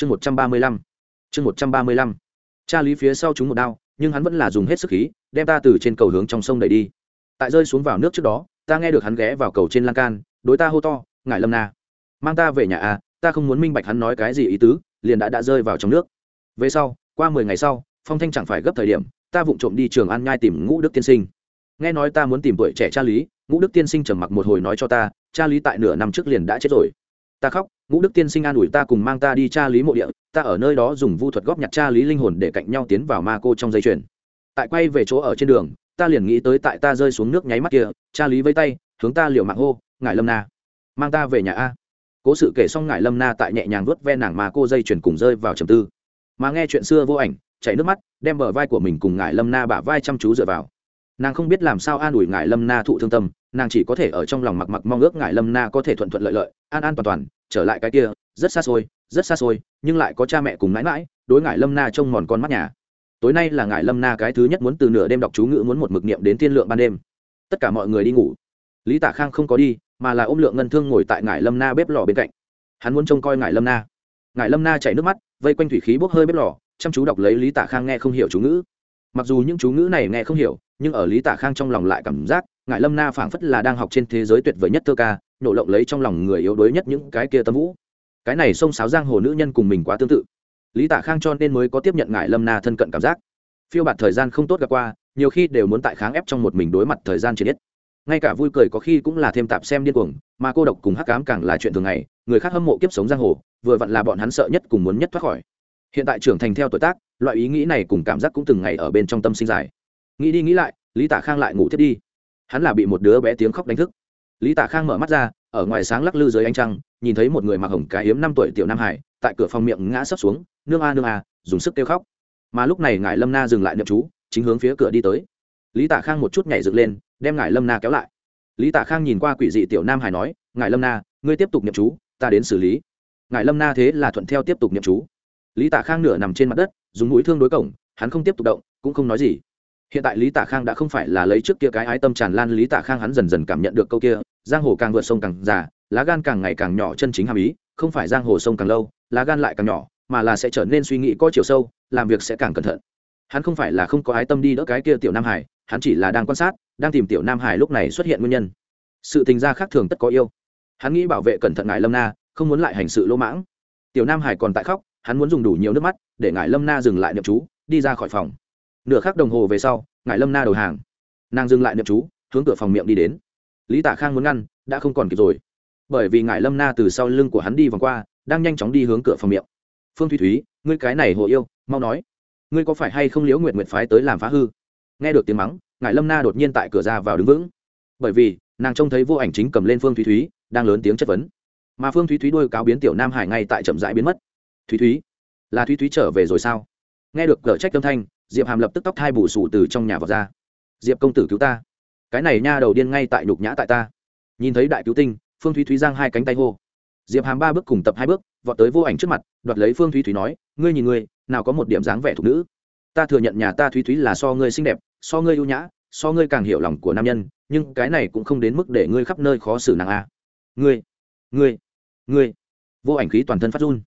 chương một trăm ba mươi lăm. Chương một trăm ba mươi lăm. Cha lý phía sau chúng một đao, nhưng hắn vẫn là dùng hết sức khí, đem ta từ trên cầu hướng trong sông đẩy đi. Tại rơi xuống vào nước trước đó, ta nghe được hắn ghé vào cầu trên lan can, đối ta hô to ngại lâm na, mang ta về nhà à ta không muốn minh bạch hắn nói cái gì ý tứ, liền đã đã rơi vào trong nước. Về sau, qua mười ngày sau, phong thanh chẳng phải gấp thời điểm, ta vụng trộm đi trường an nhai tìm ngũ đức tiên sinh. Nghe nói ta muốn tìm tuổi trẻ cha lý, ngũ đức tiên sinh trầm mặc một hồi nói cho ta, cha lý tại nửa năm trước liền đã chết rồi ta khóc, ngũ đức tiên sinh an ủi ta cùng mang ta đi tra lý mộ địa, ta ở nơi đó dùng vu thuật góp nhặt tra lý linh hồn để cạnh nhau tiến vào ma cô trong dây chuyền. Tại quay về chỗ ở trên đường, ta liền nghĩ tới tại ta rơi xuống nước nháy mắt kia cha lý vây tay, hướng ta liều mạng hô ngại lâm na, mang ta về nhà a. Cố sự kể xong ngại lâm na tại nhẹ nhàng vớt ven nàng mà cô dây chuyền cùng rơi vào trầm tư. Mà nghe chuyện xưa vô ảnh, chảy nước mắt, đem bờ vai của mình cùng ngại lâm na bả vai chăm chú dựa vào. Nàng không biết làm sao an ủi ngại lâm na thụ thương tâm nàng chỉ có thể ở trong lòng mặc mặc mong ước ngài lâm na có thể thuận thuận lợi lợi, an an toàn toàn, trở lại cái kia, rất xa xôi, rất xa xôi, nhưng lại có cha mẹ cùng mãi mãi, đối ngài lâm na trông mòn con mắt nhà. Tối nay là ngài lâm na cái thứ nhất muốn từ nửa đêm đọc chú ngữ muốn một mực niệm đến tiên lượng ban đêm. Tất cả mọi người đi ngủ. Lý tả khang không có đi, mà là ôm lượng ngân thương ngồi tại ngài lâm na bếp lò bên cạnh. Hắn muốn trông coi ngài lâm na. Ngài lâm na chảy nước mắt, vây quanh thủy khí bốc hơi bếp lò, chăm chú đọc lấy lý tả khang nghe không hiểu chú ngữ. Mặc dù những chú ngữ này nghe không hiểu, nhưng ở lý tả khang trong lòng lại cảm giác ngại lâm na phảng phất là đang học trên thế giới tuyệt vời nhất thơ ca, nổ lộng lấy trong lòng người yếu đuối nhất những cái kia tâm vũ. Cái này xông sáo giang hồ nữ nhân cùng mình quá tương tự. Lý tả khang cho nên mới có tiếp nhận ngại lâm na thân cận cảm giác. Phiêu bạt thời gian không tốt gặp qua, nhiều khi đều muốn tại kháng ép trong một mình đối mặt thời gian chỉ nhất ngay cả vui cười có khi cũng là thêm tạp xem điên cuồng, mà cô độc cùng hắc cám càng là chuyện thường ngày, người khác hâm mộ kiếp sống giang hồ, vừa vặn là bọn hắn sợ nhất cùng muốn nhất thoát khỏi. Hiện tại trưởng thành theo tuổi tác, loại ý nghĩ này cùng cảm giác cũng từng ngày ở bên trong tâm sinh dài. Nghĩ đi nghĩ lại, lý tả khang lại ngủ thiết đi hắn là bị một đứa bé tiếng khóc đánh thức. Lý tạ khang mở mắt ra, ở ngoài sáng lắc lư dưới ánh trăng, nhìn thấy một người mặc hồng cái hiếm năm tuổi tiểu nam hải, tại cửa phòng miệng ngã sấp xuống, nương a nương a, dùng sức kêu khóc. Mà lúc này ngài lâm na dừng lại niệm chú, chính hướng phía cửa đi tới. Lý tạ khang một chút nhảy dựng lên, đem ngài lâm na kéo lại. Lý tạ khang nhìn qua quỷ dị tiểu nam hải nói ngài lâm na, ngươi tiếp tục niệm chú, ta đến xử lý. Ngài lâm na thế là thuận theo tiếp tục niệm chú. Lý tạ khang nửa nằm trên mặt đất, dùng mũi thương đối cổng, hắn không tiếp tục động, cũng không nói gì hiện tại lý tả khang đã không phải là lấy trước kia cái ái tâm tràn lan, lý tả khang hắn dần dần cảm nhận được câu kia, giang hồ càng vượt sông càng già, lá gan càng ngày càng nhỏ chân chính hàm ý, không phải giang hồ sông càng lâu, lá gan lại càng nhỏ, mà là sẽ trở nên suy nghĩ có chiều sâu, làm việc sẽ càng cẩn thận. Hắn không phải là không có ái tâm đi đỡ cái kia tiểu nam hải, hắn chỉ là đang quan sát, đang tìm tiểu nam hải lúc này xuất hiện nguyên nhân. Sự tình gia khác thường tất có yêu. Hắn nghĩ bảo vệ cẩn thận ngài lâm na, không muốn lại hành sự lỗ mãng. Tiểu nam hải còn tại khóc, hắn muốn dùng đủ nhiều nước mắt để ngài lâm na dừng lại niệm chú, đi ra khỏi phòng nửa khắc đồng hồ về sau ngài lâm na đầu hàng. Nàng dừng lại niệm chú, hướng cửa phòng miệng đi đến. Lý tả khang muốn ngăn, đã không còn kịp rồi. Bởi vì ngài lâm na từ sau lưng của hắn đi vòng qua, đang nhanh chóng đi hướng cửa phòng miệng. Phương thúy thúy, ngươi cái này hồ yêu, mau nói. Ngươi có phải hay không liễu nguyện nguyện phái tới làm phá hư? Nghe được tiếng mắng ngài lâm na đột nhiên tại cửa ra vào đứng vững. Bởi vì, nàng trông thấy vô ảnh chính cầm lên phương thúy thúy, đang lớn tiếng chất vấn. Mà phương thúy thúy đôi cáo biến tiểu nam hải ngay tại chậm rãi biến mất. Thúy thúy, là thúy thúy trở về rồi sao? Nghe được cờ trách âm thanh, diệp hàm lập tức tóc thai bù sù từ trong nhà vào ra. Diệp công tử cứu ta. Cái này nha đầu điên ngay tại nhục nhã tại ta. Nhìn thấy đại cứu tinh, phương thúy thúy giang hai cánh tay hô. Diệp hàm ba bước cùng tập hai bước, vọt tới vô ảnh trước mặt, đoạt lấy phương thúy thúy nói, ngươi nhìn ngươi, nào có một điểm dáng vẻ thục nữ. Ta thừa nhận nhà ta thúy thúy là so ngươi xinh đẹp, so ngươi ưu nhã, so ngươi càng hiểu lòng của nam nhân, nhưng cái này cũng không đến mức để ngươi khắp nơi khó xử nàng a. Ngươi ngươi ngươi. Vô ảnh khí toàn thân phát run.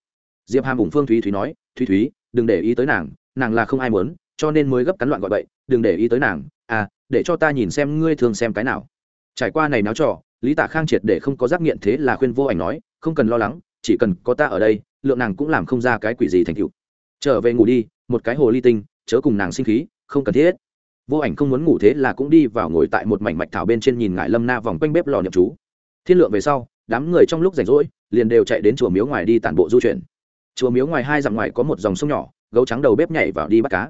Diệp hàm ủng phương thúy thúy nói, thúy thúy đừng để ý tới nàng nàng là không ai muốn, cho nên mới gấp cắn loạn gọi bậy, đừng để ý tới nàng à để cho ta nhìn xem ngươi thường xem cái nào. Trải qua này náo trò, lý tạ khang triệt để không có giác nghiện thế là khuyên vô ảnh nói, không cần lo lắng, chỉ cần có ta ở đây, lượng nàng cũng làm không ra cái quỷ gì thành cựu trở về ngủ đi, một cái hồ ly tinh, chớ cùng nàng sinh khí, không cần thiết. Vô ảnh không muốn ngủ thế là cũng đi vào ngồi tại một mảnh mạch thảo bên trên nhìn ngại lâm na vòng quanh bếp lò nhậm chú. Thiên lượng về sau, đám người trong lúc rảnh rỗi, liền đều chạy đến chùa miếu ngoài đi tản bộ du chuyển chùa miếu ngoài hai dặm ngoài có một dòng sông nhỏ, gấu trắng đầu bếp nhảy vào đi bắt cá.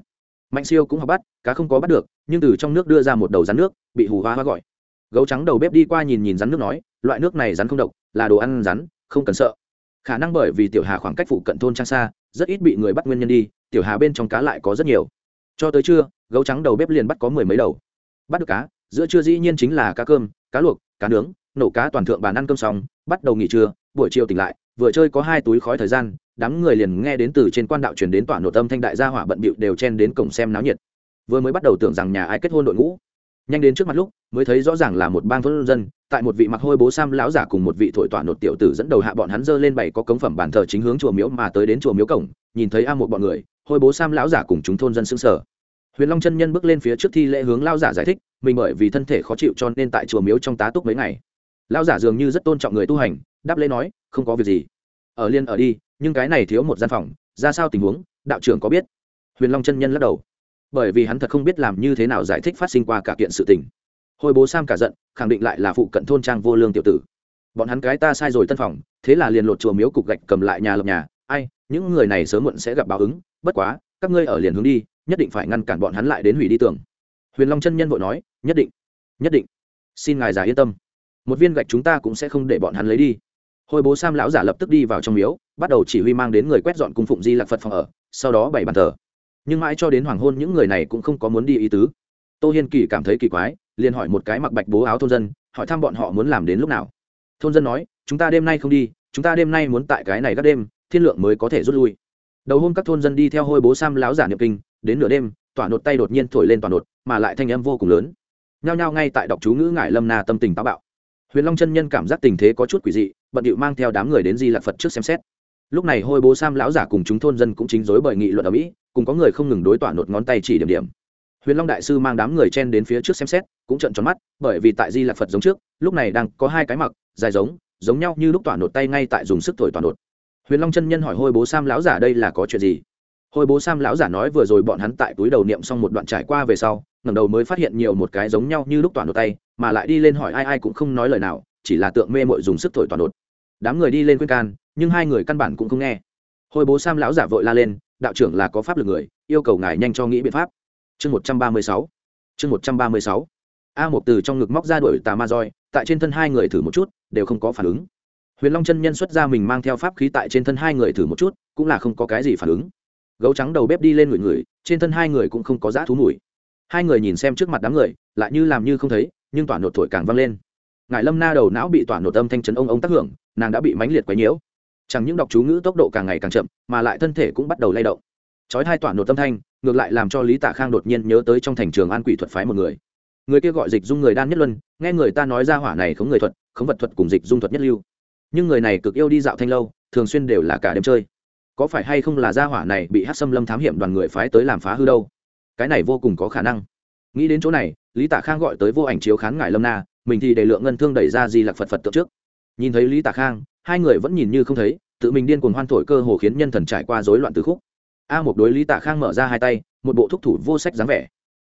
Mạnh siêu cũng học bắt, cá không có bắt được, nhưng từ trong nước đưa ra một đầu rắn nước, bị hù hoa hoa gọi. Gấu trắng đầu bếp đi qua nhìn nhìn rắn nước nói, loại nước này rắn không độc, là đồ ăn rắn, không cần sợ. Khả năng bởi vì tiểu hà khoảng cách phụ cận thôn trang xa, rất ít bị người bắt nguyên nhân đi, tiểu hà bên trong cá lại có rất nhiều. Cho tới trưa, gấu trắng đầu bếp liền bắt có mười mấy đầu. Bắt được cá, giữa trưa dĩ nhiên chính là cá cơm, cá luộc, cá nướng, nổ cá toàn thượng bàn ăn cơm xong, bắt đầu nghỉ trưa, buổi chiều tỉnh lại vừa chơi có hai túi khói thời gian, đám người liền nghe đến từ trên quan đạo truyền đến tỏa nội tâm thanh đại gia hỏa bận bịu đều chen đến cổng xem náo nhiệt. Vừa mới bắt đầu tưởng rằng nhà ai kết hôn đội ngũ. Nhanh đến trước mặt lúc, mới thấy rõ ràng là một bang thôn dân, tại một vị mặc hôi bố sam lão giả cùng một vị thổi tỏa nột tiểu tử dẫn đầu hạ bọn hắn dơ lên bảy có cống phẩm bàn thờ chính hướng chùa miếu mà tới đến chùa miếu cổng, nhìn thấy a một bọn người, hôi bố sam lão giả cùng chúng thôn dân xứng sở huyền long chân nhân bước lên phía trước thi lễ hướng lao giả giải thích, mình bởi vì thân thể khó chịu cho nên tại chùa miếu trong tá túc mấy ngày. Lao giả dường như rất tôn trọng người tu hành đáp lễ nói, không có việc gì. Ở liên ở đi, nhưng cái này thiếu một gian phòng, ra sao tình huống, đạo trưởng có biết? Huyền long chân nhân lắc đầu. Bởi vì hắn thật không biết làm như thế nào giải thích phát sinh qua cả kiện sự tình. Hồi bố sam cả giận, khẳng định lại là phụ cận thôn trang vô lương tiểu tử. Bọn hắn cái ta sai rồi tân phòng, thế là liền lột chùa miếu cục gạch cầm lại nhà lập nhà. Ai, những người này sớm muộn sẽ gặp báo ứng, bất quá, các ngươi ở liền hướng đi, nhất định phải ngăn cản bọn hắn lại đến hủy đi tường. Huyền long chân nhân vội nói, nhất định nhất định. Xin ngài già yên tâm. Một viên gạch chúng ta cũng sẽ không để bọn hắn lấy đi hồi bố sam lão giả lập tức đi vào trong miếu, bắt đầu chỉ huy mang đến người quét dọn cung phụng di lạc phật phòng ở, sau đó bảy bàn thờ. Nhưng mãi cho đến hoàng hôn những người này cũng không có muốn đi ý tứ. Tô hiên kỳ cảm thấy kỳ quái, liền hỏi một cái mặc bạch bố áo thôn dân, hỏi thăm bọn họ muốn làm đến lúc nào. Thôn dân nói, chúng ta đêm nay không đi, chúng ta đêm nay muốn tại cái này các đêm, thiên lượng mới có thể rút lui. Đầu hôm các thôn dân đi theo hôi bố sam láo giả niệm kinh, đến nửa đêm, tỏa nột tay đột nhiên thổi lên tỏa nột, mà lại thanh âm vô cùng lớn. Nhao nhao ngay tại đọc chú ngữ ngải lâm na tâm tình táo bạo huyền long chân nhân cảm giác tình thế có chút quỷ dị, bận điệu mang theo đám người đến di lạc phật trước xem xét. Lúc này hôi bố sam lão giả cùng chúng thôn dân cũng chính dối bởi nghị luận ở mỹ, cùng có người không ngừng đối tỏa nột ngón tay chỉ điểm điểm. Huyền long đại sư mang đám người chen đến phía trước xem xét, cũng trận tròn mắt, bởi vì tại di lạc phật giống trước, lúc này đang có hai cái mặc, dài giống giống nhau như lúc tỏa nột tay ngay tại dùng sức thổi tỏa nột. Huyền long chân nhân hỏi hôi bố sam lão giả đây là có chuyện gì? Hôi bố sam lão giả nói vừa rồi bọn hắn tại túi đầu niệm xong một đoạn trải qua về sau, ngẩng đầu mới phát hiện nhiều một cái giống nhau như lúc tỏa nột tay mà lại đi lên hỏi ai ai cũng không nói lời nào, chỉ là tượng mê mội dùng sức thổi toàn đột. Đám người đi lên khuyên can, nhưng hai người căn bản cũng không nghe. Hồi bố sam lão giả vội la lên, đạo trưởng là có pháp lực người, yêu cầu ngài nhanh cho nghĩ biện pháp. Chương một trăm ba mươi sáu. Chương một trăm ba mươi sáu. A một từ trong ngực móc ra đuổi tà ma roi, tại trên thân hai người thử một chút, đều không có phản ứng. Huyền long chân nhân xuất ra mình mang theo pháp khí tại trên thân hai người thử một chút, cũng là không có cái gì phản ứng. Gấu trắng đầu bếp đi lên người người trên thân hai người cũng không có dã thú mùi. Hai người nhìn xem trước mặt đám người, lại như làm như không thấy nhưng tỏa nột thổi càng vang lên. Ngài lâm na đầu não bị tỏa nột âm thanh chấn ông ông tác hưởng, nàng đã bị mãnh liệt quấy nhiễu. Chẳng những đọc chú ngữ tốc độ càng ngày càng chậm, mà lại thân thể cũng bắt đầu lay động. Chói hai tỏa nột âm thanh, ngược lại làm cho lý tạ khang đột nhiên nhớ tới trong thành trường an quỷ thuật phái một người. Người kia gọi dịch dung người đan nhất luân, nghe người ta nói ra hỏa này không người thuật, không vật thuật cùng dịch dung thuật nhất lưu. Nhưng người này cực yêu đi dạo thanh lâu, thường xuyên đều là cả đêm chơi. Có phải hay không là gia hỏa này bị hát xâm lâm thám hiểm đoàn người phái tới làm phá hư đâu? Cái này vô cùng có khả năng. Nghĩ đến chỗ này lý tạ khang gọi tới vô ảnh chiếu khán ngải lâm na, mình thì để lượng ngân thương đẩy ra di lạc phật phật tượng trước. Nhìn thấy lý tạ khang, hai người vẫn nhìn như không thấy, tự mình điên cuồng hoan thổi cơ hồ khiến nhân thần trải qua rối loạn từ khúc. A một đối lý tạ khang mở ra hai tay, một bộ thúc thủ vô sách dáng vẻ.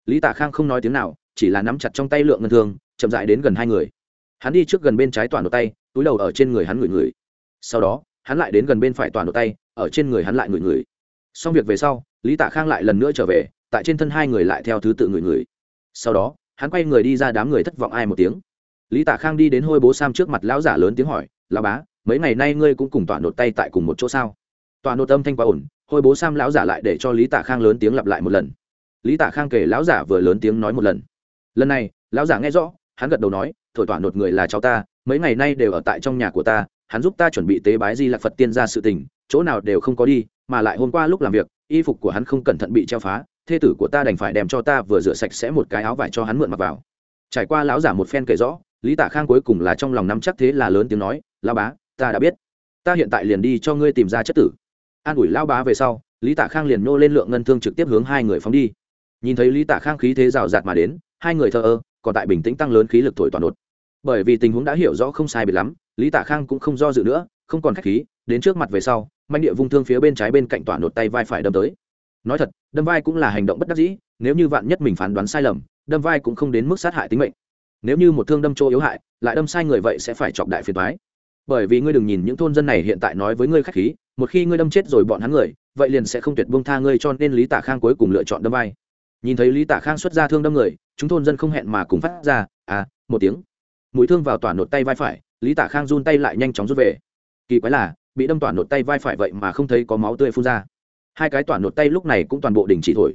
Lý tạ khang không nói tiếng nào, chỉ là nắm chặt trong tay lượng ngân thương, chậm dại đến gần hai người. Hắn đi trước gần bên trái toàn đột tay, túi đầu ở trên người hắn ngửi ngửi. Sau đó, hắn lại đến gần bên phải toàn đột tay, ở trên người hắn lại ngửi ngửi. Xong việc về sau, lý tạ khang lại lần nữa trở về, tại trên thân hai người lại theo thứ tự ngửi ngửi sau đó, hắn quay người đi ra đám người thất vọng ai một tiếng. Lý tạ khang đi đến hôi bố sam trước mặt lão giả lớn tiếng hỏi, lão bá, mấy ngày nay ngươi cũng cùng tọa nột tay tại cùng một chỗ sao? Tọa nột âm thanh quá ổn, hôi bố sam lão giả lại để cho lý tạ khang lớn tiếng lặp lại một lần. Lý tạ khang kể lão giả vừa lớn tiếng nói một lần. Lần này, lão giả nghe rõ, hắn gật đầu nói thổi tỏa nột người là cháu ta, mấy ngày nay đều ở tại trong nhà của ta, hắn giúp ta chuẩn bị tế bái di lạc phật tiên ra sự tình, chỗ nào đều không có đi, mà lại hôm qua lúc làm việc, y phục của hắn không cẩn thận bị treo phá thê tử của ta đành phải đem cho ta, vừa rửa sạch sẽ một cái áo vải cho hắn mượn mặc vào. Trải qua lão giả một phen kể rõ, lý tạ khang cuối cùng là trong lòng nắm chắc thế là lớn tiếng nói lao bá, ta đã biết. Ta hiện tại liền đi cho ngươi tìm ra chất tử. An ủi lao bá về sau, lý tạ khang liền nô lên lượng ngân thương trực tiếp hướng hai người phóng đi. Nhìn thấy lý tạ khang khí thế rào rạt mà đến, hai người thờ ơ, còn tại bình tĩnh tăng lớn khí lực thổi toàn đột bởi vì tình huống đã hiểu rõ không sai biệt lắm, lý tạ khang cũng không do dự nữa, không còn k h á c h khí, đến trước mặt về sau manh địa vung thương phía bên trái bên cạnh tỏa nột tay vai phải đâm tới nói thật, đâm vai cũng là hành động bất đắc dĩ, nếu như vạn nhất mình phán đoán sai lầm, đâm vai cũng không đến mức sát hại tính mệnh. Nếu như một thương đâm chỗ yếu hại, lại đâm sai người vậy sẽ phải chọc đại phiền thoái bởi vì ngươi đừng nhìn những thôn dân này hiện tại nói với ngươi khách khí, một khi ngươi đâm chết rồi bọn hắn người, vậy liền sẽ không tuyệt buông tha ngươi cho nên lý tả khang cuối cùng lựa chọn đâm vai. Nhìn thấy lý tả khang xuất ra thương đâm người, chúng thôn dân không hẹn mà cùng phát ra à một tiếng. Mũi thương vào tỏa nột tay vai phải, lý tả khang run tay lại nhanh chóng rút về. Kỳ quái là, bị đâm tỏa nột tay vai phải vậy mà không thấy có máu tươi phun ra hai cái tỏa nột tay lúc này cũng toàn bộ đình chỉ thổi.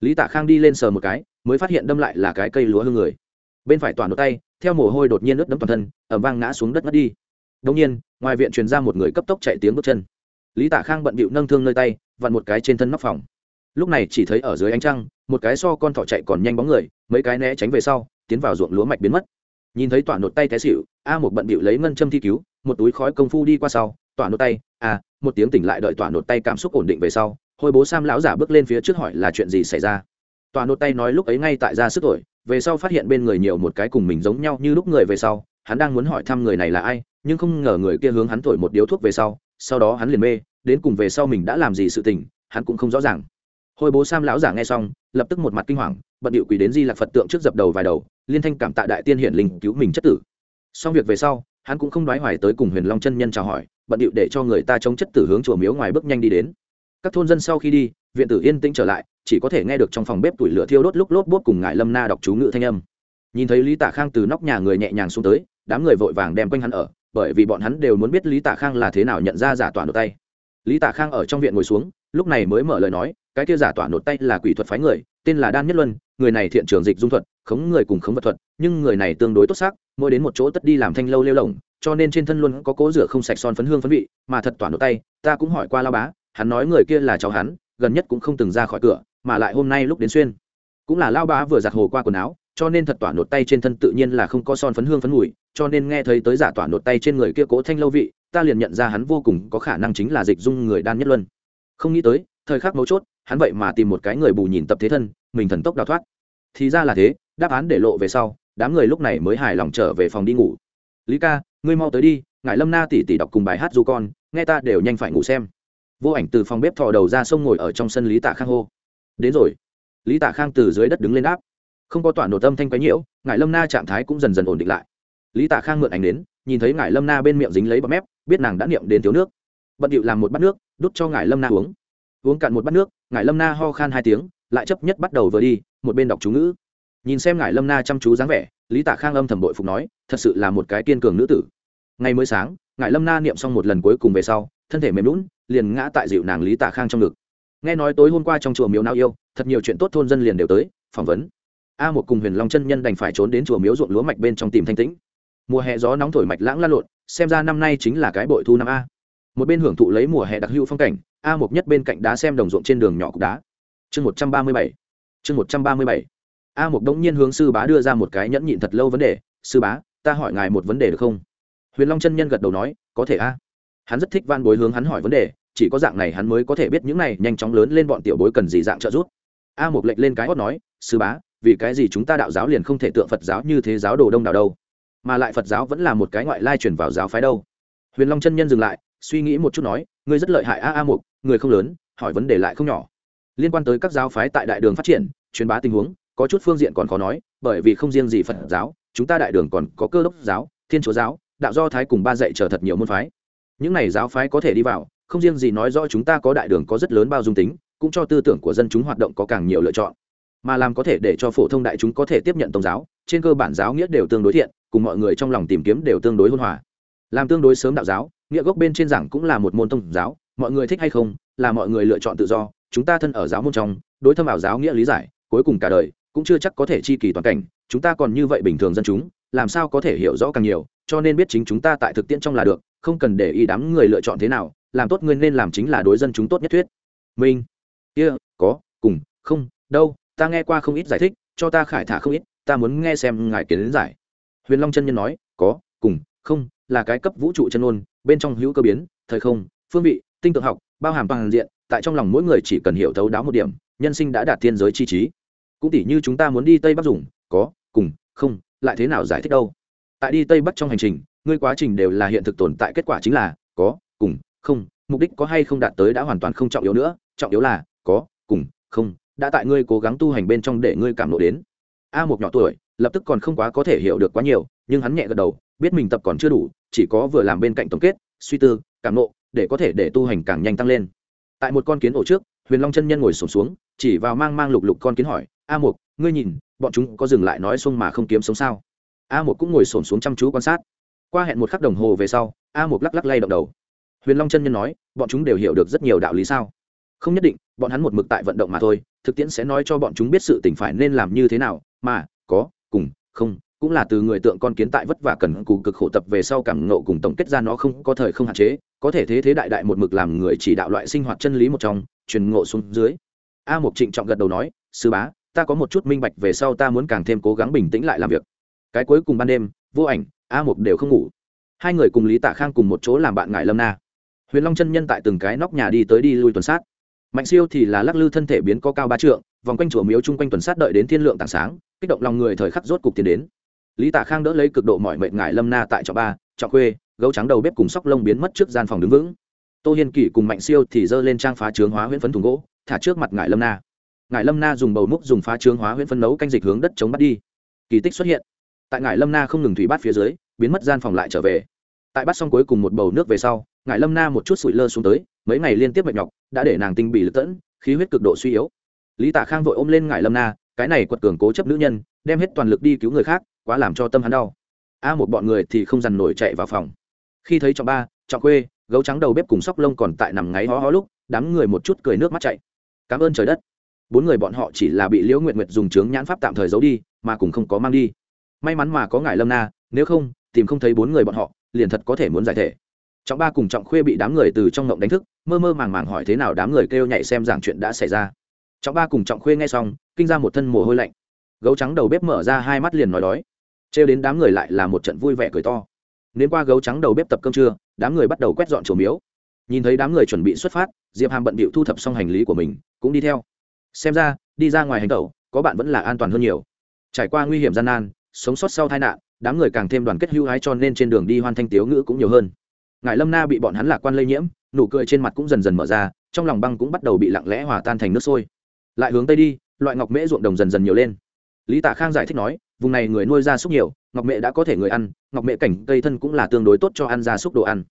Lý tả khang đi lên sờ một cái, mới phát hiện đâm lại là cái cây lúa hương người. Bên phải tỏa nột tay, theo mồ hôi đột nhiên ướt đấm toàn thân ẩm vang ngã xuống đất mất đi. Đông nhiên, ngoài viện truyền ra một người cấp tốc chạy tiếng bước chân. Lý tả khang bận bịu nâng thương nơi tay, vặn một cái trên thân nóc phòng. Lúc này chỉ thấy ở dưới ánh trăng, một cái so con thỏ chạy còn nhanh bóng người, mấy cái né tránh về sau, tiến vào ruộng lúa mạch biến mất. Nhìn thấy tỏa nột tay té xịu a một bận bịu lấy ngân châm thi cứu, một túi khói công phu đi qua sau, tỏa nột tay a một tiếng tỉnh lại đợi tỏa nột tay cảm xúc ổn định về sau hôi bố sam lão giả bước lên phía trước hỏi là chuyện gì xảy ra tòa nốt tay nói lúc ấy ngay tại ra sức tuổi về sau phát hiện bên người nhiều một cái cùng mình giống nhau như lúc người về sau hắn đang muốn hỏi thăm người này là ai nhưng không ngờ người kia hướng hắn thổi một điếu thuốc về sau sau đó hắn liền mê đến cùng về sau mình đã làm gì sự tình hắn cũng không rõ ràng hồi bố sam lão giả nghe xong lập tức một mặt kinh hoàng bận điệu quỳ đến di lạc phật tượng trước dập đầu vài đầu liên thanh cảm tạ đại tiên hiển linh cứu mình chất tử xong việc về sau hắn cũng không đoái hoài tới cùng huyền long chân nhân chào hỏi bận điệu để cho người ta chống chất tử hướng chùa miếu ngoài bước nhanh đi đến các thôn dân sau khi đi, viện tử yên tĩnh trở lại, chỉ có thể nghe được trong phòng bếp tủi lửa thiêu đốt lúc lốp bốt cùng ngại lâm na đọc chú ngự thanh âm. Nhìn thấy lý tả khang từ nóc nhà người nhẹ nhàng xuống tới, đám người vội vàng đem quanh hắn ở, bởi vì bọn hắn đều muốn biết lý tả khang là thế nào nhận ra giả tỏa nột tay. Lý tả khang ở trong viện ngồi xuống, lúc này mới mở lời nói, cái kia giả tỏa nột tay là quỷ thuật phái người, tên là đan nhất luân, người này thiện trường dịch dung thuật, khống người cùng khống vật thuật, nhưng người này tương đối tốt xác, mỗi đến một chỗ tất đi làm thanh lâu lêu lỏng, cho nên trên thân luôn có cố rửa không sạch son phấn hương phấn vị, mà thật tỏa nột tay, ta cũng hỏi qua lao bá hắn nói người kia là cháu hắn, gần nhất cũng không từng ra khỏi cửa, mà lại hôm nay lúc đến xuyên. Cũng là lao bá vừa giặt hồ qua quần áo, cho nên thật tỏa nột tay trên thân tự nhiên là không có son phấn hương phấn mùi, cho nên nghe thấy tới giả tỏa nột tay trên người kia cố thanh lâu vị, ta liền nhận ra hắn vô cùng có khả năng chính là dịch dung người đan nhất luân. Không nghĩ tới, thời khắc mấu chốt, hắn vậy mà tìm một cái người bù nhìn tập thế thân, mình thần tốc đào thoát. Thì ra là thế, đáp án để lộ về sau, đám người lúc này mới hài lòng trở về phòng đi ngủ. Lý ca, ngươi mau tới đi ngại lâm na tỉ tỉ đọc cùng bài hát du con, nghe ta đều nhanh phải ngủ xem vô ảnh từ phòng bếp thò đầu ra sông ngồi ở trong sân lý tạ khang hô. Đến rồi. Lý tạ khang từ dưới đất đứng lên áp. không có tỏa nổ tâm thanh quái nhiễu ngại lâm na trạng thái cũng dần dần ổn định lại. Lý tạ khang mượn ảnh đến nhìn thấy ngại lâm na bên miệng dính lấy bọt mép, biết nàng đã niệm đến thiếu nước. Bận điệu làm một bát nước, đút cho ngại lâm na uống. Uống cạn một bát nước ngại lâm na ho khan hai tiếng, lại chấp nhất bắt đầu vừa đi, một bên đọc chú ngữ. Nhìn xem ngài lâm na chăm chú dáng vẻ, lý tạ khang âm thầm bội phục nói, thật sự là một cái kiên cường nữ tử. Ngày mới sáng ngài lâm na niệm xong một lần cuối cùng về sau, thân thể mềm lún liền ngã tại dịu nàng lý Tả khang trong ngực. Nghe nói tối hôm qua trong chùa miếu nao yêu, thật nhiều chuyện tốt thôn dân liền đều tới, phỏng vấn. A một cùng huyền long chân nhân đành phải trốn đến chùa miếu ruộng lúa mạch bên trong tìm thanh tĩnh. Mùa hè gió nóng thổi mạch lãng lan lộn, xem ra năm nay chính là cái bội thu năm a. Một bên hưởng thụ lấy mùa hè đặc hữu phong cảnh, a một nhất bên cạnh đá xem đồng ruộng trên đường nhỏ cục đá. Chương một trăm ba mươi bảy. Chương một trăm ba mươi bảy. A một đống nhiên hướng sư bá đưa ra một cái nhẫn nhịn thật lâu vấn đề. Sư bá, ta hỏi ngài một vấn đề được không? Huyền long chân nhân gật đầu nói, có thể a hắn rất thích van bối hướng hắn hỏi vấn đề, chỉ có dạng này hắn mới có thể biết những này nhanh chóng lớn lên bọn tiểu bối cần gì dạng trợ giúp. A một lệnh lên cái hót nói, sư bá, vì cái gì chúng ta đạo giáo liền không thể tượng phật giáo như thế giáo đồ đông nào đâu? Mà lại phật giáo vẫn là một cái ngoại lai truyền vào giáo phái đâu? Huyền long chân nhân dừng lại, suy nghĩ một chút nói, ngươi rất lợi hại a a mục, người không lớn, hỏi vấn đề lại không nhỏ. Liên quan tới các giáo phái tại đại đường phát triển, truyền bá tình huống, có chút phương diện còn khó nói, bởi vì không riêng gì phật giáo, chúng ta đại đường còn có cơ đốc giáo, thiên chúa giáo, đạo do thái cùng ba dạy trở thật nhiều môn phái những này giáo phái có thể đi vào, không riêng gì nói rõ chúng ta có đại đường có rất lớn bao dung tính, cũng cho tư tưởng của dân chúng hoạt động có càng nhiều lựa chọn. Mà làm có thể để cho phổ thông đại chúng có thể tiếp nhận tôn giáo, trên cơ bản giáo nghĩa đều tương đối thiện, cùng mọi người trong lòng tìm kiếm đều tương đối hôn hòa. Làm tương đối sớm đạo giáo, nghĩa gốc bên trên giảng cũng là một môn tôn giáo, mọi người thích hay không, là mọi người lựa chọn tự do, chúng ta thân ở giáo môn trong, đối thâm ảo giáo nghĩa lý giải, cuối cùng cả đời, cũng chưa chắc có thể chi kỳ toàn cảnh, chúng ta còn như vậy bình thường dân chúng làm sao có thể hiểu rõ càng nhiều cho nên biết chính chúng ta tại thực tiễn trong là được không cần để ý đám người lựa chọn thế nào làm tốt ngươi nên làm chính là đối dân chúng tốt nhất thuyết. Minh kia、yeah, có cùng không đâu ta nghe qua không ít giải thích cho ta khải thả không ít ta muốn nghe xem ngài kiến giải. Huyền long chân nhân nói có cùng không là cái cấp vũ trụ chân ôn bên trong hữu cơ biến thời không phương vị tinh tượng học bao hàm toàn diện tại trong lòng mỗi người chỉ cần hiểu thấu đáo một điểm nhân sinh đã đạt thiên giới chi trí. Cũng tỷ như chúng ta muốn đi tây bắc dùng có cùng không lại thế nào giải thích đâu? Tại đi tây bắc trong hành trình, ngươi quá trình đều là hiện thực tồn tại, kết quả chính là, có, cùng, không, mục đích có hay không đạt tới đã hoàn toàn không trọng yếu nữa, trọng yếu là, có, cùng, không, đã tại ngươi cố gắng tu hành bên trong để ngươi cảm lộ đến. A một nhỏ tuổi, lập tức còn không quá có thể hiểu được quá nhiều, nhưng hắn nhẹ gật đầu, biết mình tập còn chưa đủ, chỉ có vừa làm bên cạnh tổng kết, suy tư, cảm lộ để có thể để tu hành càng nhanh tăng lên. Tại một con kiến ổ trước, huyền long chân nhân ngồi sổm xuống, chỉ vào mang mang lục lục con kiến hỏi, a một ngươi nhìn bọn chúng có dừng lại nói xung mà không kiếm sống sao? A một cũng ngồi xổm xuống chăm chú quan sát. Qua hẹn một khắc đồng hồ về sau, a một lắc lắc lay động đầu. Huyền long chân nhân nói, bọn chúng đều hiểu được rất nhiều đạo lý sao? Không nhất định, bọn hắn một mực tại vận động mà thôi, thực tiễn sẽ nói cho bọn chúng biết sự tỉnh phải nên làm như thế nào, mà, có, cùng, không, cũng là từ người tượng con kiến tại vất vả cần cù cực khổ tập về sau cảm ngộ cùng tổng kết ra nó không, có thời không hạn chế, có thể thế thế đại đại một mực làm người chỉ đạo loại sinh hoạt chân lý một trong, truyền ngộ xuống dưới. A mục trịnh trọng gật đầu nói, sư bá ta có một chút minh bạch về sau ta muốn càng thêm cố gắng bình tĩnh lại làm việc. Cái cuối cùng ban đêm, vô ảnh, a một đều không ngủ. Hai người cùng lý tạ khang cùng một chỗ làm bạn ngại lâm na. Huyền long chân nhân tại từng cái nóc nhà đi tới đi lui tuần sát. Mạnh siêu thì là lắc lư thân thể biến có cao ba trượng, vòng quanh chùa miếu chung quanh tuần sát đợi đến thiên lượng tảng sáng, kích động lòng người thời khắc rốt cục tiến đến. Lý tạ khang đỡ lấy cực độ mọi mệnh ngại lâm na tại trọng ba trọng khuê, gấu trắng đầu bếp cùng sóc lông biến mất trước gian phòng đứng vững. Tô hiên kỷ cùng mạnh siêu thì giơ lên trang phá trướng hóa huyễn phấn thùng gỗ, thả trước mặt ngại lâm na. Ngải lâm na dùng bầu múc dùng phá trướng hóa huyễn phân nấu canh dịch hướng đất chống bắt đi. Kỳ tích xuất hiện. Tại Ngải lâm na không ngừng thủy bát phía dưới, biến mất gian phòng lại trở về. Tại bắt xong cuối cùng một bầu nước về sau, Ngải lâm na một chút sủi lơ xuống tới, mấy ngày liên tiếp mệt nhọc, đã để nàng tinh bị lật tẫn, khí huyết cực độ suy yếu. Lý Tả khang vội ôm lên Ngải lâm na, cái này quật cường cố chấp nữ nhân, đem hết toàn lực đi cứu người khác, quá làm cho tâm hắn đau. A, một bọn người thì không dằn nổi chạy vào phòng. Khi thấy trọng ba trọng quê, gấu trắng đầu bếp cùng sóc lông còn tại nằm ngáy hó hó lúc, đám người một chút cười nước mắt chạy. Cảm ơn trời đất bốn người bọn họ chỉ là bị liễu nguyện nguyệt dùng trướng nhãn pháp tạm thời giấu đi, mà cũng không có mang đi. May mắn mà có ngài lâm na, nếu không, tìm không thấy bốn người bọn họ, liền thật có thể muốn giải thể. Trọng ba cùng trọng khuê bị đám người từ trong ngộng đánh thức, mơ mơ màng màng hỏi thế nào đám người kêu nhảy xem rằng chuyện đã xảy ra. Trọng ba cùng trọng khuê nghe xong, kinh ra một thân mồ hôi lạnh. Gấu trắng đầu bếp mở ra hai mắt liền nói đói. Trêu đến đám người lại là một trận vui vẻ cười to. Nên qua gấu trắng đầu bếp tập cơm trưa, đám người bắt đầu quét dọn chỗ miếu. Nhìn thấy đám người chuẩn bị xuất phát, diệp hàm bận bịu thu thập xong hành lý của mình, cũng đi theo xem ra, đi ra ngoài hành tẩu, có bạn vẫn là an toàn hơn nhiều. Trải qua nguy hiểm gian nan, sống sót sau tai nạn, đám người càng thêm đoàn kết hưu hái cho nên trên đường đi hoan thanh tiếu ngữ cũng nhiều hơn. Ngài lâm na bị bọn hắn lạc quan lây nhiễm, nụ cười trên mặt cũng dần dần mở ra, trong lòng băng cũng bắt đầu bị lặng lẽ hòa tan thành nước sôi. Lại hướng tây đi, loại ngọc mễ ruộng đồng dần dần nhiều lên. Lý tạ khang giải thích nói, vùng này người nuôi gia súc nhiều, ngọc mễ đã có thể người ăn, ngọc mễ cảnh cây thân cũng là tương đối tốt cho ăn gia súc đồ ăn.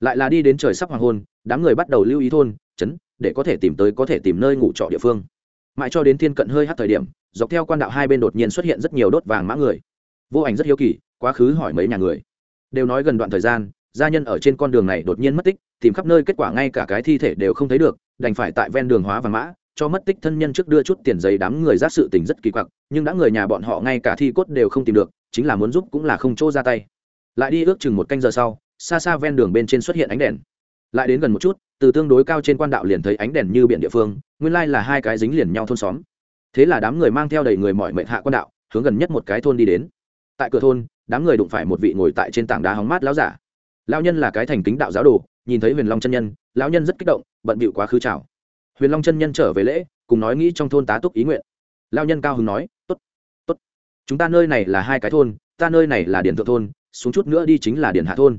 Lại là đi đến trời sắp hoàng hôn, đám người bắt đầu lưu ý thôn, trấn, để có thể tìm tới có thể tìm nơi ngủ trọ địa phương mãi cho đến thiên cận hơi hát thời điểm, dọc theo quan đạo hai bên đột nhiên xuất hiện rất nhiều đốt vàng mã người. Vô ảnh rất hiếu kỳ, quá khứ hỏi mấy nhà người. Đều nói gần đoạn thời gian, gia nhân ở trên con đường này đột nhiên mất tích, tìm khắp nơi kết quả ngay cả cái thi thể đều không thấy được, đành phải tại ven đường hóa vàng mã, cho mất tích thân nhân trước đưa chút tiền giấy đám người ra sự tình rất kỳ quặc, nhưng đã người nhà bọn họ ngay cả thi cốt đều không tìm được, chính là muốn giúp cũng là không chỗ ra tay. Lại đi ước chừng một canh giờ sau, xa xa ven đường bên trên xuất hiện ánh đèn lại đến gần một chút, từ tương đối cao trên quan đạo liền thấy ánh đèn như biển địa phương, nguyên lai là hai cái dính liền nhau thôn xóm. Thế là đám người mang theo đầy người mọi mệnh hạ quan đạo, hướng gần nhất một cái thôn đi đến. Tại cửa thôn, đám người đụng phải một vị ngồi tại trên tảng đá hóng mát lão giả. Lão nhân là cái thành kính đạo giáo đồ, nhìn thấy huyền long chân nhân, lão nhân rất kích động, bận bịu quá khứ chào. Huyền long chân nhân trở về lễ, cùng nói nghĩ trong thôn tá túc ý nguyện. Lão nhân cao hứng nói, tốt tốt. Chúng ta nơi này là hai cái thôn, ta nơi này là điển thượng thôn, xuống chút nữa đi chính là điển hạ thôn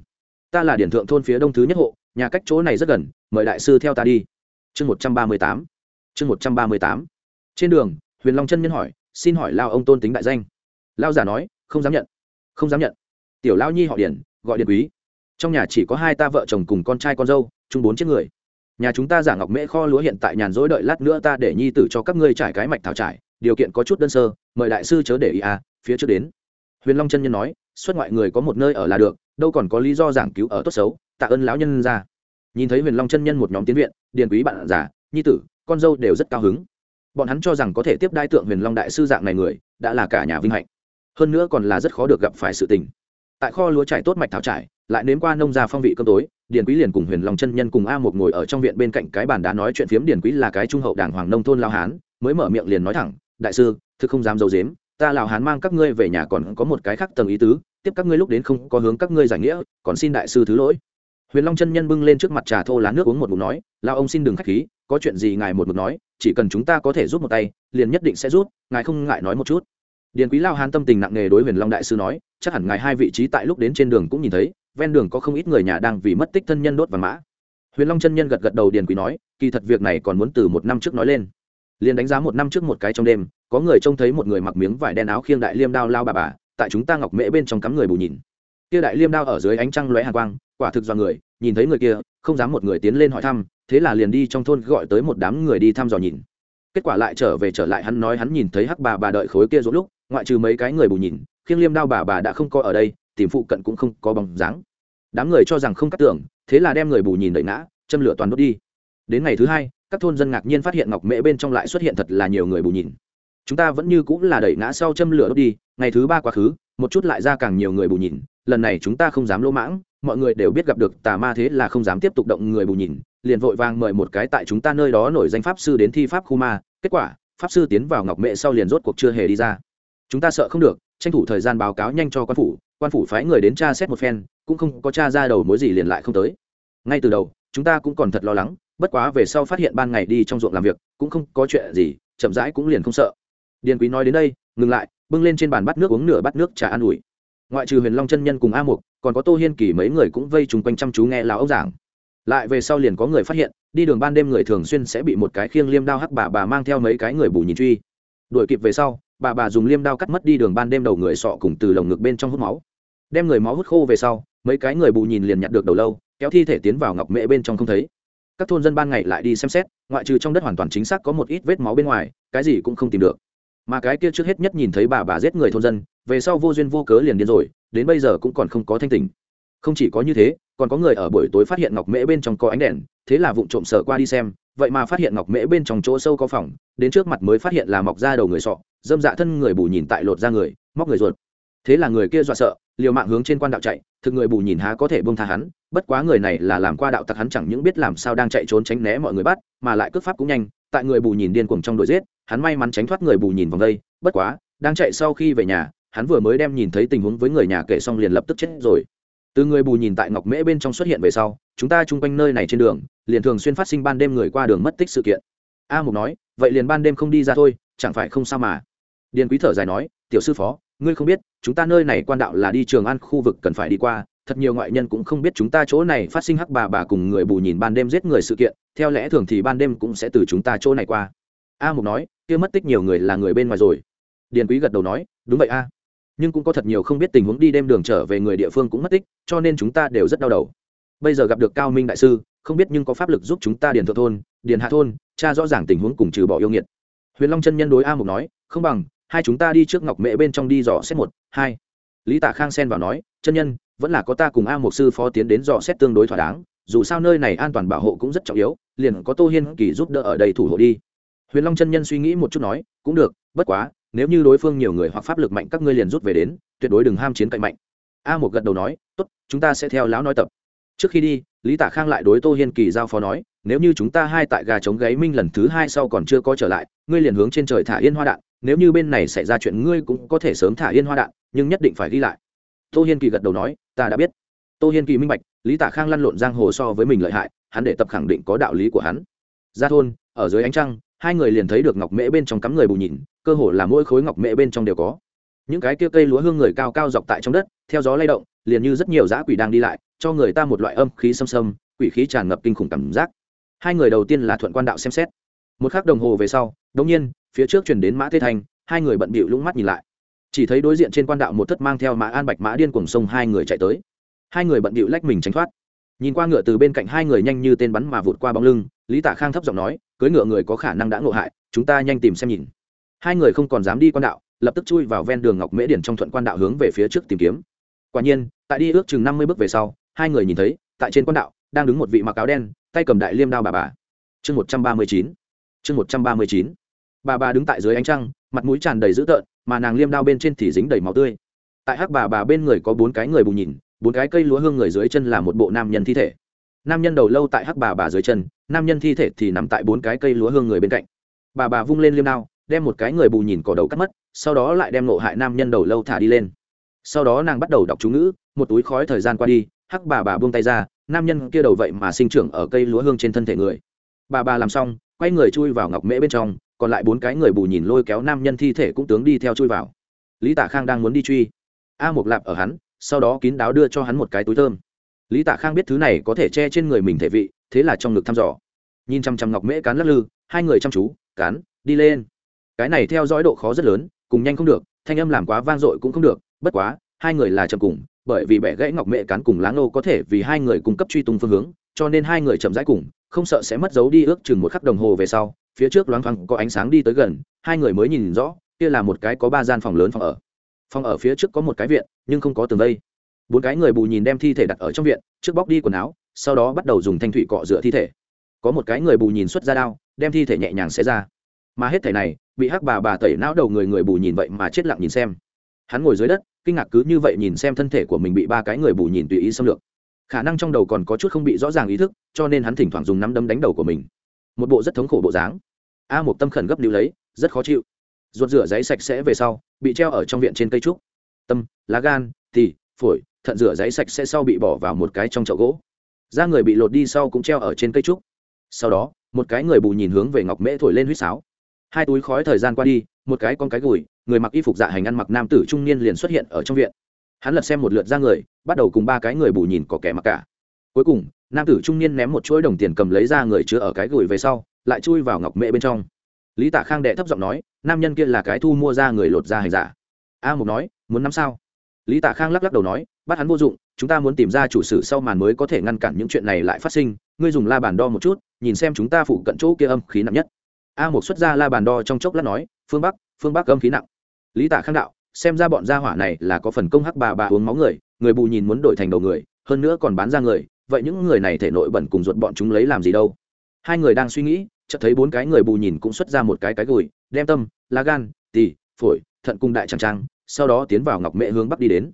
ta là điển thượng thôn phía đông thứ nhất hộ, nhà cách chỗ này rất gần, mời đại sư theo ta đi. Chương một trăm ba mươi tám. Chương một trăm ba mươi tám. Trên đường, huyền long chân nhân hỏi, xin hỏi lao ông tôn tính đại danh. Lao giả nói, không dám nhận. Không dám nhận. Tiểu lao nhi họ điển, gọi điện quý. Trong nhà chỉ có hai ta vợ chồng cùng con trai con dâu, chung bốn chiếc người. Nhà chúng ta giả ngọc mễ kho lúa hiện tại nhàn rỗi đợi lát nữa ta để nhi tử cho các ngươi trải cái mạch thảo trải, điều kiện có chút đơn sơ, mời đại sư chớ để ý à phía trước đến. Huyền long chân nhân nói xuất ngoại người có một nơi ở là được, đâu còn có lý do giảng cứu ở tốt xấu, tạ ơn lão nhân ra. Nhìn thấy huyền long chân nhân một nhóm tiến viện, điền quý bạn giả nhi tử, con dâu đều rất cao hứng. Bọn hắn cho rằng có thể tiếp đai tượng huyền long đại sư dạng này người, đã là cả nhà vinh hạnh. Hơn nữa còn là rất khó được gặp phải sự tình. Tại kho lúa trải tốt mạch thảo trải, lại nếm qua nông gia phong vị cơm tối, điền quý liền cùng huyền long chân nhân cùng a một ngồi ở trong viện bên cạnh cái bàn đá nói chuyện phiếm. Điền quý là cái trung hậu đảng hoàng nông thôn lao hán, mới mở miệng liền nói thẳng, đại sư, thực không dám d i ấ u dếm ta lào hán mang các ngươi về nhà còn có một cái khác tầng ý tứ tiếp các ngươi lúc đến không có hướng các ngươi giải nghĩa, còn xin đại sư thứ lỗi. Huyền long chân nhân bưng lên trước mặt trà thô lá nước uống một mục nói, lao ông xin đừng k h á c h khí, có chuyện gì ngài một mục nói, chỉ cần chúng ta có thể rút một tay, liền nhất định sẽ rút, ngài không ngại nói một chút. Điền quý lao hán tâm tình nặng nề đối huyền long đại sư nói, chắc hẳn ngài hai vị trí tại lúc đến trên đường cũng nhìn thấy, ven đường có không ít người nhà đang vì mất tích thân nhân đốt và mã. Huyền long chân nhân gật gật đầu điền quý nói, kỳ thật việc này còn muốn từ một năm trước nói lên. Liền đánh giá một năm trước một cái trong đêm, có người trông thấy một người mặc miếng vải đen áo khiêng đại liêm đao lao bà bà tại chúng ta ngọc mễ bên trong cắm người bù nhìn. Kia đại liêm đao ở dưới ánh trăng lóe hàng quang, quả thực do người, nhìn thấy người kia, không dám một người tiến lên hỏi thăm, thế là liền đi trong thôn gọi tới một đám người đi thăm dò nhìn. Kết quả lại trở về trở lại hắn nói hắn nhìn thấy hắc bà bà đợi khối kia rỗ lúc, ngoại trừ mấy cái người bù nhìn, khiêng liêm đao bà bà đã không có ở đây, tìm phụ cận cũng không có bóng dáng. Đám người cho rằng không cắt tưởng thế là đem người bù nhìn đợi ngã, châm lửa toàn đốt đi. Đến ngày thứ hai, các thôn dân ngạc nhiên phát hiện ngọc mễ bên trong lại xuất hiện thật là nhiều người bù nhìn chúng ta vẫn như cũng là đẩy ngã sau châm lửa đốt đi, ngày thứ ba quá khứ, một chút lại ra càng nhiều người bù nhìn, lần này chúng ta không dám lỗ mãng, mọi người đều biết gặp được tà ma thế là không dám tiếp tục động người bù nhìn, liền vội vàng mời một cái tại chúng ta nơi đó nổi danh pháp sư đến thi pháp khu ma, kết quả, pháp sư tiến vào ngọc mệ sau liền rốt cuộc chưa hề đi ra. Chúng ta sợ không được, tranh thủ thời gian báo cáo nhanh cho quan phủ quan phủ phái người đến tra xét một phen, cũng không có tra ra đầu mối gì liền lại không tới. Ngay từ đầu, chúng ta cũng còn thật lo lắng, bất quá về sau phát hiện ban ngày đi trong ruộng làm việc, cũng không có chuyện gì, chậm rãi cũng liền không sợ điền quý nói đến đây, ngừng lại, bưng lên trên bàn bắt nước uống nửa bát nước trà an ủi. Ngoại trừ huyền long chân nhân cùng a mục, còn có tô hiên kỳ mấy người cũng vây chung quanh chăm chú nghe lão giảng. Lại về sau liền có người phát hiện, đi đường ban đêm người thường xuyên sẽ bị một cái khiêng liêm đao hắc bà bà mang theo mấy cái người bù nhìn truy. Đuổi kịp về sau, bà bà dùng liêm đao cắt mất đi đường ban đêm đầu người sọ cùng từ lồng ngực bên trong hút máu. Đem người máu hút khô về sau, mấy cái người bù nhìn liền nhặt được đầu lâu, kéo thi thể tiến vào ngọc mễ bên trong không thấy. Các thôn dân ban ngày lại đi xem xét, ngoại trừ trong đất hoàn toàn chính xác có một ít vết máu bên ngoài, cái gì cũng không tìm được mà cái kia trước hết nhất nhìn thấy bà bà giết người thôn dân, về sau vô duyên vô cớ liền điên rồi, đến bây giờ cũng còn không có thanh tình không chỉ có như thế, còn có người ở buổi tối phát hiện ngọc mễ bên trong có ánh đèn, thế là vụ trộm sợ qua đi xem, vậy mà phát hiện ngọc mễ bên trong chỗ sâu có phòng, đến trước mặt mới phát hiện là mọc ra đầu người sọ, dâm dạ thân người bù nhìn tại lột ra người, móc người ruột. Thế là người kia dọa sợ, liều mạng hướng trên quan đạo chạy, thực người bù nhìn há có thể bông tha hắn, bất quá người này là làm qua đạo tặc hắn chẳng những biết làm sao đang chạy trốn tránh né mọi người bắt, mà lại cướp pháp cũng nhanh tại người bù nhìn điên cuồng trong đội giết, hắn may mắn tránh thoát người bù nhìn vòng đây, bất quá, đang chạy sau khi về nhà, hắn vừa mới đem nhìn thấy tình huống với người nhà kể xong liền lập tức chết rồi. Từ người bù nhìn tại ngọc mễ bên trong xuất hiện về sau, chúng ta chung quanh nơi này trên đường, liền thường xuyên phát sinh ban đêm người qua đường mất tích sự kiện. A mục nói, vậy liền ban đêm không đi ra thôi, chẳng phải không sao mà? Điền quý thở dài nói, tiểu sư phó, ngươi không biết, chúng ta nơi này quan đạo là đi trường ăn khu vực cần phải đi qua, thật nhiều ngoại nhân cũng không biết chúng ta chỗ này phát sinh hắc bà bà cùng người bù nhìn ban đêm giết người sự kiện theo lẽ thường thì ban đêm cũng sẽ từ chúng ta chỗ này qua. A mục nói, kia mất tích nhiều người là người bên ngoài rồi. Điền quý gật đầu nói, đúng vậy a. Nhưng cũng có thật nhiều không biết tình huống đi đêm đường trở về người địa phương cũng mất tích, cho nên chúng ta đều rất đau đầu. Bây giờ gặp được cao minh đại sư, không biết nhưng có pháp lực giúp chúng ta điền thượng thôn, điền hạ thôn cha rõ ràng tình huống cùng trừ bỏ yêu nghiệt. Huyền long chân nhân đối a mục nói, không bằng, hai chúng ta đi trước ngọc mễ bên trong đi dò xét một, hai. Lý tạ khang xen vào nói, chân nhân, vẫn là có ta cùng a mục sư phó tiến đến dò xét tương đối thỏa đáng, dù sao nơi này an toàn bảo hộ cũng rất trọng yếu liền có tô hiên kỳ giúp đỡ ở đây thủ hộ đi. Huyền long chân nhân suy nghĩ một chút nói, cũng được, bất quá, nếu như đối phương nhiều người hoặc pháp lực mạnh các ngươi liền rút về đến, tuyệt đối đừng ham chiến cạnh mạnh. A một gật đầu nói, tốt, chúng ta sẽ theo lão nói tập. Trước khi đi, lý tả khang lại đối tô hiên kỳ giao phó nói, nếu như chúng ta hai tại gà chống gáy minh lần thứ hai sau còn chưa có trở lại, ngươi liền hướng trên trời thả yên hoa đạn, nếu như bên này xảy ra chuyện ngươi cũng có thể sớm thả yên hoa đạn, nhưng nhất định phải ghi lại. Tô hiên kỳ gật đầu nói, ta đã biết tô hiên kỳ minh bạch, lý tả khang lăn lộn giang hồ so với mình lợi hại, hắn để tập khẳng định có đạo lý của hắn. Ra thôn, ở dưới ánh trăng, hai người liền thấy được ngọc mễ bên trong cắm người bù nhìn, cơ hồ là mỗi khối ngọc mễ bên trong đều có. Những cái kia cây lúa hương người cao cao dọc tại trong đất, theo gió lay động, liền như rất nhiều dã quỷ đang đi lại, cho người ta một loại âm khí xâm xâm quỷ khí tràn ngập kinh khủng cảm giác. Hai người đầu tiên là thuận quan đạo xem xét. Một khắc đồng hồ về sau đống nhiên, phía trước chuyển đến mã tê thành, hai người bận bịu lũng mắt nhìn lại. Chỉ thấy đối diện trên quan đạo một thất mang theo mã an bạch mã điên cuồng sông hai người chạy tới hai người bận bịu lách mình tránh thoát. Nhìn qua ngựa từ bên cạnh hai người nhanh như tên bắn mà vụt qua bóng lưng, lý tạ khang thấp giọng nói, cưới ngựa người có khả năng đã ngộ hại, chúng ta nhanh tìm xem nhìn. Hai người không còn dám đi quan đạo, lập tức chui vào ven đường ngọc mễ điển trong thuận quan đạo hướng về phía trước tìm kiếm. Quả nhiên, tại đi ước chừng năm mươi bước về sau, hai người nhìn thấy, tại trên quan đạo, đang đứng một vị mặc áo đen, tay cầm đại liêm đao bà bà. Chương một trăm ba mươi chín. Chương một trăm ba mươi chín. Bà bà đứng tại dưới ánh trăng, mặt mũi tràn đầy dữ tợn, mà nàng liêm đao bên trên thì dính đầy máu tươi. Tại hắc bà bà bên người có bốn cái người bù nhìn bốn cái cây lúa hương người dưới chân là một bộ nam nhân thi thể. Nam nhân đầu lâu tại hắc bà bà dưới chân, nam nhân thi thể thì nằm tại bốn cái cây lúa hương người bên cạnh. Bà bà vung lên liêm đao, đem một cái người bù nhìn cỏ đầu cắt mất, sau đó lại đem nộ hại nam nhân đầu lâu thả đi lên. Sau đó nàng bắt đầu đọc chú ngữ, một túi khói thời gian qua đi, hắc bà bà buông tay ra, nam nhân kia đầu vậy mà sinh trưởng ở cây lúa hương trên thân thể người. Bà bà làm xong, quay người chui vào ngọc mễ bên trong, còn lại bốn cái người bù nhìn lôi kéo nam nhân thi thể cũng tướng đi theo chui vào. Lý tả khang đang muốn đi truy. A mục lạp ở hắn sau đó kín đáo đưa cho hắn một cái túi thơm. Lý tả khang biết thứ này có thể che trên người mình thể vị, thế là trong ngực thăm dò. Nhìn chăm chăm ngọc mễ cán lắc lư, hai người chăm chú, cán, đi lên. Cái này theo dõi độ khó rất lớn, cùng nhanh không được, thanh âm làm quá vang dội cũng không được, bất quá, hai người là chậm cùng, bởi vì bẻ gãy ngọc mễ cán cùng láng nô có thể vì hai người cung cấp truy tung phương hướng, cho nên hai người chậm rãi cùng, không sợ sẽ mất dấu đi ước chừng một khắc đồng hồ về sau, phía trước loáng thoáng có ánh sáng đi tới gần, hai người mới nhìn rõ, kia là một cái có ba gian phòng lớn phòng ở phòng ở phía trước có một cái viện, nhưng không có tường vây. Bốn cái người bù nhìn đem thi thể đặt ở trong viện, trước bóc đi quần áo, sau đó bắt đầu dùng thanh thủy cọ rửa thi thể. Có một cái người bù nhìn xuất ra đao, đem thi thể nhẹ nhàng xé ra. Mà hết thể này, bị hắc bà bà tẩy não đầu người người bù nhìn vậy mà chết lặng nhìn xem. Hắn ngồi dưới đất, kinh ngạc cứ như vậy nhìn xem thân thể của mình bị ba cái người bù nhìn tùy ý xâm lược. Khả năng trong đầu còn có chút không bị rõ ràng ý thức, cho nên hắn thỉnh thoảng dùng nắm đấm đánh đầu của mình. Một bộ rất thống khổ bộ dáng. A một tâm khẩn gấp níu lấy, rất khó chịu ruột rửa giấy sạch sẽ về sau, bị treo ở trong viện trên cây trúc. Tâm, lá gan thì phổi, thận rửa giấy sạch sẽ sau bị bỏ vào một cái trong chậu gỗ. Da người bị lột đi sau cũng treo ở trên cây trúc. Sau đó, một cái người bù nhìn hướng về ngọc mễ thổi lên huýt sáo. Hai túi khói thời gian qua đi, một cái con cái gùi, người mặc y phục dạ hành ăn mặc nam tử trung niên liền xuất hiện ở trong viện. Hắn lật xem một lượt ra người, bắt đầu cùng ba cái người bù nhìn có kẻ mặc cả. Cuối cùng, nam tử trung niên ném một chuỗi đồng tiền cầm lấy ra người chứa ở cái gùi về sau, lại chui vào ngọc mễ bên trong. Lý tả khang đệ thấp giọng nói nam nhân kia là cái thu mua ra người lột ra hành giả. A mục nói, muốn năm sao? Lý tả khang lắc lắc đầu nói, bắt hắn vô dụng, chúng ta muốn tìm ra chủ sử sau màn mới có thể ngăn cản những chuyện này lại phát sinh, ngươi dùng la bàn đo một chút, nhìn xem chúng ta phụ cận chỗ kia âm khí nặng nhất. A Mục xuất ra la bàn đo trong chốc lát nói, phương bắc phương bắc âm khí nặng. Lý tả khang đạo, xem ra bọn gia hỏa này là có phần công hắc bà bà uống máu người người bù nhìn muốn đổi thành đầu người, hơn nữa còn bán ra người, vậy những người này thể nội bẩn cùng ruột bọn chúng lấy làm gì đâu? Hai người đang suy nghĩ chợt thấy bốn cái người bù nhìn cũng xuất ra một cái cái gùi, đem tâm, lá gan, tỳ, phổi, thận cung đại tràng trang sau đó tiến vào ngọc mẹ hướng bắc đi đến.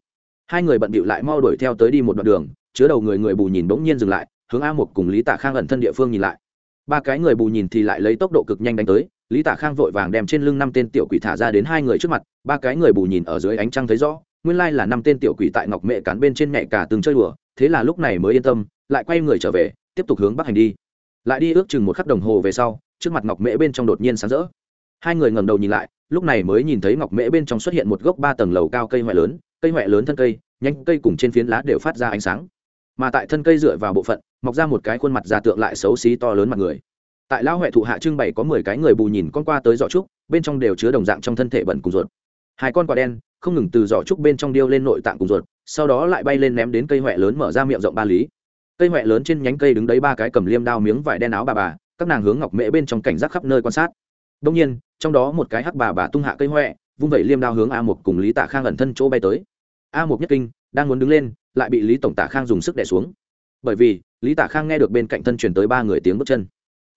Hai người bận bịu lại mau đuổi theo tới đi một đoạn đường, chứa đầu người người bù nhìn bỗng nhiên dừng lại, hướng a một cùng lý tạ khang ẩn thân địa phương nhìn lại. Ba cái người bù nhìn thì lại lấy tốc độ cực nhanh đánh tới, lý tạ khang vội vàng đem trên lưng năm tên tiểu quỷ thả ra đến hai người trước mặt, ba cái người bù nhìn ở dưới ánh trăng thấy rõ, nguyên lai là năm tên tiểu quỷ tại ngọc mẹ cán bên trên nhẹ cả từng chơi đùa, thế là lúc này mới yên tâm, lại quay người trở về, tiếp tục hướng bắc hành đi lại đi ước chừng một khắc đồng hồ về sau, trước mặt ngọc mễ bên trong đột nhiên sáng rỡ. Hai người ngẩng đầu nhìn lại, lúc này mới nhìn thấy ngọc mễ bên trong xuất hiện một gốc ba tầng lầu cao cây hoại lớn, cây hoại lớn thân cây, nhánh cây cùng trên phiến lá đều phát ra ánh sáng. Mà tại thân cây dựa vào bộ phận, mọc ra một cái khuôn mặt già tượng lại xấu xí to lớn mặt người. Tại lão huệ thụ hạ trưng bày có mười cái người bù nhìn con qua tới giỏ trúc, bên trong đều chứa đồng dạng trong thân thể bẩn cùng ruột. Hai con quả đen, không ngừng từ giỏ trúc bên trong điêu lên nội tạng cùng ruột, sau đó lại bay lên ném đến cây huệ lớn mở ra miệng rộng ba lý cây huệ lớn trên nhánh cây đứng đấy ba cái cầm liêm đao miếng vải đen áo bà bà, các nàng hướng ngọc mễ bên trong cảnh giác khắp nơi quan sát. Đông nhiên, trong đó một cái hắc bà bà tung hạ cây huệ vung vẩy liêm đao hướng a một cùng lý tạ khang ẩn thân chỗ bay tới. A một nhất kinh, đang muốn đứng lên, lại bị lý tổng tạ khang dùng sức đẻ xuống. Bởi vì, lý tạ khang nghe được bên cạnh thân truyền tới ba người tiếng bước chân.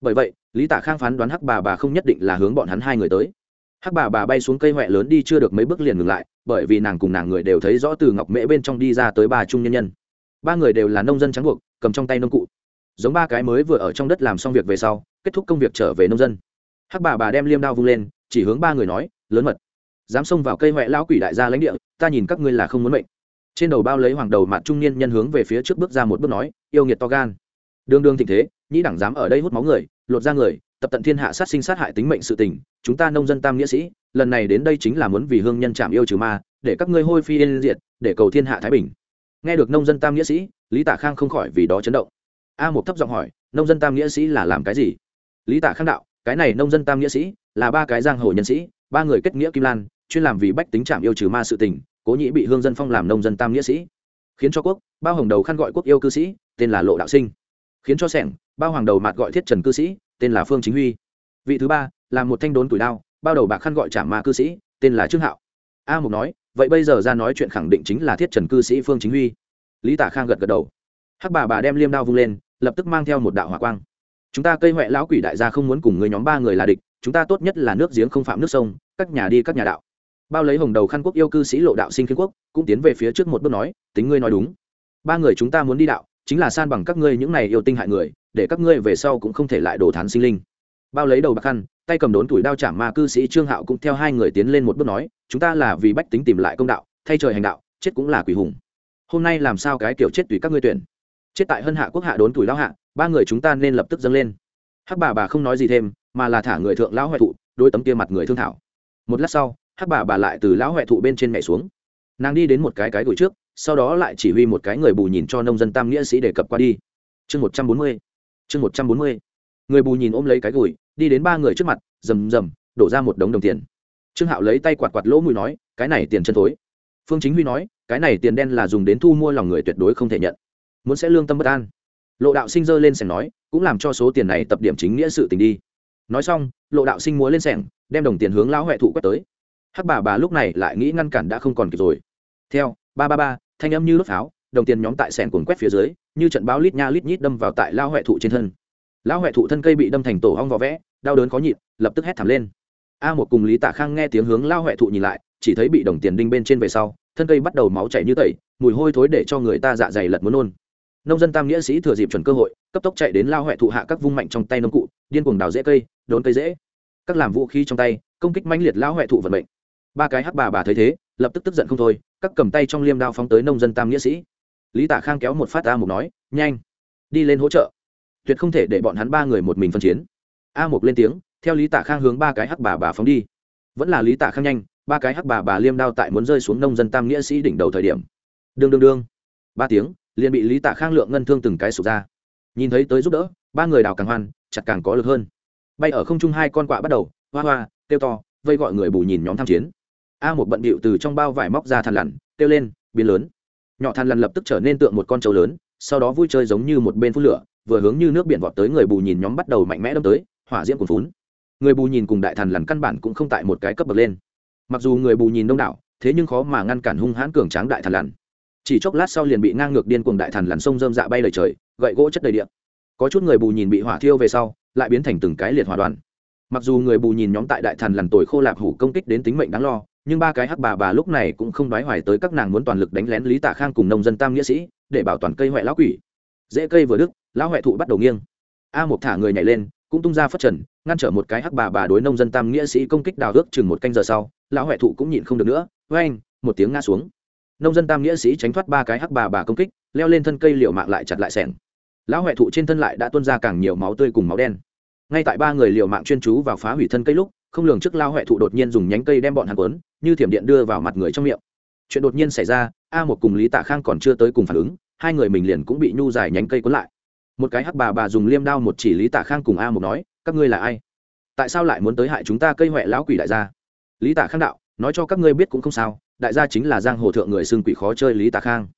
Bởi vậy, lý tạ khang phán đoán hắc bà bà không nhất định là hướng bọn hắn hai người tới. Hắc bà bà bay xuống cây huệ lớn đi chưa được mấy bước liền ngừng lại, bởi vì nàng cùng nàng người đều thấy rõ từ ngọc mễ bên trong đi ra tới ba trung nhân nhân ba người đều là nông dân trắng buộc, cầm trong tay nông cụ. Giống ba cái mới vừa ở trong đất làm xong việc về sau, kết thúc công việc trở về nông dân. Hắc bà bà đem liêm đao vung lên, chỉ hướng ba người nói, lớn mật, dám xông vào cây huệ lão quỷ đại gia lãnh địa, ta nhìn các ngươi là không muốn mệnh. Trên đầu bao lấy hoàng đầu mặt trung niên nhân hướng về phía trước bước ra một bước nói, yêu nghiệt to gan. Đương đương tình thế, nhĩ đẳng dám ở đây hút máu người, lột ra người, tập tận thiên hạ sát sinh sát hại tính mệnh sự tình, chúng ta nông dân tam nghĩa sĩ, lần này đến đây chính là muốn vì hương nhân chạm yêu trừ ma, để các ngươi hôi phi yên diệt, để cầu thiên hạ thái bình nghe được nông dân tam nghĩa sĩ, lý tả khang không khỏi vì đó chấn động. A một thấp giọng hỏi, nông dân tam nghĩa sĩ là làm cái gì? Lý tả khang đạo, cái này nông dân tam nghĩa sĩ là ba cái giang hồ nhân sĩ, ba người kết nghĩa kim lan, chuyên làm vì bách tính trạm yêu trừ ma sự tình, cố nhĩ bị hương dân phong làm nông dân tam nghĩa sĩ. Khiến cho quốc bao hồng đầu khăn gọi quốc yêu cư sĩ, tên là lộ đạo sinh. Khiến cho sẻng bao hoàng đầu mạt gọi thiết trần cư sĩ, tên là phương chính huy. Vị thứ ba, là một thanh đốn tuổi đao bao đầu bạc khăn gọi trả ma cư sĩ, tên là trương hạo. A mục nói vậy bây giờ ra nói chuyện khẳng định chính là thiết trần cư sĩ phương chính huy. Lý tả khang gật gật đầu. Hắc bà bà đem liêm đao vung lên, lập tức mang theo một đạo hỏa quang. Chúng ta cây huệ lão quỷ đại gia không muốn cùng người nhóm ba người là địch, chúng ta tốt nhất là nước giếng không phạm nước sông, các nhà đi các nhà đạo. Bao lấy hồng đầu khăn quốc yêu cư sĩ lộ đạo sinh khiên quốc, cũng tiến về phía trước một bước nói, tính ngươi nói đúng. Ba người chúng ta muốn đi đạo, chính là san bằng các ngươi những này yêu tinh hại người, để các ngươi về sau cũng không thể lại đổ thán sinh linh. Bao lấy đầu bạc khăn tay cầm đốn tuổi đao chạm ma cư sĩ trương hạo cũng theo hai người tiến lên một bước nói, chúng ta là vì bách tính tìm lại công đạo, thay trời hành đạo, chết cũng là quỷ hùng. Hôm nay làm sao cái kiểu chết tùy các ngươi tuyển? Chết tại hân hạ quốc hạ đốn tuổi lao hạ, ba người chúng ta nên lập tức dâng lên. Hắc bà bà không nói gì thêm, mà là thả người thượng lão huệ thụ, đôi tấm kia mặt người thương thảo. Một lát sau, hắc bà bà lại từ lão huệ thụ bên trên mẹ xuống. Nàng đi đến một cái cái gửi trước, sau đó lại chỉ huy một cái người bù nhìn cho nông dân tam nghĩa sĩ đề cập qua đi. Chương một trăm bốn mươi, chương một trăm bốn mươi người bù nhìn ôm lấy cái gùi, đi đến ba người trước mặt, rầm rầm, đổ ra một đống đồng tiền. Trương hạo lấy tay quạt quạt lỗ mùi nói, cái này tiền chân thối. Phương chính huy nói, cái này tiền đen là dùng đến thu mua lòng người tuyệt đối không thể nhận. Muốn sẽ lương tâm bất an. Lộ đạo sinh dơ lên sẻng nói, cũng làm cho số tiền này tập điểm chính nghĩa sự tình đi. Nói xong, lộ đạo sinh múa lên sẻng, đem đồng tiền hướng lão huệ thụ quét tới. Hắc bà bà lúc này lại nghĩ ngăn cản đã không còn kịp rồi. Theo, ba ba ba, thanh âm như đốt pháo, đồng tiền nhóm tại sẻng cuốn quét phía dưới, như trận báo lít nha lít nhít đâm vào tại lao huệ thụ trên thân lão huệ thụ thân cây bị đâm thành tổ hong vỏ vẽ, đau đớn khó nhịn, lập tức hét thảm lên. A một cùng lý tạ khang nghe tiếng hướng lao huệ thụ nhìn lại, chỉ thấy bị đồng tiền đinh bên trên về sau, thân cây bắt đầu máu chảy như tẩy, mùi hôi thối để cho người ta dạ dày lật muốn nôn. Nông dân tam nghĩa sĩ thừa dịp chuẩn cơ hội, cấp tốc chạy đến lao huệ thụ hạ các vung mạnh trong tay nông cụ, điên cuồng đào dễ cây, đốn cây dễ các làm vũ khí trong tay, công kích mãnh liệt lão huệ thụ vận mệnh. Ba cái hắc bà bà thấy thế, lập tức tức giận không thôi, các cầm tay trong liêm đao phóng tới nông dân tam nghĩa sĩ. Lý tả khang kéo một phát a mục nói, nhanh, đi lên hỗ trợ tuyệt không thể để bọn hắn ba người một mình phân chiến. A mục lên tiếng, theo lý Tạ khang hướng ba cái hắc bà bà phóng đi. Vẫn là lý Tạ khang nhanh, ba cái hắc bà bà liêm đao tại muốn rơi xuống nông dân tam nghĩa sĩ đỉnh đầu thời điểm. Đương đương đương. Ba tiếng, liền bị lý Tạ khang lượng ngân thương từng cái sụp ra. Nhìn thấy tới giúp đỡ, ba người đào càng hoan, chặt càng có lực hơn. Bay ở không trung hai con quạ bắt đầu, hoa hoa, kêu to, vây gọi người bù nhìn nhóm tham chiến. A một bận bịu từ trong bao vải móc ra than lằn kêu lên, biến lớn. Nhỏ than lằn lập tức trở nên tượng một con trâu lớn, sau đó vui chơi giống như một bên phun lửa vừa hướng như nước biển vọt tới người bù nhìn nhóm bắt đầu mạnh mẽ đâm tới, hỏa diễm cuồn phún người bù nhìn cùng đại thần lằn căn bản cũng không tại một cái cấp bậc lên. Mặc dù người bù nhìn đông đảo, thế nhưng khó mà ngăn cản hung hãn cường tráng đại thần lằn. Chỉ chốc lát sau liền bị ngang ngược điên cuồng đại thần lằn sông dơm dạ bay lời trời, gậy gỗ chất đầy điện. Có chút người bù nhìn bị hỏa thiêu về sau, lại biến thành từng cái liệt hỏa đoàn. Mặc dù người bù nhìn nhóm tại đại thần lằn tồi khô lạp hủ công kích đến tính mệnh đáng lo, nhưng ba cái hắc bà bà lúc này cũng không đoái hoài tới các nàng muốn toàn lực đánh lén lý tạ khang cùng nông dân tam nghĩa sĩ, để bảo toàn cây huệ lão quỷ. Dễ cây vừa đức lão huệ thụ bắt đầu nghiêng. A một thả người nhảy lên, cũng tung ra phất trần, ngăn trở một cái hắc bà bà đối nông dân tam nghĩa sĩ công kích đào ước chừng một canh giờ sau, lão huệ thụ cũng nhịn không được nữa với anh một tiếng ngã xuống. Nông dân tam nghĩa sĩ tránh thoát ba cái hắc bà bà công kích, leo lên thân cây liều mạng lại chặt lại sẻng. Lão huệ thụ trên thân lại đã tuôn ra càng nhiều máu tươi cùng máu đen. Ngay tại ba người liều mạng chuyên chú vào phá hủy thân cây lúc, không lường trước lao huệ thụ đột nhiên dùng nhánh cây đem bọn hắn quấn như thiểm điện đưa vào mặt người trong miệng. Chuyện đột nhiên xảy ra, a một cùng lý tạ khang còn chưa tới cùng phản ứng, hai người mình liền cũng bị nhu dài nhánh cây quấn lại một cái hắc bà bà dùng liêm đao một chỉ lý tạ khang cùng a một nói, các ngươi là ai? Tại sao lại muốn tới hại chúng ta cây huệ lão quỷ đại gia? Lý tạ khang đạo, nói cho các ngươi biết cũng không sao, đại gia chính là giang hồ thượng người xưng quỷ khó chơi lý tạ khang.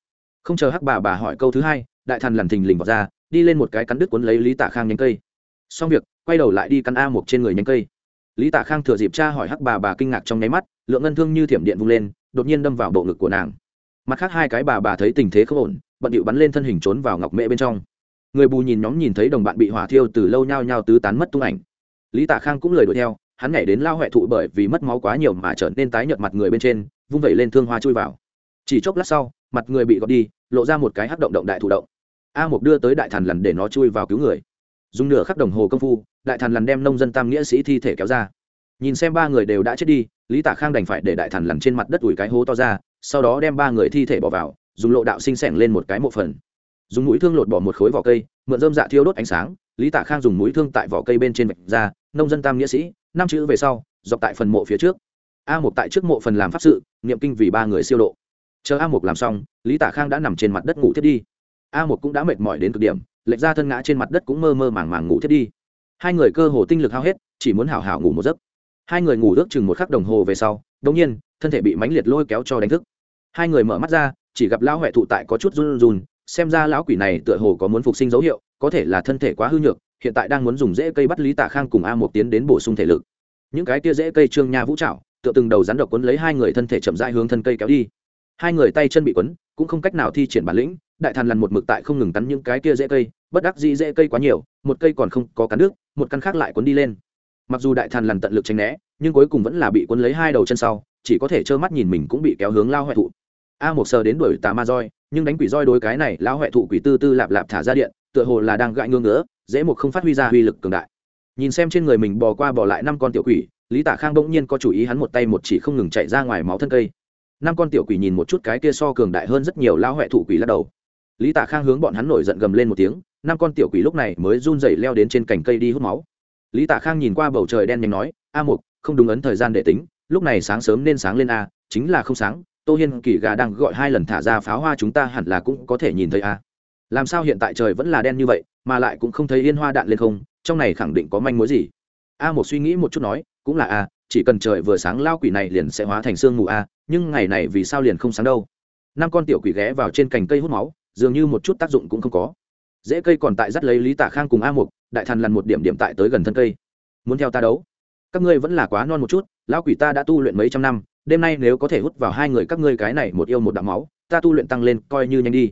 Không chờ hắc bà bà hỏi câu thứ hai, đại thần lằn thình lình vào ra, đi lên một cái cắn đứt cuốn lấy lý tạ khang nhánh cây. Xong việc, quay đầu lại đi cắn a một trên người nhánh cây. Lý tạ khang thừa dịp cha hỏi hắc bà bà kinh ngạc trong nháy mắt, lượng ngân thương như thiểm điện vung lên, đột nhiên đâm vào bộ ngực của nàng. Mặt khác hai cái bà bà thấy tình thế không ổn, bận điệu bắn lên thân hình trốn vào ngọc mễ bên trong người bù nhìn nhóm nhìn thấy đồng bạn bị hỏa thiêu từ lâu nhao nhao tứ tán mất tung ảnh. Lý tạ khang cũng lời đuổi theo, hắn nhảy đến lao huệ thụ bởi vì mất máu quá nhiều mà trở nên tái nhợt mặt người bên trên, vung vẩy lên thương hoa chui vào. Chỉ chốc lát sau, mặt người bị gọt đi, lộ ra một cái hắc động động đại thụ động. A mục đưa tới đại thần lần để nó chui vào cứu người. Dùng nửa khắc đồng hồ công phu, đại thần lần đem nông dân tam nghĩa sĩ thi thể kéo ra. Nhìn xem ba người đều đã chết đi, lý tạ khang đành phải để đại thần lần trên mặt đất ủi cái hố to ra, sau đó đem ba người thi thể bỏ vào, dùng lộ đạo sinh sẻng lên một cái mộ phần dùng mũi thương lột bỏ một khối vỏ cây, mượn dơm dạ thiêu đốt ánh sáng. Lý tạ khang dùng mũi thương tại vỏ cây bên trên vạch ra, nông dân tam nghĩa sĩ, năm chữ về sau, dọc tại phần mộ phía trước. A một tại trước mộ phần làm pháp sự, niệm kinh vì ba người siêu độ. Chờ a một làm xong, lý tạ khang đã nằm trên mặt đất ngủ thiết đi. A một cũng đã mệt mỏi đến cực điểm, lệch ra thân ngã trên mặt đất cũng mơ mơ màng màng ngủ thiết đi. Hai người cơ hồ tinh lực hao hết, chỉ muốn hảo hảo ngủ một giấc. Hai người ngủ ước chừng một khắc đồng hồ về sau đông nhiên, thân thể bị mãnh liệt lôi kéo cho đánh thức. Hai người mở mắt ra, chỉ gặp lão huệ thụ tại có chút run run xem ra lão quỷ này tựa hồ có muốn phục sinh dấu hiệu, có thể là thân thể quá hư nhược, hiện tại đang muốn dùng rễ cây bắt lý tạ khang cùng a một tiến đến bổ sung thể lực. Những cái tia rễ cây trương nha vũ trạo tựa từng đầu rắn độc quấn lấy hai người thân thể chậm rãi hướng thân cây kéo đi. Hai người tay chân bị quấn, cũng không cách nào thi triển bản lĩnh, đại thần lằn một mực tại không ngừng cắn những cái tia rễ cây, bất đắc dĩ rễ cây quá nhiều, một cây còn không có cắn nước một căn khác lại quấn đi lên. Mặc dù đại thần lằn tận lực tránh né, nhưng cuối cùng vẫn là bị quấn lấy hai đầu chân sau, chỉ có thể trơ mắt nhìn mình cũng bị kéo hướng lao hoại thụ a một sờ đến đuổi tà ma roi nhưng đánh quỷ roi đối cái này lão huệ thụ quỷ tư tư lạp lạp thả ra điện tựa hồ là đang gãi ngưỡng ngứa, dễ một không phát huy ra uy lực cường đại. Nhìn xem trên người mình bò qua bỏ lại năm con tiểu quỷ lý tả khang bỗng nhiên có chủ ý hắn một tay một chỉ không ngừng chạy ra ngoài máu thân cây. Năm con tiểu quỷ nhìn một chút cái kia so cường đại hơn rất nhiều lão huệ thụ quỷ lắc đầu. Lý tả khang hướng bọn hắn nổi giận gầm lên một tiếng năm con tiểu quỷ lúc này mới run rẩy leo đến trên cành cây đi hút máu. Lý tả khang nhìn qua bầu trời đen nhanh nói a mục không đúng ấn thời gian để tính lúc này sáng sớm nên sáng lên a chính là không sáng tô hiên kỳ gà đang gọi hai lần thả ra pháo hoa chúng ta hẳn là cũng có thể nhìn thấy a làm sao hiện tại trời vẫn là đen như vậy, mà lại cũng không thấy yên hoa đạn lên không, trong này khẳng định có manh mối gì? A một suy nghĩ một chút nói, cũng là a chỉ cần trời vừa sáng lao quỷ này liền sẽ hóa thành sương mù a nhưng ngày này vì sao liền không sáng đâu? Năm con tiểu quỷ ghé vào trên cành cây hút máu, dường như một chút tác dụng cũng không có. Dễ cây còn tại dắt lấy lý tạ khang cùng a mục đại thần lằn một điểm điểm tại tới gần thân cây. Muốn theo ta đấu? Các ngươi vẫn là quá non một chút, lão quỷ ta đã tu luyện mấy trăm năm đêm nay nếu có thể hút vào hai người các ngươi cái này một yêu một đạo máu, ta tu luyện tăng lên coi như nhanh đi.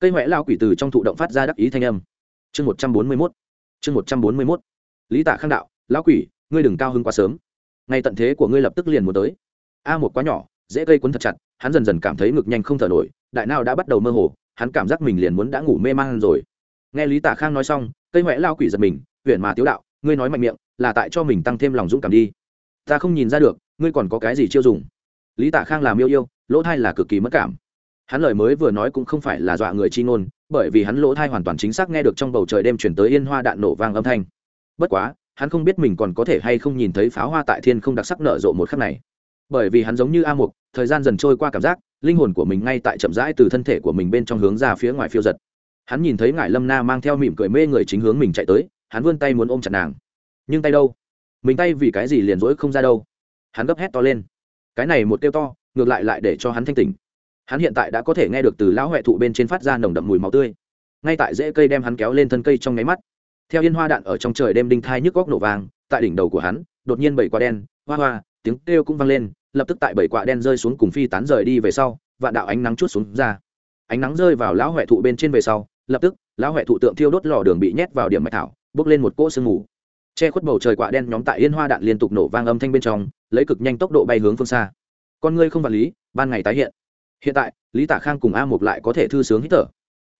Cây huệ lao quỷ từ trong thụ động phát ra đắc ý thanh âm. Chương một trăm bốn mươi mốt. Chương một trăm bốn mươi mốt. Lý tạ khang đạo, lão quỷ, ngươi đừng cao hưng quá sớm. Ngày tận thế của ngươi lập tức liền muốn tới. A một quá nhỏ, dễ gây quấn thật chặt, hắn dần dần cảm thấy ngực nhanh không thở nổi, đại nào đã bắt đầu mơ hồ, hắn cảm giác mình liền muốn đã ngủ mê man rồi. Nghe lý tạ khang nói xong, cây huệ lao quỷ giật mình huyện mà tiếu đạo, ngươi nói mạnh miệng, là tại cho mình tăng thêm lòng dũng cảm đi ta không nhìn ra được, ngươi còn có cái gì chiêu dùng? Lý tạ khang làm yêu yêu, lỗ thai là cực kỳ mất cảm. Hắn lời mới vừa nói cũng không phải là dọa người chi ngôn, bởi vì hắn lỗ thai hoàn toàn chính xác nghe được trong bầu trời đêm chuyển tới yên hoa đạn nổ vang âm thanh. Bất quá, hắn không biết mình còn có thể hay không nhìn thấy pháo hoa tại thiên không đặc sắc nở rộ một khắc này. Bởi vì hắn giống như a mục, thời gian dần trôi qua cảm giác, linh hồn của mình ngay tại chậm rãi từ thân thể của mình bên trong hướng ra phía ngoài phiêu giật. Hắn nhìn thấy ngải lâm na mang theo mỉm cười mê người chính hướng mình chạy tới, hắn vươn tay muốn ôm chặt nàng. Nhưng tay đâu? Mình tay vì cái gì liền rỗi không ra đâu. Hắn gấp hét to lên. Cái này một kêu to, ngược lại lại để cho hắn thanh tỉnh. Hắn hiện tại đã có thể nghe được từ lão huệ thụ bên trên phát ra nồng đậm mùi máu tươi. Ngay tại rễ cây đem hắn kéo lên thân cây trong nháy mắt, theo yên hoa đạn ở trong trời đêm đinh thai nhức góc nổ vàng, tại đỉnh đầu của hắn, đột nhiên bảy quả đen, hoa hoa, tiếng kêu cũng vang lên, lập tức tại bảy quả đen rơi xuống cùng phi tán rời đi về sau, vạn đạo ánh nắng chút xuống ra. Ánh nắng rơi vào lão huệ thụ bên trên về sau, lập tức, lão huệ thụ tượng thiêu đốt lò đường bị nhét vào điểm mạch thảo, bốc lên một cỗ sương mù che khuất bầu trời quạ đen nhóm tại yên hoa đạn liên tục nổ vang âm thanh bên trong, lấy cực nhanh tốc độ bay hướng phương xa. Con ngươi không vật lý, ban ngày tái hiện. Hiện tại, lý Tả khang cùng a Mục lại có thể thư sướng hít thở.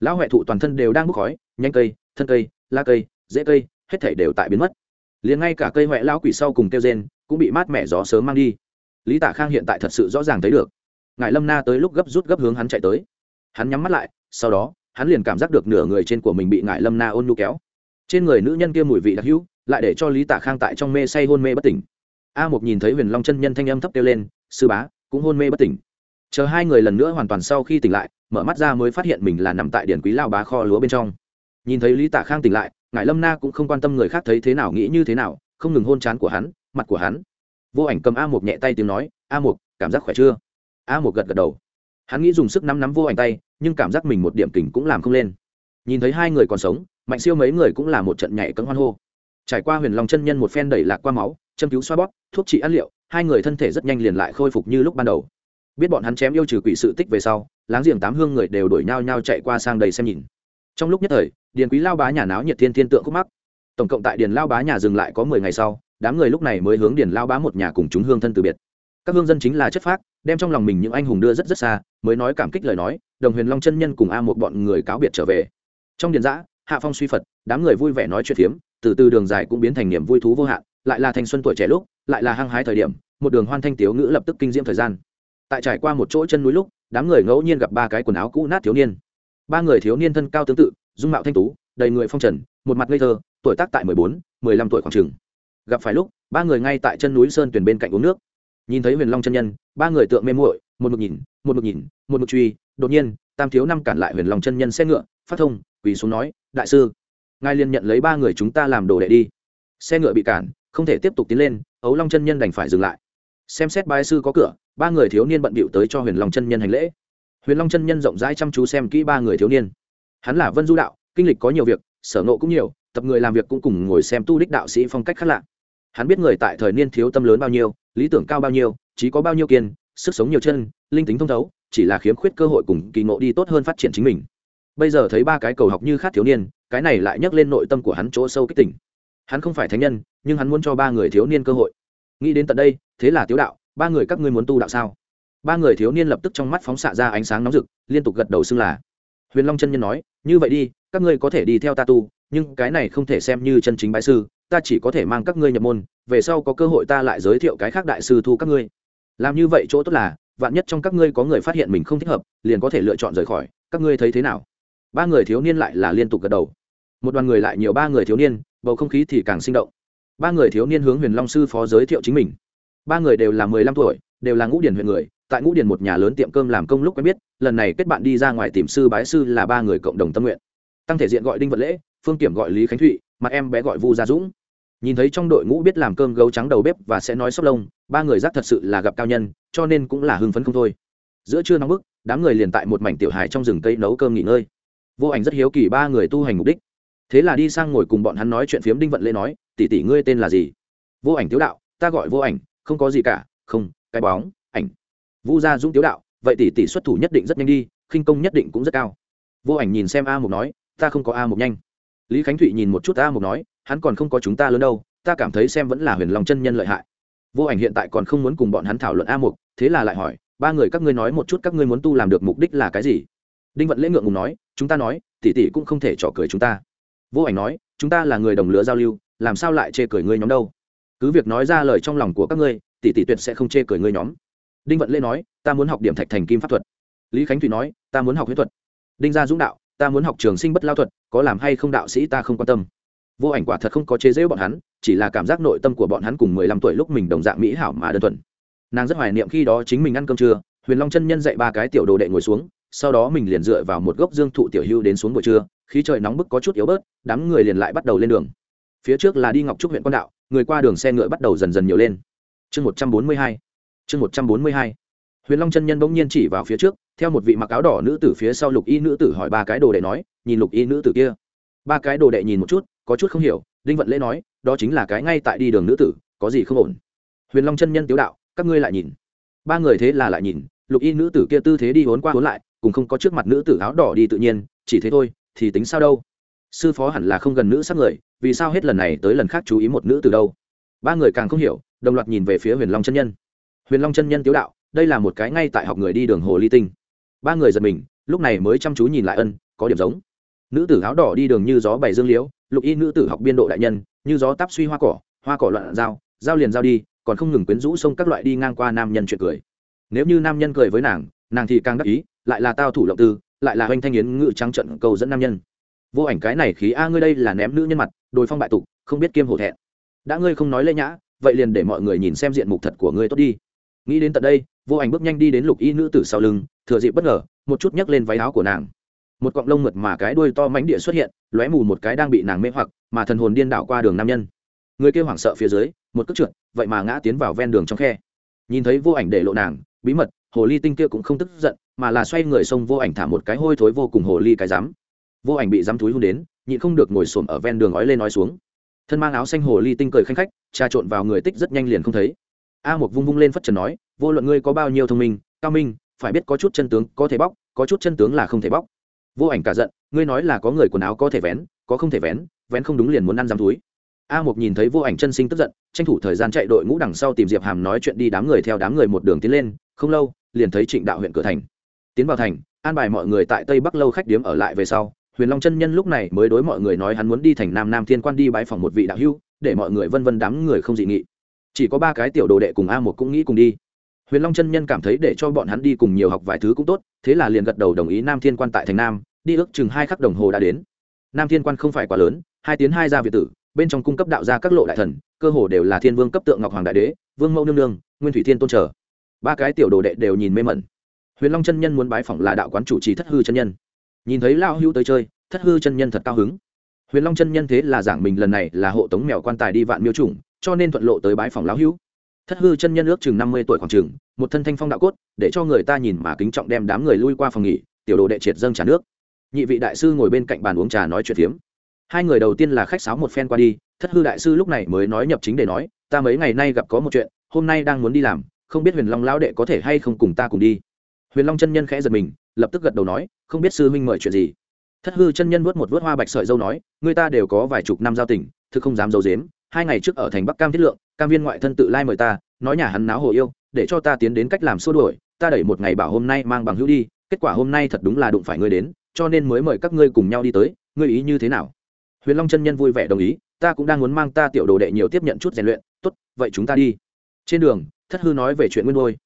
Lão huệ thụ toàn thân đều đang bốc khói, nhanh cây, thân cây, la cây dễ cây, hết thể đều tại biến mất. Liền ngay cả cây huệ lão quỷ sau cùng kêu gen cũng bị mát mẻ gió sớm mang đi. Lý Tả khang hiện tại thật sự rõ ràng thấy được. Ngài lâm na tới lúc gấp rút gấp hướng hắn chạy tới. Hắn nhắm mắt lại, sau đó, hắn liền cảm giác được nửa người trên của mình bị ngài lâm na ôn nhu kéo trên người nữ nhân kia mùi vị đặc hữu, lại để cho lý Tả khang tại trong mê say hôn mê bất tỉnh. A một nhìn thấy huyền long chân nhân thanh âm thấp kêu lên, sư bá, cũng hôn mê bất tỉnh. Chờ hai người lần nữa hoàn toàn sau khi tỉnh lại, mở mắt ra mới phát hiện mình là nằm tại điển quý lao bá kho lúa bên trong. Nhìn thấy lý Tả khang tỉnh lại ngài lâm na cũng không quan tâm người khác thấy thế nào nghĩ như thế nào, không ngừng hôn chán của hắn, mặt của hắn. Vô ảnh cầm a một nhẹ tay tiếng nói, a một cảm giác khỏe chưa? A một gật gật đầu. Hắn nghĩ dùng sức nắm nắm vô ảnh tay, nhưng cảm giác mình một điểm kình cũng làm không lên. Nhìn thấy hai người còn sống mạnh siêu mấy người cũng là một trận nhảy cấm hoan hô. Trải qua huyền long chân nhân một phen đẩy lạc qua máu, châm cứu xoa bóp, thuốc trị ăn liệu, hai người thân thể rất nhanh liền lại khôi phục như lúc ban đầu. Biết bọn hắn chém yêu trừ quỷ sự tích về sau, láng giềng tám hương người đều đuổi nhau nhau chạy qua sang đầy xem nhìn. Trong lúc nhất thời, điền quý lao bá nhà náo nhiệt thiên thiên tượng khúc mắc. Tổng cộng tại điền lao bá nhà dừng lại có mười ngày sau, đám người lúc này mới hướng điền lao bá một nhà cùng chúng hương thân từ biệt. Các hương dân chính là chất phác, đem trong lòng mình những anh hùng đưa rất rất xa, mới nói cảm kích lời nói, đồng huyền long chân nhân cùng a một bọn người cáo biệt trở về. Trong điền giã hạ phong suy phật, đám người vui vẻ nói chuyện phiếm, từ từ đường dài cũng biến thành niềm vui thú vô hạn, lại là thanh xuân tuổi trẻ lúc, lại là hăng hái thời điểm, một đường hoan thanh tiếu ngữ lập tức kinh diễm thời gian. Tại trải qua một chỗ chân núi lúc, đám người ngẫu nhiên gặp ba cái quần áo cũ nát thiếu niên. Ba người thiếu niên thân cao tương tự, dung mạo thanh tú, đầy người phong trần, một mặt ngây thơ, tuổi tác tại mười bốn, mười lăm tuổi khoảng chừng. gặp phải lúc, ba người ngay tại chân núi sơn tuyển bên cạnh uống nước. Nhìn thấy huyền long chân nhân, ba người tượng mê muội, một mực nhìn, một mực nhìn, một mực truy, đột nhiên, tam thiếu năm cản lại huyền long chân nhân xe ngựa, phát thông, quỳ xuống nói đại sư, ngài liền nhận lấy ba người chúng ta làm đồ đệ đi. Xe ngựa bị cản, không thể tiếp tục tiến lên, ấu long chân nhân đành phải dừng lại. Xem xét bái sư có cửa, ba người thiếu niên bận bịu tới cho huyền long chân nhân hành lễ. Huyền long chân nhân rộng rãi chăm chú xem kỹ ba người thiếu niên. Hắn là vân du đạo, kinh lịch có nhiều việc, sở nộ cũng nhiều, tập người làm việc cũng cùng ngồi xem tu đích đạo sĩ phong cách khác lạ. Hắn biết người tại thời niên thiếu tâm lớn bao nhiêu, lý tưởng cao bao nhiêu, trí có bao nhiêu kiên, sức sống nhiều chân, linh tính thông thấu, chỉ là khiếm khuyết cơ hội cùng kỳ ngộ đi tốt hơn phát triển chính mình bây giờ thấy ba cái cầu học như khát thiếu niên, cái này lại nhắc lên nội tâm của hắn chỗ sâu kích tỉnh hắn không phải thánh nhân, nhưng hắn muốn cho ba người thiếu niên cơ hội. Nghĩ đến tận đây, thế là tiếu đạo, ba người các ngươi muốn tu đạo sao? Ba người thiếu niên lập tức trong mắt phóng xạ ra ánh sáng nóng rực, liên tục gật đầu xưng là. Huyền long chân nhân nói, như vậy đi, các ngươi có thể đi theo ta tu, nhưng cái này không thể xem như chân chính bái sư, ta chỉ có thể mang các ngươi nhập môn, về sau có cơ hội ta lại giới thiệu cái khác đại sư thu các ngươi. Làm như vậy chỗ tốt là, vạn nhất trong các ngươi có người phát hiện mình không thích hợp, liền có thể lựa chọn rời khỏi, các ngươi thấy thế nào? Ba người thiếu niên lại là liên tục gật đầu. Một đoàn người lại nhiều ba người thiếu niên, bầu không khí thì càng sinh động. Ba người thiếu niên hướng huyền long sư phó giới thiệu chính mình. Ba người đều là mười lăm tuổi, đều là ngũ điển huyện người, tại ngũ điển một nhà lớn tiệm cơm làm công lúc quen biết, lần này kết bạn đi ra ngoài tìm sư bái sư là ba người cộng đồng tâm nguyện. Tăng thể diện gọi đinh vật lễ, phương kiểm gọi lý khánh thụy, mặt em bé gọi vu gia dũng. Nhìn thấy trong đội ngũ biết làm cơm gấu trắng đầu bếp và sẽ nói sóc lông, ba người giác thật sự là gặp cao nhân, cho nên cũng là hưng phấn không thôi. Giữa trưa nóng bức, đám người liền tại một mảnh tiểu hài trong rừng cây nấu cơm nghỉ ngơi vô ảnh rất hiếu kỳ ba người tu hành mục đích. Thế là đi sang ngồi cùng bọn hắn nói chuyện phiếm đinh vận lễ nói, tỷ tỷ ngươi tên là gì? Vô ảnh tiếu đạo, ta gọi vô ảnh, không có gì cả, không, cái bóng, ảnh. Vu gia dũng tiếu đạo, vậy tỷ tỷ xuất thủ nhất định rất nhanh đi, khinh công nhất định cũng rất cao. Vô ảnh nhìn xem a mục nói, ta không có a mục nhanh. Lý khánh thụy nhìn một chút a mục nói, hắn còn không có chúng ta lớn đâu, ta cảm thấy xem vẫn là huyền lòng chân nhân lợi hại. Vô ảnh hiện tại còn không muốn cùng bọn hắn thảo luận a mục, thế là lại hỏi, ba người các ngươi nói một chút các ngươi muốn tu làm được mục đích là cái gì? Đinh vận lễ ngượng ngùng nói chúng ta nói, tỷ tỷ cũng không thể trò cười chúng ta. Vô ảnh nói, chúng ta là người đồng lứa giao lưu, làm sao lại chê cười ngươi nhóm đâu? Cứ việc nói ra lời trong lòng của các ngươi, tỷ tỷ tuyệt sẽ không chê cười ngươi nhóm. Đinh vận lê nói, ta muốn học điểm thạch thành kim pháp thuật. Lý khánh thủy nói, ta muốn học huyết thuật. Đinh gia dũng đạo, ta muốn học trường sinh bất lao thuật, có làm hay không đạo sĩ ta không quan tâm. Vô ảnh quả thật không có chế giễu bọn hắn, chỉ là cảm giác nội tâm của bọn hắn cùng mười lăm tuổi lúc mình đồng dạng mỹ hảo mà đơn thuần. Nàng rất hoài niệm khi đó chính mình ăn cơm trưa, huyền long chân nhân dạy ba cái tiểu đồ đệ ngồi xuống sau đó mình liền dựa vào một gốc dương thụ tiểu hưu đến xuống buổi trưa, khí trời nóng bức có chút yếu bớt, đám người liền lại bắt đầu lên đường. Phía trước là đi ngọc trúc huyện quan đạo, người qua đường xe ngựa bắt đầu dần dần nhiều lên. Chương một trăm bốn mươi hai, chương một trăm bốn mươi hai. Huyền long chân nhân bỗng nhiên chỉ vào phía trước, theo một vị mặc áo đỏ nữ tử phía sau lục y nữ tử hỏi ba cái đồ đệ nói, nhìn lục y nữ tử kia. Ba cái đồ đệ nhìn một chút, có chút không hiểu, đinh vận lễ nói, đó chính là cái ngay tại đi đường nữ tử, có gì không ổn? Huyền long chân nhân tiếu đạo, các ngươi lại nhìn. Ba người thế là lại nhìn, lục y nữ tử kia tư thế đi hốn qua hốn lại cùng không có trước mặt nữ tử áo đỏ đi tự nhiên, chỉ thế thôi, thì tính sao đâu? Sư phó hẳn là không gần nữ sắc người, vì sao hết lần này tới lần khác chú ý một nữ từ đâu? Ba người càng không hiểu, đồng loạt nhìn về phía huyền long chân nhân. Huyền long chân nhân tiếu đạo, đây là một cái ngay tại học người đi đường hồ ly tinh. Ba người giật mình, lúc này mới chăm chú nhìn lại ân, có điểm giống. Nữ tử áo đỏ đi đường như gió bày dương liễu, lục y nữ tử học biên độ đại nhân, như gió táp suy hoa cỏ hoa cỏ loạn dao dao liền dao đi, còn không ngừng quyến rũ xông các loại đi ngang qua nam nhân chuyện cười. Nếu như nam nhân cười với nàng nàng thì càng đắc ý lại là tao thủ lộng tư, lại là hoành thanh yến ngự trắng trận cầu dẫn nam nhân. Vô ảnh cái này khí a, ngươi đây là ném nữ nhân mặt, đồi phong bại tục, không biết kiêm hổ thẹn. Đã ngươi không nói lễ nhã, vậy liền để mọi người nhìn xem diện mục thật của ngươi tốt đi. Nghĩ đến tận đây, vô ảnh bước nhanh đi đến lục y nữ tử sau lưng, thừa dịp bất ngờ, một chút nhấc lên váy áo của nàng. Một cọng lông mượt mà cái đuôi to mánh địa xuất hiện, lóe mù một cái đang bị nàng mê hoặc, mà thần hồn điên đảo qua đường nam nhân. Người kêu hoảng sợ phía dưới, một cước trượt, vậy mà ngã tiến vào ven đường trong khe. Nhìn thấy vô ảnh để lộ nàng, bí mật hồ ly tinh kia cũng không tức giận, mà là xoay người xông vô ảnh thả một cái hôi thối vô cùng hồ ly cái rắm. Vô ảnh bị dám thúi hôn đến, nhịn không được ngồi xổm ở ven đường ói lên nói xuống. Thân mang áo xanh hồ ly tinh cười khanh khách, trà trộn vào người tích rất nhanh liền không thấy. A một vung vung lên phất trần nói, vô luận ngươi có bao nhiêu thông minh, cao minh, phải biết có chút chân tướng có thể bóc, có chút chân tướng là không thể bóc. Vô ảnh cả giận, ngươi nói là có người quần áo có thể vén, có không thể vén vén không đúng liền muốn ăn dám túi a một nhìn thấy vô ảnh chân sinh tức giận, tranh thủ thời gian chạy đội ngũ đằng sau tìm diệp hàm nói chuyện đi đám người theo đám người một đường tiến lên, không lâu liền thấy trịnh đạo huyện cửa thành. Tiến vào thành, an bài mọi người tại tây bắc lâu khách điếm ở lại về sau, huyền long chân nhân lúc này mới đối mọi người nói hắn muốn đi thành nam nam thiên quan đi bãi phòng một vị đạo hưu để mọi người vân vân đám người không dị nghị. Chỉ có ba cái tiểu đồ đệ cùng a một cũng nghĩ cùng đi. Huyền long chân nhân cảm thấy để cho bọn hắn đi cùng nhiều học vài thứ cũng tốt, thế là liền gật đầu đồng ý nam thiên quan tại thành nam, đi ước chừng hai khắc đồng hồ đã đến. Nam thiên quan không phải quá lớn, hai tiến hai gia việt tử, bên trong cung cấp đạo gia các lộ đại thần, cơ hồ đều là thiên vương cấp tượng ngọc hoàng đại đế, vương mẫu nương nương, nguyên thủy thiên tôn trở ba cái tiểu đồ đệ đều nhìn mê mẩn. Huyền long chân nhân muốn bái phỏng là đạo quán chủ trì thất hư chân nhân. Nhìn thấy lao hữu tới chơi, thất hư chân nhân thật cao hứng. Huyền long chân nhân thế là giảng mình lần này là hộ tống mèo quan tài đi vạn miêu trùng cho nên thuận lộ tới bái phỏng lão hữu. Thất hư chân nhân ước chừng năm mươi tuổi khoảng chừng, một thân thanh phong đạo cốt, để cho người ta nhìn mà kính trọng đem đám người lui qua phòng nghỉ, tiểu đồ đệ triệt dâng trà nước. Nhị vị đại sư ngồi bên cạnh bàn uống trà nói chuyện phiếm. Hai người đầu tiên là khách sáo một phen qua đi, thất hư đại sư lúc này mới nói nhập chính để nói, ta mấy ngày nay gặp có một chuyện, hôm nay đang muốn đi làm không biết huyền long lão đệ có thể hay không cùng ta cùng đi huyền long chân nhân khẽ giật mình lập tức gật đầu nói không biết sư huynh mời chuyện gì thất hư chân nhân vuốt một vuốt hoa bạch sợi dâu nói người ta đều có vài chục năm giao tình thực không dám giấu dếm hai ngày trước ở thành bắc cam thiết lượng cam viên ngoại thân tự lai mời ta nói nhà hắn náo hồ yêu để cho ta tiến đến cách làm xua đuổi ta đẩy một ngày bảo hôm nay mang bằng hữu đi kết quả hôm nay thật đúng là đụng phải ngươi đến cho nên mới mời các ngươi cùng nhau đi tới ngươi ý như thế nào huyền long chân nhân vui vẻ đồng ý ta cũng đang muốn mang ta tiểu đồ đệ nhiều tiếp nhận chút rèn luyện tốt, vậy chúng ta đi. Trên đường thất hư nói về chuyện nguyên ngôi.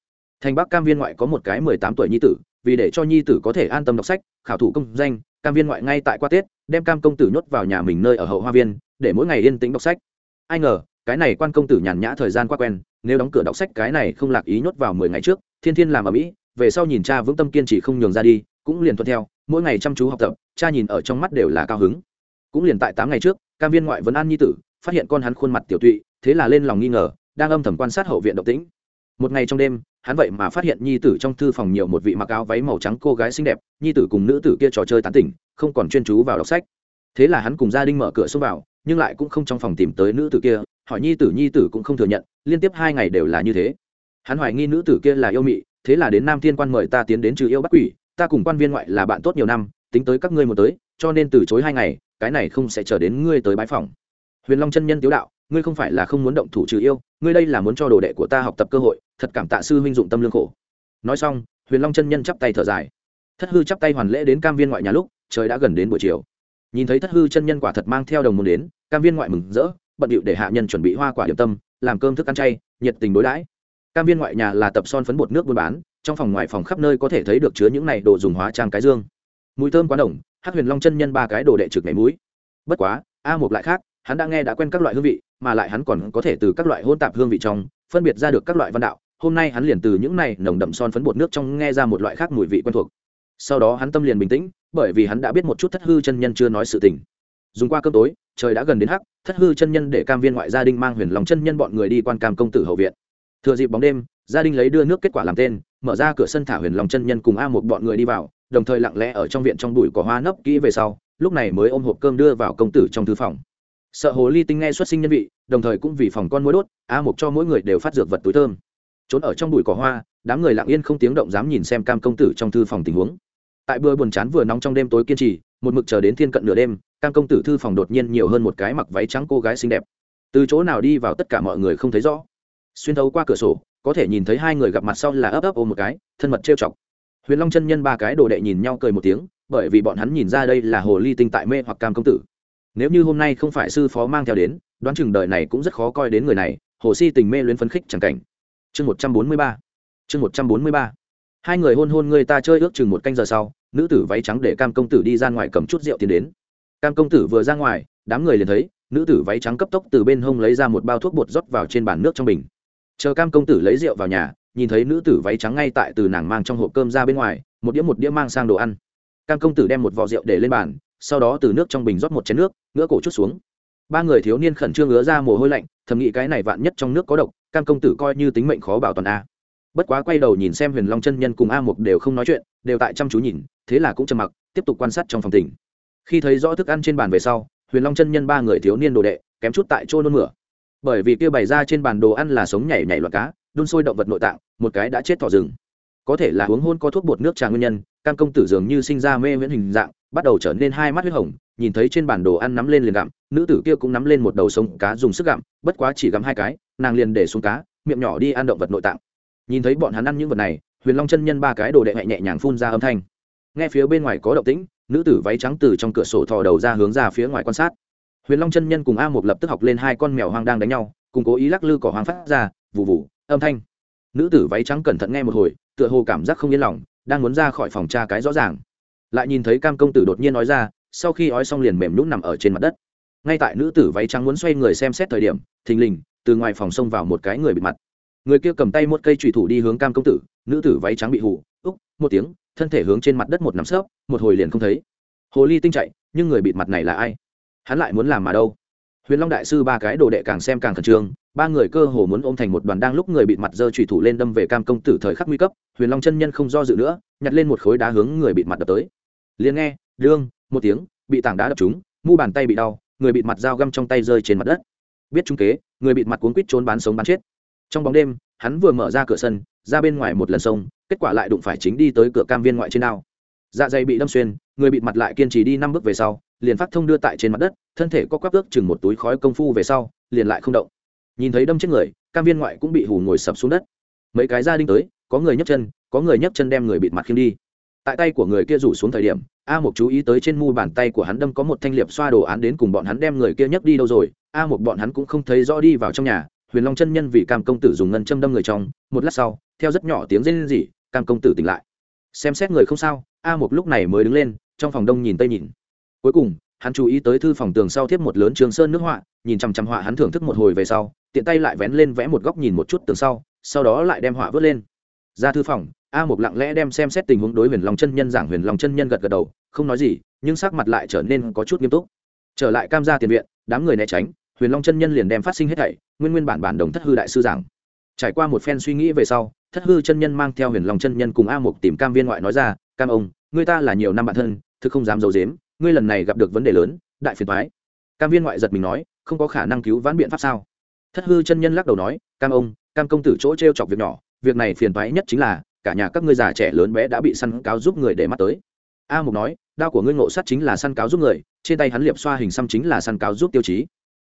Thành bắc cam viên ngoại có một cái mười tám tuổi nhi tử, vì để cho nhi tử có thể an tâm đọc sách, khảo thủ công danh, cam viên ngoại ngay tại qua tết, đem cam công tử nhốt vào nhà mình nơi ở hậu hoa viên, để mỗi ngày yên tĩnh đọc sách. Ai ngờ, cái này quan công tử nhàn nhã thời gian qua quen, nếu đóng cửa đọc sách cái này không lạc ý nhốt vào mười ngày trước, thiên thiên làm ở mỹ, về sau nhìn cha vững tâm kiên trì không nhường ra đi, cũng liền thuận theo, mỗi ngày chăm chú học tập, cha nhìn ở trong mắt đều là cao hứng. Cũng liền tại tám ngày trước, cam viên ngoại vấn an nhi tử, phát hiện con hắn khuôn mặt tiểu tụy, thế là lên lòng nghi ngờ đang âm thầm quan sát hậu viện động tĩnh. Một ngày trong đêm, hắn vậy mà phát hiện nhi tử trong thư phòng nhiều một vị mặc áo váy màu trắng cô gái xinh đẹp, nhi tử cùng nữ tử kia trò chơi tán tỉnh, không còn chuyên chú vào đọc sách. Thế là hắn cùng gia đình mở cửa xông vào, nhưng lại cũng không trong phòng tìm tới nữ tử kia, hỏi nhi tử nhi tử cũng không thừa nhận, liên tiếp hai ngày đều là như thế. Hắn hoài nghi nữ tử kia là yêu mị, thế là đến nam thiên quan mời ta tiến đến trừ yêu bắt quỷ, ta cùng quan viên ngoại là bạn tốt nhiều năm, tính tới các ngươi một tới, cho nên từ chối hai ngày, cái này không sẽ chờ đến ngươi tới bái phòng. Huyền long chân nhân tiếu đạo ngươi không phải là không muốn động thủ trừ yêu, ngươi đây là muốn cho đồ đệ của ta học tập cơ hội, thật cảm tạ sư huynh dụng tâm lương khổ. Nói xong, huyền long chân nhân chắp tay thở dài. Thất hư chắp tay hoàn lễ đến cam viên ngoại nhà lúc, trời đã gần đến buổi chiều. Nhìn thấy thất hư chân nhân quả thật mang theo đồng môn đến, cam viên ngoại mừng rỡ, bận điệu để hạ nhân chuẩn bị hoa quả điểm tâm, làm cơm thức ăn chay, nhiệt tình đối đãi. Cam viên ngoại nhà là tập son phấn bột nước buôn bán, trong phòng ngoài phòng khắp nơi có thể thấy được chứa những này đồ dùng hóa trang cái dương. Mùi thơm quá đồng hát huyền long chân nhân ba cái đồ đệ trực nhảy mũi. Bất quá, a một lại khác hắn đã nghe đã quen các loại hương vị, mà lại hắn còn có thể từ các loại hôn tạp hương vị trong, phân biệt ra được các loại văn đạo. Hôm nay hắn liền từ những này nồng đậm son phấn bột nước trong nghe ra một loại khác mùi vị quen thuộc. Sau đó hắn tâm liền bình tĩnh, bởi vì hắn đã biết một chút thất hư chân nhân chưa nói sự tình. Dùng qua cơm tối, trời đã gần đến hắc, thất hư chân nhân để cam viên ngoại gia đình mang huyền lòng chân nhân bọn người đi quan cam công tử hậu viện. Thừa dịp bóng đêm, gia đình lấy đưa nước kết quả làm tên, mở ra cửa sân thả huyền lòng chân nhân cùng a một bọn người đi vào, đồng thời lặng lẽ ở trong viện trong bụi cỏ hoa nấp kỹ về sau, lúc này mới ôm hộp cơm đưa vào công tử trong thư phòng sợ hồ ly tinh nghe xuất sinh nhân vị, đồng thời cũng vì phòng con mối đốt a Mục cho mỗi người đều phát dược vật túi thơm. Trốn ở trong bụi cỏ hoa, đám người lặng yên không tiếng động dám nhìn xem cam công tử trong thư phòng tình huống. Tại bữa buồn chán vừa nóng trong đêm tối kiên trì, một mực chờ đến thiên cận nửa đêm, cam công tử thư phòng đột nhiên nhiều hơn một cái mặc váy trắng cô gái xinh đẹp. Từ chỗ nào đi vào tất cả mọi người không thấy rõ. Xuyên thấu qua cửa sổ, có thể nhìn thấy hai người gặp mặt sau là ấp ấp ôm một cái, thân mật trêu chọc. Huyền long chân nhân ba cái đồ đệ nhìn nhau cười một tiếng, bởi vì bọn hắn nhìn ra đây là hồ ly tinh tại mê hoặc cam công tử nếu như hôm nay không phải sư phó mang theo đến, đoán chừng đời này cũng rất khó coi đến người này, hồ si tình mê luyến phấn khích chẳng cảnh. Chương một trăm bốn mươi ba. Chương một trăm bốn mươi ba. Hai người hôn hôn người ta chơi ước chừng một canh giờ sau, nữ tử váy trắng để cam công tử đi ra ngoài cầm chút rượu tiến đến. Cam công tử vừa ra ngoài, đám người liền thấy, nữ tử váy trắng cấp tốc từ bên hông lấy ra một bao thuốc bột rót vào trên bàn nước trong bình. Chờ cam công tử lấy rượu vào nhà, nhìn thấy nữ tử váy trắng ngay tại từ nàng mang trong hộp cơm ra bên ngoài, một đĩa một đĩa mang sang đồ ăn. Cam công tử đem một vò rượu để lên bàn sau đó từ nước trong bình rót một chén nước ngỡ cổ chút xuống. Ba người thiếu niên khẩn trương ngứa ra mồ hôi lạnh, thầm nghĩ cái này vạn nhất trong nước có độc, cam công tử coi như tính mệnh khó bảo toàn a. Bất quá quay đầu nhìn xem huyền long chân nhân cùng a mục đều không nói chuyện, đều tại chăm chú nhìn, thế là cũng trầm mặc, tiếp tục quan sát trong phòng tỉnh khi thấy rõ thức ăn trên bàn về sau, huyền long chân nhân ba người thiếu niên đồ đệ, kém chút tại chỗ nôn mửa. Bởi vì kia bày ra trên bàn đồ ăn là sống nhảy nhảy loạt cá, đun sôi động vật nội tạng, một cái đã chết thỏ rừng có thể là uống hôn có thuốc bột nước trà nguyên nhân, cam công tử dường như sinh ra mê miễn hình dạng, bắt đầu trở nên hai mắt huyết hồng, nhìn thấy trên bản đồ ăn nắm lên liền gặm, nữ tử kia cũng nắm lên một đầu sông cá dùng sức gặm, bất quá chỉ gặm hai cái, nàng liền để xuống cá, miệng nhỏ đi ăn động vật nội tạng. Nhìn thấy bọn hắn ăn những vật này, huyền long chân nhân ba cái đồ đệ nhẹ nhàng phun ra âm thanh. Nghe phía bên ngoài có động tĩnh, nữ tử váy trắng từ trong cửa sổ thò đầu ra hướng ra phía ngoài quan sát. Huyền long chân nhân cùng a một lập tức học lên hai con mèo hoang đang đánh nhau, cùng cố ý lắc lư cỏ hoang phát ra vụ vụ âm thanh. Nữ tử váy trắng cẩn thận nghe một hồi tựa hồ cảm giác không yên lòng, đang muốn ra khỏi phòng tra cái rõ ràng. Lại nhìn thấy cam công tử đột nhiên nói ra, sau khi ói xong liền mềm nhũng nằm ở trên mặt đất. Ngay tại nữ tử váy trắng muốn xoay người xem xét thời điểm, thình lình, từ ngoài phòng xông vào một cái người bịt mặt. Người kia cầm tay một cây trùy thủ đi hướng cam công tử, nữ tử váy trắng bị hủ úc một tiếng, thân thể hướng trên mặt đất một nắm sớp một hồi liền không thấy. Hồ ly tinh chạy, nhưng người bịt mặt này là ai? Hắn lại muốn làm mà đâu? Huyền long đại sư ba cái đồ đệ càng xem càng khẩn trương, ba người cơ hồ muốn ôm thành một đoàn đang lúc người bịt mặt giơ trùy thủ lên đâm về cam công tử thời khắc nguy cấp, huyền long chân nhân không do dự nữa, nhặt lên một khối đá hướng người bịt mặt đập tới. Liền nghe, đương, một tiếng, bị tảng đá đập trúng, mu bàn tay bị đau, người bịt mặt dao găm trong tay rơi trên mặt đất. Biết trung kế, người bịt mặt cuốn quýt trốn bán sống bán chết. Trong bóng đêm, hắn vừa mở ra cửa sân, ra bên ngoài một lần sông, kết quả lại đụng phải chính đi tới cửa cam viên ngoại trên đao dạ dày bị đâm xuyên, người bịt mặt lại kiên trì đi năm bước về sau, liền phát thông đưa tại trên mặt đất, thân thể có quắp ước chừng một túi khói công phu về sau, liền lại không động. Nhìn thấy đâm chết người, cam viên ngoại cũng bị hù ngồi sập xuống đất. Mấy cái gia đình tới, có người nhấc chân, có người nhấc chân đem người bịt mặt khiêng đi. Tại tay của người kia rủ xuống thời điểm, a một chú ý tới trên mu bàn tay của hắn đâm có một thanh liệp xoa đồ án đến cùng bọn hắn đem người kia nhấc đi đâu rồi, a một bọn hắn cũng không thấy rõ đi vào trong nhà, huyền long chân nhân vì cam công tử dùng ngân châm đâm người trong, một lát sau, theo rất nhỏ tiếng rên rỉ, cam công tử tỉnh lại. Xem xét người không sao a một lúc này mới đứng lên, trong phòng đông nhìn tây nhìn. Cuối cùng, hắn chú ý tới thư phòng tường sau tiếp một lớn trường sơn nước họa, nhìn chằm chằm họa hắn thưởng thức một hồi về sau, tiện tay lại vén lên vẽ một góc nhìn một chút tường sau sau đó lại đem họa vớt lên. Ra thư phòng, a một lặng lẽ đem xem xét tình huống đối huyền long chân nhân giảng, huyền long chân nhân gật gật đầu, không nói gì, nhưng sắc mặt lại trở nên có chút nghiêm túc. Trở lại cam gia tiền viện, đám người né tránh, huyền long chân nhân liền đem phát sinh hết thảy, nguyên nguyên bản bản đồng thất hư đại sư giảng. Trải qua một phen suy nghĩ về sau, thất hư chân nhân mang theo huyền long chân nhân cùng a mục tìm cam viên ngoại nói ra cam ông người ta là nhiều năm bạn thân, thực không dám d i ấ u dếm ngươi lần này gặp được vấn đề lớn, đại phiền thoái cam viên ngoại giật mình nói, không có khả năng cứu vãn biện pháp sao? Thất hư chân nhân lắc đầu nói, cam ông, cam công tử chỗ t r e o chọc việc nhỏ, việc này phiền thoái nhất chính là, cả nhà các ngươi già trẻ lớn bé đã bị săn cáo giúp người để mắt tới. A mục nói, đao của ngươi ngộ sát chính là săn cáo giúp người, trên tay hắn liệp xoa hình xăm chính là săn cáo giúp tiêu chí.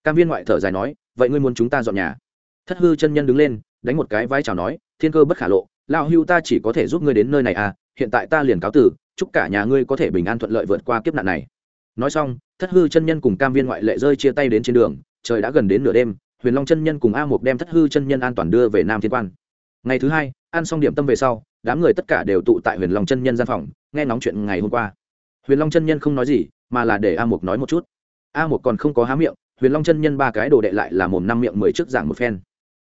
Cam viên ngoại thở dài nói, vậy ngươi muốn chúng ta dọn nhà? Thất hư chân nhân đứng lên, đánh một cái vai chào nói, thiên cơ bất khả lộ lao hưu ta chỉ có thể giúp ngươi đến nơi này à hiện tại ta liền cáo tử chúc cả nhà ngươi có thể bình an thuận lợi vượt qua kiếp nạn này. Nói xong, thất hư chân nhân cùng cam viên ngoại lệ rơi chia tay đến trên đường, trời đã gần đến nửa đêm, huyền long chân nhân cùng a mục đem thất hư chân nhân an toàn đưa về nam thiên quan. Ngày thứ hai, ăn xong điểm tâm về sau, đám người tất cả đều tụ tại huyền long chân nhân gian phòng, nghe nóng chuyện ngày hôm qua. Huyền long chân nhân không nói gì, mà là để a mục nói một chút. A mục còn không có há miệng, huyền long chân nhân ba cái đồ đệ lại là mồm năm miệng mười trước giảng một phen.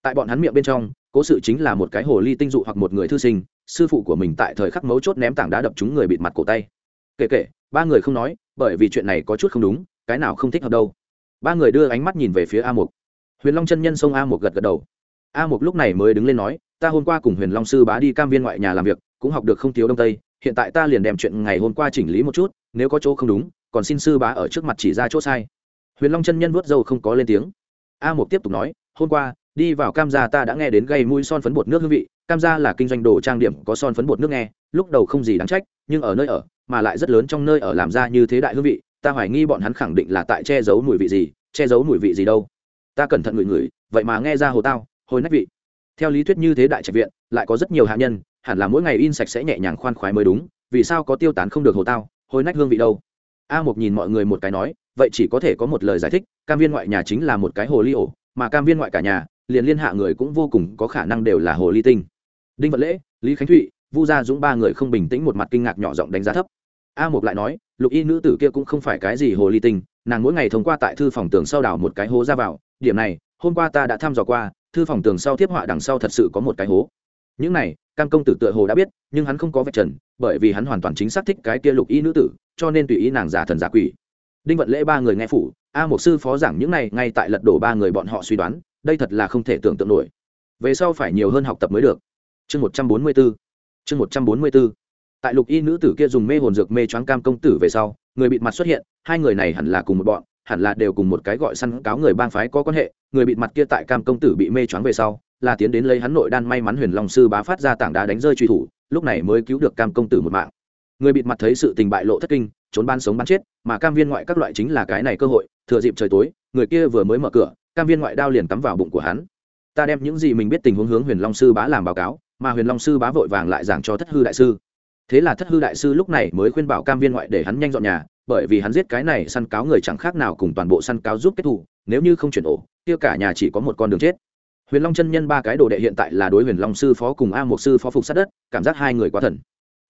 Tại bọn hắn miệng bên trong, cố sự chính là một cái hồ ly tinh dụ hoặc một người thư sinh sư phụ của mình tại thời khắc mấu chốt ném tảng đá đập chúng người bịt mặt cổ tay. Kể kể, ba người không nói, bởi vì chuyện này có chút không đúng, cái nào không thích hợp đâu. Ba người đưa ánh mắt nhìn về phía a mục. Huyền long chân nhân xông a mục gật gật đầu. A mục lúc này mới đứng lên nói, ta hôm qua cùng huyền long sư bá đi cam viên ngoại nhà làm việc, cũng học được không thiếu đông tây, hiện tại ta liền đem chuyện ngày hôm qua chỉnh lý một chút, nếu có chỗ không đúng, còn xin sư bá ở trước mặt chỉ ra chỗ sai. Huyền long chân nhân vuốt dâu không có lên tiếng. A mục tiếp tục nói, hôm qua, đi vào cam gia ta đã nghe đến gây mũi son phấn bột nước hương vị cam gia là kinh doanh đồ trang điểm, có son phấn bột nước nghe, lúc đầu không gì đáng trách, nhưng ở nơi ở, mà lại rất lớn trong nơi ở làm ra như thế đại hương vị, ta hoài nghi bọn hắn khẳng định là tại che giấu mùi vị gì, che giấu mùi vị gì đâu. Ta cẩn thận ngửi ngửi, vậy mà nghe ra hồ tao, hồi nách vị. Theo lý thuyết như thế đại trạch viện, lại có rất nhiều hạ nhân, hẳn là mỗi ngày in sạch sẽ nhẹ nhàng khoan khoái mới đúng, vì sao có tiêu tán không được hồ tao, hồi nách hương vị đâu? A một nhìn mọi người một cái nói, vậy chỉ có thể có một lời giải thích, cam viên ngoại nhà chính là một cái hồ ly ổ, mà cam viên ngoại cả nhà, liền liên hạ người cũng vô cùng có khả năng đều là hồ ly tinh đinh vận lễ, lý khánh thụy, vu gia dũng ba người không bình tĩnh một mặt kinh ngạc nhỏ giọng đánh giá thấp. A một lại nói, lục y nữ tử kia cũng không phải cái gì hồ ly tinh, nàng mỗi ngày thông qua tại thư phòng tường sau đảo một cái hố ra vào, điểm này, hôm qua ta đã thăm dò qua, thư phòng tường sau tiếp họa đằng sau thật sự có một cái hố. Những này, cam công tử tựa hồ đã biết, nhưng hắn không có vạch trần, bởi vì hắn hoàn toàn chính xác thích cái kia lục y nữ tử, cho nên tùy ý nàng giả thần giả quỷ. Đinh vận lễ ba người nghe phủ, a một sư phó giảng những này, ngay tại lật đổ ba người bọn họ suy đoán, đây thật là không thể tưởng tượng nổi. Về sau phải nhiều hơn học tập mới được chương một trăm bốn mươi b ố chương một trăm bốn mươi b ố tại lục y nữ tử kia dùng mê hồn dược mê choáng cam công tử về sau, người bịt mặt xuất hiện, hai người này hẳn là cùng một bọn, hẳn là đều cùng một cái gọi săn cáo người bang phái có quan hệ. Người bịt mặt kia tại cam công tử bị mê choáng về sau, là tiến đến lấy hắn nội đan may mắn huyền long sư bá phát ra tảng đá đánh rơi truy thủ, lúc này mới cứu được cam công tử một mạng. Người bịt mặt thấy sự tình bại lộ thất kinh, trốn ban sống bắn chết, mà cam viên ngoại các loại chính là cái này cơ hội, thừa dịp trời tối, người kia vừa mới mở cửa, cam viên ngoại đao liền cắm vào bụng của hắn. Ta đem những gì mình biết tình huống hướng huyền long sư bá làm báo cáo mà huyền long sư bá vội vàng lại giảng cho thất hư đại sư. Thế là thất hư đại sư lúc này mới khuyên bảo cam viên ngoại để hắn nhanh dọn nhà, bởi vì hắn giết cái này săn cáo người chẳng khác nào cùng toàn bộ săn cáo giúp kết thù, nếu như không chuyển ổ, kia cả nhà chỉ có một con đường chết. Huyền long chân nhân ba cái đồ đệ hiện tại là đối huyền long sư phó cùng a một sư phó phục sát đất, cảm giác hai người quá thần.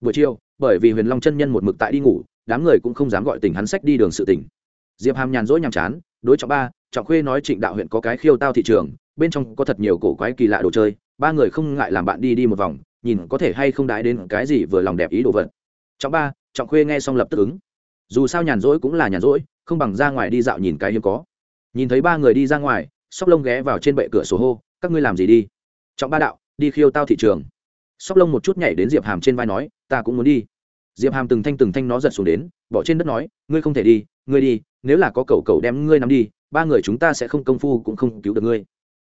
Buổi chiều, bởi vì huyền long chân nhân một mực tại đi ngủ, đám người cũng không dám gọi tình hắn sách đi đường sự tỉnh diệp hàm nhàn rỗi nhàm chán, đối trọng ba, trọng khuê nói trịnh đạo huyện có cái khiêu tao thị trường, bên trong có thật nhiều cổ quái kỳ lạ đồ chơi ba người không ngại làm bạn đi đi một vòng, nhìn có thể hay không đãi đến cái gì vừa lòng đẹp ý đồ vật. Trọng ba, trọng khuê nghe xong lập tức ứng. Dù sao nhàn rỗi cũng là nhàn rỗi, không bằng ra ngoài đi dạo nhìn cái hiếm có. Nhìn thấy ba người đi ra ngoài, sóc lông ghé vào trên bệ cửa sổ hô, các ngươi làm gì đi? Trọng ba đạo, đi khiêu tao thị trường. Sóc lông một chút nhảy đến diệp hàm trên vai nói, ta cũng muốn đi. Diệp hàm từng thanh từng thanh nó giật xuống đến, bỏ trên đất nói, ngươi không thể đi, ngươi đi, nếu là có cầu cầu đem ngươi nắm đi, ba người chúng ta sẽ không công phu cũng không cứu được ngươi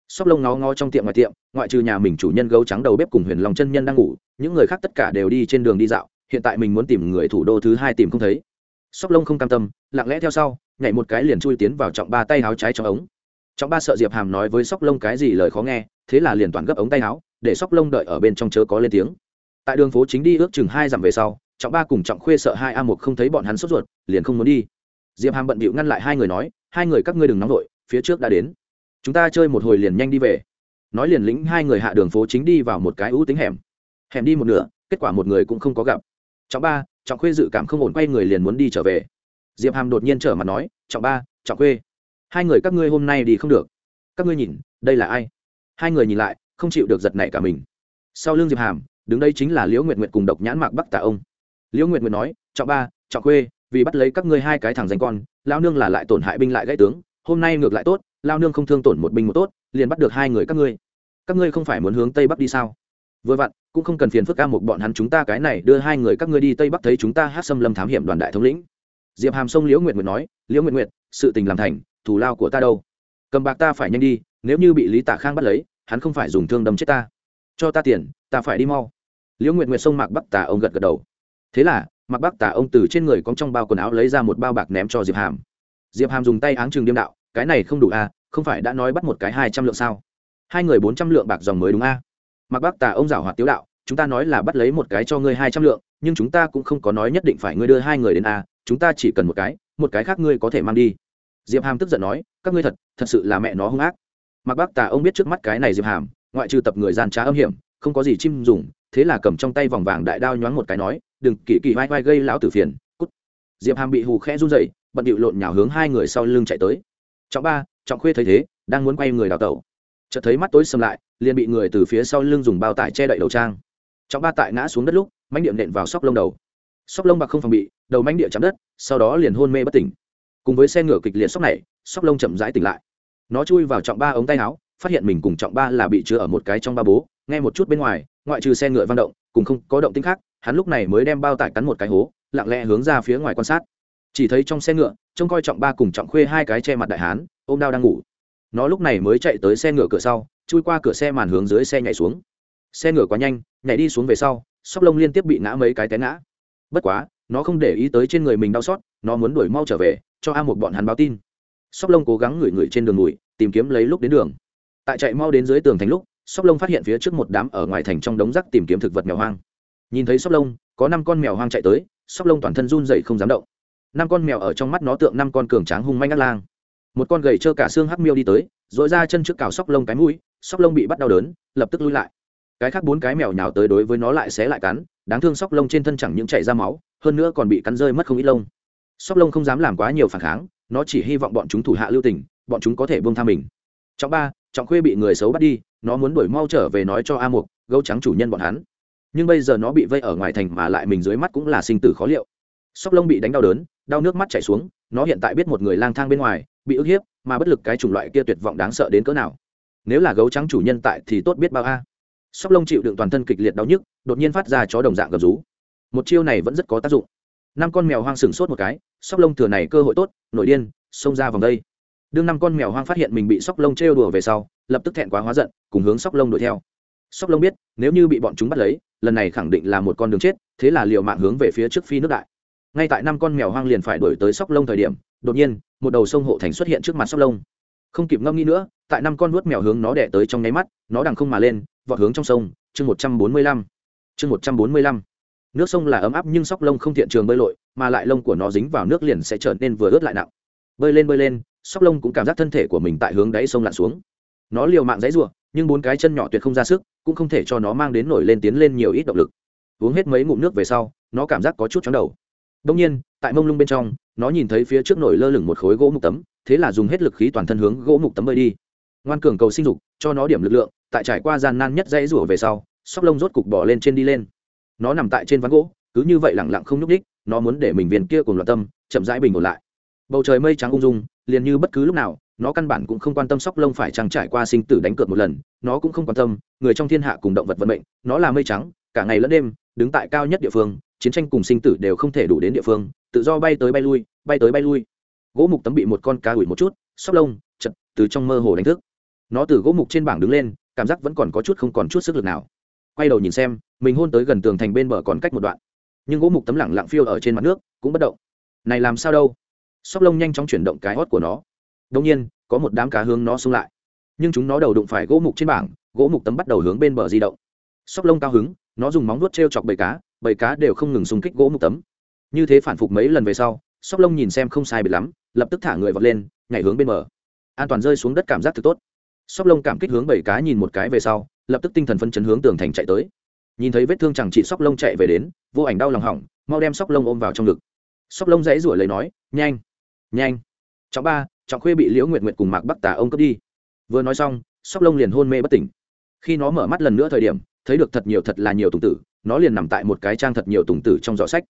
sóc lông ngó ngó trong tiệm ngoài tiệm, ngoại trừ nhà mình chủ nhân gấu trắng đầu bếp cùng huyền lòng chân nhân đang ngủ, những người khác tất cả đều đi trên đường đi dạo, hiện tại mình muốn tìm người thủ đô thứ hai tìm không thấy. Sóc lông không cam tâm, lặng lẽ theo sau, nhảy một cái liền chui tiến vào trọng ba tay áo trái trong ống. Trọng ba sợ diệp hàm nói với sóc lông cái gì lời khó nghe, thế là liền toàn gấp ống tay áo, để sóc lông đợi ở bên trong chớ có lên tiếng. Tại đường phố chính đi ước chừng hai dặm về sau, trọng ba cùng trọng khuê sợ hai a một không thấy bọn hắn sốt ruột, liền không muốn đi. Diệp hàm bận bịu ngăn lại hai người nói, hai người các ngươi đừng nóng vội, phía trước đã đến chúng ta chơi một hồi liền nhanh đi về. Nói liền lĩnh hai người hạ đường phố chính đi vào một cái ưu tính hẻm. Hẻm đi một nửa, kết quả một người cũng không có gặp. Trọng ba, trọng khuê dự cảm không ổn quay người liền muốn đi trở về. Diệp hàm đột nhiên trở mặt nói, trọng ba, trọng khuê, hai người các ngươi hôm nay đi không được. Các ngươi nhìn, đây là ai? Hai người nhìn lại, không chịu được giật nảy cả mình. Sau lưng diệp hàm, đứng đây chính là liễu nguyệt nguyệt cùng độc nhãn mạc bắc tả ông. Liễu nguyệt nguyệt nói, trọng ba, trọng khuê, vì bắt lấy các ngươi hai cái thằng danh con lao nương là lại tổn hại binh lại gãy tướng, hôm nay ngược lại tốt lao nương không thương tổn một binh một tốt, liền bắt được hai người các ngươi. Các ngươi không phải muốn hướng tây bắc đi sao? Vừa vặn, cũng không cần phiền phức ca một bọn hắn chúng ta cái này đưa hai người các ngươi đi tây bắc thấy chúng ta hát xâm lâm thám hiểm đoàn đại thống lĩnh. Diệp hàm sông liễu nguyệt nguyệt nói, liễu nguyệt nguyệt, sự tình làm thành, thù lao của ta đâu? Cầm bạc ta phải nhanh đi, nếu như bị lý tả khang bắt lấy, hắn không phải dùng thương đâm chết ta. Cho ta tiền, ta phải đi mau. Liễu nguyệt nguyệt sông mạc bắc tả ông gật gật đầu. Thế là, mạc bắc tả ông từ trên người cong trong bao quần áo lấy ra một bao bạc ném cho diệp hàm. Diệp hàm dùng tay áng chừng điêm đạo cái này không đủ à không phải đã nói bắt một cái hai trăm lượng sao? Hai người bốn trăm lượng bạc dòng mới đúng a à? mặc bác tà ông giảo hoạt tiếu đạo chúng ta nói là bắt lấy một cái cho ngươi hai trăm lượng nhưng chúng ta cũng không có nói nhất định phải ngươi đưa hai người đến a à, chúng ta chỉ cần một cái một cái khác ngươi có thể mang đi. Diệp hàm tức giận nói các ngươi thật thật sự là mẹ nó hung ác. Mặc bác tà ông biết trước mắt cái này diệp hàm ngoại trừ tập người gian trá âm hiểm không có gì chim dùng thế là cầm trong tay vòng vàng đại đao nhoáng một cái nói đừng kỳ kỳ vai vai gây lão tử phiền. Cút. Diệp hàm bị hù khẽ run dậy bận điệu lộn nhào hướng hai người sau lưng chạy tới trọng ba, trọng khuê thấy thế, đang muốn quay người đào tẩu. Chợt thấy mắt tối xâm lại, liền bị người từ phía sau lưng dùng bao tải che đậy đầu trang. Trọng ba tại ngã xuống đất lúc mánh điện nện vào sóc lông đầu. Sóc lông bạc không phòng bị, đầu mánh địa chạm đất, sau đó liền hôn mê bất tỉnh. Cùng với xe ngựa kịch liệt sóc này, sóc lông chậm rãi tỉnh lại. Nó chui vào trọng ba ống tay áo, phát hiện mình cùng trọng ba là bị chứa ở một cái trong ba bố, nghe một chút bên ngoài, ngoại trừ xe ngựa văn động, cùng không có động tính khác, hắn lúc này mới đem bao tải cắn một cái hố, lặng lẽ hướng ra phía ngoài quan sát. Chỉ thấy trong xe ngựa trông coi trọng ba cùng trọng khuê hai cái che mặt đại hán, ôm đao đang ngủ. Nó lúc này mới chạy tới xe ngựa cửa sau, chui qua cửa xe màn hướng dưới xe nhảy xuống. Xe ngựa quá nhanh, nhảy đi xuống về sau, sóc lông liên tiếp bị ngã mấy cái té ngã. Bất quá, nó không để ý tới trên người mình đau xót, nó muốn đuổi mau trở về, cho a một bọn hắn báo tin. Sóc lông cố gắng ngửi ngửi trên đường mùi, tìm kiếm lấy lúc đến đường. Tại chạy mau đến dưới tường thành lúc, sóc lông phát hiện phía trước một đám ở ngoài thành trong đống rác tìm kiếm thực vật mèo hoang. Nhìn thấy sóc lông, có năm con mèo hoang chạy tới, sóc lông toàn thân run dậy không dám động năm con mèo ở trong mắt nó tượng năm con cường tráng hung manh ác lang. Một con gầy trơ cả xương hắc miêu đi tới dội ra chân trước cào sóc lông cái mũi, sóc lông bị bắt đau đớn, lập tức lui lại. Cái khác bốn cái mèo nhào tới đối với nó lại xé lại cắn, đáng thương sóc lông trên thân chẳng những chảy ra máu, hơn nữa còn bị cắn rơi mất không ít lông. Sóc lông không dám làm quá nhiều phản kháng, nó chỉ hy vọng bọn chúng thủ hạ lưu tình, bọn chúng có thể buông tha mình. Trọng ba, trọng khuê bị người xấu bắt đi, nó muốn đuổi mau trở về nói cho a mục, gấu trắng chủ nhân bọn hắn. Nhưng bây giờ nó bị vây ở ngoài thành mà lại mình dưới mắt cũng là sinh tử khó liệu sóc lông bị đánh đau đớn, đau nước mắt chảy xuống, nó hiện tại biết một người lang thang bên ngoài, bị ức hiếp, mà bất lực cái chủng loại kia tuyệt vọng đáng sợ đến cỡ nào. Nếu là gấu trắng chủ nhân tại thì tốt biết bao a. Sóc lông chịu đựng toàn thân kịch liệt đau nhức, đột nhiên phát ra chó đồng dạng gầm rú. Một chiêu này vẫn rất có tác dụng. Năm con mèo hoang sừng sốt một cái, sóc lông thừa này cơ hội tốt, nổi điên, xông ra vòng đây. Đương năm con mèo hoang phát hiện mình bị sóc lông trêu đùa về sau, lập tức thẹn quá hóa giận, cùng hướng sóc lông đuổi theo. Sóc lông biết, nếu như bị bọn chúng bắt lấy, lần này khẳng định là một con đường chết, thế là liều mạng hướng về phía trước phi nước đại ngay tại năm con mèo hoang liền phải đuổi tới sóc lông thời điểm, đột nhiên, một đầu sông hộ thành xuất hiện trước mặt sóc lông. Không kịp ngâm nghĩ nữa, tại năm con nuốt mèo hướng nó đẻ tới trong nháy mắt, nó đằng không mà lên, vọt hướng trong sông, chương một trăm bốn mươi lăm. Chương một trăm bốn mươi lăm. Nước sông là ấm áp nhưng sóc lông không thiện trường bơi lội, mà lại lông của nó dính vào nước liền sẽ trở nên vừa ướt lại nặng. Bơi lên bơi lên, sóc lông cũng cảm giác thân thể của mình tại hướng đáy sông lặn xuống. Nó liều mạng dãy r u ộ nhưng bốn cái chân nhỏ tuyệt không ra sức, cũng không thể cho nó mang đến nổi lên tiến lên nhiều ít động lực. Uống hết mấy ngụm nước về sau, nó cảm giác có chút chóng đầu đông nhiên tại mông lung bên trong nó nhìn thấy phía trước nổi lơ lửng một khối gỗ mục tấm thế là dùng hết lực khí toàn thân hướng gỗ mục tấm bơi đi. Ngoan cường cầu sinh dục cho nó điểm lực lượng tại trải qua gian nan nhất dãy rủa về sau sóc lông rốt cục bỏ lên trên đi lên. Nó nằm tại trên ván gỗ cứ như vậy lặng lặng không nhúc nhích, nó muốn để mình viên kia cùng loạn tâm chậm rãi bình ổn lại. Bầu trời mây trắng ung dung liền như bất cứ lúc nào nó căn bản cũng không quan tâm sóc lông phải trăng trải qua sinh tử đánh cược một lần, nó cũng không quan tâm, người trong thiên hạ cùng động vật vận mệnh, nó là mây trắng, cả ngày lẫn đêm, đứng tại cao nhất địa phương, chiến tranh cùng sinh tử đều không thể đủ đến địa phương, tự do bay tới bay lui, bay tới bay lui. Gỗ mục tấm bị một con cá ủi một chút, sóc lông, chật, từ trong mơ hồ đánh thức. Nó từ gỗ mục trên bảng đứng lên, cảm giác vẫn còn có chút không còn chút sức lực nào. Quay đầu nhìn xem, mình hôn tới gần tường thành bên bờ còn cách một đoạn. Nhưng gỗ mục tấm lẳng lặng phiêu ở trên mặt nước, cũng bất động. Này làm sao đâu? Sóc lông nhanh chóng chuyển động cái hót của nó đông nhiên, có một đám cá hướng nó xung lại. Nhưng chúng nó đầu đụng phải gỗ mục trên bảng, gỗ mục tấm bắt đầu hướng bên bờ di động. Sóc lông cao hứng, nó dùng móng nuốt t r e o chọc bầy cá bầy cá đều không ngừng xung kích gỗ mục tấm. Như thế phản phục mấy lần về sau, sóc lông nhìn xem không sai bị lắm, lập tức thả người vọt lên, nhảy hướng bên bờ. An toàn rơi xuống đất cảm giác thực tốt. Sóc lông cảm kích hướng bầy cá nhìn một cái về sau, lập tức tinh thần phân chấn hướng tường thành chạy tới. Nhìn thấy vết thương chẳng chị sóc lông chạy về đến, vô ảnh đau lòng hỏng, mau đem sóc lông ôm vào trong ngực. Sóc lông dãy rủa lấy nói, nhanh nhanh. Cháu ba trọng khuê bị liễu nguyệt nguyệt cùng mạc bắc tà ông cướp đi vừa nói xong sóc lông liền hôn mê bất tỉnh khi nó mở mắt lần nữa thời điểm thấy được thật nhiều thật là nhiều tùng tử nó liền nằm tại một cái trang thật nhiều tùng tử trong giỏ sách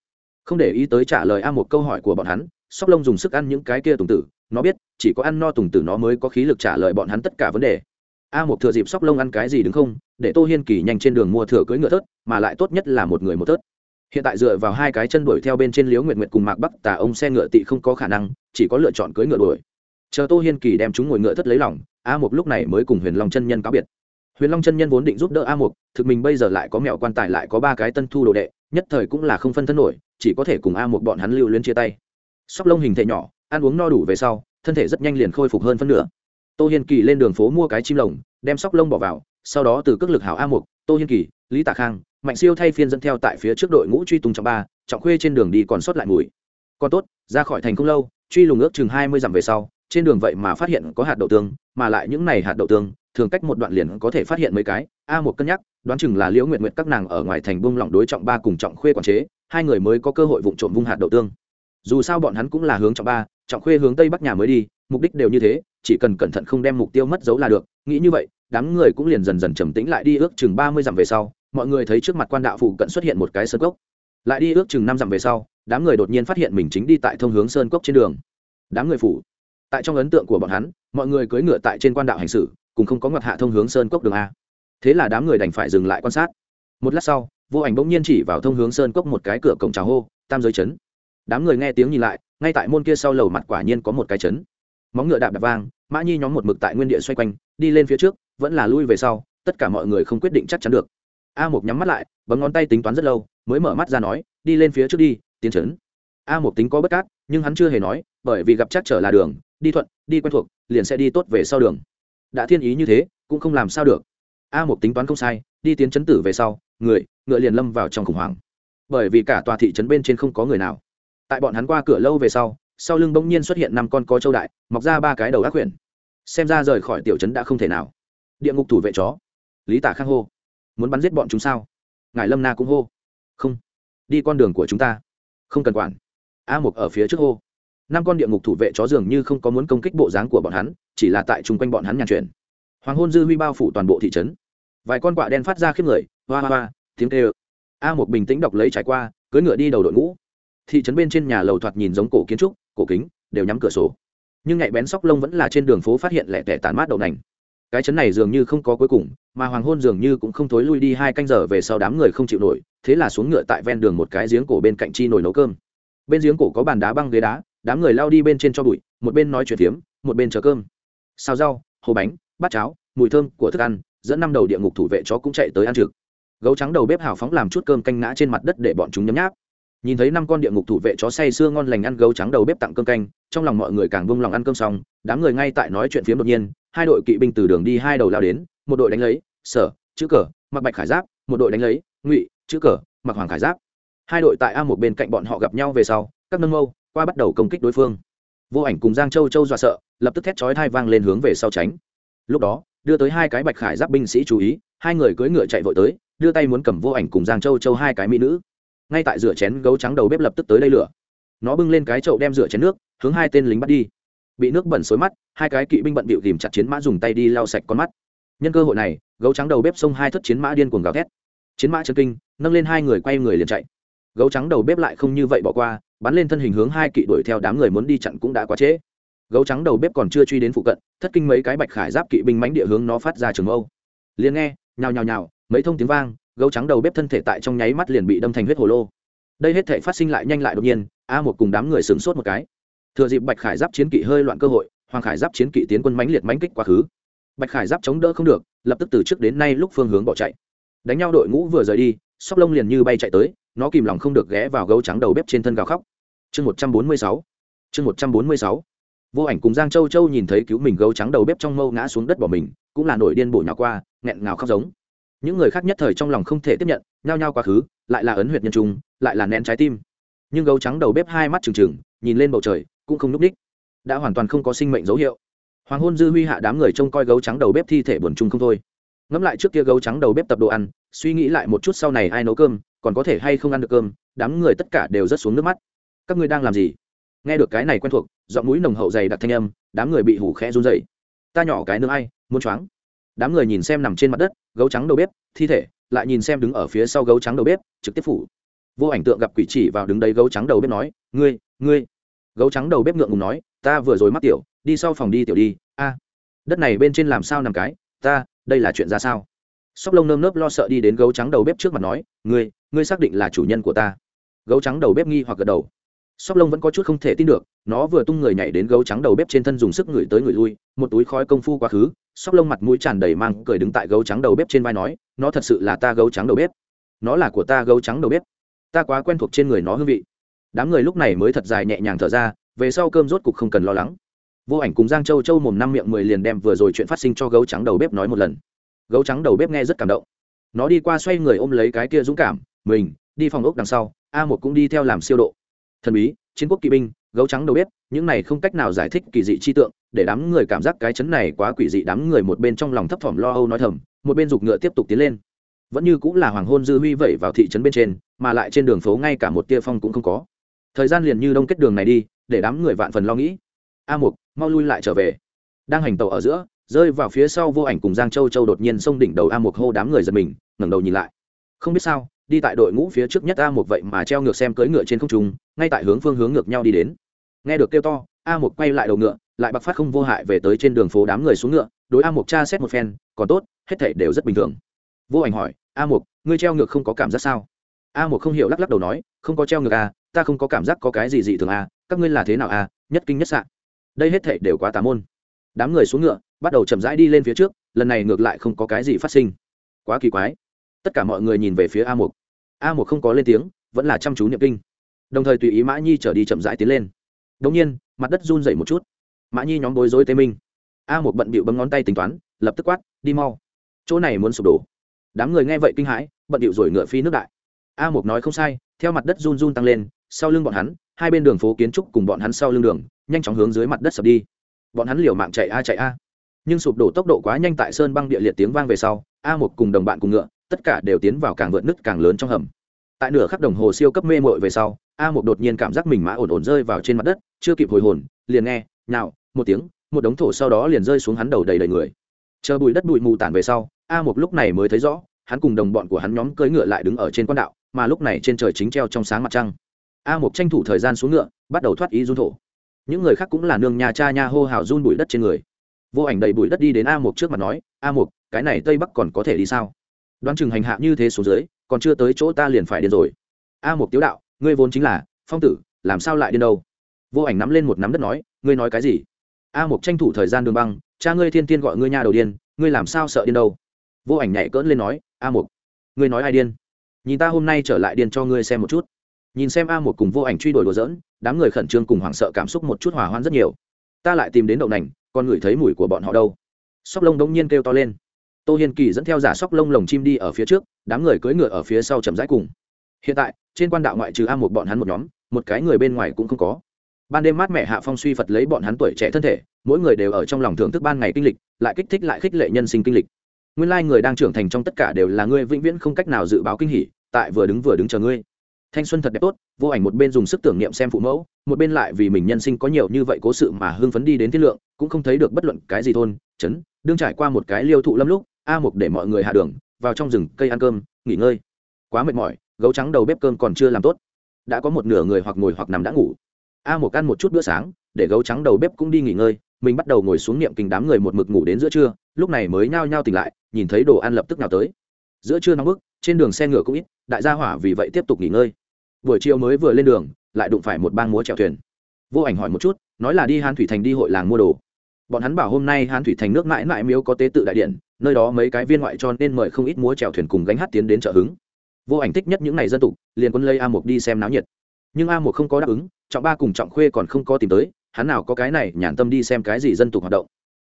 không để ý tới trả lời a một câu hỏi của bọn hắn sóc lông dùng sức ăn những cái kia tùng tử nó biết chỉ có ăn no tùng tử nó mới có khí lực trả lời bọn hắn tất cả vấn đề a một thừa dịp sóc lông ăn cái gì đứng không để tô hiên kỳ nhanh trên đường mua thừa cưỡi ngựa thớt mà lại tốt nhất là một người một thớt hiện tại dựa vào hai cái chân đuổi theo bên trên liếu nguyệt nguyệt cùng mạc bắc tà ông xe ngựa tị không có khả năng chỉ có lựa chọn cưỡi ngựa đuổi chờ tô hiên kỳ đem chúng ngồi ngựa thất lấy lòng, a mục lúc này mới cùng huyền long chân nhân cáo biệt. Huyền long chân nhân vốn định giúp đỡ a mục, thực mình bây giờ lại có mẹo quan tài lại có ba cái tân thu đồ đệ, nhất thời cũng là không phân thân nổi, chỉ có thể cùng a mục bọn hắn lưu luyến chia tay. Sóc lông hình thể nhỏ, ăn uống no đủ về sau, thân thể rất nhanh liền khôi phục hơn phân nửa. Tô hiên kỳ lên đường phố mua cái chim lồng, đem sóc lông bỏ vào, sau đó từ cước lực hảo a mục, tô hiên kỳ, lý tạ khang, mạnh siêu thay phiên dẫn theo tại phía trước đội ngũ truy tung trọng ba, trọng khuê trên đường đi còn sót lại mùi. Còn tốt, ra khỏi thành không lâu, truy lùng ước chừng hai mươi dặm về sau trên đường vậy mà phát hiện có hạt đậu tương, mà lại những này hạt đậu tương, thường cách một đoạn liền có thể phát hiện mấy cái. A một cân nhắc, đoán chừng là liễu nguyện nguyện các nàng ở ngoài thành bung lỏng đối trọng ba cùng trọng khuê quản chế, hai người mới có cơ hội vụng trộm vung hạt đậu tương. Dù sao bọn hắn cũng là hướng trọng ba, trọng khuê hướng tây bắc nhà mới đi, mục đích đều như thế, chỉ cần cẩn thận không đem mục tiêu mất dấu là được. Nghĩ như vậy, đám người cũng liền dần dần trầm tĩnh lại đi ước chừng ba mươi dặm về sau, mọi người thấy trước mặt quan đạo phụ cận xuất hiện một cái sơn cốc. Lại đi ước chừng năm dặm về sau, đám người đột nhiên phát hiện mình chính đi tại thông hướng sơn cốc trên đường. Đám người phủ tại trong ấn tượng của bọn hắn, mọi người cưỡi ngựa tại trên quan đạo hành xử, cùng không có ngặt hạ thông hướng sơn cốc đường a. Thế là đám người đành phải dừng lại quan sát. Một lát sau, vô ảnh bỗng nhiên chỉ vào thông hướng sơn cốc một cái cửa cổng trào hô, tam giới chấn. Đám người nghe tiếng nhìn lại, ngay tại môn kia sau lầu mặt quả nhiên có một cái chấn. Móng ngựa đạp đạp vang, mã nhi nhóm một mực tại nguyên địa xoay quanh, đi lên phía trước, vẫn là lui về sau, tất cả mọi người không quyết định chắc chắn được. A một nhắm mắt lại, bấm ngón tay tính toán rất lâu, mới mở mắt ra nói, đi lên phía trước đi, tiến chấn. A một tính có bất cát, nhưng hắn chưa hề nói, bởi vì gặp chắc trở là đường đi thuận, đi quen thuộc, liền sẽ đi tốt về sau đường. Đã thiên ý như thế, cũng không làm sao được. A một tính toán không sai, đi tiến chấn tử về sau, người, ngựa liền lâm vào trong khủng hoảng. Bởi vì cả tòa thị trấn bên trên không có người nào. Tại bọn hắn qua cửa lâu về sau sau lưng bỗng nhiên xuất hiện năm con có châu đại, mọc ra ba cái đầu ác quyển xem ra rời khỏi tiểu trấn đã không thể nào. Địa ngục thủ vệ chó. Lý tả khang hô. Muốn bắn giết bọn chúng sao? Ngài lâm na cũng hô. Không. Đi con đường của chúng ta. Không cần quản. A mục ở phía trước hô năm con địa ngục thủ vệ chó dường như không có muốn công kích bộ dáng của bọn hắn, chỉ là tại chung quanh bọn hắn nhàn chuyển. Hoàng hôn dư huy bao phủ toàn bộ thị trấn. Vài con quạ đen phát ra khiếp người, hoa hoa hoa, tiếng tê ơ a một bình tĩnh đọc lấy trải qua, cưỡi ngựa đi đầu đội ngũ. Thị trấn bên trên nhà lầu thoạt nhìn giống cổ kiến trúc, cổ kính, đều nhắm cửa sổ. Nhưng nhạy bén sóc lông vẫn là trên đường phố phát hiện lẻ tẻ tàn mát đậu nành. Cái chấn này dường như không có cuối cùng, mà hoàng hôn dường như cũng không thối lui đi hai canh giờ về sau đám người không chịu nổi, thế là xuống ngựa tại ven đường một cái giếng cổ bên cạnh chi nồi nấu cơm. Bên giếng cổ có bàn đá băng ghế đá đám người lao đi bên trên cho bụi, một bên nói chuyện phiếm, một bên chờ cơm. Xào rau, hồ bánh, bát cháo, mùi thơm của thức ăn, dẫn năm đầu địa ngục thủ vệ chó cũng chạy tới ăn trực. Gấu trắng đầu bếp hào phóng làm chút cơm canh ngã trên mặt đất để bọn chúng nhấm nháp. Nhìn thấy năm con địa ngục thủ vệ chó say sưa ngon lành ăn gấu trắng đầu bếp tặng cơm canh, trong lòng mọi người càng vung lòng ăn cơm xong, đám người ngay tại nói chuyện phiếm đột nhiên, hai đội kỵ binh từ đường đi hai đầu lao đến, một đội đánh lấy, sở, chữ cờ, mặc bạch khải giáp, một đội đánh lấy, ngụy, chữ cờ, mặc hoàng khải giáp. Hai đội tại a một bên cạnh bọn họ gặp nhau về sau, các nâng mâu qua bắt đầu công kích đối phương. Vô ảnh cùng giang châu châu dọa sợ, lập tức thét chói thai vang lên hướng về sau tránh. Lúc đó, đưa tới hai cái bạch khải giáp binh sĩ chú ý, hai người cưỡi ngựa chạy vội tới, đưa tay muốn cầm vô ảnh cùng giang châu châu hai cái mỹ nữ. Ngay tại rửa chén gấu trắng đầu bếp lập tức tới đây lửa. Nó bưng lên cái chậu đem rửa chén nước, hướng hai tên lính bắt đi. Bị nước bẩn xối mắt, hai cái kỵ binh bận bịu tìm chặt chiến mã dùng tay đi lau sạch con mắt. Nhân cơ hội này, gấu trắng đầu bếp xông hai thất chiến mã điên cuồng gào thét. Chiến mã chân kinh, nâng lên hai người quay người liền chạy. Gấu trắng đầu bếp lại không như vậy bỏ qua bắn lên thân hình hướng hai kỵ đuổi theo đám người muốn đi chặn cũng đã quá trễ. Gấu trắng đầu bếp còn chưa truy đến phụ cận, thất kinh mấy cái bạch khải giáp kỵ binh mánh địa hướng nó phát ra trường âu liền nghe, nhào nhào nhào, mấy thông tiếng vang, gấu trắng đầu bếp thân thể tại trong nháy mắt liền bị đâm thành huyết hồ lô. Đây hết thể phát sinh lại nhanh lại đột nhiên, a một cùng đám người sửng sốt một cái. Thừa dịp bạch khải giáp chiến kỵ hơi loạn cơ hội, hoàng khải giáp chiến kỵ tiến quân mãnh liệt mãnh kích quá khứ. Bạch khải giáp chống đỡ không được, lập tức từ trước đến nay lúc phương hướng bỏ chạy. Đánh nhau đội ngũ vừa rời đi, sóc lông liền như bay chạy tới, nó kìm lòng không được ghé vào gấu trắng đầu bếp trên thân gào khóc chương một trăm bốn mươi sáu. Chương một trăm bốn mươi sáu. Vô ảnh cùng giang châu châu nhìn thấy cứu mình gấu trắng đầu bếp trong mâu ngã xuống đất bỏ mình, cũng là nổi điên bổ nhỏ qua, nghẹn ngào khóc giống. Những người khác nhất thời trong lòng không thể tiếp nhận, nhao nhao quá khứ, lại là ấn huyệt nhân trung, lại là nén trái tim. Nhưng gấu trắng đầu bếp hai mắt trừng trừng, nhìn lên bầu trời, cũng không núp ních. Đã hoàn toàn không có sinh mệnh dấu hiệu. Hoàng hôn dư huy hạ đám người trông coi gấu trắng đầu bếp thi thể buồn chung không thôi. Ngẫm lại trước kia gấu trắng đầu bếp tập đồ ăn, suy nghĩ lại một chút sau này ai nấu cơm, còn có thể hay không ăn được cơm, đám người tất cả đều rất xuống nước mắt các ngươi đang làm gì? Nghe được cái này quen thuộc, giọng mũi nồng hậu dày đặc thanh âm, đám người bị hủ khẽ run dậy ta nhỏ cái nương ai, muốn choáng. Đám người nhìn xem nằm trên mặt đất, gấu trắng đầu bếp, thi thể, lại nhìn xem đứng ở phía sau gấu trắng đầu bếp, trực tiếp phủ. Vô ảnh tượng gặp quỷ chỉ vào đứng đấy gấu trắng đầu bếp nói, ngươi ngươi. Gấu trắng đầu bếp ngượng ngùng nói, ta vừa rồi mắc tiểu, đi sau phòng đi tiểu đi, a. Đất này bên trên làm sao nằm cái? Ta, đây là chuyện ra sao? Sóc lông nơm nớp lo sợ đi đến gấu trắng đầu bếp trước mặt nói, ngươi ngươi xác định là chủ nhân của ta. Gấu trắng đầu bếp nghi hoặc gật đầu sóc lông vẫn có chút không thể tin được, nó vừa tung người nhảy đến gấu trắng đầu bếp trên thân dùng sức ngửi tới người lui, một túi khói công phu quá khứ, sóc lông mặt mũi tràn đầy mang cười đứng tại gấu trắng đầu bếp trên vai nói, nó thật sự là ta gấu trắng đầu bếp. Nó là của ta gấu trắng đầu bếp. Ta quá quen thuộc trên người nó hương vị. Đám người lúc này mới thật dài nhẹ nhàng thở ra, về sau cơm rốt cục không cần lo lắng. Vô ảnh cùng giang châu châu mồm năm miệng mười liền đem vừa rồi chuyện phát sinh cho gấu trắng đầu bếp nói một lần. Gấu trắng đầu bếp nghe rất cảm động. Nó đi qua xoay người ôm lấy cái kia dũng cảm, mình, đi phòng ốc đằng sau, a một cũng đi theo làm siêu độ thần bí, chiến quốc kỵ binh, gấu trắng đầu bếp, những này không cách nào giải thích kỳ dị chi tượng, để đám người cảm giác cái chấn này quá quỷ dị, đám người một bên trong lòng thấp thỏm lo âu nói thầm, một bên giục ngựa tiếp tục tiến lên. Vẫn như cũng là hoàng hôn dư huy vẩy vào thị trấn bên trên, mà lại trên đường phố ngay cả một tia phong cũng không có. Thời gian liền như đông kết đường này đi, để đám người vạn phần lo nghĩ. A mục, mau lui lại trở về. Đang hành tàu ở giữa, rơi vào phía sau vô ảnh cùng giang châu châu đột nhiên xông đỉnh đầu a mục hô đám người giật mình, ngẩng đầu nhìn lại. Không biết sao đi tại đội ngũ phía trước nhất a một vậy mà treo ngược xem cưỡi ngựa trên không trung, ngay tại hướng phương hướng ngược nhau đi đến. Nghe được kêu to, a một quay lại đầu ngựa, lại bạc phát không vô hại về tới trên đường phố đám người xuống ngựa, đối a một cha xét một phen, còn tốt, hết thảy đều rất bình thường. Vô ảnh hỏi, a một, ngươi treo ngược không có cảm giác sao? A một không hiểu lắc lắc đầu nói, không có treo ngược a ta không có cảm giác có cái gì dị thường a các ngươi là thế nào a nhất kinh nhất sạn đây hết thảy đều quá tà môn. Đám người xuống ngựa, bắt đầu chậm rãi đi lên phía trước, lần này ngược lại không có cái gì phát sinh. Quá kỳ quái tất cả mọi người nhìn về phía a mục. A mục không có lên tiếng, vẫn là chăm chú niệm kinh. Đồng thời tùy ý mã nhi trở đi chậm rãi tiến lên. Đ ỗ n g nhiên, mặt đất run dậy một chút. Mã nhi nhóm bối rối tê minh. A một bận bịu bấm ngón tay tính toán, lập tức quát, đi mau. Chỗ này muốn sụp đổ. Đám người nghe vậy kinh hãi, bận bịu rồi ngựa phi nước đại. A một nói không sai, theo mặt đất run run tăng lên, sau lưng bọn hắn, hai bên đường phố kiến trúc cùng bọn hắn sau lưng đường, nhanh chóng hướng dưới mặt đất sập đi. Bọn hắn liều mạng chạy a chạy a. Nhưng sụp đổ tốc độ quá nhanh tại sơn băng địa liệt tiếng vang về sau, a một cùng đồng bạn cùng ngựa tất cả đều tiến vào càng vượt nứt càng lớn trong hầm. Tại nửa khắc đồng hồ siêu cấp mê mội về sau, a một đột nhiên cảm giác mình mã ổn ổn rơi vào trên mặt đất, chưa kịp hồi hồn, liền nghe, nào, một tiếng, một đống thổ sau đó liền rơi xuống hắn đầu đầy đầy người. Chờ bụi đất bụi mù tản về sau, a một lúc này mới thấy rõ, hắn cùng đồng bọn của hắn nhóm cưỡi ngựa lại đứng ở trên quan đạo, mà lúc này trên trời chính treo trong sáng mặt trăng. A một tranh thủ thời gian xuống ngựa, bắt đầu thoát ý run thổ. Những người khác cũng là nương nhà cha nha hô hào run bụi đất trên người. Vô ảnh đầy bụi đất đi đến a một trước mặt nói, a một cái này tây bắc còn có thể đi sao? Đoán chừng hành hạ như thế xuống dưới, còn chưa tới chỗ ta liền phải điên rồi. A một tiếu đạo, ngươi vốn chính là, phong tử, làm sao lại điên đâu? Vô ảnh nắm lên một nắm đất nói, ngươi nói cái gì? A một tranh thủ thời gian đường băng, cha ngươi thiên tiên gọi ngươi nha đầu điên, ngươi làm sao sợ điên đâu? Vô ảnh nhảy cỡn lên nói, a một ngươi nói ai điên? Nhìn ta hôm nay trở lại điên cho ngươi xem một chút. Nhìn xem a một cùng vô ảnh truy đuổi đùa dỡn đám người khẩn trương cùng hoảng sợ cảm xúc một chút hòa hoãn rất nhiều. Ta lại tìm đến đậu nành, còn ngửi thấy mùi của bọn họ đâu. Sóc lông đống nhiên kêu to lên tô hiên kỳ dẫn theo giả sóc lông lồng chim đi ở phía trước, đám người cưỡi ngựa ở phía sau chậm rãi cùng. Hiện tại, trên quan đạo ngoại trừ a một bọn hắn một nhóm, một cái người bên ngoài cũng không có. Ban đêm mát mẻ hạ phong suy phật lấy bọn hắn tuổi trẻ thân thể, mỗi người đều ở trong lòng thưởng thức ban ngày kinh lịch, lại kích thích lại khích lệ nhân sinh kinh lịch. Nguyên lai người đang trưởng thành trong tất cả đều là ngươi, vĩnh viễn không cách nào dự báo kinh hỉ, tại vừa đứng vừa đứng chờ ngươi. Thanh xuân thật đẹp tốt, vô ảnh một bên dùng sức tưởng niệm xem phụ mẫu, một bên lại vì mình nhân sinh có nhiều như vậy cố sự mà hưng phấn đi đến thiết lượng, cũng không thấy được bất luận cái gì thôn, chấn, đương trải qua một cái liêu thụ lâm lúc a mục để mọi người hạ đường, vào trong rừng, cây ăn cơm, nghỉ ngơi. Quá mệt mỏi, gấu trắng đầu bếp cơm còn chưa làm tốt. Đã có một nửa người hoặc ngồi hoặc nằm đã ngủ. A mục ăn một chút bữa sáng, để gấu trắng đầu bếp cũng đi nghỉ ngơi, mình bắt đầu ngồi xuống niệm kinh đám người một mực ngủ đến giữa trưa, lúc này mới nhao nhao tỉnh lại, nhìn thấy đồ ăn lập tức nào tới. Giữa trưa nóng bức, trên đường xe ngựa cũng ít, đại gia hỏa vì vậy tiếp tục nghỉ ngơi. Buổi chiều mới vừa lên đường, lại đụng phải một bang múa chèo thuyền. Vô ảnh hỏi một chút, nói là đi hán thủy thành đi hội làng mua đồ. Bọn hắn bảo hôm nay hán thủy thành nước mãi mãi miếu có tế tự đại điện nơi đó mấy cái viên ngoại cho nên mời không ít múa chèo thuyền cùng gánh hát tiến đến chợ hứng. Vô ảnh thích nhất những ngày dân tục, liền quân lây a một đi xem náo nhiệt. Nhưng a một không có đáp ứng, trọng ba cùng trọng khuê còn không có tìm tới, hắn nào có cái này nhàn tâm đi xem cái gì dân tục hoạt động.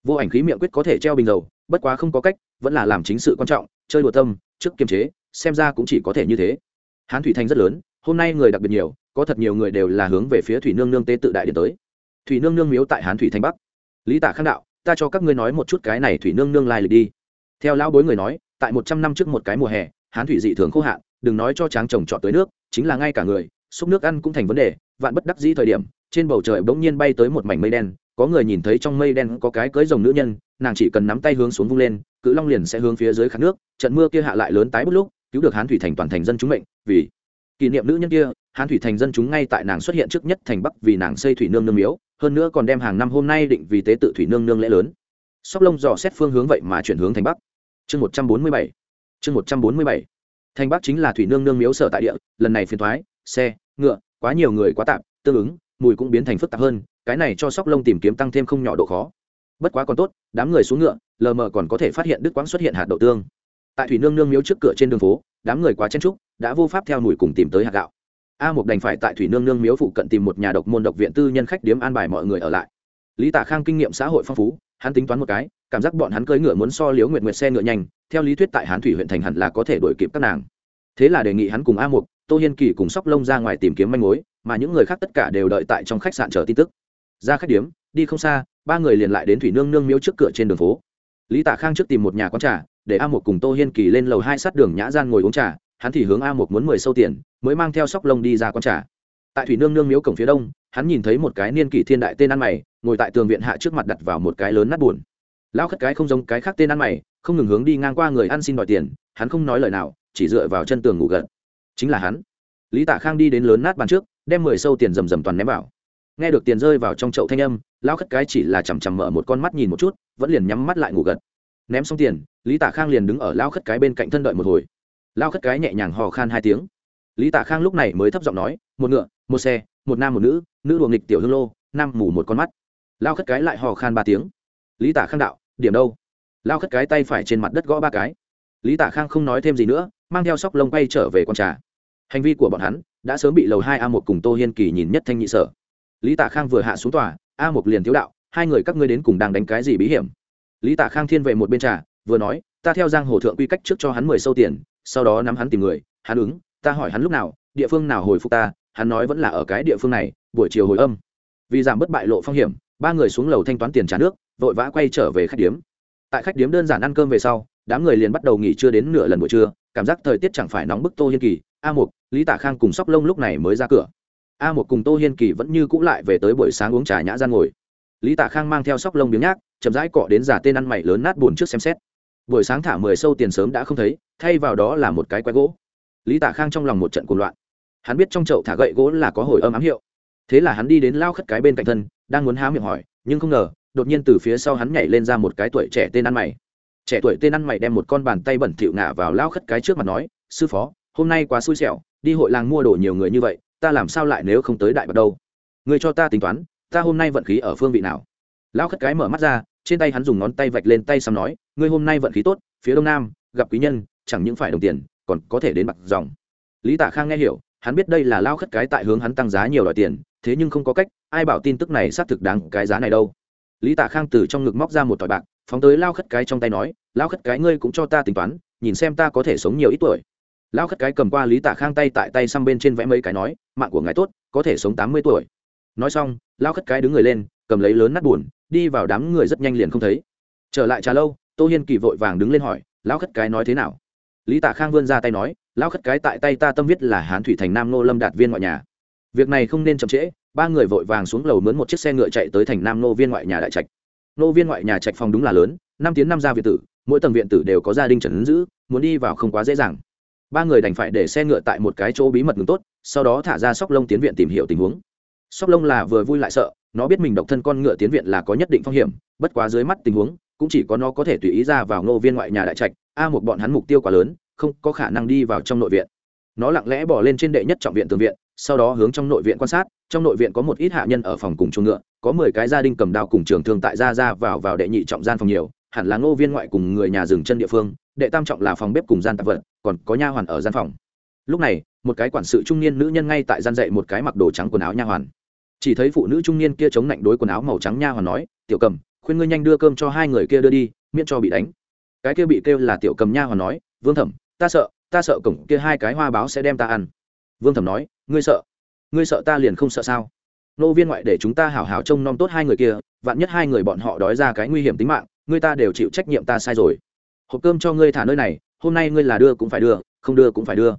Vô ảnh khí miệng quyết có thể treo bình dầu, bất quá không có cách, vẫn là làm chính sự quan trọng, chơi đùa tâm, trước kiềm chế, xem ra cũng chỉ có thể như thế. Hán thủy thành rất lớn, hôm nay người đặc biệt nhiều, có thật nhiều người đều là hướng về phía thủy nương nương tế tự đại điện tới. Thủy nương nương miếu tại hán thủy thành bắc. Lý tạ khang đạo, ta cho các ngươi nói một chút cái này thủy nương nương lai lịch đi theo lão bối người nói, tại một trăm năm trước một cái mùa hè, hán thủy dị thường khô hạn, đừng nói cho tráng trồng trọt tới nước, chính là ngay cả người, xúc nước ăn cũng thành vấn đề, vạn bất đắc dĩ thời điểm, trên bầu trời bỗng nhiên bay tới một mảnh mây đen, có người nhìn thấy trong mây đen có cái cưới rồng nữ nhân, nàng chỉ cần nắm tay hướng xuống vung lên, cự long liền sẽ hướng phía dưới khát nước, trận mưa kia hạ lại lớn tái bút lúc, cứu được hán thủy thành toàn thành dân chúng mệnh, vì kỷ niệm nữ nhân kia, hán thủy thành dân chúng ngay tại nàng xuất hiện trước nhất thành bắc vì nàng xây thủy nương nương miếu, hơn nữa còn đem hàng năm hôm nay định vì tế tự thủy nương nương lễ lớn. Sóc lông dò xét phương hướng vậy mà chuyển hướng thành bắc chương một trăm bốn mươi bảy. Chương một trăm bốn mươi bảy. Thành bắc chính là thủy nương nương miếu sở tại địa, lần này phiền thoái, xe, ngựa, quá nhiều người quá tạp, tương ứng, mùi cũng biến thành phức tạp hơn, cái này cho sóc lông tìm kiếm tăng thêm không nhỏ độ khó. Bất quá còn tốt, đám người xuống ngựa, lờ mờ còn có thể phát hiện đức quang xuất hiện hạt đậu tương. Tại thủy nương nương miếu trước cửa trên đường phố, đám người quá chen trúc đã vô pháp theo mùi cùng tìm tới hạt gạo. A một đành phải tại thủy nương nương miếu phụ cận tìm một nhà độc môn độc viện tư nhân khách điếm an bài mọi người ở lại. Lý tả khang kinh nghiệm xã hội phong phú hắn tính toán một cái, cảm giác bọn hắn cưỡi ngựa muốn so liếu nguyệt nguyệt xe ngựa nhanh, theo lý thuyết tại hán thủy huyện thành hẳn là có thể đuổi kịp các nàng. Thế là đề nghị hắn cùng a mục, tô hiên kỳ cùng sóc lông ra ngoài tìm kiếm manh mối, mà những người khác tất cả đều đợi tại trong khách sạn chờ tin tức. Ra khách điếm, đi không xa, ba người liền lại đến thủy nương nương miếu trước cửa trên đường phố. Lý tạ khang trước tìm một nhà quán trà, để a một cùng tô hiên kỳ lên lầu hai sát đường nhã gian ngồi uống trà, hắn thì hướng a một muốn mười sâu tiền, mới mang theo sóc lông đi ra quán trà tại thủy nương nương miếu cổng phía đông, hắn nhìn thấy một cái niên kỷ thiên đại tên ăn mày, ngồi tại tường viện hạ trước mặt đặt vào một cái lớn nát buồn. Lão khất cái không giống cái khác tên ăn mày, không ngừng hướng đi ngang qua người ăn xin đòi tiền, hắn không nói lời nào, chỉ dựa vào chân tường ngủ gật. Chính là hắn. Lý Tả khang đi đến lớn nát bàn trước, đem mười sâu tiền rầm rầm toàn ném vào. Nghe được tiền rơi vào trong chậu thanh âm, lão khất cái chỉ là chằm chằm mở một con mắt nhìn một chút, vẫn liền nhắm mắt lại ngủ gật. Ném xong tiền, lý Tả khang liền đứng ở lão khất cái bên cạnh thân đợi một hồi. Lão khất cái nhẹ nhàng hò khan hai tiếng. Lý Tả khang lúc này mới thấp giọng nói, một ngựa một xe, một nam một nữ nữ đùa nghịch tiểu hương lô, nam mù một con mắt. Lao khất cái lại hò khan ba tiếng. Lý Tả khang đạo, điểm đâu? Lao khất cái tay phải trên mặt đất gõ ba cái. Lý Tả khang không nói thêm gì nữa, mang theo sóc lông quay trở về con trà. Hành vi của bọn hắn đã sớm bị lầu hai a một cùng tô hiên kỳ nhìn nhất thanh nhị sở. Lý Tả khang vừa hạ xuống tòa, a một liền thiếu đạo, hai người các ngươi đến cùng đang đánh cái gì bí hiểm? Lý Tả khang thiên về một bên trà, vừa nói, ta theo giang hồ thượng quy cách trước cho hắn mười sâu tiền, sau đó nắm hắn tìm người, hắn ứng, ta hỏi hắn lúc nào, địa phương nào hồi phục ta hắn nói vẫn là ở cái địa phương này, buổi chiều hồi âm. Vì giảm bất bại lộ phong hiểm, ba người xuống lầu thanh toán tiền trả nước, vội vã quay trở về khách điếm. Tại khách điếm đơn giản ăn cơm về sau, đám người liền bắt đầu nghỉ trưa đến nửa lần buổi trưa, cảm giác thời tiết chẳng phải nóng bức tô hiên kỳ, a một lý tả khang cùng sóc lông lúc này mới ra cửa. A một cùng tô hiên kỳ vẫn như cũ lại về tới buổi sáng uống trà nhã gian ngồi. Lý tả khang mang theo sóc lông biếng nhác, chậm rãi cọ đến giả tên ăn mày lớn nát buồn trước xem xét. Buổi sáng thả mười sâu tiền sớm đã không thấy, thay vào đó là một cái quái gỗ. Lý tả khang trong lòng một trận cuồng loạn hắn biết trong chậu thả gậy gỗ là có hồi âm ám hiệu. Thế là hắn đi đến lao khất cái bên cạnh thân, đang muốn há miệng hỏi, nhưng không ngờ, đột nhiên từ phía sau hắn nhảy lên ra một cái tuổi trẻ tên ăn mày. Trẻ tuổi tên ăn mày đem một con bàn tay bẩn thỉu ngả vào lao khất cái trước mặt nói, sư phó, hôm nay quá xui xẻo, đi hội làng mua đồ nhiều người như vậy, ta làm sao lại nếu không tới đại bật đâu? Người cho ta tính toán, ta hôm nay vận khí ở phương vị nào? Lao khất cái mở mắt ra, trên tay hắn dùng ngón tay vạch lên tay xăm nói, ngươi hôm nay vận khí tốt, phía đông nam, gặp quý nhân, chẳng những phải đồng tiền, còn có thể đến bạc dòng. Lý tạ khang nghe hiểu hắn biết đây là lao khất cái tại hướng hắn tăng giá nhiều đòi tiền, thế nhưng không có cách, ai bảo tin tức này xác thực đáng cái giá này đâu. Lý tạ khang từ trong ngực móc ra một tỏi bạc, phóng tới lao khất cái trong tay nói, lao khất cái ngươi cũng cho ta tính toán, nhìn xem ta có thể sống nhiều ít tuổi. Lao khất cái cầm qua lý tạ khang tay tại tay xăm bên trên vẽ mấy cái nói, mạng của ngài tốt, có thể sống tám mươi tuổi. Nói xong, lao khất cái đứng người lên, cầm lấy lớn nát buồn, đi vào đám người rất nhanh liền không thấy. Trở lại trà lâu, tô hiên kỳ vội vàng đứng lên hỏi, lão khất cái nói thế nào? Lý tạ khang vươn ra tay nói, lão khất cái, tại tay ta tâm viết là hán thủy thành nam nô lâm đạt viên ngoại nhà. Việc này không nên chậm trễ, ba người vội vàng xuống lầu mướn một chiếc xe ngựa chạy tới thành nam nô viên ngoại nhà đại trạch. Nô viên ngoại nhà trạch phòng đúng là lớn, năm tiếng năm ra viện tử, mỗi tầng viện tử đều có gia đình trần ứng giữ, muốn đi vào không quá dễ dàng. Ba người đành phải để xe ngựa tại một cái chỗ bí mật ngừng tốt, sau đó thả ra sóc lông tiến viện tìm hiểu tình huống. Sóc lông là vừa vui lại sợ, nó biết mình độc thân con ngựa tiến viện là có nhất định phong hiểm, bất quá dưới mắt tình huống, cũng chỉ có nó có thể tùy ý ra vào ngô viên ngoại nhà đại trạch a một bọn hắn mục tiêu quá lớn, không có khả năng đi vào trong nội viện. Nó lặng lẽ bỏ lên trên đệ nhất trọng viện tường viện, sau đó hướng trong nội viện quan sát, trong nội viện có một ít hạ nhân ở phòng cùng chuồng ngựa, có mười cái gia đình cầm đao cùng trường thương tại gia ra vào vào đệ nhị trọng gian phòng nhiều, hẳn là ngô viên ngoại cùng người nhà dừng chân địa phương, đệ tam trọng là phòng bếp cùng gian tạp vật, còn có nha hoàn ở gian phòng. Lúc này, một cái quản sự trung niên nữ nhân ngay tại gian dạy một cái mặc đồ trắng quần áo nha hoàn. Chỉ thấy phụ nữ trung niên kia chống lạnh đối quần áo màu trắng nha hoàn nói, tiểu cầm, khuyên ngươi nhanh đưa cơm cho hai người kia đưa đi, miễn cho bị đánh cái kia bị kêu là tiểu cầm nha hoàn nói, vương thẩm, ta sợ ta sợ cổng kia hai cái hoa báo sẽ đem ta ăn. Vương thẩm nói, ngươi sợ? Ngươi sợ ta liền không sợ sao? Nô viên ngoại để chúng ta hảo hảo trông nom tốt hai người kia, vạn nhất hai người bọn họ đói ra cái nguy hiểm tính mạng ngươi ta đều chịu trách nhiệm ta sai rồi. Hộp cơm cho ngươi thả nơi này, hôm nay ngươi là đưa cũng phải đưa, không đưa cũng phải đưa.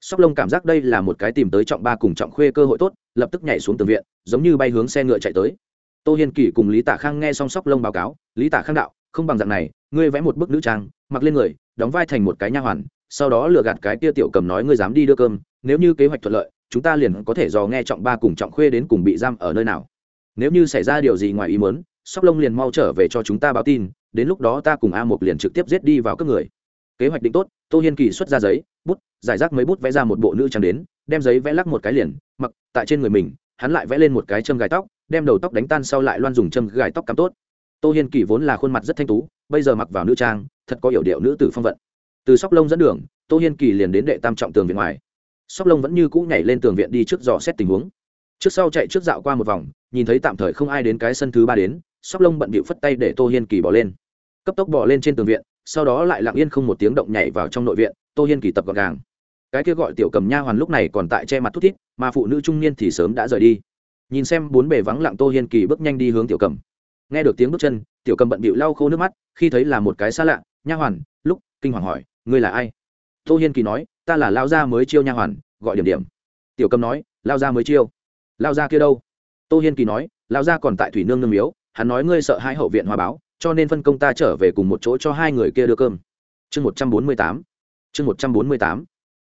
Sóc lông cảm giác đây là một cái tìm tới trọng ba cùng trọng khuê cơ hội tốt, lập tức nhảy xuống tường viện, giống như bay hướng xe ngựa chạy tới. Tô hiên kỷ cùng lý tả khang nghe xong sóc lông báo cáo, lý tả khang đạo không bằng dạng này, ngươi vẽ một bức nữ trang, mặc lên người, đóng vai thành một cái nha hoàn, sau đó lừa gạt cái tia tiểu cầm nói ngươi dám đi đưa cơm, nếu như kế hoạch thuận lợi, chúng ta liền có thể dò nghe trọng ba cùng trọng khuê đến cùng bị giam ở nơi nào. Nếu như xảy ra điều gì ngoài ý muốn, sóc lông liền mau trở về cho chúng ta báo tin, đến lúc đó ta cùng a một liền trực tiếp giết đi vào các người. Kế hoạch định tốt, tô hiên kỳ xuất ra giấy, bút, giải rác mấy bút vẽ ra một bộ nữ trang đến, đem giấy vẽ lắc một cái liền, mặc, tại trên người mình, hắn lại vẽ lên một cái châm gài tóc, đem đầu tóc đánh tan sau lại loan dùng châm gài tóc cắm tốt tô hiên kỳ vốn là khuôn mặt rất thanh tú, bây giờ mặc vào nữ trang, thật có yểu điệu nữ tử phong vận. Từ sóc lông dẫn đường, tô hiên kỳ liền đến đệ tam trọng tường viện ngoài. Sóc lông vẫn như cũ nhảy lên tường viện đi trước dò xét tình huống. Trước sau chạy trước dạo qua một vòng, nhìn thấy tạm thời không ai đến cái sân thứ ba đến, sóc lông bận bịu phất tay để tô hiên kỳ bỏ lên. Cấp tốc bỏ lên trên tường viện, sau đó lại lặng yên không một tiếng động nhảy vào trong nội viện, tô hiên kỳ tập gọn gàng. Cái kia gọi tiểu cầm nha hoàn lúc này còn tại che mặt thút thít, mà phụ nữ trung niên thì sớm đã rời đi. Nhìn xem bốn bề vắng lặng tô hiên kỳ bước nhanh đi hướng tiểu cầm nghe được tiếng bước chân, tiểu cầm bận bịu lau khô nước mắt, khi thấy là một cái xa lạ, nha hoàn, lúc, kinh hoàng hỏi, ngươi là ai? Tô hiên kỳ nói, ta là lao gia mới chiêu nha hoàn, gọi điểm điểm. Tiểu cầm nói lao gia mới chiêu. Lao gia kia đâu? Tô hiên kỳ nói lao gia còn tại thủy nương nương miếu, hắn nói ngươi sợ hai hậu viện hòa báo, cho nên phân công ta trở về cùng một chỗ cho hai người kia đưa cơm. Chương một trăm bốn mươi tám. Chương một trăm bốn mươi tám.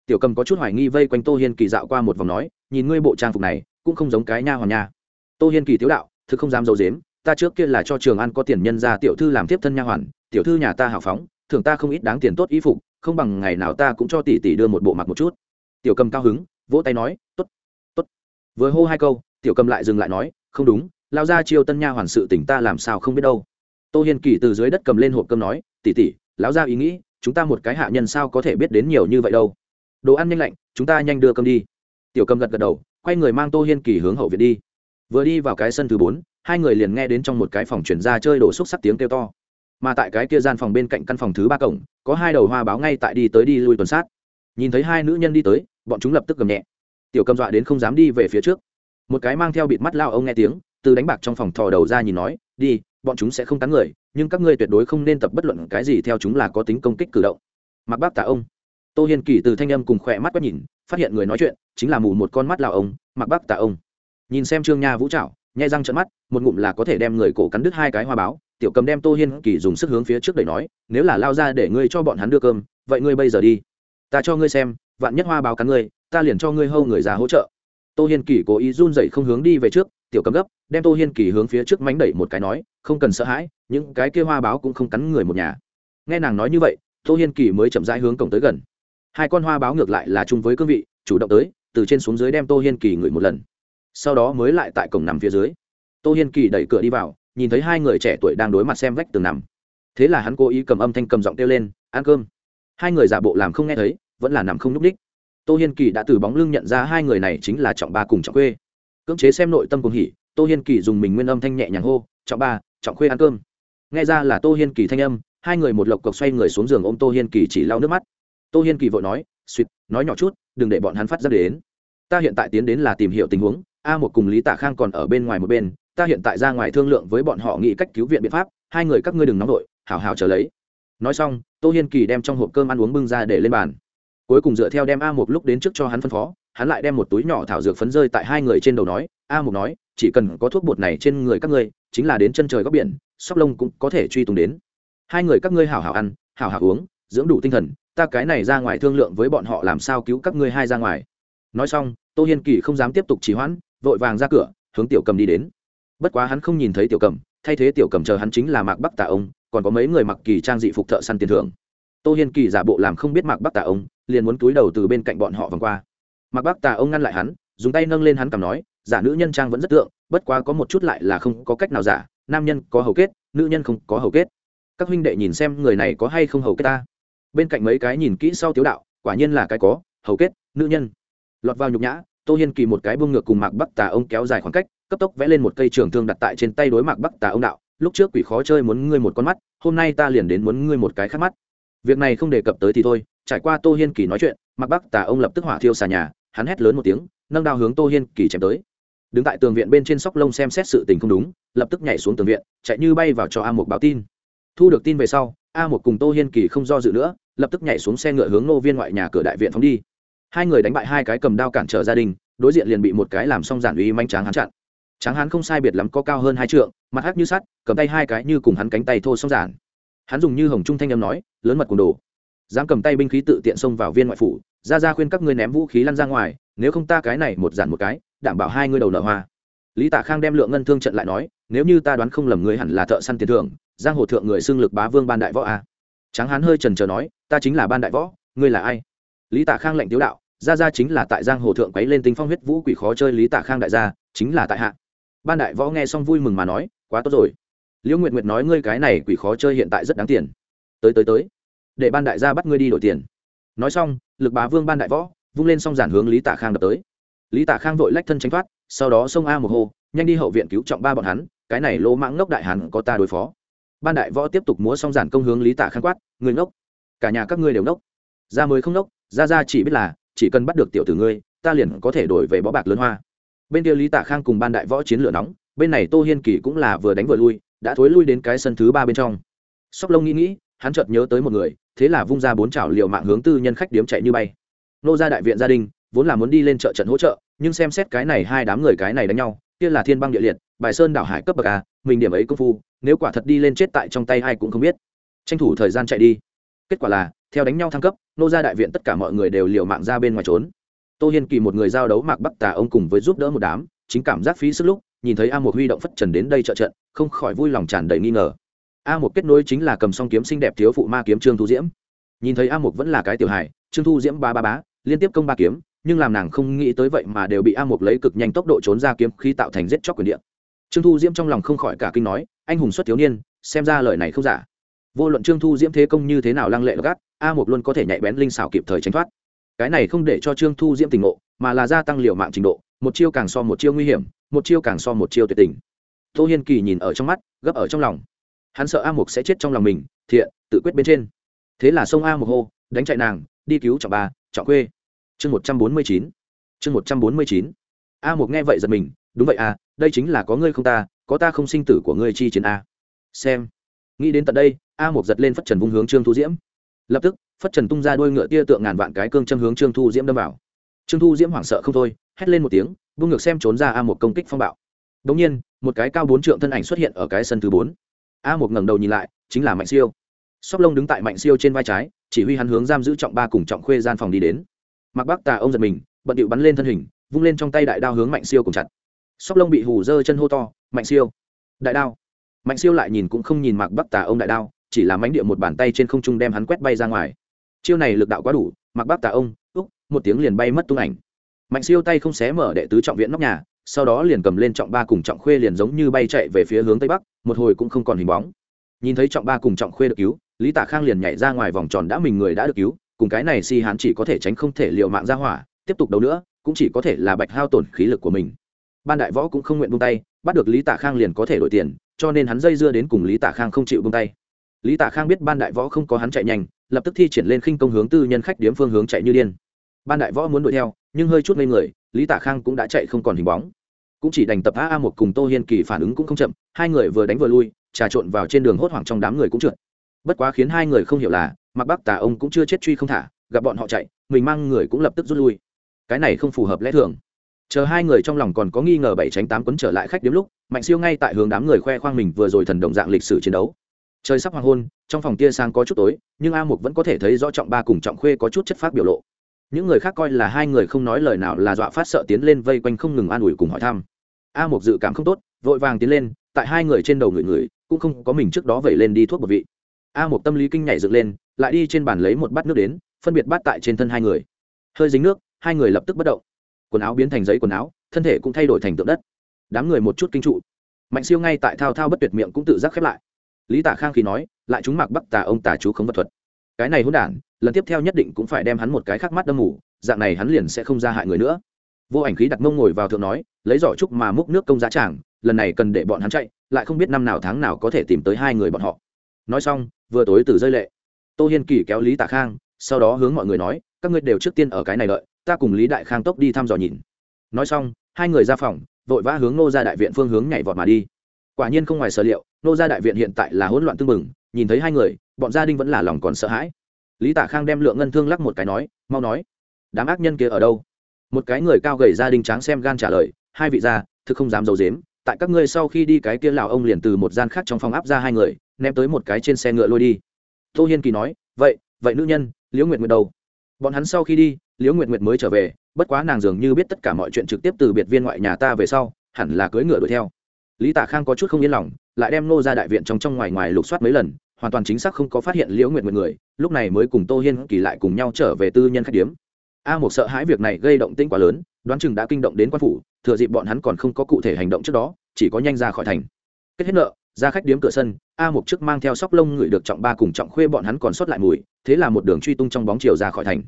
Tiểu cầm có chút hoài nghi vây quanh tô hiên kỳ dạo qua một vòng nói, nhìn ngươi bộ trang phục này, cũng không giống cái nha hoàn nha. Tô hiên kỳ tiếu đạo, thực không dám d i ấ u dếm ta trước kia là cho trường ăn có tiền nhân ra tiểu thư làm tiếp thân nha hoàn, tiểu thư nhà ta hào phóng thường ta không ít đáng tiền tốt y phục, không bằng ngày nào ta cũng cho tỷ tỷ đưa một bộ mặc một chút. Tiểu cầm cao hứng, vỗ tay nói t ố t t ố t vừa hô hai câu, tiểu cầm lại dừng lại nói, không đúng, lao ra chiêu tân nha hoàn sự tỉnh ta làm sao không biết đâu. Tô hiên kỳ từ dưới đất cầm lên hộp cơm nói, tỷ tỷ, lão ra ý nghĩ, chúng ta một cái hạ nhân sao có thể biết đến nhiều như vậy đâu. Đồ ăn nhanh lạnh, chúng ta nhanh đưa cơm đi. Tiểu cầm gật gật đầu, quay người mang tô hiên kỳ hướng hậu viện đi vừa đi vào cái sân thứ bốn, hai người liền nghe đến trong một cái phòng chuyển ra chơi đổ xúc sắc tiếng kêu to. Mà tại cái kia gian phòng bên cạnh căn phòng thứ ba cổng, có hai đầu hoa báo ngay tại đi tới đi lui tuần sát. Nhìn thấy hai nữ nhân đi tới, bọn chúng lập tức gầm nhẹ. Tiểu cầm dọa đến không dám đi về phía trước. Một cái mang theo bịt mắt lao ông nghe tiếng, từ đánh bạc trong phòng thò đầu ra nhìn nói, đi, bọn chúng sẽ không cắn người, nhưng các ngươi tuyệt đối không nên tập bất luận cái gì theo chúng là có tính công kích cử động. Mặc bác tả ông. Tô hiền kỳ từ thanh âm cùng khỏe mắt quét nhìn, phát hiện người nói chuyện, chính là mù một con mắt lao ông, mặc bác tả ông nhìn xem trương nha vũ trạo nhai răng trận mắt, một ngụm là có thể đem người cổ cắn đứt hai cái hoa báo, tiểu cầm đem tô hiên kỳ dùng sức hướng phía trước đẩy nói, nếu là lao ra để ngươi cho bọn hắn đưa cơm, vậy ngươi bây giờ đi, ta cho ngươi xem, vạn nhất hoa báo cắn ngươi, ta liền cho ngươi hâu người già hỗ trợ. Tô hiên kỳ cố ý run dậy không hướng đi về trước, tiểu cầm gấp, đem tô hiên kỳ hướng phía trước mánh đẩy một cái nói, không cần sợ hãi, những cái kia hoa báo cũng không cắn người một nhà. Nghe nàng nói như vậy, tô hiên kỳ mới chậm rãi hướng cổng tới gần. Hai con hoa báo ngược lại là chung với cương vị, chủ động tới, từ trên xuống dưới đem tô hiên kỳ ngửi một lần sau đó mới lại tại cổng nằm phía dưới. Tô hiên kỳ đẩy cửa đi vào, nhìn thấy hai người trẻ tuổi đang đối mặt xem vách tường nằm. Thế là hắn cố ý cầm âm thanh cầm giọng kêu lên, ăn cơm. Hai người giả bộ làm không nghe thấy, vẫn là nằm không nhúc ních tô hiên kỳ đã từ bóng lưng nhận ra hai người này chính là trọng ba cùng trọng khuê. Cưỡng chế xem nội tâm cùng hỉ, tô hiên kỳ dùng mình nguyên âm thanh nhẹ nhàng hô, trọng ba, trọng khuê ăn cơm. Nghe ra là tô hiên kỳ thanh âm, hai người một lộc cộc xoay người xuống giường ôm tô hiên kỳ chỉ lau nước mắt. Tô hiên kỳ vội nói suýt nói nhỏ chút, đừng để bọn hắn phát ra đến. Ta hiện tại tiến đến là tìm hiểu tình huống a một cùng lý tạ khang còn ở bên ngoài một bên, ta hiện tại ra ngoài thương lượng với bọn họ nghĩ cách cứu viện biện pháp, hai người các ngươi đừng nóng vội, hảo hảo chờ lấy. Nói xong, tô hiên kỳ đem trong hộp cơm ăn uống bưng ra để lên bàn. Cuối cùng dựa theo đem a một lúc đến trước cho hắn phân phó, hắn lại đem một túi nhỏ thảo dược phấn rơi tại hai người trên đầu nói, a một nói, chỉ cần có thuốc bột này trên người các ngươi, chính là đến chân trời góc biển, sóc lông cũng có thể truy tung đến. Hai người các ngươi hảo hảo ăn, hảo hảo uống, dưỡng đủ tinh thần, ta cái này ra ngoài thương lượng với bọn họ làm sao cứu các ngươi hai ra ngoài. Nói xong, tô hiên kỳ không dám tiếp tục trì hoãn vội vàng ra cửa, hướng tiểu cầm đi đến. Bất quá hắn không nhìn thấy tiểu cầm, thay thế tiểu cầm chờ hắn chính là mạc bắc tà ông, còn có mấy người mặc kỳ trang dị phục thợ săn tiền thưởng. Tô hiên kỳ giả bộ làm không biết mạc bắc tà ông, liền muốn túi đầu từ bên cạnh bọn họ vòng qua. Mạc bắc tà ông ngăn lại hắn, dùng tay nâng lên hắn cầm nói, giả nữ nhân trang vẫn rất tượng, bất quá có một chút lại là không có cách nào giả, nam nhân có hầu kết, nữ nhân không có hầu kết. Các huynh đệ nhìn xem người này có hay không hầu kết ta. Bên cạnh mấy cái nhìn kỹ sau tiếu đạo, quả nhiên là cái có, hầu kết, nữ nhân. Lọt vào nhục nhã tô hiên kỳ một cái buông ngược cùng mạc bắc tà ông kéo dài khoảng cách, cấp tốc vẽ lên một cây trường thương đặt tại trên tay đối mạc bắc tà ông đạo, lúc trước quỷ khó chơi muốn ngươi một con mắt, hôm nay ta liền đến muốn ngươi một cái khác mắt. Việc này không đề cập tới thì thôi, trải qua tô hiên kỳ nói chuyện, mạc bắc tà ông lập tức hỏa thiêu xà nhà, hắn hét lớn một tiếng, nâng đao hướng tô hiên kỳ chém tới. Đứng tại tường viện bên trên sóc lông xem xét sự tình không đúng, lập tức nhảy xuống tường viện, chạy như bay vào cho a một báo tin. Thu được tin về sau, a một cùng tô hiên kỳ không do dự nữa, lập tức nhảy xuống xe ngựa hướng nô viên ngoại nhà cửa đại viện phóng đi hai người đánh bại hai cái cầm đao cản trở gia đình, đối diện liền bị một cái làm xong giản uy manh tráng hắn chặn. Tráng hắn không sai biệt lắm có cao hơn hai trượng, mặt hắc như sắt, cầm tay hai cái như cùng hắn cánh tay thô xong giản. Hắn dùng như hồng trung thanh âm nói, lớn mật cùng đồ. Dám cầm tay binh khí tự tiện xông vào viên ngoại phủ, ra ra khuyên các ngươi ném vũ khí lăn ra ngoài, nếu không ta cái này một giản một cái, đảm bảo hai ngươi đầu nợ hoa. Lý tả khang đem lượng ngân thương trận lại nói, nếu như ta đoán không lầm ngươi hẳn là thợ săn tiền thưởng, giang hồ thượng người xưng lực bá vương ban đại võ a. Tráng hán hơi trần trờ nói, ta chính là ban đại võ, ngươi là ai? Lý tả khang lệnh tiếu đạo, gia gia chính là tại giang hồ thượng quấy lên tinh phong huyết vũ quỷ khó chơi lý tả khang đại gia, chính là tại hạ. Ban đại võ nghe xong vui mừng mà nói, quá tốt rồi. Liễu nguyệt nguyệt nói ngươi cái này quỷ khó chơi hiện tại rất đáng tiền. Tới tới tới. Để ban đại gia bắt ngươi đi đổi tiền. Nói xong, lực bá vương ban đại võ vung lên xong giản hướng lý tả khang đập tới. Lý tả khang vội lách thân tránh thoát, sau đó xông a một hô nhanh đi hậu viện cứu trọng ba bọn hắn, cái này lỗ mãng ngốc đại hàn có ta đối phó. Ban đại võ tiếp tục múa xong giản công hướng lý tả khang quát người ngốc. Cả nhà các ngươi đều ngốc. Ra mới không ngốc ra ra chỉ biết là, chỉ cần bắt được tiểu tử ngươi, ta liền có thể đổi về bó bạc lớn hoa. Bên kia lý tạ khang cùng ban đại võ chiến lửa nóng, bên này tô hiên kỳ cũng là vừa đánh vừa lui, đã thối lui đến cái sân thứ ba bên trong. Sóc lông nghĩ nghĩ, hắn chợt nhớ tới một người, thế là vung ra bốn chảo liều mạng hướng tư nhân khách điếm chạy như bay. Nô ra đại viện gia đình, vốn là muốn đi lên chợ trận hỗ trợ, nhưng xem xét cái này hai đám người cái này đánh nhau, kia là thiên băng địa liệt, bài sơn đảo hải cấp bậc a, mình điểm ấy công phu, nếu quả thật đi lên chết tại trong tay ai cũng không biết. Tranh thủ thời gian chạy đi kết quả là, theo đánh nhau thăng cấp, nô ra đại viện tất cả mọi người đều liều mạng ra bên ngoài trốn. Tô hiên kỳ một người giao đấu mạc bắc tà ông cùng với giúp đỡ một đám, chính cảm giác phí sức lúc, nhìn thấy a một huy động phất trần đến đây trợ trận, không khỏi vui lòng tràn đầy nghi ngờ. A một kết nối chính là cầm song kiếm xinh đẹp thiếu phụ ma kiếm trương thu diễm. Nhìn thấy a một vẫn là cái tiểu hài, trương thu diễm ba ba bá, liên tiếp công ba kiếm, nhưng làm nàng không nghĩ tới vậy mà đều bị a một lấy cực nhanh tốc độ trốn ra kiếm khi tạo thành giết chóc quyền điện trương thu diễm trong lòng không khỏi cả kinh nói, anh hùng xuất thiếu niên, xem ra lời này không giả vô luận trương thu diễm thế công như thế nào lăng lệ gắt, a một luôn có thể nhạy bén linh xảo kịp thời tránh thoát. Cái này không để cho trương thu diễm tình ngộ, mà là gia tăng liều mạng trình độ, một chiêu càng so một chiêu nguy hiểm, một chiêu càng so một chiêu tuyệt tình. Tô hiên kỳ nhìn ở trong mắt, gấp ở trong lòng. Hắn sợ a mục sẽ chết trong lòng mình, thiện, tự quyết bên trên. Thế là sông a mục hô, đánh chạy nàng, đi cứu trọng ba trọng quê. Chương một trăm bốn mươi chín. Chương một trăm bốn mươi chín. A mục nghe vậy giật mình, đúng vậy à đây chính là có ngươi không ta, có ta không sinh tử của ngươi chi chiến a. Xem. Nghĩ đến tận đây a mục giật lên phất trần vung hướng trương thu diễm. Lập tức, phất trần tung ra đôi ngựa tia tượng ngàn vạn cái cương châm hướng trương thu diễm đâm vào. Trương thu diễm hoảng sợ không thôi, hét lên một tiếng, vung ngược xem trốn ra a một công kích phong bạo. Đ ỗ n g nhiên, một cái cao bốn trượng thân ảnh xuất hiện ở cái sân thứ bốn. A một ngẩng đầu nhìn lại, chính là mạnh siêu. Sóc lông đứng tại mạnh siêu trên vai trái, chỉ huy hắn hướng giam giữ trọng ba cùng trọng khuê gian phòng đi đến. Mặc bắc tà ông giật mình, bận điệu bắn lên thân hình, vung lên trong tay đại đao hướng mạnh siêu cùng chặt. Sóc lông bị hù dơ chân hô to, mạnh siêu! Đại đao. Mạnh siêu lại nhìn cũng không nhìn mặc bắc tà ông đại đao chỉ là mánh địa một bàn tay trên không trung đem hắn quét bay ra ngoài. Chiêu này lực đạo quá đủ, mặc bác tà ông, úc, một tiếng liền bay mất tung ảnh. Mạnh siêu tay không xé mở đệ tứ trọng viện nóc nhà, sau đó liền cầm lên trọng ba cùng trọng khuê liền giống như bay chạy về phía hướng tây bắc, một hồi cũng không còn hình bóng. Nhìn thấy trọng ba cùng trọng khuê được cứu, lý tả khang liền nhảy ra ngoài vòng tròn đã mình người đã được cứu, cùng cái này si hán chỉ có thể tránh không thể liệu mạng ra hỏa, tiếp tục đấu nữa, cũng chỉ có thể là bạch hao tổn khí lực của mình. Ban đại võ cũng không nguyện buông tay, bắt được lý tả khang liền có thể đổi tiền, cho nên hắn dây dưa đến cùng lý tả khang không chịu buông tay lý tả khang biết ban đại võ không có hắn chạy nhanh, lập tức thi triển lên khinh công hướng tư nhân khách điếm phương hướng chạy như điên. Ban đại võ muốn đuổi theo, nhưng hơi chút ngây người, lý tả khang cũng đã chạy không còn hình bóng. Cũng chỉ đành tập a a một cùng tô hiên kỳ phản ứng cũng không chậm, hai người vừa đánh vừa lui, trà trộn vào trên đường hốt hoảng trong đám người cũng trượt. Bất quá khiến hai người không hiểu là mặc bắc tà ông cũng chưa chết truy không thả, gặp bọn họ chạy, mình mang người cũng lập tức rút lui. Cái này không phù hợp lẽ thường. Chờ hai người trong lòng còn có nghi ngờ bảy tránh tám quấn trở lại khách điếm lúc, mạnh siêu ngay tại hướng đám người khoe khoang mình vừa rồi thần động dạng lịch sử chiến đấu trời sắp hoàng hôn, trong phòng tia sang có chút tối, nhưng a mục vẫn có thể thấy rõ trọng ba cùng trọng khuê có chút chất phát biểu lộ. Những người khác coi là hai người không nói lời nào là dọa phát sợ tiến lên vây quanh không ngừng an ủi cùng hỏi thăm. A mục dự cảm không tốt, vội vàng tiến lên, tại hai người trên đầu người người cũng không có mình trước đó vẩy lên đi thuốc một vị. A mục tâm lý kinh nhảy dựng lên, lại đi trên bàn lấy một bát nước đến, phân biệt bát tại trên thân hai người. Hơi dính nước, hai người lập tức bất động. Quần áo biến thành giấy quần áo, thân thể cũng thay đổi thành tượng đất. Đám người một chút kinh trụ. Mạnh siêu ngay tại thao thao bất tuyệt miệng cũng tự giác khép lại lý tả khang khi nói, lại chúng mặc bắc tà ông tà chú khống vật thuật. Cái này hôn đản, lần tiếp theo nhất định cũng phải đem hắn một cái khắc mắt đâm mù, dạng này hắn liền sẽ không ra hại người nữa. Vô ảnh khí đặt mông ngồi vào thượng nói, lấy giỏ trúc mà múc nước công giá tràng, lần này cần để bọn hắn chạy, lại không biết năm nào tháng nào có thể tìm tới hai người bọn họ. Nói xong, vừa tối từ rơi lệ. Tô hiên kỳ kéo lý tả khang, sau đó hướng mọi người nói, các ngươi đều trước tiên ở cái này đợi, ta cùng lý đại khang tốc đi thăm dò nhìn. Nói xong, hai người ra phòng, vội vã hướng nô ra đại viện phương hướng nhảy vọt mà đi quả nhiên không ngoài sở liệu, nô gia đại viện hiện tại là hỗn loạn tương mừng. nhìn thấy hai người, bọn gia đình vẫn là lòng còn sợ hãi. Lý tả khang đem lượng ngân thương lắc một cái nói, mau nói, đám ác nhân kia ở đâu? Một cái người cao gầy gia đình tráng xem gan trả lời, hai vị gia, thực không dám d i ấ u dếm tại các ngươi sau khi đi cái kia lào ông liền từ một gian khác trong phòng áp ra hai người, ném tới một cái trên xe ngựa lôi đi. Tô hiên kỳ nói, vậy vậy nữ nhân, liễu nguyệt nguyệt đâu? Bọn hắn sau khi đi, liễu nguyệt nguyệt mới trở về, bất quá nàng dường như biết tất cả mọi chuyện trực tiếp từ biệt viên ngoại nhà ta về sau, hẳn là cưới ngựa đuổi theo lý tả khang có chút không yên lòng, lại đem nô ra đại viện trong trong ngoài ngoài lục soát mấy lần, hoàn toàn chính xác không có phát hiện liễu nguyện nguyện người, lúc này mới cùng tô hiên kỳ lại cùng nhau trở về tư nhân khách điếm. A một sợ hãi việc này gây động tĩnh quá lớn, đoán chừng đã kinh động đến quan phủ, thừa dịp bọn hắn còn không có cụ thể hành động trước đó, chỉ có nhanh ra khỏi thành. Kết hết nợ, ra khách điếm cửa sân, a một chức mang theo sóc lông người được trọng ba cùng trọng khuê bọn hắn còn sót lại mùi, thế là một đường truy tung trong bóng chiều ra khỏi thành.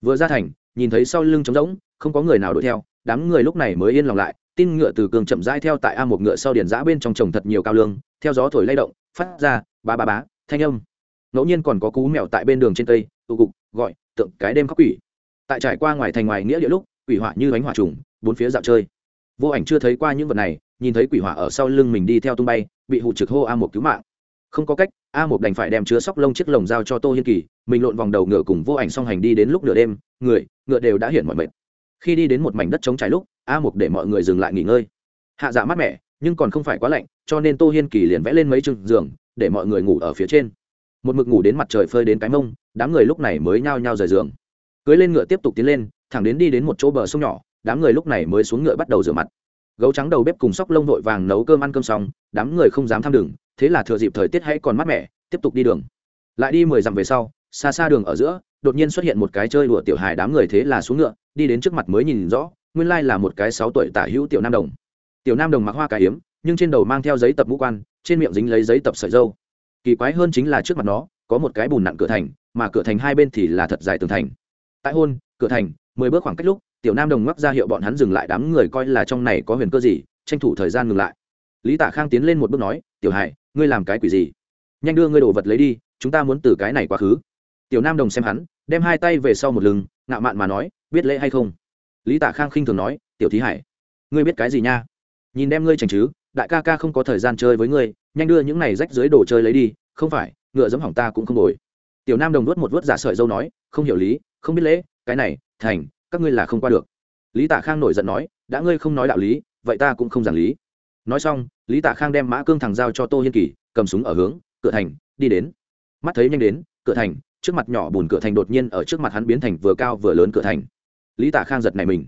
Vừa ra thành, nhìn thấy sau lưng trống rỗng, không có người nào đuổi theo, đám người lúc này mới yên lòng lại tin ngựa từ cường chậm rãi theo tại a một ngựa sau điền giã bên trong trồng thật nhiều cao lương, theo gió thổi lay động, phát ra ba ba bá thanh âm. Ngẫu nhiên còn có cú mèo tại bên đường trên cây, tụ cục, gọi, tượng cái đêm khóc quỷ. Tại trải qua ngoài thành ngoài nghĩa địa lúc, quỷ hỏa như bánh hỏa trùng, bốn phía dạo chơi. Vô ảnh chưa thấy qua những vật này, nhìn thấy quỷ hỏa ở sau lưng mình đi theo tung bay, bị hụ trực hô a một cứu mạng. Không có cách, a một đành phải đem chứa sóc lông chiếc lồng giao cho tô hiên kỳ, mình lộn vòng đầu ngựa cùng vô ảnh song hành đi đến lúc nửa đêm, người, ngựa đều đã hiển mọi mệt. Khi đi đến một mảnh đất trống trải lúc a mục để mọi người dừng lại nghỉ ngơi. Hạ dạ mát mẻ, nhưng còn không phải quá lạnh, cho nên tô hiên kỳ liền vẽ lên mấy chừng giường, để mọi người ngủ ở phía trên. Một mực ngủ đến mặt trời phơi đến cái mông, đám người lúc này mới nhao nhao rời giường. Cưới lên ngựa tiếp tục tiến lên, thẳng đến đi đến một chỗ bờ sông nhỏ, đám người lúc này mới xuống ngựa bắt đầu rửa mặt. Gấu trắng đầu bếp cùng sóc lông vội vàng nấu cơm ăn cơm xong, đám người không dám tham đường, thế là thừa dịp thời tiết hãy còn mát mẻ, tiếp tục đi đường. Lại đi mười dặm về sau, xa xa đường ở giữa, đột nhiên xuất hiện một cái chơi đùa tiểu hài đám người thế là xuống ngựa, đi đến trước mặt mới nhìn rõ nguyên lai là một cái sáu tuổi tả hữu tiểu nam đồng. Tiểu nam đồng mặc hoa cà hiếm nhưng trên đầu mang theo giấy tập mũ quan, trên miệng dính lấy giấy tập sợi dâu. Kỳ quái hơn chính là trước mặt nó, có một cái bùn nặng cửa thành, mà cửa thành hai bên thì là thật dài tường thành. Tại hôn, cửa thành, mười bước khoảng cách lúc, tiểu nam đồng ngoắc ra hiệu bọn hắn dừng lại đám người coi là trong này có huyền cơ gì, tranh thủ thời gian ngừng lại. Lý tạ khang tiến lên một bước nói, tiểu hải, ngươi làm cái quỷ gì? Nhanh đưa ngươi đồ vật lấy đi, chúng ta muốn từ cái này quá khứ. Tiểu nam đồng xem hắn, đem hai tay về sau một lưng, ngạo mạn mà nói, biết lễ hay không? Lý tạ khang khinh thường nói, tiểu thí hải, ngươi biết cái gì nha? Nhìn đem ngươi chành chứ, đại ca ca không có thời gian chơi với ngươi, nhanh đưa những này rách dưới đồ chơi lấy đi, không phải, ngựa giống hỏng ta cũng không đổi. Tiểu nam đồng nuốt một vớt giả sợi dâu nói, không hiểu lý, không biết lễ, cái này, thành, các ngươi là không qua được. Lý tạ khang nổi giận nói, đã ngươi không nói đạo lý, vậy ta cũng không giảng lý. Nói xong, lý tạ khang đem mã cương thằng giao cho tô hiên kỳ, cầm súng ở hướng, cửa thành, đi đến. Mắt thấy nhanh đến, cửa thành, trước mặt nhỏ bùn cửa thành đột nhiên ở trước mặt hắn biến thành vừa cao vừa lớn cửa thành lý Tả khang giật này mình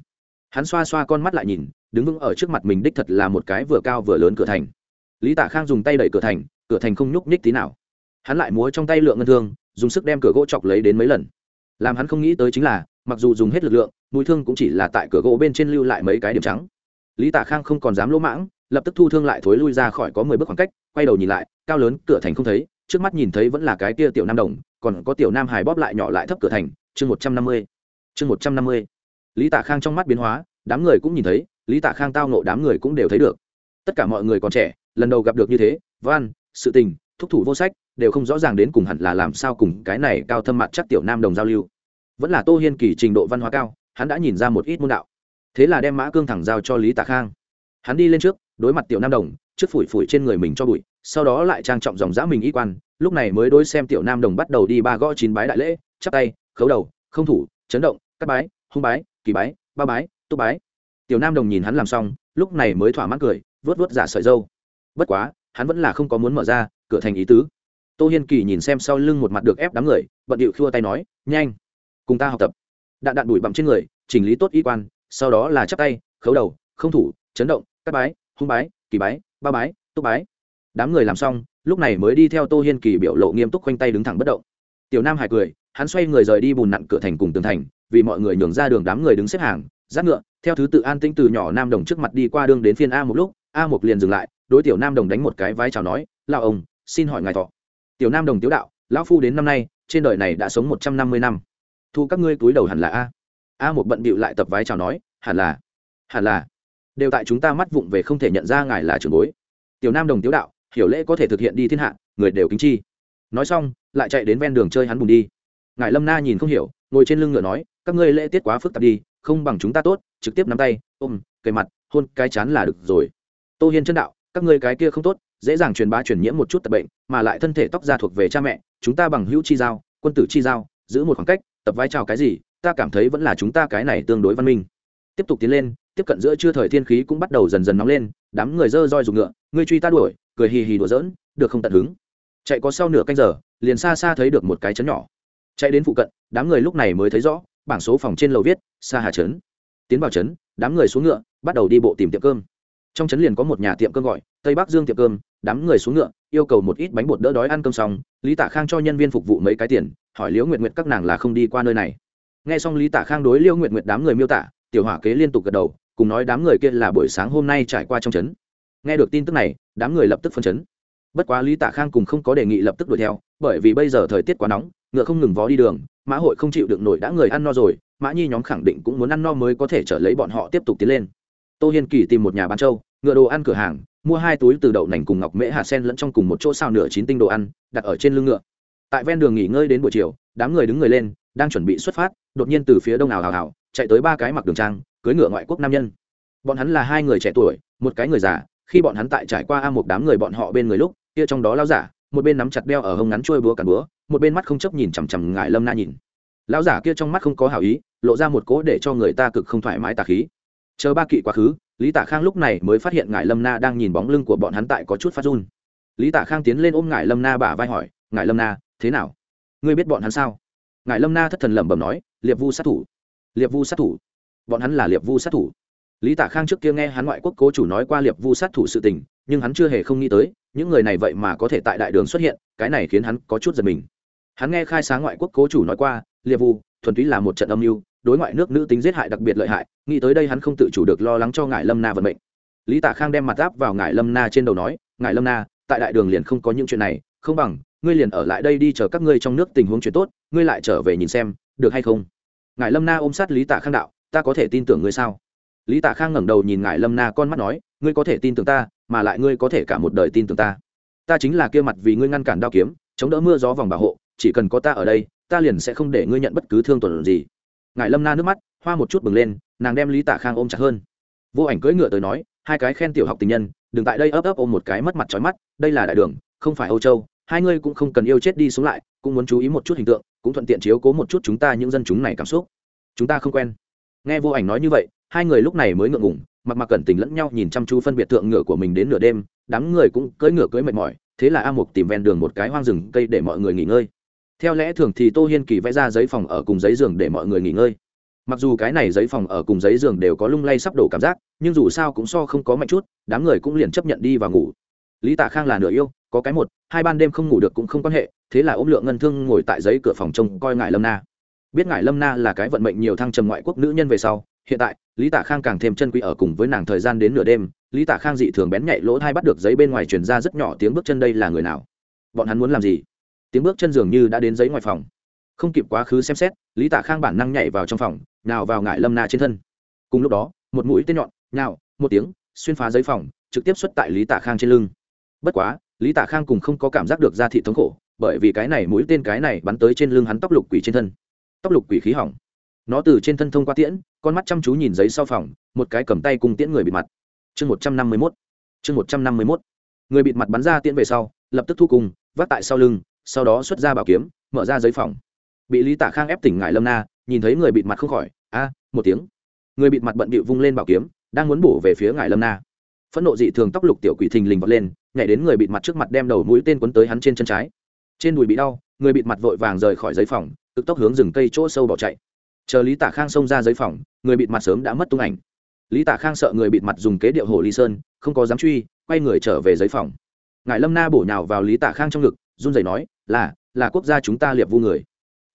hắn xoa xoa con mắt lại nhìn đứng vững ở trước mặt mình đích thật là một cái vừa cao vừa lớn cửa thành lý Tả khang dùng tay đẩy cửa thành cửa thành không nhúc nhích tí nào hắn lại múa trong tay lượng ngân thương dùng sức đem cửa gỗ chọc lấy đến mấy lần làm hắn không nghĩ tới chính là mặc dù dùng hết lực lượng mũi thương cũng chỉ là tại cửa gỗ bên trên lưu lại mấy cái điểm trắng lý Tả khang không còn dám lỗ mãng lập tức thu thương lại thối lui ra khỏi có mười bước khoảng cách quay đầu nhìn lại cao lớn cửa thành không thấy trước mắt nhìn thấy vẫn là cái kia tiểu nam đồng còn có tiểu nam hài bóp lại nhỏ lại thấp cửa thành chương một trăm năm mươi chương một trăm năm mươi. Lý tạ khang trong mắt biến hóa, đám người cũng nhìn thấy, lý tạ khang tao nộ đám người cũng đều thấy được. Tất cả mọi người còn trẻ, lần đầu gặp được như thế van sự tình, thúc thủ vô sách, đều không rõ ràng đến cùng hẳn là làm sao cùng cái này cao thâm mặt chắc tiểu nam đồng giao lưu. Vẫn là tô hiên kỳ trình độ văn hóa cao, hắn đã nhìn ra một ít môn đạo. Thế là đem mã cương thẳng giao cho lý tạ khang. Hắn đi lên trước, đối mặt tiểu nam đồng, trước phủi phủi trên người mình cho bụi, sau đó lại trang trọng dòng dã mình y quan, lúc này mới đối xem tiểu nam đồng bắt đầu đi ba gõ chín bái đại lễ, chắp tay, khấu đầu, không thủ chấn động, cắt bái, hung bái, kỳ bái, ba bái, túc bái. Tiểu nam đồng nhìn hắn làm xong, lúc này mới thỏa mãn cười vớt vớt giả sợi dâu. Bất quá, hắn vẫn là không có muốn mở ra, cửa thành ý tứ. Tô hiên kỳ nhìn xem sau lưng một mặt được ép đám người, bận điệu khua tay nói, nhanh, cùng ta học tập. Đạn đạn đùi bặm trên người, chỉnh lý tốt y quan, sau đó là chắp tay, khấu đầu, không thủ, chấn động, cắt bái, hung bái, kỳ bái, ba bái, túc bái. Đám người làm xong, lúc này mới đi theo tô hiên kỳ biểu lộ nghiêm túc khoanh tay đứng thẳng bất động. Tiểu nam hải cười hắn xoay người rời đi bùn nặn cửa thành cùng tường thành, vì mọi người nhường ra đường đám người đứng xếp hàng, giáp ngựa, theo thứ tự an tĩnh từ nhỏ nam đồng trước mặt đi qua đường đến phiên a một lúc, a một liền dừng lại, đối tiểu nam đồng đánh một cái vái chào nói lao ông, xin hỏi ngài thọ. Tiểu nam đồng tiếu đạo, lão phu đến năm nay, trên đời này đã sống một trăm năm mươi năm. Thu các ngươi túi đầu hẳn là a. A một bận bịu lại tập vái chào nói, hẳn là hẳn là. Đều tại chúng ta mắt vụng về không thể nhận ra ngài là trưởng bối. Tiểu nam đồng tiếu đạo, hiểu lễ có thể thực hiện đi thiên hạ, người đều kính chi. Nói xong, lại chạy đến ven đường chơi hắn bùng đi ngài lâm na nhìn không hiểu, ngồi trên lưng ngựa nói, các ngươi lễ tiết quá phức tạp đi, không bằng chúng ta tốt, trực tiếp nắm tay, ôm cây mặt, hôn cái chán là được rồi. Tô hiên chân đạo, các ngươi cái kia không tốt, dễ dàng truyền bá truyền nhiễm một chút tập bệnh, mà lại thân thể tóc da thuộc về cha mẹ, chúng ta bằng hữu chi giao, quân tử chi giao, giữ một khoảng cách, tập vai trào cái gì, ta cảm thấy vẫn là chúng ta cái này tương đối văn minh. Tiếp tục tiến lên, tiếp cận giữa trưa thời thiên khí cũng bắt đầu dần dần nóng lên, đám người dơ roi dùng ngựa, ngươi truy ta đuổi, cười hì hì đùa giỡn, được không tận hứng? Chạy có sau nửa canh giờ, liền xa xa thấy được một cái chấn nhỏ chạy đến phụ cận, đám người lúc này mới thấy rõ, bảng số phòng trên lầu viết xa hà trấn. Tiến vào trấn, đám người xuống ngựa, bắt đầu đi bộ tìm tiệm cơm. Trong trấn liền có một nhà tiệm cơm gọi, tây bắc dương tiệm cơm. Đám người xuống ngựa, yêu cầu một ít bánh bột đỡ đói ăn cơm xong, lý tạ khang cho nhân viên phục vụ mấy cái tiền, hỏi liễu nguyện nguyện các nàng là không đi qua nơi này. Nghe xong lý tạ khang đối liễu nguyện nguyện đám người miêu tả, tiểu hỏa kế liên tục gật đầu, cùng nói đám người kia là buổi sáng hôm nay trải qua trong trấn. Nghe được tin tức này, đám người lập tức phân chấn bất quá lý tạ khang cùng không có đề nghị lập tức đuổi theo, bởi vì bây giờ thời tiết quá nóng ngựa không ngừng vó đi đường, mã hội không chịu được nổi đã người ăn no rồi, mã nhi nhóm khẳng định cũng muốn ăn no mới có thể trở lấy bọn họ tiếp tục tiến lên. Tô hiên kỳ tìm một nhà bán trâu, ngựa đồ ăn cửa hàng, mua hai túi từ đậu nành cùng ngọc mễ hạt sen lẫn trong cùng một chỗ sao nửa chín tinh đồ ăn, đặt ở trên lưng ngựa. Tại ven đường nghỉ ngơi đến buổi chiều, đám người đứng người lên, đang chuẩn bị xuất phát, đột nhiên từ phía đông ảo hào hào chạy tới ba cái mặc đường trang cưới ngựa ngoại quốc nam nhân. Bọn hắn là hai người trẻ tuổi, một cái người già, khi bọn hắn tại trải qua a một đám người bọn họ bên người lúc, kia trong đó lao giả một bên nắm chặt đeo ở hông ngắn trôi búa cản búa, một bên mắt không chấp nhìn chằm chằm ngại lâm na nhìn. Lão giả kia trong mắt không có hảo ý, lộ ra một cỗ để cho người ta cực không thoải mái tà khí. Chờ ba kỵ quá khứ, lý tả khang lúc này mới phát hiện ngại lâm na đang nhìn bóng lưng của bọn hắn tại có chút phát run. Lý tả khang tiến lên ôm ngại lâm na bả vai hỏi ngại lâm na, thế nào? Ngươi biết bọn hắn sao? Ngại lâm na thất thần lẩm bẩm nói, liệp vu sát thủ. Liệp vu sát thủ. Bọn hắn là liệp vu sát thủ. Lý tả khang trước kia nghe hắn ngoại quốc cố chủ nói qua liệp vu sát thủ sự tình, nhưng hắn chưa hề không nghĩ tới những người này vậy mà có thể tại đại đường xuất hiện, cái này khiến hắn có chút giật mình. Hắn nghe khai sáng ngoại quốc cố chủ nói qua, liệp vu thuần túy là một trận âm mưu, đối ngoại nước nữ tính giết hại đặc biệt lợi hại, nghĩ tới đây hắn không tự chủ được lo lắng cho ngài lâm na vận mệnh. Lý tả khang đem mặt áp vào ngài lâm na trên đầu nói ngài lâm na, tại đại đường liền không có những chuyện này, không bằng, ngươi liền ở lại đây đi chờ các ngươi trong nước tình huống chuyện tốt, ngươi lại trở về nhìn xem, được hay không? Ngài lâm na ôm sát lý tả khang đạo, ta có thể tin tưởng ngươi sao? Lý tả khang ngẩng đầu nhìn ngài lâm na con mắt nói, ngươi có thể tin tưởng ta mà lại ngươi có thể cả một đời tin tưởng ta. Ta chính là kia mặt vì ngươi ngăn cản đao kiếm, chống đỡ mưa gió vòng bảo hộ, chỉ cần có ta ở đây, ta liền sẽ không để ngươi nhận bất cứ thương tổn gì. Ngài lâm na nước mắt, hoa một chút bừng lên, nàng đem lý tạ khang ôm chặt hơn. Vô ảnh cưỡi ngựa tới nói, hai cái khen tiểu học tình nhân, đừng tại đây ấp ấp ôm một cái mất mặt trói mắt, đây là đại đường, không phải âu châu, hai ngươi cũng không cần yêu chết đi xuống lại, cũng muốn chú ý một chút hình tượng, cũng thuận tiện chiếu cố một chút chúng ta những dân chúng này cảm xúc. Chúng ta không quen. Nghe vô ảnh nói như vậy, hai người lúc này mới ngượng ngùng mặc mặc cẩn tình lẫn nhau nhìn chăm chú phân biệt tượng ngựa của mình đến nửa đêm, đám người cũng cưỡi ngựa cưỡi mệt mỏi, thế là a mục tìm ven đường một cái hoang rừng cây để mọi người nghỉ ngơi. Theo lẽ thường thì tô hiên kỳ vẽ ra giấy phòng ở cùng giấy giường để mọi người nghỉ ngơi. Mặc dù cái này giấy phòng ở cùng giấy giường đều có lung lay sắp đổ cảm giác, nhưng dù sao cũng so không có mạnh chút, đám người cũng liền chấp nhận đi và ngủ. Lý tạ khang là nửa yêu, có cái một, hai ban đêm không ngủ được cũng không quan hệ, thế là ôm lượng ngân thương ngồi tại giấy cửa phòng trông coi ngại lâm na. Biết ngại lâm na là cái vận mệnh nhiều thăng trầm ngoại quốc nữ nhân về sau hiện tại, lý tạ khang càng thêm chân quý ở cùng với nàng thời gian đến nửa đêm, lý tạ khang dị thường bén nhạy lỗ thai bắt được giấy bên ngoài truyền ra rất nhỏ tiếng bước chân đây là người nào? Bọn hắn muốn làm gì? Tiếng bước chân dường như đã đến giấy ngoài phòng. Không kịp quá khứ xem xét, lý tạ khang bản năng nhảy vào trong phòng, nào vào ngại lâm na trên thân. Cùng lúc đó, một mũi tên nhọn nào một tiếng, xuyên phá giấy phòng, trực tiếp xuất tại lý tạ khang trên lưng. Bất quá, lý tạ khang cùng không có cảm giác được ra thị thống khổ, bởi vì cái này mũi tên cái này bắn tới trên lưng hắn tóc lục quỷ trên thân. Tóc lục quỷ khí hỏng nó từ trên thân thông qua tiễn, con mắt chăm chú nhìn giấy sau phòng, một cái cầm tay cùng tiễn người bịt mặt. Chương một trăm năm mươi mốt. Chương một trăm năm mươi mốt. Người bịt mặt bắn ra tiễn về sau, lập tức thu cùng, vác tại sau lưng, sau đó xuất ra bảo kiếm, mở ra giấy phòng. Bị lý tạ khang ép tỉnh ngại lâm na, nhìn thấy người bịt mặt không khỏi, a, một tiếng. Người bịt mặt bận bịu vung lên bảo kiếm, đang muốn bổ về phía ngại lâm na. Phẫn nộ dị thường tóc lục tiểu quỷ thình lình vọt lên, nhảy đến người bịt mặt trước mặt đem đầu mũi tên quấn tới hắn trên chân trái. Trên đùi bị đau, người bịt mặt vội vàng rời khỏi giấy phòng, tức tốc hướng rừng cây chỗ sâu bỏ chạy chờ lý Tả khang xông ra giấy phòng, người bịt mặt sớm đã mất tung ảnh. Lý Tả khang sợ người bịt mặt dùng kế điệu hồ ly sơn, không có dám truy, quay người trở về giấy phòng. Ngài lâm na bổ nhào vào lý Tả khang trong ngực, run rẩy nói, là là quốc gia chúng ta liệp vu người.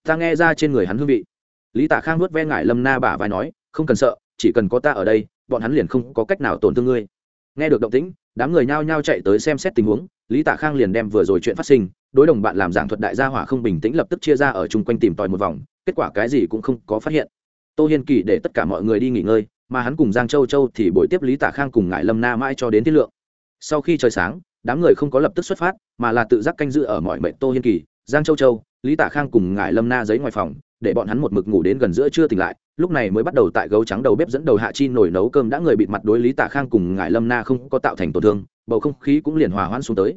Ta nghe ra trên người hắn hương vị. Lý Tả khang nuốt ve ngải lâm na bả vai nói, không cần sợ, chỉ cần có ta ở đây, bọn hắn liền không có cách nào tổn thương ngươi. Nghe được động tĩnh, đám người nhao nhao chạy tới xem xét tình huống, lý tạ khang liền đem vừa rồi chuyện phát sinh, đối đồng bạn làm giảng thuật đại gia hỏa không bình tĩnh lập tức chia ra ở chung quanh tìm tòi một vòng kết quả cái gì cũng không có phát hiện. Tô hiên kỳ để tất cả mọi người đi nghỉ ngơi, mà hắn cùng giang châu châu thì buổi tiếp lý tạ khang cùng ngải lâm na mãi cho đến tiết lượng. Sau khi trời sáng, đám người không có lập tức xuất phát, mà là tự giác canh giữ ở mọi mệnh tô hiên kỳ, giang châu châu, lý tạ khang cùng ngải lâm na giấy ngoài phòng, để bọn hắn một mực ngủ đến gần giữa trưa tỉnh lại, lúc này mới bắt đầu tại gấu trắng đầu bếp dẫn đầu hạ chi nổi nấu cơm đã người bịt mặt đối lý tạ khang cùng ngải lâm na không có tạo thành tổn thương, bầu không khí cũng liền hòa hoãn xuống tới.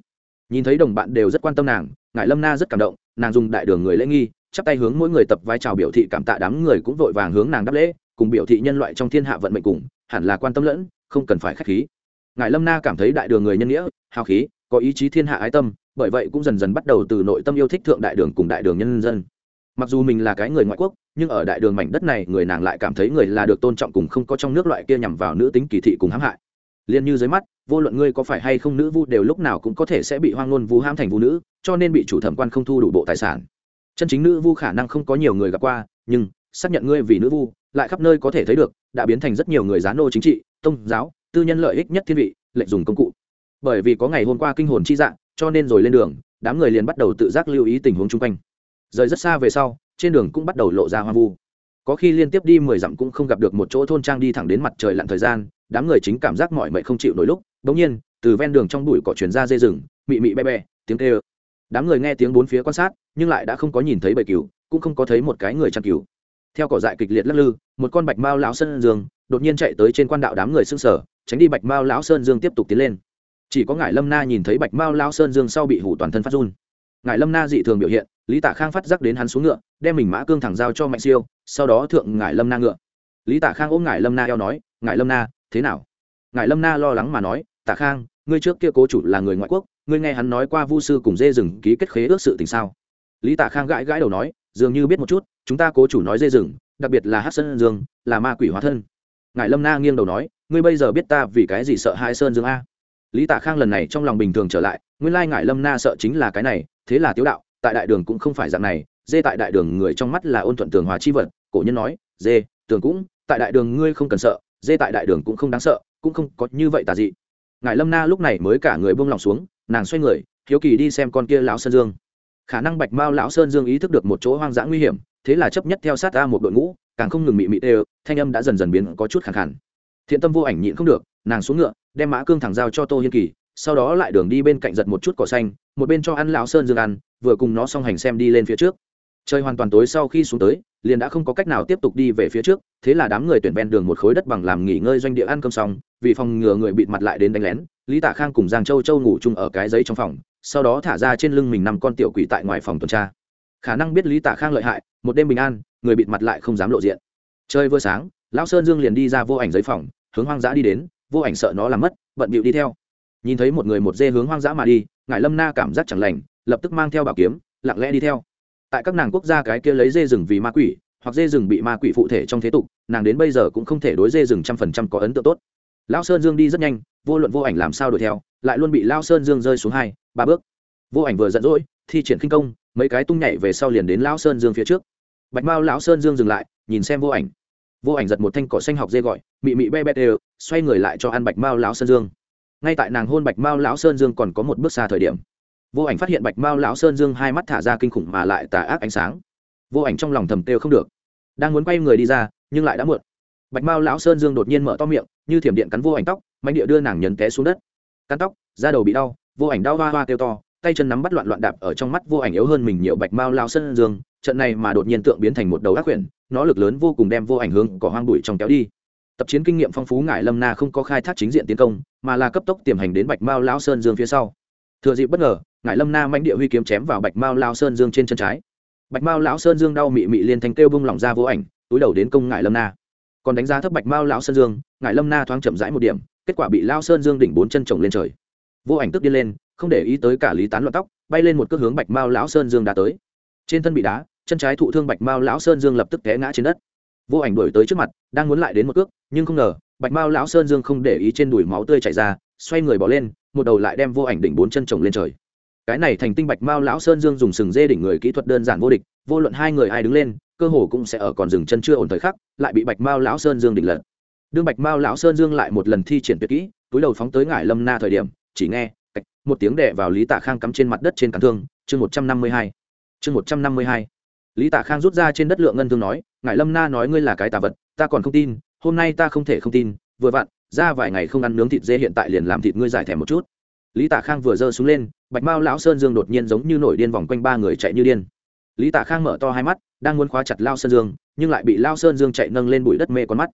Nhìn thấy đồng bạn đều rất quan tâm nàng, ngải lâm na rất cảm động, nàng dùng đại đường người lễ nghi chắp tay hướng mỗi người tập vai trào biểu thị cảm tạ đám người cũng vội vàng hướng nàng đáp lễ, cùng biểu thị nhân loại trong thiên hạ vận mệnh cùng, hẳn là quan tâm lẫn, không cần phải khách khí. Ngài lâm na cảm thấy đại đường người nhân nghĩa, hào khí, có ý chí thiên hạ ái tâm, bởi vậy cũng dần dần bắt đầu từ nội tâm yêu thích thượng đại đường cùng đại đường nhân dân. Mặc dù mình là cái người ngoại quốc, nhưng ở đại đường mảnh đất này, người nàng lại cảm thấy người là được tôn trọng cùng không có trong nước loại kia nhằm vào nữ tính kỳ thị cùng hãm hại. Liền như dưới mắt, vô luận ngươi có phải hay không nữ vu đều lúc nào cũng có thể sẽ bị hoang ngôn vu ham thành vu nữ, cho nên bị chủ thẩm quan không thu đủ bộ tài sản chân chính nữ vu khả năng không có nhiều người gặp qua, nhưng, xác nhận ngươi vì nữ vu, lại khắp nơi có thể thấy được, đã biến thành rất nhiều người gián nô chính trị, tôn giáo, tư nhân lợi ích nhất thiên vị, lệnh dùng công cụ. Bởi vì có ngày hôm qua kinh hồn chi dạng, cho nên rồi lên đường, đám người liền bắt đầu tự giác lưu ý tình huống chung quanh. Rời rất xa về sau, trên đường cũng bắt đầu lộ ra hoang vu. Có khi liên tiếp đi mười dặm cũng không gặp được một chỗ thôn trang đi thẳng đến mặt trời lặn thời gian, đám người chính cảm giác mọi mệnh không chịu nổi lúc bỗng nhiên, từ ven đường trong bụi cỏ chuyển ra dây rừng, mị mị be be, tiếng kêu đám người nghe tiếng bốn phía quan sát, nhưng lại đã không có nhìn thấy bầy cừu, cũng không có thấy một cái người chăn cừu. Theo cỏ dại kịch liệt lắc lư, một con bạch mao lão sơn dương đột nhiên chạy tới trên quan đạo đám người xưng sở tránh đi bạch mao lão sơn dương tiếp tục tiến lên. Chỉ có ngải lâm na nhìn thấy bạch mao lão sơn dương sau bị hủ toàn thân phát run. Ngải lâm na dị thường biểu hiện, lý tạ khang phát giác đến hắn xuống ngựa, đem mình mã cương thẳng giao cho mạnh siêu, sau đó thượng ngải lâm na ngựa. Lý tạ khang ôm ngải lâm na eo nói, ngải lâm na, thế nào? Ngải lâm na lo lắng mà nói tạ khang, ngươi trước kia cố chủ là người ngoại quốc ngươi nghe hắn nói qua vu sư cùng dê rừng ký kết khế ước sự tình sao? Lý tạ khang gãi gãi đầu nói, dường như biết một chút, chúng ta cố chủ nói dê rừng, đặc biệt là hát sơn dương, là ma quỷ hóa thân. Ngài lâm na nghiêng đầu nói, ngươi bây giờ biết ta vì cái gì sợ hai sơn dương a? Lý tạ khang lần này trong lòng bình thường trở lại, nguyên lai ngài lâm na sợ chính là cái này, thế là tiếu đạo, tại đại đường cũng không phải dạng này, dê tại đại đường người trong mắt là ôn thuận tường hòa chi vật, cổ nhân nói, dê, tường cũng, tại đại đường ngươi không cần sợ, dê tại đại đường cũng không đáng sợ, cũng không có như vậy tà dị. Ngài lâm na lúc này mới cả người buông lòng xuống nàng xoay người, hiếu kỳ đi xem con kia lão sơn dương. Khả năng bạch mao lão sơn dương ý thức được một chỗ hoang dã nguy hiểm, thế là chấp nhất theo sát ta một đội ngũ, càng không ngừng mị mị đều, thanh âm đã dần dần biến có chút khẳng khẳng. Thiện tâm vô ảnh nhịn không được, nàng xuống ngựa, đem mã cương thẳng giao cho tô hiên kỳ, sau đó lại đường đi bên cạnh giật một chút cỏ xanh, một bên cho ăn lão sơn dương ăn, vừa cùng nó song hành xem đi lên phía trước. Trời hoàn toàn tối sau khi xuống tới, liền đã không có cách nào tiếp tục đi về phía trước, thế là đám người tuyển ven đường một khối đất bằng làm nghỉ ngơi doanh địa ăn cơm xong, vì phòng ngừa người bịt mặt lại đến đánh lén lý tạ khang cùng giang châu châu ngủ chung ở cái giấy trong phòng, sau đó thả ra trên lưng mình năm con tiểu quỷ tại ngoài phòng tuần tra. Khả năng biết lý tạ khang lợi hại, một đêm bình an, người bịt mặt lại không dám lộ diện. Chơi vừa sáng, lão sơn dương liền đi ra vô ảnh giấy phòng, hướng hoang dã đi đến, vô ảnh sợ nó làm mất, bận bịu đi theo. Nhìn thấy một người một dê hướng hoang dã mà đi ngại lâm na cảm giác chẳng lành, lập tức mang theo bảo kiếm, lặng lẽ đi theo. Tại các nàng quốc gia cái kia lấy dê rừng vì ma quỷ, hoặc dê rừng bị ma quỷ phụ thể trong thế tục, nàng đến bây giờ cũng không thể đối dê rừng trăm phần trăm có ấn tượng tốt lão sơn dương đi rất nhanh, vô luận vô ảnh làm sao đuổi theo, lại luôn bị lao sơn dương rơi xuống hai, ba bước. Vô ảnh vừa giận dỗi, thi triển khinh công, mấy cái tung nhảy về sau liền đến lão sơn dương phía trước. Bạch mao lão sơn dương dừng lại, nhìn xem vô ảnh. Vô ảnh giật một thanh cỏ xanh học dê gọi, mị mị be be đều, xoay người lại cho ăn bạch mao lão sơn dương. Ngay tại nàng hôn bạch mao lão sơn dương còn có một bước xa thời điểm, vô ảnh phát hiện bạch mao lão sơn dương hai mắt thả ra kinh khủng mà lại tà ác ánh sáng. Vô ảnh trong lòng thầm têu không được, đang muốn quay người đi ra, nhưng lại đã muộn bạch mao lão sơn dương đột nhiên mở to miệng, như thiểm điện cắn vô ảnh tóc mạnh địa đưa nàng nhấn té xuống đất. Cắn tóc, da đầu bị đau, vô ảnh đau hoa hoa kêu to, tay chân nắm bắt loạn loạn đạp ở trong mắt vô ảnh yếu hơn mình nhiều bạch mao lao sơn dương, trận này mà đột nhiên tượng biến thành một đầu ác quyển nó lực lớn vô cùng đem vô ảnh hướng cỏ hoang bụi trong kéo đi. Tập chiến kinh nghiệm phong phú ngải lâm na không có khai thác chính diện tiến công, mà là cấp tốc tiềm hành đến bạch mao lao sơn dương phía sau. Thừa dịp bất ngờ, ngải lâm na mãnh địa huy kiếm chém vào bạch mao lao sơn dương trên chân trái. Bạch mao lão sơn dương đau mị mị liên thành kêu bung lỏng ra vô ảnh, túi đầu đến công ngải lâm na còn đánh giá thấp bạch mao lão sơn dương ngài lâm na thoáng chậm rãi một điểm kết quả bị lao sơn dương đỉnh bốn chân trồng lên trời vô ảnh tức điên lên không để ý tới cả lý tán loạn tóc bay lên một cước hướng bạch mao lão sơn dương đã tới trên thân bị đá chân trái thụ thương bạch mao lão sơn dương lập tức té ngã trên đất vô ảnh đuổi tới trước mặt đang muốn lại đến một cước nhưng không ngờ bạch mao lão sơn dương không để ý trên đùi máu tươi chảy ra xoay người bỏ lên một đầu lại đem vô ảnh đỉnh bốn chân trồng lên trời cái này thành tinh bạch mao lão sơn dương dùng sừng dê đỉnh người kỹ thuật đơn giản vô địch vô luận hai người ai đứng lên cơ hồ cũng sẽ ở còn dừng chân chưa ổn thời khắc lại bị bạch mao lão sơn dương đỉnh lật. Đương bạch mao lão sơn dương lại một lần thi triển tuyệt kỹ túi đầu phóng tới ngải lâm na thời điểm chỉ nghe cạch, một tiếng đè vào lý tạ khang cắm trên mặt đất trên cản thương chương một trăm năm mươi hai chương một trăm năm mươi hai. Lý tạ khang rút ra trên đất lượng ngân thương nói ngải lâm na nói ngươi là cái tà vật ta còn không tin hôm nay ta không thể không tin vừa vặn ra vài ngày không ăn nướng thịt dê hiện tại liền làm thịt ngươi giải thèm một chút. Lý tạ khang vừa giơ xuống lên bạch mao lão sơn dương đột nhiên giống như nổi điên vòng quanh ba người chạy như điên lý tạ khang mở to hai mắt, đang muốn khóa chặt lao sơn dương, nhưng lại bị lao sơn dương chạy nâng lên bụi đất mê con mắt.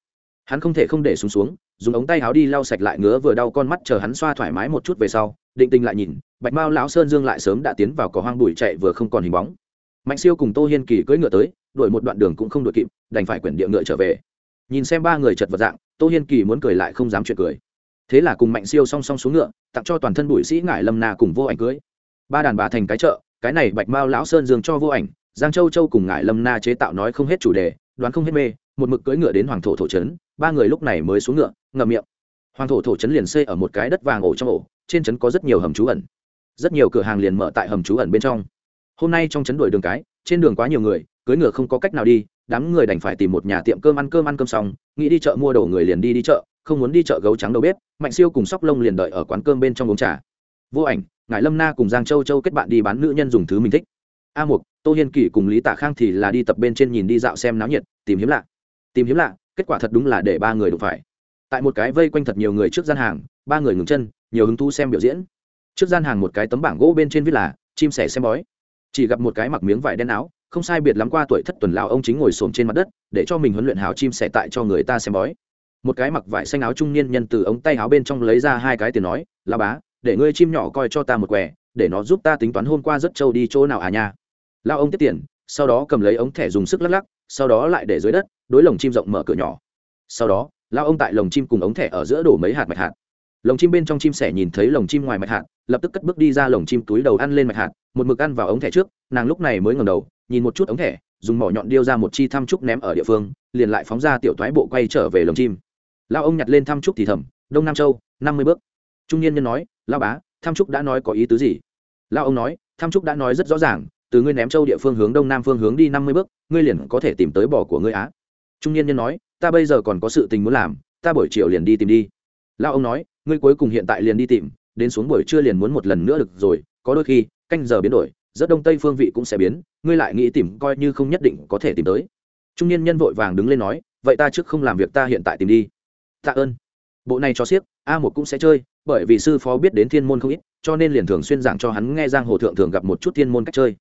Hắn không thể không để xuống xuống, dùng ống tay áo đi lau sạch lại ngứa vừa đau con mắt chờ hắn xoa thoải mái một chút về sau, định tình lại nhìn, bạch mao lão sơn dương lại sớm đã tiến vào cỏ hoang bụi chạy vừa không còn hình bóng. Mạnh siêu cùng tô hiên kỳ cưỡi ngựa tới, đuổi một đoạn đường cũng không đuổi kịp, đành phải quyển địa ngựa trở về. Nhìn xem ba người chật vật dạng, tô hiên kỳ muốn cười lại không dám chuyện cười. Thế là cùng mạnh siêu song song xuống ngựa, tặng cho toàn thân bụi sĩ ngải lâm na cùng vô ảnh cưới. Ba đàn bà thành cái chợ, cái này bạch mao lão sơn dương cho vô ảnh giang châu châu cùng ngải lâm na chế tạo nói không hết chủ đề, đoán không hết mê, một mực cưỡi ngựa đến hoàng thổ thổ trấn, ba người lúc này mới xuống ngựa, ngậm miệng. Hoàng thổ thổ trấn liền xây ở một cái đất vàng ổ trong ổ, trên trấn có rất nhiều hầm trú ẩn. Rất nhiều cửa hàng liền mở tại hầm trú ẩn bên trong. Hôm nay trong trấn đuổi đường cái, trên đường quá nhiều người, cưỡi ngựa không có cách nào đi, đám người đành phải tìm một nhà tiệm cơm ăn cơm ăn cơm xong, nghĩ đi chợ mua đồ người liền đi đi chợ, không muốn đi chợ gấu trắng đầu bếp, mạnh siêu cùng sóc lông liền đợi ở quán cơm bên trong uống trà. Vô ảnh ngài lâm na cùng giang châu châu kết bạn đi bán nữ nhân dùng thứ mình thích a mục, tô hiên kỷ cùng lý tạ khang thì là đi tập bên trên nhìn đi dạo xem náo nhiệt, tìm hiếm lạ. Tìm hiếm lạ, kết quả thật đúng là để ba người đụng phải. Tại một cái vây quanh thật nhiều người trước gian hàng, ba người ngừng chân, nhiều hứng thú xem biểu diễn. Trước gian hàng một cái tấm bảng gỗ bên trên viết là, chim sẻ xem bói. Chỉ gặp một cái mặc miếng vải đen áo, không sai biệt lắm qua tuổi thất tuần lão ông chính ngồi xổm trên mặt đất, để cho mình huấn luyện hào chim sẻ tại cho người ta xem bói. Một cái mặc vải xanh áo trung niên nhân từ ống tay áo bên trong lấy ra hai cái tiền nói là bá, để ngươi chim nhỏ coi cho ta một quẻ, để nó giúp ta tính toán hôm qua rất trâu đi chỗ nào à nha lao ông tiếp tiền, sau đó cầm lấy ống thẻ dùng sức lắc lắc, sau đó lại để dưới đất, đối lồng chim rộng mở cửa nhỏ. Sau đó, lao ông tại lồng chim cùng ống thẻ ở giữa đổ mấy hạt mạch hạt. Lồng chim bên trong chim sẻ nhìn thấy lồng chim ngoài mạch hạt, lập tức cất bước đi ra lồng chim túi đầu ăn lên mạch hạt, một mực ăn vào ống thẻ trước, nàng lúc này mới ngẩng đầu, nhìn một chút ống thẻ, dùng mỏ nhọn điêu ra một chi thăm trúc ném ở địa phương, liền lại phóng ra tiểu thoái bộ quay trở về lồng chim. Lao ông nhặt lên thăm trúc thì thầm, đông nam châu, năm mươi bước. Trung niên nhân nói lao bá thăm trúc đã nói có ý tứ gì? Lao ông nói thăm trúc đã nói rất rõ ràng từ ngươi ném châu địa phương hướng đông nam phương hướng đi năm mươi bước, ngươi liền có thể tìm tới bò của ngươi á. Trung niên nhân nói, ta bây giờ còn có sự tình muốn làm, ta buổi chiều liền đi tìm đi. Lao ông nói, ngươi cuối cùng hiện tại liền đi tìm, đến xuống buổi trưa liền muốn một lần nữa được rồi, có đôi khi, canh giờ biến đổi, rất đông tây phương vị cũng sẽ biến, ngươi lại nghĩ tìm coi như không nhất định có thể tìm tới. Trung niên nhân vội vàng đứng lên nói, vậy ta trước không làm việc ta hiện tại tìm đi. Tạ ơn. Bộ này cho siếc, a một cũng sẽ chơi, bởi vì sư phó biết đến thiên môn không ít, cho nên liền thường xuyên giảng cho hắn nghe giang hồ thượng thường gặp một chút thiên môn cách chơi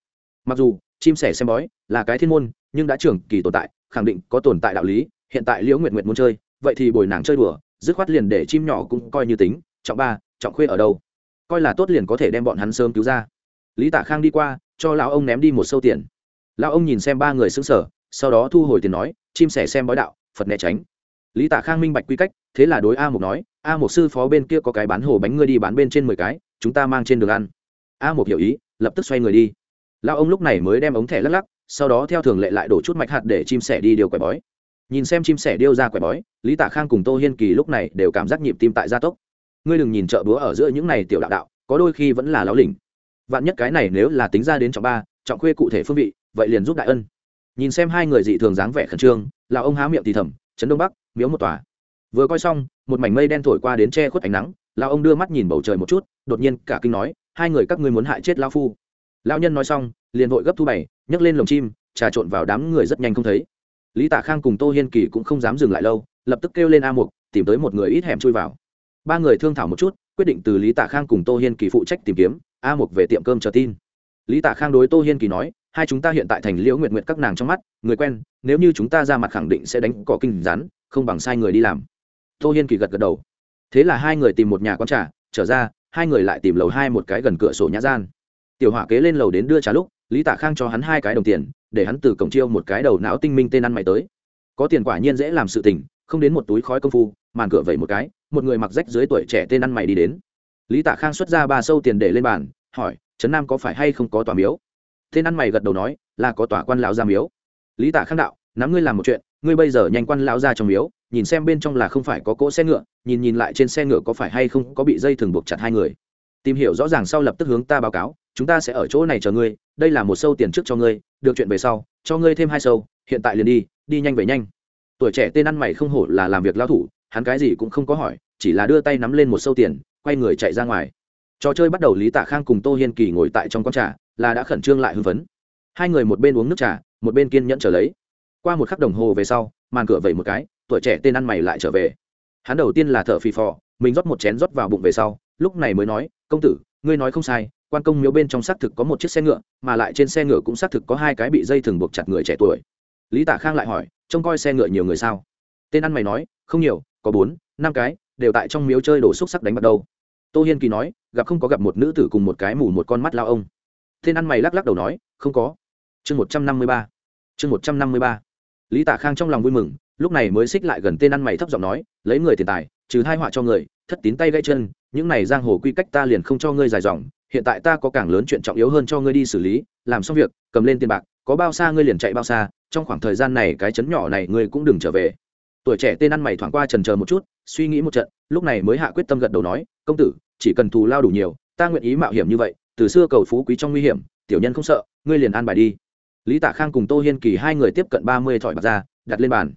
mặc dù, chim sẻ xem bói là cái thiên môn, nhưng đã trưởng kỳ tồn tại, khẳng định có tồn tại đạo lý. Hiện tại liễu nguyệt nguyệt muốn chơi, vậy thì bồi nàng chơi đùa, dứt khoát liền để chim nhỏ cũng coi như tính. Trọng ba, trọng khuê ở đâu? Coi là tốt liền có thể đem bọn hắn sớm cứu ra. Lý tả khang đi qua, cho lão ông ném đi một sâu tiền. Lão ông nhìn xem ba người xứng sở sau đó thu hồi tiền nói, chim sẻ xem bói đạo, phật né tránh. Lý tả khang minh bạch quy cách, thế là đối a một nói, a một sư phó bên kia có cái bán hồ bánh ngươi đi bán bên trên mười cái, chúng ta mang trên đường ăn. A một hiểu ý, lập tức xoay người đi lão ông lúc này mới đem ống thẻ lắc lắc, sau đó theo thường lệ lại đổ chút mạch hạt để chim sẻ đi điều quẻ bói. Nhìn xem chim sẻ điêu ra quẻ bói, lý tả khang cùng tô hiên kỳ lúc này đều cảm giác nhịp tim tại gia tốc. Ngươi đừng nhìn chợ búa ở giữa những này tiểu đạo đạo, có đôi khi vẫn là láo lỉnh. Vạn nhất cái này nếu là tính ra đến trọng ba, trọng khuê cụ thể phương vị, vậy liền giúp đại ân. Nhìn xem hai người dị thường dáng vẻ khẩn trương là ông há miệng thì thầm, trấn đông bắc, miếu một tòa. Vừa coi xong, một mảnh mây đen thổi qua đến che khuất ánh nắng, lão ông đưa mắt nhìn bầu trời một chút, đột nhiên cả kinh nói, hai người các ngươi muốn hại chết lao phu lão nhân nói xong liền vội gấp thu bảy, nhấc lên lồng chim trà trộn vào đám người rất nhanh không thấy. Lý tạ khang cùng tô hiên kỳ cũng không dám dừng lại lâu lập tức kêu lên a mục tìm tới một người ít hẻm chui vào. Ba người thương thảo một chút quyết định từ lý tạ khang cùng tô hiên kỳ phụ trách tìm kiếm a mục về tiệm cơm chờ tin. Lý tạ khang đối tô hiên kỳ nói hai chúng ta hiện tại thành liễu nguyện nguyện các nàng trong mắt người quen nếu như chúng ta ra mặt khẳng định sẽ đánh cỏ kinh rắn không bằng sai người đi làm. Tô hiên kỳ gật gật đầu. Thế là hai người tìm một nhà con trà trở ra hai người lại tìm lầu hai một cái gần cửa sổ nhã gian tiểu hỏa kế lên lầu đến đưa trà lúc, lý tạ khang cho hắn hai cái đồng tiền, để hắn từ cổng chiêu một cái đầu não tinh minh tên ăn mày tới. Có tiền quả nhiên dễ làm sự tình, không đến một túi khói công phu, màn cửa vẩy một cái, một người mặc rách dưới tuổi trẻ tên ăn mày đi đến. Lý tạ khang xuất ra ba sâu tiền để lên bàn, hỏi, trấn nam có phải hay không có tòa miếu? Tên ăn mày gật đầu nói, là có tòa quan lão gia miếu. Lý tạ khang đạo, nắm ngươi làm một chuyện, ngươi bây giờ nhanh quan lão ra trong miếu, nhìn xem bên trong là không phải có cỗ xe ngựa, nhìn nhìn lại trên xe ngựa có phải hay không có bị dây thường buộc chặt hai người tìm hiểu rõ ràng sau lập tức hướng ta báo cáo, chúng ta sẽ ở chỗ này chờ ngươi, đây là một sâu tiền trước cho ngươi, được chuyện về sau, cho ngươi thêm hai sâu, hiện tại liền đi đi nhanh về nhanh. Tuổi trẻ tên ăn mày không hổ là làm việc lao thủ, hắn cái gì cũng không có hỏi, chỉ là đưa tay nắm lên một sâu tiền, quay người chạy ra ngoài. Trò chơi bắt đầu lý tạ khang cùng tô hiên kỳ ngồi tại trong con trà, là đã khẩn trương lại hưng phấn. Hai người một bên uống nước trà, một bên kiên nhẫn trở lấy. Qua một khắc đồng hồ về sau, màn cửa vẩy một cái, tuổi trẻ tên ăn mày lại trở về. Hắn đầu tiên là thợ phì phò, mình rót một chén rót vào bụng về sau lúc này mới nói, công tử, ngươi nói không sai, quan công miếu bên trong xác thực có một chiếc xe ngựa, mà lại trên xe ngựa cũng xác thực có hai cái bị dây thừng buộc chặt người trẻ tuổi. Lý tạ khang lại hỏi, trông coi xe ngựa nhiều người sao? Tên ăn mày nói, không nhiều, có bốn, năm cái, đều tại trong miếu chơi đổ xúc sắc đánh bắt đầu tô hiên kỳ nói, gặp không có gặp một nữ tử cùng một cái mù một con mắt lao ông. Tên ăn mày lắc lắc đầu nói, không có. Chương một trăm năm mươi ba. Chương một trăm năm mươi ba. Lý tạ khang trong lòng vui mừng lúc này mới xích lại gần tên ăn mày thấp giọng nói, lấy người tiền tài, trừ hai họa cho người, thất tín tay gãy chân, những này giang hồ quy cách ta liền không cho ngươi dài dòng, hiện tại ta có càng lớn chuyện trọng yếu hơn cho ngươi đi xử lý, làm xong việc, cầm lên tiền bạc, có bao xa ngươi liền chạy bao xa, trong khoảng thời gian này cái chấn nhỏ này ngươi cũng đừng trở về. Tuổi trẻ tên ăn mày thoảng qua trần chờ một chút, suy nghĩ một trận, lúc này mới hạ quyết tâm gật đầu nói, công tử, chỉ cần thù lao đủ nhiều, ta nguyện ý mạo hiểm như vậy, từ xưa cầu phú quý trong nguy hiểm, tiểu nhân không sợ, ngươi liền an bài đi. Lý tạ khang cùng tô hiên kỳ hai người tiếp cận ba mươi thỏi bạc ra, đặt lên bàn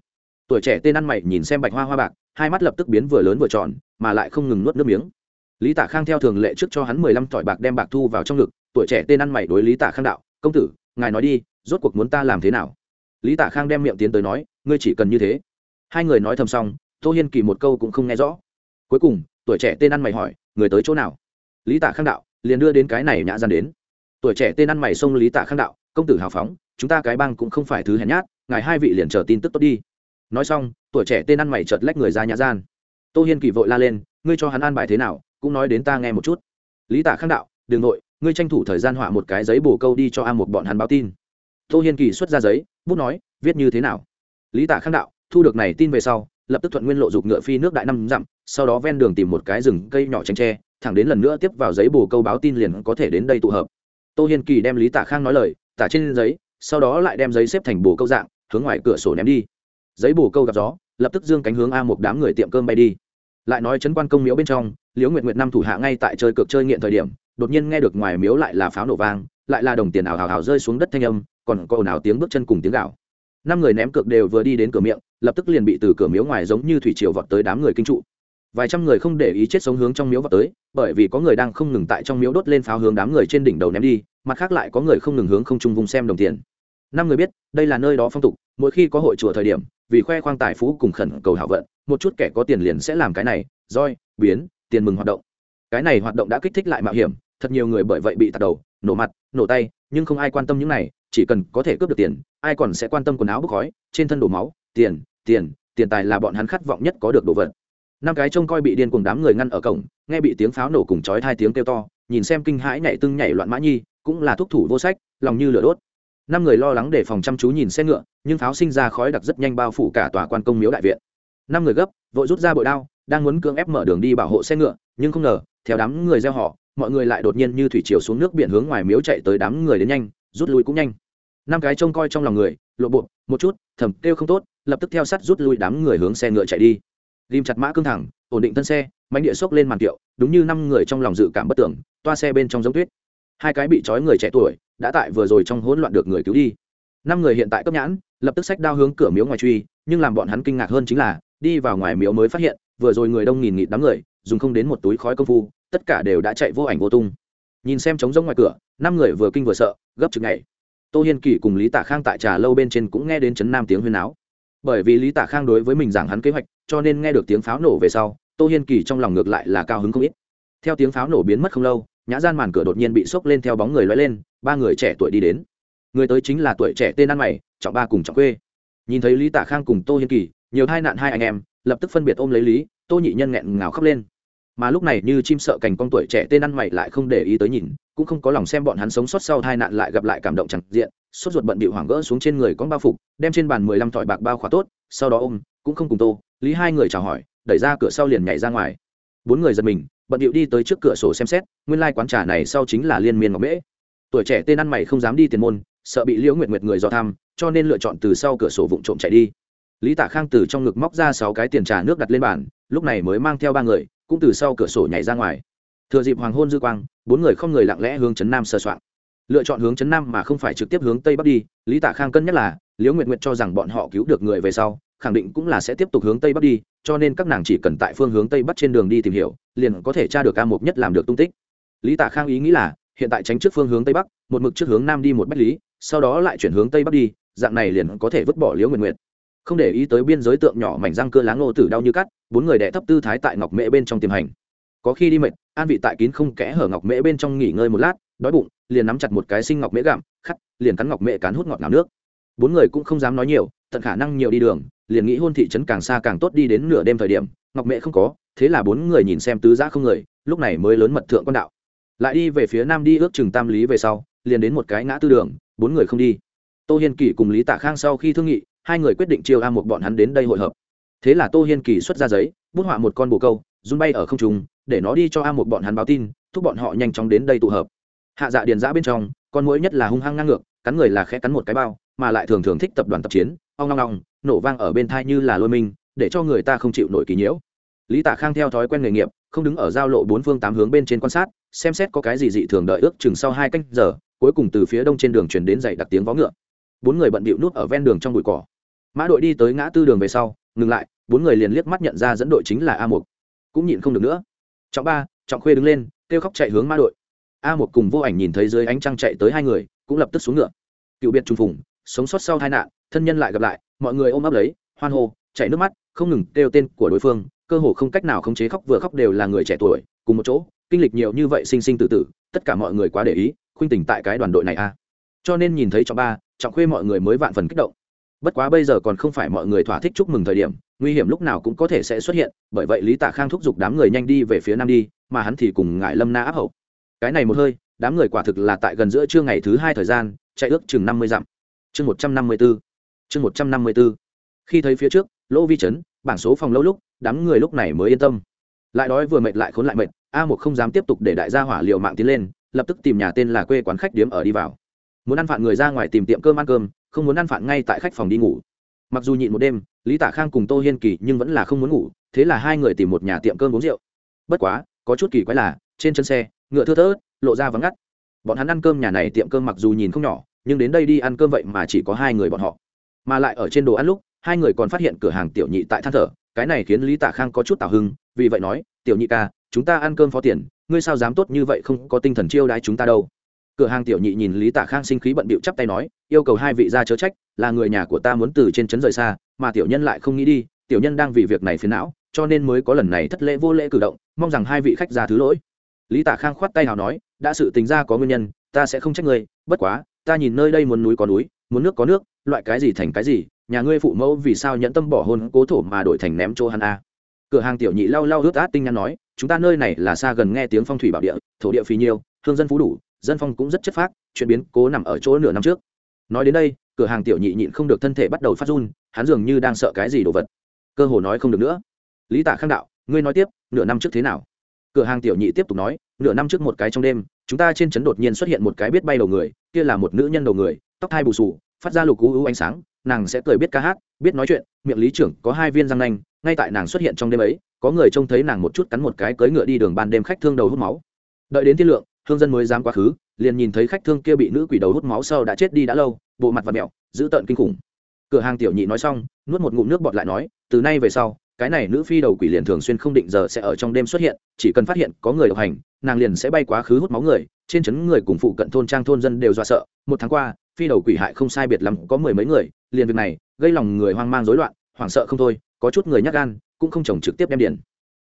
tuổi trẻ tên ăn mày nhìn xem bạch hoa hoa bạc, hai mắt lập tức biến vừa lớn vừa tròn, mà lại không ngừng nuốt nước miếng. Lý Tả khang theo thường lệ trước cho hắn mười lăm tỏi bạc đem bạc thu vào trong ngực, tuổi trẻ tên ăn mày đối lý Tả khang đạo, công tử, ngài nói đi, rốt cuộc muốn ta làm thế nào? Lý Tả khang đem miệng tiến tới nói, ngươi chỉ cần như thế. Hai người nói thầm xong, tô hiên kỳ một câu cũng không nghe rõ. Cuối cùng, tuổi trẻ tên ăn mày hỏi, người tới chỗ nào? Lý Tả khang đạo, liền đưa đến cái này nhã gian đến. Tuổi trẻ tên ăn mày xông lý Tả khang đạo, công tử hào phóng, chúng ta cái bang cũng không phải thứ hèn nhát, ngài hai vị liền chờ tin tức tốt đi nói xong, tuổi trẻ tên ăn mày chợt lách người ra nhã gian. Tô hiên kỳ vội la lên, ngươi cho hắn an bài thế nào, cũng nói đến ta nghe một chút. Lý tả khang đạo đường nội ngươi tranh thủ thời gian họa một cái giấy bổ câu đi cho a một bọn hắn báo tin. Tô hiên kỳ xuất ra giấy, bút nói, viết như thế nào? Lý tả khang đạo, thu được này tin về sau, lập tức thuận nguyên lộ dục ngựa phi nước đại năm dặm, sau đó ven đường tìm một cái rừng cây nhỏ tranh tre, thẳng đến lần nữa tiếp vào giấy bổ câu báo tin liền có thể đến đây tụ hợp. Tô hiên kỳ đem lý tả khang nói lời, tả trên giấy, sau đó lại đem giấy xếp thành bổ câu dạng, hướng ngoài cửa sổ ném đi giấy bổ câu gặp gió, lập tức dương cánh hướng a một đám người tiệm cơm bay đi. Lại nói chấn quan công miếu bên trong, liễu nguyệt nguyệt năm thủ hạ ngay tại chơi cược chơi nghiện thời điểm, đột nhiên nghe được ngoài miếu lại là pháo nổ vang, lại là đồng tiền ảo hào hào rơi xuống đất thanh âm, còn có ồn ào tiếng bước chân cùng tiếng gạo năm người ném cược đều vừa đi đến cửa miệng, lập tức liền bị từ cửa miếu ngoài giống như thủy triều vọt tới đám người kinh trụ. Vài trăm người không để ý chết sống hướng trong miếu vọt tới, bởi vì có người đang không ngừng tại trong miếu đốt lên pháo hướng đám người trên đỉnh đầu ném đi, mặt khác lại có người không ngừng hướng không trung vùng xem đồng tiền năm người biết, đây là nơi đó phong tục, mỗi khi có hội chùa thời điểm, vì khoe khoang tài phú cùng khẩn cầu hảo vận, một chút kẻ có tiền liền sẽ làm cái này, roi, biến, tiền mừng hoạt động. Cái này hoạt động đã kích thích lại mạo hiểm, thật nhiều người bởi vậy bị tạt đầu, nổ mặt, nổ tay, nhưng không ai quan tâm những này, chỉ cần có thể cướp được tiền, ai còn sẽ quan tâm quần áo bốc khói, trên thân đổ máu, tiền tiền tiền tài là bọn hắn khát vọng nhất có được đồ vật. Năm cái trông coi bị điên cùng đám người ngăn ở cổng, nghe bị tiếng pháo nổ cùng chói hai tiếng kêu to, nhìn xem kinh hãi nhảy tưng nhảy loạn mã nhi, cũng là thúc thủ vô sách, lòng như lửa đốt năm người lo lắng để phòng chăm chú nhìn xe ngựa, nhưng pháo sinh ra khói đặc rất nhanh bao phủ cả tòa quan công miếu đại viện. Năm người gấp, vội rút ra bội đao, đang muốn cưỡng ép mở đường đi bảo hộ xe ngựa, nhưng không ngờ, theo đám người gieo họ, mọi người lại đột nhiên như thủy chiều xuống nước biển hướng ngoài miếu chạy tới đám người đến nhanh, rút lui cũng nhanh. Năm cái trông coi trong lòng người, lộ bộ, một chút, thầm kêu không tốt, lập tức theo sắt rút lui đám người hướng xe ngựa chạy đi. Ghim chặt mã cương thẳng, ổn định thân xe mạnh địa xốc lên màn kiệu, đúng như năm người trong lòng dự cảm bất tưởng, toa xe bên trong giống tuyết. Hai cái bị trói người trẻ tuổi đã tại vừa rồi trong hỗn loạn được người cứu đi. Năm người hiện tại cấp nhãn, lập tức sách đao hướng cửa miếu ngoài truy, nhưng làm bọn hắn kinh ngạc hơn chính là, đi vào ngoài miếu mới phát hiện, vừa rồi người đông nghìn nghịt đám người, dùng không đến một túi khói công phu, tất cả đều đã chạy vô ảnh vô tung. Nhìn xem trống rỗng ngoài cửa, năm người vừa kinh vừa sợ, gấp chừng ngày tô hiên kỳ cùng lý tạ khang tại trà lâu bên trên cũng nghe đến chấn nam tiếng huyên áo bởi vì lý tạ khang đối với mình giảng hắn kế hoạch, cho nên nghe được tiếng pháo nổ về sau, tô hiên kỳ trong lòng ngược lại là cao hứng không ít. Theo tiếng pháo nổ biến mất không lâu, nhã gian màn cửa đột nhiên bị sốc lên theo bóng người loay lên ba người trẻ tuổi đi đến. Người tới chính là tuổi trẻ tên ăn mày, trọng ba cùng trọng quê nhìn thấy lý Tả khang cùng tô hiên kỳ, nhiều hai nạn hai anh em, lập tức phân biệt ôm lấy lý, tô nhị nhân nghẹn ngào khóc lên. Mà lúc này như chim sợ cành con tuổi trẻ tên ăn mày lại không để ý tới nhìn, cũng không có lòng xem bọn hắn sống sót sau hai nạn lại gặp lại cảm động chẳng diện, sốt ruột bận bị hoảng gỡ xuống trên người con bao phục, đem trên bàn mười lăm thỏi bạc bao khỏa tốt, sau đó ôm, cũng không cùng tô, lý hai người chào hỏi, đẩy ra cửa sau liền nhảy ra ngoài. Bốn người giật mình, bận điệu đi tới trước cửa sổ xem xét, nguyên lai quán trà này sau chính là liên miên ngọc mễ tuổi trẻ tên ăn mày không dám đi tiền môn, sợ bị liễu nguyệt nguyệt người do thăm, cho nên lựa chọn từ sau cửa sổ vụng trộm chạy đi. Lý tạ khang từ trong ngực móc ra sáu cái tiền trà nước đặt lên bàn, lúc này mới mang theo ba người, cũng từ sau cửa sổ nhảy ra ngoài. Thừa dịp hoàng hôn dư quang, bốn người không người lặng lẽ hướng chấn nam sơ soạn lựa chọn hướng chấn nam mà không phải trực tiếp hướng tây bắc đi, lý tạ khang cân nhắc là, liễu nguyệt nguyệt cho rằng bọn họ cứu được người về sau, khẳng định cũng là sẽ tiếp tục hướng tây bắc đi, cho nên các nàng chỉ cần tại phương hướng tây bắc trên đường đi tìm hiểu, liền có thể tra được ca mục nhất làm được tung tích. Lý tạ khang ý nghĩ là hiện tại tránh trước phương hướng tây bắc, một mực trước hướng nam đi một bách lý, sau đó lại chuyển hướng tây bắc đi, dạng này liền có thể vứt bỏ liễu nguyệt nguyệt. Không để ý tới biên giới tượng nhỏ mảnh răng cưa lá ngô tử đau như cắt, bốn người đẻ thấp tư thái tại ngọc mễ bên trong tiềm hành. Có khi đi mệt, an vị tại kín không kẽ hở ngọc mễ bên trong nghỉ ngơi một lát, đói bụng, liền nắm chặt một cái sinh ngọc mễ gặm, khắt, liền cắn ngọc mễ cắn hút ngọt ngào nước. Bốn người cũng không dám nói nhiều, tận khả năng nhiều đi đường, liền nghĩ hôn thị trấn càng xa càng tốt đi đến nửa đêm thời điểm, ngọc mễ không có, thế là bốn người nhìn xem tứ giã không người, lúc này mới lớn mật thượng con đạo lại đi về phía nam đi ước chừng tam lý về sau, liền đến một cái ngã tư đường, bốn người không đi. Tô hiên kỳ cùng lý tạ khang sau khi thương nghị, hai người quyết định chiêu a một bọn hắn đến đây hội hợp. Thế là tô hiên kỳ xuất ra giấy, bút họa một con bồ câu, run bay ở không trung, để nó đi cho a một bọn hắn báo tin, thúc bọn họ nhanh chóng đến đây tụ hợp. Hạ dạ điền giã bên trong, con mũi nhất là hung hăng ngang ngược, cắn người là khẽ cắn một cái bao, mà lại thường thường thích tập đoàn tập chiến, ong long long nổ vang ở bên thai như là lôi minh để cho người ta không chịu nổi kỳ nhiễu. Lý tạ khang theo thói quen nghề nghiệp, không đứng ở giao lộ bốn phương tám hướng bên trên quan sát xem xét có cái gì dị thường đợi ước chừng sau hai canh giờ, cuối cùng từ phía đông trên đường chuyển đến dậy đặc tiếng vó ngựa. Bốn người bận bịu nút ở ven đường trong bụi cỏ. Mã đội đi tới ngã tư đường về sau, ngừng lại, bốn người liền liếc mắt nhận ra dẫn đội chính là a một cũng nhịn không được nữa. Trọng ba, trọng khuê đứng lên, kêu khóc chạy hướng mã đội. A một cùng vô ảnh nhìn thấy dưới ánh trăng chạy tới hai người, cũng lập tức xuống ngựa. Cựu biệt trùng phùng, sống sót sau tai nạn, thân nhân lại gặp lại, mọi người ôm ấp lấy, hoan hô chạy nước mắt, không ngừng kêu tên của đối phương, cơ hồ không cách nào khống chế khóc vừa khóc đều là người trẻ tuổi, cùng một chỗ kinh lịch nhiều như vậy sinh sinh tử tử, tất cả mọi người quá để ý, khuynh tình tại cái đoàn đội này a cho nên nhìn thấy trọng ba, trọng khuê mọi người mới vạn phần kích động. Bất quá bây giờ còn không phải mọi người thỏa thích chúc mừng thời điểm, nguy hiểm lúc nào cũng có thể sẽ xuất hiện, bởi vậy lý tạ khang thúc giục đám người nhanh đi về phía nam đi, mà hắn thì cùng ngại lâm na áp hậu. Cái này một hơi, đám người quả thực là tại gần giữa trưa ngày thứ hai thời gian, chạy ước chừng năm mươi dặm. Chương một trăm năm mươi b ố chương một trăm năm mươi b ố khi thấy phía trước, lỗ vi Trấn, bảng số phòng lâu lúc, đám người lúc này mới yên tâm. Lại đói vừa mệt lại khốn lại mệt a một không dám tiếp tục để đại gia hỏa liệu mạng tiến lên, lập tức tìm nhà tên là quê quán khách điếm ở đi vào. Muốn ăn phạn người ra ngoài tìm tiệm cơm ăn cơm, không muốn ăn phạn ngay tại khách phòng đi ngủ. Mặc dù nhịn một đêm, lý tả khang cùng tô hiên kỳ nhưng vẫn là không muốn ngủ, thế là hai người tìm một nhà tiệm cơm uống rượu. Bất quá, có chút kỳ quái là, trên chân xe, ngựa thưa thớt, lộ ra vắng ngắt. Bọn hắn ăn cơm nhà này tiệm cơm mặc dù nhìn không nhỏ, nhưng đến đây đi ăn cơm vậy mà chỉ có hai người bọn họ. Mà lại ở trên đồ ăn lúc, hai người còn phát hiện cửa hàng tiểu nhị tại than thở, cái này khiến lý tả khang có chút tào hưng vì vậy nói, tiểu nhị ca chúng ta ăn cơm phó tiền, ngươi sao dám tốt như vậy không có tinh thần chiêu đãi chúng ta đâu? Cửa hàng tiểu nhị nhìn lý tả khang sinh khí bận bịu chắp tay nói, yêu cầu hai vị ra chớ trách, là người nhà của ta muốn từ trên trấn rời xa, mà tiểu nhân lại không nghĩ đi, tiểu nhân đang vì việc này phiền não, cho nên mới có lần này thất lễ vô lễ cử động, mong rằng hai vị khách ra thứ lỗi. Lý tả khang khoát tay nào nói, đã sự tính ra có nguyên nhân, ta sẽ không trách ngươi, bất quá, ta nhìn nơi đây muốn núi có núi, muốn nước có nước, loại cái gì thành cái gì, nhà ngươi phụ mẫu vì sao nhẫn tâm bỏ hôn cố thổ mà đổi thành ném chỗ hắn a? Cửa hàng tiểu nhị lau lau ướt át tinh nhắn nói chúng ta nơi này là xa gần nghe tiếng phong thủy bảo địa, thổ địa phì nhiêu thương dân phú đủ, dân phong cũng rất chất phác chuyển biến cố nằm ở chỗ nửa năm trước. Nói đến đây, cửa hàng tiểu nhị nhịn không được thân thể bắt đầu phát run, hắn dường như đang sợ cái gì đồ vật. Cơ hồ nói không được nữa. Lý tả khang đạo, ngươi nói tiếp, nửa năm trước thế nào? Cửa hàng tiểu nhị tiếp tục nói, nửa năm trước một cái trong đêm, chúng ta trên trấn đột nhiên xuất hiện một cái biết bay đầu người, kia là một nữ nhân đầu người, tóc thai bù sù phát ra lục u u ánh sáng nàng sẽ cười biết ca hát, biết nói chuyện, miệng lý trưởng có hai viên răng nanh, ngay tại nàng xuất hiện trong đêm ấy, có người trông thấy nàng một chút cắn một cái cưỡi ngựa đi đường ban đêm khách thương đầu hút máu. Đợi đến thiên lượng, hương dân mới dám quá khứ, liền nhìn thấy khách thương kia bị nữ quỷ đầu hút máu sau đã chết đi đã lâu, bộ mặt và mẹo dữ tợn kinh khủng. Cửa hàng tiểu nhị nói xong, nuốt một ngụm nước bọt lại nói, từ nay về sau, cái này nữ phi đầu quỷ liền thường xuyên không định giờ sẽ ở trong đêm xuất hiện, chỉ cần phát hiện có người độc hành, nàng liền sẽ bay quá khứ hút máu người, trên trấn người cùng phụ cận thôn trang thôn dân đều do sợ. Một tháng qua, phi đầu quỷ hại không sai biệt lắm có mười mấy người liền việc này gây lòng người hoang mang rối loạn, hoảng sợ không thôi, có chút người nhắc gan cũng không trồng trực tiếp đem điện.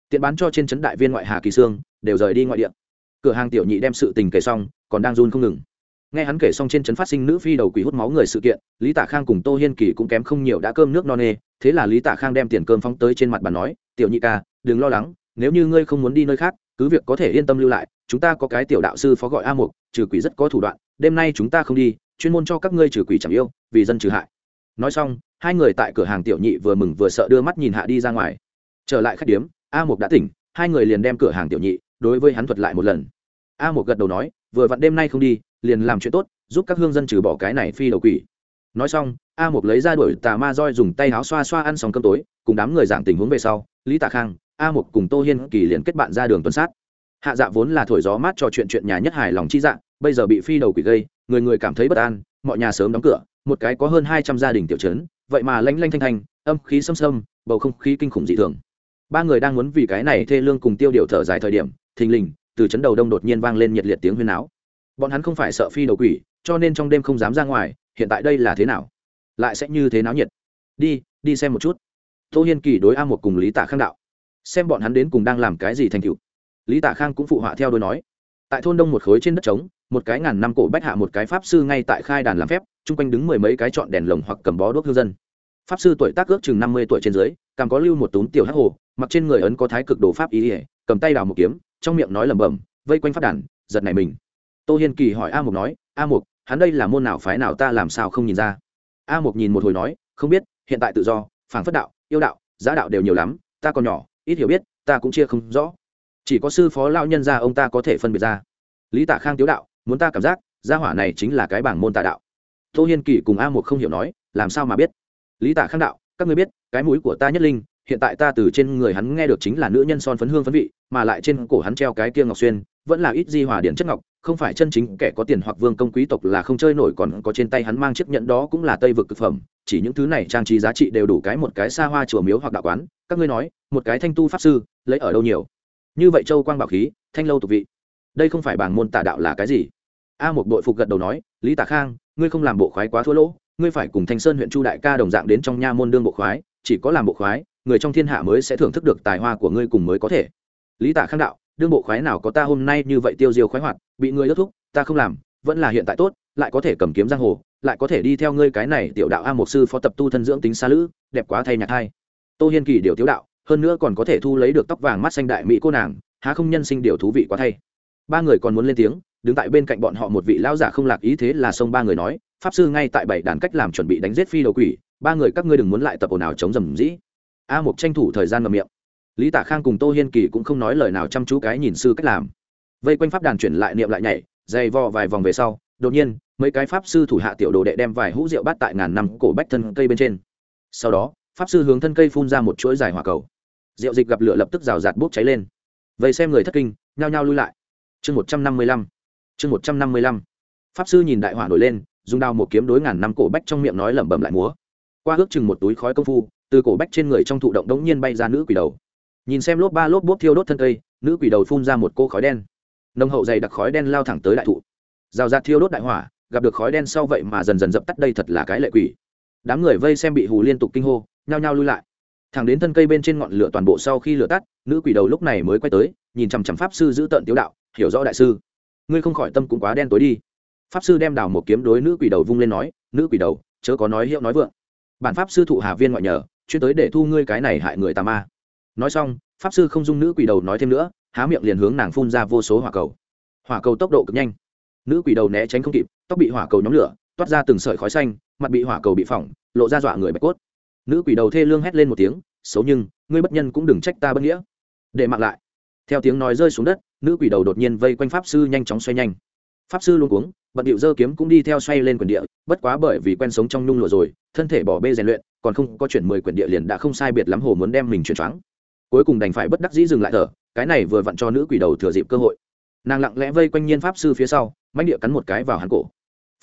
Tiện bán cho trên trấn đại viên ngoại hà kỳ sương, đều rời đi ngoại địa. Cửa hàng tiểu nhị đem sự tình kể xong, còn đang run không ngừng. Nghe hắn kể xong trên trấn phát sinh nữ phi đầu quỷ hút máu người sự kiện, lý tạ khang cùng tô hiên kỳ cũng kém không nhiều đã cơm nước no nê, thế là lý tạ khang đem tiền cơm phóng tới trên mặt bàn nói, tiểu nhị ca, đừng lo lắng, nếu như ngươi không muốn đi nơi khác, cứ việc có thể yên tâm lưu lại, chúng ta có cái tiểu đạo sư phó gọi a mục, trừ quỷ rất có thủ đoạn, đêm nay chúng ta không đi, chuyên môn cho các ngươi trừ quỷ chẳng yêu, vì dân trừ hại nói xong, hai người tại cửa hàng tiểu nhị vừa mừng vừa sợ đưa mắt nhìn hạ đi ra ngoài. Trở lại khách điếm, a mục đã tỉnh, hai người liền đem cửa hàng tiểu nhị đối với hắn thuật lại một lần. A mục gật đầu nói, vừa vặn đêm nay không đi, liền làm chuyện tốt, giúp các hương dân trừ bỏ cái này phi đầu quỷ. Nói xong, a mục lấy ra đuổi tà ma roi dùng tay áo xoa xoa ăn xong cơm tối, cùng đám người giảng tình huống về sau, lý tạ khang, a mục cùng tô hiên kỳ liền kết bạn ra đường tuần sát. Hạ dạ vốn là thổi gió mát trò chuyện chuyện nhà nhất hài lòng chi dạ bây giờ bị phi đầu quỷ gây, người người cảm thấy bất an, mọi nhà sớm đóng cửa một cái có hơn hai trăm gia đình tiểu trấn, vậy mà lanh lanh thanh thanh, âm khí xâm xâm bầu không khí kinh khủng dị thường. Ba người đang muốn vì cái này thê lương cùng tiêu điều thở dài thời điểm, thình lình, từ trấn đầu đông đột nhiên vang lên nhiệt liệt tiếng huyên áo bọn hắn không phải sợ phi đầu quỷ, cho nên trong đêm không dám ra ngoài, hiện tại đây là thế nào? Lại sẽ như thế náo nhiệt. Đi đi xem một chút. Tô hiên kỳ đối a một cùng lý tạ khang đạo. Xem bọn hắn đến cùng đang làm cái gì thành cựu lý tạ khang cũng phụ họa theo đôi nói. Tại thôn đông một khối trên đất trống, một cái ngàn năm cổ bách hạ một cái pháp sư ngay tại khai đàn làm phép chung quanh đứng mười mấy cái chọn đèn lồng hoặc cầm bó đuốc hương dân. Pháp sư tuổi tác ước chừng năm mươi tuổi trên dưới, càng có lưu một túm tiểu hắc hồ, mặc trên người ấn có thái cực đồ pháp ý ỉa cầm tay đào một kiếm, trong miệng nói lẩm bẩm, vây quanh phát đàn, giật này mình. Tô hiên kỳ hỏi a mục nói, a mục, hắn đây là môn nào phái nào ta làm sao không nhìn ra? A mục nhìn một hồi nói, không biết, hiện tại tự do phản phất đạo, yêu đạo, giá đạo đều nhiều lắm, ta còn nhỏ, ít hiểu biết, ta cũng chia không rõ. Chỉ có sư phó lao nhân ra ông ta có thể phân biệt ra. Lý tạ khang tiếu đạo, muốn ta cảm giác, gia hỏa này chính là cái bảng môn tà đạo tô hiên kỳ cùng a một không hiểu nói, làm sao mà biết? Lý tạ khang đạo, các người biết, cái mũi của ta nhất linh, hiện tại ta từ trên người hắn nghe được chính là nữ nhân son phấn hương phấn vị, mà lại trên cổ hắn treo cái kia ngọc xuyên, vẫn là ít di hòa điển chất ngọc, không phải chân chính kẻ có tiền hoặc vương công quý tộc là không chơi nổi, còn có trên tay hắn mang chiếc nhẫn đó cũng là tây vực thực phẩm, chỉ những thứ này trang trí giá trị đều đủ cái một cái xa hoa chùa miếu hoặc đạo quán, các ngươi nói, một cái thanh tu pháp sư, lấy ở đâu nhiều? Như vậy châu quang bảo khí, thanh lâu tục vị. Đây không phải bảng môn tà đạo là cái gì? A một đội phục gật đầu nói, lý tả khang, ngươi không làm bộ khoái quá thua lỗ, ngươi phải cùng thanh sơn huyện chu đại ca đồng dạng đến trong nha môn đương bộ khoái, chỉ có làm bộ khoái, người trong thiên hạ mới sẽ thưởng thức được tài hoa của ngươi cùng mới có thể. Lý tả khang đạo, đương bộ khoái nào có ta hôm nay như vậy tiêu diêu khoái hoạt, bị ngươi ước thúc, ta không làm, vẫn là hiện tại tốt, lại có thể cầm kiếm giang hồ, lại có thể đi theo ngươi cái này tiểu đạo a một sư phó tập tu thân dưỡng tính xa lữ, đẹp quá thay nhạc hai. Tô hiên kỳ điều tiếu đạo, hơn nữa còn có thể thu lấy được tóc vàng mắt xanh đại mỹ cô nàng, há không nhân sinh điều thú vị quá thay. Ba người còn muốn lên tiếng đứng tại bên cạnh bọn họ một vị lão giả không lạc ý thế là xông ba người nói, pháp sư, ngay tại bảy đàn cách làm chuẩn bị đánh giết phi đầu quỷ, ba người các ngươi đừng muốn lại tập ồn ào chống rầm rĩ. A mục tranh thủ thời gian ngậm miệng. Lý tả khang cùng tô hiên kỳ cũng không nói lời nào chăm chú cái nhìn sư cách làm. Vây quanh pháp đàn chuyển lại niệm lại nhảy, dày vò vài vòng về sau, đột nhiên, mấy cái pháp sư thủ hạ tiểu đồ đệ đem vài hũ rượu bát tại ngàn năm cổ bách thân cây bên trên. Sau đó, pháp sư hướng thân cây phun ra một chuỗi dài hỏa cầu. Rượu dịch gặp lửa lập tức rào rạt bốc cháy lên. Vậy xem người thất kinh, nhao nhao lui lại. Chương một trăm năm mươi lăm chương một trăm năm mươi lăm. Pháp sư nhìn đại hỏa nổi lên, dùng đao một kiếm đối ngàn năm cổ bách trong miệng nói lẩm bẩm lại múa. Qua ước chừng một túi khói công phu, từ cổ bách trên người trong thụ động đống nhiên bay ra nữ quỷ đầu. Nhìn xem lốp ba lốp bốp thiêu đốt thân cây, nữ quỷ đầu phun ra một cô khói đen. Nông hậu dày đặc khói đen lao thẳng tới đại thụ. Rào rạt thiêu đốt đại hỏa gặp được khói đen sau vậy mà dần dần dập tắt đây thật là cái lệ quỷ. Đám người vây xem bị hù liên tục kinh hô, nhao nhao lui lại. Thẳng đến thân cây bên trên ngọn lửa toàn bộ sau khi lửa tắt, nữ quỷ đầu lúc này mới quay tới, nhìn chằm chằm pháp sư giữ tợn tiếu đạo, hiểu rõ đại sư ngươi không khỏi tâm cũng quá đen tối đi. Pháp sư đem đào một kiếm đối nữ quỷ đầu vung lên nói, nữ quỷ đầu, chớ có nói hiệu nói vượng. Bản pháp sư thụ hà viên ngoại nhờ, chuyên tới để thu ngươi cái này hại người tà ma. Nói xong, pháp sư không dung nữ quỷ đầu nói thêm nữa, há miệng liền hướng nàng phun ra vô số hỏa cầu. Hỏa cầu tốc độ cực nhanh. Nữ quỷ đầu né tránh không kịp, tóc bị hỏa cầu nhóm lửa, toát ra từng sợi khói xanh, mặt bị hỏa cầu bị phỏng, lộ ra dọa người bạch cốt. Nữ quỷ đầu thê lương hét lên một tiếng, xấu nhưng, ngươi bất nhân cũng đừng trách ta bất nghĩa. Để mặc lại. Theo tiếng nói rơi xuống đất nữ quỷ đầu đột nhiên vây quanh pháp sư nhanh chóng xoay nhanh. Pháp sư luôn cuống, bận điệu dơ kiếm cũng đi theo xoay lên quyển địa, bất quá bởi vì quen sống trong nhung lụa rồi, thân thể bỏ bê rèn luyện, còn không có chuyển mười quyển địa liền đã không sai biệt lắm hồ muốn đem mình chuyển choáng. Cuối cùng đành phải bất đắc dĩ dừng lại thở, cái này vừa vặn cho nữ quỷ đầu thừa dịp cơ hội. Nàng lặng lẽ vây quanh nhiên pháp sư phía sau manh địa cắn một cái vào hắn cổ.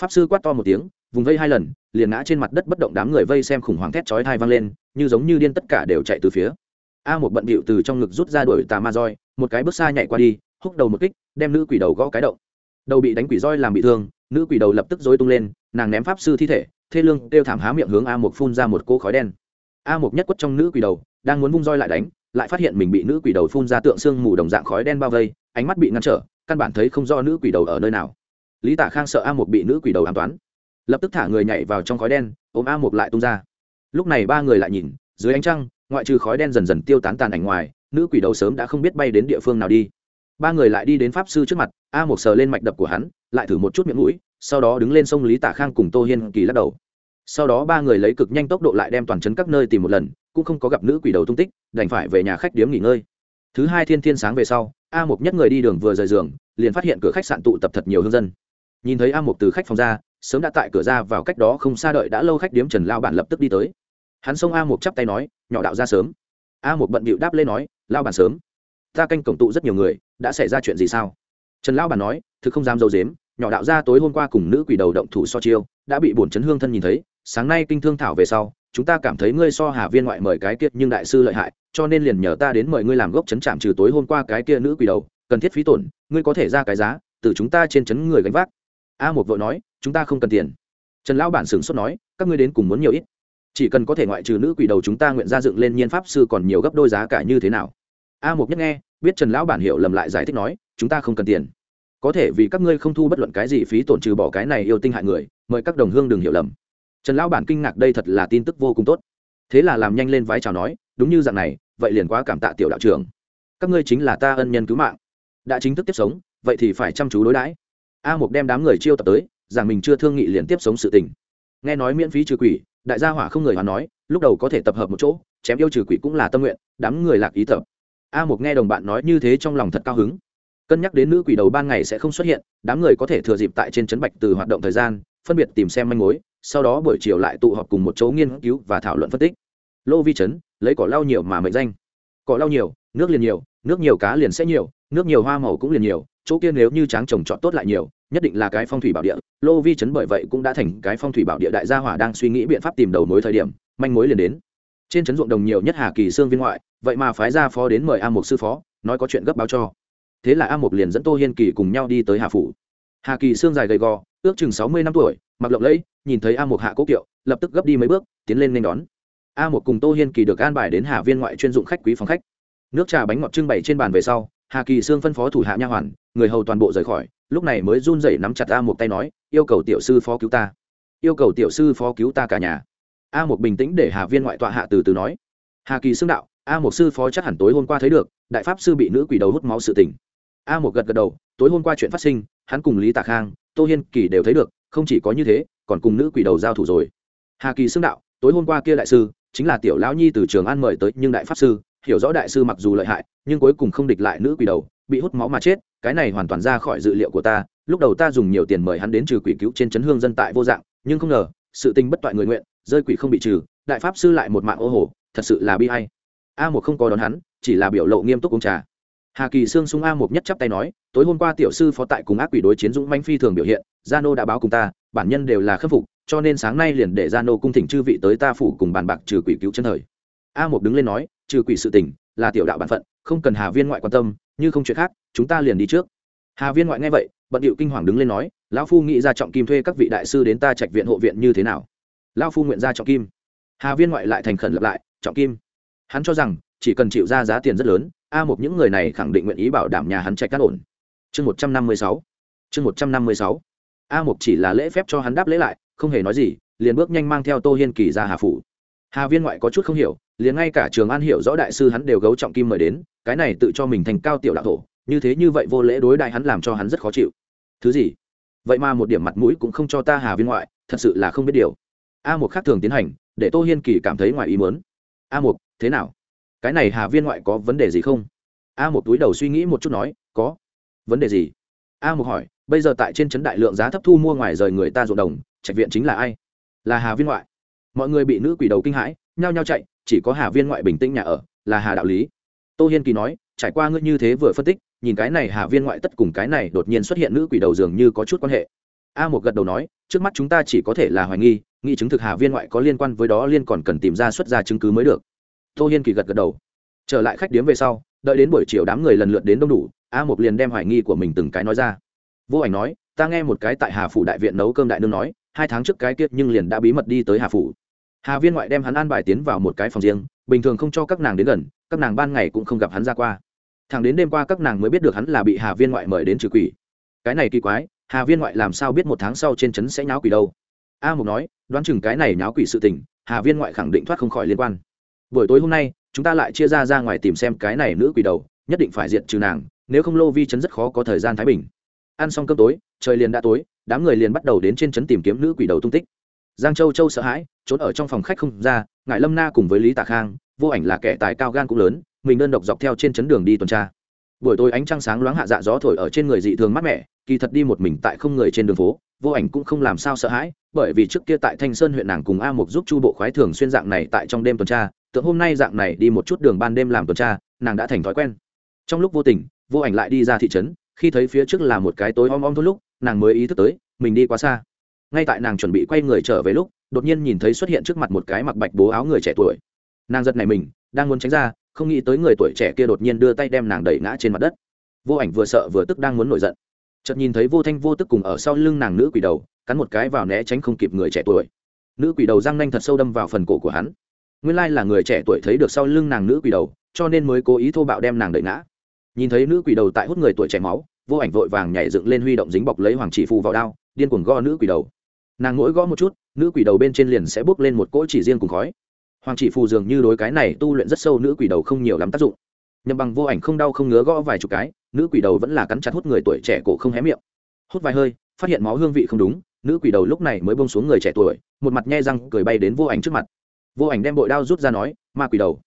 Pháp sư quát to một tiếng, vùng vây hai lần, liền ngã trên mặt đất bất động đám người vây xem khủng hoảng thét chói thai vang lên, như giống như điên tất cả đều chạy từ phía. A một bận bịu từ trong ngực rút ra đuổi tà ma roi một cái bước xa nhảy qua đi, húc đầu một kích, đem nữ quỷ đầu gõ cái động. Đầu bị đánh quỷ roi làm bị thương, nữ quỷ đầu lập tức dối tung lên, nàng ném pháp sư thi thể, thê lương kêu thảm há miệng hướng a một phun ra một cỗ khói đen. A một nhất quất trong nữ quỷ đầu, đang muốn vung roi lại đánh, lại phát hiện mình bị nữ quỷ đầu phun ra tượng xương mù đồng dạng khói đen bao vây, ánh mắt bị ngăn trở, căn bản thấy không do nữ quỷ đầu ở nơi nào. Lý tả khang sợ a một bị nữ quỷ đầu an toán, lập tức thả người nhảy vào trong khói đen, ôm a một lại tung ra. Lúc này ba người lại nhìn, dưới ánh trăng, ngoại trừ khói đen dần dần tiêu tán tàn ảnh ngoài nữ quỷ đầu sớm đã không biết bay đến địa phương nào đi. Ba người lại đi đến pháp sư trước mặt, a một sờ lên mạch đập của hắn, lại thử một chút miệng mũi, sau đó đứng lên sông lý tả khang cùng tô hiên kỳ lắc đầu. Sau đó ba người lấy cực nhanh tốc độ lại đem toàn chấn các nơi tìm một lần, cũng không có gặp nữ quỷ đầu tung tích, đành phải về nhà khách điếm nghỉ ngơi. Thứ hai thiên thiên sáng về sau, a một nhất người đi đường vừa rời giường, liền phát hiện cửa khách sạn tụ tập thật nhiều hương dân. Nhìn thấy a một từ khách phòng ra, sớm đã tại cửa ra vào cách đó không xa đợi đã lâu khách điếm trần lao bản lập tức đi tới. Hắn xông a một chắp tay nói, nhỏ đạo ra sớm a một bận bịu đáp lên nói lao bản sớm. Ta canh cổng tụ rất nhiều người, đã xảy ra chuyện gì sao? Trần lao bản nói, thực không dám dâu dếm nhỏ đạo ra tối hôm qua cùng nữ quỷ đầu động thủ so chiêu, đã bị bổn chấn hương thân nhìn thấy, sáng nay kinh thương thảo về sau, chúng ta cảm thấy ngươi so hà viên ngoại mời cái kia nhưng đại sư lợi hại, cho nên liền nhờ ta đến mời ngươi làm gốc chấn chạm trừ tối hôm qua cái kia nữ quỷ đầu, cần thiết phí tổn, ngươi có thể ra cái giá, từ chúng ta trên chấn người gánh vác. A một vợ nói, chúng ta không cần tiền. Trần lão bản sửng sốt nói, các ngươi đến cùng muốn nhiều ít? Chỉ cần có thể ngoại trừ nữ quỷ đầu chúng ta nguyện ra dựng lên nhiên pháp sư còn nhiều gấp đôi giá cả như thế nào? A mục nhất nghe, biết trần lão bản hiểu lầm lại giải thích nói, chúng ta không cần tiền. Có thể vì các ngươi không thu bất luận cái gì phí tổn trừ bỏ cái này yêu tinh hại người, mời các đồng hương đừng hiểu lầm. Trần lão bản kinh ngạc đây thật là tin tức vô cùng tốt. Thế là làm nhanh lên vái chào nói, đúng như dạng này, vậy liền quá cảm tạ tiểu đạo trưởng. Các ngươi chính là ta ân nhân cứu mạng. Đã chính thức tiếp sống, vậy thì phải chăm chú đối đãi. A mục đem đám người chiêu tập tới, rằng mình chưa thương nghị liền tiếp sống sự tình. Nghe nói miễn phí trừ quỷ đại gia hỏa không người hoàn nói, lúc đầu có thể tập hợp một chỗ, chém yêu trừ quỷ cũng là tâm nguyện, đám người lạc ý tập. A mục nghe đồng bạn nói như thế trong lòng thật cao hứng. Cân nhắc đến nữ quỷ đầu ban ngày sẽ không xuất hiện, đám người có thể thừa dịp tại trên trấn bạch từ hoạt động thời gian, phân biệt tìm xem manh mối, sau đó buổi chiều lại tụ họp cùng một chỗ nghiên cứu và thảo luận phân tích. Lô vi chấn lấy cỏ lau nhiều mà mệnh danh. Cỏ lau nhiều, nước liền nhiều, nước nhiều cá liền sẽ nhiều, nước nhiều hoa màu cũng liền nhiều chỗ kia nếu như tráng trồng trọt tốt lại nhiều, nhất định là cái phong thủy bảo địa. Lô vi chấn bởi vậy cũng đã thành cái phong thủy bảo địa đại gia hỏa đang suy nghĩ biện pháp tìm đầu mối thời điểm, manh mối liền đến. Trên trấn ruộng đồng nhiều nhất hà kỳ sương viên ngoại, vậy mà phái ra phó đến mời a mục sư phó, nói có chuyện gấp báo cho. Thế là a mục liền dẫn tô hiên kỳ cùng nhau đi tới hà phủ. Hà kỳ sương dài gầy gò, ước chừng sáu mươi năm tuổi, mặc lộng lẫy, nhìn thấy a mục hạ cố kiệu, lập tức gấp đi mấy bước, tiến lên nên đón. A mục cùng tô hiên kỳ được an bài đến hà viên ngoại chuyên dụng khách quý phòng khách. Nước trà bánh ngọt trưng bày trên bàn về sau hà kỳ sương phân phó thủ hạ nha hoàn, người hầu toàn bộ rời khỏi, lúc này mới run rẩy nắm chặt a một tay nói, yêu cầu tiểu sư phó cứu ta. Yêu cầu tiểu sư phó cứu ta cả nhà. A một bình tĩnh để hà viên ngoại tọa hạ từ từ nói, hà kỳ Sương đạo, a một sư phó chắc hẳn tối hôm qua thấy được, đại pháp sư bị nữ quỷ đầu hút máu sự tình. A một gật gật đầu, tối hôm qua chuyện phát sinh, hắn cùng lý tạ khang, tô hiên kỳ đều thấy được, không chỉ có như thế, còn cùng nữ quỷ đầu giao thủ rồi. Hà kỳ xưng đạo, tối hôm qua kia đại sư, chính là tiểu lão nhi từ trường an mời tới, nhưng đại pháp sư hiểu rõ đại sư mặc dù lợi hại, nhưng cuối cùng không địch lại nữ quỷ đầu, bị hút máu mà chết, cái này hoàn toàn ra khỏi dự liệu của ta, lúc đầu ta dùng nhiều tiền mời hắn đến trừ quỷ cứu trên chấn hương dân tại vô dạng, nhưng không ngờ, sự tình bất toại người nguyện, rơi quỷ không bị trừ, đại pháp sư lại một mạng ô hồ, thật sự là bi hay a một không có đón hắn, chỉ là biểu lộ nghiêm túc uống trà. Hà kỳ sương sung a một nhất chắp tay nói, tối hôm qua tiểu sư phó tại cùng ác quỷ đối chiến dũng manh phi thường biểu hiện, gia nô đã báo cùng ta, bản nhân đều là khâm phục, cho nên sáng nay liền để gia nô cung thỉnh chư vị tới ta phủ cùng bàn bạc trừ quỷ cứu chân thời. A một đứng lên nói trừ quỷ sự tình, là tiểu đạo bản phận, không cần hà viên ngoại quan tâm, như không chuyện khác, chúng ta liền đi trước. Hà viên ngoại nghe vậy, bận điệu kinh hoàng đứng lên nói, lão phu nghĩ ra trọng kim thuê các vị đại sư đến ta trạch viện hộ viện như thế nào? Lão phu nguyện ra trọng kim. Hà viên ngoại lại thành khẩn lập lại, trọng kim? Hắn cho rằng, chỉ cần chịu ra giá tiền rất lớn, a một những người này khẳng định nguyện ý bảo đảm nhà hắn trạch cát ổn. Chương một trăm năm mươi sáu. Chương một trăm năm mươi sáu. A một chỉ là lễ phép cho hắn đáp lễ lại, không hề nói gì, liền bước nhanh mang theo tô hiên kỳ ra hà phủ. Hà viên ngoại có chút không hiểu liền ngay cả trường an hiểu rõ đại sư hắn đều gấu trọng kim mời đến, cái này tự cho mình thành cao tiểu đạo thổ, như thế như vậy vô lễ đối đại hắn làm cho hắn rất khó chịu. Thứ gì? Vậy mà một điểm mặt mũi cũng không cho ta hà viên ngoại, thật sự là không biết điều. A một khác thường tiến hành, để tô hiên kỳ cảm thấy ngoài ý mớn a một thế nào? Cái này hà viên ngoại có vấn đề gì không? A một túi đầu suy nghĩ một chút nói, có. Vấn đề gì? A một hỏi, bây giờ tại trên trấn đại lượng giá thấp thu mua ngoài rời người ta ruộng đồng, trạch viện chính là ai? Là hà viên ngoại mọi người bị nữ quỷ đầu kinh hãi, nhao nhao chạy, chỉ có hà viên ngoại bình tĩnh nhà ở, là hà đạo lý. Tô hiên kỳ nói, trải qua ngươi như thế vừa phân tích, nhìn cái này hà viên ngoại tất cùng cái này đột nhiên xuất hiện nữ quỷ đầu dường như có chút quan hệ. A một gật đầu nói, trước mắt chúng ta chỉ có thể là hoài nghi nghi chứng thực hà viên ngoại có liên quan với đó liên còn cần tìm ra xuất ra chứng cứ mới được. Tô hiên kỳ gật gật đầu. Trở lại khách điếm về sau, đợi đến buổi chiều đám người lần lượt đến đông đủ, a một liền đem hoài nghi của mình từng cái nói ra. Vô ảnh nói, ta nghe một cái tại hà phủ đại viện nấu cơm đại nương nói, hai tháng trước cái tiết nhưng liền đã bí mật đi tới hà phủ hà viên ngoại đem hắn an bài tiến vào một cái phòng riêng, bình thường không cho các nàng đến gần, các nàng ban ngày cũng không gặp hắn ra qua. Thằng đến đêm qua các nàng mới biết được hắn là bị hà viên ngoại mời đến trừ quỷ. Cái này kỳ quái, hà viên ngoại làm sao biết một tháng sau trên trấn sẽ nháo quỷ đâu? A mục nói, đoán chừng cái này nháo quỷ sự tình, hà viên ngoại khẳng định thoát không khỏi liên quan. Buổi tối hôm nay, chúng ta lại chia ra ra ngoài tìm xem cái này nữ quỷ đầu, nhất định phải diện trừ nàng, nếu không lô vi chấn rất khó có thời gian thái bình. Ăn xong cơm tối, trời liền đã tối, đám người liền bắt đầu đến trên trấn tìm kiếm nữ quỷ đầu tung tích giang châu châu sợ hãi, trốn ở trong phòng khách không ra, ngại lâm na cùng với lý tạ khang, vô ảnh là kẻ tài cao gan cũng lớn, mình đơn độc dọc theo trên chấn đường đi tuần tra. Buổi tối ánh trăng sáng loáng hạ dạ gió thổi ở trên người dị thường mát mẻ, kỳ thật đi một mình tại không người trên đường phố, vô ảnh cũng không làm sao sợ hãi, bởi vì trước kia tại thanh sơn huyện nàng cùng a mục giúp chu bộ khoái thường xuyên dạng này tại trong đêm tuần tra, tượng hôm nay dạng này đi một chút đường ban đêm làm tuần tra, nàng đã thành thói quen. Trong lúc vô tình, vô ảnh lại đi ra thị trấn, khi thấy phía trước là một cái tối om om thôi lúc, nàng mới ý thức tới, mình đi quá xa ngay tại nàng chuẩn bị quay người trở về lúc, đột nhiên nhìn thấy xuất hiện trước mặt một cái mặc bạch bố áo người trẻ tuổi. Nàng giật này mình, đang muốn tránh ra, không nghĩ tới người tuổi trẻ kia đột nhiên đưa tay đem nàng đẩy ngã trên mặt đất. Vô ảnh vừa sợ vừa tức đang muốn nổi giận. Chợt nhìn thấy vô thanh vô tức cùng ở sau lưng nàng nữ quỷ đầu, cắn một cái vào né tránh không kịp người trẻ tuổi. Nữ quỷ đầu răng nanh thật sâu đâm vào phần cổ của hắn. Nguyên lai là người trẻ tuổi thấy được sau lưng nàng nữ quỷ đầu, cho nên mới cố ý thô bạo đem nàng đẩy ngã. Nhìn thấy nữ quỷ đầu tại hút người tuổi trẻ máu, vô ảnh vội vàng nhảy dựng lên huy động dính bọc lấy hoàng chỉ phù vào đao, điên cuồng gõ nữ quỷ đầu nàng mỗi gõ một chút, nữ quỷ đầu bên trên liền sẽ bốc lên một cỗ chỉ riêng cùng khói. Hoàng chỉ phù dường như đối cái này tu luyện rất sâu, nữ quỷ đầu không nhiều lắm tác dụng. Nhầm bằng vô ảnh không đau không ngứa gõ vài chục cái, nữ quỷ đầu vẫn là cắn chặt hút người tuổi trẻ cổ không hé miệng. Hút vài hơi, phát hiện máu hương vị không đúng, nữ quỷ đầu lúc này mới bông xuống người trẻ tuổi, một mặt nhe răng cười bay đến vô ảnh trước mặt. Vô ảnh đem bội đao rút ra nói, ma quỷ đầu,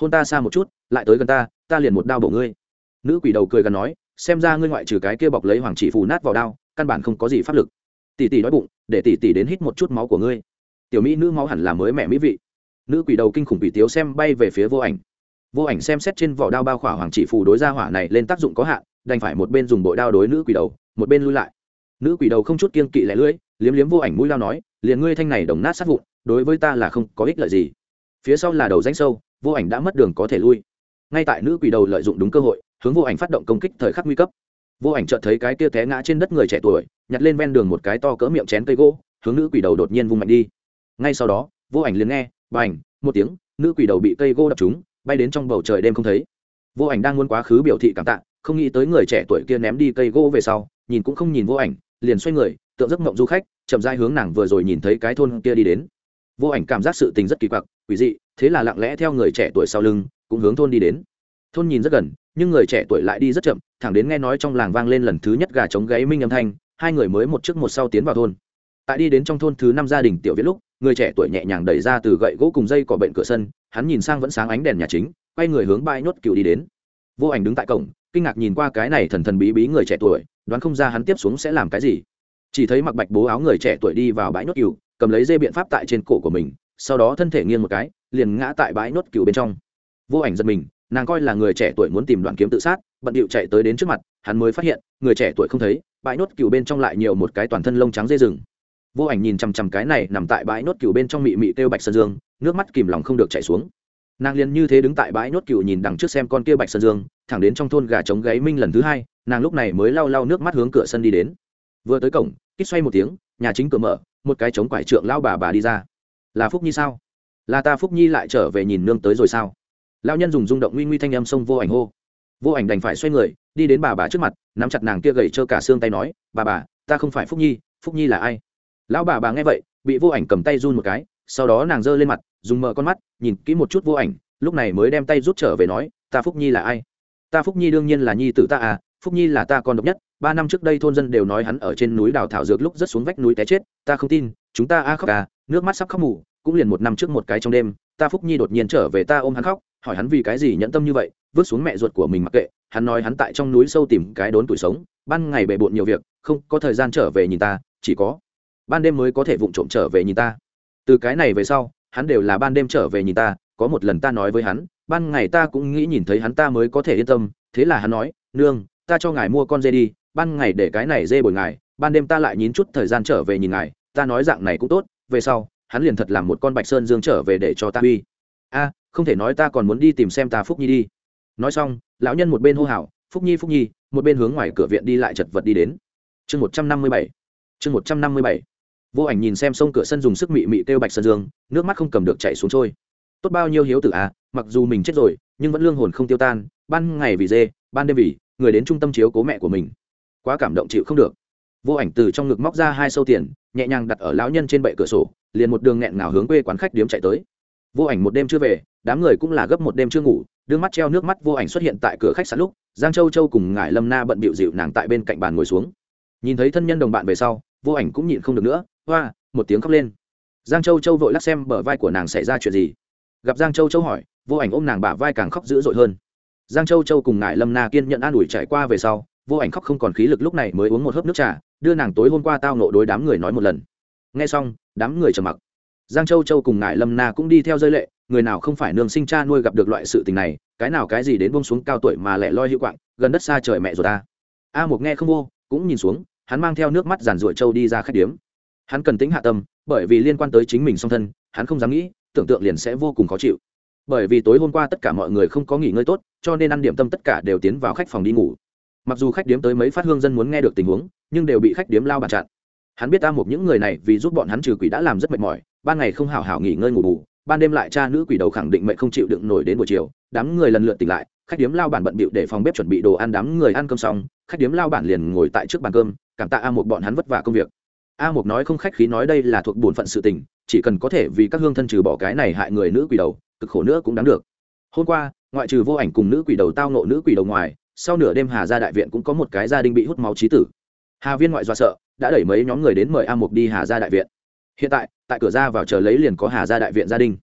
hôn ta xa một chút, lại tới gần ta ta liền một đao bổ ngươi. Nữ quỷ đầu cười gần nói, xem ra ngươi ngoại trừ cái kia bọc lấy hoàng chỉ phù nát vào đao, căn bản không có gì pháp lực. Tỷ tỷ đói bụng để tỷ tỷ đến hít một chút máu của ngươi. Tiểu mỹ nữ máu hẳn là mới mẹ mỹ vị. Nữ quỷ đầu kinh khủng quỷ tiếu xem bay về phía vô ảnh. Vô ảnh xem xét trên vỏ đao bao khỏa hoàng chỉ phù đối ra hỏa này lên tác dụng có hạn, đành phải một bên dùng bội đao đối nữ quỷ đầu, một bên lui lại. Nữ quỷ đầu không chút kiên kỵ lẻ lưỡi, liếm liếm vô ảnh mũi lao nói, liền ngươi thanh này đồng nát sát vụn, đối với ta là không có ích lợi gì. Phía sau là đầu danh sâu, vô ảnh đã mất đường có thể lui. Ngay tại nữ quỷ đầu lợi dụng đúng cơ hội, hướng vô ảnh phát động công kích thời khắc nguy cấp vô ảnh chợt thấy cái kia té ngã trên đất người trẻ tuổi, nhặt lên ven đường một cái to cỡ miệng chén cây gỗ, hướng nữ quỷ đầu đột nhiên vung mạnh đi. Ngay sau đó, vô ảnh liền nghe b à n h một tiếng, nữ quỷ đầu bị cây gỗ đập trúng, bay đến trong bầu trời đêm không thấy. Vô ảnh đang muốn quá khứ biểu thị cảm tạ, không nghĩ tới người trẻ tuổi kia ném đi cây gỗ về sau, nhìn cũng không nhìn vô ảnh, liền xoay người, tượng giấc mộng du khách, chậm dai hướng nàng vừa rồi nhìn thấy cái thôn kia đi đến. Vô ảnh cảm giác sự tình rất kỳ quặc, quỷ dị, thế là lặng lẽ theo người trẻ tuổi sau lưng, cũng hướng thôn đi đến. Thôn nhìn rất gần nhưng người trẻ tuổi lại đi rất chậm, thẳng đến nghe nói trong làng vang lên lần thứ nhất gà trống gáy minh âm thanh, hai người mới một trước một sau tiến vào thôn. Tại đi đến trong thôn thứ năm gia đình tiểu viết lúc, người trẻ tuổi nhẹ nhàng đẩy ra từ gậy gỗ cùng dây cỏ bệnh cửa sân, hắn nhìn sang vẫn sáng ánh đèn nhà chính, quay người hướng bãi nhốt cựu đi đến. Vô ảnh đứng tại cổng, kinh ngạc nhìn qua cái này thần thần bí bí người trẻ tuổi, đoán không ra hắn tiếp xuống sẽ làm cái gì. Chỉ thấy mặc bạch bố áo người trẻ tuổi đi vào bãi nhốt cừu, cầm lấy dây biện pháp tại trên cổ của mình, sau đó thân thể nghiêng một cái, liền ngã tại bãi nhốt cừu bên trong. Vô ảnh giật mình nàng coi là người trẻ tuổi muốn tìm đoạn kiếm tự sát, bận điệu chạy tới đến trước mặt, hắn mới phát hiện, người trẻ tuổi không thấy, bãi nốt cừu bên trong lại nhiều một cái toàn thân lông trắng dây rừng. Vô ảnh nhìn chằm chằm cái này nằm tại bãi nốt cừu bên trong mị mị kêu bạch sơn dương, nước mắt kìm lòng không được chảy xuống. Nàng liền như thế đứng tại bãi nốt cừu nhìn đằng trước xem con kia bạch sơn dương, thẳng đến trong thôn gà trống gáy minh lần thứ hai, nàng lúc này mới lau lau nước mắt hướng cửa sân đi đến. Vừa tới cổng kích xoay một tiếng, nhà chính cửa mở, một cái trống quải trượng lao bà bà đi ra. Là phúc nhi sao? Là ta phúc nhi lại trở về nhìn nương tới rồi sao? Lao nhân dùng rung động nguy nguy thanh âm xông vô ảnh hô. Vô ảnh đành phải xoay người, đi đến bà bà trước mặt, nắm chặt nàng kia gầy trơ cả xương tay nói, bà bà, ta không phải phúc nhi phúc nhi là ai? Lão bà bà nghe vậy, bị vô ảnh cầm tay run một cái, sau đó nàng giơ lên mặt, dùng mở con mắt, nhìn kỹ một chút vô ảnh, lúc này mới đem tay rút trở về nói, ta phúc nhi là ai? Ta phúc nhi đương nhiên là nhi tử ta à phúc nhi là ta con độc nhất, ba năm trước đây thôn dân đều nói hắn ở trên núi đào thảo dược lúc rất xuống vách núi té chết, ta không tin, chúng ta a khóc à nước mắt sắp khóc mù, cũng liền một năm trước một cái trong đêm ta phúc nhi đột nhiên trở về ta ôm hắn khóc, hỏi hắn vì cái gì nhẫn tâm như vậy, vứt xuống mẹ ruột của mình mặc kệ, hắn nói hắn tại trong núi sâu tìm cái đốn tuổi sống, ban ngày bề bộn nhiều việc, không có thời gian trở về nhìn ta, chỉ có ban đêm mới có thể vụng trộm trở về nhìn ta. Từ cái này về sau, hắn đều là ban đêm trở về nhìn ta, có một lần ta nói với hắn, ban ngày ta cũng nghĩ nhìn thấy hắn ta mới có thể yên tâm, thế là hắn nói, nương, ta cho ngài mua con dê đi, ban ngày để cái này dê bồi ngài, ban đêm ta lại nhín chút thời gian trở về nhìn ngài, ta nói dạng này cũng tốt, về sau hắn liền thật làm một con bạch sơn dương trở về để cho ta uy. A, không thể nói ta còn muốn đi tìm xem ta phúc nhi đi. Nói xong, lão nhân một bên hô hào, phúc nhi phúc nhi, một bên hướng ngoài cửa viện đi lại chật vật đi đến. Chương một trăm năm mươi bảy, chương một trăm năm mươi bảy. Vô ảnh nhìn xem sông cửa sân dùng sức mị mị kêu bạch sơn dương, nước mắt không cầm được chạy xuống trôi. Tốt bao nhiêu hiếu tử à mặc dù mình chết rồi, nhưng vẫn lương hồn không tiêu tan, ban ngày vì dê, ban đêm vì, người đến trung tâm chiếu cố mẹ của mình. Quá cảm động chịu không được. Vô ảnh từ trong ngực móc ra hai sâu tiền nhẹ nhàng đặt ở lão nhân trên bệ cửa sổ, liền một đường nghẹn ngào hướng quê quán khách điếm chạy tới. Vô ảnh một đêm chưa về, đám người cũng là gấp một đêm chưa ngủ đương mắt treo nước mắt vô ảnh xuất hiện tại cửa khách sạn lúc, giang châu châu cùng ngải lâm na bận bịu dịu nàng tại bên cạnh bàn ngồi xuống. Nhìn thấy thân nhân đồng bạn về sau, vô ảnh cũng nhịn không được nữa, hoa, một tiếng khóc lên. Giang châu châu vội lắc xem bờ vai của nàng xảy ra chuyện gì. Gặp giang châu châu hỏi, vô ảnh ôm nàng bả vai càng khóc dữ dội hơn. Giang châu châu cùng ngải lâm na kiên nhận an ủi trải qua về sau vô ảnh khóc không còn khí lực lúc này mới uống một hớp nước trà, đưa nàng tối hôm qua tao nộ đối đám người nói một lần. Nghe xong, đám người trầm mặc. Giang châu châu cùng ngại lâm na cũng đi theo rơi lệ, người nào không phải nương sinh cha nuôi gặp được loại sự tình này, cái nào cái gì đến bông xuống cao tuổi mà lẻ loi hữu quạng, gần đất xa trời mẹ rồi ta. A một nghe không vô, cũng nhìn xuống, hắn mang theo nước mắt giàn ruổi châu đi ra khách điếm. Hắn cần tính hạ tâm, bởi vì liên quan tới chính mình song thân, hắn không dám nghĩ, tưởng tượng liền sẽ vô cùng khó chịu. Bởi vì tối hôm qua tất cả mọi người không có nghỉ ngơi tốt, cho nên ăn điểm tâm tất cả đều tiến vào khách phòng đi ngủ mặc dù khách điếm tới mấy phát hương dân muốn nghe được tình huống, nhưng đều bị khách điếm lao bàn chặn. Hắn biết ta một những người này vì giúp bọn hắn trừ quỷ đã làm rất mệt mỏi, ban ngày không hào hào nghỉ ngơi ngủ bù, ban đêm lại cha nữ quỷ đầu khẳng định mệnh không chịu đựng nổi đến buổi chiều. Đám người lần lượt tỉnh lại, khách điếm lao bản bận bịu để phòng bếp chuẩn bị đồ ăn, đám người ăn cơm xong, khách điếm lao bản liền ngồi tại trước bàn cơm, cảm tạ a một bọn hắn vất vả công việc. A một nói không khách khí nói đây là thuộc bổn phận sự tình, chỉ cần có thể vì các hương thân trừ bỏ cái này hại người nữ quỷ đầu, cực khổ nữa cũng đáng được. Hôm qua, ngoại trừ vô ảnh cùng nữ quỷ đầu tao nộ nữ quỷ đầu ngoài sau nửa đêm hà gia đại viện cũng có một cái gia đình bị hút máu trí tử. Hà viên ngoại dọa sợ, đã đẩy mấy nhóm người đến mời a mục đi hà gia đại viện. Hiện tại tại cửa ra vào chờ lấy liền có hà gia đại viện gia đình.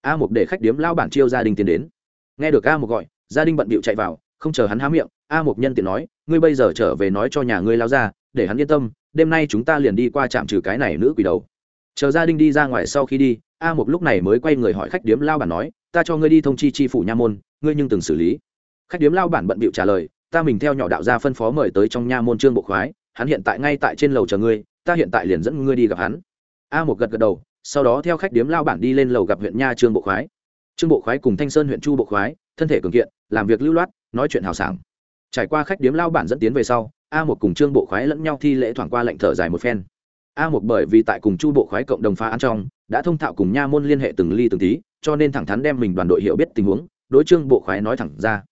A mục để khách điếm lao bản chiêu gia đình tiến đến. Nghe được a mục gọi, gia đình bận bịu chạy vào, không chờ hắn há miệng, a mục nhân tiện nói, ngươi bây giờ trở về nói cho nhà ngươi lao ra để hắn yên tâm, đêm nay chúng ta liền đi qua trạm trừ cái này nữ quỷ đầu. Chờ gia đình đi ra ngoài sau khi đi, a mục lúc này mới quay người hỏi khách điếm lao bản nói, ta cho ngươi đi thông chi chi phủ nha môn, ngươi nhưng từng xử lý khách điếm lao bản bận bịu trả lời, ta mình theo nhỏ đạo gia phân phó mời tới trong nha môn trương bộ khoái, hắn hiện tại ngay tại trên lầu chờ ngươi, ta hiện tại liền dẫn ngươi đi gặp hắn. A một gật gật đầu, sau đó theo khách điếm lao bản đi lên lầu gặp huyện nha trương bộ khoái. Trương bộ khoái cùng thanh sơn huyện chu bộ khoái, thân thể cường kiện, làm việc lưu loát, nói chuyện hào sảng. Trải qua khách điếm lao bản dẫn tiến về sau, a một cùng trương bộ khoái lẫn nhau thi lễ thoảng qua lệnh thở dài một phen. A một bởi vì tại cùng chu bộ khoái cộng đồng phá ăn trong, đã thông thạo cùng nha môn liên hệ từng ly từng tí, cho nên thẳng thắn đem mình đoàn đội hiểu biết tình huống, đối trương bộ khoái nói thẳng ra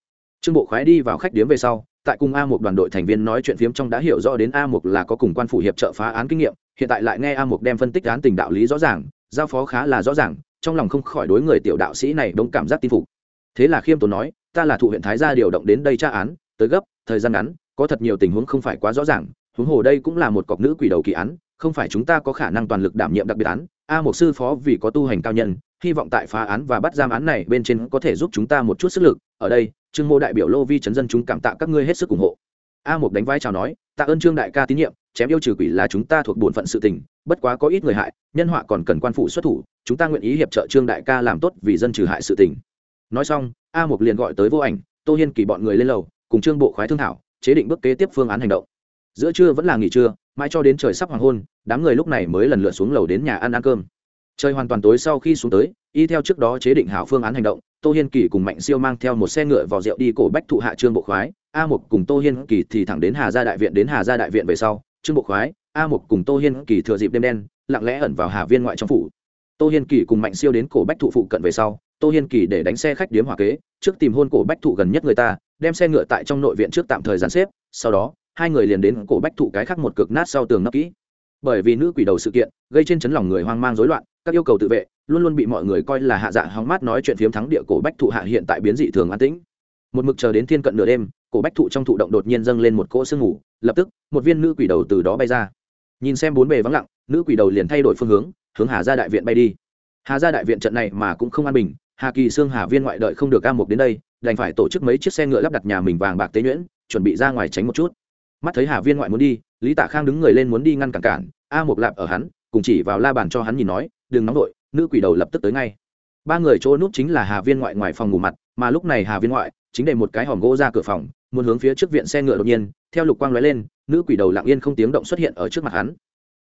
trương bộ khoái đi vào khách điếm về sau, tại cùng a một đoàn đội thành viên nói chuyện phiếm trong đã hiểu rõ đến a một là có cùng quan phủ hiệp trợ phá án kinh nghiệm, hiện tại lại nghe a một đem phân tích án tình đạo lý rõ ràng, giao phó khá là rõ ràng, trong lòng không khỏi đối người tiểu đạo sĩ này đông cảm giác tin phục. Thế là khiêm tốn nói, ta là thụ huyện thái gia điều động đến đây tra án, tới gấp, thời gian ngắn, có thật nhiều tình huống không phải quá rõ ràng, huống hồ đây cũng là một cọc nữ quỷ đầu kỳ án, không phải chúng ta có khả năng toàn lực đảm nhiệm đặc biệt án, a một sư phó vì có tu hành cao nhân, hy vọng tại phá án và bắt giam án này bên trên có thể giúp chúng ta một chút sức lực, ở đây trương mô đại biểu lô vi chấn dân chúng cảm tạ các ngươi hết sức ủng hộ. A một đánh vai chào nói, tạ ơn trương đại ca tín nhiệm, chém yêu trừ quỷ là chúng ta thuộc bổn phận sự tình, bất quá có ít người hại, nhân họa còn cần quan phụ xuất thủ, chúng ta nguyện ý hiệp trợ trương đại ca làm tốt vì dân trừ hại sự tình. Nói xong, a một liền gọi tới vô ảnh, tô hiên kỳ bọn người lên lầu, cùng trương bộ khoái thương thảo, chế định bước kế tiếp phương án hành động. Giữa trưa vẫn là nghỉ trưa, mãi cho đến trời sắp hoàng hôn, đám người lúc này mới lần lượt xuống lầu đến nhà ăn ăn cơm. Trời hoàn toàn tối sau khi xuống tới, y theo trước đó chế định hảo phương án hành động tô hiên kỳ cùng mạnh siêu mang theo một xe ngựa vào rượu đi cổ bách thụ hạ trương bộ khoái. A Mục cùng tô hiên kỳ thì thẳng đến hà gia đại viện, đến hà gia đại viện về sau, trương bộ khoái, a Mục cùng tô hiên kỳ thừa dịp đêm đen, lặng lẽ ẩn vào hà viên ngoại trong phủ. Tô hiên kỳ cùng mạnh siêu đến cổ bách thụ phụ cận về sau, tô hiên kỳ để đánh xe khách điếm hòa kế, trước tìm hôn cổ bách thụ gần nhất người ta, đem xe ngựa tại trong nội viện trước tạm thời giàn xếp, sau đó, hai người liền đến cổ bách thụ cái khác một cực nát sau tường nấp kỹ. Bởi vì nữ quỷ đầu sự kiện, gây trên chấn lòng người hoang mang rối loạn, các yêu cầu tự vệ luôn luôn bị mọi người coi là hạ dạ hóng mát nói chuyện phiếm thắng địa cổ bách thụ hạ hiện tại biến dị thường an tĩnh. Một mực chờ đến thiên cận nửa đêm, cổ bách thụ trong thụ động đột nhiên dâng lên một cỗ sương ngủ lập tức, một viên nữ quỷ đầu từ đó bay ra. Nhìn xem bốn bề vắng lặng, nữ quỷ đầu liền thay đổi phương hướng hướng hà ra đại viện bay đi. Hà ra đại viện trận này mà cũng không an bình, hà kỳ xương hà viên ngoại đợi không được ca mục đến đây, đành phải tổ chức mấy chiếc xe ngựa lắp đặt nhà mình vàng bạc tế nhuyễn, chuẩn bị ra ngoài tránh một chút. Mắt thấy hà viên ngoại muốn đi, lý tạ khang đứng người lên muốn đi ngăn cản cản, a mục lạp ở hắn, cùng chỉ vào la bàn cho hắn nhìn nói, đừng nóng đội nữ quỷ đầu lập tức tới ngay. Ba người chỗ núp chính là hà viên ngoại ngoài phòng ngủ mặt, mà lúc này hà viên ngoại chính để một cái hòm gỗ ra cửa phòng, muốn hướng phía trước viện xe ngựa đột nhiên, theo lục quang lóe lên, nữ quỷ đầu lặng yên không tiếng động xuất hiện ở trước mặt hắn.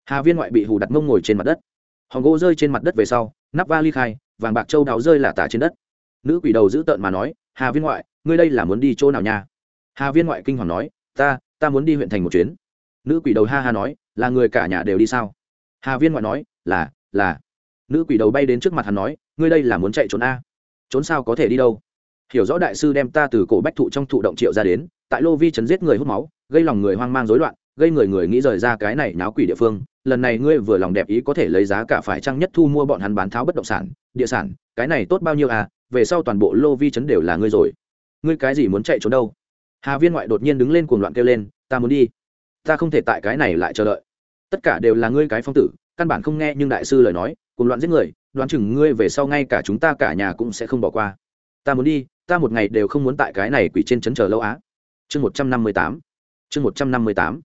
Hà viên ngoại bị hù đặt mông ngồi trên mặt đất. Hòm gỗ rơi trên mặt đất về sau, nắp va ly khai, vàng bạc châu đào rơi là tả trên đất. Nữ quỷ đầu giữ tợn mà nói, hà viên ngoại, ngươi đây là muốn đi chỗ nào nha? Hà viên ngoại kinh hoàng nói, ta ta muốn đi huyện thành một chuyến. Nữ quỷ đầu ha ha nói, là người cả nhà đều đi sao? Hà viên ngoại nói, là là nữ quỷ đầu bay đến trước mặt hắn nói, ngươi đây là muốn chạy trốn a? Trốn sao có thể đi đâu? Hiểu rõ đại sư đem ta từ cổ bách thụ trong thụ động triệu ra đến, tại lô vi chấn giết người hút máu, gây lòng người hoang mang rối loạn, gây người người nghĩ rời ra cái này náo quỷ địa phương. Lần này ngươi vừa lòng đẹp ý có thể lấy giá cả phải chăng nhất thu mua bọn hắn bán tháo bất động sản, địa sản, cái này tốt bao nhiêu à? Về sau toàn bộ lô vi chấn đều là ngươi rồi. Ngươi cái gì muốn chạy trốn đâu? Hà viên ngoại đột nhiên đứng lên cuồng loạn kêu lên, ta muốn đi. Ta không thể tại cái này lại chờ đợi. Tất cả đều là ngươi cái phong tử, căn bản không nghe nhưng đại sư lời nói cùng loạn giết người, đoán chừng ngươi về sau ngay cả chúng ta cả nhà cũng sẽ không bỏ qua. Ta muốn đi, ta một ngày đều không muốn tại cái này quỷ trên chấn chờ lâu á. Chương một trăm năm mươi tám, chương một trăm năm mươi tám.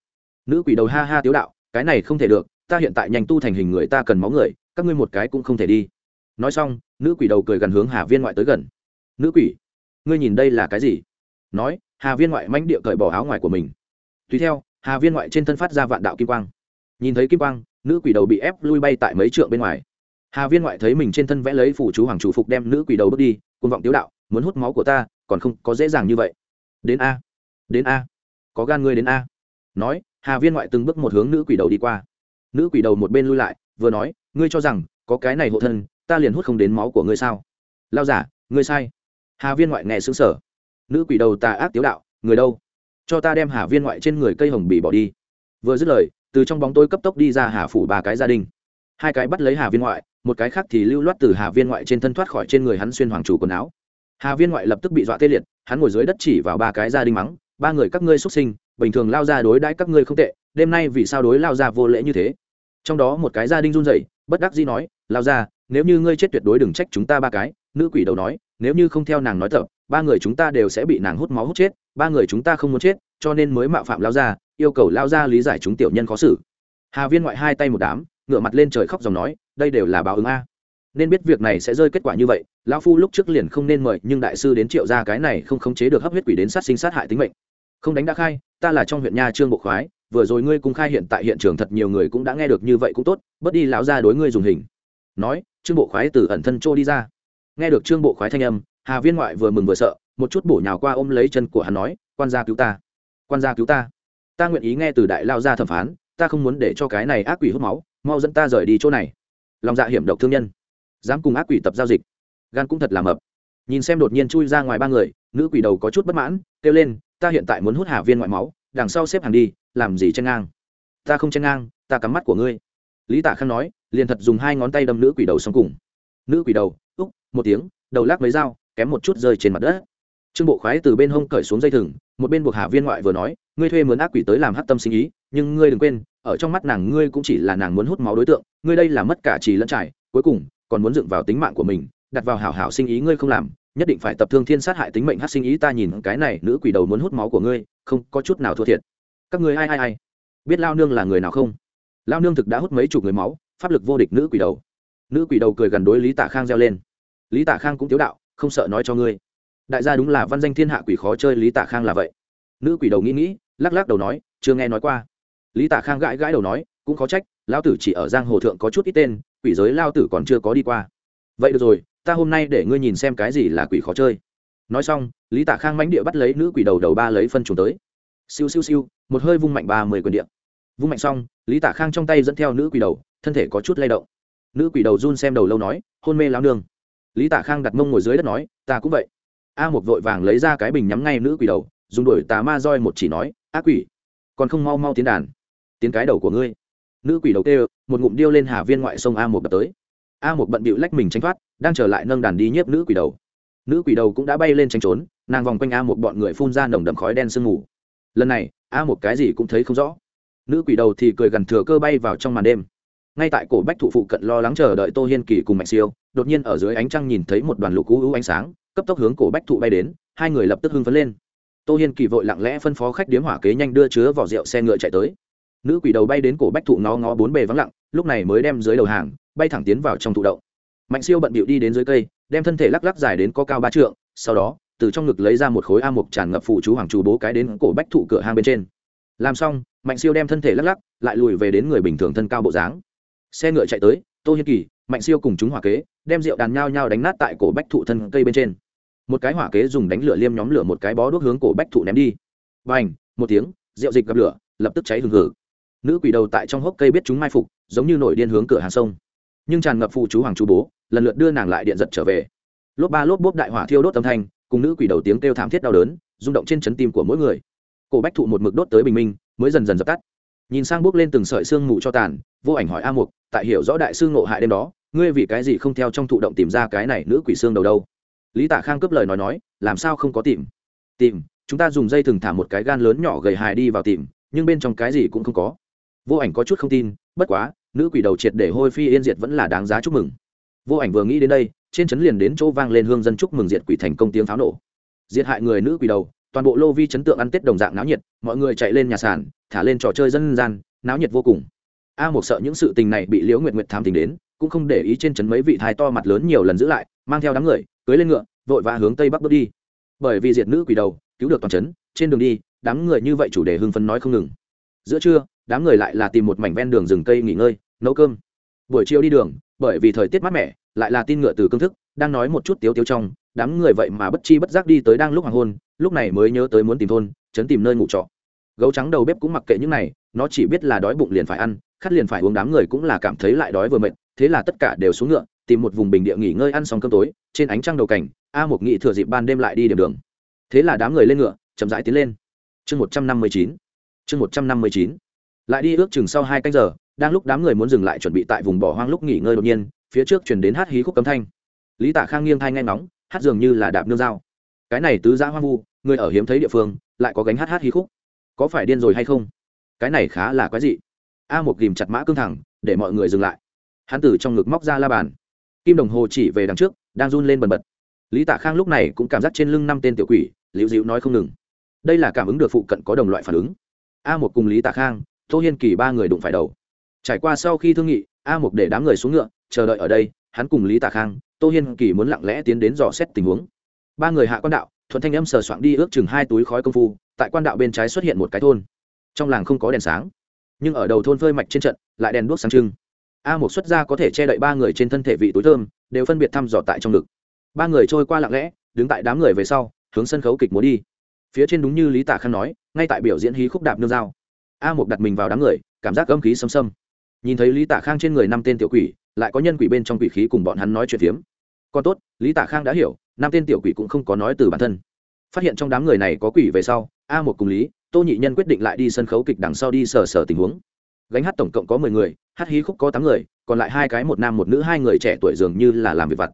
Nữ quỷ đầu ha ha tiếu đạo, cái này không thể được, ta hiện tại nhanh tu thành hình người ta cần máu người, các ngươi một cái cũng không thể đi. Nói xong, nữ quỷ đầu cười gần hướng hà viên ngoại tới gần. Nữ quỷ, ngươi nhìn đây là cái gì? Nói, hà viên ngoại manh địa cởi bỏ áo ngoài của mình. Tùy theo, hà viên ngoại trên thân phát ra vạn đạo kim quang. Nhìn thấy kim quang, nữ quỷ đầu bị ép lui bay tại mấy trượng bên ngoài hà viên ngoại thấy mình trên thân vẽ lấy phủ chú hoàng chủ phục đem nữ quỷ đầu bước đi côn vọng tiếu đạo, muốn hút máu của ta, còn không có dễ dàng như vậy. Đến a đến a, có gan ngươi đến a. Nói, hà viên ngoại từng bước một hướng nữ quỷ đầu đi qua. Nữ quỷ đầu một bên lui lại, vừa nói, ngươi cho rằng, có cái này hộ thân, ta liền hút không đến máu của ngươi sao? Lao giả, ngươi sai. Hà viên ngoại nghe xứng sở nữ quỷ đầu tà ác tiếu đạo, người đâu? Cho ta đem hà viên ngoại trên người cây hồng bì bỏ đi. Vừa dứt lời, từ trong bóng tối cấp tốc đi ra hà phủ ba cái gia đình. Hai cái bắt lấy hà viên ngoại một cái khác thì lưu loát từ hà viên ngoại trên thân thoát khỏi trên người hắn xuyên hoàng chủ quần áo. Hà viên ngoại lập tức bị dọa tê liệt, hắn ngồi dưới đất chỉ vào ba cái gia đình mắng, ba người các ngươi xuất sinh, bình thường lao ra đối đãi các ngươi không tệ, đêm nay vì sao đối lao ra vô lễ như thế? Trong đó một cái gia đình run rẩy, bất đắc dĩ nói, lao ra, nếu như ngươi chết tuyệt đối đừng trách chúng ta ba cái. Nữ quỷ đầu nói, nếu như không theo nàng nói tập, ba người chúng ta đều sẽ bị nàng hút máu hút chết, ba người chúng ta không muốn chết, cho nên mới mạo phạm lao ra, yêu cầu lao ra lý giải chúng tiểu nhân khó xử. Hà viên ngoại hai tay một đám ngựa mặt lên trời khóc dòng nói, đây đều là báo ứng a. Nên biết việc này sẽ rơi kết quả như vậy, lão phu lúc trước liền không nên mời, nhưng đại sư đến triệu ra cái này không khống chế được hấp huyết quỷ đến sát sinh sát hại tính mệnh. Không đánh đã khai, ta là trong huyện nha trương bộ khoái, vừa rồi ngươi cung khai hiện tại hiện trường thật nhiều người cũng đã nghe được như vậy cũng tốt, bớt đi lão ra đối ngươi dùng hình. Nói, trương bộ khoái từ ẩn thân trô đi ra. Nghe được trương bộ khoái thanh âm, hà viên ngoại vừa mừng vừa sợ, một chút bổ nhào qua ôm lấy chân của hắn nói, quan gia cứu ta, quan gia cứu ta. Ta nguyện ý nghe từ đại lao ra thẩm phán, ta không muốn để cho cái này ác quỷ hút máu mau dẫn ta rời đi chỗ này. Lòng dạ hiểm độc thương nhân. Dám cùng ác quỷ tập giao dịch. Gan cũng thật là mập. Nhìn xem đột nhiên chui ra ngoài ba người, nữ quỷ đầu có chút bất mãn, kêu lên, ta hiện tại muốn hút hà viên ngoại máu, đằng sau xếp hàng đi, làm gì chen ngang? Ta không chen ngang, ta cắm mắt của ngươi. Lý tả khang nói, liền thật dùng hai ngón tay đâm nữ quỷ đầu xong cùng. Nữ quỷ đầu úc một tiếng, đầu lắc mấy dao, kém một chút rơi trên mặt đất trương bộ khoái từ bên hông cởi xuống dây thừng, một bên buộc hạ viên ngoại vừa nói, ngươi thuê mướn ác quỷ tới làm hát tâm sinh ý, nhưng ngươi đừng quên, ở trong mắt nàng ngươi cũng chỉ là nàng muốn hút máu đối tượng, ngươi đây là mất cả trì lẫn trải, cuối cùng, còn muốn dựng vào tính mạng của mình, đặt vào hảo hảo sinh ý ngươi không làm, nhất định phải tập thương thiên sát hại tính mệnh hát sinh ý ta nhìn cái này nữ quỷ đầu muốn hút máu của ngươi, không có chút nào thua thiệt. Các ngươi ai ai ai? Biết lao nương là người nào không? Lao nương thực đã hút mấy chục người máu, pháp lực vô địch nữ quỷ đầu. Nữ quỷ đầu cười gần đối lý tả khang reo lên. Lý tả khang cũng tiếu đạo, không sợ nói cho ngươi đại gia đúng là văn danh thiên hạ quỷ khó chơi lý tả khang là vậy. Nữ quỷ đầu nghĩ nghĩ, lắc lắc đầu nói, chưa nghe nói qua. Lý tả khang gãi gãi đầu nói, cũng khó trách lao tử chỉ ở giang hồ thượng có chút ít tên, quỷ giới lao tử còn chưa có đi qua. Vậy được rồi, ta hôm nay để ngươi nhìn xem cái gì là quỷ khó chơi. Nói xong, lý tả khang mánh địa bắt lấy nữ quỷ đầu đầu ba lấy phân trùng tới. Siêu siêu siêu, một hơi vung mạnh ba mươi quyền điện vung mạnh xong, lý tả khang trong tay dẫn theo nữ quỷ đầu, thân thể có chút lay động. Nữ quỷ đầu run xem đầu lâu nói, hôn mê lao nương. Lý tả khang đặt mông ngồi dưới đất nói, ta cũng vậy a một vội vàng lấy ra cái bình nhắm ngay nữ quỷ đầu, dùng đuổi tà ma roi một chỉ nói ác quỷ, còn không mau mau tiến đàn, tiến cái đầu của ngươi. Nữ quỷ đầu kêu, một ngụm điêu lên hà viên ngoại sông a một đập tới. A một bận bịu lách mình tránh thoát, đang trở lại nâng đàn đi nhiếp nữ quỷ đầu. Nữ quỷ đầu cũng đã bay lên tranh trốn, nàng vòng quanh a một bọn người phun ra nồng đậm khói đen sương mù. Lần này, a một cái gì cũng thấy không rõ. Nữ quỷ đầu thì cười gần thừa cơ bay vào trong màn đêm. Ngay tại cổ bách thủ phụ cận lo lắng chờ đợi tô hiên kỳ cùng mạnh siêu, đột nhiên ở dưới ánh trăng nhìn thấy một đoàn lục cú ánh sáng cấp tốc hướng cổ bách thụ bay đến, hai người lập tức hưng phấn lên. Tô hiên kỳ vội lặng lẽ phân phó khách điếm hỏa kế nhanh đưa chứa vỏ rượu xe ngựa chạy tới. Nữ quỷ đầu bay đến cổ bách thụ ngó ngó bốn bề vắng lặng, lúc này mới đem dưới đầu hàng, bay thẳng tiến vào trong thụ động. Mạnh siêu bận bịu đi đến dưới cây, đem thân thể lắc lắc dài đến có cao ba trượng, sau đó, từ trong ngực lấy ra một khối a mục tràn ngập phụ chú hoàng chú bố cái đến cổ bách thụ cửa hang bên trên. Làm xong, mạnh siêu đem thân thể lắc lắc, lại lùi về đến người bình thường thân cao bộ dáng. Xe ngựa chạy tới, tô hiên kỳ, mạnh siêu cùng chúng hỏa kế, đem rượu đàn nhao nhao đánh nát tại cổ bách thụ thân cây bên trên một cái hỏa kế dùng đánh lửa liêm nhóm lửa một cái bó đuốc hướng cổ bách thụ ném đi. Và ảnh một tiếng, rượu dịch gặp lửa, lập tức cháy hừng hử nữ quỷ đầu tại trong hốc cây biết chúng mai phục, giống như nổi điên hướng cửa hàng sông. Nhưng tràn ngập phụ chú hoàng chú bố, lần lượt đưa nàng lại điện giật trở về. Lốp ba lốp bốp đại hỏa thiêu đốt âm thanh, cùng nữ quỷ đầu tiếng kêu thảm thiết đau đớn, rung động trên chấn tim của mỗi người. Cổ bách thụ một mực đốt tới bình minh, mới dần dần dập tắt. Nhìn sang bước lên từng sợi xương mù cho tàn, vô ảnh hỏi a mục, tại hiểu rõ đại sư ngộ hại đêm đó, ngươi vì cái gì không theo trong thụ động tìm ra cái này nữ quỷ xương đầu đâu? Lý Tạ khang cướp lời nói nói, làm sao không có tìm? Tìm, chúng ta dùng dây thừng thả một cái gan lớn nhỏ gầy hài đi vào tìm, nhưng bên trong cái gì cũng không có. Vô ảnh có chút không tin, bất quá, nữ quỷ đầu triệt để hôi phi yên diệt vẫn là đáng giá chúc mừng. Vô ảnh vừa nghĩ đến đây, trên trấn liền đến chỗ vang lên hương dân chúc mừng diệt quỷ thành công tiếng pháo nổ. Diệt hại người nữ quỷ đầu, toàn bộ lô vi chấn tượng ăn tết đồng dạng náo nhiệt, mọi người chạy lên nhà sàn, thả lên trò chơi dân gian, náo nhiệt vô cùng. A một sợ những sự tình này bị liễu nguyệt nguyệt tham tình đến cũng không để ý trên trấn mấy vị thái to mặt lớn nhiều lần giữ lại, mang theo đám người, cưới lên ngựa, vội vã hướng tây bắc bước đi. Bởi vì diệt nữ quỷ đầu, cứu được toàn trấn, trên đường đi, đám người như vậy chủ đề hưng phấn nói không ngừng. Giữa trưa, đám người lại là tìm một mảnh ven đường rừng cây nghỉ ngơi, nấu cơm. Buổi chiều đi đường, bởi vì thời tiết mát mẻ, lại là tin ngựa từ cương thức, đang nói một chút tiếu tiếu trong, đám người vậy mà bất chi bất giác đi tới đang lúc hoàng hôn, lúc này mới nhớ tới muốn tìm thôn chấn tìm nơi ngủ trọ. Gấu trắng đầu bếp cũng mặc kệ những này, nó chỉ biết là đói bụng liền phải ăn, khát liền phải uống, đám người cũng là cảm thấy lại đói vừa mệt thế là tất cả đều xuống ngựa, tìm một vùng bình địa nghỉ ngơi ăn xong cơm tối, trên ánh trăng đầu cảnh, a một nghị thừa dịp ban đêm lại đi điểm đường. Thế là đám người lên ngựa, chậm rãi tiến lên. Chương một trăm năm mươi chín, chương một trăm năm mươi chín. Lại đi ước chừng sau hai canh giờ, đang lúc đám người muốn dừng lại chuẩn bị tại vùng bỏ hoang lúc nghỉ ngơi đột nhiên, phía trước chuyển đến hát hí khúc cấm thanh. Lý tạ khang nghiêng thai ngay nóng hát dường như là đạp nương dao. Cái này tứ giã hoang vu, người ở hiếm thấy địa phương, lại có gánh hát hát hí khúc. Có phải điên rồi hay không? Cái này khá là quái dị. A một ghìm chặt mã cương thẳng, để mọi người dừng lại hắn từ trong ngực móc ra la bàn. Kim đồng hồ chỉ về đằng trước, đang run lên bần bật. Lý tạ khang lúc này cũng cảm giác trên lưng năm tên tiểu quỷ, liễu dịu nói không ngừng. Đây là cảm ứng được phụ cận có đồng loại phản ứng. A một cùng lý tạ khang, tô hiên kỳ ba người đụng phải đầu. Trải qua sau khi thương nghị, a một để đám người xuống ngựa, chờ đợi ở đây, hắn cùng lý tạ khang, tô hiên kỳ muốn lặng lẽ tiến đến dò xét tình huống. Ba người hạ quan đạo, thuận thanh âm sờ soạn đi ước chừng hai túi khói công phu, tại quan đạo bên trái xuất hiện một cái thôn. Trong làng không có đèn sáng, nhưng ở đầu thôn phơi mạch trên trận, lại đèn đuốc sáng trưng a một xuất ra có thể che đậy ba người trên thân thể vị túi thơm, đều phân biệt thăm dò tại trong ngực. Ba người trôi qua lặng lẽ, đứng tại đám người về sau, hướng sân khấu kịch múa đi. Phía trên đúng như lý tả khăn nói, ngay tại biểu diễn hí khúc đạp nương dao. A một đặt mình vào đám người, cảm giác âm khí xâm xâm nhìn thấy lý tả khang trên người năm tên tiểu quỷ, lại có nhân quỷ bên trong quỷ khí cùng bọn hắn nói chuyện phiếm. Còn tốt, lý tả khang đã hiểu, năm tên tiểu quỷ cũng không có nói từ bản thân. Phát hiện trong đám người này có quỷ về sau, a một cùng lý, tô nhị nhân quyết định lại đi sân khấu kịch đằng sau đi sờ sờ tình huống. Gánh hát tổng cộng có mười người hát hí khúc có tám người, còn lại hai cái một nam một nữ, hai người trẻ tuổi dường như là làm việc vặt.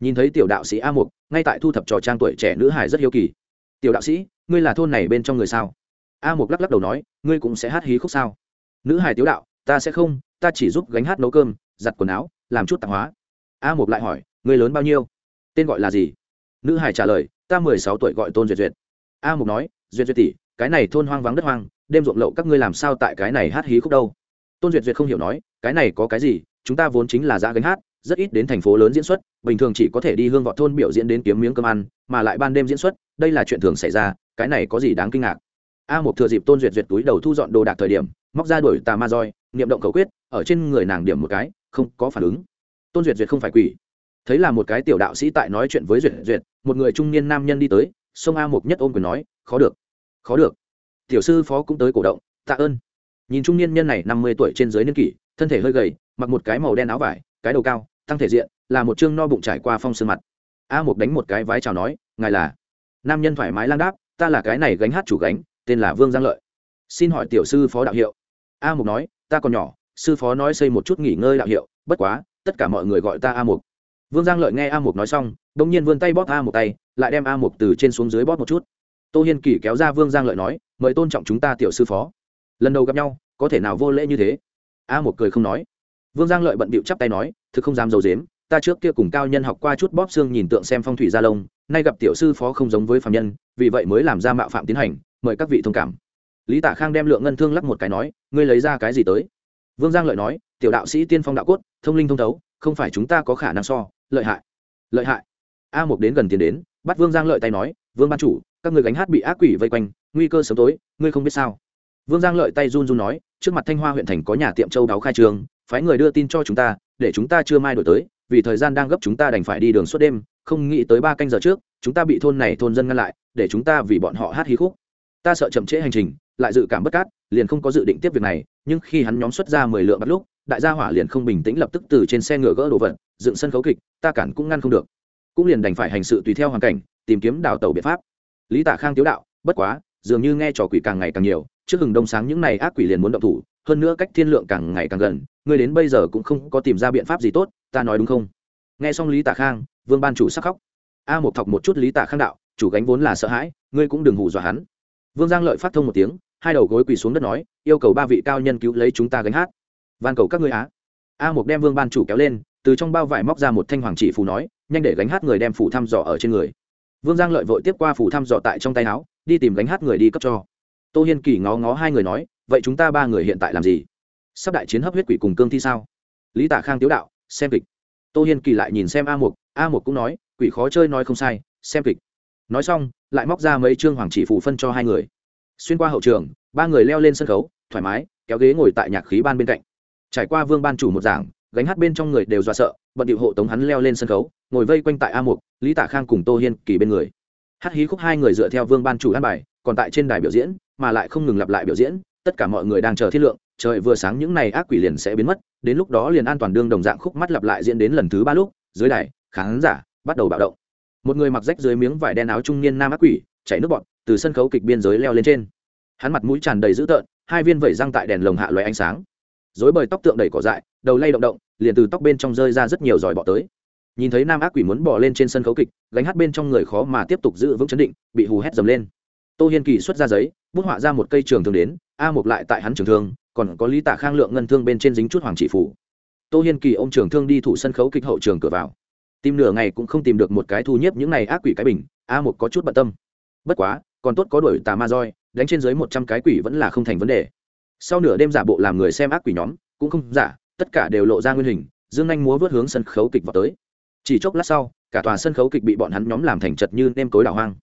Nhìn thấy tiểu đạo sĩ a mục, ngay tại thu thập trò trang tuổi trẻ nữ hải rất hiếu kỳ. Tiểu đạo sĩ, ngươi là thôn này bên trong người sao? A mục lắc lắc đầu nói, ngươi cũng sẽ hát hí khúc sao? Nữ hải tiếu đạo, ta sẽ không, ta chỉ giúp gánh hát nấu cơm, giặt quần áo, làm chút tạp hóa. A mục lại hỏi, ngươi lớn bao nhiêu? Tên gọi là gì? Nữ hải trả lời, ta mười sáu tuổi gọi tôn duyệt duyệt. A mục nói, duyệt duyệt tỷ, cái này thôn hoang vắng đất hoang, đêm ruộng lậu các ngươi làm sao tại cái này hát hí khúc đâu? Tôn duyệt duyệt không hiểu nói, cái này có cái gì, chúng ta vốn chính là giã gánh hát, rất ít đến thành phố lớn diễn xuất, bình thường chỉ có thể đi hương vọt thôn biểu diễn đến kiếm miếng cơm ăn, mà lại ban đêm diễn xuất, đây là chuyện thường xảy ra, cái này có gì đáng kinh ngạc. A một thừa dịp tôn duyệt duyệt túi đầu thu dọn đồ đạc thời điểm, móc ra đuổi tà ma roi, niệm động cầu quyết, ở trên người nàng điểm một cái, không có phản ứng. Tôn duyệt duyệt không phải quỷ. Thấy là một cái tiểu đạo sĩ tại nói chuyện với duyệt duyệt, một người trung niên nam nhân đi tới, sông a Mục nhất ôm quyền nói, khó được khó được. Tiểu sư phó cũng tới cổ động, tạ ơn nhìn trung niên nhân này năm mươi tuổi trên dưới niên kỷ, thân thể hơi gầy, mặc một cái màu đen áo vải, cái đầu cao, tăng thể diện, là một chương no bụng trải qua phong sương mặt. A một đánh một cái vái chào nói, ngài là? Nam nhân thoải mái lang đáp, ta là cái này gánh hát chủ gánh, tên là vương giang lợi. Xin hỏi tiểu sư phó đạo hiệu. A mục nói, ta còn nhỏ, sư phó nói xây một chút nghỉ ngơi đạo hiệu, bất quá, tất cả mọi người gọi ta a mục. Vương giang lợi nghe a mục nói xong đ ỗ n g nhiên vươn tay bóp a một tay, lại đem a mục từ trên xuống dưới bóp một chút. Tô hiên kỳ kéo ra vương giang lợi nói, mời tôn trọng chúng ta tiểu sư phó lần đầu gặp nhau, có thể nào vô lễ như thế? A một cười không nói. Vương giang lợi bận bịu chắp tay nói, thực không dám d i ấ u dếm ta trước kia cùng cao nhân học qua chút bóp xương nhìn tượng xem phong thủy gia lông, nay gặp tiểu sư phó không giống với phạm nhân, vì vậy mới làm ra mạo phạm tiến hành, mời các vị thông cảm. Lý tả khang đem lượng ngân thương lắc một cái nói, ngươi lấy ra cái gì tới? Vương giang lợi nói, tiểu đạo sĩ tiên phong đạo cốt, thông linh thông thấu, không phải chúng ta có khả năng so, lợi hại. Lợi hại? A một đến gần tiến đến, bắt vương giang lợi tay nói, vương ban chủ, các người gánh hát bị ác quỷ vây quanh, nguy cơ sớm tối, ngươi không biết sao vương giang lợi tay run run nói, trước mặt thanh hoa huyện thành có nhà tiệm châu đáo khai trường phái người đưa tin cho chúng ta, để chúng ta chưa mai đổi tới, vì thời gian đang gấp chúng ta đành phải đi đường suốt đêm, không nghĩ tới ba canh giờ trước, chúng ta bị thôn này thôn dân ngăn lại, để chúng ta vì bọn họ hát hí khúc. Ta sợ chậm trễ hành trình, lại dự cảm bất cát, liền không có dự định tiếp việc này, nhưng khi hắn nhóm xuất ra mười lượng bắt lúc, đại gia hỏa liền không bình tĩnh lập tức từ trên xe ngựa gỡ đồ vật, dựng sân khấu kịch, ta cản cũng ngăn không được. Cũng liền đành phải hành sự tùy theo hoàn cảnh, tìm kiếm đào tẩu biện pháp. Lý tả khang tiếu đạo, bất quá, dường như nghe trò quỷ càng ngày càng nhiều trước hừng đông sáng những này ác quỷ liền muốn động thủ, hơn nữa cách thiên lượng càng ngày càng gần, ngươi đến bây giờ cũng không có tìm ra biện pháp gì tốt, ta nói đúng không? Nghe xong lý tả khang, vương ban chủ sắc khóc. A một thọc một chút lý tả khang đạo, chủ gánh vốn là sợ hãi, ngươi cũng đừng hù dọa hắn. Vương giang lợi phát thông một tiếng, hai đầu gối quỳ xuống đất nói, yêu cầu ba vị cao nhân cứu lấy chúng ta gánh hát. Van cầu các ngươi á. A một đem vương ban chủ kéo lên, từ trong bao vải móc ra một thanh hoàng chỉ phù nói, nhanh để gánh hát người đem phủ thăm dò ở trên người. Vương giang lợi vội tiếp qua phủ thăm dò tại trong tay áo, đi tìm gánh hát người đi cấp cho tô hiên kỳ ngó ngó hai người nói vậy chúng ta ba người hiện tại làm gì? Sắp đại chiến hấp huyết quỷ cùng cương thi sao? Lý tả khang tiếu đạo xem kịch. Tô hiên kỳ lại nhìn xem a Mục, a Mục cũng nói quỷ khó chơi nói không sai xem kịch. Nói xong lại móc ra mấy chương hoàng chỉ phủ phân cho hai người. Xuyên qua hậu trường ba người leo lên sân khấu thoải mái kéo ghế ngồi tại nhạc khí ban bên cạnh. Trải qua vương ban chủ một giảng gánh hát bên trong người đều do sợ bận điệu hộ tống hắn leo lên sân khấu ngồi vây quanh tại a mục lý tả khang cùng tô hiên kỳ bên người. Hát hí khúc hai người dựa theo vương ban chủ ăn bài còn tại trên đài biểu diễn mà lại không ngừng lặp lại biểu diễn, tất cả mọi người đang chờ thiết lượng, trời vừa sáng những ngày ác quỷ liền sẽ biến mất, đến lúc đó liền an toàn đương đồng dạng khúc mắt lặp lại diễn đến lần thứ ba lúc, dưới đài, khán giả bắt đầu bạo động. Một người mặc rách dưới miếng vải đen áo trung niên nam ác quỷ chảy nước bọt từ sân khấu kịch biên giới leo lên trên. Hắn mặt mũi tràn đầy dữ tợn, hai viên vẩy răng tại đèn lồng hạ loài ánh sáng. Dối bời tóc tượng đầy cỏ dại, đầu lay động động, liền từ tóc bên trong rơi ra rất nhiều giỏi bọ tới. Nhìn thấy nam ác quỷ muốn bỏ lên trên sân khấu kịch, gánh hát bên trong người khó mà tiếp tục giữ vững chấn định, bị hù hét dầm lên. Tô hiên kỳ xuất ra giấy bút họa ra một cây trường thương đến, a một lại tại hắn trường thương, còn có lý tả khang lượng ngân thương bên trên dính chút hoàng chỉ phủ. Tô hiên kỳ ô m trường thương đi thủ sân khấu kịch hậu trường cửa vào. Tìm nửa ngày cũng không tìm được một cái thu nhếp những này ác quỷ cái bình, a một có chút bận tâm. Bất quá, còn tốt có đuổi tà ma roi, đánh trên dưới một trăm cái quỷ vẫn là không thành vấn đề. Sau nửa đêm giả bộ làm người xem ác quỷ nhóm, cũng không giả, tất cả đều lộ ra nguyên hình, dương anh múa vớt hướng sân khấu kịch vào tới. Chỉ chốc lát sau, cả tòa sân khấu kịch bị bọn hắn nhóm làm thành chật như nêm cối đảo hoang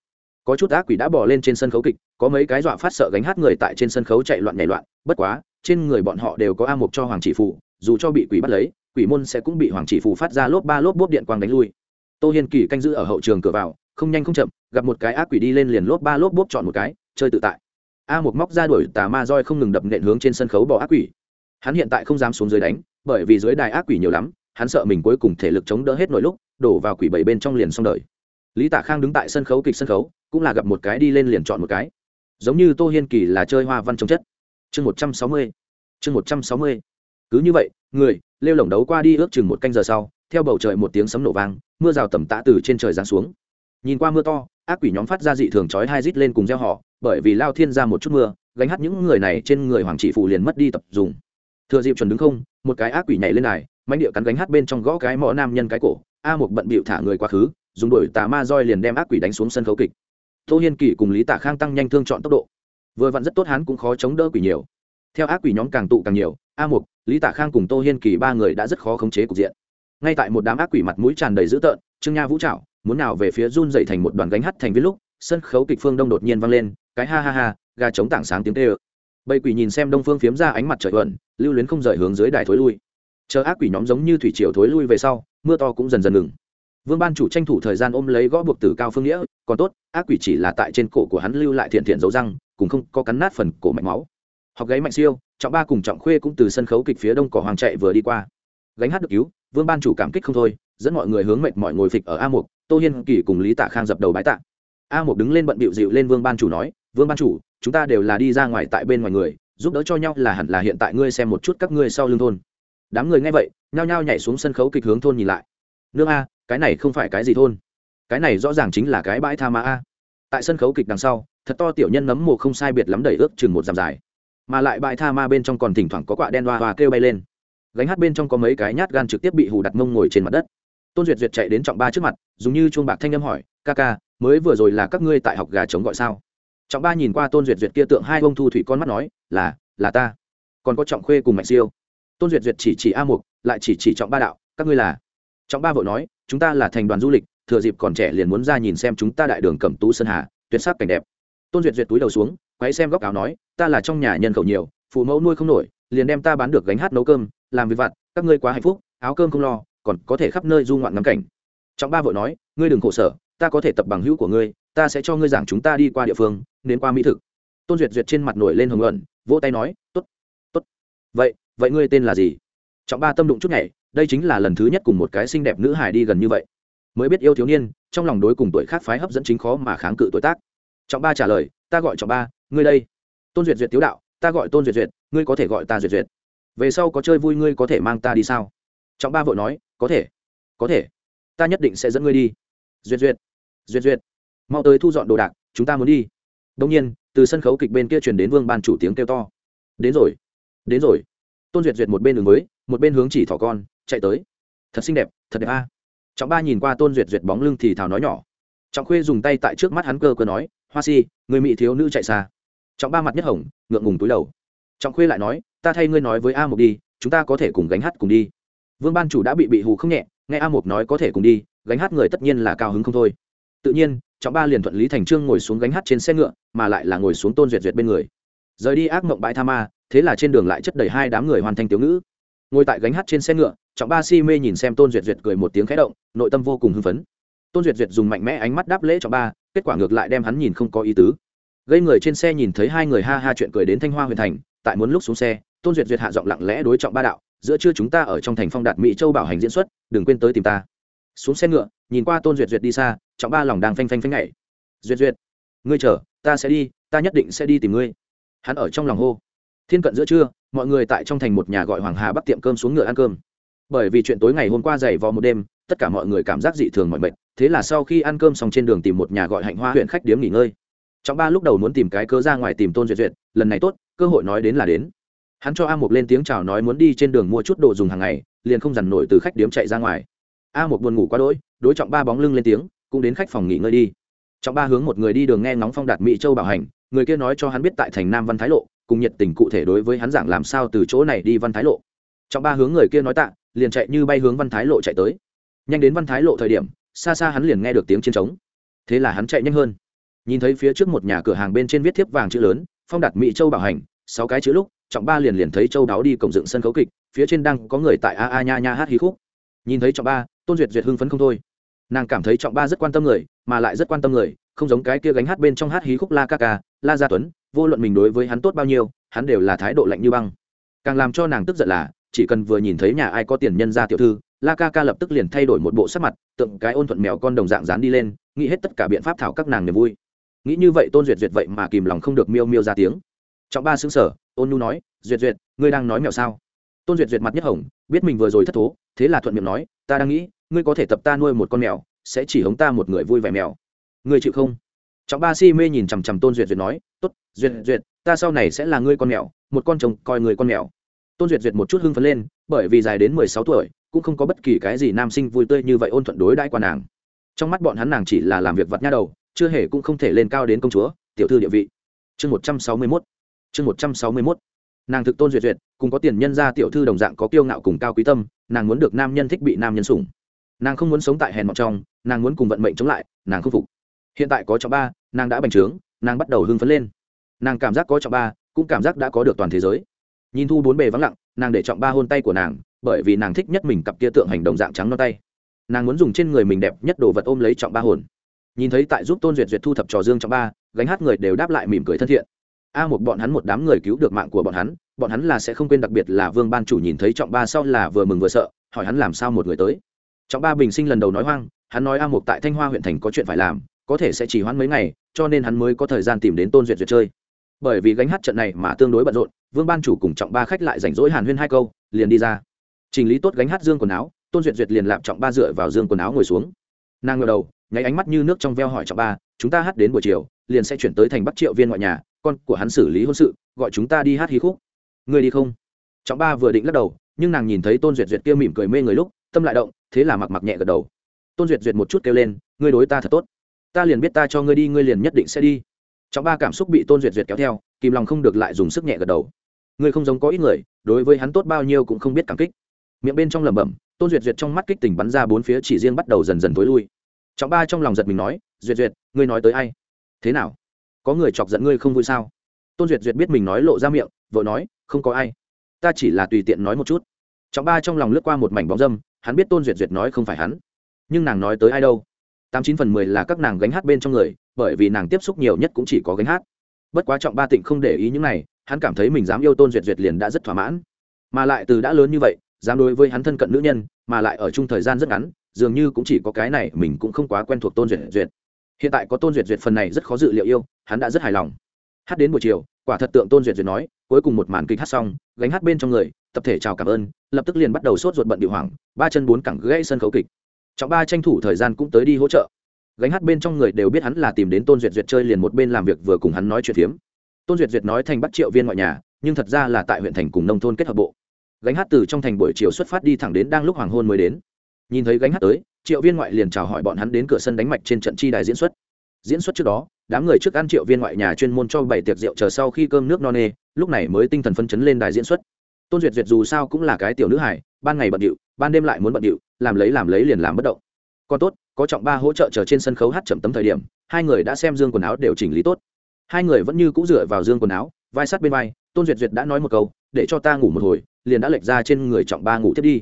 có chút ác quỷ đã bỏ lên trên sân khấu kịch, có mấy cái dọa phát sợ gánh hát người tại trên sân khấu chạy loạn nhảy loạn, bất quá, trên người bọn họ đều có a mục cho hoàng chỉ phụ, dù cho bị quỷ bắt lấy, quỷ môn sẽ cũng bị hoàng chỉ phù phát ra lốp ba lốp bốp điện quang đánh lui. Tô hiên kỳ canh giữ ở hậu trường cửa vào, không nhanh không chậm, gặp một cái ác quỷ đi lên liền lốp ba lốp bốp chọn một cái, chơi tự tại. A mục móc ra đuổi tà ma roi không ngừng đập nện hướng trên sân khấu bỏ ác quỷ. Hắn hiện tại không dám xuống dưới đánh, bởi vì dưới đài ác quỷ nhiều lắm, hắn sợ mình cuối cùng thể lực chống đỡ hết nội lúc, đổ vào quỷ bảy bên trong liền xong đời. Lý tả khang đứng tại sân khấu kịch sân khấu cũng là gặp một cái đi lên liền chọn một cái. Giống như tô hiên kỳ là chơi hoa văn trong chất. Chương một trăm sáu mươi. Chương một trăm sáu mươi. Cứ như vậy, người, lêu lổng đấu qua đi ước chừng một canh giờ sau, theo bầu trời một tiếng sấm nổ vang, mưa rào tầm tã từ trên trời giáng xuống. Nhìn qua mưa to, ác quỷ nhóm phát ra dị thường chói hai rít lên cùng gieo họ bởi vì lao thiên ra một chút mưa, gánh hát những người này trên người hoàng trị phủ liền mất đi tập dùng. Thừa dịp chuẩn đứng không, một cái ác quỷ nhảy lên này mánh địa cắn gánh hát bên trong gõ cái mõ nam nhân cái cổ, a một bận bịu thả người quá khứ, dùng đuổi tà ma roi liền đem ác quỷ đánh xuống sân khấu kịch tô hiên kỳ cùng lý tạ khang tăng nhanh thương chọn tốc độ. Vừa vặn rất tốt, hắn cũng khó chống đỡ quỷ nhiều. Theo ác quỷ nhóm càng tụ càng nhiều, a mục, lý tạ khang cùng tô hiên kỳ ba người đã rất khó khống chế cục diện. Ngay tại một đám ác quỷ mặt mũi tràn đầy dữ tợn, trương nha vũ trạo muốn nào về phía run dậy thành một đoàn gánh hắt thành viết lúc, sân khấu kịch phương đông đột nhiên vang lên, cái ha ha ha, gà chống tảng sáng tiếng tê ơ bầy quỷ nhìn xem đông phương phiếm ra ánh mặt trời ẩn, lưu luyến không rời hướng dưới đài thối lui. Chờ ác quỷ nhóm giống như thủy triều thối lui về sau, mưa to cũng dần dần ngừng vương ban chủ tranh thủ thời gian ôm lấy gõ buộc tử cao phương nghĩa, còn tốt, ác quỷ chỉ là tại trên cổ của hắn lưu lại thiện thiện dấu răng cũng không có cắn nát phần cổ mạch máu. Học gáy mạnh siêu, trọng ba cùng trọng khuê cũng từ sân khấu kịch phía đông cỏ hoàng chạy vừa đi qua. Gánh hát được cứu, vương ban chủ cảm kích không thôi, dẫn mọi người hướng mệt mọi ngồi phịch ở a một tô hiên kỳ cùng lý tạ khang dập đầu bái tạ. A một đứng lên bận bịu dịu lên vương ban chủ nói, vương ban chủ, chúng ta đều là đi ra ngoài tại bên ngoài người, giúp đỡ cho nhau là hẳn là hiện tại ngươi xem một chút các ngươi sau lưng thôn. Đám người nghe vậy, nhao nhao nhảy xuống sân khấu kịch hướng thôn nhìn lại. Nương a cái này không phải cái gì thôn. Cái này rõ ràng chính là cái bãi tha ma a. Tại sân khấu kịch đằng sau, thật to tiểu nhân nấm mồ không sai biệt lắm đầy ước chừng một dặm dài. Mà lại bãi tha ma bên trong còn thỉnh thoảng có quạ đen hoa hoa kêu bay lên. Gánh hát bên trong có mấy cái nhát gan trực tiếp bị hù đặt mông ngồi trên mặt đất. Tôn duyệt duyệt chạy đến trọng ba trước mặt, dùng như chuông bạc thanh âm hỏi, ca ca, mới vừa rồi là các ngươi tại học gà chống gọi sao? Trọng ba nhìn qua tôn duyệt duyệt kia tượng hai ông thu thủy con mắt nói, là là ta. Còn có trọng khuê cùng mạnh siêu. Tôn duyệt duyệt chỉ chỉ a mục, lại chỉ chỉ trọng ba đạo, các ngươi là? Trọng ba vội nói chúng ta là thành đoàn du lịch, thừa dịp còn trẻ liền muốn ra nhìn xem chúng ta đại đường cẩm tú sơn hà, tuyệt sắc cảnh đẹp. Tôn duyệt duyệt túi đầu xuống quay xem góc áo nói, ta là trong nhà nhân khẩu nhiều, phụ mẫu nuôi không nổi, liền đem ta bán được gánh hát nấu cơm, làm việc vặt, các ngươi quá hạnh phúc, áo cơm không lo, còn có thể khắp nơi du ngoạn ngắm cảnh. Trọng ba vội nói, ngươi đừng khổ sở, ta có thể tập bằng hữu của ngươi, ta sẽ cho ngươi giảng chúng ta đi qua địa phương đến qua mỹ thực. Tôn duyệt duyệt trên mặt nổi lên hồng ẩn vỗ tay nói t ố t t ố t vậy vậy ngươi tên là gì? Trọng ba tâm đụng chút nhảy đây chính là lần thứ nhất cùng một cái xinh đẹp nữ hải đi gần như vậy. Mới biết yêu thiếu niên, trong lòng đối cùng tuổi khác phái hấp dẫn chính khó mà kháng cự tuổi tác. Trọng ba trả lời, ta gọi trọng ba, ngươi đây. Tôn duyệt duyệt tiếu đạo, ta gọi tôn duyệt duyệt, ngươi có thể gọi ta duyệt duyệt. Về sau có chơi vui ngươi có thể mang ta đi sao? Trọng ba vội nói, có thể có thể. Ta nhất định sẽ dẫn ngươi đi. Duyệt duyệt duyệt duyệt, mau tới thu dọn đồ đạc, chúng ta muốn đi. Đông nhiên, từ sân khấu kịch bên kia truyền đến vương ban chủ tiếng kêu to. Đến rồi đến rồi. Tôn duyệt duyệt một bên đường mới một bên hướng chỉ thỏ con, chạy tới. Thật xinh đẹp, thật đẹp a. Trọng ba nhìn qua tôn duyệt duyệt bóng lưng thì thào nói nhỏ. Trọng khuê dùng tay tại trước mắt hắn cơ cơ nói, hoa si, người mỹ thiếu nữ chạy xa. Trọng ba mặt nhất hồng, ngượng ngùng túi đầu. Trọng khuê lại nói, ta thay ngươi nói với a một đi, chúng ta có thể cùng gánh hát cùng đi. Vương ban chủ đã bị bị hù không nhẹ, nghe a một nói có thể cùng đi, gánh hát người tất nhiên là cao hứng không thôi. Tự nhiên, trọng ba liền thuận lý thành trương ngồi xuống gánh hát trên xe ngựa, mà lại là ngồi xuống tôn duyệt duyệt bên người. Rời đi ác mộng bãi tha ma, thế là trên đường lại chất đầy hai đám người hoàn thành tiểu ngữ ngồi tại gánh hát trên xe ngựa, trọng ba si mê nhìn xem tôn duyệt duyệt cười một tiếng khẽ động, nội tâm vô cùng hưng phấn. Tôn duyệt duyệt dùng mạnh mẽ ánh mắt đáp lễ trọng ba, kết quả ngược lại đem hắn nhìn không có ý tứ. Gây người trên xe nhìn thấy hai người ha ha chuyện cười đến thanh hoa huyền thành, tại muốn lúc xuống xe, tôn duyệt duyệt hạ giọng lặng lẽ đối trọng ba đạo, giữa trưa chúng ta ở trong thành phong đạt mỹ châu bảo hành diễn xuất, đừng quên tới tìm ta. Xuống xe ngựa, nhìn qua tôn duyệt duyệt đi xa, trọng ba lòng đang phanh phanh phanh nhảy. Duyệt duyệt, ngươi chờ, ta sẽ đi, ta nhất định sẽ đi tìm ngươi. Hắn ở trong lòng hô. Thiên cận giữa trưa mọi người tại trong thành một nhà gọi hoàng hà bắt tiệm cơm xuống ngựa ăn cơm. Bởi vì chuyện tối ngày hôm qua dày vò một đêm, tất cả mọi người cảm giác dị thường mọi mệt, thế là sau khi ăn cơm xong trên đường tìm một nhà gọi hạnh hoa huyện khách điếm nghỉ ngơi. Trọng ba lúc đầu muốn tìm cái cơ ra ngoài tìm tôn duyệt duyệt, lần này tốt, cơ hội nói đến là đến. Hắn cho a Mục lên tiếng chào nói muốn đi trên đường mua chút đồ dùng hàng ngày, liền không dằn nổi từ khách điếm chạy ra ngoài. A Mục buồn ngủ quá đỗi, đối trọng ba bóng lưng lên tiếng, cũng đến khách phòng nghỉ ngơi đi. Trọng ba hướng một người đi đường nghe ngóng phong đạt mỹ châu bảo hành, người kia nói cho hắn biết tại thành nam văn thái lộ cùng nhiệt tình cụ thể đối với hắn giảng làm sao từ chỗ này đi văn thái lộ. Trọng ba hướng người kia nói tạ, liền chạy như bay hướng văn thái lộ chạy tới. Nhanh đến văn thái lộ thời điểm, xa xa hắn liền nghe được tiếng chiến trống. Thế là hắn chạy nhanh hơn. Nhìn thấy phía trước một nhà cửa hàng bên trên viết thiếp vàng chữ lớn, phong đặt mỹ châu bảo hành, sáu cái chữ lúc, trọng ba liền liền thấy châu đáo đi cổng dựng sân khấu kịch, phía trên đang có người tại a a nha nha hát hí khúc. Nhìn thấy trọng ba, tôn duyệt duyệt hưng phấn không thôi. Nàng cảm thấy trọng ba rất quan tâm người, mà lại rất quan tâm người, không giống cái kia gánh hát bên trong hát hí khúc la ca ca, la gia tuấn vô luận mình đối với hắn tốt bao nhiêu, hắn đều là thái độ lạnh như băng. Càng làm cho nàng tức giận là, chỉ cần vừa nhìn thấy nhà ai có tiền nhân ra tiểu thư, la ca ca lập tức liền thay đổi một bộ sắc mặt, tượng cái ôn thuận mèo con đồng dạng dán đi lên, nghĩ hết tất cả biện pháp thảo các nàng niềm vui. Nghĩ như vậy tôn duyệt duyệt vậy mà kìm lòng không được miêu miêu ra tiếng. Trọng ba xứng sở ôn nhu nói, duyệt duyệt, ngươi đang nói mèo sao? Tôn duyệt duyệt mặt nhất hồng, biết mình vừa rồi thất thố, thế là thuận miệng nói, ta đang nghĩ, ngươi có thể tập ta nuôi một con mèo, sẽ chỉ hống ta một người vui vẻ mèo. Ngươi chịu không? Trọng ba si mê nhìn chằm chằm tôn duyệt duyệt nói, tốt, duyệt duyệt, ta sau này sẽ là ngươi con mèo, một con chồng coi người con mèo. Tôn duyệt duyệt một chút hưng phấn lên, bởi vì dài đến mười sáu tuổi, cũng không có bất kỳ cái gì nam sinh vui tươi như vậy ôn thuận đối đãi qua nàng. Trong mắt bọn hắn nàng chỉ là làm việc vặt nha đầu, chưa hề cũng không thể lên cao đến công chúa, tiểu thư địa vị. Chương một trăm sáu mươi mốt, chương một trăm sáu mươi mốt. Nàng thực tôn duyệt duyệt, cùng có tiền nhân ra tiểu thư đồng dạng có kiêu ngạo cùng cao quý tâm, nàng muốn được nam nhân thích bị nam nhân sủng. Nàng không muốn sống tại hèn mọt trong, nàng muốn cùng vận mệnh chống lại, nàng không phục hiện tại có trọng ba, nàng đã bành trướng, nàng bắt đầu hưng phấn lên. Nàng cảm giác có trọng ba, cũng cảm giác đã có được toàn thế giới. Nhìn thu bốn bề vắng lặng, nàng để trọng ba hôn tay của nàng, bởi vì nàng thích nhất mình cặp kia tượng hành đồng dạng trắng non tay. Nàng muốn dùng trên người mình đẹp nhất đồ vật ôm lấy trọng ba hồn. Nhìn thấy tại giúp tôn duyệt duyệt thu thập trò dương trọng ba, gánh hát người đều đáp lại mỉm cười thân thiện. A một bọn hắn một đám người cứu được mạng của bọn hắn bọn hắn là sẽ không quên đặc biệt là vương ban chủ nhìn thấy trọng ba sau là vừa mừng vừa sợ, hỏi hắn làm sao một người tới. Trọng ba bình sinh lần đầu nói hoang, hắn nói a một tại thanh hoa huyện thành có chuyện phải làm có thể sẽ chỉ hoãn mấy ngày, cho nên hắn mới có thời gian tìm đến tôn duyệt duyệt chơi. Bởi vì gánh hát trận này mà tương đối bận rộn, vương ban chủ cùng trọng ba khách lại rảnh rỗi hàn huyên hai câu, liền đi ra. Trình lý tốt gánh hát dương quần áo, tôn duyệt duyệt liền lạp trọng ba dựa vào dương quần áo ngồi xuống. Nàng ngờ đầu, nháy ánh mắt như nước trong veo hỏi trọng ba, chúng ta hát đến buổi chiều, liền sẽ chuyển tới thành bắc triệu viên ngoại nhà, con của hắn xử lý hôn sự, gọi chúng ta đi hát hí khúc. Người đi không? Trọng ba vừa định lắc đầu, nhưng nàng nhìn thấy tôn duyệt duyệt kia mỉm cười mê người lúc, tâm lại động, thế là mặc mặc nhẹ gật đầu. Tôn duyệt duyệt một chút kêu lên, ngươi đối ta thật tốt ta liền biết ta cho ngươi đi, ngươi liền nhất định sẽ đi. Trọng ba cảm xúc bị tôn duyệt duyệt kéo theo kìm lòng không được lại dùng sức nhẹ gật đầu. Ngươi không giống có ít người, đối với hắn tốt bao nhiêu cũng không biết cảm kích. Miệng bên trong lẩm bẩm, tôn duyệt duyệt trong mắt kích tỉnh bắn ra bốn phía chỉ riêng bắt đầu dần dần t ố i lui. Trọng ba trong lòng giật mình nói, duyệt duyệt, ngươi nói tới ai? Thế nào? Có người chọc giận ngươi không vui sao? Tôn duyệt duyệt biết mình nói lộ ra miệng vợ nói, không có ai. Ta chỉ là tùy tiện nói một chút. Trọng ba trong lòng lướt qua một mảnh bóng dâm, hắn biết tôn duyệt duyệt nói không phải hắn. Nhưng nàng nói tới ai đâu? Tám chín phần mười là các nàng gánh hát bên trong người, bởi vì nàng tiếp xúc nhiều nhất cũng chỉ có gánh hát. Bất quá trọng ba tịnh không để ý những này, hắn cảm thấy mình dám yêu tôn duyệt duyệt liền đã rất thỏa mãn. Mà lại từ đã lớn như vậy, dám đối với hắn thân cận nữ nhân, mà lại ở chung thời gian rất ngắn, dường như cũng chỉ có cái này mình cũng không quá quen thuộc tôn duyệt duyệt. Hiện tại có tôn duyệt duyệt phần này rất khó dự liệu yêu, hắn đã rất hài lòng. Hát đến buổi chiều, quả thật tượng tôn duyệt duyệt nói, cuối cùng một màn kịch hát xong, gánh hát bên trong người, tập thể chào cảm ơn, lập tức liền bắt đầu sốt ruột bận điệu hoảng, ba chân bốn cẳng gãy sân khấu kịch trọng ba tranh thủ thời gian cũng tới đi hỗ trợ. Gánh hát bên trong người đều biết hắn là tìm đến tôn duyệt duyệt chơi liền một bên làm việc vừa cùng hắn nói chuyện phiếm. Tôn duyệt duyệt nói thành bắt triệu viên ngoại nhà, nhưng thật ra là tại huyện thành cùng nông thôn kết hợp bộ. Gánh hát từ trong thành buổi chiều xuất phát đi thẳng đến đang lúc hoàng hôn mới đến. Nhìn thấy gánh hát tới, triệu viên ngoại liền chào hỏi bọn hắn đến cửa sân đánh mạch trên trận chi đài diễn xuất. Diễn xuất trước đó, đám người trước ăn triệu viên ngoại nhà chuyên môn cho bảy tiệc rượu chờ sau khi cơm nước no nê, lúc này mới tinh thần phấn chấn lên đài diễn xuất. Tôn duyệt duyệt dù sao cũng là cái tiểu nữ hải ban ngày bận điệu, ban đêm lại muốn bận điệu làm lấy làm lấy liền làm bất động. Còn tốt, có trọng ba hỗ trợ chờ trên sân khấu hát chậm tấm thời điểm, hai người đã xem dương quần áo đều chỉnh lý tốt. Hai người vẫn như cũ dựa vào dương quần áo, vai sát bên vai, tôn duyệt duyệt đã nói một câu, để cho ta ngủ một hồi, liền đã lệch ra trên người trọng ba ngủ tiếp đi.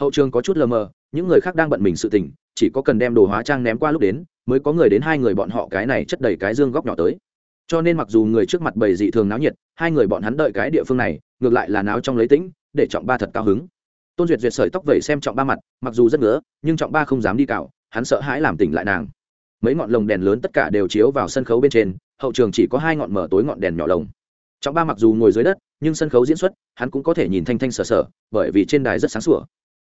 Hậu trường có chút lờ mờ, những người khác đang bận mình sự tình, chỉ có cần đem đồ hóa trang ném qua lúc đến, mới có người đến hai người bọn họ cái này chất đầy cái dương góc nhỏ tới. Cho nên mặc dù người trước mặt bầy dị thường náo nhiệt, hai người bọn hắn đợi cái địa phương này, ngược lại là náo trong lấy tĩnh, để trọng ba thật cao hứng tôn duyệt duyệt sợi tóc vẩy xem trọng ba mặt, mặc dù rất ngứa, nhưng trọng ba không dám đi cạo, hắn sợ hãi làm tỉnh lại nàng. Mấy ngọn lồng đèn lớn tất cả đều chiếu vào sân khấu bên trên, hậu trường chỉ có hai ngọn mở tối ngọn đèn nhỏ lồng. Trọng ba mặc dù ngồi dưới đất, nhưng sân khấu diễn xuất, hắn cũng có thể nhìn thanh thanh sở sở, bởi vì trên đài rất sáng sủa.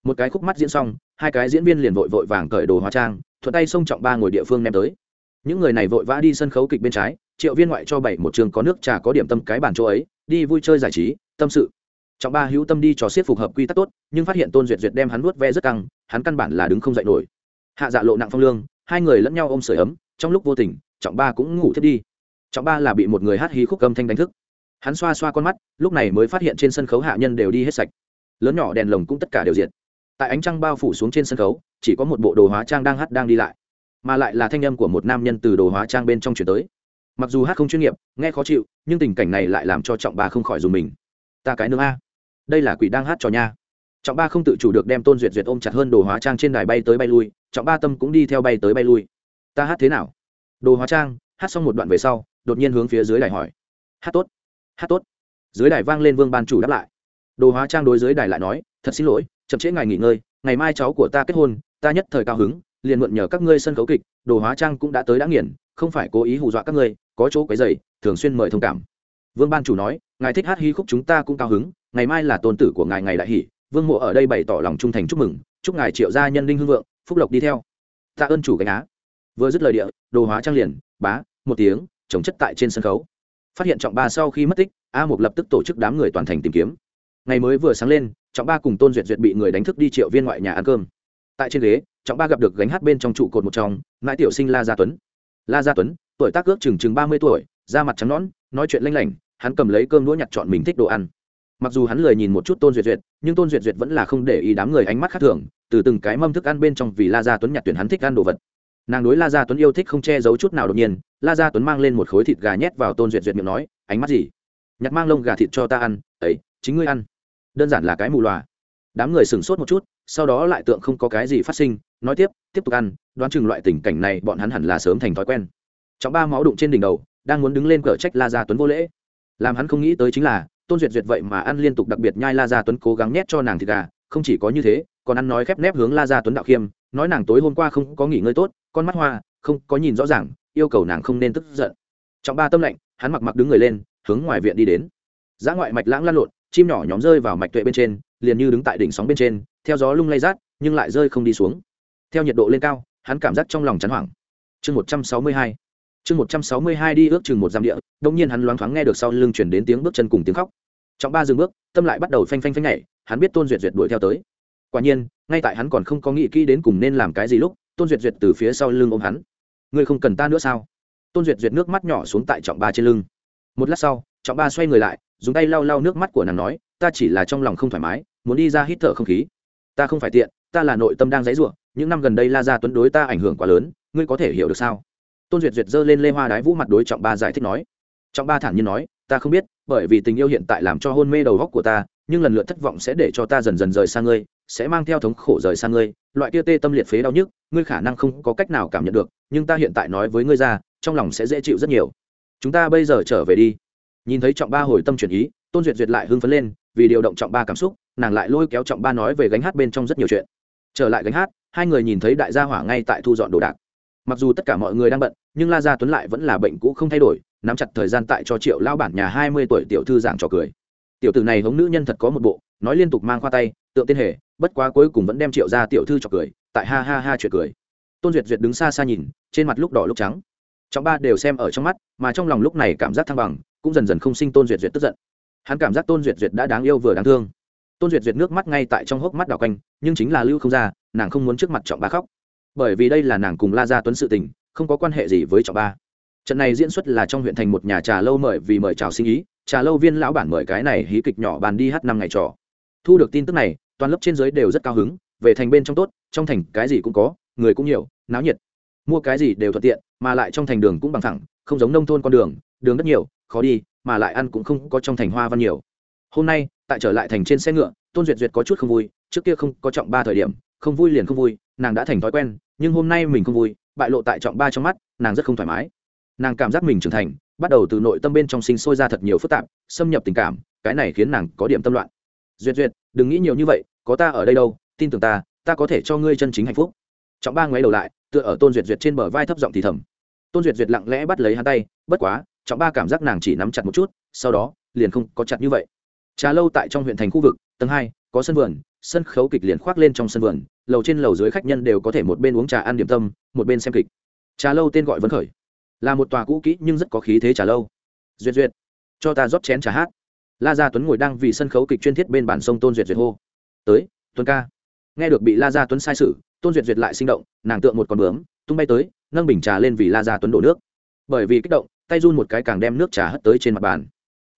Một cái khúc mắt diễn xong, hai cái diễn viên liền vội vội vàng cởi đồ hóa trang, thuận tay xông trọng ba ngồi địa phương ném tới. Những người này vội vã đi sân khấu kịch bên trái, triệu viên ngoại cho bảy một trường có nước trà có điểm tâm cái bàn chỗ ấy, đi vui chơi giải trí, tâm sự trọng ba hữu tâm đi cho siết phù hợp quy tắc tốt, nhưng phát hiện tôn duyệt duyệt đem hắn nuốt ve rất căng, hắn căn bản là đứng không dậy nổi. Hạ dạ lộ nặng phong lương, hai người lẫn nhau ôm sưởi ấm, trong lúc vô tình, trọng ba cũng ngủ thiết đi. Trọng ba là bị một người hát hí khúc âm thanh đánh thức. Hắn xoa xoa con mắt, lúc này mới phát hiện trên sân khấu hạ nhân đều đi hết sạch. Lớn nhỏ đèn lồng cũng tất cả đều diệt. Tại ánh trăng bao phủ xuống trên sân khấu, chỉ có một bộ đồ hóa trang đang hát đang đi lại. Mà lại là thanh âm của một nam nhân từ đồ hóa trang bên trong chuyển tới. Mặc dù hát không chuyên nghiệp, nghe khó chịu, nhưng tình cảnh này lại làm cho trọng ba không khỏi dùng mình. Ta cái nương a đây là quỷ đang hát cho nha. Trọng ba không tự chủ được đem tôn duyệt duyệt ôm chặt hơn đồ hóa trang trên đài bay tới bay lui, trọng ba tâm cũng đi theo bay tới bay lui. Ta hát thế nào? Đồ hóa trang, hát xong một đoạn về sau, đột nhiên hướng phía dưới đài hỏi. Hát tốt hát tốt. Dưới đài vang lên vương ban chủ đáp lại. Đồ hóa trang đối dưới đài lại nói, thật xin lỗi, chậm trễ ngày nghỉ ngơi, ngày mai cháu của ta kết hôn, ta nhất thời cao hứng, liền mượn nhờ các ngươi sân khấu kịch, đồ hóa trang cũng đã tới đã nghiền, không phải cố ý hù dọa các ngươi, có chỗ quấy dày thường xuyên mời thông cảm vương ban chủ nói, ngài thích hát hí khúc chúng ta cũng cao hứng, ngày mai là tôn tử của ngài ngày đại hỷ, vương mộ ở đây bày tỏ lòng trung thành chúc mừng, chúc ngài triệu gia nhân linh hưng vượng, phúc lộc đi theo. Tạ ơn chủ gánh á. Vừa dứt lời địa, đồ hóa trang liền, bá, một tiếng chống chất tại trên sân khấu. Phát hiện trọng ba sau khi mất tích, a một lập tức tổ chức đám người toàn thành tìm kiếm. Ngày mới vừa sáng lên, trọng ba cùng tôn duyệt duyệt bị người đánh thức đi triệu viên ngoại nhà ăn cơm. Tại trên ghế, trọng ba gặp được gánh hát bên trong trụ cột một trong, mãi tiểu sinh la gia tuấn. La gia tuấn, tuổi tác ước chừng chừng ba mươi tuổi, da mặt trắng nõn, nói chuyện lanh lảnh hắn cầm lấy cơm đũa nhặt chọn mình thích đồ ăn. Mặc dù hắn lười nhìn một chút tôn duyệt duyệt, nhưng tôn duyệt duyệt vẫn là không để ý đám người ánh mắt khác thường, từ từng cái mâm thức ăn bên trong vì la gia tuấn nhặt tuyển hắn thích ăn đồ vật. Nàng đối la gia tuấn yêu thích không che giấu chút nào đột nhiên, la gia tuấn mang lên một khối thịt gà nhét vào tôn duyệt duyệt miệng nói, ánh mắt gì? Nhặt mang lông gà thịt cho ta ăn, ấy, chính ngươi ăn. Đơn giản là cái mù loà. Đám người sửng sốt một chút, sau đó lại tượng không có cái gì phát sinh, nói tiếp tiếp tục ăn, đoán chừng loại tình cảnh này bọn hắn hẳn là sớm thành thói quen. Trọng ba máu đụng trên đỉnh đầu, đang muốn đứng lên cờ trách la gia tuấn vô lễ làm hắn không nghĩ tới chính là, tôn duyệt duyệt vậy mà ăn liên tục đặc biệt nhai la gia tuấn cố gắng nhét cho nàng thịt gà, không chỉ có như thế, còn ăn nói khép nép hướng la gia tuấn đạo khiêm, nói nàng tối hôm qua không có nghỉ ngơi tốt, con mắt hoa, không có nhìn rõ ràng, yêu cầu nàng không nên tức giận. Trọng ba tâm lệnh, hắn mặc mặc đứng người lên, hướng ngoài viện đi đến. Giá ngoại mạch lãng lan lộn, chim nhỏ nhóm rơi vào mạch tuệ bên trên, liền như đứng tại đỉnh sóng bên trên, theo gió lung lay rát, nhưng lại rơi không đi xuống. Theo nhiệt độ lên cao, hắn cảm giác trong lòng chán hoảng. Chương một trăm sáu mươi hai chương một trăm sáu mươi hai đi ước chừng một giam địa đông nhiên hắn loáng thoáng nghe được sau lưng chuyển đến tiếng bước chân cùng tiếng khóc. Trọng ba dừng bước, tâm lại bắt đầu phanh phanh phanh nhảy, hắn biết tôn duyệt duyệt đuổi theo tới. Quả nhiên, ngay tại hắn còn không có nghĩ kỹ đến cùng nên làm cái gì lúc, tôn duyệt duyệt từ phía sau lưng ôm hắn. Ngươi không cần ta nữa sao? Tôn duyệt duyệt nước mắt nhỏ xuống tại trọng ba trên lưng. Một lát sau, trọng ba xoay người lại, dùng tay lau lau nước mắt của nàng nói, ta chỉ là trong lòng không thoải mái, muốn đi ra hít thở không khí. Ta không phải tiện, ta là nội tâm đang dãy ruộng những năm gần đây la Gia tuấn đối ta ảnh hưởng quá lớn, ngươi có thể hiểu được sao? Tôn duyệt duyệt giơ lên lê hoa đái vũ mặt đối trọng ba giải thích nói. Trọng ba thản nhiên nói, ta không biết, bởi vì tình yêu hiện tại làm cho hôn mê đầu góc của ta, nhưng lần lượt thất vọng sẽ để cho ta dần dần rời xa ngươi, sẽ mang theo thống khổ rời xa ngươi. Loại kia tê tâm liệt phế đau nhức, ngươi khả năng không có cách nào cảm nhận được, nhưng ta hiện tại nói với ngươi ra, trong lòng sẽ dễ chịu rất nhiều. Chúng ta bây giờ trở về đi. Nhìn thấy trọng ba hồi tâm chuyển ý, tôn duyệt duyệt lại hưng phấn lên, vì điều động trọng ba cảm xúc, nàng lại lôi kéo trọng ba nói về gánh hát bên trong rất nhiều chuyện. Trở lại gánh hát, hai người nhìn thấy đại gia hỏa ngay tại thu dọn đồ đạc mặc dù tất cả mọi người đang bận, nhưng la gia tuấn lại vẫn là bệnh cũ không thay đổi, nắm chặt thời gian tại cho triệu lao bản nhà hai mươi tuổi tiểu thư giảng trò cười. Tiểu tử này hống nữ nhân thật có một bộ, nói liên tục mang khoa tay, tượng tên hề, bất quá cuối cùng vẫn đem triệu ra tiểu thư trò cười, tại ha ha ha chuyện cười. Tôn duyệt duyệt đứng xa xa nhìn, trên mặt lúc đỏ lúc trắng. Trong ba đều xem ở trong mắt, mà trong lòng lúc này cảm giác thăng bằng, cũng dần dần không sinh tôn duyệt duyệt tức giận. Hắn cảm giác tôn duyệt duyệt đã đáng yêu vừa đáng thương. Tôn duyệt duyệt nước mắt ngay tại trong hốc mắt đào quanh, nhưng chính là lưu không ra, nàng không muốn trước mặt trọng ba khóc bởi vì đây là nàng cùng la gia tuấn sự tình, không có quan hệ gì với trọng ba. Trận này diễn xuất là trong huyện thành một nhà trà lâu mời vì mời chào sinh ý, trà lâu viên lão bản mời cái này hí kịch nhỏ bàn đi hát năm ngày trò. Thu được tin tức này, toàn lớp trên dưới đều rất cao hứng, về thành bên trong tốt, trong thành cái gì cũng có, người cũng nhiều, náo nhiệt. Mua cái gì đều thuận tiện, mà lại trong thành đường cũng bằng thẳng, không giống nông thôn con đường đường rất nhiều, khó đi, mà lại ăn cũng không có trong thành hoa văn nhiều. Hôm nay, tại trở lại thành trên xe ngựa, tôn duyệt duyệt có chút không vui, trước kia không có trọng ba thời điểm, không vui liền không vui, nàng đã thành thói quen nhưng hôm nay mình không vui, bại lộ tại trọng ba trong mắt, nàng rất không thoải mái. Nàng cảm giác mình trưởng thành, bắt đầu từ nội tâm bên trong sinh sôi ra thật nhiều phức tạp, xâm nhập tình cảm, cái này khiến nàng có điểm tâm loạn. Duyệt duyệt, đừng nghĩ nhiều như vậy, có ta ở đây đâu, tin tưởng ta ta có thể cho ngươi chân chính hạnh phúc. Trọng ba ngoáy đầu lại, tựa ở tôn duyệt duyệt trên bờ vai thấp giọng thì thầm. Tôn duyệt duyệt lặng lẽ bắt lấy hắn tay, bất quá, trọng ba cảm giác nàng chỉ nắm chặt một chút, sau đó, liền không có chặt như vậy. Trà lâu tại trong huyện thành khu vực, tầng hai, có sân vườn sân khấu kịch liền khoác lên trong sân vườn, lầu trên lầu dưới khách nhân đều có thể một bên uống trà ăn điểm tâm, một bên xem kịch. Trà lâu tên gọi vấn khởi. Là một tòa cũ kỹ nhưng rất có khí thế trà lâu. Duyệt duyệt, cho ta rót chén trà hát. La gia tuấn ngồi đang vì sân khấu kịch chuyên thiết bên bản sông tôn duyệt duyệt hô. Tới, tuấn ca. Nghe được bị la gia tuấn sai sự, tôn duyệt duyệt lại sinh động, nàng tượng một con bướm, tung bay tới, nâng bình trà lên vì la gia tuấn đổ nước. Bởi vì kích động, tay run một cái càng đem nước trà hất tới trên mặt bàn.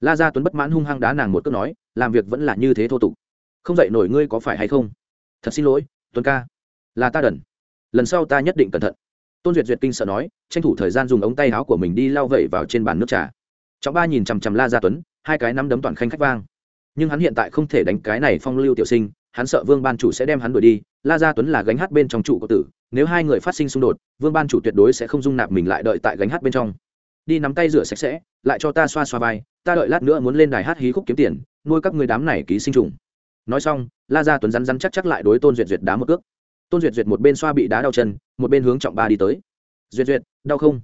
La gia tuấn bất mãn hung hăng đá nàng một cước nói, làm việc vẫn là như thế thô tục không dậy nổi ngươi có phải hay không? Thật xin lỗi, tuấn ca. Là ta đần. Lần sau ta nhất định cẩn thận. Tôn duyệt duyệt kinh sợ nói, tranh thủ thời gian dùng ống tay áo của mình đi lau vẩy vào trên bàn nước trà. Trọng ba nhìn chằm chằm la gia tuấn, hai cái nắm đấm toàn khanh khách vang. Nhưng hắn hiện tại không thể đánh cái này phong lưu tiểu sinh, hắn sợ vương ban chủ sẽ đem hắn đuổi đi. La gia tuấn là gánh hát bên trong trụ của tử, nếu hai người phát sinh xung đột, vương ban chủ tuyệt đối sẽ không dung nạp mình lại đợi tại gánh hát bên trong. Đi nắm tay rửa sạch sẽ, lại cho ta xoa xoa vai, ta đợi lát nữa muốn lên đài hát hí khúc kiếm tiền, nuôi các người đám này ký sinh trùng nói xong, la gia tuấn rắn rắn chắc chắc lại đối tôn duyệt duyệt đá một cước. Tôn duyệt duyệt một bên xoa bị đá đau chân, một bên hướng trọng ba đi tới. Duyệt duyệt, đau không?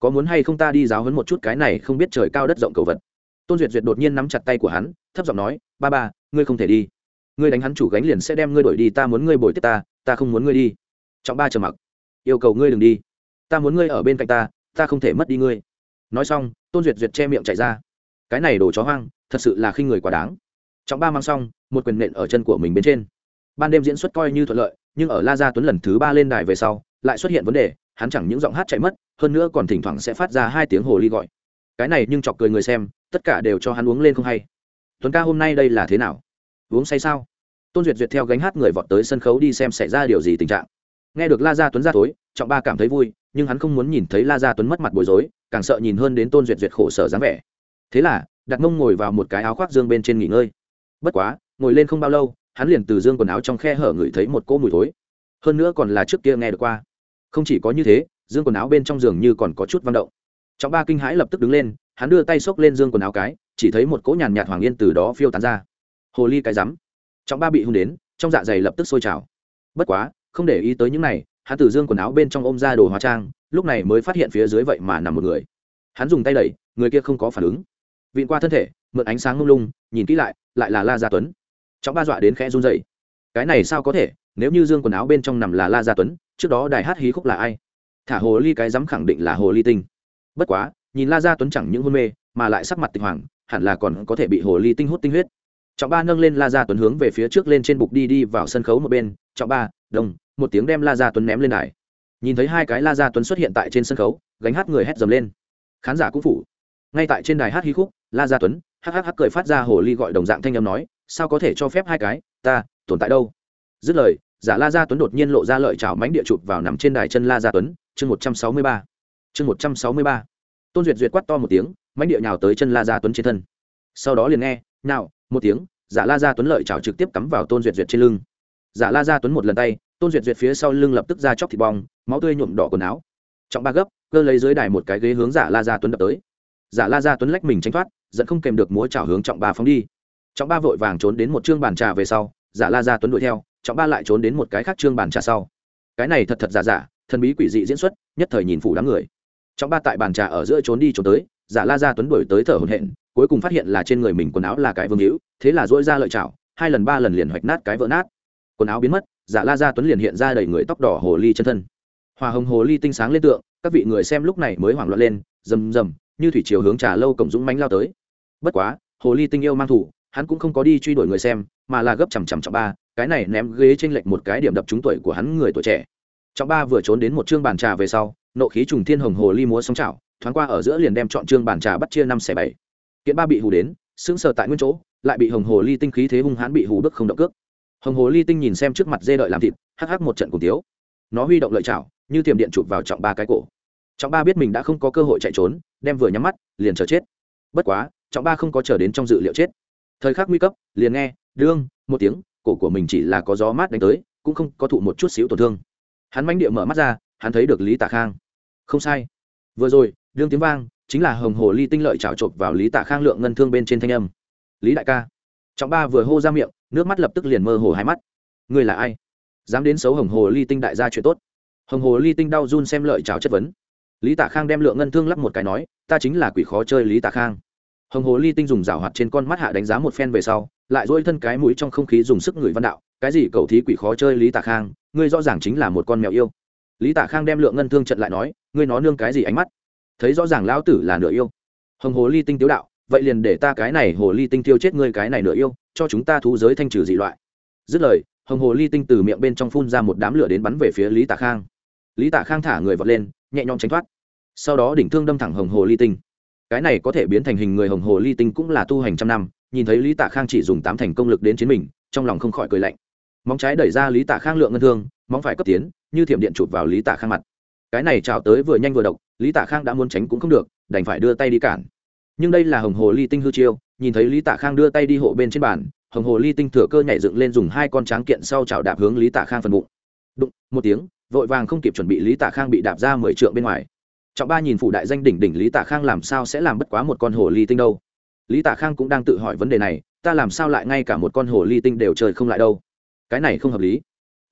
Có muốn hay không ta đi giáo hấn một chút cái này không biết trời cao đất rộng cầu vật? Tôn duyệt duyệt đột nhiên nắm chặt tay của hắn, thấp giọng nói, ba ba, ngươi không thể đi. Ngươi đánh hắn chủ gánh liền sẽ đem ngươi đổi đi, ta muốn ngươi bồi tiếp ta ta không muốn ngươi đi. Trọng ba trầm mặc. Yêu cầu ngươi đừng đi. Ta muốn ngươi ở bên cạnh ta ta không thể mất đi ngươi. Nói xong, tôn duyệt duyệt che miệng chạy ra. Cái này đổ chó hoang, thật sự là khi người quá đáng trọng ba mang xong, một quyền nện ở chân của mình bên trên. Ban đêm diễn xuất coi như thuận lợi, nhưng ở la gia tuấn lần thứ ba lên đài về sau, lại xuất hiện vấn đề, hắn chẳng những giọng hát chạy mất, hơn nữa còn thỉnh thoảng sẽ phát ra hai tiếng hồ ly gọi. Cái này nhưng chọc cười người xem, tất cả đều cho hắn uống lên không hay. Tuấn ca hôm nay đây là thế nào? Uống say sao? Tôn duyệt duyệt theo gánh hát người vọt tới sân khấu đi xem xảy ra điều gì tình trạng. Nghe được la gia tuấn ra tối trọng ba cảm thấy vui, nhưng hắn không muốn nhìn thấy la gia tuấn mất mặt bối rối, càng sợ nhìn hơn đến tôn duyệt duyệt khổ sở dáng vẻ. Thế là, đặt mông ngồi vào một cái áo khoác dương bên trên nghỉ ngơi bất quá, ngồi lên không bao lâu, hắn liền từ dương quần áo trong khe hở ngửi thấy một cỗ mùi thối. Hơn nữa còn là trước kia nghe được qua. Không chỉ có như thế, dương quần áo bên trong giường như còn có chút văng động. Trọng ba kinh hãi lập tức đứng lên, hắn đưa tay xốc lên dương quần áo cái, chỉ thấy một cỗ nhàn nhạt hoàng yên từ đó phiêu tán ra. Hồ ly cái rắm. Trọng ba bị hung đến, trong dạ dày lập tức sôi trào. Bất quá, không để ý tới những này, hắn từ dương quần áo bên trong ôm ra đồ hóa trang, lúc này mới phát hiện phía dưới vậy mà nằm một người. Hắn dùng tay đẩy, người kia không có phản ứng. Vịn qua thân thể, mượn ánh sáng lung lung, nhìn kỹ lại lại là la gia tuấn. Trọng ba dọa đến khẽ run dậy cái này sao có thể? Nếu như dương quần áo bên trong nằm là la gia tuấn, trước đó đài hát hí khúc là ai? Thả hồ ly cái dám khẳng định là hồ ly tinh. Bất quá, nhìn la gia tuấn chẳng những hôn mê, mà lại sắc mặt tịch hoàng, hẳn là còn có thể bị hồ ly tinh hút tinh huyết. Trọng ba nâng lên la gia tuấn hướng về phía trước lên trên bục đi đi vào sân khấu một bên. Trọng ba, đồng, một tiếng đem la gia tuấn ném lên đài. Nhìn thấy hai cái la gia tuấn xuất hiện tại trên sân khấu, gánh hát người hét dầm lên. Khán giả cũng phủ. Ngay tại trên đài hát hí khúc, la gia tuấn hắc hắc hắc cười phát ra hồ ly gọi đồng dạng thanh âm nói, sao có thể cho phép hai cái, ta, tồn tại đâu? Dứt lời, giả la gia tuấn đột nhiên lộ ra lợi chảo mánh địa chụp vào nằm trên đài chân la gia tuấn, chương một trăm sáu mươi ba. Chương một trăm sáu mươi ba. Tôn duyệt duyệt quát to một tiếng, mánh địa nhào tới chân la gia tuấn trên thân. Sau đó liền nghe, nào, một tiếng, giả la gia tuấn lợi chảo trực tiếp cắm vào tôn duyệt duyệt trên lưng. Giả la gia tuấn một lần tay, tôn duyệt duyệt phía sau lưng lập tức ra chóc thịt bong, máu tươi nhuộm đỏ quần áo. Trọng ba gấp, cơ lấy dưới đài một cái ghế hướng giả la gia tuấn đập tới giả la gia tuấn lách mình tránh thoát dẫn không kèm được múa chảo hướng trọng ba phóng đi. Trọng ba vội vàng trốn đến một chương bàn trà về sau, giả la gia tuấn đuổi theo, trọng ba lại trốn đến một cái khác chương bàn trà sau. Cái này thật thật giả giả, thần bí quỷ dị diễn xuất, nhất thời nhìn phủ đám người. Trọng ba tại bàn trà ở giữa trốn đi trốn tới, giả la gia tuấn đuổi tới thở hổn hển, cuối cùng phát hiện là trên người mình quần áo là cái vương hữu, thế là dỗi ra lợi chảo, hai lần ba lần liền hoạch nát cái vỡ nát. Quần áo biến mất, giả la gia tuấn liền hiện ra đầy người tóc đỏ hồ ly chân thân. Hòa hồng hồ ly tinh sáng lên tượng, các vị người xem lúc này mới hoảng loạn lên, rầm rầm như thủy chiều hướng trà lâu cổng dũng mánh lao tới. Bất quá, hồ ly tinh yêu mang thủ, hắn cũng không có đi truy đuổi người xem, mà là gấp chằm chằm trọng ba, cái này ném ghế trên lệch một cái điểm đập trúng tuổi của hắn người tuổi trẻ. Trọng ba vừa trốn đến một chương bàn trà về sau, nộ khí trùng thiên hồng hồ ly múa sóng chảo, thoáng qua ở giữa liền đem chọn chương bàn trà bắt chia năm xẻ bảy. Kiện ba bị hù đến, sững sờ tại nguyên chỗ, lại bị hồng hồ ly tinh khí thế hung hãn bị hù bức không động cước. Hồng hồ ly tinh nhìn xem trước mặt dê đợi làm thịt, hắc hắc một trận cùng tiếu. Nó huy động lợi chảo, như tiềm điện chụp vào trọng ba cái cổ trọng ba biết mình đã không có cơ hội chạy trốn, đem vừa nhắm mắt, liền chờ chết. Bất quá, trọng ba không có chờ đến trong dự liệu chết. Thời khắc nguy cấp, liền nghe, đương, một tiếng, cổ của mình chỉ là có gió mát đánh tới, cũng không có thụ một chút xíu tổn thương. Hắn manh địa mở mắt ra, hắn thấy được lý tạ khang. Không sai. Vừa rồi, đương tiếng vang, chính là hồng hồ ly tinh lợi trào trộp vào lý tạ khang lượng ngân thương bên trên thanh âm. Lý đại ca. Trọng ba vừa hô ra miệng, nước mắt lập tức liền mơ hồ hai mắt. Người là ai? Dám đến xấu hồng hồ ly tinh đại gia chuyện tốt. Hồng hồ ly tinh đau run xem lợi trào chất vấn lý tạ khang đem lượng ngân thương lắp một cái nói, ta chính là quỷ khó chơi lý tạ khang. Hồng hồ ly tinh dùng rào hoạt trên con mắt hạ đánh giá một phen về sau, lại dỗi thân cái mũi trong không khí dùng sức người văn đạo, cái gì cầu thí quỷ khó chơi lý tạ khang, ngươi rõ ràng chính là một con mèo yêu. Lý tạ khang đem lượng ngân thương trận lại nói, ngươi nó nương cái gì ánh mắt? Thấy rõ ràng lão tử là nửa yêu. Hồng hồ ly tinh tiếu đạo, vậy liền để ta cái này hồ ly tinh tiêu chết ngươi cái này nửa yêu, cho chúng ta thú giới thanh trừ dị loại. Dứt lời, hồng hồ ly tinh từ miệng bên trong phun ra một đám lửa đến bắn về phía lý tạ khang. Lý tạ khang thả người vọt lên nhẹ nhõm tránh thoát. Sau đó đỉnh thương đâm thẳng hồng hồ ly tinh. Cái này có thể biến thành hình người hồng hồ ly tinh cũng là tu hành trăm năm, nhìn thấy lý tạ khang chỉ dùng tám thành công lực đến chiến mình, trong lòng không khỏi cười lạnh. Móng trái đẩy ra lý tạ khang lượng ngân thương, móng phải cấp tiến, như thiểm điện chụp vào lý tạ khang mặt. Cái này trào tới vừa nhanh vừa độc, lý tạ khang đã muốn tránh cũng không được, đành phải đưa tay đi cản. Nhưng đây là hồng hồ ly tinh hư chiêu, nhìn thấy lý tạ khang đưa tay đi hộ bên trên bàn, hồng hồ ly tinh thừa cơ nhảy dựng lên dùng hai con tráng kiện sau chảo đạp hướng lý tạ khang phần bụng. Đụng, một tiếng vội vàng không kịp chuẩn bị lý tạ khang bị đạp ra mười trượng bên ngoài trọng ba nhìn phủ đại danh đỉnh đỉnh lý tạ khang làm sao sẽ làm bất quá một con hồ ly tinh đâu lý tạ khang cũng đang tự hỏi vấn đề này ta làm sao lại ngay cả một con hồ ly tinh đều chơi không lại đâu cái này không hợp lý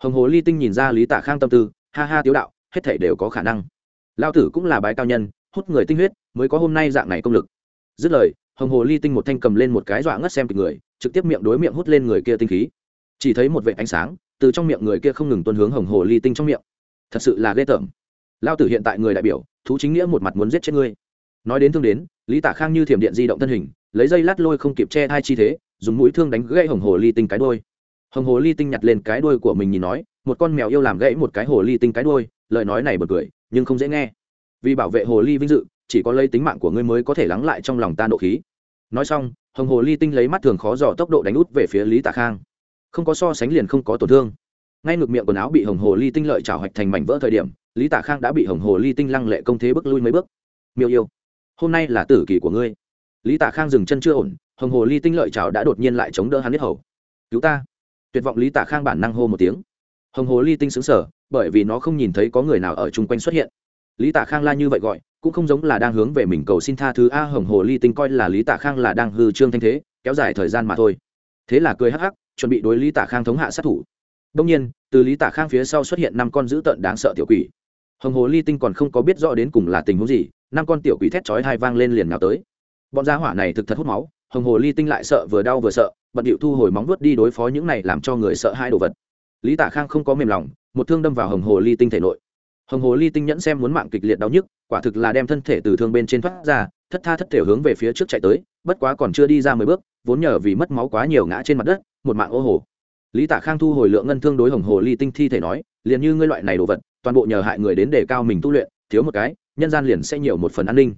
hồng hồ ly tinh nhìn ra lý tạ khang tâm tư ha ha tiếu đạo hết thể đều có khả năng lao tử cũng là bái cao nhân hút người tinh huyết mới có hôm nay dạng này công lực dứt lời hồng hồ ly tinh một thanh cầm lên một cái dọa ngất xem kịch người trực tiếp miệng đối miệng hút lên người kia tinh khí chỉ thấy một vệ ánh sáng từ trong miệng người kia không ngừng tuân hướng hồng hồ ly tinh trong miệng. Thật sự là ghê tởm. Lao tử hiện tại người đại biểu, thú chính nghĩa một mặt muốn giết chết ngươi. Nói đến thương đến, lý tả khang như thiểm điện di động thân hình, lấy dây lát lôi không kịp che hai chi thế, dùng mũi thương đánh gãy hồng hồ ly tinh cái đôi hồng hồ ly tinh nhặt lên cái đôi của mình nhìn nói, một con mèo yêu làm gãy một cái hồ ly tinh cái đôi lời nói này bật cười, nhưng không dễ nghe. Vì bảo vệ hồ ly vinh dự, chỉ có lấy tính mạng của ngươi mới có thể lắng lại trong lòng ta nộ khí. Nói xong, hồng hồ ly tinh lấy mắt thường khó dò tốc độ đánh út về phía lý tả khang không có so sánh liền không có tổn thương. Ngay ngược miệng quần áo bị hồng hồ ly tinh lợi trào hoạch thành mảnh vỡ thời điểm, lý tả khang đã bị hồng hồ ly tinh lăng lệ công thế bước lui mấy bước. Miêu yêu, hôm nay là tử kỳ của ngươi. Lý tả khang dừng chân chưa ổn, hồng hồ ly tinh lợi trào đã đột nhiên lại chống đỡ hắn biết hầu. Cứu ta. Tuyệt vọng lý tả khang bản năng hô một tiếng. Hồng hồ ly tinh xứng sở bởi vì nó không nhìn thấy có người nào ở chung quanh xuất hiện. Lý tả khang la như vậy gọi, cũng không giống là đang hướng về mình cầu xin tha thứ a, hồng hồ ly tinh coi là lý tả khang là đang hư trương thanh thế, kéo dài thời gian mà thôi. Thế là cười hắc hắc chuẩn bị đối lý tả khang thống hạ sát thủ. Đông nhiên, từ lý tả khang phía sau xuất hiện năm con dữ tợn đáng sợ tiểu quỷ. Hồng hồ ly tinh còn không có biết rõ đến cùng là tình huống gì, năm con tiểu quỷ thét chói hai vang lên liền nào tới. Bọn gia hỏa này thực thật hút máu, hồng hồ ly tinh lại sợ vừa đau vừa sợ, bận điệu thu hồi móng vuốt đi đối phó những này làm cho người sợ hai đồ vật. Lý tả khang không có mềm lòng, một thương đâm vào hồng hồ ly tinh thể nội. Hồng hồ ly tinh nhẫn xem muốn mạng kịch liệt đau nhức, quả thực là đem thân thể từ thương bên trên thoát ra, thất tha thất thể hướng về phía trước chạy tới, bất quá còn chưa đi ra mười bước, vốn nhờ vì mất máu quá nhiều ngã trên mặt đất một mạng ô hồ. Lý tả khang thu hồi lượng ngân thương đối hồng hồ ly tinh thi thể nói, liền như ngươi loại này đồ vật, toàn bộ nhờ hại người đến để cao mình tu luyện, thiếu một cái, nhân gian liền sẽ nhiều một phần an ninh.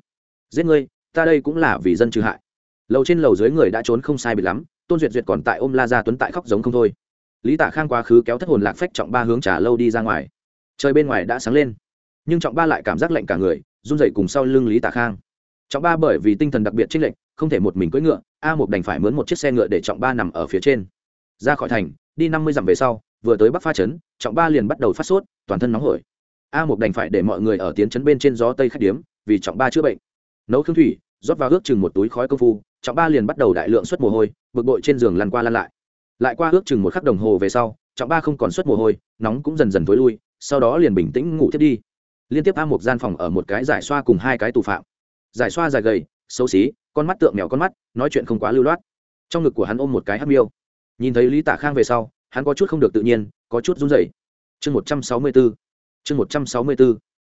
Giết ngươi, ta đây cũng là vì dân trừ hại. Lầu trên lầu dưới người đã trốn không sai bị lắm, tôn duyệt duyệt còn tại ôm la ra tuấn tại khóc giống không thôi. Lý tả khang quá khứ kéo thất hồn lạc phách trọng ba hướng trả lâu đi ra ngoài. Trời bên ngoài đã sáng lên, nhưng trọng ba lại cảm giác lạnh cả người, run dậy cùng sau lưng lý tả khang. Trọng ba bởi vì tinh thần đặc biệt trích lệnh không thể một mình cưỡi ngựa, a một đành phải mướn một chiếc xe ngựa để trọng ba nằm ở phía trên ra khỏi thành, đi năm mươi dặm về sau, vừa tới bắc pha trấn, trọng ba liền bắt đầu phát sốt, toàn thân nóng hổi. A một đành phải để mọi người ở tiến trấn bên trên gió tây khách điếm, vì trọng ba chữa bệnh. Nấu khương thủy, rót vào ước chừng một túi khói công phu, trọng ba liền bắt đầu đại lượng xuất mồ hôi, bực bội trên giường lăn qua lăn lại. Lại qua ước chừng một khắc đồng hồ về sau, trọng ba không còn xuất mồ hôi, nóng cũng dần dần t ố i lui, sau đó liền bình tĩnh ngủ thiết đi. Liên tiếp a một gian phòng ở một cái giải xoa cùng hai cái tù phạm. Giải xoa dài gầy, xấu xí, con mắt tượng mèo con mắt, nói chuyện không quá lưu loát. Trong ngực của hắn ôm một cái hắc miêu nhìn thấy lý Tạ khang về sau, hắn có chút không được tự nhiên, có chút run rẩy. Chương một trăm sáu mươi b ố chương một trăm sáu mươi b ố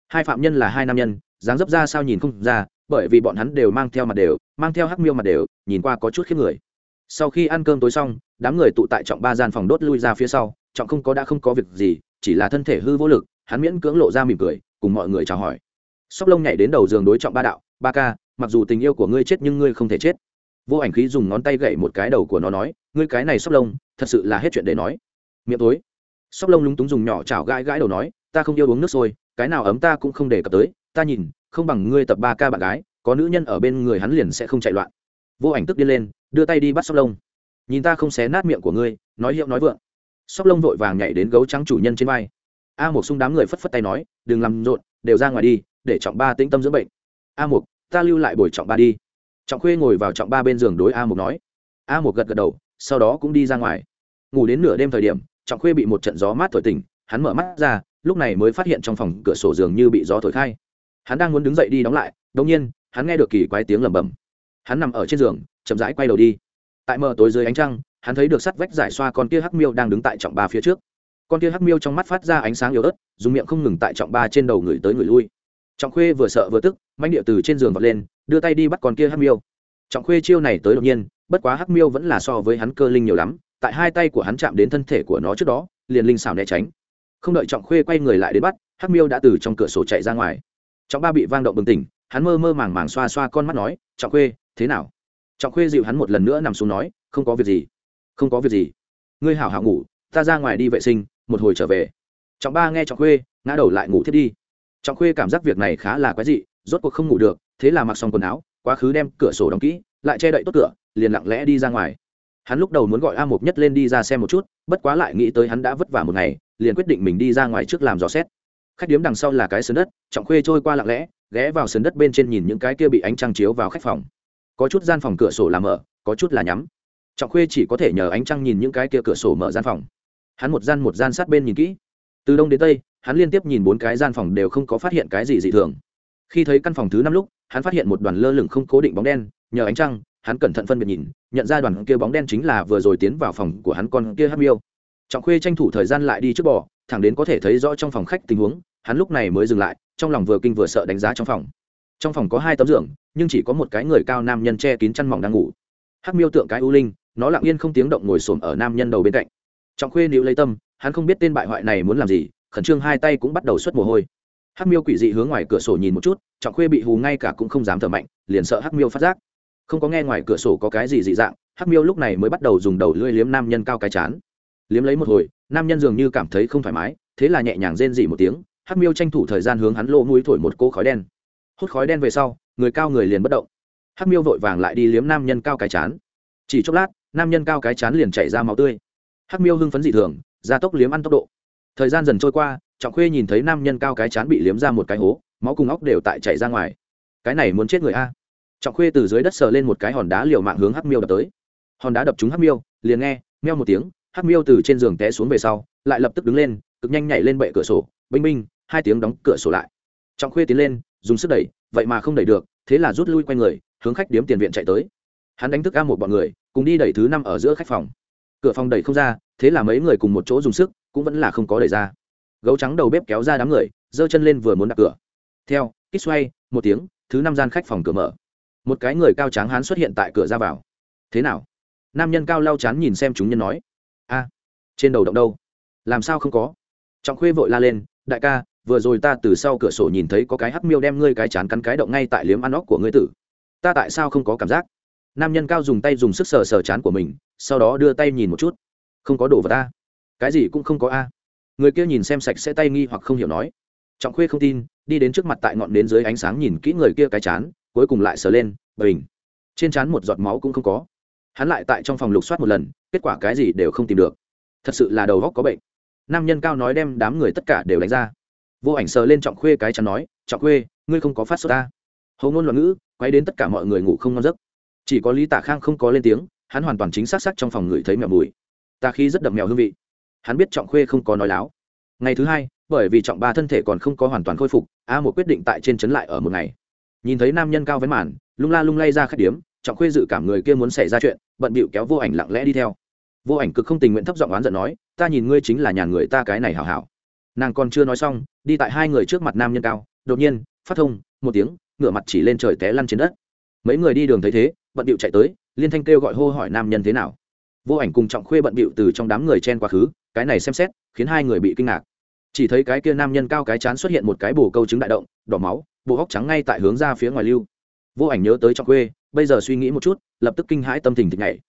hai phạm nhân là hai nam nhân, dáng dấp ra sao nhìn không ra, bởi vì bọn hắn đều mang theo mặt đều, mang theo hắc miêu mặt đều, nhìn qua có chút khiếp người. Sau khi ăn cơm tối xong, đám người tụ tại trọng ba gian phòng đốt lui ra phía sau, trọng không có đã không có việc gì, chỉ là thân thể hư vô lực, hắn miễn cưỡng lộ ra mỉm cười, cùng mọi người chào hỏi. Sóc lông nhảy đến đầu giường đối trọng ba đạo, ba ca, mặc dù tình yêu của ngươi chết nhưng ngươi không thể chết vô ảnh khí dùng ngón tay gậy một cái đầu của nó nói, ngươi cái này sóc lông, thật sự là hết chuyện để nói. Miệng tối. Sóc lông lúng túng dùng nhỏ chảo gãi gãi đầu nói, ta không yêu uống nước sôi, cái nào ấm ta cũng không đề cập tới, ta nhìn, không bằng ngươi tập ba ca bạn gái, có nữ nhân ở bên người hắn liền sẽ không chạy loạn. Vô ảnh tức điên lên, đưa tay đi bắt sóc lông. Nhìn ta không xé nát miệng của ngươi, nói hiệu nói vượng. Sóc lông vội vàng nhảy đến gấu trắng chủ nhân trên vai. A một xung đám người phất phất tay nói, đừng làm rộn, đều ra ngoài đi, để trọng ba tĩnh tâm dưỡng bệnh. A một ta lưu lại bồi trọng ba đi trọng khuê ngồi vào trọng ba bên giường đối a một nói. A một gật gật đầu sau đó cũng đi ra ngoài. Ngủ đến nửa đêm thời điểm trọng khuê bị một trận gió mát thổi tỉnh hắn mở mắt ra lúc này mới phát hiện trong phòng cửa sổ giường như bị gió thổi khai. Hắn đang muốn đứng dậy đi đóng lại đông nhiên hắn nghe được kỳ quái tiếng lầm bầm, hắn nằm ở trên giường chậm rãi quay đầu đi. Tại mờ tối dưới ánh trăng hắn thấy được sắt vách giải xoa con kia hắc miêu đang đứng tại trọng ba phía trước. Con kia hắc miêu trong mắt phát ra ánh sáng yếu ớt dùng miệng không ngừng tại trọng ba trên đầu người tới người lui. Trọng khuê vừa sợ vừa tức manh địa từ trên giường vọt lên đưa tay đi bắt con kia hắc miêu. Trọng khuê chiêu này tới đột nhiên, bất quá hắc miêu vẫn là so với hắn cơ linh nhiều lắm, tại hai tay của hắn chạm đến thân thể của nó trước đó, liền linh xảo né tránh. Không đợi trọng khuê quay người lại đến bắt, hắc miêu đã từ trong cửa sổ chạy ra ngoài. Trọng ba bị vang động bừng tỉnh, hắn mơ mơ màng màng xoa xoa con mắt nói, trọng khuê, thế nào? Trọng khuê dịu hắn một lần nữa nằm xuống nói, không có việc gì, không có việc gì. Ngươi hảo hảo ngủ, ta ra ngoài đi vệ sinh, một hồi trở về. Trọng ba nghe trọng khuê, ngã đầu lại ngủ thiết đi. Trọng khuê cảm giác việc này khá là quái dị, rốt cuộc không ngủ được thế là mặc xong quần áo, quá khứ đem cửa sổ đóng kỹ, lại che đậy tốt cửa, liền lặng lẽ đi ra ngoài. Hắn lúc đầu muốn gọi a mục nhất lên đi ra xem một chút, bất quá lại nghĩ tới hắn đã vất vả một ngày, liền quyết định mình đi ra ngoài trước làm dò xét. Khách điếm đằng sau là cái sườn đất, trọng khuê trôi qua lặng lẽ, ghé vào sườn đất bên trên nhìn những cái kia bị ánh trăng chiếu vào khách phòng. Có chút gian phòng cửa sổ làm mở, có chút là nhắm. Trọng khuê chỉ có thể nhờ ánh trăng nhìn những cái kia cửa sổ mở gian phòng. Hắn một gian một gian sát bên nhìn kỹ. Từ đông đến tây, hắn liên tiếp nhìn bốn cái gian phòng đều không có phát hiện cái gì dị thường khi thấy căn phòng thứ năm lúc, hắn phát hiện một đoàn lơ lửng không cố định bóng đen, nhờ ánh trăng, hắn cẩn thận phân biệt nhìn, nhận ra đoàn kia bóng đen chính là vừa rồi tiến vào phòng của hắn con kia hắc miêu. Trọng khuê tranh thủ thời gian lại đi trước bò, thẳng đến có thể thấy rõ trong phòng khách tình huống, hắn lúc này mới dừng lại, trong lòng vừa kinh vừa sợ đánh giá trong phòng. Trong phòng có hai tấm giường, nhưng chỉ có một cái người cao nam nhân che kín chăn mỏng đang ngủ. Hắc miêu tượng cái ưu linh, nó lặng yên không tiếng động ngồi xổm ở nam nhân đầu bên cạnh. Trọng khuê níu lấy tâm, hắn không biết tên bại hoại này muốn làm gì, khẩn trương hai tay cũng bắt đầu xuất mồ hôi hắc miêu quỷ dị hướng ngoài cửa sổ nhìn một chút, trọng khuê bị hù ngay cả cũng không dám thở mạnh, liền sợ hắc miêu phát giác. Không có nghe ngoài cửa sổ có cái gì dị dạng, hắc miêu lúc này mới bắt đầu dùng đầu lưỡi liếm nam nhân cao cái chán. Liếm lấy một hồi, nam nhân dường như cảm thấy không thoải mái, thế là nhẹ nhàng rên dị một tiếng, hắc miêu tranh thủ thời gian hướng hắn lỗ mũi thổi một cỗ khói đen. Hút khói đen về sau, người cao người liền bất động. Hắc miêu vội vàng lại đi liếm nam nhân cao cái chán. Chỉ chốc lát, nam nhân cao cái chán liền chảy ra máu tươi. Hắc miêu hưng phấn dị thường, gia tốc liếm ăn tốc độ. Thời gian dần trôi qua trọng khuê nhìn thấy nam nhân cao cái chán bị liếm ra một cái hố, máu cùng óc đều tại chảy ra ngoài. Cái này muốn chết người a? Trọng khuê từ dưới đất sờ lên một cái hòn đá liều mạng hướng hắc miêu đập tới. Hòn đá đập trúng hắc miêu, liền nghe, meo một tiếng, hắc miêu từ trên giường té xuống về sau, lại lập tức đứng lên, cực nhanh nhảy lên bệ cửa sổ, binh binh, hai tiếng đóng cửa sổ lại. Trọng khuê tiến lên, dùng sức đẩy, vậy mà không đẩy được, thế là rút lui q u a n người, hướng khách điếm tiền viện chạy tới. Hắn đánh thức a một bọn người, cùng đi đẩy thứ năm ở giữa khách phòng. Cửa phòng đẩy không ra, thế là mấy người cùng một chỗ dùng sức, cũng vẫn là không có đẩy ra gấu trắng đầu bếp kéo ra đám người, giơ chân lên vừa muốn đặt cửa. Theo kích xoay, một tiếng, thứ năm gian khách phòng cửa mở. Một cái người cao tráng hán xuất hiện tại cửa ra vào. Thế nào? Nam nhân cao lau chán nhìn xem chúng nhân nói. A, trên đầu động đâu? Làm sao không có? Trọng khuê vội la lên, đại ca, vừa rồi ta từ sau cửa sổ nhìn thấy có cái hắc miêu đem ngươi cái chán cắn cái động ngay tại liếm ăn óc của ngươi tử. Ta tại sao không có cảm giác? Nam nhân cao dùng tay dùng sức sờ sờ chán của mình, sau đó đưa tay nhìn một chút. Không có đồ vật ta. Cái gì cũng không có a người kia nhìn xem sạch sẽ tay nghi hoặc không hiểu nói. Trọng khuê không tin, đi đến trước mặt tại ngọn đến dưới ánh sáng nhìn kỹ người kia cái chán, cuối cùng lại sờ lên, bình. Trên chán một giọt máu cũng không có. Hắn lại tại trong phòng lục soát một lần, kết quả cái gì đều không tìm được. Thật sự là đầu góc có bệnh. Nam nhân cao nói đem đám người tất cả đều đánh ra. Vô ảnh sờ lên trọng khuê cái chắn nói, trọng khuê, ngươi không có phát sốt ta. Hầu ngôn loạn ngữ, quay đến tất cả mọi người ngủ không ngon giấc. Chỉ có lý tả khang không có lên tiếng, hắn hoàn toàn chính xác sắc trong phòng ngửi thấy mèo mùi. Ta khi rất đậm mèo hương vị hắn biết trọng khuê không có nói láo. Ngày thứ hai, bởi vì trọng ba thân thể còn không có hoàn toàn khôi phục, a một quyết định tại trên trấn lại ở một ngày. Nhìn thấy nam nhân cao với màn, lung la lung lay ra khách điếm, trọng khuê dự cảm người kia muốn xảy ra chuyện, bận bịu kéo vô ảnh lặng lẽ đi theo. Vô ảnh cực không tình nguyện thấp giọng oán giận nói, ta nhìn ngươi chính là nhàn người ta cái này hảo hảo. Nàng còn chưa nói xong, đi tại hai người trước mặt nam nhân cao, đột nhiên, phát thông, một tiếng, ngửa mặt chỉ lên trời té lăn trên đất. Mấy người đi đường thấy thế, bận bịu chạy tới, liên thanh kêu gọi hô hỏi nam nhân thế nào. Vô ảnh cùng trọng khuê bận bịu từ trong đám người chen quá khứ cái này xem xét, khiến hai người bị kinh ngạc. Chỉ thấy cái kia nam nhân cao cái chán xuất hiện một cái bồ câu trứng đại động, đỏ máu, bộ hóc trắng ngay tại hướng ra phía ngoài lưu. Vô ảnh nhớ tới trọng khuê, bây giờ suy nghĩ một chút, lập tức kinh hãi tâm tình thịt nhảy.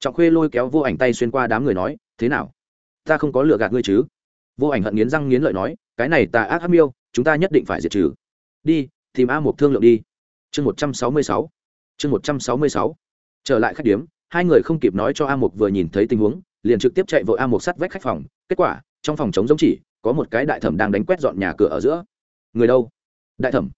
Trọng khuê lôi kéo vô ảnh tay xuyên qua đám người nói, thế nào? Ta không có lựa gạt ngươi chứ? Vô ảnh hận nghiến răng nghiến lợi nói, cái này ta ác hắc miêu, chúng ta nhất định phải diệt trừ. Đi, tìm a một thương lượng đi. Chương một trăm sáu mươi sáu. Chương một trăm sáu mươi sáu. Trở lại khách điếm, hai người không kịp nói cho a một vừa nhìn thấy tình huống liền trực tiếp chạy vội a một sắt vách khách phòng, kết quả, trong phòng chống giống chỉ, có một cái đại thẩm đang đánh quét dọn nhà cửa ở giữa. Người đâu? Đại thẩm.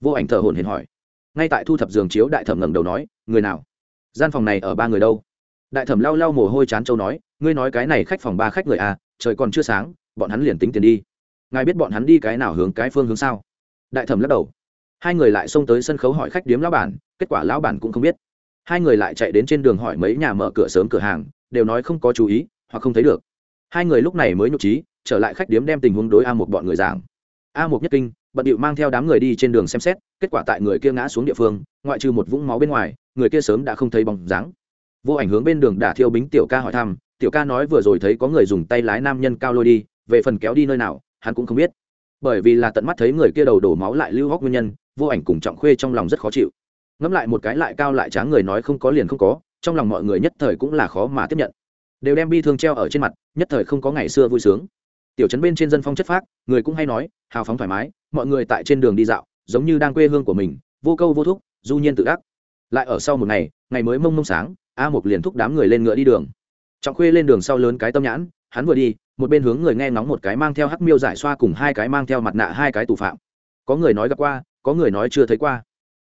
Vô ảnh thở hồn hển hỏi. Ngay tại thu thập giường chiếu, đại thẩm ngẩng đầu nói, người nào? Gian phòng này ở ba người đâu? Đại thẩm lau lau mồ hôi chán châu nói, ngươi nói cái này khách phòng ba khách người à trời còn chưa sáng, bọn hắn liền tính tiền đi. Ngài biết bọn hắn đi cái nào hướng, cái phương hướng sao? Đại thẩm lắc đầu. Hai người lại xông tới sân khấu hỏi khách điếm lão bản, kết quả lão bản cũng không biết. Hai người lại chạy đến trên đường hỏi mấy nhà mở cửa sớm cửa hàng đều nói không có chú ý, hoặc không thấy được. Hai người lúc này mới nhục trí, trở lại khách điếm đem tình huống đối a một bọn người giảng. A một nhất kinh, bận điệu mang theo đám người đi trên đường xem xét, kết quả tại người kia ngã xuống địa phương, ngoại trừ một vũng máu bên ngoài, người kia sớm đã không thấy bóng dáng. Vô ảnh hướng bên đường đả thiêu bính tiểu ca hỏi thăm, tiểu ca nói vừa rồi thấy có người dùng tay lái nam nhân cao lôi đi, về phần kéo đi nơi nào, hắn cũng không biết. Bởi vì là tận mắt thấy người kia đầu đổ máu lại lưu hóc nguyên nhân, vô ảnh cùng trọng khuê trong lòng rất khó chịu. Ngẫm lại một cái lại cao lại tráng người nói không có liền không có trong lòng mọi người nhất thời cũng là khó mà tiếp nhận. Đều đem bi thương treo ở trên mặt, nhất thời không có ngày xưa vui sướng. Tiểu trấn bên trên dân phong chất phác, người cũng hay nói, hào phóng thoải mái, mọi người tại trên đường đi dạo, giống như đang quê hương của mình, vô câu vô thúc, du nhiên tự đắc. Lại ở sau một ngày ngày mới mông mông sáng, a một liền thúc đám người lên ngựa đi đường. Trọng khuê lên đường sau lớn cái tâm nhãn, hắn vừa đi, một bên hướng người nghe ngóng một cái mang theo hắc miêu giải xoa cùng hai cái mang theo mặt nạ hai cái tù phạm. Có người nói gặp qua, có người nói chưa thấy qua.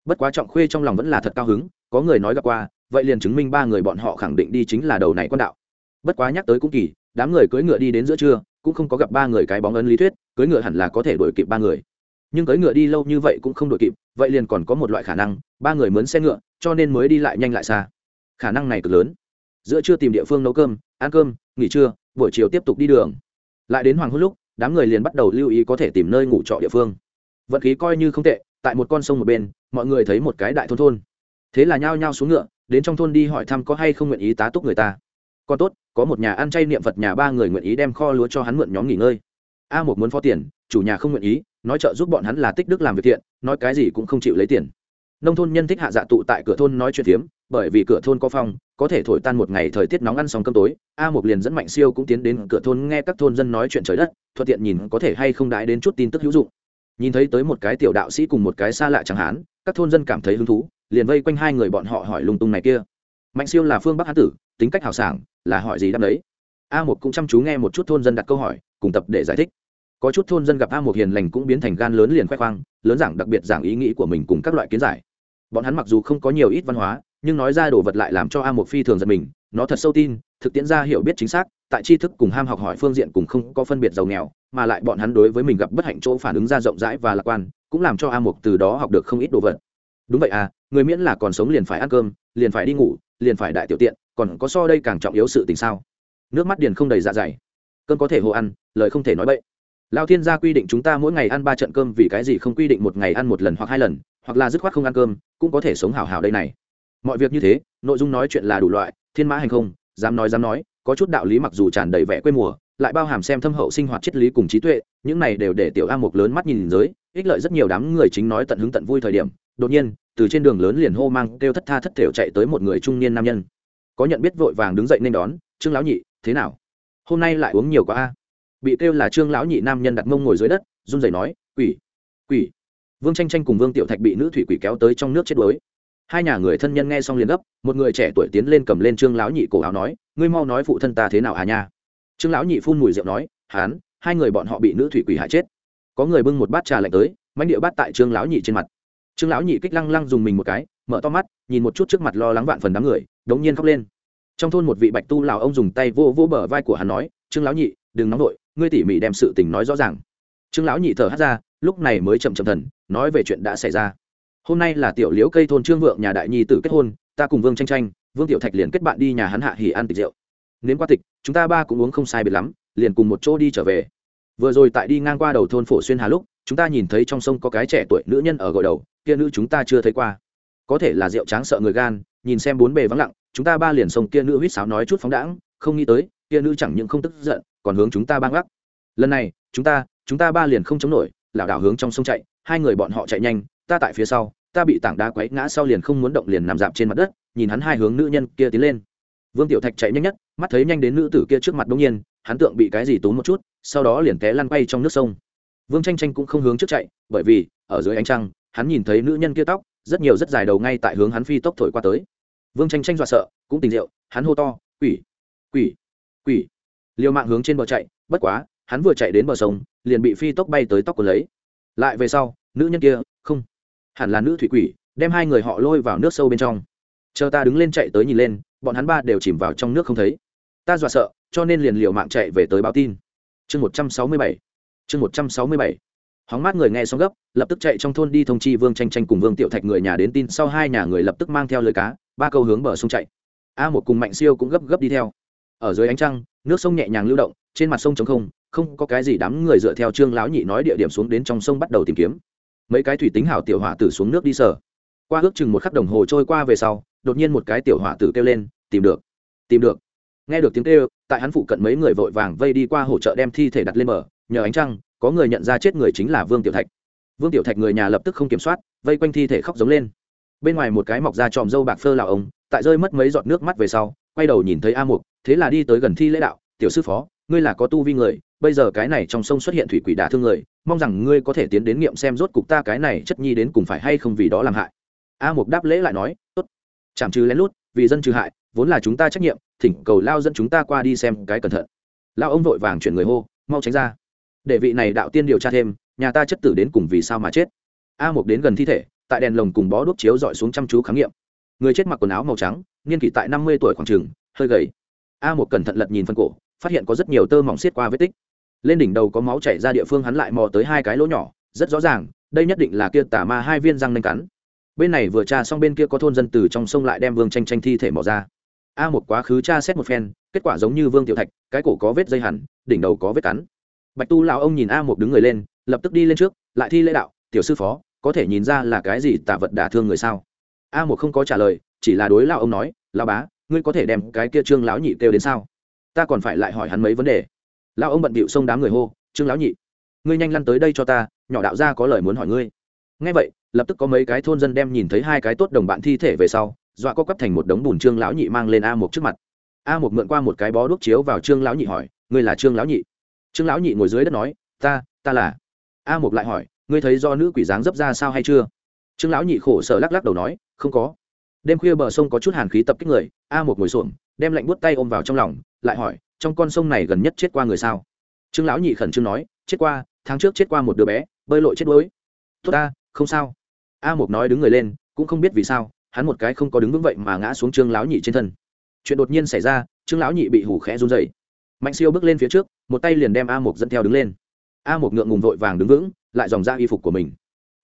Bất quá trọng khuê trong lòng vẫn là thật cao hứng, có người nói gặp qua vậy liền chứng minh ba người bọn họ khẳng định đi chính là đầu này quan đạo. Bất quá nhắc tới cũng kỳ, đám người cưỡi ngựa đi đến giữa trưa, cũng không có gặp ba người cái bóng ấn lý thuyết, cưỡi ngựa hẳn là có thể đuổi kịp ba người. Nhưng cưỡi ngựa đi lâu như vậy cũng không đuổi kịp, vậy liền còn có một loại khả năng, ba người mướn xe ngựa, cho nên mới đi lại nhanh lại xa. Khả năng này cực lớn. Giữa trưa tìm địa phương nấu cơm, ăn cơm, nghỉ trưa, buổi chiều tiếp tục đi đường. Lại đến hoàng hôn lúc, đám người liền bắt đầu lưu ý có thể tìm nơi ngủ trọ địa phương. Vận khí coi như không tệ, tại một con sông một bên, mọi người thấy một cái đại thôn thôn. Thế là nhao nhao xuống ngựa đến trong thôn đi hỏi thăm có hay không nguyện ý tá túc người ta. Còn tốt có một nhà ăn chay niệm phật nhà ba người nguyện ý đem kho lúa cho hắn mượn nhóm nghỉ ngơi. A một muốn phó tiền chủ nhà không nguyện ý nói trợ giúp bọn hắn là tích đức làm việc thiện nói cái gì cũng không chịu lấy tiền. Nông thôn nhân thích hạ dạ tụ tại cửa thôn nói chuyện phiếm bởi vì cửa thôn có phong có thể thổi tan một ngày thời tiết nóng ăn xong cơm tối a một liền dẫn mạnh siêu cũng tiến đến cửa thôn nghe các thôn dân nói chuyện trời đất thuận tiện nhìn có thể hay không đãi đến chút tin tức hữu dụng. Nhìn thấy tới một cái tiểu đạo sĩ cùng một cái xa lạ chẳng hạn, các thôn dân cảm thấy hứng thú liền vây quanh hai người bọn họ hỏi lung tung này kia. Mạnh siêu là phương bắc hán tử, tính cách hào sảng, là hỏi gì đáp đấy a một cũng chăm chú nghe một chút thôn dân đặt câu hỏi, cùng tập để giải thích. Có chút thôn dân gặp a một hiền lành cũng biến thành gan lớn liền khoe khoang, lớn giảng đặc biệt giảng ý nghĩ của mình cùng các loại kiến giải. Bọn hắn mặc dù không có nhiều ít văn hóa, nhưng nói ra đồ vật lại làm cho a một phi thường giật mình, nó thật sâu tin, thực tiễn ra hiểu biết chính xác, tại tri thức cùng ham học hỏi phương diện cùng không có phân biệt giàu nghèo, mà lại bọn hắn đối với mình gặp bất hạnh chỗ phản ứng ra rộng rãi và lạc quan, cũng làm cho a mục từ đó học được không ít đồ vật. Đúng vậy à người miễn là còn sống liền phải ăn cơm, liền phải đi ngủ, liền phải đại tiểu tiện, còn có so đây càng trọng yếu sự tình sao? Nước mắt điền không đầy dạ dày. Cơm có thể hồ ăn, lời không thể nói bậy. Lao thiên gia quy định chúng ta mỗi ngày ăn ba trận cơm vì cái gì không quy định một ngày ăn một lần hoặc hai lần, hoặc là dứt khoát không ăn cơm, cũng có thể sống hào hào đây này. Mọi việc như thế, nội dung nói chuyện là đủ loại, thiên mã hành không, dám nói dám nói, có chút đạo lý mặc dù tràn đầy vẻ quê mùa, lại bao hàm xem thâm hậu sinh hoạt triết lý cùng trí tuệ, những này đều để tiểu a mục lớn mắt nhìn giới, ích lợi rất nhiều đám người chính nói tận hứng tận vui thời điểm. Đột nhiên từ trên đường lớn liền hô mang kêu thất tha thất thểu chạy tới một người trung niên nam nhân. Có nhận biết vội vàng đứng dậy nên đón, trương lão nhị, thế nào? Hôm nay lại uống nhiều quá a. Bị kêu là trương lão nhị nam nhân đặt mông ngồi dưới đất, run rẩy nói, quỷ quỷ. Vương tranh tranh cùng vương tiểu thạch bị nữ thủy quỷ kéo tới trong nước chết đuối. Hai nhà người thân nhân nghe xong liền gấp, một người trẻ tuổi tiến lên cầm lên trương lão nhị cổ áo nói, ngươi mau nói phụ thân ta thế nào à nha? Trương lão nhị phun mùi rượu nói, hán, hai người bọn họ bị nữ thủy quỷ hại chết. Có người bưng một bát trà lạnh tới mánh địa bát tại trương lão nhị trên mặt trương lão nhị kích lăng lăng dùng mình một cái, mở to mắt, nhìn một chút trước mặt lo lắng vạn phần đám người, đống nhiên khóc lên. Trong thôn một vị bạch tu lào ông dùng tay vô vô bờ vai của hắn nói, trương lão nhị, đừng nóng vội, ngươi tỉ mỉ đem sự tình nói rõ ràng. Trương lão nhị thở hắt ra, lúc này mới chậm chậm thần, nói về chuyện đã xảy ra. Hôm nay là tiểu liễu cây thôn trương vượng nhà đại nhi tử kết hôn, ta cùng vương tranh tranh, vương tiểu thạch liền kết bạn đi nhà hắn hạ hỉ ăn tịch rượu. Nếm qua tịch chúng ta ba cũng uống không sai biệt lắm, liền cùng một chỗ đi trở về. Vừa rồi tại đi ngang qua đầu thôn phổ xuyên hà lúc, chúng ta nhìn thấy trong sông có cái trẻ tuổi nữ nhân ở gội đầu kia nữ chúng ta chưa thấy qua. Có thể là rượu tráng sợ người gan, nhìn xem bốn bề vắng lặng, chúng ta ba liền sông kia nữ huýt sáo nói chút phóng đãng, không nghĩ tới, kia nữ chẳng những không tức giận, còn hướng chúng ta băng gác lần này, chúng ta chúng ta ba liền không chống nổi, lảo đảo hướng trong sông chạy, hai người bọn họ chạy nhanh, ta tại phía sau, ta bị tảng đá quấy ngã sau liền không muốn động liền nằm dạp trên mặt đất, nhìn hắn hai hướng nữ nhân kia tiến lên. Vương tiểu thạch chạy nhanh nhất, mắt thấy nhanh đến nữ tử kia trước mặt đông nhiên, hắn tượng bị cái gì túm một chút, sau đó liền té lăn quay trong nước sông. Vương tranh tranh cũng không hướng trước chạy, bởi vì, ở dưới ánh trăng hắn nhìn thấy nữ nhân kia tóc, rất nhiều rất dài đầu ngay tại hướng hắn phi tốc thổi qua tới. Vương tranh tranh dọa sợ, cũng tình rượu, hắn hô to, quỷ quỷ quỷ! Liều mạng hướng trên bờ chạy, bất quá, hắn vừa chạy đến bờ sông, liền bị phi tốc bay tới tóc của lấy. Lại về sau, nữ nhân kia, không, hẳn là nữ thủy quỷ, đem hai người họ lôi vào nước sâu bên trong. Chờ ta đứng lên chạy tới nhìn lên, bọn hắn ba đều chìm vào trong nước không thấy. Ta dọa sợ, cho nên liền liều mạng chạy về tới báo tin. Chương một trăm sáu mươi bảy, chương một trăm sáu mươi bảy hóng mát người nghe xong gấp, lập tức chạy trong thôn đi thông chi vương tranh tranh cùng vương tiểu thạch người nhà đến tin sau hai nhà người lập tức mang theo lời cá, ba câu hướng bờ sông chạy. A một cùng mạnh siêu cũng gấp gấp đi theo. Ở dưới ánh trăng, nước sông nhẹ nhàng lưu động, trên mặt sông trống không không có cái gì đám người dựa theo trương lão nhị nói địa điểm xuống đến trong sông bắt đầu tìm kiếm. Mấy cái thủy tính hảo tiểu hỏa tử xuống nước đi sở qua ước chừng một khắc đồng hồ trôi qua về sau, đột nhiên một cái tiểu hỏa tử kêu lên, tìm được tìm được. Nghe được tiếng kêu, tại hắn phụ cận mấy người vội vàng vây đi qua hỗ trợ đem thi thể đặt lên bờ, nhờ ánh trăng có người nhận ra chết người chính là vương tiểu thạch. Vương tiểu thạch người nhà lập tức không kiểm soát, vây quanh thi thể khóc giống lên. Bên ngoài một cái mọc ra tròm dâu bạc phơ là ông, tại rơi mất mấy giọt nước mắt về sau, quay đầu nhìn thấy a mục, thế là đi tới gần thi lễ đạo, tiểu sư phó, ngươi là có tu vi người, bây giờ cái này trong sông xuất hiện thủy quỷ đả thương người, mong rằng ngươi có thể tiến đến nghiệm xem rốt cục ta cái này chất nhi đến cùng phải hay không vì đó làm hại. A mục đáp lễ lại nói, tốt chảm trừ lén lút, vì dân trừ hại, vốn là chúng ta trách nhiệm, thỉnh cầu lao dẫn chúng ta qua đi xem cái cẩn thận. Lao ông vội vàng chuyển người hô, mau tránh ra để vị này đạo tiên điều tra thêm, nhà ta chất tử đến cùng vì sao mà chết? A mục đến gần thi thể, tại đèn lồng cùng bó đuốc chiếu dọi xuống chăm chú khám nghiệm. Người chết mặc quần áo màu trắng, niên kỷ tại năm mươi tuổi khoảng trường hơi gầy. A một cẩn thận lật nhìn phân cổ, phát hiện có rất nhiều tơ mỏng xiết qua vết tích. Lên đỉnh đầu có máu chảy ra địa phương hắn lại mò tới hai cái lỗ nhỏ, rất rõ ràng, đây nhất định là kia tả ma hai viên răng nanh cắn. Bên này vừa tra xong bên kia có thôn dân từ trong sông lại đem vương tranh tranh thi thể mò ra. A một quá khứ tra xét một phen, kết quả giống như vương tiểu thạch, cái cổ có vết dây hẳn, đỉnh đầu có vết cắn bạch tu lão ông nhìn a một đứng người lên, lập tức đi lên trước, lại thi lễ đạo, tiểu sư phó, có thể nhìn ra là cái gì tả vật đả thương người sao? A một không có trả lời, chỉ là đối lão ông nói, lão bá, ngươi có thể đem cái kia trương lão nhị kêu đến sao? Ta còn phải lại hỏi hắn mấy vấn đề. Lão ông bận bịu xông đám người hô, trương lão nhị, ngươi nhanh lăn tới đây cho ta, nhỏ đạo gia có lời muốn hỏi ngươi. Ngay vậy, lập tức có mấy cái thôn dân đem nhìn thấy hai cái tốt đồng bạn thi thể về sau, dọa co quắp thành một đống bùn trương lão nhị mang lên a một trước mặt. A một mượn qua một cái bó đuốc chiếu vào trương lão nhị hỏi, ngươi là trương lão nhị? Trương lão nhị ngồi dưới đất nói, ta ta là. A Mục lại hỏi, ngươi thấy do nữ quỷ dáng dấp ra sao hay chưa? Trương lão nhị khổ sở lắc lắc đầu nói, không có. Đêm khuya bờ sông có chút hàn khí tập kích người, a một ngồi xổm, đem lạnh buốt tay ôm vào trong lòng, lại hỏi, trong con sông này gần nhất chết qua người sao? Trương lão nhị khẩn trương nói, chết qua, tháng trước chết qua một đứa bé, bơi lội chết đuối. Tốt ta, không sao. A một nói đứng người lên, cũng không biết vì sao, hắn một cái không có đứng vững vậy mà ngã xuống trương lão nhị trên thân. Chuyện đột nhiên xảy ra, trương lão nhị bị hủ khẽ run dày mạnh siêu bước lên phía trước một tay liền đem a Mục dẫn theo đứng lên. A Mục ngượng ngùng vội vàng đứng vững, lại dòng ra y phục của mình.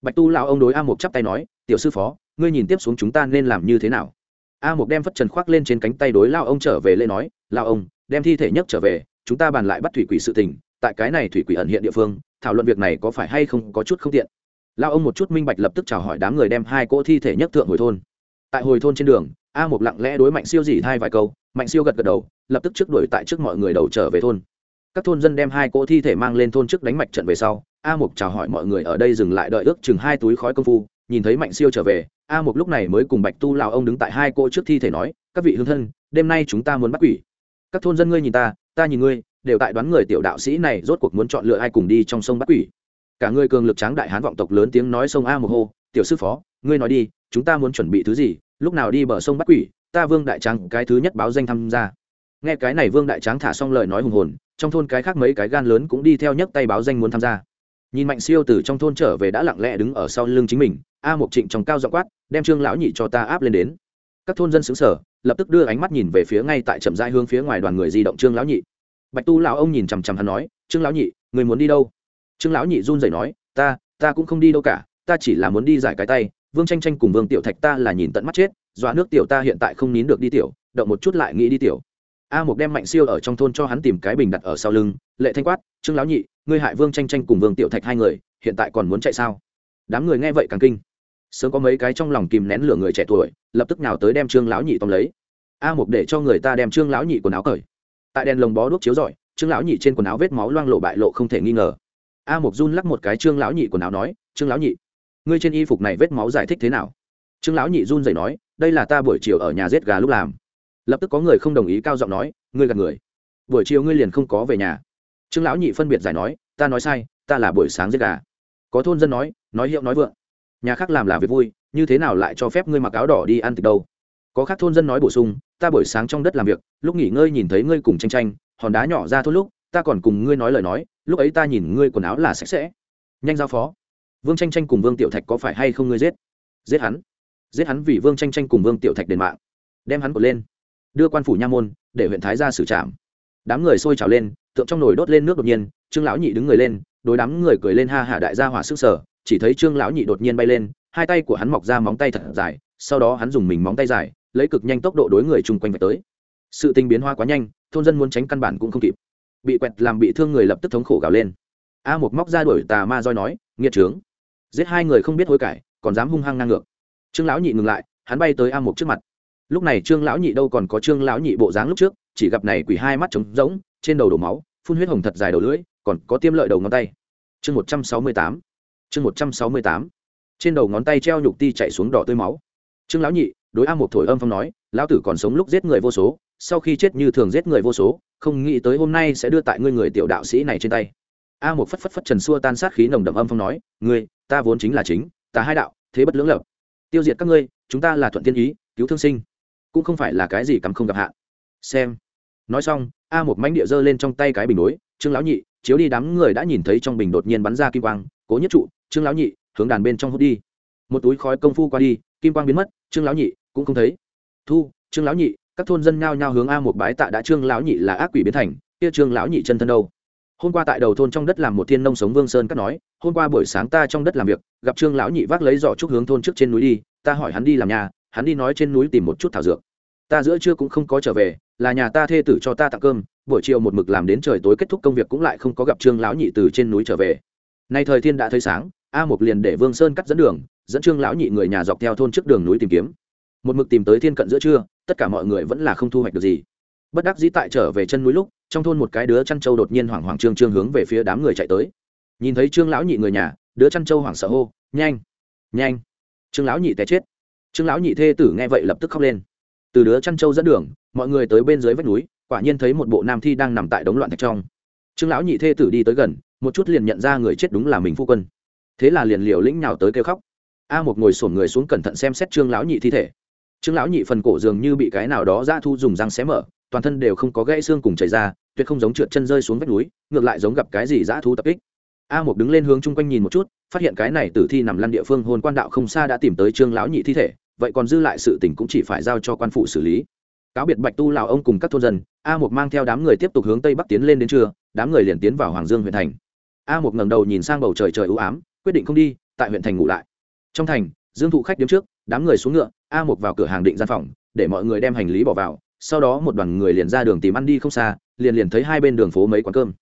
Bạch tu lão ông đối a Mục chắp tay nói, tiểu sư phó, ngươi nhìn tiếp xuống chúng ta nên làm như thế nào? A Mục đem phất trần khoác lên trên cánh tay đối lao ông trở về lê nói lao ông, đem thi thể nhất trở về, chúng ta bàn lại bắt thủy quỷ sự tình, tại cái này thủy quỷ ẩn hiện địa phương, thảo luận việc này có phải hay không có chút không tiện? Lao ông một chút minh bạch lập tức chào hỏi đám người đem hai cỗ thi thể nhất thượng hồi thôn. Tại hồi thôn trên đường, a Mục lặng lẽ đối mạnh siêu dỉ hai vài câu, mạnh siêu gật gật đầu, lập tức trước đuổi tại trước mọi người đầu trở về thôn các thôn dân đem hai cỗ thi thể mang lên thôn trước đánh mạch trận về sau, a mục chào hỏi mọi người ở đây dừng lại đợi ước chừng hai túi khói công phu, nhìn thấy mạnh siêu trở về, a mục lúc này mới cùng bạch tu lào ông đứng tại hai cỗ trước thi thể nói, các vị hương thân, đêm nay chúng ta muốn bắt quỷ. Các thôn dân ngươi nhìn ta ta nhìn ngươi, đều tại đoán người tiểu đạo sĩ này rốt cuộc muốn chọn lựa ai cùng đi trong sông bắt quỷ. Cả ngươi cường lực tráng đại hán vọng tộc lớn tiếng nói sông a Mục hô, tiểu sư phó, ngươi nói đi, chúng ta muốn chuẩn bị thứ gì, lúc nào đi bờ sông bắt quỷ, ta vương đại tráng cái thứ nhất báo danh tham gia nghe cái này vương đại tráng thả xong lời nói hùng hồn, trong thôn cái khác mấy cái gan lớn cũng đi theo nhấc tay báo danh muốn tham gia. Nhìn mạnh siêu từ trong thôn trở về đã lặng lẽ đứng ở sau lưng chính mình, a mục trịnh trong cao giọng quát, đem trương lão nhị cho ta áp lên đến. Các thôn dân xứng sở lập tức đưa ánh mắt nhìn về phía ngay tại trầm giai hướng phía ngoài đoàn người di động trương lão nhị. Bạch tu lão ông nhìn chằm chằm hắn nói, trương lão nhị, người muốn đi đâu? Trương lão nhị run rẩy nói, ta ta cũng không đi đâu cả, ta chỉ là muốn đi giải cái tay, vương tranh tranh cùng vương tiểu thạch ta là nhìn tận mắt chết, dọa nước tiểu ta hiện tại không nín được đi tiểu, động một chút lại nghĩ đi tiểu a một đem mạnh siêu ở trong thôn cho hắn tìm cái bình đặt ở sau lưng, lệ thanh quát, trương lão nhị, ngươi hại vương tranh tranh cùng vương tiểu thạch hai người, hiện tại còn muốn chạy sao? Đám người nghe vậy càng kinh. Sớm có mấy cái trong lòng kìm nén lửa người trẻ tuổi, lập tức nào tới đem trương lão nhị tóm lấy. A một để cho người ta đem trương lão nhị quần áo cởi. Tại đèn lồng bó đuốc chiếu rọi, trương lão nhị trên quần áo vết máu loang lộ bại lộ không thể nghi ngờ. A một run lắc một cái trương lão nhị quần áo nói, trương lão nhị, ngươi trên y phục này vết máu giải thích thế nào? Trương lão nhị run rẩy nói, đây là ta buổi chiều ở nhà giết gà lúc làm lập tức có người không đồng ý cao giọng nói, ngươi gạt người. Buổi chiều ngươi liền không có về nhà. Trương lão nhị phân biệt giải nói, ta nói sai, ta là buổi sáng giết gà. Có thôn dân nói nói hiệu nói vượng. Nhà khác làm là việc vui, như thế nào lại cho phép ngươi mặc áo đỏ đi ăn thịt đâu? Có khác thôn dân nói bổ sung, ta buổi sáng trong đất làm việc, lúc nghỉ ngơi nhìn thấy ngươi cùng tranh tranh, hòn đá nhỏ ra thốt lúc, ta còn cùng ngươi nói lời nói, lúc ấy ta nhìn ngươi quần áo là sạch sẽ. Nhanh giao phó. Vương tranh tranh cùng vương tiểu thạch có phải hay không ngươi giết? Giết hắn. Giết hắn vì vương tranh tranh cùng vương tiểu thạch đền mạng. Đem hắn cột lên đưa quan phủ nha môn, để huyện thái ra xử trảm. Đám người sôi trào lên, tượng trong nồi đốt lên nước đột nhiên, trương lão nhị đứng người lên, đối đám người cười lên ha hả đại gia hỏa sức sở chỉ thấy trương lão nhị đột nhiên bay lên, hai tay của hắn mọc ra móng tay thật dài, sau đó hắn dùng mình móng tay dài, lấy cực nhanh tốc độ đối người chung quanh vạch tới. Sự tình biến hoa quá nhanh, thôn dân muốn tránh căn bản cũng không kịp. Bị quẹt làm bị thương người lập tức thống khổ gào lên. A một móc ra đuổi tà ma roi nói, nghiệt trướng. Giết hai người không biết hối cải, còn dám hung hăng ngang ngược. Trương lão nhị ngừng lại, hắn bay tới a một trước mặt lúc này trương lão nhị đâu còn có trương lão nhị bộ dáng lúc trước, chỉ gặp này quỷ hai mắt trống rỗng, trên đầu đổ máu, phun huyết hồng thật dài đầu lưỡi, còn có tiêm lợi đầu ngón tay. Chương một trăm sáu mươi tám. Chương một trăm sáu mươi tám. Trên đầu ngón tay treo nhục ti chạy xuống đỏ tươi máu. Trương lão nhị, đối a một thổi âm phong nói, lão tử còn sống lúc giết người vô số, sau khi chết như thường giết người vô số, không nghĩ tới hôm nay sẽ đưa tại ngươi người tiểu đạo sĩ này trên tay. A một phất phất phất trần xua tan sát khí nồng đậm âm phong nói, ngươi, ta vốn chính là chính, ta hai đạo, thế bất lưỡng lập. Tiêu diệt các ngươi, chúng ta là thuận tiên ý, cứu thương sinh cũng không phải là cái gì cắm không gặp hạn. Xem. Nói xong, a một mánh địa giơ lên trong tay cái bình đối, trương lão nhị, chiếu đi đám người đã nhìn thấy trong bình đột nhiên bắn ra kim quang, cố nhất trụ, trương lão nhị, hướng đàn bên trong hút đi. Một túi khói công phu qua đi, kim quang biến mất, trương lão nhị, cũng không thấy. Thu, trương lão nhị, các thôn dân nhao nhao hướng a một bái tạ đã trương lão nhị là ác quỷ biến thành, kia trương lão nhị chân thân đâu? Hôm qua tại đầu thôn trong đất làm một thiên nông sống vương sơn cắt nói, hôm qua buổi sáng ta trong đất làm việc, gặp trương lão nhị vác lấy giỏ trúc hướng thôn trước trên núi đi, ta hỏi hắn đi làm nhà, hắn đi nói trên núi tìm một chút thảo dược ta giữa trưa cũng không có trở về, là nhà ta thê tử cho ta tặng cơm, buổi chiều một mực làm đến trời tối kết thúc công việc cũng lại không có gặp trương lão nhị từ trên núi trở về. Nay thời thiên đã thấy sáng, a một liền để vương sơn cắt dẫn đường, dẫn trương lão nhị người nhà dọc theo thôn trước đường núi tìm kiếm. Một mực tìm tới thiên cận giữa trưa, tất cả mọi người vẫn là không thu hoạch được gì. Bất đắc dĩ tại trở về chân núi lúc, trong thôn một cái đứa chăn trâu đột nhiên hoảng hoảng trương trương hướng về phía đám người chạy tới. Nhìn thấy trương lão nhị người nhà, đứa chăn trâu hoảng sợ hô, nhanh nhanh! Trương lão nhị té chết. Trương lão nhị thê tử nghe vậy lập tức khóc lên từ đứa chăn trâu dẫn đường, mọi người tới bên dưới vách núi, quả nhiên thấy một bộ nam thi đang nằm tại đống loạn thạch trong. Trương lão nhị thê tử đi tới gần, một chút liền nhận ra người chết đúng là mình phu quân. Thế là liền liều lĩnh nào tới kêu khóc. A một ngồi sổn người xuống cẩn thận xem xét trương lão nhị thi thể. Trương lão nhị phần cổ dường như bị cái nào đó ra thu dùng răng xé mở, toàn thân đều không có gãy xương cùng chảy ra, tuyệt không giống trượt chân rơi xuống vách núi, ngược lại giống gặp cái gì dã thu tập kích. A một đứng lên hướng chung quanh nhìn một chút, phát hiện cái này tử thi nằm lăn địa phương hồn quan đạo không xa đã tìm tới trương lão nhị thi thể vậy còn dư lại sự tình cũng chỉ phải giao cho quan phụ xử lý. Cáo biệt bạch tu lào ông cùng các thôn dân, a một mang theo đám người tiếp tục hướng tây bắc tiến lên đến trưa, đám người liền tiến vào hoàng dương huyện thành. A một ngẩng đầu nhìn sang bầu trời trời ưu ám, quyết định không đi, tại huyện thành ngủ lại. Trong thành, dương thụ khách đứng trước, đám người xuống ngựa, a một vào cửa hàng định gian phòng, để mọi người đem hành lý bỏ vào, sau đó một đoàn người liền ra đường tìm ăn đi không xa, liền liền thấy hai bên đường phố mấy quán cơm.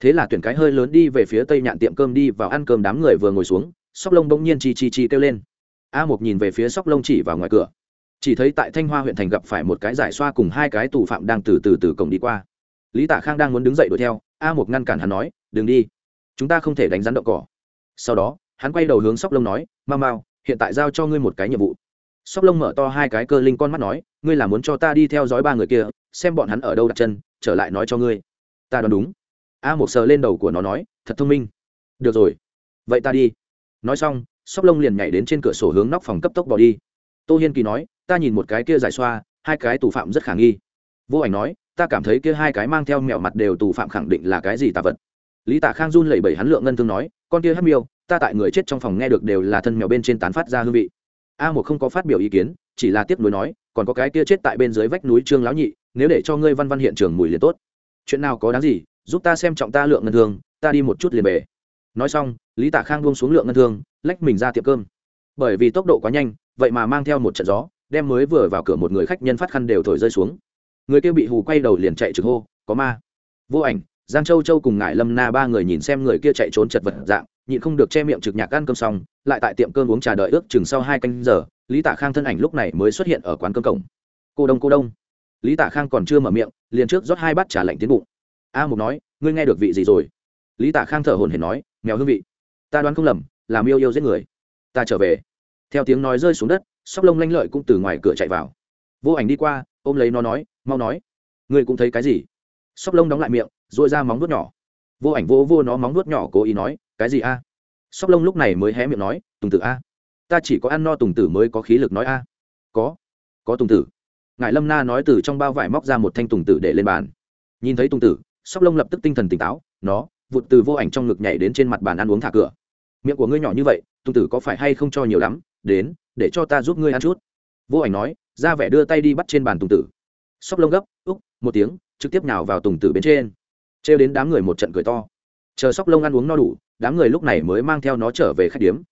Thế là tuyển cái hơi lớn đi về phía tây nhạn tiệm cơm đi vào ăn cơm đám người vừa ngồi xuống, sóc lông bỗng nhiên chi chi chi kêu lên a một nhìn về phía sóc lông chỉ vào ngoài cửa. Chỉ thấy tại thanh hoa huyện thành gặp phải một cái giải xoa cùng hai cái tù phạm đang từ từ từ cổng đi qua. Lý tạ khang đang muốn đứng dậy đuổi theo, a một ngăn cản hắn nói, đừng đi. Chúng ta không thể đánh rắn động cỏ. Sau đó, hắn quay đầu hướng sóc lông nói, mau mau, hiện tại giao cho ngươi một cái nhiệm vụ. Sóc lông mở to hai cái cơ linh con mắt nói, ngươi là muốn cho ta đi theo dõi ba người kia, xem bọn hắn ở đâu đặt chân, trở lại nói cho ngươi. Ta đoán đúng. A một sờ lên đầu của nó nói, thật thông minh. Được rồi. Vậy ta đi. Nói xong sóc lông liền nhảy đến trên cửa sổ hướng nóc phòng cấp tốc bỏ đi. Tô hiên kỳ nói, ta nhìn một cái kia giải xoa, hai cái tù phạm rất khả nghi. Vô ảnh nói, ta cảm thấy kia hai cái mang theo mẹo mặt đều tù phạm khẳng định là cái gì tà vật. Lý tạ khang run lẩy bẩy hắn lượng ngân thương nói, con kia hát miêu, ta tại người chết trong phòng nghe được đều là thân mèo bên trên tán phát ra hương vị. A một không có phát biểu ý kiến, chỉ là tiếp nối nói, còn có cái kia chết tại bên dưới vách núi trương lão nhị, nếu để cho ngươi văn văn hiện trường mùi liền tốt. Chuyện nào có đáng gì, giúp ta xem trọng ta lượng ngân thương, ta đi một chút liền về. Nói xong, lý tạ khang buông xuống lượng ngân thương lách mình ra tiệm cơm. Bởi vì tốc độ quá nhanh, vậy mà mang theo một trận gió, đem mới vừa vào cửa một người khách nhân phát khăn đều thổi rơi xuống. Người kia bị hù quay đầu liền chạy trực hô, có ma. Vô ảnh, giang châu châu cùng ngải lâm na ba người nhìn xem người kia chạy trốn chật vật dạng, nhịn không được che miệng trực nhạc ăn cơm xong, lại tại tiệm cơm uống trà đợi ước chừng sau hai canh giờ, lý tạ khang thân ảnh lúc này mới xuất hiện ở quán cơm cổng. Cô đông cô đông. Lý tạ khang còn chưa mở miệng, liền trước rót hai bát trà lạnh tiến bụng. A mục nói, ngươi nghe được vị gì rồi? Lý tạ khang thở hồn hển nói, mèo hương vị. Ta đoán không lầm làm yêu yêu giết người. Ta trở về. Theo tiếng nói rơi xuống đất, sóc lông lanh lợi cũng từ ngoài cửa chạy vào. Vô ảnh đi qua, ôm lấy nó nói, mau nói, ngươi cũng thấy cái gì? Sóc lông đóng lại miệng dội ra móng vuốt nhỏ. Vô ảnh vô vô nó móng vuốt nhỏ, cố ý nói, cái gì a? Sóc lông lúc này mới hé miệng nói, tùng tử a. Ta chỉ có ăn no tùng tử mới có khí lực nói a. Có có tùng tử. Ngài lâm na nói từ trong bao vải móc ra một thanh tùng tử để lên bàn. Nhìn thấy tùng tử, sóc lông lập tức tinh thần tỉnh táo, nó vụt từ vô ảnh trong ngực nhảy đến trên mặt bàn ăn uống thả cửa miệng của ngươi nhỏ như vậy, tùng tử có phải hay không cho nhiều lắm, đến, để cho ta giúp ngươi ăn chút. Vô ảnh nói, ra vẻ đưa tay đi bắt trên bàn tùng tử. Sóc lông gấp, úc, một tiếng, trực tiếp nào vào tùng tử bên trên. Trêu đến đám người một trận cười to. Chờ sóc lông ăn uống no đủ, đám người lúc này mới mang theo nó trở về khách điếm.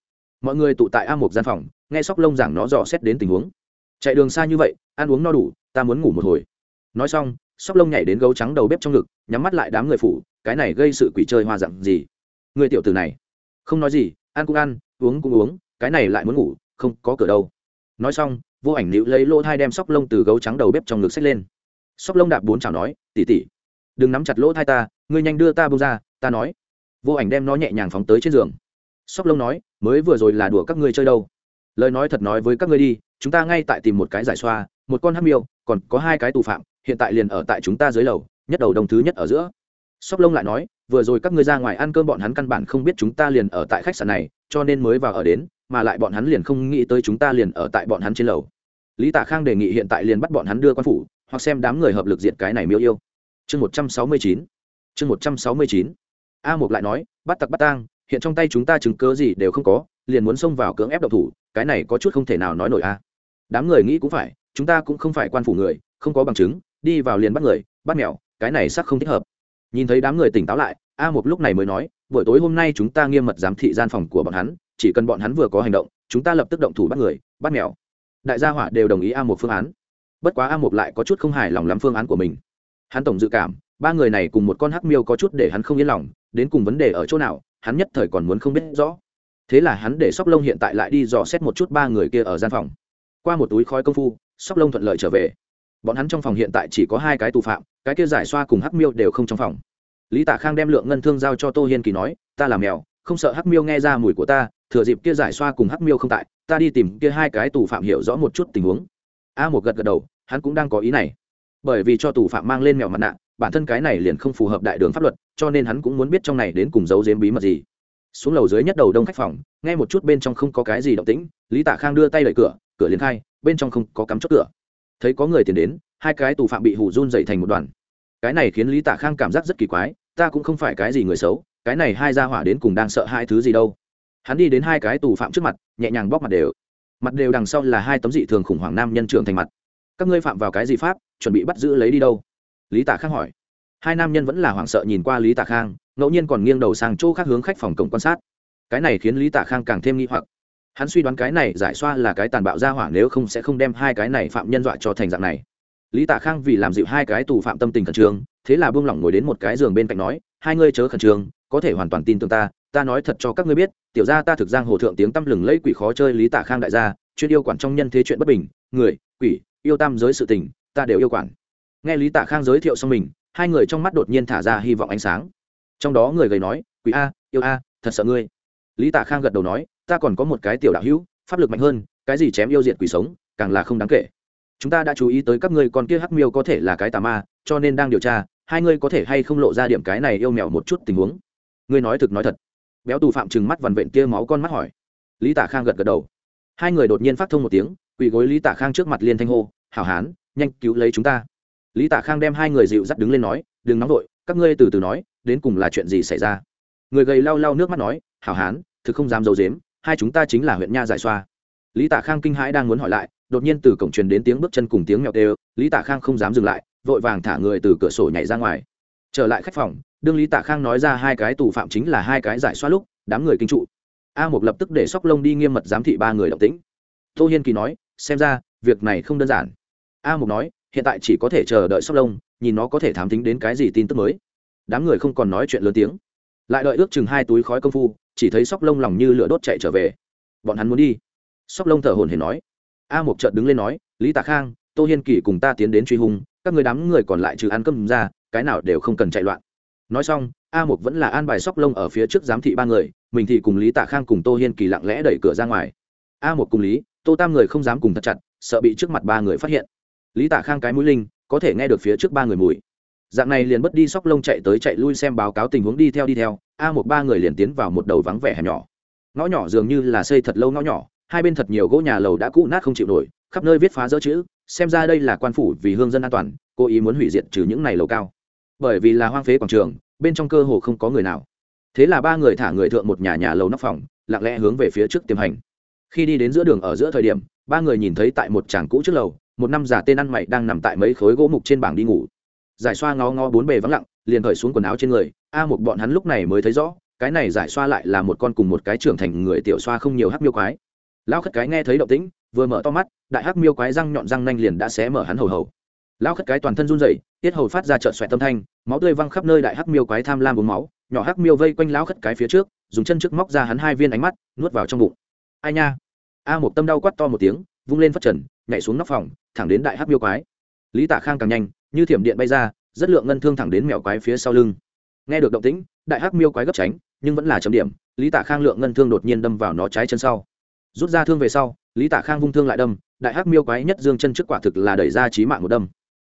Mọi người tụ tại a một gian phòng, nghe sóc lông giảng nó dò xét đến tình huống. Chạy đường xa như vậy, ăn uống no đủ, ta muốn ngủ một hồi. Nói xong, sóc lông nhảy đến gấu trắng đầu bếp trong ngực, nhắm mắt lại đám người phủ, cái này gây sự quỷ chơi hoa dặn gì? Người tiểu tử này không nói gì, ăn cũng ăn, uống cũng uống, cái này lại muốn ngủ, không có cửa đâu. Nói xong, vô ảnh nữ lấy lỗ thai đem sóc lông từ gấu trắng đầu bếp trong ngực xách lên. Sóc lông đạp bốn chảo nói tỉ tỉ đừng nắm chặt lỗ thai ta, ngươi nhanh đưa ta bông ra, ta nói. Vô ảnh đem nó nhẹ nhàng phóng tới trên giường. Sóc lông nói, mới vừa rồi là đùa các ngươi chơi đâu. Lời nói thật nói với các ngươi đi, chúng ta ngay tại tìm một cái giải xoa, một con hát miêu, còn có hai cái tù phạm, hiện tại liền ở tại chúng ta dưới lầu, nhất đầu đồng thứ nhất ở giữa. Sóc lông lại nói vừa rồi các ngươi ra ngoài ăn cơm bọn hắn căn bản không biết chúng ta liền ở tại khách sạn này, cho nên mới vào ở đến, mà lại bọn hắn liền không nghĩ tới chúng ta liền ở tại bọn hắn trên lầu. Lý tả khang đề nghị hiện tại liền bắt bọn hắn đưa quan phủ, hoặc xem đám người hợp lực diệt cái này miêu yêu. Chương một trăm sáu mươi chín. Chương một trăm sáu mươi chín. A một lại nói, bắt tặc bắt tang, hiện trong tay chúng ta chứng cớ gì đều không có, liền muốn xông vào cưỡng ép độc thủ, cái này có chút không thể nào nói nổi a. Đám người nghĩ cũng phải, chúng ta cũng không phải quan phủ người, không có bằng chứng, đi vào liền bắt người, bắt mèo, cái này xác không thích hợp nhìn thấy đám người tỉnh táo lại, a một lúc này mới nói, buổi tối hôm nay chúng ta nghiêm mật giám thị gian phòng của bọn hắn, chỉ cần bọn hắn vừa có hành động, chúng ta lập tức động thủ bắt người, bắt mèo. Đại gia hỏa đều đồng ý a một phương án. Bất quá a một lại có chút không hài lòng lắm phương án của mình. Hắn tổng dự cảm, ba người này cùng một con hắc miêu có chút để hắn không yên lòng, đến cùng vấn đề ở chỗ nào, hắn nhất thời còn muốn không biết rõ. Thế là hắn để sóc lông hiện tại lại đi dò xét một chút ba người kia ở gian phòng. Qua một túi khói công phu, sóc lông thuận lợi trở về bọn hắn trong phòng hiện tại chỉ có hai cái tù phạm, cái kia giải xoa cùng hắc miêu đều không trong phòng. Lý tả khang đem lượng ngân thương giao cho tô hiên kỳ nói, ta làm mèo, không sợ hắc miêu nghe ra mùi của ta, thừa dịp kia giải xoa cùng hắc miêu không tại, ta đi tìm kia hai cái tù phạm hiểu rõ một chút tình huống. A một gật gật đầu, hắn cũng đang có ý này. Bởi vì cho tù phạm mang lên mèo mặt nạ, bản thân cái này liền không phù hợp đại đường pháp luật, cho nên hắn cũng muốn biết trong này đến cùng giấu giếm bí mật gì. Xuống lầu dưới nhất đầu đông khách phòng, nghe một chút bên trong không có cái gì động tĩnh, lý tạ khang đưa tay đẩy cửa cửa liền khai, bên trong không có cắm chốt cửa thấy có người tiền đến, hai cái tù phạm bị hù run dậy thành một đoàn. Cái này khiến lý Tả khang cảm giác rất kỳ quái, ta cũng không phải cái gì người xấu, cái này hai gia hỏa đến cùng đang sợ hai thứ gì đâu. Hắn đi đến hai cái tù phạm trước mặt, nhẹ nhàng bóp mặt đều. Mặt đều đằng sau là hai tấm dị thường khủng hoảng nam nhân trưởng thành mặt. Các ngươi phạm vào cái gì pháp, chuẩn bị bắt giữ lấy đi đâu? Lý Tả khang hỏi. Hai nam nhân vẫn là hoảng sợ nhìn qua lý Tả khang, ngẫu nhiên còn nghiêng đầu sang chỗ khác hướng khách phòng cổng quan sát. Cái này khiến lý Tả khang càng thêm nghi hoặc hắn suy đoán cái này giải xoa là cái tàn bạo ra hỏa nếu không sẽ không đem hai cái này phạm nhân dọa cho thành dạng này. Lý tạ khang vì làm dịu hai cái tù phạm tâm tình khẩn trương, thế là buông lỏng ngồi đến một cái giường bên cạnh nói, hai ngươi chớ khẩn trương, có thể hoàn toàn tin tưởng ta ta nói thật cho các ngươi biết, tiểu ra ta thực giang hồ thượng tiếng tăm lừng lấy quỷ khó chơi lý tạ khang đại gia, chuyên yêu quản trong nhân thế chuyện bất bình, người, quỷ, yêu tam giới sự tình, ta đều yêu quản. Nghe lý tạ khang giới thiệu xong mình, hai người trong mắt đột nhiên thả ra hy vọng ánh sáng. Trong đó người gầy nói, quỷ a, yêu a, thật sợ ngươi. Lý tạ khang gật đầu nói ta còn có một cái tiểu đạo hữu, pháp lực mạnh hơn, cái gì chém yêu diệt quỷ sống, càng là không đáng kể. Chúng ta đã chú ý tới các ngươi con kia hắc miêu có thể là cái tà ma, cho nên đang điều tra, hai ngươi có thể hay không lộ ra điểm cái này yêu mèo một chút tình huống. Ngươi nói thực nói thật. Béo tù phạm trừng mắt vằn vện kia máu con mắt hỏi. Lý tả khang gật gật đầu. Hai người đột nhiên phát thông một tiếng, quỳ gối lý tả khang trước mặt liên thanh hô, hảo hán, nhanh cứu lấy chúng ta. Lý tả khang đem hai người dịu dắt đứng lên nói, đừng nóng vội, các ngươi từ từ nói, đến cùng là chuyện gì xảy ra? Người gầy lau lau nước mắt nói, hảo hán, thực không dám d i ấ u dếm hai chúng ta chính là huyện nha giải xoa. Lý tả khang kinh hãi đang muốn hỏi lại, đột nhiên từ cổng truyền đến tiếng bước chân cùng tiếng mèo tê lý tả khang không dám dừng lại, vội vàng thả người từ cửa sổ nhảy ra ngoài. Trở lại khách phòng, đương lý tả khang nói ra hai cái tù phạm chính là hai cái giải xoa lúc, đám người kinh trụ. A một lập tức để sóc lông đi nghiêm mật giám thị ba người động tĩnh. Tô hiên kỳ nói, xem ra, việc này không đơn giản. A một nói, hiện tại chỉ có thể chờ đợi sóc lông, nhìn nó có thể thám tính đến cái gì tin tức mới. Đám người không còn nói chuyện lớn tiếng. Lại đợi ước chừng hai túi khói công phu chỉ thấy sóc lông lòng như lửa đốt chạy trở về. Bọn hắn muốn đi. Sóc lông thở hồn hển nói. A một trợt đứng lên nói, lý tạ khang, tô hiên kỳ cùng ta tiến đến truy hung, các người đám người còn lại trừ ăn cơm ra, cái nào đều không cần chạy loạn. Nói xong, a một vẫn là an bài sóc lông ở phía trước giám thị ba người, mình thì cùng lý tạ khang cùng tô hiên kỳ lặng lẽ đẩy cửa ra ngoài. A một cùng lý, tô tam người không dám cùng thật chặt, sợ bị trước mặt ba người phát hiện. Lý tạ khang cái mũi linh, có thể nghe được phía trước ba người mùi. Dạng này liền bất đi sóc lông chạy tới chạy lui xem báo cáo tình huống đi theo đi theo a một ba người liền tiến vào một đầu vắng vẻ hẻm nhỏ. Ngõ nhỏ dường như là xây thật lâu ngõ nhỏ, hai bên thật nhiều gỗ nhà lầu đã cũ nát không chịu nổi, khắp nơi viết phá dỡ chữ, xem ra đây là quan phủ vì hương dân an toàn, cố ý muốn hủy diệt trừ những này lầu cao. Bởi vì là hoang phế quảng trường, bên trong cơ hồ không có người nào. Thế là ba người thả người thượng một nhà nhà lầu nóc phòng, lặng lẽ hướng về phía trước tiềm hành. Khi đi đến giữa đường ở giữa thời điểm, ba người nhìn thấy tại một tràng cũ trước lầu, một năm già tên ăn mày đang nằm tại mấy khối gỗ mục trên bảng đi ngủ. Giải xoa ngó ngó bốn bề vắng lặng liền cởi xuống quần áo trên người, a một bọn hắn lúc này mới thấy rõ, cái này giải xoa lại là một con cùng một cái trưởng thành người tiểu xoa không nhiều hắc miêu quái. Lão khất cái nghe thấy động tĩnh, vừa mở to mắt, đại hắc miêu quái răng nhọn răng nanh liền đã xé mở hắn hầu hầu. Lão khất cái toàn thân run rẩy, tiết hầu phát ra trợn xoẹt tâm thanh, máu tươi văng khắp nơi đại hắc miêu quái tham lam uống máu, nhỏ hắc miêu vây quanh lão khất cái phía trước, dùng chân trước móc ra hắn hai viên ánh mắt, nuốt vào trong bụng. Ai nha? A một tâm đau quát to một tiếng, vung lên phát trần, nhảy xuống nóc phòng, thẳng đến đại hắc miêu quái. Lý Tả khang càng nhanh, như thiểm điện bay ra rất lượng ngân thương thẳng đến mèo quái phía sau lưng. Nghe được động tĩnh, đại hắc miêu quái gấp tránh, nhưng vẫn là chấm điểm, lý tạ khang lượng ngân thương đột nhiên đâm vào nó trái chân sau. Rút ra thương về sau, lý tạ khang vung thương lại đâm, đại hắc miêu quái nhất dương chân trước quả thực là đẩy ra trí mạng một đâm.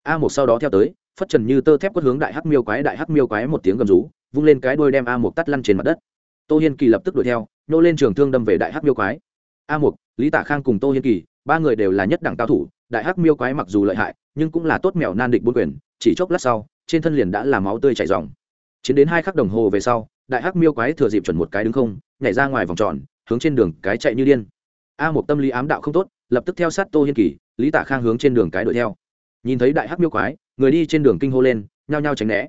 A một sau đó theo tới, phất trần như tơ thép quất hướng đại hắc miêu quái, đại hắc miêu quái một tiếng gầm rú, vung lên cái đuôi đem a một tắt lăn trên mặt đất. Tô hiên kỳ lập tức đuổi theo, nô lên trường thương đâm về đại hắc miêu quái. A một, lý tạ khang cùng tô hiên kỳ, ba người đều là nhất đẳng cao thủ, đại hắc miêu quái mặc dù lợi hại, nhưng cũng là tốt mèo nan địch bốn quyền chỉ chốc lát sau, trên thân liền đã là máu tươi chảy dòng chiến đến hai khắc đồng hồ về sau, đại hắc miêu quái thừa dịp chuẩn một cái đứng không, nhảy ra ngoài vòng tròn, hướng trên đường cái chạy như điên. A một tâm lý ám đạo không tốt, lập tức theo sát tô hiên kỳ, lý tạ khang hướng trên đường cái đuổi theo. Nhìn thấy đại hắc miêu quái, người đi trên đường kinh hô lên, nhao nhao tránh né.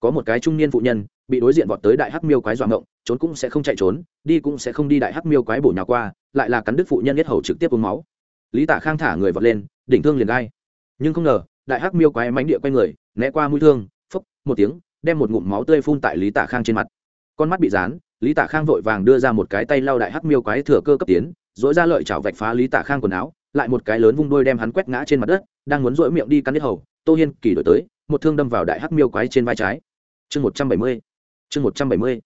Có một cái trung niên phụ nhân, bị đối diện vọt tới đại hắc miêu quái dọa ngộng, trốn cũng sẽ không chạy trốn, đi cũng sẽ không đi đại hắc miêu quái bổ nhào qua, lại là cắn đứt phụ nhân nhất hầu trực tiếp uống máu. Lý tả khang thả người vọt lên, đỉnh thương liền gai. Nhưng không ngờ đại hắc miêu quái mánh địa quay người, né qua mũi thương, phốc, một tiếng, đem một ngụm máu tươi phun tại lý tả khang trên mặt. Con mắt bị dán, lý tả khang vội vàng đưa ra một cái tay lau đại hắc miêu quái thừa cơ cấp tiến dỗi ra lợi chảo vạch phá lý tả khang quần áo, lại một cái lớn vung đôi đem hắn quét ngã trên mặt đất, đang muốn dỗi miệng đi cắn đít hầu, tô hiên kỳ đổi tới, một thương đâm vào đại hắc miêu quái trên vai trái. Chương một trăm bảy mươi, chương một trăm bảy mươi.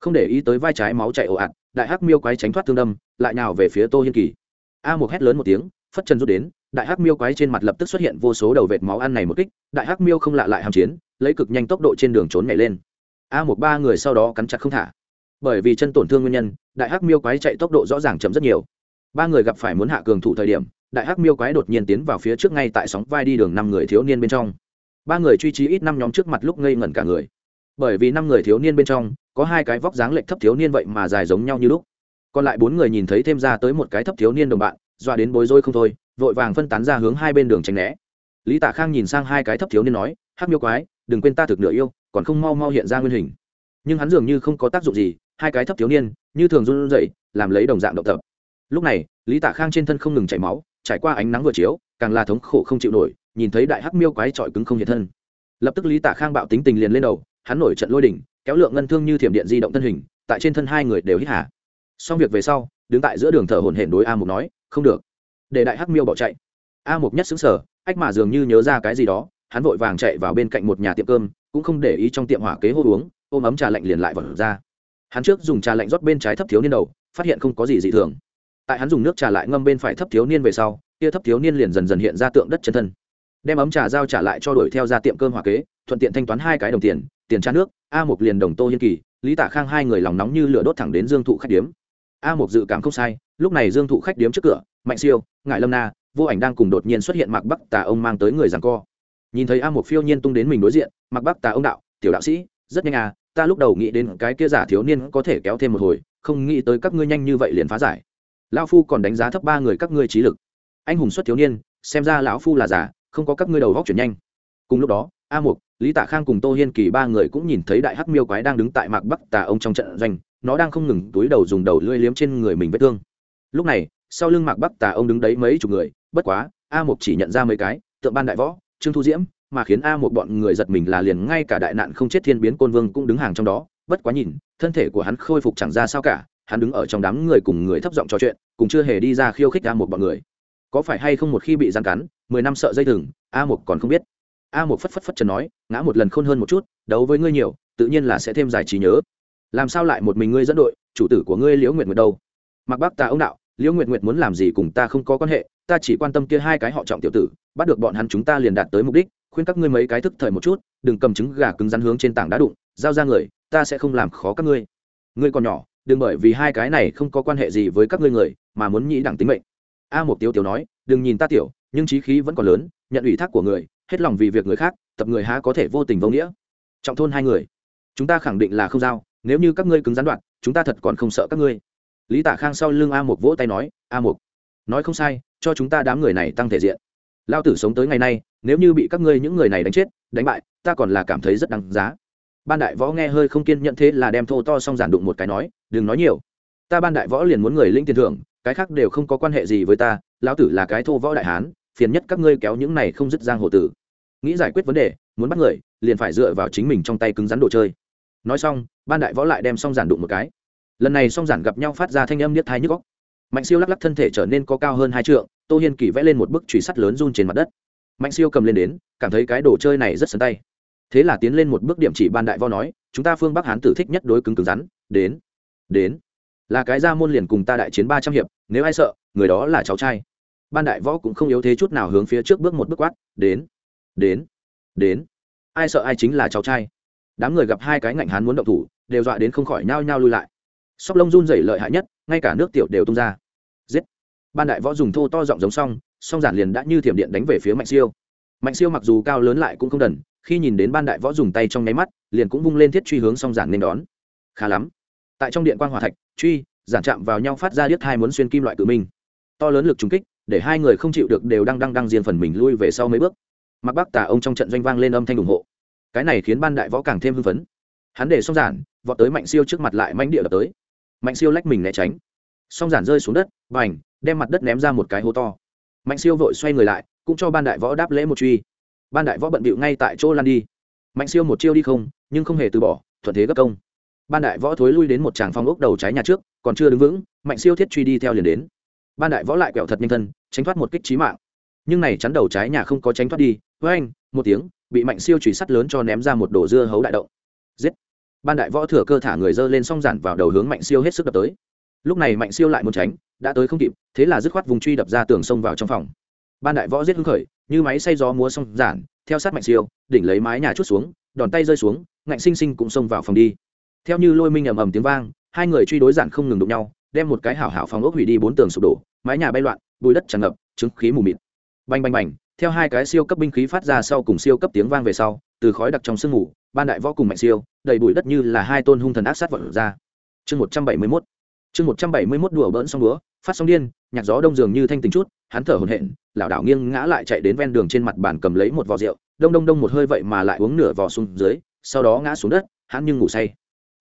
Không để ý tới vai trái máu chạy ồ ạt, đại hắc miêu quái tránh thoát thương đâm, lại nào về phía tô hiên kỳ. A một hét lớn một tiếng, phất chân rút đến đại hắc miêu quái trên mặt lập tức xuất hiện vô số đầu vệt máu ăn này một kích, đại hắc miêu không lạ lại hàm chiến, lấy cực nhanh tốc độ trên đường trốn nhảy lên. A một ba người sau đó cắn chặt không thả. Bởi vì chân tổn thương nguyên nhân, đại hắc miêu quái chạy tốc độ rõ ràng chậm rất nhiều. Ba người gặp phải muốn hạ cường thủ thời điểm, đại hắc miêu quái đột nhiên tiến vào phía trước ngay tại sóng vai đi đường năm người thiếu niên bên trong. Ba người truy trí ít năm nhóm trước mặt lúc ngây ngẩn cả người. Bởi vì năm người thiếu niên bên trong, có hai cái vóc dáng lệch thấp thiếu niên vậy mà dài giống nhau như lúc. Còn lại bốn người nhìn thấy thêm ra tới một cái thấp thiếu niên đồng bạn, dọa đến bối rối không thôi vội vàng phân tán ra hướng hai bên đường tránh né. Lý tạ khang nhìn sang hai cái thấp thiếu niên nói, hắc miêu quái, đừng quên ta thực nửa yêu, còn không mau mau hiện ra nguyên hình. Nhưng hắn dường như không có tác dụng gì, hai cái thấp thiếu niên, như thường run rẩy, làm lấy đồng dạng động tập. Lúc này, lý tạ khang trên thân không ngừng chảy máu, trải qua ánh nắng vừa chiếu, càng là thống khổ không chịu nổi, nhìn thấy đại hắc miêu quái trọi cứng không hiện thân. Lập tức lý tạ khang bạo tính tình liền lên đầu, hắn nổi trận lôi đỉnh kéo lượng ngân thương như thiểm điện di động thân hình, tại trên thân hai người đều hít hả xong việc về sau, đứng tại giữa đường thở hổn hển đối a mục nói, không được để đại hắc miêu bỏ chạy. A mục nhất xứng sở ách mà dường như nhớ ra cái gì đó, hắn vội vàng chạy vào bên cạnh một nhà tiệm cơm, cũng không để ý trong tiệm hỏa kế hô uống, ôm ấm trà lạnh liền lại vào ra. Hắn trước dùng trà lạnh rót bên trái thấp thiếu niên đầu, phát hiện không có gì dị thường. Tại hắn dùng nước trà lại ngâm bên phải thấp thiếu niên về sau, kia thấp thiếu niên liền dần dần hiện ra tượng đất chân thân. Đem ấm trà giao trả lại cho đuổi theo ra tiệm cơm hỏa kế, thuận tiện thanh toán hai cái đồng tiền tiền tra nước, a mục liền đồng tô hiên kỳ, lý tả khang hai người lòng nóng như lửa đốt thẳng đến dương thụ khách điếm. A mục dự cảm không sai, lúc này dương thụ khách điếm trước cửa mạnh siêu ngại lâm na, vô ảnh đang cùng đột nhiên xuất hiện mặc bắc tà ông mang tới người rằng co. Nhìn thấy a một phiêu nhiên tung đến mình đối diện mặc bắc tà ông đạo, tiểu đạo sĩ, rất nhanh à ta lúc đầu nghĩ đến cái kia giả thiếu niên có thể kéo thêm một hồi, không nghĩ tới các ngươi nhanh như vậy liền phá giải. Lão phu còn đánh giá thấp ba người các ngươi trí lực. Anh hùng xuất thiếu niên, xem ra lão phu là giả, không có các ngươi đầu góc chuyển nhanh. Cùng lúc đó, a mục, lý tạ khang cùng tô hiên kỳ ba người cũng nhìn thấy đại hắc miêu quái đang đứng tại mạc bắc tà ông trong trận doanh, nó đang không ngừng túi đầu dùng đầu lưỡi liếm trên người mình vết thương. Lúc này sau lưng mạc bắc tà ông đứng đấy mấy chục người, bất quá, a mục chỉ nhận ra mấy cái, tượng ban đại võ, trương thu diễm, mà khiến a một bọn người giật mình là liền ngay cả đại nạn không chết thiên biến côn vương cũng đứng hàng trong đó, bất quá nhìn, thân thể của hắn khôi phục chẳng ra sao cả, hắn đứng ở trong đám người cùng người thấp giọng trò chuyện cùng chưa hề đi ra khiêu khích a một bọn người. Có phải hay không một khi bị gian cắn, mười năm sợ dây thừng, a một còn không biết. A một phất phất phất trần nói, ngã một lần khôn hơn một chút, đấu với ngươi nhiều, tự nhiên là sẽ thêm giải trí nhớ. Làm sao lại một mình ngươi dẫn đội, chủ tử của ngươi liễu nguyệt nguyện đâu? Mặc bác ta ông đạo liễu nguyệt nguyệt muốn làm gì cùng ta không có quan hệ, ta chỉ quan tâm kia hai cái họ trọng tiểu tử, bắt được bọn hắn chúng ta liền đạt tới mục đích, khuyên các ngươi mấy cái thức thời một chút, đừng cầm trứng gà cứng rắn hướng trên tảng đá đụng, giao ra người, ta sẽ không làm khó các ngươi. Ngươi còn nhỏ, đừng bởi vì hai cái này không có quan hệ gì với các ngươi người, mà muốn nhĩ đẳng tính mệnh. A một tiêu tiểu nói, đừng nhìn ta tiểu, nhưng trí khí vẫn còn lớn, nhận ủy thác của người, hết lòng vì việc người khác, tập người há có thể vô tình vô nghĩa. Trọng thôn hai người, chúng ta khẳng định là không giao, nếu như các ngươi cứng gián đoạn, chúng ta thật còn không sợ các ngươi lý tạ khang sau lưng a Mục vỗ tay nói, a Mục, nói không sai, cho chúng ta đám người này tăng thể diện. Lao tử sống tới ngày nay, nếu như bị các ngươi những người này đánh chết, đánh bại, ta còn là cảm thấy rất đáng giá. Ban đại võ nghe hơi không kiên nhận thế là đem thô to xong giản đụng một cái nói, đừng nói nhiều. Ta ban đại võ liền muốn người linh tiền thưởng, cái khác đều không có quan hệ gì với ta, lão tử là cái thô võ đại hán, phiền nhất các ngươi kéo những này không dứt giang hồ tử. Nghĩ giải quyết vấn đề, muốn bắt người, liền phải dựa vào chính mình trong tay cứng rắn đồ chơi. Nói xong, ban đại võ lại đem xong giản đụng một cái lần này song giản gặp nhau phát ra thanh âm niết thai nhức góc. Mạnh siêu lắc lắc thân thể trở nên có cao hơn hai trượng, tô hiên kỳ vẽ lên một bức truy sắt lớn run trên mặt đất. Mạnh siêu cầm lên đến, cảm thấy cái đồ chơi này rất sấn tay. Thế là tiến lên một bước điểm chỉ ban đại võ nói, chúng ta phương bắc hán tử thích nhất đối cứng cứng rắn, đến đến. Là cái ra môn liền cùng ta đại chiến ba trăm hiệp, nếu ai sợ, người đó là cháu trai. Ban đại võ cũng không yếu thế chút nào hướng phía trước bước một bước quát, đến đến đến. Ai sợ ai chính là cháu trai. Đám người gặp hai cái ngạnh hán muốn động thủ, đều dọa đến không khỏi nhao nhao lui lại sóc lông run rẩy lợi hại nhất ngay cả nước tiểu đều tung ra. Giết! Ban đại võ dùng thô to giọng giống song, song giản liền đã như thiểm điện đánh về phía mạnh siêu. Mạnh siêu mặc dù cao lớn lại cũng không đần khi nhìn đến ban đại võ dùng tay trong nháy mắt liền cũng vung lên thiết truy hướng song giản nên đón. Khá lắm! Tại trong điện quan hòa thạch truy giản chạm vào nhau phát ra điếc hai muốn xuyên kim loại cự minh. To lớn lực trúng kích để hai người không chịu được đều đang đang đang riêng phần mình lui về sau mấy bước. Mặc bác tà ông trong trận doanh vang lên âm thanh ủng hộ. Cái này khiến ban đại võ càng thêm hưng phấn. Hắn để xong giản vọt tới mạnh siêu trước mặt lại manh địa đập tới mạnh siêu lách mình né tránh. Song giản rơi xuống đất và ảnh đem mặt đất ném ra một cái hố to. Mạnh siêu vội xoay người lại, cũng cho ban đại võ đáp lễ một truy. Ban đại võ bận bịu ngay tại chỗ lan đi. Mạnh siêu một chiêu đi không, nhưng không hề từ bỏ, thuận thế gấp công. Ban đại võ thối lui đến một tràng phong ốc đầu trái nhà trước, còn chưa đứng vững, mạnh siêu thiết truy đi theo liền đến. Ban đại võ lại quẹo thật nhanh thân, tránh thoát một kích trí mạng. Nhưng này chắn đầu trái nhà không có tránh thoát đi với anh một tiếng, bị mạnh siêu chùy sắt lớn cho ném ra một đồ dưa hấu đại động. Giết! Ban đại võ thừa cơ thả người dơ lên song giản vào đầu hướng mạnh siêu hết sức đập tới. Lúc này mạnh siêu lại muốn tránh, đã tới không kịp, thế là dứt khoát vùng truy đập ra tường sông vào trong phòng. Ban đại võ giết hưng khởi, như máy xay gió múa song giản, theo sát mạnh siêu, đỉnh lấy mái nhà chút xuống, đòn tay rơi xuống, ngạnh sinh sinh cũng xông vào phòng đi. Theo như lôi minh ầm ầm tiếng vang, hai người truy đối giản không ngừng đụng nhau, đem một cái hảo hảo phòng ốc hủy đi bốn tường sụp đổ, mái nhà bay loạn, bùi đất tràn ngập, trứng khí mù mịt. Bành bành bành, theo hai cái siêu cấp binh khí phát ra sau cùng siêu cấp tiếng vang về sau, từ khói đặc trong sương mù ban đại võ cùng mạnh siêu, đầy bụi đất như là hai tôn hung thần ác sát vật ra. Chương một trăm bảy mươi mốt. Chương một trăm bảy mươi mốt đùa bỡn xong đũa, phát xong điên, nhạc gió đông dường như thanh tình chút, hắn thở hổn hển, lảo đảo nghiêng ngã lại chạy đến ven đường trên mặt bàn cầm lấy một vò rượu, đông đông đông một hơi vậy mà lại uống nửa vò xuống dưới, sau đó ngã xuống đất, hắn nhưng ngủ say.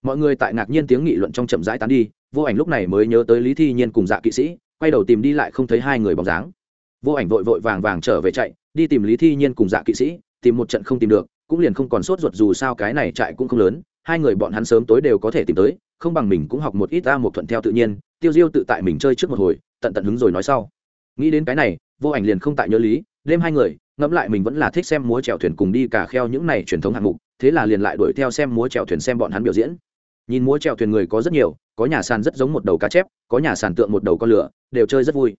Mọi người tại ngạc nhiên tiếng nghị luận trong chậm rãi tán đi, vô ảnh lúc này mới nhớ tới lý thi nhiên cùng dạ kỵ sĩ, quay đầu tìm đi lại không thấy hai người bóng dáng. Vô ảnh vội vội vàng vàng trở về chạy, đi tìm lý thi nhiên cùng dạ kỵ sĩ, tìm một trận không tìm được cũng liền không còn sốt ruột dù sao cái này chạy cũng không lớn, hai người bọn hắn sớm tối đều có thể tìm tới, không bằng mình cũng học một ít ta một thuận theo tự nhiên, tiêu diêu tự tại mình chơi trước một hồi, tận tận hứng rồi nói sau. Nghĩ đến cái này, vô ảnh liền không tại nhớ lý, đêm hai người, ngẫm lại mình vẫn là thích xem múa chèo thuyền cùng đi cả kheo những này truyền thống hạng mục, thế là liền lại đuổi theo xem múa chèo thuyền xem bọn hắn biểu diễn. Nhìn múa chèo thuyền người có rất nhiều, có nhà sàn rất giống một đầu cá chép, có nhà sàn tượng một đầu con lửa, đều chơi rất vui.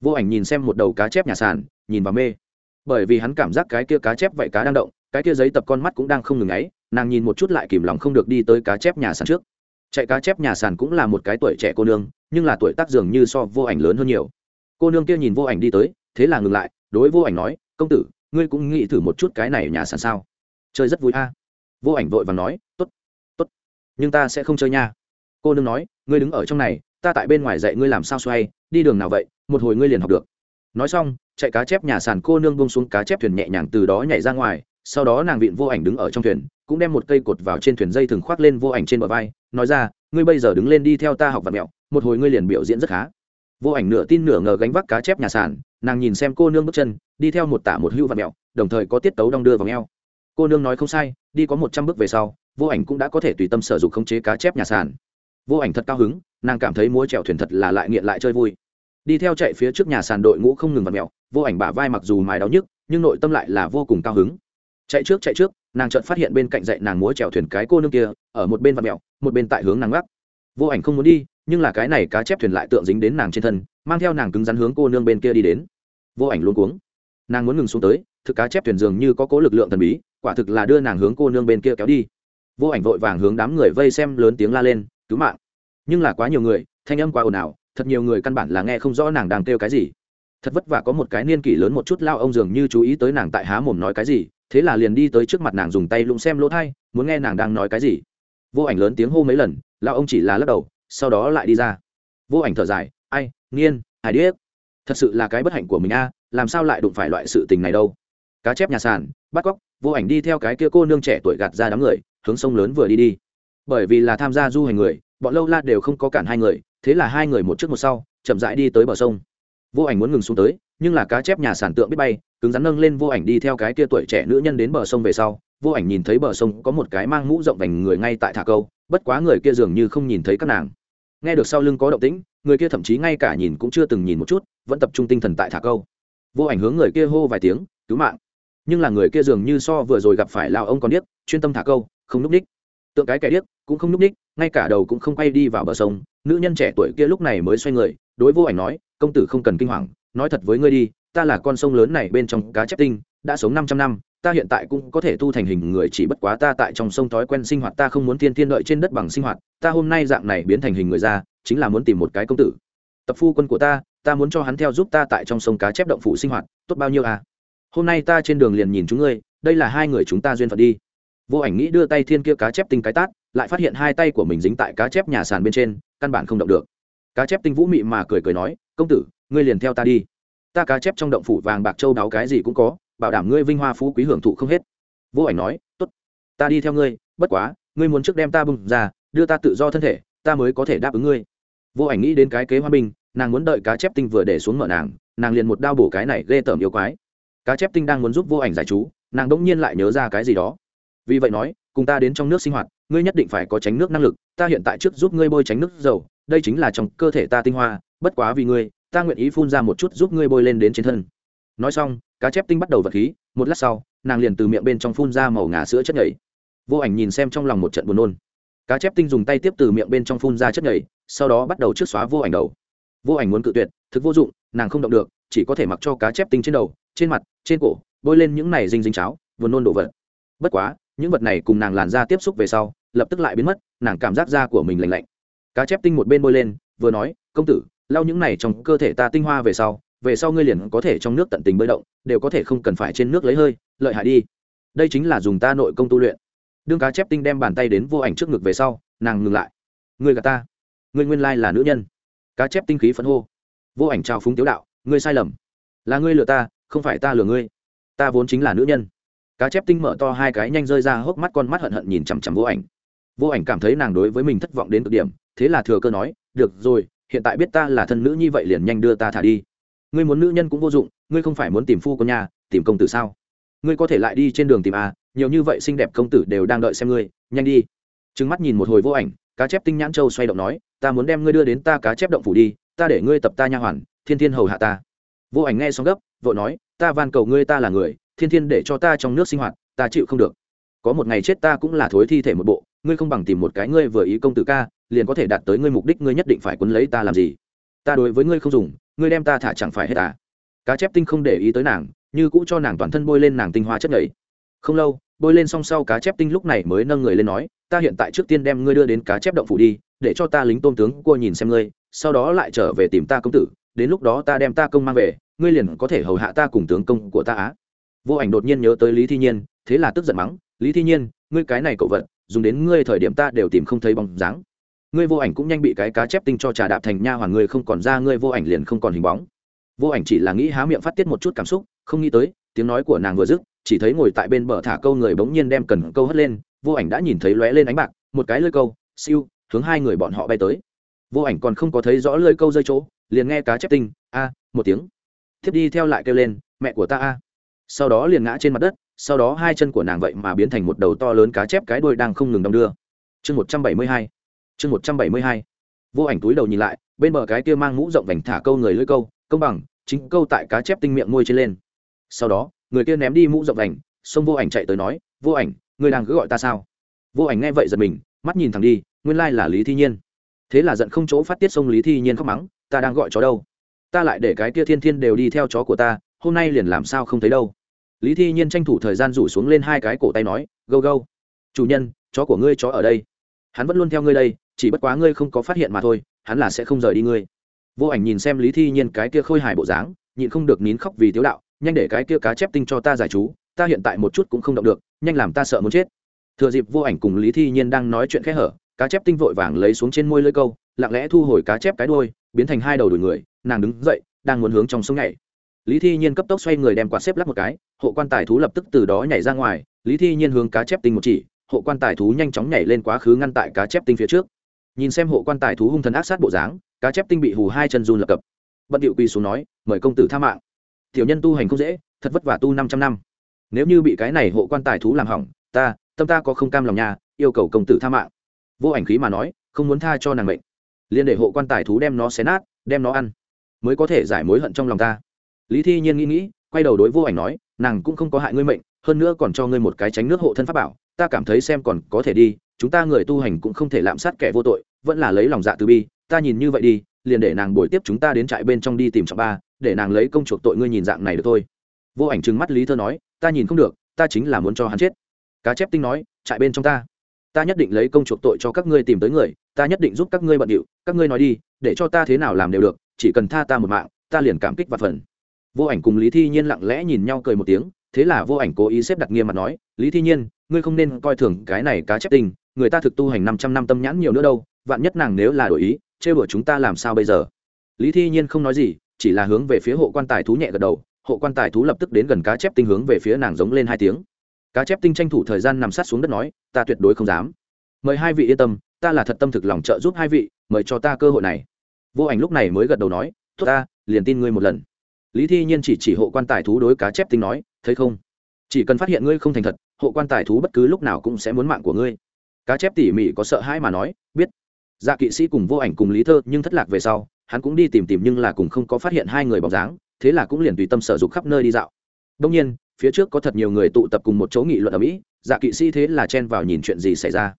Vô ảnh nhìn xem một đầu cá chép nhà sàn, nhìn vào mê. Bởi vì hắn cảm giác cái kia cá chép vậy cá đang động cái kia giấy tập con mắt cũng đang không ngừng ấy, nàng nhìn một chút lại kìm lòng không được đi tới cá chép nhà sàn trước. Chạy cá chép nhà sàn cũng là một cái tuổi trẻ cô nương, nhưng là tuổi tác dường như so vô ảnh lớn hơn nhiều. Cô nương kia nhìn vô ảnh đi tới, thế là ngừng lại, đối vô ảnh nói, công tử, ngươi cũng nghĩ thử một chút cái này nhà sàn sao? Chơi rất vui a. Vô ảnh vội và nói t ố t t ố t nhưng ta sẽ không chơi nha. Cô nương nói, ngươi đứng ở trong này, ta tại bên ngoài dạy ngươi làm sao xoay, đi đường nào vậy, một hồi ngươi liền học được. Nói xong, chạy cá chép nhà sàn cô nương bông xuống cá chép thuyền nhẹ nhàng từ đó nhảy ra ngoài sau đó nàng vịn vô ảnh đứng ở trong thuyền, cũng đem một cây cột vào trên thuyền dây thừng khoác lên vô ảnh trên bờ vai, nói ra, ngươi bây giờ đứng lên đi theo ta học vật mẹo, một hồi ngươi liền biểu diễn rất khá. Vô ảnh nửa tin nửa ngờ gánh vác cá chép nhà sàn, nàng nhìn xem cô nương bước chân, đi theo một tả một hưu vật mẹo, đồng thời có tiết tấu đong đưa vào ngheo cô nương nói không sai, đi có một trăm bước về sau, vô ảnh cũng đã có thể tùy tâm sở dụng khống chế cá chép nhà sàn. Vô ảnh thật cao hứng, nàng cảm thấy múa trèo thuyền thật là lại nghiện lại chơi vui. Đi theo chạy phía trước nhà sàn đội ngũ không ngừng vặt mẹo, vô ảnh bả vai mặc dù mài đau nhức, nhưng nội tâm lại là vô cùng cao hứng chạy trước chạy trước, nàng chợt phát hiện bên cạnh dậy nàng múa trèo thuyền cái cô nương kia, ở một bên vặt mẹo một bên tại hướng nàng gác vô ảnh không muốn đi, nhưng là cái này cá chép thuyền lại tượng dính đến nàng trên thân, mang theo nàng cứng rắn hướng cô nương bên kia đi đến. Vô ảnh luôn cuống. Nàng muốn ngừng xuống tới, thực cá chép thuyền dường như có cố lực lượng thần bí, quả thực là đưa nàng hướng cô nương bên kia kéo đi. Vô ảnh vội vàng hướng đám người vây xem lớn tiếng la lên, cứu mạng. Nhưng là quá nhiều người, thanh âm quá ồn ào, thật nhiều người căn bản là nghe không rõ nàng đang kêu cái gì. Thật vất vả có một cái niên kỷ lớn một chút lao ông dường như chú ý tới nàng tại há mồm nói cái gì thế là liền đi tới trước mặt nàng dùng tay lũng xem lỗ thai, muốn nghe nàng đang nói cái gì. Vô ảnh lớn tiếng hô mấy lần lao ông chỉ là lắc đầu, sau đó lại đi ra. Vô ảnh thở dài, ai, nghiên, hải điếc, thật sự là cái bất hạnh của mình a, làm sao lại đụng phải loại sự tình này đâu? Cá chép nhà sàn, bắt cóc, vô ảnh đi theo cái kia cô nương trẻ tuổi gạt ra đám người, hướng sông lớn vừa đi đi. Bởi vì là tham gia du hành người, bọn lâu la đều không có cản hai người, thế là hai người một trước một sau, chậm rãi đi tới bờ sông. Vô ảnh muốn ngừng xuống tới nhưng là cá chép nhà sản tượng biết bay, cứng rắn nâng lên vô ảnh đi theo cái kia tuổi trẻ nữ nhân đến bờ sông về sau, vô ảnh nhìn thấy bờ sông có một cái mang mũ rộng vành người ngay tại thả câu, bất quá người kia dường như không nhìn thấy các nàng. Nghe được sau lưng có động tĩnh, người kia thậm chí ngay cả nhìn cũng chưa từng nhìn một chút, vẫn tập trung tinh thần tại thả câu. Vô ảnh hướng người kia hô vài tiếng, cứu mạng! Nhưng là người kia dường như so vừa rồi gặp phải lao ông còn điếc, chuyên tâm thả câu, không núp ních tượng cái kẻ điếc cũng không núp ních ngay cả đầu cũng không quay đi vào bờ sông. Nữ nhân trẻ tuổi kia lúc này mới xoay người, đối vô ảnh nói, công tử không cần kinh hoàng nói thật với ngươi đi, ta là con sông lớn này bên trong cá chép tinh, đã sống năm trăm năm, ta hiện tại cũng có thể tu thành hình người chỉ bất quá ta tại trong sông thói quen sinh hoạt, ta không muốn thiên thiên đợi trên đất bằng sinh hoạt, ta hôm nay dạng này biến thành hình người ra, chính là muốn tìm một cái công tử. Tập phu quân của ta ta muốn cho hắn theo giúp ta tại trong sông cá chép động phủ sinh hoạt, tốt bao nhiêu à? Hôm nay ta trên đường liền nhìn chúng ngươi, đây là hai người chúng ta duyên phận đi. Vô ảnh nghĩ đưa tay thiên kia cá chép tinh cái tát, lại phát hiện hai tay của mình dính tại cá chép nhà sàn bên trên, căn bản không động được. Cá chép tinh vũ mị mà cười cười nói, công tử ngươi liền theo ta đi. Ta cá chép trong động phủ vàng bạc châu đáo cái gì cũng có bảo đảm ngươi vinh hoa phú quý hưởng thụ không hết. Vô ảnh nói t ố t ta đi theo ngươi bất quá ngươi muốn trước đem ta bưng ra đưa ta tự do thân thể ta mới có thể đáp ứng ngươi. Vô ảnh nghĩ đến cái kế hoa bình, nàng muốn đợi cá chép tinh vừa để xuống mở nàng nàng liền một đao bổ cái này ghê tởm yêu quái. Cá chép tinh đang muốn giúp vô ảnh giải chú nàng đỗng nhiên lại nhớ ra cái gì đó. Vì vậy nói cùng ta đến trong nước sinh hoạt ngươi nhất định phải có tránh nước năng lực ta hiện tại trước giúp ngươi bôi tránh nước dầu đây chính là trong cơ thể ta tinh hoa bất quá vì ngươi ta nguyện ý phun ra một chút giúp ngươi bôi lên đến trên thân. Nói xong, cá chép tinh bắt đầu vật khí, một lát sau, nàng liền từ miệng bên trong phun ra màu ngà sữa chất nhảy vô ảnh nhìn xem trong lòng một trận buồn nôn. Cá chép tinh dùng tay tiếp từ miệng bên trong phun ra chất nhảy sau đó bắt đầu trước xóa vô ảnh đầu. Vô ảnh muốn cự tuyệt, thực vô dụng, nàng không động được, chỉ có thể mặc cho cá chép tinh trên đầu, trên mặt, trên cổ, bôi lên những này dinh dính cháo vừa nôn đổ vật. Bất quá, những vật này cùng nàng làn da tiếp xúc về sau, lập tức lại biến mất, nàng cảm giác da của mình lành lạnh. Cá chép tinh một bên bôi lên, vừa nói, công tử lau những này trong cơ thể ta tinh hoa về sau về sau ngươi liền có thể trong nước tận tình bơi động, đều có thể không cần phải trên nước lấy hơi, lợi hại đi. Đây chính là dùng ta nội công tu luyện. Đương cá chép tinh đem bàn tay đến vô ảnh trước ngực về sau, nàng ngừng lại. Ngươi gà ta. Ngươi nguyên lai là nữ nhân. Cá chép tinh khí phấn hô. Vô ảnh trao phúng tiếu đạo, ngươi sai lầm. Là ngươi lừa ta, không phải ta lừa ngươi. Ta vốn chính là nữ nhân. Cá chép tinh mở to hai cái nhanh rơi ra, hốc mắt con mắt hận hận nhìn chằm chằm vô ảnh. Vô ảnh cảm thấy nàng đối với mình thất vọng đến cực điểm, thế là thừa cơ nói, được rồi hiện tại biết ta là thân nữ như vậy liền nhanh đưa ta thả đi. Ngươi muốn nữ nhân cũng vô dụng, ngươi không phải muốn tìm phu con nhà, tìm công tử sao? Ngươi có thể lại đi trên đường tìm a nhiều như vậy xinh đẹp công tử đều đang đợi xem ngươi, nhanh đi. Trừng mắt nhìn một hồi vô ảnh, cá chép tinh nhãn châu xoay động nói, ta muốn đem ngươi đưa đến ta cá chép động phủ đi, ta để ngươi tập ta nha hoàn, thiên thiên hầu hạ ta. Vô ảnh nghe xong gấp, vội nói, ta van cầu ngươi ta là người, thiên thiên để cho ta trong nước sinh hoạt, ta chịu không được. Có một ngày chết ta cũng là thối thi thể một bộ ngươi không bằng tìm một cái ngươi vừa ý công tử ca, liền có thể đạt tới ngươi mục đích, ngươi nhất định phải quấn lấy ta làm gì? Ta đối với ngươi không dùng, ngươi đem ta thả chẳng phải hết à? Cá chép tinh không để ý tới nàng, như cũ cho nàng toàn thân bôi lên nàng tinh hoa chất nhảy không lâu, bôi lên song sau cá chép tinh lúc này mới nâng người lên nói, ta hiện tại trước tiên đem ngươi đưa đến cá chép động phủ đi, để cho ta lính tôn tướng cua nhìn xem ngươi, sau đó lại trở về tìm ta công tử, đến lúc đó ta đem ta công mang về, ngươi liền có thể hầu hạ ta cùng tướng công của ta á. Vô ảnh đột nhiên nhớ tới lý thi nhiên, thế là tức giận mắng, lý thi nhiên, ngươi cái này cậu vật dùng đến ngươi thời điểm ta đều tìm không thấy bóng dáng. Ngươi vô ảnh cũng nhanh bị cái cá chép tinh cho trà đạp thành nha hoàn, ngươi không còn ra, ngươi vô ảnh liền không còn hình bóng. Vô ảnh chỉ là nghĩ há miệng phát tiết một chút cảm xúc, không nghĩ tới, tiếng nói của nàng vừa dứt, chỉ thấy ngồi tại bên bờ thả câu người bỗng nhiên đem cần câu hất lên, vô ảnh đã nhìn thấy lóe lên ánh bạc, một cái lơi câu, siêu, hướng hai người bọn họ bay tới. Vô ảnh còn không có thấy rõ lơi câu rơi chỗ, liền nghe cá chép tinh, a, một tiếng. Thiếp đi theo lại kêu lên, mẹ của ta a. Sau đó liền ngã trên mặt đất sau đó hai chân của nàng vậy mà biến thành một đầu to lớn cá chép cái đuôi đang không ngừng đong đưa. Chương một trăm bảy mươi hai, chương một trăm bảy mươi hai. Vô ảnh túi đầu nhìn lại, bên bờ cái kia mang mũ rộng vành thả câu người lưỡi câu, công bằng, chính câu tại cá chép tinh miệng môi trên lên. Sau đó, người kia ném đi mũ rộng vành, xông vô ảnh chạy tới nói, vô ảnh, người đang cứ gọi ta sao? Vô ảnh nghe vậy giật mình, mắt nhìn thẳng đi, nguyên lai là lý thi nhiên. Thế là giận không chỗ phát tiết sông lý thi nhiên khóc mắng, ta đang gọi chó đâu? Ta lại để cái kia thiên thiên đều đi theo chó của ta, hôm nay liền làm sao không thấy đâu? Lý thi nhiên tranh thủ thời gian rủ xuống lên hai cái cổ tay nói, gâu gâu, chủ nhân, chó của ngươi chó ở đây. Hắn vẫn luôn theo ngươi đây, chỉ bất quá ngươi không có phát hiện mà thôi, hắn là sẽ không rời đi ngươi. Vô ảnh nhìn xem lý thi nhiên cái kia khôi hài bộ dáng, nhịn không được nín khóc vì tiếu đạo, nhanh để cái kia cá chép tinh cho ta giải chú, ta hiện tại một chút cũng không động được, nhanh làm ta sợ muốn chết. Thừa dịp vô ảnh cùng lý thi nhiên đang nói chuyện khẽ hở, cá chép tinh vội vàng lấy xuống trên môi lưỡi câu, lặng lẽ thu hồi cá chép cái đuôi, biến thành hai đầu đuổi người, nàng đứng dậy, đang muốn hướng trong sông nhảy lý thi nhiên cấp tốc xoay người đem quạt xếp lắp một cái, hộ quan tài thú lập tức từ đó nhảy ra ngoài, lý thi nhiên hướng cá chép tinh một chỉ, hộ quan tài thú nhanh chóng nhảy lên quá khứ ngăn tại cá chép tinh phía trước. Nhìn xem hộ quan tài thú hung thần ác sát bộ dáng, cá chép tinh bị hù hai chân run lập cập. Bận điệu quỳ xuống nói, mời công tử tha mạng. Tiểu nhân tu hành không dễ, thật vất vả tu năm trăm năm. Nếu như bị cái này hộ quan tài thú làm hỏng, ta, tâm ta có không cam lòng nhà yêu cầu công tử tha mạng. Vô ảnh khí mà nói, không muốn tha cho nàng mệnh. Liên để hộ quan tài thú đem nó xé nát, đem nó ăn, mới có thể giải mối hận trong lòng ta lý thi nhiên nghĩ nghĩ, quay đầu đối vô ảnh nói, nàng cũng không có hại ngươi mệnh, hơn nữa còn cho ngươi một cái tránh nước hộ thân pháp bảo, ta cảm thấy xem còn có thể đi, chúng ta người tu hành cũng không thể lạm sát kẻ vô tội, vẫn là lấy lòng dạ từ bi, ta nhìn như vậy đi, liền để nàng bồi tiếp chúng ta đến trại bên trong đi tìm trọng ba, để nàng lấy công chuộc tội ngươi nhìn dạng này được thôi. Vô ảnh trừng mắt lý thơ nói, ta nhìn không được, ta chính là muốn cho hắn chết. Cá chép tinh nói, trại bên trong ta ta nhất định lấy công chuộc tội cho các ngươi tìm tới người, ta nhất định giúp các ngươi bận điệu, các ngươi nói đi, để cho ta thế nào làm đều được, chỉ cần tha ta một mạng, ta liền cảm kích và phần vô ảnh cùng lý thi nhiên lặng lẽ nhìn nhau cười một tiếng, thế là vô ảnh cố ý xếp đặt nghiêm mặt nói, lý thi nhiên, ngươi không nên coi thường cái này cá chép tinh người ta thực tu hành năm trăm năm tâm nhãn nhiều nữa đâu, vạn nhất nàng nếu là đổi ý chơi bửa chúng ta làm sao bây giờ? Lý thi nhiên không nói gì, chỉ là hướng về phía hộ quan tài thú nhẹ gật đầu, hộ quan tài thú lập tức đến gần cá chép tinh hướng về phía nàng giống lên hai tiếng. Cá chép tinh tranh thủ thời gian nằm sát xuống đất nói, ta tuyệt đối không dám. Mời hai vị yên tâm, ta là thật tâm thực lòng trợ giúp hai vị, mời cho ta cơ hội này. Vô ảnh lúc này mới gật đầu nói, tốt ta, liền tin ngươi một lần lý thi nhiên chỉ chỉ hộ quan tài thú đối cá chép tinh nói, thấy không? Chỉ cần phát hiện ngươi không thành thật, hộ quan tài thú bất cứ lúc nào cũng sẽ muốn mạng của ngươi. Cá chép tỉ mỉ có sợ hãi mà nói, biết. Dạ kỵ sĩ cùng vô ảnh cùng lý thơ nhưng thất lạc về sau, hắn cũng đi tìm tìm nhưng là cùng không có phát hiện hai người bóng dáng, thế là cũng liền tùy tâm sở dục khắp nơi đi dạo. Đông nhiên, phía trước có thật nhiều người tụ tập cùng một chỗ nghị luận ở mỹ dạ kỵ sĩ thế là chen vào nhìn chuyện gì xảy ra.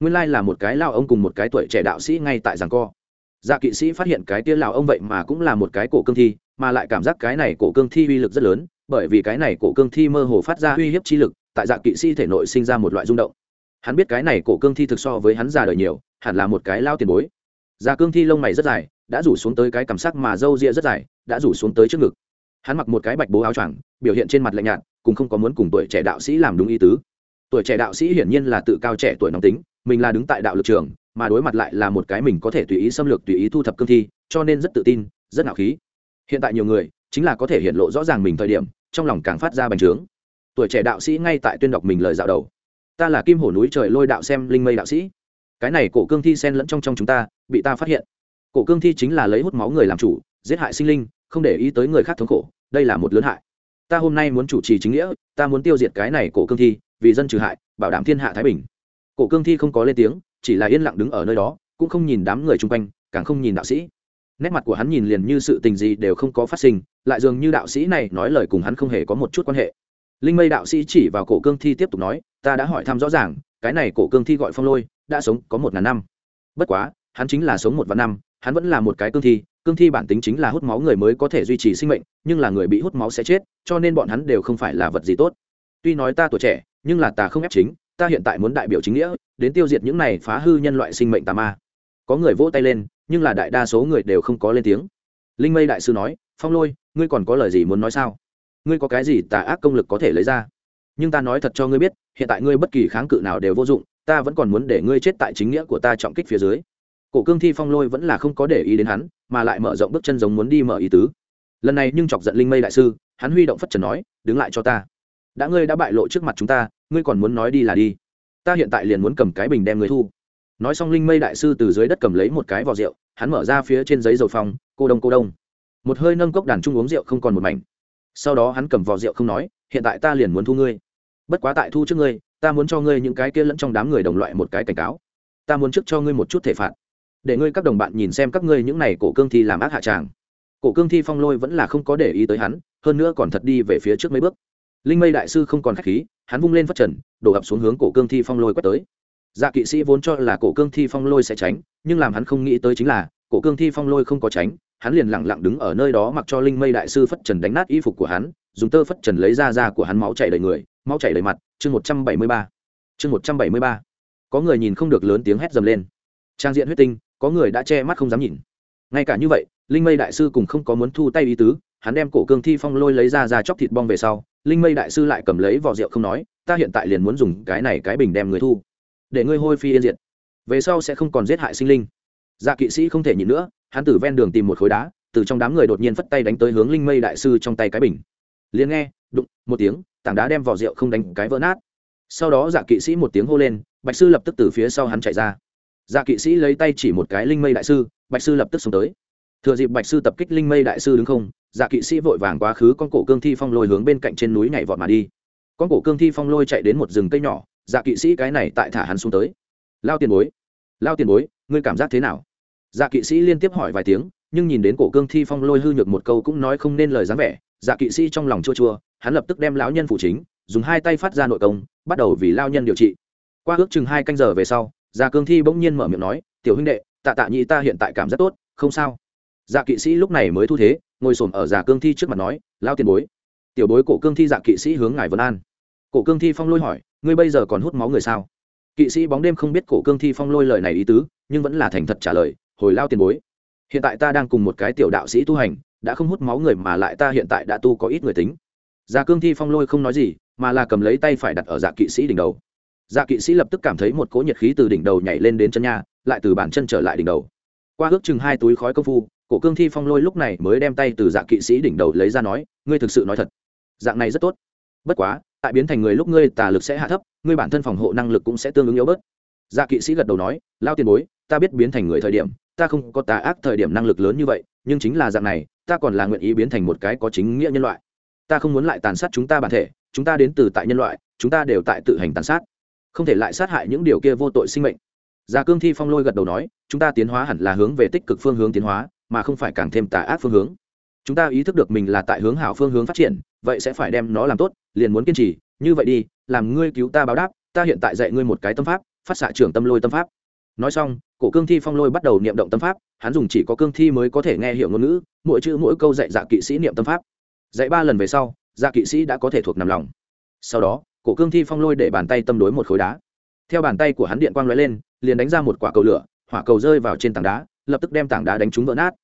Nguyên lai là một cái lao ông cùng một cái tuổi trẻ đạo sĩ ngay tại giảng co. Dạ kỵ sĩ phát hiện cái tia lao ông vậy mà cũng là một cái cổ cương thi mà lại cảm giác cái này cổ cương thi uy lực rất lớn, bởi vì cái này cổ cương thi mơ hồ phát ra uy hiếp chi lực, tại dạ kỵ sĩ thể nội sinh ra một loại rung động. Hắn biết cái này cổ cương thi thực so với hắn già đời nhiều, hẳn là một cái lao tiền bối. Da cương thi lông mày rất dài, đã rủ xuống tới cái cảm sắc mà râu ria rất dài, đã rủ xuống tới trước ngực. Hắn mặc một cái bạch bố áo choàng, biểu hiện trên mặt lạnh nhạt cùng không có muốn cùng tuổi trẻ đạo sĩ làm đúng ý tứ. Tuổi trẻ đạo sĩ hiển nhiên là tự cao trẻ tuổi nóng tính, mình là đứng tại đạo lực trường, mà đối mặt lại là một cái mình có thể tùy ý xâm lược tùy ý thu thập cương thi, cho nên rất tự tin, rất ngạo khí hiện tại nhiều người chính là có thể hiện lộ rõ ràng mình thời điểm, trong lòng càng phát ra bành trướng. Tuổi trẻ đạo sĩ ngay tại tuyên đọc mình lời dạo đầu. Ta là kim hổ núi trời lôi đạo xem linh mây đạo sĩ. Cái này cổ cương thi sen lẫn trong trong chúng ta, bị ta phát hiện. Cổ cương thi chính là lấy hút máu người làm chủ, giết hại sinh linh, không để ý tới người khác thống khổ, đây là một lớn hại. Ta hôm nay muốn chủ trì chính nghĩa, ta muốn tiêu diệt cái này cổ cương thi, vì dân trừ hại, bảo đảm thiên hạ thái bình. Cổ cương thi không có lên tiếng, chỉ là yên lặng đứng ở nơi đó, cũng không nhìn đám người chung quanh, càng không nhìn đạo sĩ nét mặt của hắn nhìn liền như sự tình gì đều không có phát sinh, lại dường như đạo sĩ này nói lời cùng hắn không hề có một chút quan hệ. Linh mây đạo sĩ chỉ vào cổ cương thi tiếp tục nói, ta đã hỏi thăm rõ ràng, cái này cổ cương thi gọi phong lôi, đã sống có một ngàn năm. Bất quá, hắn chính là sống một vạn năm, hắn vẫn là một cái cương thi cương thi bản tính chính là hút máu người mới có thể duy trì sinh mệnh, nhưng là người bị hút máu sẽ chết, cho nên bọn hắn đều không phải là vật gì tốt. Tuy nói ta tuổi trẻ, nhưng là ta không ép chính, ta hiện tại muốn đại biểu chính nghĩa, đến tiêu diệt những này phá hư nhân loại sinh mệnh tà ma có người vỗ tay lên, nhưng là đại đa số người đều không có lên tiếng. Linh mây đại sư nói, phong lôi, ngươi còn có lời gì muốn nói sao? Ngươi có cái gì tà ác công lực có thể lấy ra? Nhưng ta nói thật cho ngươi biết, hiện tại ngươi bất kỳ kháng cự nào đều vô dụng, ta vẫn còn muốn để ngươi chết tại chính nghĩa của ta trọng kích phía dưới. Cổ cương thi phong lôi vẫn là không có để ý đến hắn, mà lại mở rộng bước chân giống muốn đi mở ý tứ. Lần này nhưng chọc giận linh mây đại sư, hắn huy động phất trần nói, đứng lại cho ta. Đã ngươi đã bại lộ trước mặt chúng ta, ngươi còn muốn nói đi là đi. Ta hiện tại liền muốn cầm cái bình đem ngươi thu nói xong linh mây đại sư từ dưới đất cầm lấy một cái vò rượu, hắn mở ra phía trên giấy dầu phong, cô đông cô đông. Một hơi nâng cốc đàn trung uống rượu không còn một mảnh. Sau đó hắn cầm vò rượu không nói, hiện tại ta liền muốn thu ngươi. Bất quá tại thu trước ngươi, ta muốn cho ngươi những cái kia lẫn trong đám người đồng loại một cái cảnh cáo. Ta muốn trước cho ngươi một chút thể phạt. Để ngươi các đồng bạn nhìn xem các ngươi những này cổ cương thi làm ác hạ tràng. Cổ cương thi phong lôi vẫn là không có để ý tới hắn, hơn nữa còn thật đi về phía trước mấy bước. Linh mây đại sư không còn khách khí, hắn vung lên phát trần, đổ ập xuống hướng cổ cương thi phong lôi quét tới dạ kỵ sĩ vốn cho là cổ cương thi phong lôi sẽ tránh, nhưng làm hắn không nghĩ tới chính là, cổ cương thi phong lôi không có tránh, hắn liền lặng lặng đứng ở nơi đó mặc cho linh mây đại sư phất trần đánh nát y phục của hắn, dùng tơ phất trần lấy ra da của hắn máu chảy đầy người, máu chảy đầy mặt. Chương một trăm bảy mươi ba. Chương một trăm bảy mươi ba. Có người nhìn không được lớn tiếng hét dầm lên. Trang diện huyết tinh, có người đã che mắt không dám nhìn. Ngay cả như vậy, linh mây đại sư cùng không có muốn thu tay ý tứ, hắn đem cổ cương thi phong lôi lấy ra ra chóc thịt bong về sau, linh mây đại sư lại cầm lấy vỏ rượu không nói, ta hiện tại liền muốn dùng cái này cái bình đem người thu để ngươi hôi phi yên diệt. Về sau sẽ không còn giết hại sinh linh. Dạ kỵ sĩ không thể nhịn nữa, hắn từ ven đường tìm một khối đá, từ trong đám người đột nhiên phất tay đánh tới hướng linh mây đại sư trong tay cái bình. Liền nghe, đụng, một tiếng, tảng đá đem vỏ rượu không đánh cái vỡ nát. Sau đó dạ kỵ sĩ một tiếng hô lên, bạch sư lập tức từ phía sau hắn chạy ra. Dạ kỵ sĩ lấy tay chỉ một cái linh mây đại sư, bạch sư lập tức xuống tới. Thừa dịp bạch sư tập kích linh mây đại sư đứng không dạ kỵ sĩ vội vàng quá khứ con cổ cương thi phong lôi hướng bên cạnh trên núi nhảy vọt mà đi. Con cổ cương thi phong lôi chạy đến một rừng cây nhỏ dạ kỵ sĩ cái này tại thả hắn xuống tới. Lao tiền bối, lao tiền bối, ngươi cảm giác thế nào? Dạ kỵ sĩ liên tiếp hỏi vài tiếng, nhưng nhìn đến cổ cương thi phong lôi hư nhược một câu cũng nói không nên lời dáng vẻ dạ kỵ sĩ trong lòng chua chua, hắn lập tức đem lão nhân phụ chính, dùng hai tay phát ra nội công, bắt đầu vì lao nhân điều trị. Qua ước chừng hai canh giờ về sau dạ cương thi bỗng nhiên mở miệng nói, tiểu huynh đệ, tạ tạ nhị ta hiện tại cảm rất tốt, không sao. Dạ kỵ sĩ lúc này mới thu thế, ngồi xổm ở dạ cương thi trước mặt nói lao tiền bối. Tiểu bối cổ cương thi dạ kỵ sĩ hướng ngài vân an cổ cương thi phong lôi hỏi, ngươi bây giờ còn hút máu người sao? Kỵ sĩ bóng đêm không biết cổ cương thi phong lôi lời này ý tứ, nhưng vẫn là thành thật trả lời, hồi lao tiền bối. Hiện tại ta đang cùng một cái tiểu đạo sĩ tu hành, đã không hút máu người mà lại ta hiện tại đã tu có ít người tính. Già cương thi phong lôi không nói gì, mà là cầm lấy tay phải đặt ở dạ kỵ sĩ đỉnh đầu. Dạ kỵ sĩ lập tức cảm thấy một cỗ nhiệt khí từ đỉnh đầu nhảy lên đến chân nhà lại từ bàn chân trở lại đỉnh đầu. Qua ước chừng hai túi khói công phu, cổ cương thi phong lôi lúc này mới đem tay từ dạ kỵ sĩ đỉnh đầu lấy ra nói, ngươi thực sự nói thật. Dạng này rất tốt. Bất quá tại biến thành người lúc ngươi tà lực sẽ hạ thấp, ngươi bản thân phòng hộ năng lực cũng sẽ tương ứng yếu bớt. Dạ kỵ sĩ gật đầu nói, lao tiền bối, ta biết biến thành người thời điểm, ta không có tà ác thời điểm năng lực lớn như vậy, nhưng chính là dạng này, ta còn là nguyện ý biến thành một cái có chính nghĩa nhân loại. Ta không muốn lại tàn sát chúng ta bản thể, chúng ta đến từ tại nhân loại, chúng ta đều tại tự hành tàn sát. Không thể lại sát hại những điều kia vô tội sinh mệnh. Già cương thi phong lôi gật đầu nói, chúng ta tiến hóa hẳn là hướng về tích cực phương hướng tiến hóa, mà không phải càng thêm tà ác phương hướng chúng ta ý thức được mình là tại hướng hảo phương hướng phát triển, vậy sẽ phải đem nó làm tốt, liền muốn kiên trì. Như vậy đi, làm ngươi cứu ta báo đáp, ta hiện tại dạy ngươi một cái tâm pháp, phát xạ trưởng tâm lôi tâm pháp. Nói xong, cổ cương thi phong lôi bắt đầu niệm động tâm pháp, hắn dùng chỉ có cương thi mới có thể nghe hiểu ngôn ngữ, mỗi chữ mỗi câu dạy dạ kỵ sĩ niệm tâm pháp. Dạy ba lần về sau dạ kỵ sĩ đã có thể thuộc nằm lòng. Sau đó, cổ cương thi phong lôi để bàn tay tâm đối một khối đá. Theo bàn tay của hắn điện quang lóe lên, liền đánh ra một quả cầu lửa, hỏa cầu rơi vào trên tảng đá, lập tức đem tảng đá đánh trúng vỡ nát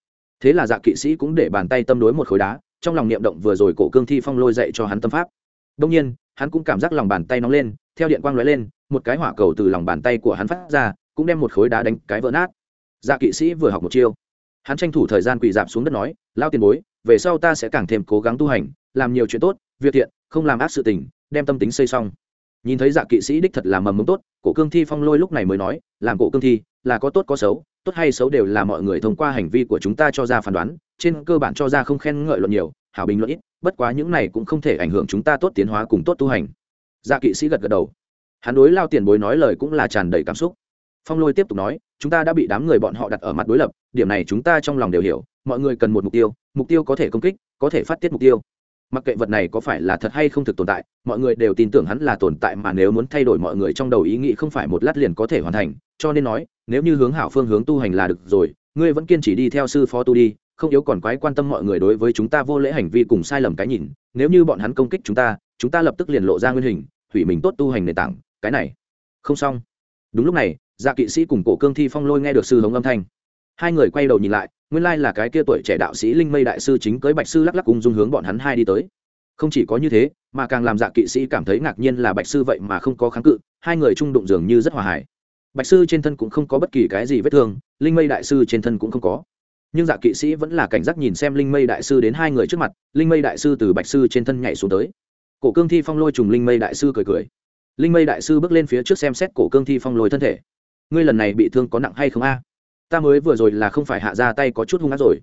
thế là dạ kỵ sĩ cũng để bàn tay tâm đối một khối đá, trong lòng niệm động vừa rồi cổ cương thi phong lôi dạy cho hắn tâm pháp. Đông nhiên, hắn cũng cảm giác lòng bàn tay nóng lên, theo điện quang lóe lên, một cái hỏa cầu từ lòng bàn tay của hắn phát ra, cũng đem một khối đá đánh cái vỡ nát. Dạ kỵ sĩ vừa học một chiêu. Hắn tranh thủ thời gian quỳ dạp xuống đất nói, lao tiền bối, về sau ta sẽ càng thêm cố gắng tu hành, làm nhiều chuyện tốt, việc thiện, không làm ác sự tình, đem tâm tính xây xong. Nhìn thấy dạ kỵ sĩ đích thật là mầm mống tốt, cổ cương thi phong lôi lúc này mới nói, làm cổ cương thi, là có tốt có xấu tốt hay xấu đều là mọi người thông qua hành vi của chúng ta cho ra phán đoán, trên cơ bản cho ra không khen ngợi luận nhiều, hảo bình luận ít, bất quá những này cũng không thể ảnh hưởng chúng ta tốt tiến hóa cùng tốt tu hành. Dạ kỵ sĩ gật gật đầu. Hắn đối lao tiền bối nói lời cũng là tràn đầy cảm xúc. Phong lôi tiếp tục nói, chúng ta đã bị đám người bọn họ đặt ở mặt đối lập, điểm này chúng ta trong lòng đều hiểu, mọi người cần một mục tiêu mục tiêu có thể công kích, có thể phát tiết mục tiêu. Mặc kệ vật này có phải là thật hay không thực tồn tại, mọi người đều tin tưởng hắn là tồn tại mà nếu muốn thay đổi mọi người trong đầu ý nghĩ không phải một lát liền có thể hoàn thành, cho nên nói nếu như hướng hảo phương hướng tu hành là được rồi, ngươi vẫn kiên trì đi theo sư phó tu đi, không yếu còn quái quan tâm mọi người đối với chúng ta vô lễ hành vi cùng sai lầm cái nhìn, nếu như bọn hắn công kích chúng ta chúng ta lập tức liền lộ ra nguyên hình, hủy mình tốt tu hành nền tảng, cái này. Không xong. Đúng lúc này dạ kỵ sĩ cùng cổ cương thi phong lôi nghe được sư hống âm thanh. Hai người quay đầu nhìn lại, nguyên lai là cái kia tuổi trẻ đạo sĩ linh mây đại sư chính cưới bạch sư lắc lắc cùng dung hướng bọn hắn hai đi tới. Không chỉ có như thế, mà càng làm dạ kỵ sĩ cảm thấy ngạc nhiên là bạch sư vậy mà không có kháng cự, hai người trung đụng dường như rất hòa hải bạch sư trên thân cũng không có bất kỳ cái gì vết thương, linh mây đại sư trên thân cũng không có. Nhưng dạ kỵ sĩ vẫn là cảnh giác nhìn xem linh mây đại sư đến hai người trước mặt, linh mây đại sư từ bạch sư trên thân nhảy xuống tới. Cổ cương thi phong lôi trùng linh mây đại sư cười cười. Linh mây đại sư bước lên phía trước xem xét cổ cương thi phong lôi thân thể. Ngươi lần này bị thương có nặng hay không a? Ta mới vừa rồi là không phải hạ ra tay có chút hung ác rồi.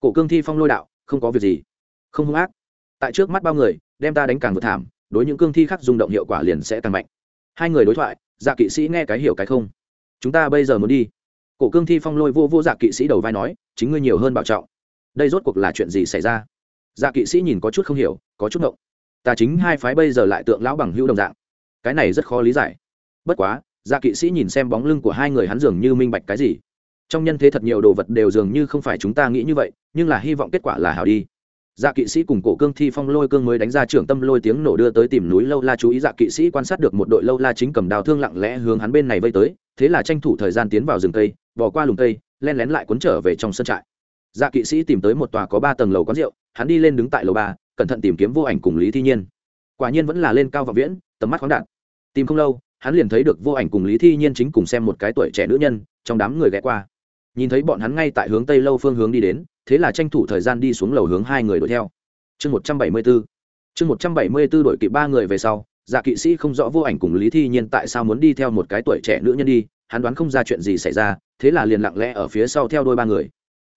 Cổ cương thi phong lôi đạo, không có việc gì. Không hung ác. Tại trước mắt bao người, đem ta đánh càng vượt thảm, đối những cương thi khác rung động hiệu quả liền sẽ càng mạnh. Hai người đối thoại dạ kỵ sĩ nghe cái hiểu cái không? Chúng ta bây giờ muốn đi. Cổ cương thi phong lôi vô vô dạ kỵ sĩ đầu vai nói, chính ngươi nhiều hơn bảo trọng. Đây rốt cuộc là chuyện gì xảy ra? Dạ kỵ sĩ nhìn có chút không hiểu, có chút ngộng. Ta chính hai phái bây giờ lại tượng lão bằng hữu đồng dạng. Cái này rất khó lý giải. Bất quá dạ kỵ sĩ nhìn xem bóng lưng của hai người hắn dường như minh bạch cái gì. Trong nhân thế thật nhiều đồ vật đều dường như không phải chúng ta nghĩ như vậy, nhưng là hy vọng kết quả là hảo đi dạ kỵ sĩ cùng cổ cương thi phong lôi cương mới đánh ra trưởng tâm lôi tiếng nổ đưa tới tìm núi lâu la chú ý dạ kỵ sĩ quan sát được một đội lâu la chính cầm đào thương lặng lẽ hướng hắn bên này vây tới, thế là tranh thủ thời gian tiến vào rừng cây bỏ qua lùng cây, len lén lại cuốn trở về trong sân trại. Dạ kỵ sĩ tìm tới một tòa có ba tầng lầu quán rượu, hắn đi lên đứng tại lầu ba, cẩn thận tìm kiếm vô ảnh cùng lý thi nhiên. Quả nhiên vẫn là lên cao và viễn, tầm mắt khoáng đạn tìm không lâu, hắn liền thấy được vô ảnh cùng lý thi nhiên chính cùng xem một cái tuổi trẻ nữ nhân, trong đám người ghé qua nhìn thấy bọn hắn ngay tại hướng tây lâu phương hướng đi đến, thế là tranh thủ thời gian đi xuống lầu hướng hai người đuổi theo. Chương một trăm bảy mươi b ố chương một trăm bảy mươi b ố đội kịp ba người về sau dạ kỵ sĩ không rõ vô ảnh cùng lý thi nhiên tại sao muốn đi theo một cái tuổi trẻ nữ nhân đi, hắn đoán không ra chuyện gì xảy ra, thế là liền lặng lẽ ở phía sau theo đôi ba người.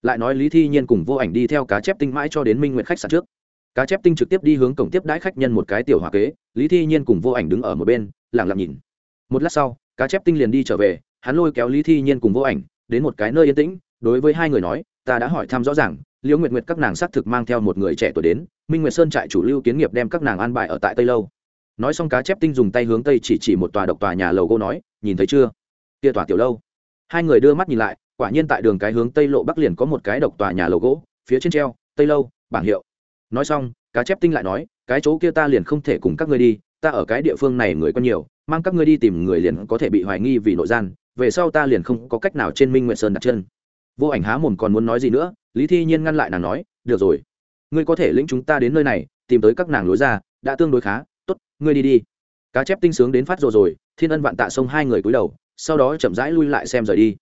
Lại nói lý thi nhiên cùng vô ảnh đi theo cá chép tinh mãi cho đến minh nguyện khách sạn trước. Cá chép tinh trực tiếp đi hướng cổng tiếp đãi khách nhân một cái tiểu hòa kế, lý thi nhiên cùng vô ảnh đứng ở một bên, lặng lặng nhìn. Một lát sau, cá chép tinh liền đi trở về, hắn lôi kéo lý thi nhiên cùng vô ảnh đến một cái nơi yên tĩnh, đối với hai người nói, ta đã hỏi thăm rõ ràng, liễu nguyệt nguyệt các nàng xác thực mang theo một người trẻ tuổi đến, minh nguyệt sơn trại chủ lưu kiến nghiệp đem các nàng an bài ở tại tây lâu. Nói xong cá chép tinh dùng tay hướng tây chỉ chỉ một tòa độc tòa nhà lầu gỗ nói, nhìn thấy chưa? Kia tòa tiểu lâu. Hai người đưa mắt nhìn lại, quả nhiên tại đường cái hướng tây lộ bắc liền có một cái độc tòa nhà lầu gỗ, phía trên treo, tây lâu, bảng hiệu. Nói xong, cá chép tinh lại nói, cái chỗ kia ta liền không thể cùng các ngươi đi, ta ở cái địa phương này người có nhiều, mang các ngươi đi tìm người liền có thể bị hoài nghi vì nội gian về sau ta liền không có cách nào trên minh nguyện sơn đặt chân. Vô ảnh há mồm còn muốn nói gì nữa, lý thi nhiên ngăn lại nàng nói, được rồi, ngươi có thể lĩnh chúng ta đến nơi này, tìm tới các nàng lối ra, đã tương đối khá, tốt, ngươi đi đi. Cá chép tinh sướng đến phát rồi rồi, thiên ân vạn tạ sông hai người cúi đầu, sau đó chậm rãi lui lại xem rời đi.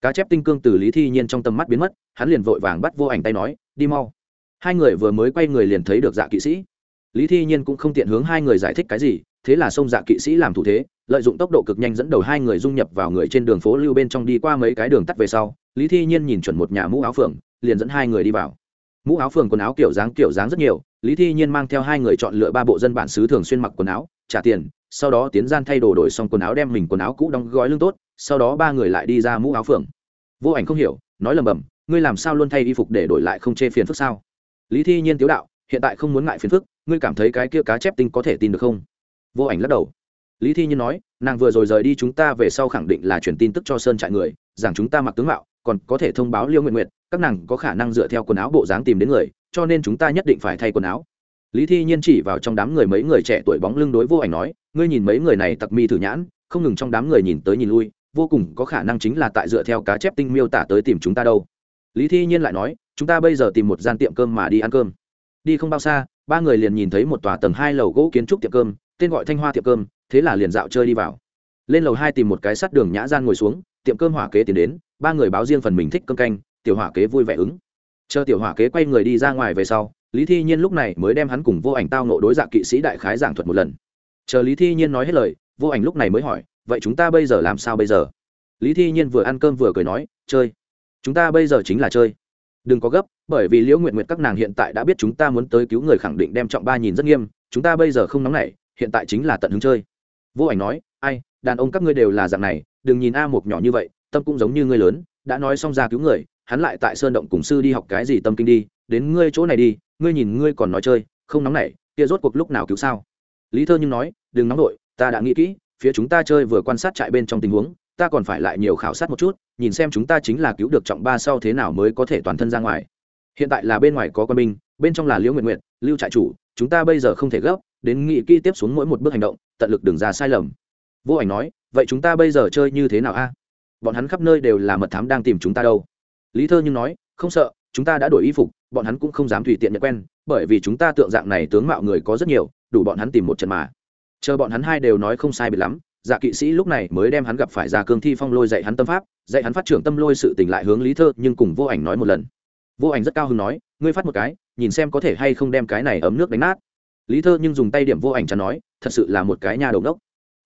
Cá chép tinh cương từ lý thi nhiên trong tầm mắt biến mất, hắn liền vội vàng bắt vô ảnh tay nói, đi mau. Hai người vừa mới quay người liền thấy được dạ kỵ sĩ. Lý thi nhiên cũng không tiện hướng hai người giải thích cái gì, thế là xông dạ kỵ sĩ làm thủ thế lợi dụng tốc độ cực nhanh dẫn đầu hai người dung nhập vào người trên đường phố lưu bên trong đi qua mấy cái đường tắt về sau, lý thi nhiên nhìn chuẩn một nhà mũ áo phượng, liền dẫn hai người đi vào. Mũ áo phường quần áo kiểu dáng kiểu dáng rất nhiều, lý thi nhiên mang theo hai người chọn lựa ba bộ dân bản xứ thường xuyên mặc quần áo, trả tiền, sau đó tiến gian thay đồ đổi xong quần áo đem mình quần áo cũ đóng gói lương tốt, sau đó ba người lại đi ra mũ áo phường vô ảnh không hiểu, nói lầm bầm, ngươi làm sao luôn thay y phục để đổi lại không chê phiền phức sao? Lý thi nhiên tiếu đạo, hiện tại không muốn ngại phiền phức, ngươi cảm thấy cái kia cá chép tinh có thể tin được không? Vô ảnh lắc đầu lý thi nhiên nói, nàng vừa rồi rời đi chúng ta về sau khẳng định là truyền tin tức cho sơn trại người, rằng chúng ta mặc tướng mạo, còn có thể thông báo liêu nguyện nguyện các nàng có khả năng dựa theo quần áo bộ dáng tìm đến người, cho nên chúng ta nhất định phải thay quần áo. Lý thi nhiên chỉ vào trong đám người mấy người trẻ tuổi bóng lưng đối vô ảnh nói, ngươi nhìn mấy người này tặc mi thử nhãn, không ngừng trong đám người nhìn tới nhìn lui, vô cùng có khả năng chính là tại dựa theo cá chép tinh miêu tả tới tìm chúng ta đâu. Lý thi nhiên lại nói, chúng ta bây giờ tìm một gian tiệm cơm mà đi ăn cơm. Đi không bao xa, ba người liền nhìn thấy một tòa tầng hai lầu gỗ kiến trúc tiệm cơm, tên gọi thanh hoa tiệm cơm thế là liền dạo chơi đi vào. Lên lầu hai tìm một cái sắt đường nhã gian ngồi xuống, tiệm cơm hỏa kế tiến đến, ba người báo riêng phần mình thích cơm canh, tiểu hỏa kế vui vẻ ứng. Chờ tiểu hỏa kế quay người đi ra ngoài về sau, lý thi nhiên lúc này mới đem hắn cùng vô ảnh tao nộ đối dạng kỵ sĩ đại khái giảng thuật một lần. Chờ lý thi nhiên nói hết lời, vô ảnh lúc này mới hỏi, vậy chúng ta bây giờ làm sao bây giờ? Lý thi nhiên vừa ăn cơm vừa cười nói, chơi. Chúng ta bây giờ chính là chơi. Đừng có gấp, bởi vì liễu nguyện nguyện các nàng hiện tại đã biết chúng ta muốn tới cứu người khẳng định đem trọng ba nhìn rất nghiêm, chúng ta bây giờ không nóng nảy, hiện tại chính là tận hứng chơi vô ảnh nói, ai, đàn ông các ngươi đều là dạng này, đừng nhìn a một nhỏ như vậy, tâm cũng giống như ngươi lớn, đã nói xong ra cứu người, hắn lại tại sơn động cùng sư đi học cái gì tâm kinh đi, đến ngươi chỗ này đi, ngươi nhìn ngươi còn nói chơi, không nóng nảy, kia rốt cuộc lúc nào cứu sao? Lý thơ nhưng nói, đừng nóng đội ta đã nghĩ kỹ, phía chúng ta chơi vừa quan sát trại bên trong tình huống, ta còn phải lại nhiều khảo sát một chút, nhìn xem chúng ta chính là cứu được trọng ba sau thế nào mới có thể toàn thân ra ngoài. Hiện tại là bên ngoài có quân binh, bên trong là liễu nguyện nguyện lưu trại chủ, chúng ta bây giờ không thể gấp đến nghị kỹ tiếp xuống mỗi một bước hành động, tận lực đừng ra sai lầm. Vô ảnh nói, vậy chúng ta bây giờ chơi như thế nào a? Bọn hắn khắp nơi đều là mật thám đang tìm chúng ta đâu. Lý thơ nhưng nói, không sợ, chúng ta đã đổi y phục, bọn hắn cũng không dám tùy tiện nhận quen, bởi vì chúng ta tượng dạng này tướng mạo người có rất nhiều, đủ bọn hắn tìm một trận mà. Chờ bọn hắn hai đều nói không sai biệt lắm dạ kỵ sĩ lúc này mới đem hắn gặp phải ra cương thi phong lôi dạy hắn tâm pháp, dạy hắn phát trưởng tâm lôi sự tỉnh lại hướng lý thơ nhưng cùng vô ảnh nói một lần. Vô ảnh rất cao hứng nói, ngươi phát một cái, nhìn xem có thể hay không đem cái này ấm nước đánh nát lý thơ nhưng dùng tay điểm vô ảnh chắn nói, thật sự là một cái nhà đầu đốc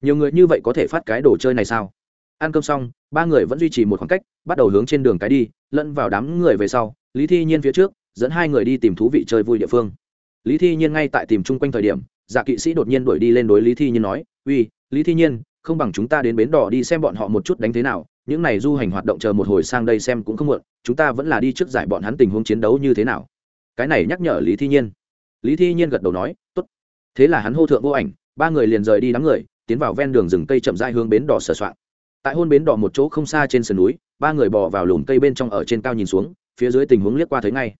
nhiều người như vậy có thể phát cái đồ chơi này sao? Ăn cơm xong, ba người vẫn duy trì một khoảng cách, bắt đầu hướng trên đường cái đi, lẫn vào đám người về sau, lý thi nhiên phía trước, dẫn hai người đi tìm thú vị chơi vui địa phương. Lý thi nhiên ngay tại tìm chung quanh thời điểm dạ kỵ sĩ đột nhiên đuổi đi lên đối lý thi nhiên nói, uy, lý thi nhiên, không bằng chúng ta đến bến đỏ đi xem bọn họ một chút đánh thế nào, những này du hành hoạt động chờ một hồi sang đây xem cũng không muộn, chúng ta vẫn là đi trước giải bọn hắn tình huống chiến đấu như thế nào. Cái này nhắc nhở lý thi nhiên lý thi nhiên gật đầu nói, tốt. Thế là hắn hô thượng vô ảnh, ba người liền rời đi đám người, tiến vào ven đường rừng cây chậm rãi hướng bến đỏ sửa soạn. Tại hôn bến đỏ một chỗ không xa trên sườn núi, ba người bò vào lùm cây bên trong ở trên cao nhìn xuống, phía dưới tình huống liếc qua thấy ngay.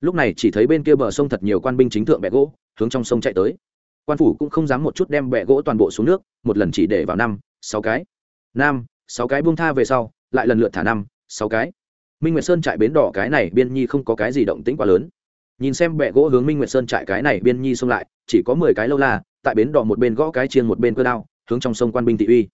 Lúc này chỉ thấy bên kia bờ sông thật nhiều quan binh chính thượng bẹ gỗ, hướng trong sông chạy tới. Quan phủ cũng không dám một chút đem bẹ gỗ toàn bộ xuống nước, một lần chỉ để vào năm, sáu cái. Năm, sáu cái buông tha về sau, lại lần lượt thả năm, sáu cái. Minh nguyệt sơn trại bến đỏ cái này biên nhi không có cái gì động tĩnh quá lớn nhìn xem bẹ gỗ hướng minh nguyệt sơn trại cái này biên nhi xông lại, chỉ có mười cái lâu la, tại bến đỏ một bên gõ cái chiên một bên cơ đao, hướng trong sông quan binh thị uy.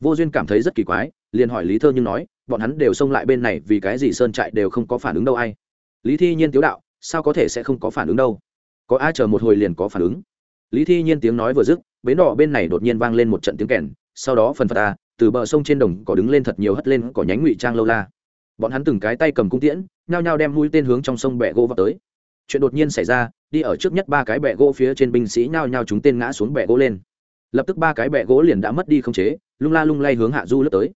Vô duyên cảm thấy rất kỳ quái, liền hỏi lý thơ nhưng nói, bọn hắn đều xông lại bên này vì cái gì sơn trại đều không có phản ứng đâu ai? Lý thi nhiên tiếu đạo, sao có thể sẽ không có phản ứng đâu? Có ai chờ một hồi liền có phản ứng? Lý thi nhiên tiếng nói vừa dứt, bến đỏ bên này đột nhiên vang lên một trận tiếng kèn, sau đó phần phật ta, từ bờ sông trên đồng có đứng lên thật nhiều hất lên cỏ nhánh ngụy trang lâu la. Bọn hắn từng cái tay cầm cung tiễn, nhao nhao đem mũi tên hướng trong sông bẹ gỗ vào tới chuyện đột nhiên xảy ra, đi ở trước nhất ba cái bẹ gỗ phía trên binh sĩ nhao nhao chúng tên ngã xuống bẹ gỗ lên. Lập tức ba cái bẹ gỗ liền đã mất đi không chế, lung la lung lay hướng hạ du lướt tới.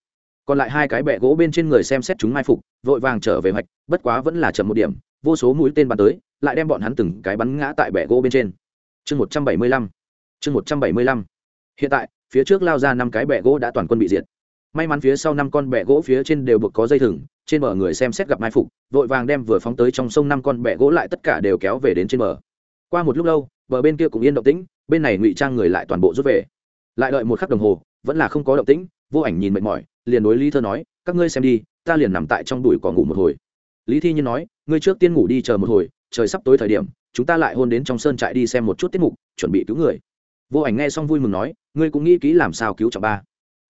Còn lại hai cái bẹ gỗ bên trên người xem xét chúng mai phục, vội vàng trở về hoạch, bất quá vẫn là chậm một điểm, vô số mũi tên bắn tới, lại đem bọn hắn từng cái bắn ngã tại bẹ gỗ bên trên. Chương một trăm bảy mươi lăm, chương một trăm bảy mươi lăm. Hiện tại, phía trước lao ra năm cái bẹ gỗ đã toàn quân bị diệt may mắn phía sau năm con bẹ gỗ phía trên đều buộc có dây thừng, trên bờ người xem xét gặp mai phục, vội vàng đem vừa phóng tới trong sông năm con bẹ gỗ lại tất cả đều kéo về đến trên bờ. Qua một lúc lâu, bờ bên kia cũng yên động tĩnh, bên này ngụy trang người lại toàn bộ rút về. Lại đợi một khắc đồng hồ, vẫn là không có động tĩnh, vô ảnh nhìn mệt mỏi, liền đối lý thơ nói, các ngươi xem đi, ta liền nằm tại trong đùi cỏ ngủ một hồi. Lý thi nhiên nói, ngươi trước tiên ngủ đi chờ một hồi, trời sắp tối thời điểm, chúng ta lại hôn đến trong sơn trại đi xem một chút tiết mục, chuẩn bị cứu người. Vô ảnh nghe xong vui mừng nói, ngươi cũng nghĩ kỹ làm sao cứu trọng ba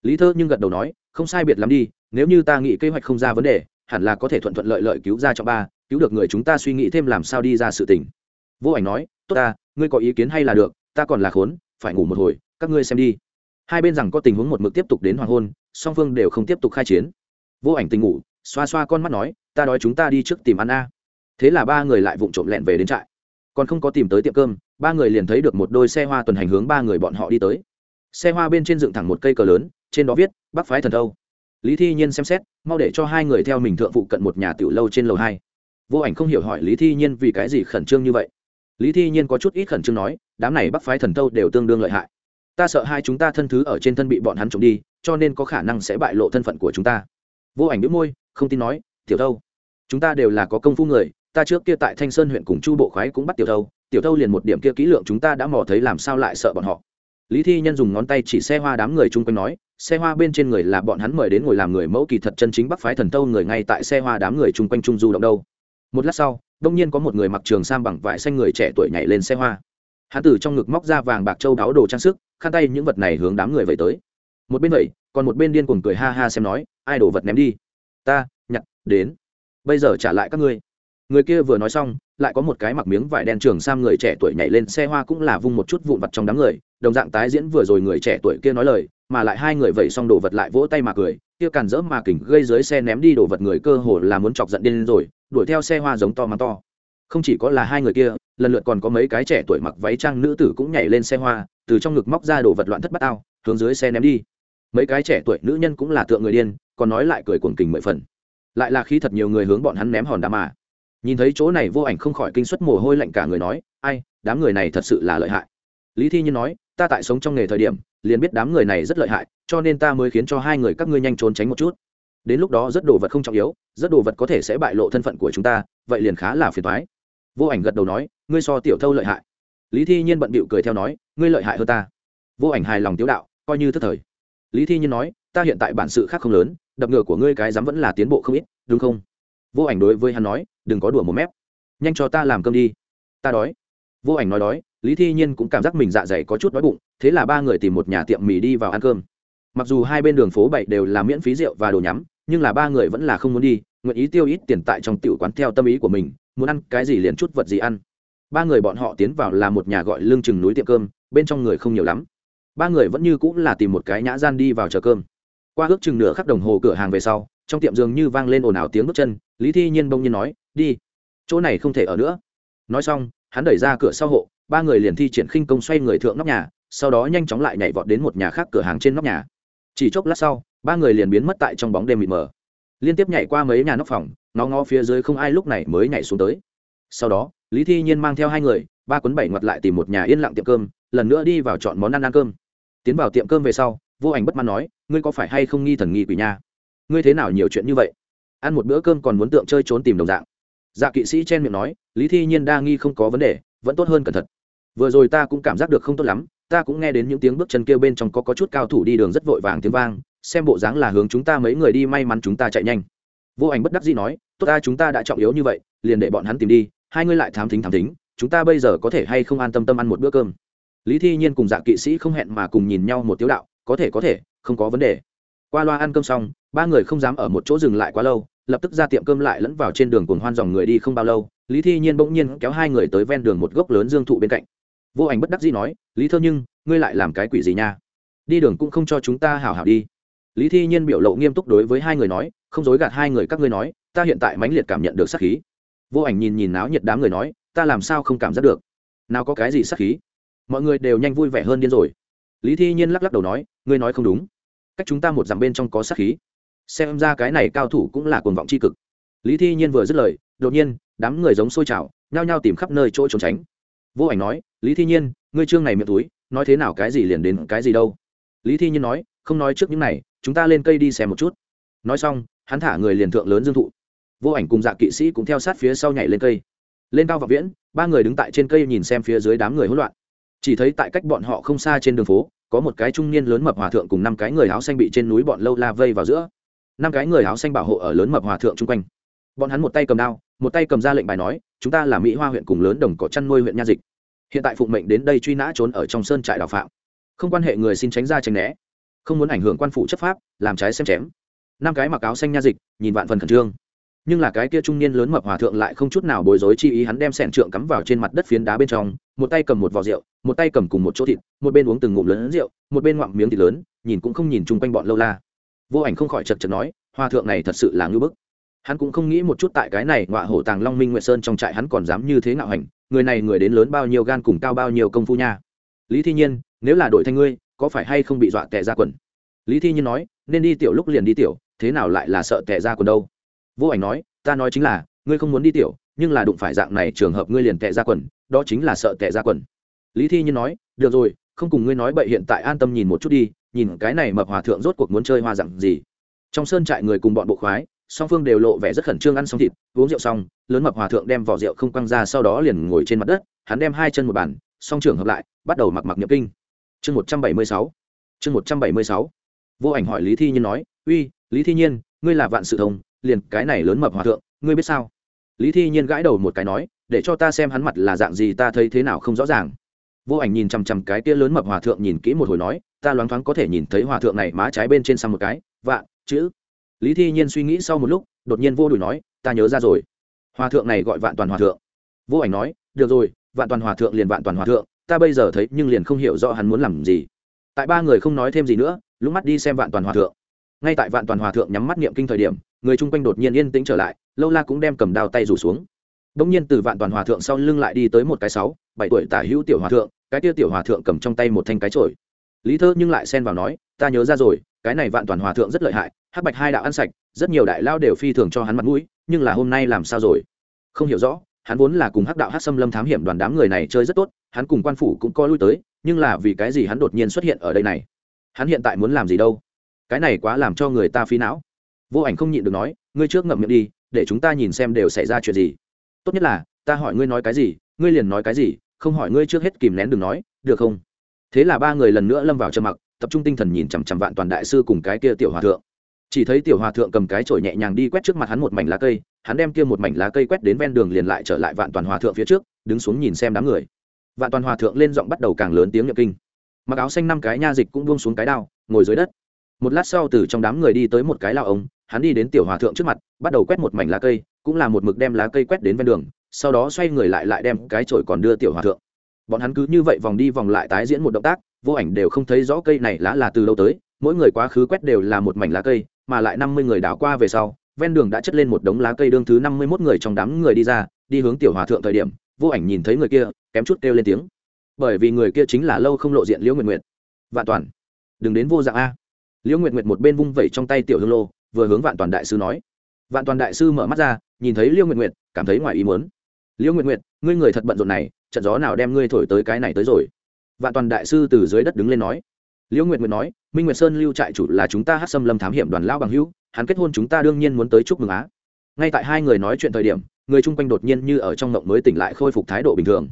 lý thơ nhưng gật đầu nói, không sai biệt lắm đi, nếu như ta nghĩ kế hoạch không ra vấn đề, hẳn là có thể thuận thuận lợi lợi cứu ra cho ba, cứu được người chúng ta suy nghĩ thêm làm sao đi ra sự tình. Vô ảnh nói, tốt ta, ngươi có ý kiến hay là được, ta còn là khốn, phải ngủ một hồi, các ngươi xem đi. Hai bên rằng có tình huống một mực tiếp tục đến hoàng hôn, song phương đều không tiếp tục khai chiến. Vô ảnh tình ngủ, xoa xoa con mắt nói, ta đói chúng ta đi trước tìm ăn a. Thế là ba người lại vụng trộm lẹn về đến trại. Còn không có tìm tới tiệm cơm, ba người liền thấy được một đôi xe hoa tuần hành hướng ba người bọn họ đi tới. Xe hoa bên trên dựng thẳng một cây cờ lớn trên đó viết bắc phái thần thâu lý thi nhiên xem xét, mau để cho hai người theo mình thượng phụ cận một nhà tiểu lâu trên lầu hai. Vô ảnh không hiểu hỏi lý thi nhiên vì cái gì khẩn trương như vậy. Lý thi nhiên có chút ít khẩn trương nói, đám này bắc phái thần thâu đều tương đương lợi hại. Ta sợ hai chúng ta thân thứ ở trên thân bị bọn hắn trộm đi, cho nên có khả năng sẽ bại lộ thân phận của chúng ta. Vô ảnh đĩu môi, không tin nói, tiểu thâu chúng ta đều là có công phu người, ta trước kia tại thanh sơn huyện cùng chu bộ khoái cũng bắt tiểu thâu tiểu thâu liền một điểm kia kỹ lượng chúng ta đã mò thấy làm sao lại sợ bọn họ lý thi nhân dùng ngón tay chỉ xe hoa đám người chung quanh nói, xe hoa bên trên người là bọn hắn mời đến ngồi làm người mẫu kỳ thật chân chính bắc phái thần tâu người ngay tại xe hoa đám người chung quanh trung du động đâu. Một lát sau, đông nhiên có một người mặc trường sam bằng vải xanh người trẻ tuổi nhảy lên xe hoa. Hắn từ trong ngực móc ra vàng bạc châu đáo đồ trang sức, khăn tay những vật này hướng đám người vậy tới. Một bên vậy, còn một bên điên cuồng cười ha ha xem nói, ai đổ vật ném đi? Ta, nhặt, đến. Bây giờ trả lại các ngươi. Người kia vừa nói xong, lại có một cái mặc miếng vải đen trường sam người trẻ tuổi nhảy lên, xe hoa cũng là vung một chút vụn vặt trong đám người đồng dạng tái diễn vừa rồi người trẻ tuổi kia nói lời, mà lại hai người vẩy xong đồ vật lại vỗ tay mà cười, kia càn rỡ mà kỉnh gây dưới xe ném đi đồ vật người cơ hồ là muốn chọc giận điên rồi, đuổi theo xe hoa giống to mắng to. Không chỉ có là hai người kia, lần lượt còn có mấy cái trẻ tuổi mặc váy trang nữ tử cũng nhảy lên xe hoa, từ trong ngực móc ra đồ vật loạn thất bát ao, hướng dưới xe ném đi. Mấy cái trẻ tuổi nữ nhân cũng là tượng người điên, còn nói lại cười cuồng kình mười phần. Lại là khi thật nhiều người hướng bọn hắn ném hòn đá mà. Nhìn thấy chỗ này vô ảnh không khỏi kinh suất mồ hôi lạnh cả người nói, ai, đám người này thật sự là lợi hại. Lý thi nhiên nói ta tại sống trong nghề thời điểm, liền biết đám người này rất lợi hại, cho nên ta mới khiến cho hai người các ngươi nhanh trốn tránh một chút. Đến lúc đó rất đồ vật không trọng yếu, rất đồ vật có thể sẽ bại lộ thân phận của chúng ta, vậy liền khá là phiền thoái vô ảnh gật đầu nói, ngươi so tiểu thâu lợi hại. Lý thi nhiên bận bịu cười theo nói, ngươi lợi hại hơn ta. Vô ảnh hài lòng tiếu đạo, coi như thất thời. Lý thi nhiên nói, ta hiện tại bản sự khác không lớn, đập ngựa của ngươi cái dám vẫn là tiến bộ không ít, đúng không? Vô ảnh đối với hắn nói, đừng có đùa một mép. Nhanh cho ta làm cơm đi. Ta đói. Vô ảnh nói đói lý thi nhiên cũng cảm giác mình dạ dày có chút đói bụng, thế là ba người tìm một nhà tiệm mì đi vào ăn cơm. Mặc dù hai bên đường phố bảy đều là miễn phí rượu và đồ nhắm, nhưng là ba người vẫn là không muốn đi, nguyện ý tiêu ít tiền tại trong tiểu quán theo tâm ý của mình, muốn ăn cái gì liền chút vật gì ăn. Ba người bọn họ tiến vào là một nhà gọi lương chừng núi tiệm cơm, bên trong người không nhiều lắm. Ba người vẫn như cũng là tìm một cái nhã gian đi vào chờ cơm. Qua ước chừng nửa khắc đồng hồ cửa hàng về sau, trong tiệm dường như vang lên ồn ào tiếng bước chân, lý thi nhiên bông nhiên nói, đi, chỗ này không thể ở nữa. Nói xong, hắn đẩy ra cửa sau hộ ba người liền thi triển khinh công xoay người thượng nóc nhà, sau đó nhanh chóng lại nhảy vọt đến một nhà khác cửa hàng trên nóc nhà. Chỉ chốc lát sau, ba người liền biến mất tại trong bóng đêm mịt mờ. Liên tiếp nhảy qua mấy nhà nóc phòng nó ngó phía dưới không ai lúc này mới nhảy xuống tới. Sau đó, lý thi nhiên mang theo hai người, ba quấn bảy ngoặt lại tìm một nhà yên lặng tiệm cơm, lần nữa đi vào chọn món ăn ăn cơm. Tiến vào tiệm cơm về sau, vô ảnh bất mãn nói, ngươi có phải hay không nghi thần nghi quỷ nha? Ngươi thế nào nhiều chuyện như vậy? Ăn một bữa cơm còn muốn tượng chơi trốn tìm đồng dạng. Dạ kỵ sĩ chen miệng nói, lý thi nhiên đa nghi không có vấn đề, vẫn tốt hơn cẩn thận vừa rồi ta cũng cảm giác được không tốt lắm, ta cũng nghe đến những tiếng bước chân kêu bên trong có có chút cao thủ đi đường rất vội vàng tiếng vang, xem bộ dáng là hướng chúng ta mấy người đi may mắn chúng ta chạy nhanh. Vô ảnh bất đắc dĩ nói, tốt ta, chúng ta đã trọng yếu như vậy, liền để bọn hắn tìm đi, hai ngươi lại thám thính thám thính, chúng ta bây giờ có thể hay không an tâm tâm ăn một bữa cơm? Lý thi nhiên cùng dạ kỵ sĩ không hẹn mà cùng nhìn nhau một tiếu đạo, có thể có thể, không có vấn đề. Qua loa ăn cơm xong, ba người không dám ở một chỗ dừng lại quá lâu, lập tức ra tiệm cơm lại lẫn vào trên đường cuồng hoan dòng người đi không bao lâu, lý thi nhiên bỗng nhiên kéo hai người tới ven đường một gốc lớn dương thụ bên cạnh vô ảnh bất đắc dĩ nói, lý thơ nhưng, ngươi lại làm cái quỷ gì nha? Đi đường cũng không cho chúng ta hảo hảo đi. Lý thi nhiên biểu lộ nghiêm túc đối với hai người nói, không dối gạt hai người các ngươi nói, ta hiện tại mãnh liệt cảm nhận được sát khí. Vô ảnh nhìn nhìn náo nhiệt đám người nói, ta làm sao không cảm giác được? Nào có cái gì sát khí? Mọi người đều nhanh vui vẻ hơn điên rồi. Lý thi nhiên lắc lắc đầu nói, ngươi nói không đúng. Cách chúng ta một dặm bên trong có sát khí. Xem ra cái này cao thủ cũng là cuồng vọng c h i cực. Lý thi nhiên vừa dứt lời, đột nhiên, đám người giống sôi trào, nhao nhao tìm khắp nơi chỗ trốn tránh vô ảnh nói, lý thi nhiên, ngươi trương này miệng túi, nói thế nào cái gì liền đến cái gì đâu. Lý thi nhiên nói, không nói trước những này, chúng ta lên cây đi xem một chút. Nói xong, hắn thả người liền thượng lớn dương thụ. Vô ảnh cùng dạ kỵ sĩ cũng theo sát phía sau nhảy lên cây. Lên cao và viễn, ba người đứng tại trên cây nhìn xem phía dưới đám người hỗn loạn. Chỉ thấy tại cách bọn họ không xa trên đường phố, có một cái trung niên lớn mập hòa thượng cùng năm cái người áo xanh bị trên núi bọn lâu la vây vào giữa. Năm cái người áo xanh bảo hộ ở lớn mập hòa thượng chung quanh. Bọn hắn một tay cầm đao một tay cầm ra lệnh bài nói, chúng ta là mỹ hoa huyện cùng lớn đồng cỏ chăn nuôi huyện nha dịch. Hiện tại phụng mệnh đến đây truy nã trốn ở trong sơn trại đào phạm. Không quan hệ người xin tránh ra tránh né. Không muốn ảnh hưởng quan phủ chấp pháp, làm trái xem chém. Năm cái mặc áo xanh nha dịch, nhìn vạn phần khẩn trương. Nhưng là cái kia trung niên lớn mập hòa thượng lại không chút nào bối rối chi ý, hắn đem sẻn trượng cắm vào trên mặt đất phiến đá bên trong, một tay cầm một vò rượu, một tay cầm cùng một chỗ thịt, một bên uống từng ngụm lớn rượu, một bên ngoạm miếng thịt lớn, nhìn cũng không nhìn chung quanh bọn lâu la. Vô ảnh không khỏi chật chật nói, hòa thượng này thật sự là ngưỡng bức hắn cũng không nghĩ một chút tại cái này ngọa hổ tàng long minh nguyệt sơn trong trại hắn còn dám như thế ngạo hành, người này người đến lớn bao nhiêu gan cùng cao bao nhiêu công phu nha. Lý thi nhiên, nếu là đội thanh ngươi, có phải hay không bị dọa tệ ra quần? Lý thi nhiên nói, nên đi tiểu lúc liền đi tiểu, thế nào lại là sợ tệ ra quần đâu? Vô ảnh nói, ta nói chính là, ngươi không muốn đi tiểu, nhưng là đụng phải dạng này trường hợp ngươi liền tệ ra quần, đó chính là sợ tệ ra quần. Lý thi nhiên nói, được rồi, không cùng ngươi nói bậy hiện tại an tâm nhìn một chút đi, nhìn cái này mập hòa thượng rốt cuộc muốn chơi hoa dặn gì. Trong sơn trại người cùng bọn bộ khoái song phương đều lộ vẻ rất khẩn trương ăn xong thịt, uống rượu xong, lớn mập hòa thượng đem vỏ rượu không quăng ra sau đó liền ngồi trên mặt đất, hắn đem hai chân một bàn, song trưởng hợp lại, bắt đầu mặc mặc nhập kinh. Chương một trăm bảy mươi sáu, chương một trăm bảy mươi sáu. Vô ảnh hỏi lý thi nhiên nói, uy, lý thi nhiên, ngươi là vạn sự thông, liền cái này lớn mập hòa thượng, ngươi biết sao? Lý thi nhiên gãi đầu một cái nói, để cho ta xem hắn mặt là dạng gì, ta thấy thế nào không rõ ràng. Vô ảnh nhìn chằm chằm cái kia lớn mập hòa thượng nhìn kỹ một hồi nói, ta loáng thoáng có thể nhìn thấy hòa thượng này má trái bên trên sang một cái, vạn, chữ lý thi nhiên suy nghĩ sau một lúc, đột nhiên vô đùi nói, ta nhớ ra rồi. Hòa thượng này gọi vạn toàn hòa thượng. Vô ảnh nói, được rồi, vạn toàn hòa thượng liền vạn toàn hòa thượng, ta bây giờ thấy nhưng liền không hiểu rõ hắn muốn làm gì. Tại ba người không nói thêm gì nữa lúc mắt đi xem vạn toàn hòa thượng. Ngay tại vạn toàn hòa thượng nhắm mắt niệm kinh thời điểm, người chung quanh đột nhiên yên tĩnh trở lại, lâu la cũng đem cầm đao tay rủ xuống. Đông nhiên từ vạn toàn hòa thượng sau lưng lại đi tới một cái sáu, bảy tuổi tả hữu tiểu hòa thượng, cái tiêu tiểu hòa thượng cầm trong tay một thanh cái trổi lý thơ nhưng lại xen vào nói, ta nhớ ra rồi, cái này vạn toàn hòa thượng rất lợi hại hắc bạch hai đạo ăn sạch, rất nhiều đại lao đều phi thường cho hắn mặt mũi, nhưng là hôm nay làm sao rồi? Không hiểu rõ, hắn vốn là cùng hắc đạo hắc xâm lâm thám hiểm đoàn đám người này chơi rất tốt, hắn cùng quan phủ cũng co lui tới, nhưng là vì cái gì hắn đột nhiên xuất hiện ở đây này? Hắn hiện tại muốn làm gì đâu? Cái này quá làm cho người ta phi não. Vô ảnh không nhịn được nói, ngươi trước ngậm miệng đi, để chúng ta nhìn xem đều xảy ra chuyện gì. Tốt nhất là, ta hỏi ngươi nói cái gì, ngươi liền nói cái gì, không hỏi ngươi trước hết kìm nén đừng nói, được không? Thế là ba người lần nữa lâm vào trầm mặc, tập trung tinh thần nhìn chằm chằm vạn toàn đại sư cùng cái kia tiểu hòa thượng chỉ thấy tiểu hòa thượng cầm cái chổi nhẹ nhàng đi quét trước mặt hắn một mảnh lá cây, hắn đem kia một mảnh lá cây quét đến ven đường liền lại trở lại vạn toàn hòa thượng phía trước, đứng xuống nhìn xem đám người. Vạn toàn hòa thượng lên giọng bắt đầu càng lớn tiếng nhập kinh. Mặc áo xanh năm cái nha dịch cũng buông xuống cái đao, ngồi dưới đất. Một lát sau từ trong đám người đi tới một cái lao ông, hắn đi đến tiểu hòa thượng trước mặt, bắt đầu quét một mảnh lá cây, cũng là một mực đem lá cây quét đến ven đường, sau đó xoay người lại lại đem cái chổi còn đưa tiểu hòa thượng. Bọn hắn cứ như vậy vòng đi vòng lại tái diễn một động tác, vô ảnh đều không thấy rõ cây này lá là từ lâu tới, mỗi người quá khứ quét đều là một mảnh lá cây mà lại năm mươi người đảo qua về sau, ven đường đã chất lên một đống lá cây đương thứ năm mươi mốt người trong đám người đi ra, đi hướng tiểu hòa thượng thời điểm, vô ảnh nhìn thấy người kia, kém chút kêu lên tiếng. Bởi vì người kia chính là lâu không lộ diện liễu nguyện nguyện vạn toàn. Đừng đến vô dạng a. Liễu nguyện nguyện một bên vung vẩy trong tay tiểu hương lô, vừa hướng vạn toàn đại sư nói. Vạn toàn đại sư mở mắt ra, nhìn thấy liễu nguyện nguyện cảm thấy ngoài ý muốn. Liễu nguyện nguyện ngươi người thật bận rộn này, trận gió nào đem ngươi thổi tới cái này tới rồi? Vạn toàn đại sư từ dưới đất đứng lên nói. Liễu nguyệt nguyệt nói minh nguyệt sơn lưu trại chủ là chúng ta hát xâm lâm thám hiểm đoàn lao bằng hữu, hắn kết hôn chúng ta đương nhiên muốn tới chúc mừng á. Ngay tại hai người nói chuyện thời điểm, người chung quanh đột nhiên như ở trong mộng mới tỉnh lại khôi phục thái độ bình thường.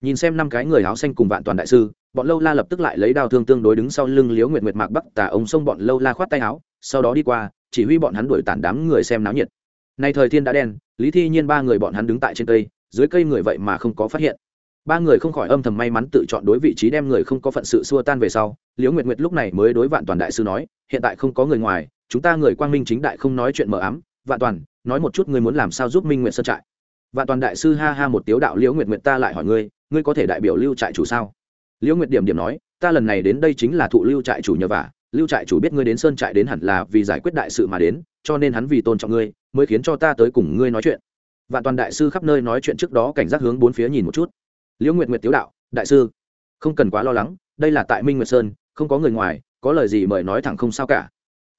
Nhìn xem năm cái người áo xanh cùng vạn toàn đại sư, bọn lâu la lập tức lại lấy đao thương tương đối đứng sau lưng liễu nguyệt nguyệt mạc bắc tà ông sông bọn lâu la khoát tay áo, sau đó đi qua, chỉ huy bọn hắn đuổi tản đám người xem náo nhiệt. Nay thời thiên đã đen, lý thi nhiên ba người bọn hắn đứng tại trên cây, dưới cây người vậy mà không có phát hiện ba người không khỏi âm thầm may mắn tự chọn đối vị trí đem người không có phận sự xua tan về sau, liễu nguyệt nguyệt lúc này mới đối vạn toàn đại sư nói, hiện tại không có người ngoài, chúng ta người quang minh chính đại không nói chuyện mờ ám. Vạn toàn, nói một chút ngươi muốn làm sao giúp minh nguyệt sơn trại? Vạn toàn đại sư ha ha một tiếu đạo, liễu nguyệt nguyệt, ta lại hỏi ngươi ngươi có thể đại biểu lưu trại chủ sao? Liễu nguyệt điểm điểm nói, ta lần này đến đây chính là thụ lưu trại chủ nhờ vả. Lưu trại chủ biết ngươi đến sơn trại đến hẳn là vì giải quyết đại sự mà đến, cho nên hắn vì tôn trọng ngươi, mới khiến cho ta tới cùng ngươi nói chuyện. Vạn toàn đại sư khắp nơi nói chuyện trước đó cảnh giác hướng bốn phía nhìn một chút liễu nguyệt nguyệt tiếu đạo, đại sư, không cần quá lo lắng, đây là tại minh nguyệt sơn, không có người ngoài, có lời gì mời nói thẳng không sao cả.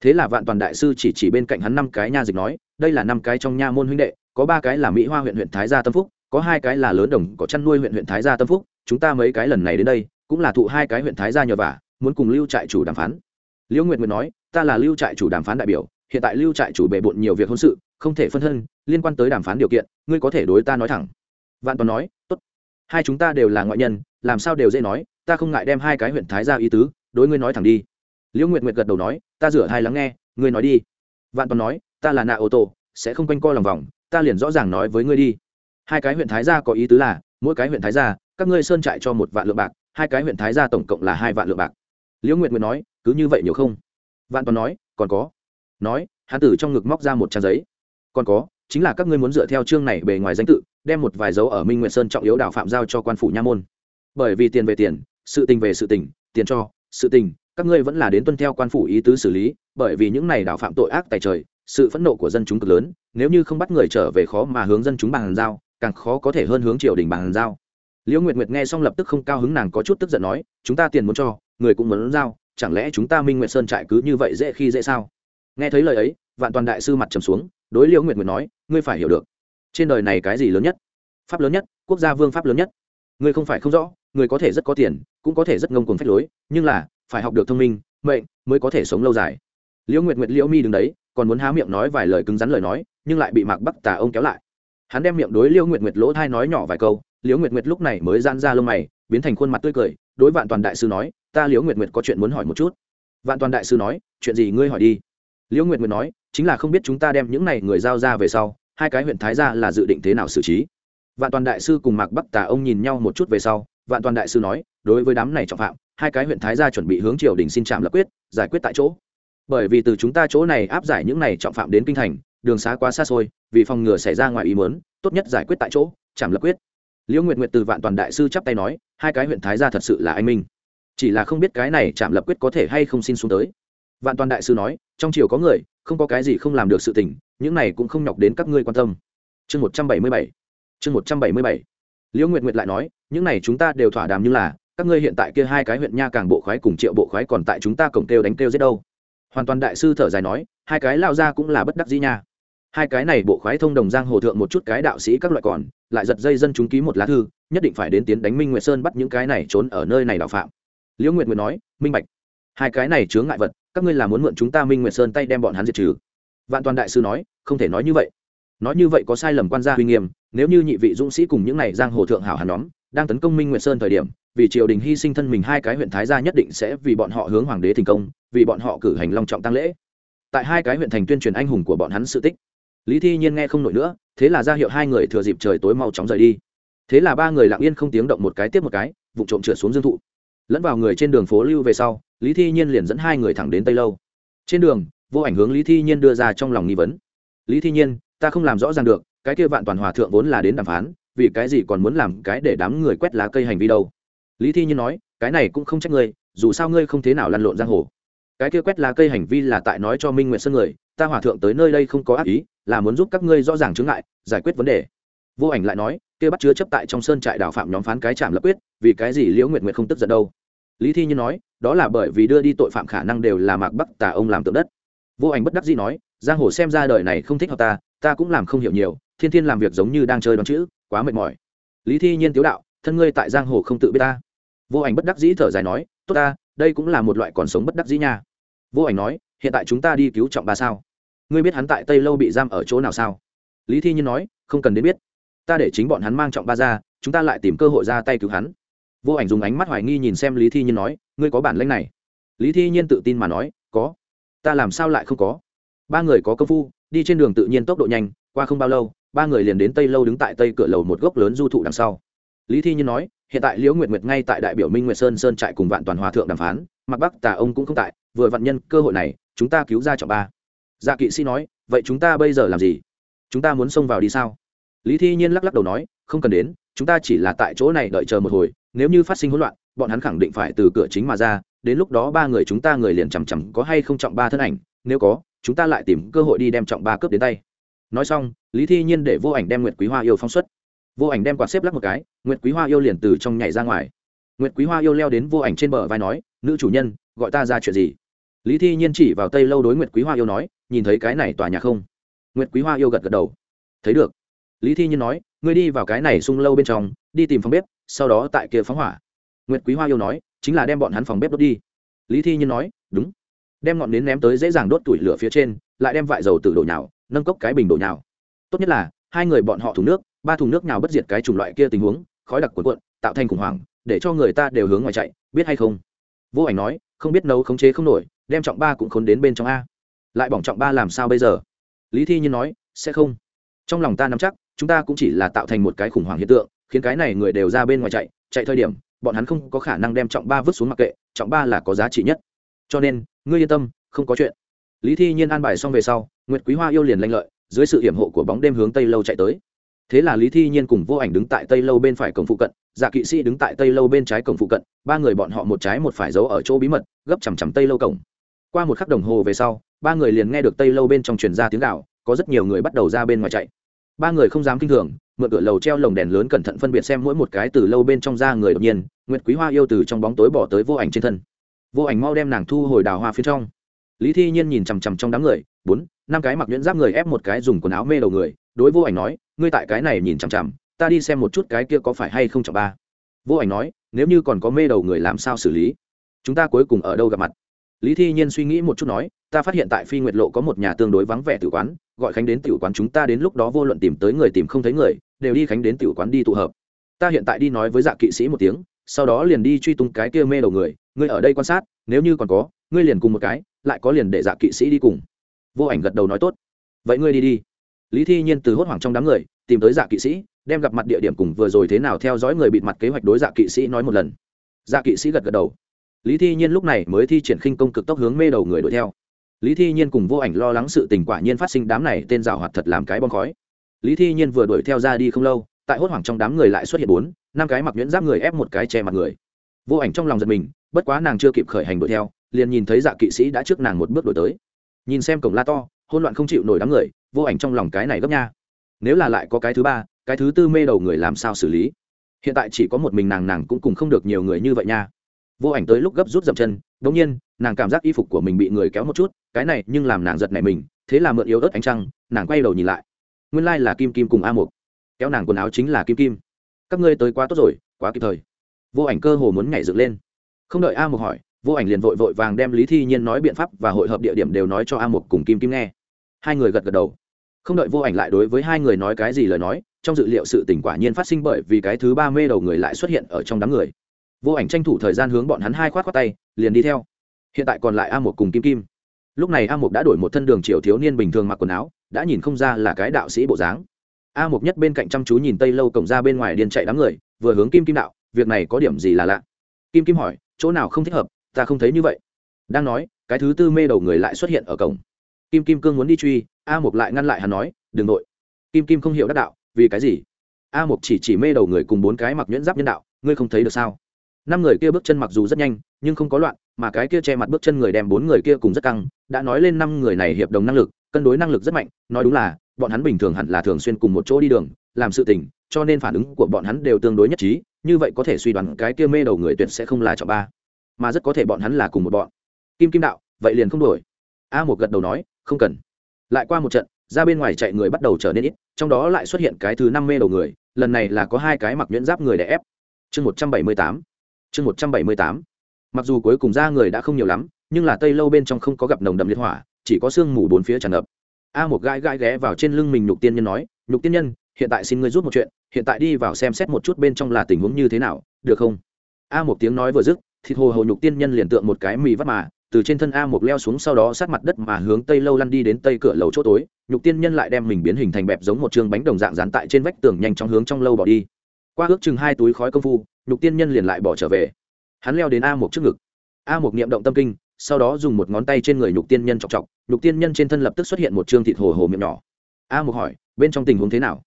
Thế là vạn toàn đại sư chỉ chỉ bên cạnh hắn năm cái nha dịch nói, đây là năm cái trong nha môn huynh đệ, có ba cái là mỹ hoa huyện huyện thái gia tâm phúc, có hai cái là lớn đồng có chăn nuôi huyện huyện thái gia tâm phúc, chúng ta mấy cái lần này đến đây, cũng là thụ hai cái huyện thái gia nhờ vả, muốn cùng lưu trại chủ đàm phán. Liễu nguyệt nguyệt nói, ta là lưu trại chủ đàm phán đại biểu, hiện tại lưu trại chủ bề bộn nhiều việc hôn sự, không thể phân thân, liên quan tới đàm phán điều kiện, ngươi có thể đối ta nói thẳng. Vạn toàn nói, tốt hai chúng ta đều là ngoại nhân, làm sao đều dễ nói, ta không ngại đem hai cái huyện thái ra ý tứ, đối ngươi nói thẳng đi. Liễu nguyệt nguyệt gật đầu nói, ta rửa hai lắng nghe, ngươi nói đi. Vạn toàn nói, ta là nạ ô tô, sẽ không quanh co lòng vòng, ta liền rõ ràng nói với ngươi đi. Hai cái huyện thái gia có ý tứ là, mỗi cái huyện thái gia, các ngươi sơn trại cho một vạn lượng bạc, hai cái huyện thái gia tổng cộng là hai vạn lượng bạc. Liễu nguyệt nguyệt nói, cứ như vậy nhiều không? Vạn toàn nói, còn có. Nói hán tử trong ngực móc ra một trang giấy. Còn có, chính là các ngươi muốn dựa theo chương này bề ngoài danh tự đem một vài dấu ở minh Nguyệt sơn trọng yếu đảo phạm giao cho quan phủ nha môn. Bởi vì tiền về tiền, sự tình về sự tình, tiền cho, sự tình, các ngươi vẫn là đến tuân theo quan phủ ý tứ xử lý, bởi vì những này đảo phạm tội ác tại trời, sự phẫn nộ của dân chúng cực lớn, nếu như không bắt người trở về khó mà hướng dân chúng bàn giao, càng khó có thể hơn hướng triều đình bàn giao. Liễu nguyệt nguyệt nghe xong lập tức không cao hứng nàng có chút tức giận nói, chúng ta tiền muốn cho, người cũng muốn giao, chẳng lẽ chúng ta minh nguyệt sơn trại cứ như vậy dễ khi dễ sao? Nghe thấy lời ấy, vạn toàn đại sư mặt trầm xuống, đối liễu nguyệt nguyệt nói, ngươi phải hiểu được trên đời này cái gì lớn nhất? Pháp lớn nhất, quốc gia vương pháp lớn nhất. Ngươi không phải không rõ người có thể rất có tiền, cũng có thể rất ngông cuồng phách lối, nhưng là, phải học được thông minh, mệnh, mới có thể sống lâu dài. Liễu nguyệt nguyệt, liễu mi đứng đấy, còn muốn há miệng nói vài lời cứng rắn lời nói, nhưng lại bị mạc bắc tà ông kéo lại. Hắn đem miệng đối liễu nguyệt nguyệt lỗ thai nói nhỏ vài câu, liễu nguyệt nguyệt lúc này mới giãn ra lông mày, biến thành khuôn mặt tươi cười, đối vạn toàn đại sư nói, ta liễu nguyệt nguyệt có chuyện muốn hỏi một chút. Vạn toàn đại sư nói, chuyện gì ngươi hỏi đi. Liễu nguyệt nguyệt nói, chính là không biết chúng ta đem những này người giao ra về sau hai cái huyện thái gia là dự định thế nào xử trí. Vạn toàn đại sư cùng mạc bắc tà ông nhìn nhau một chút về sau, vạn toàn đại sư nói, đối với đám này trọng phạm, hai cái huyện thái gia chuẩn bị hướng triều đình xin trạm lập quyết, giải quyết tại chỗ. Bởi vì từ chúng ta chỗ này áp giải những này trọng phạm đến kinh thành, đường xá quá xa xôi, vì phòng ngừa xảy ra ngoài ý mớn tốt nhất giải quyết tại chỗ chạm lập quyết. Liễu nguyệt nguyệt từ vạn toàn đại sư chắp tay nói, hai cái huyện thái gia thật sự là anh minh. Chỉ là không biết cái này chạm lập quyết có thể hay không xin xuống tới. Vạn toàn đại sư nói, trong triều có người, không có cái gì không làm được sự tình những này cũng không nhọc đến các ngươi quan tâm. Chương một trăm bảy mươi bảy. Chương một trăm bảy mươi bảy. Liễu nguyệt nguyệt lại nói, những này chúng ta đều thỏa đàm như là, các ngươi hiện tại kia hai cái huyện nha càng bộ khoái cùng triệu bộ khoái còn tại chúng ta cổng kêu đánh kêu giết đâu. Hoàn toàn đại sư thở dài nói, hai cái lao ra cũng là bất đắc dĩ nha. Hai cái này bộ khoái thông đồng giang hồ thượng một chút cái đạo sĩ các loại còn, lại giật dây dân chúng ký một lá thư, nhất định phải đến tiến đánh minh nguyệt sơn bắt những cái này trốn ở nơi này đạo phạm. Liễu nguyệt nguyệt nói, minh bạch, hai cái này chướng ngại vật, các ngươi là muốn mượn chúng ta minh nguyệt sơn tay đem bọn hắn diệt trừ vạn toàn đại sư nói, không thể nói như vậy. Nói như vậy có sai lầm quan gia huy nghiêm, nếu như nhị vị dũng sĩ cùng những này giang hồ thượng hảo hàn nhóm, đang tấn công minh nguyệt sơn thời điểm, vì triều đình hy sinh thân mình hai cái huyện thái gia nhất định sẽ vì bọn họ hướng hoàng đế thành công, vì bọn họ cử hành long trọng tăng lễ. Tại hai cái huyện thành tuyên truyền anh hùng của bọn hắn sự tích, lý thi nhiên nghe không nổi nữa, thế là ra hiệu hai người thừa dịp trời tối mau chóng rời đi. Thế là ba người lặng yên không tiếng động một cái tiếp một cái vụ trộm trượt xuống dương thụ. Lẫn vào người trên đường phố lưu về sau, lý thi nhiên liền dẫn hai người thẳng đến tây lâu. Trên đường vô ảnh hướng lý thi nhiên đưa ra trong lòng nghi vấn. Lý thi nhiên, ta không làm rõ ràng được, cái kia vạn toàn hòa thượng vốn là đến đàm phán, vì cái gì còn muốn làm cái để đám người quét lá cây hành vi đâu? Lý thi nhiên nói, cái này cũng không trách ngươi, dù sao ngươi không thế nào lăn lộn giang hồ. Cái kia quét lá cây hành vi là tại nói cho minh nguyện sơn người, ta hòa thượng tới nơi đây không có ác ý, là muốn giúp các ngươi rõ ràng chướng ngại, giải quyết vấn đề. Vô ảnh lại nói, kia bắt chứa chấp tại trong sơn trại đào phạm nhóm phán cái trạm lập quyết, vì cái gì liễu nguyệt nguyệt không tức giận đâu? Lý thi nhiên nói, đó là bởi vì đưa đi tội phạm khả năng đều là mạc bắc tà ông làm tượng đất vô ảnh bất đắc dĩ nói, giang hồ xem ra đời này không thích hợp ta ta cũng làm không hiểu nhiều, thiên thiên làm việc giống như đang chơi đón chữ, quá mệt mỏi. Lý thi nhiên tiếu đạo, thân ngươi tại giang hồ không tự biết ta. Vô ảnh bất đắc dĩ thở dài nói, tốt ta, đây cũng là một loại còn sống bất đắc dĩ nha. Vô ảnh nói, hiện tại chúng ta đi cứu trọng ba sao? Ngươi biết hắn tại tây lâu bị giam ở chỗ nào sao? Lý thi nhiên nói, không cần đến biết. Ta để chính bọn hắn mang trọng ba ra, chúng ta lại tìm cơ hội ra tay cứu hắn. Vô ảnh dùng ánh mắt hoài nghi nhìn xem lý thi nhiên nói, ngươi có bản lanh này? Lý thi nhiên tự tin mà nói, có ta làm sao lại không có? Ba người có công phu, đi trên đường tự nhiên tốc độ nhanh, qua không bao lâu, ba người liền đến tây lâu đứng tại tây cửa lầu một gốc lớn du thụ đằng sau. Lý thi nhiên nói, hiện tại liễu nguyệt nguyệt ngay tại đại biểu minh nguyệt sơn sơn trại cùng vạn toàn hòa thượng đàm phán, mặc bắc tà ông cũng không tại, vừa vạn nhân cơ hội này, chúng ta cứu ra trọng ba. Dạ kỵ sĩ nói, vậy chúng ta bây giờ làm gì? Chúng ta muốn xông vào đi sao? Lý thi nhiên lắc lắc đầu nói, không cần đến, chúng ta chỉ là tại chỗ này đợi chờ một hồi, nếu như phát sinh hỗn loạn, bọn hắn khẳng định phải từ cửa chính mà ra đến lúc đó ba người chúng ta người liền chằm chằm có hay không trọng ba thân ảnh, nếu có, chúng ta lại tìm cơ hội đi đem trọng ba cướp đến tay. Nói xong, lý thi nhiên để vô ảnh đem nguyệt quý hoa yêu phóng xuất. Vô ảnh đem quạt xếp lắc một cái, nguyệt quý hoa yêu liền từ trong nhảy ra ngoài. Nguyệt quý hoa yêu leo đến vô ảnh trên bờ vai nói, nữ chủ nhân, gọi ta ra chuyện gì? Lý thi nhiên chỉ vào tây lâu đối nguyệt quý hoa yêu nói, nhìn thấy cái này tòa nhà không? Nguyệt quý hoa yêu gật gật đầu. Thấy được. Lý thi nhiên nói, ngươi đi vào cái này sung lâu bên trong, đi tìm phòng bếp, sau đó tại kia phóng hỏa. Nguyệt quý hoa yêu nói chính là đem bọn hắn phòng bếp đốt đi. Lý thi nhiên nói, đúng. Đem ngọn nến ném tới dễ dàng đốt tủi lửa phía trên, lại đem vại dầu từ đổ nhào, nâng cốc cái bình đổ nhào. Tốt nhất là, hai người bọn họ thùng nước, ba thùng nước nào bất diệt cái chủng loại kia tình huống, khói đặc cuộn cuộn, tạo thành khủng hoảng, để cho người ta đều hướng ngoài chạy, biết hay không? Vô ảnh nói, không biết nấu khống chế không nổi, đem trọng ba cũng khốn đến bên trong a. Lại bỏng trọng ba làm sao bây giờ? Lý thi nhiên nói, sẽ không. Trong lòng ta nắm chắc, chúng ta cũng chỉ là tạo thành một cái khủng hoảng hiện tượng, khiến cái này người đều ra bên ngoài chạy chạy thời điểm bọn hắn không có khả năng đem trọng ba vứt xuống mặc kệ, trọng ba là có giá trị nhất. Cho nên, ngươi yên tâm, không có chuyện. Lý thi nhiên an bài xong về sau, nguyệt quý hoa yêu liền lanh lợi, dưới sự hiểm hộ của bóng đêm hướng tây lâu chạy tới. Thế là lý thi nhiên cùng vô ảnh đứng tại tây lâu bên phải cổng phụ cận dạ kỵ sĩ đứng tại tây lâu bên trái cổng phụ cận, ba người bọn họ một trái một phải giấu ở chỗ bí mật, gấp chằm chằm tây lâu cổng. Qua một khắc đồng hồ về sau, ba người liền nghe được tây lâu bên trong truyền ra tiếng gạo có rất nhiều người bắt đầu ra bên ngoài chạy. Ba người không dám kinh thường mượn cửa lầu treo lồng đèn lớn cẩn thận phân biệt xem mỗi một cái từ lâu bên trong ra người đột nhiên, nguyệt quý hoa yêu từ trong bóng tối bỏ tới vô ảnh trên thân. Vô ảnh mau đem nàng thu hồi đào hoa phía trong. Lý thi nhiên nhìn chằm chằm trong đám người, bốn, năm cái mặc nhuyễn giáp người ép một cái dùng quần áo mê đầu người, đối vô ảnh nói, ngươi tại cái này nhìn chằm chằm, ta đi xem một chút cái kia có phải hay không trọng ba. Vô ảnh nói, nếu như còn có mê đầu người làm sao xử lý? Chúng ta cuối cùng ở đâu gặp mặt? Lý thi nhiên suy nghĩ một chút nói, ta phát hiện tại phi nguyệt lộ có một nhà tương đối vắng vẻ tử quán, gọi khánh đến tiểu quán chúng ta đến lúc đó vô luận tìm tới người tìm không thấy người đều đi khánh đến tiểu quán đi tụ hợp. Ta hiện tại đi nói với dạ kỵ sĩ một tiếng, sau đó liền đi truy tung cái kia mê đầu người, ngươi ở đây quan sát, nếu như còn có, ngươi liền cùng một cái, lại có liền để dạ kỵ sĩ đi cùng. Vô ảnh gật đầu nói tốt. Vậy ngươi đi đi. Lý thi nhiên từ hốt hoảng trong đám người, tìm tới dạ kỵ sĩ, đem gặp mặt địa điểm cùng vừa rồi thế nào theo dõi người bịt mặt kế hoạch đối dạ kỵ sĩ nói một lần. Dạ kỵ sĩ gật gật đầu. Lý thi nhiên lúc này mới thi triển khinh công cực tốc hướng mê đầu người đuổi theo. Lý thi nhiên cùng vô ảnh lo lắng sự tình quả nhiên phát sinh đám này tên rào hoạt thật làm cái bom khói lý thi nhiên vừa đuổi theo ra đi không lâu, tại hốt hoảng trong đám người lại xuất hiện bốn, năm cái mặc nhuyễn giáp người ép một cái che mặt người. Vô ảnh trong lòng giật mình, bất quá nàng chưa kịp khởi hành đuổi theo, liền nhìn thấy dạ kỵ sĩ đã trước nàng một bước đổi tới. Nhìn xem cổng la to hôn loạn không chịu nổi đám người, vô ảnh trong lòng cái này gấp nha. Nếu là lại có cái thứ ba, cái thứ tư mê đầu người làm sao xử lý? Hiện tại chỉ có một mình nàng nàng cũng cùng không được nhiều người như vậy nha. Vô ảnh tới lúc gấp rút dậm chân đ ỗ n g nhiên, nàng cảm giác y phục của mình bị người kéo một chút, cái này nhưng làm nàng giật nảy mình, thế là mượn yếu ớt ánh trăng, nàng quay đầu nhìn lại nguyên lai là kim kim cùng a mục. Kéo nàng quần áo chính là kim kim. Các ngươi tới quá tốt rồi, quá kịp thời. Vô ảnh cơ hồ muốn nhảy dựng lên. Không đợi a mục hỏi, vô ảnh liền vội vội vàng đem lý thi nhiên nói biện pháp và hội hợp địa điểm đều nói cho a mục cùng kim kim nghe. Hai người gật gật đầu. Không đợi vô ảnh lại đối với hai người nói cái gì lời nói, trong dự liệu sự tỉnh quả nhiên phát sinh bởi vì cái thứ ba mê đầu người lại xuất hiện ở trong đám người. Vô ảnh tranh thủ thời gian hướng bọn hắn hai khoát khoát tay, liền đi theo. Hiện tại còn lại a một cùng kim kim. Lúc này a một đã đổi một thân đường triều thiếu niên bình thường mặc quần áo đã nhìn không ra là cái đạo sĩ bộ dáng. A một nhất bên cạnh chăm chú nhìn tây lâu cổng ra bên ngoài điên chạy đám người, vừa hướng kim kim đạo, việc này có điểm gì là lạ? Kim kim hỏi, chỗ nào không thích hợp, ta không thấy như vậy. Đang nói, cái thứ tư mê đầu người lại xuất hiện ở cổng. Kim kim cương muốn đi truy, a một lại ngăn lại hắn nói, đừng nội. Kim kim không hiểu đắc đạo, vì cái gì? A một chỉ chỉ mê đầu người cùng bốn cái mặc nhuyễn giáp nhân đạo, ngươi không thấy được sao? Năm người kia bước chân mặc dù rất nhanh, nhưng không có loạn, mà cái kia che mặt bước chân người đem bốn người kia cùng rất căng, đã nói lên năm người này hiệp đồng năng lực cân đối năng lực rất mạnh, nói đúng là, bọn hắn bình thường hẳn là thường xuyên cùng một chỗ đi đường, làm sự tình, cho nên phản ứng của bọn hắn đều tương đối nhất trí, như vậy có thể suy đoán cái kia mê đầu người tuyệt sẽ không là chọn ba, mà rất có thể bọn hắn là cùng một bọn. Kim kim đạo, vậy liền không đổi. A một gật đầu nói, không cần. Lại qua một trận, ra bên ngoài chạy người bắt đầu trở nên ít, trong đó lại xuất hiện cái thứ năm mê đầu người, lần này là có hai cái mặc nhuyễn giáp người để ép. Chương một trăm bảy mươi tám, chương một trăm bảy mươi tám. Mặc dù cuối cùng ra người đã không nhiều lắm, nhưng là tây lâu bên trong không có gặp nồng đậm liệt hỏa chỉ có sương mù bốn phía tràn ngập. A một gãi gãi ghé vào trên lưng mình nhục tiên nhân nói, nhục tiên nhân, hiện tại xin ngươi giúp một chuyện, hiện tại đi vào xem xét một chút bên trong là tình huống như thế nào, được không? A một tiếng nói vừa dứt, thịt hồ hồ nhục tiên nhân liền tượng một cái mì vắt mà, từ trên thân a một leo xuống sau đó sát mặt đất mà hướng tây lâu lăn đi đến tây cửa lầu chỗ tối. Nhục tiên nhân lại đem mình biến hình thành bẹp giống một chương bánh đồng dạng dán tại trên vách tường nhanh chóng hướng trong lâu bỏ đi. Qua ước chừng hai túi khói công phu, nhục tiên nhân liền lại bỏ trở về. Hắn leo đến a một trước ngực. A một niệm động tâm kinh sau đó dùng một ngón tay trên người nhục tiên nhân chọc chọc, nhục tiên nhân trên thân lập tức xuất hiện một chương thịt hồ hồ miệng nhỏ. A một hỏi, bên trong tình huống thế nào?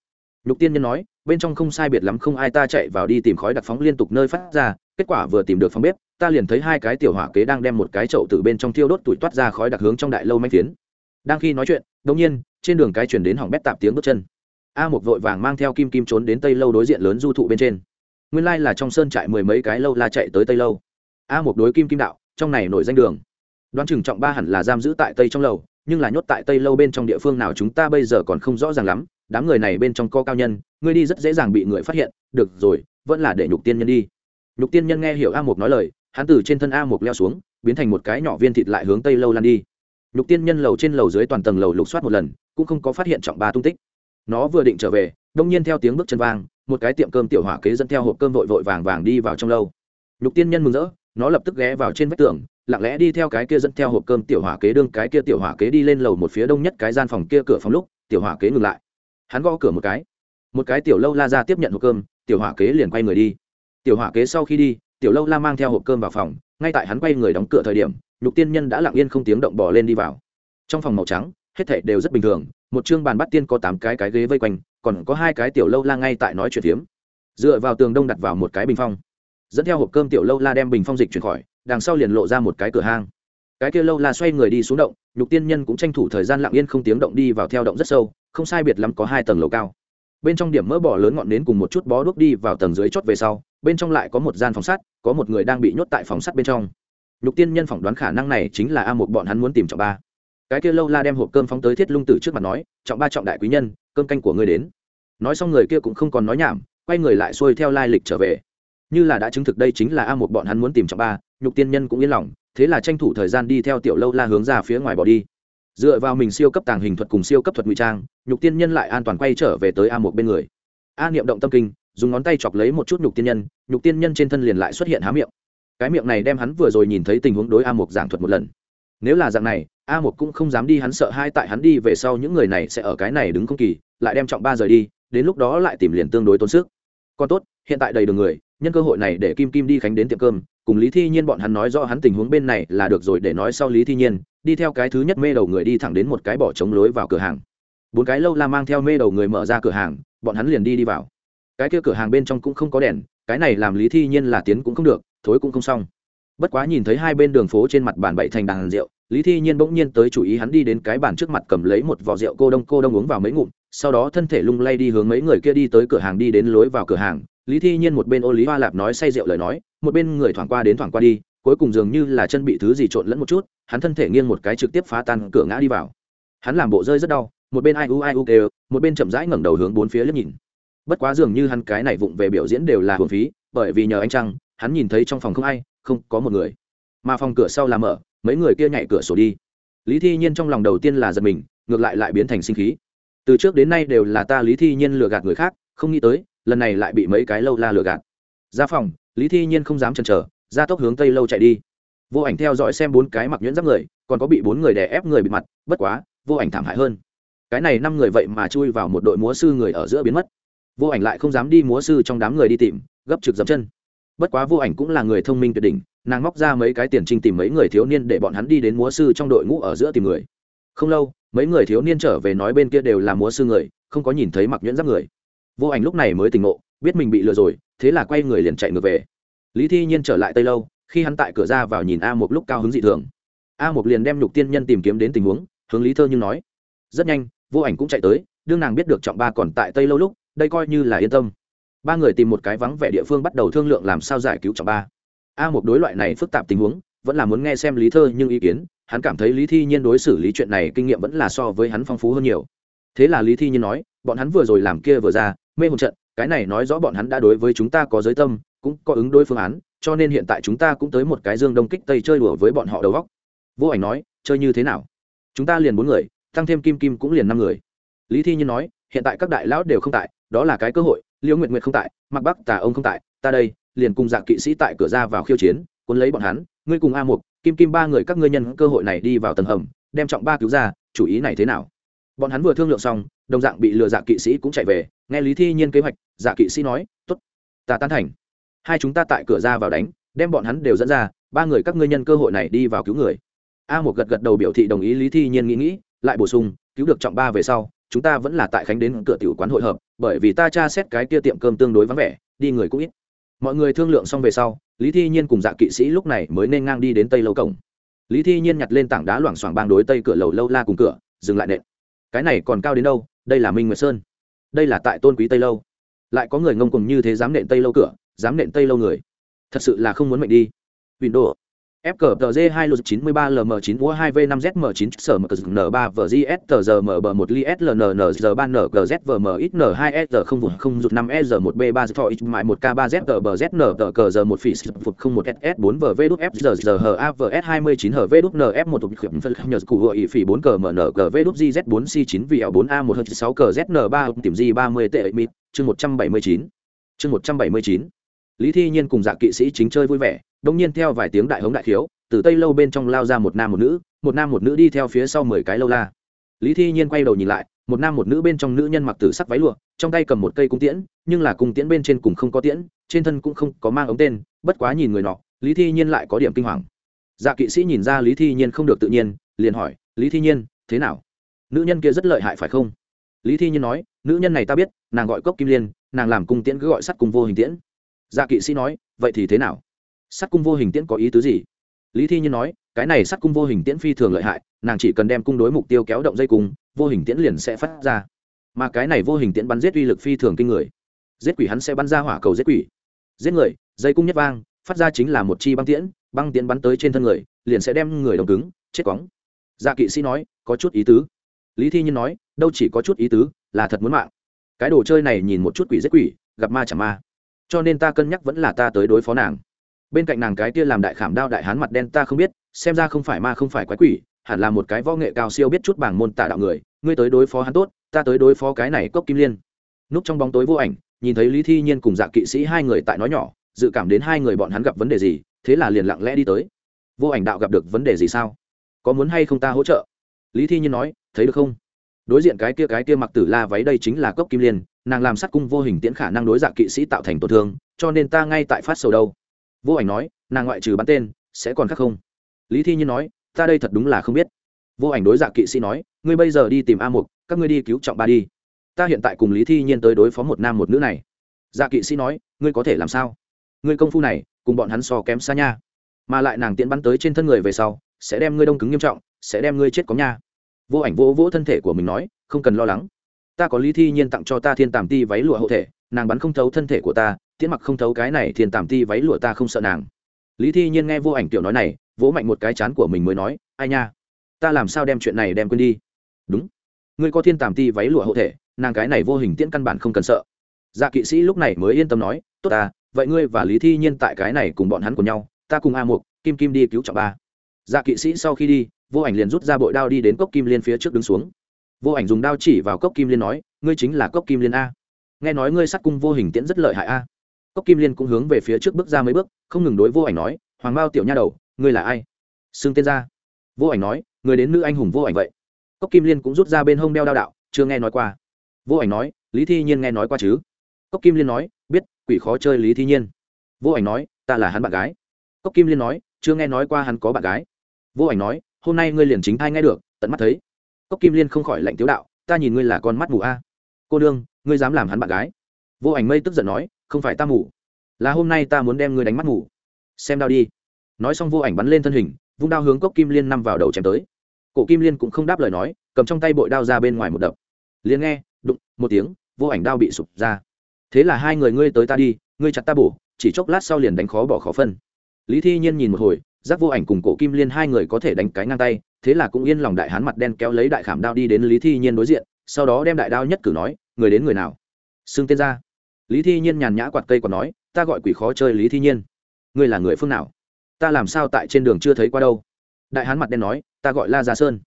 Nhục tiên nhân nói, bên trong không sai biệt lắm, không ai ta chạy vào đi tìm khói đặc phóng liên tục nơi phát ra, kết quả vừa tìm được phòng bếp, ta liền thấy hai cái tiểu hỏa kế đang đem một cái chậu từ bên trong thiêu đốt tủi toát ra khói đặc hướng trong đại lâu manh phiến. Đang khi nói chuyện đ nhiên, trên đường cái chuyển đến hỏng bét tạp tiếng bước chân. A một vội vàng mang theo kim kim trốn đến tây lâu đối diện lớn du thụ bên trên. Nguyên lai là trong sơn trại mười mấy cái lâu la chạy tới tây lâu. A một đối kim kim đạo trong này nổi danh đường. Đoán chừng trọng ba hẳn là giam giữ tại tây trong lầu, nhưng là nhốt tại tây lâu bên trong địa phương nào chúng ta bây giờ còn không rõ ràng lắm. Đám người này bên trong co cao nhân, ngươi đi rất dễ dàng bị người phát hiện. Được rồi, vẫn là để nhục tiên nhân đi. Nhục tiên nhân nghe hiểu a một nói lời, hắn từ trên thân a một leo xuống, biến thành một cái nhỏ viên thịt lại hướng tây lâu lan đi. Nhục tiên nhân lầu trên lầu dưới toàn tầng lầu lục soát một lần, cũng không có phát hiện trọng ba tung tích. Nó vừa định trở về, đông nhiên theo tiếng bước chân vang, một cái tiệm cơm tiểu hỏa kế dẫn theo hộp cơm vội vội vàng vàng đi vào trong lâu. Nhục tiên nhân mừng rỡ nó lập tức ghé vào trên vách tường, lặng lẽ đi theo cái kia dẫn theo hộp cơm tiểu hỏa kế đương cái kia tiểu hỏa kế đi lên lầu một phía đông nhất cái gian phòng kia cửa phòng lúc, tiểu hỏa kế ngừng lại. Hắn gõ cửa một cái. Một cái tiểu lâu la ra tiếp nhận hộp cơm, tiểu hỏa kế liền quay người đi. Tiểu hỏa kế sau khi đi, tiểu lâu la mang theo hộp cơm vào phòng, ngay tại hắn quay người đóng cửa thời điểm, nhục tiên nhân đã lặng yên không tiếng động bỏ lên đi vào. Trong phòng màu trắng, hết thảy đều rất bình thường, một chương bàn bắt tiên có tám cái cái ghế vây quanh, còn có hai cái tiểu lâu la ngay tại nói chuyện phiếm. Dựa vào tường đông đặt vào một cái bình phong dẫn theo hộp cơm tiểu lâu la đem bình phong dịch chuyển khỏi, đằng sau liền lộ ra một cái cửa hang. Cái kia lâu la xoay người đi xuống động, nhục tiên nhân cũng tranh thủ thời gian lặng yên không tiếng động đi vào theo động rất sâu, không sai biệt lắm có hai tầng lầu cao. Bên trong điểm mỡ bỏ lớn ngọn nến cùng một chút bó đuốc đi vào tầng dưới chót về sau, bên trong lại có một gian phòng sắt, có một người đang bị nhốt tại phòng sắt bên trong. Nhục tiên nhân phỏng đoán khả năng này chính là a một bọn hắn muốn tìm trọng ba. Cái kia lâu la đem hộp cơm phóng tới thiết lung tử trước mặt nói, trọng ba trọng đại quý nhân, cơm canh của ngươi đến. Nói xong người kia cũng không còn nói nhảm, quay người lại xuôi theo lai lịch trở về như là đã chứng thực đây chính là a một bọn hắn muốn tìm trọng ba, nhục tiên nhân cũng yên lòng, thế là tranh thủ thời gian đi theo tiểu lâu la hướng ra phía ngoài bỏ đi. Dựa vào mình siêu cấp tàng hình thuật cùng siêu cấp thuật ngụy trang, nhục tiên nhân lại an toàn quay trở về tới a một bên người. A niệm động tâm kinh, dùng ngón tay chọc lấy một chút nhục tiên nhân, nhục tiên nhân trên thân liền lại xuất hiện há miệng. Cái miệng này đem hắn vừa rồi nhìn thấy tình huống đối a một giảng thuật một lần. Nếu là dạng này, a một cũng không dám đi, hắn sợ hai tại hắn đi về sau những người này sẽ ở cái này đứng không kỳ, lại đem trọng ba rời đi, đến lúc đó lại tìm liền tương đối tốn sức. Còn tốt, hiện tại đầy đường người nhân cơ hội này để kim kim đi khánh đến tiệm cơm, cùng lý thi nhiên bọn hắn nói rõ hắn tình huống bên này là được rồi, để nói sau lý thi nhiên, đi theo cái thứ nhất mê đầu người đi thẳng đến một cái bỏ trống lối vào cửa hàng. Bốn cái lâu la mang theo mê đầu người mở ra cửa hàng, bọn hắn liền đi đi vào. Cái kia cửa hàng bên trong cũng không có đèn, cái này làm lý thi nhiên là tiến cũng không được, thối cũng không xong. Bất quá nhìn thấy hai bên đường phố trên mặt bàn bậy thành đàn rượu, lý thi nhiên bỗng nhiên tới chủ ý hắn đi đến cái bàn trước mặt cầm lấy một vò rượu cô đông cô đông uống vào mấy ngụm, sau đó thân thể lung lay đi hướng mấy người kia đi tới cửa hàng đi đến lối vào cửa hàng lý thi nhiên một bên ô lý hoa lạp nói say rượu lời nói, một bên người thoảng qua đến thoảng qua đi, cuối cùng dường như là chân bị thứ gì trộn lẫn một chút, hắn thân thể nghiêng một cái trực tiếp phá tan cửa ngã đi vào. Hắn làm bộ rơi rất đau, một bên ai u ai u kêu, một bên chậm rãi ngẩng đầu hướng bốn phía liếc nhìn. Bất quá dường như hắn cái này vụng về biểu diễn đều là hưởng phí, bởi vì nhờ anh trăng, hắn nhìn thấy trong phòng không ai, không có một người. Mà phòng cửa sau là mở, mấy người kia nhảy cửa sổ đi. Lý thi nhiên trong lòng đầu tiên là giật mình, ngược lại lại biến thành sinh khí. Từ trước đến nay đều là ta lý thi nhiên lừa gạt người khác, không nghĩ tới lần này lại bị mấy cái lâu la lừa gạt. Ra phòng, lý thi nhiên không dám chần chờ, ra tốc hướng tây lâu chạy đi. Vô ảnh theo dõi xem bốn cái mặc nhuyễn giáp người, còn có bị bốn người đè ép người bị mặt, bất quá, vô ảnh thảm hại hơn. Cái này năm người vậy mà chui vào một đội múa sư người ở giữa biến mất. Vô ảnh lại không dám đi múa sư trong đám người đi tìm, gấp trực dập chân. Bất quá vô ảnh cũng là người thông minh tuyệt đỉnh, nàng móc ra mấy cái tiền trinh tìm mấy người thiếu niên để bọn hắn đi đến múa sư trong đội ngũ ở giữa tìm người. Không lâu, mấy người thiếu niên trở về nói bên kia đều là múa sư người, không có nhìn thấy mặc nhuyễn giáp người vô ảnh lúc này mới tỉnh ngộ, biết mình bị lừa rồi, thế là quay người liền chạy ngược về. Lý thi nhiên trở lại tây lâu, khi hắn tại cửa ra vào nhìn a một lúc cao hứng dị thường. A một liền đem nhục tiên nhân tìm kiếm đến tình huống, hướng lý thơ như nói. Rất nhanh, vô ảnh cũng chạy tới, đương nàng biết được trọng ba còn tại tây lâu lúc, đây coi như là yên tâm. Ba người tìm một cái vắng vẻ địa phương bắt đầu thương lượng làm sao giải cứu trọng ba. A một đối loại này phức tạp tình huống, vẫn là muốn nghe xem lý thơ nhưng ý kiến, hắn cảm thấy lý thi nhiên đối xử lý chuyện này kinh nghiệm vẫn là so với hắn phong phú hơn nhiều. Thế là lý thi nhiên nói, bọn hắn vừa rồi làm kia vừa ra mê hồn trận, cái này nói rõ bọn hắn đã đối với chúng ta có giới tâm, cũng có ứng đối phương án, cho nên hiện tại chúng ta cũng tới một cái dương đông kích tây chơi đùa với bọn họ đầu góc vô ảnh nói, chơi như thế nào? Chúng ta liền bốn người, tăng thêm kim kim cũng liền năm người. Lý thi nhiên nói, hiện tại các đại lão đều không tại, đó là cái cơ hội, liễu nguyệt nguyệt không tại mặc bắc tà ông không tại, ta đây, liền cùng dạng kỵ sĩ tại cửa ra vào khiêu chiến, cuốn lấy bọn hắn, ngươi cùng a mục, kim kim ba người các ngươi nhân cơ hội này đi vào tầng hầm, đem trọng ba cứu ra, chủ ý này thế nào? Bọn hắn vừa thương lượng xong, đồng dạng bị lừa dạng kỵ sĩ cũng chạy về nghe lý thi nhiên kế hoạch dạ kỵ sĩ nói t ố t ta tán thành. Hai chúng ta tại cửa ra vào đánh, đem bọn hắn đều dẫn ra, ba người các ngươi nhân cơ hội này đi vào cứu người. A một gật gật đầu biểu thị đồng ý lý thi nhiên nghĩ nghĩ, lại bổ sung, cứu được trọng ba về sau, chúng ta vẫn là tại khánh đến cửa tiểu quán hội hợp, bởi vì ta tra xét cái kia tiệm cơm tương đối vắng vẻ, đi người cũng ít. Mọi người thương lượng xong về sau, lý thi nhiên cùng dạ kỵ sĩ lúc này mới nên ngang đi đến tây lâu cổng. Lý thi nhiên nhặt lên tảng đá loảng xoảng bang đối tây cửa lầu lâu la cùng cửa, dừng lại nện. Cái này còn cao đến đâu? Đây là minh nguyệt sơn đây là tại tôn quý tây lâu lại có người ngông cùng như thế dám nện tây lâu cửa dám nện tây lâu người thật sự là không muốn mệnh đi windows FCTG 2 lột 93 LM 9 mua 2 V 5 ZM 9 sở M N 3 VGS tờ giờ M B 1 Li SLNN giờ 3 NGZ VM ít N 2 S 0 vùng 0 rụt 5 S 1 B 3 thọ ít mại 1 K 3 Z tờ bờ Z N tờ cờ giờ 1 phỉ phục 0 1 SS 4 V V đút F giờ giờ H A V S 29 H V đút N F 1 khuyển phân nhờ cụ hội phỉ 4 cờ M N G V đút GZ 4 C 9 V 4 A 1 H 6 cờ Z N 3 tìm G 30 tệ mịt chương 179 chương 179 Lý Thi Nhiên cùng Dạ Kỵ sĩ chính chơi vui vẻ, đông nhiên theo vài tiếng đại hống đại khiếu, từ tây lâu bên trong lao ra một nam một nữ một nam một nữ đi theo phía sau mười cái lâu la. Lý thi nhiên quay đầu nhìn lại một nam một nữ bên trong nữ nhân mặc tử sắc váy lụa trong tay cầm một cây cung tiễn nhưng là cung tiễn bên trên cùng không có tiễn trên thân cũng không có mang ống tên bất quá nhìn người nọ lý thi nhiên lại có điểm kinh hoàng. Dạ kỵ sĩ nhìn ra lý thi nhiên không được tự nhiên liền hỏi lý thi nhiên thế nào? Nữ nhân kia rất lợi hại phải không? Lý thi nhiên nói nữ nhân này ta biết nàng gọi cốc kim liên nàng làm cung tiễn cứ gọi sắt cung vô hình tiễn dạ kỵ sĩ nói, vậy thì thế nào? Sắt cung vô hình tiễn có ý tứ gì? Lý thi nhiên nói, cái này sắt cung vô hình tiễn phi thường lợi hại, nàng chỉ cần đem cung đối mục tiêu kéo động dây cung, vô hình tiễn liền sẽ phát ra. Mà cái này vô hình tiễn bắn giết uy lực phi thường kinh người. Giết quỷ hắn sẽ bắn ra hỏa cầu giết quỷ. Giết người, dây cung nhất vang, phát ra chính là một chi băng tiễn băng tiễn bắn tới trên thân người, liền sẽ đem người đồng cứng, chết cóng dạ kỵ sĩ nói, có chút ý tứ. Lý thi nhiên nói, đâu chỉ có chút ý tứ, là thật muốn mạng. Cái đồ chơi này nhìn một chút quỷ giết quỷ, gặp ma chẳng ma cho nên ta cân nhắc vẫn là ta tới đối phó nàng. Bên cạnh nàng cái kia làm đại khảm đao đại hán mặt đen ta không biết, xem ra không phải ma không phải quái quỷ, hẳn là một cái võ nghệ cao siêu biết chút bảng môn tả đạo người, ngươi tới đối phó hắn tốt, ta tới đối phó cái này cốc kim liên. Núp trong bóng tối vô ảnh, nhìn thấy lý thi nhiên cùng dạ kỵ sĩ hai người tại nói nhỏ, dự cảm đến hai người bọn hắn gặp vấn đề gì, thế là liền lặng lẽ đi tới. Vô ảnh đạo gặp được vấn đề gì sao? Có muốn hay không ta hỗ trợ? Lý thi nhiên nói, thấy được không? Đối diện cái kia cái kia mặc tử la váy đây chính là cốc kim liên, nàng làm sát cung vô hình tiễn khả năng đối dạng kỵ sĩ tạo thành tổn thương, cho nên ta ngay tại phát sầu đâu. Vô ảnh nói, nàng ngoại trừ bắn tên, sẽ còn khác không? Lý thi nhiên nói, ta đây thật đúng là không biết. Vô ảnh đối dạ kỵ sĩ nói, ngươi bây giờ đi tìm a mục, các ngươi đi cứu trọng ba đi. Ta hiện tại cùng lý thi nhiên tới đối phó một nam một nữ này. Dạ kỵ sĩ nói, ngươi có thể làm sao? Ngươi công phu này, cùng bọn hắn so kém xa nha. Mà lại nàng tiện bắn tới trên thân người về sau, sẽ đem ngươi đông cứng nghiêm trọng, sẽ đem ngươi chết có nha vô ảnh vỗ vỗ thân thể của mình nói, không cần lo lắng. Ta có lý thi nhiên tặng cho ta thiên tàm ti váy lụa hộ thể, nàng bắn không thấu thân thể của ta, tiễn mặc không thấu cái này thiên tàm ti váy lụa ta không sợ nàng. Lý thi nhiên nghe vô ảnh tiểu nói này, vỗ mạnh một cái chán của mình mới nói, ai nha, ta làm sao đem chuyện này đem quên đi? Đúng. Ngươi có thiên tàm ti váy lụa hộ thể, nàng cái này vô hình tiễn căn bản không cần sợ. Dạ kỵ sĩ lúc này mới yên tâm nói, tốt ta, vậy ngươi và lý thi nhiên tại cái này cùng bọn hắn của nhau, ta cùng a mục, kim kim đi cứu trọng ba. Dạ kỵ sĩ sau khi đi vô ảnh liền rút ra bội đao đi đến cốc kim liên phía trước đứng xuống. Vô ảnh dùng đao chỉ vào cốc kim liên nói, ngươi chính là cốc kim liên a. Nghe nói ngươi sát cung vô hình tiễn rất lợi hại a. Cốc kim liên cũng hướng về phía trước bước ra mấy bước, không ngừng đối vô ảnh nói, hoàng bao tiểu nha đầu, ngươi là ai? Xưng tên ra. Vô ảnh nói, người đến nữ anh hùng vô ảnh vậy. Cốc kim liên cũng rút ra bên hông đeo đao đạo, chưa nghe nói qua. Vô ảnh nói, lý thi nhiên nghe nói qua chứ? Cốc kim liên nói, biết, quỷ khó chơi lý thi nhiên. Vô ảnh nói, ta là hắn bạn gái. Cốc kim liên nói, chưa nghe nói qua hắn có bạn gái. Vô ảnh nói hôm nay ngươi liền chính thai nghe được, tận mắt thấy. Cốc kim liên không khỏi lạnh tiếu đạo, ta nhìn ngươi là con mắt mù a. Cô đương ngươi dám làm hắn bạn gái. Vô ảnh mây tức giận nói, không phải ta mù, là hôm nay ta muốn đem ngươi đánh mắt mù. Xem đao đi. Nói xong vô ảnh bắn lên thân hình, vung đao hướng cốc kim liên nằm vào đầu chém tới. Cổ kim liên cũng không đáp lời nói, cầm trong tay bội đao ra bên ngoài một đập. Liền nghe, đụng, một tiếng, vô ảnh đao bị sụp ra. Thế là hai người ngươi tới ta đi, ngươi chặt ta bổ, chỉ chốc lát sau liền đánh khó bỏ khó phân. Lý thi nhiên nhìn một hồi giác vô ảnh cùng cổ kim liên hai người có thể đánh cái ngang tay, thế là cũng yên lòng đại hán mặt đen kéo lấy đại khảm đao đi đến lý thi nhiên đối diện, sau đó đem đại đao nhất cử nói, người đến người nào? Xưng tên ra. Lý thi nhiên nhàn nhã quạt cây còn nói, ta gọi quỷ khó chơi lý thi nhiên. Ngươi là người phương nào? Ta làm sao tại trên đường chưa thấy qua đâu? Đại hán mặt đen nói, ta gọi la gia sơn.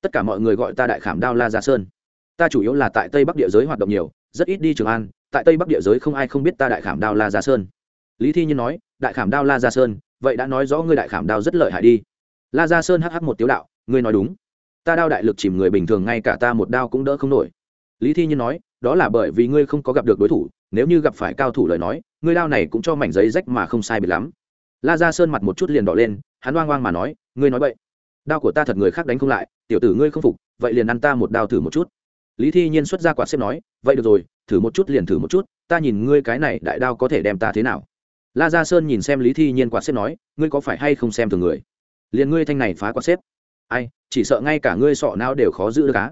Tất cả mọi người gọi ta đại khảm đao la gia sơn. Ta chủ yếu là tại tây bắc địa giới hoạt động nhiều, rất ít đi trường an, tại tây bắc địa giới không ai không biết ta đại khảm đao la gia sơn. Lý thi nhiên nói đại khảm đao la gia sơn, vậy đã nói rõ ngươi đại khảm đao rất lợi hại đi. La gia sơn hh một tiếu đạo, ngươi nói đúng. Ta đao đại lực chìm người bình thường ngay cả ta một đao cũng đỡ không nổi. Lý thi nhiên nói, đó là bởi vì ngươi không có gặp được đối thủ, nếu như gặp phải cao thủ lời nói, ngươi đao này cũng cho mảnh giấy rách mà không sai biệt lắm. La gia sơn mặt một chút liền đỏ lên, hắn oang oang mà nói, ngươi nói vậy đao của ta thật người khác đánh không lại, tiểu tử ngươi không phục, vậy liền ăn ta một đao thử một chút. Lý thi nhiên xuất ra quạt xếp nói, vậy được rồi, thử một chút liền thử một chút, ta nhìn ngươi cái này đại đao có thể đem ta thế nào la gia sơn nhìn xem lý thi nhiên quạt xếp nói, ngươi có phải hay không xem thường người? Liền ngươi thanh này phá quạt xếp. Ai, chỉ sợ ngay cả ngươi sọ não đều khó giữ được cá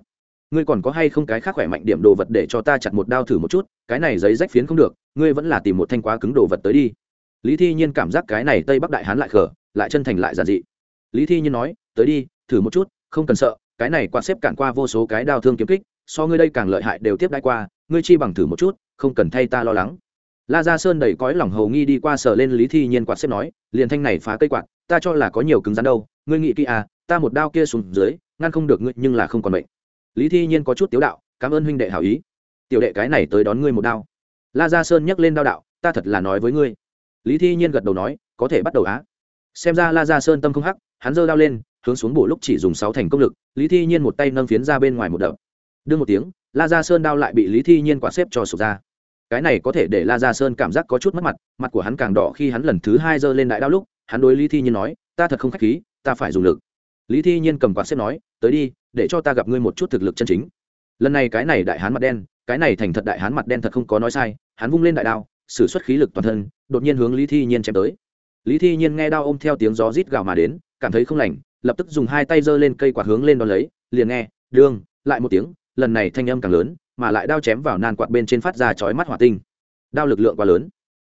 ngươi còn có hay không cái khác khỏe mạnh điểm đồ vật để cho ta chặt một đao thử một chút, cái này giấy rách phiến không được, ngươi vẫn là tìm một thanh quá cứng đồ vật tới đi. Lý thi nhiên cảm giác cái này tây bắc đại hán lại khở lại chân thành lại giản dị. Lý thi nhiên nói, tới đi, thử một chút, không cần sợ, cái này quạt xếp cản qua vô số cái đao thương kiếm kích, so ngươi đây càng lợi hại đều tiếp đai qua, ngươi chi bằng thử một chút, không cần thay ta lo lắng la gia sơn đầy cõi lòng hầu nghi đi qua sờ lên lý thi nhiên quạt xếp nói, liền thanh này phá cây quạt, ta cho là có nhiều cứng rắn đâu, ngươi nghĩ kỹ à ta một đao kia xuống dưới, ngăn không được ngươi, nhưng là không còn bệnh. Lý thi nhiên có chút tiếu đạo, cảm ơn huynh đệ hảo ý. Tiểu đệ cái này tới đón ngươi một đao. La gia sơn nhấc lên đao đạo, ta thật là nói với ngươi. Lý thi nhiên gật đầu nói, có thể bắt đầu á. Xem ra la gia sơn tâm không hắc, hắn giơ đao lên, hướng xuống bổ lúc chỉ dùng sáu thành công lực, lý thi nhiên một tay nâng phiến ra bên ngoài một đập. Đương một tiếng, la gia sơn đao lại bị lý thi nhiên quả xếp cho sụp ra cái này có thể để la gia sơn cảm giác có chút mất mặt mặt của hắn càng đỏ khi hắn lần thứ hai giơ lên đại đao lúc, hắn đối lý thi nhiên nói, ta thật không k h á c h khí, ta phải dùng lực. Lý thi nhiên cầm quạt xếp nói, tới đi, để cho ta gặp ngươi một chút thực lực chân chính. Lần này cái này đại hán mặt đen, cái này thành thật đại hán mặt đen thật không có nói sai, hắn vung lên đại đao s ử suất khí lực toàn thân, đột nhiên hướng lý thi nhiên chém tới. Lý thi nhiên nghe đao ôm theo tiếng gió rít gào mà đến, cảm thấy không lành, lập tức dùng hai tay giơ lên cây quạt hướng lên đón lấy, liền nghe đương lại một tiếng, lần này thanh âm càng lớn mà lại đao chém vào nan quạt bên trên phát ra chói mắt hỏa tinh. Đao lực lượng quá lớn.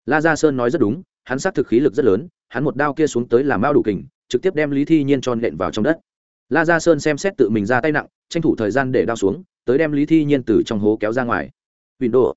La gia sơn nói rất đúng, hắn xác thực khí lực rất lớn, hắn một đao kia xuống tới làm bao đủ kình, trực tiếp đem lý thi nhiên tròn nện vào trong đất. La gia sơn xem xét tự mình ra tay nặng, tranh thủ thời gian để đao xuống, tới đem lý thi nhiên từ trong hố kéo ra ngoài. Windows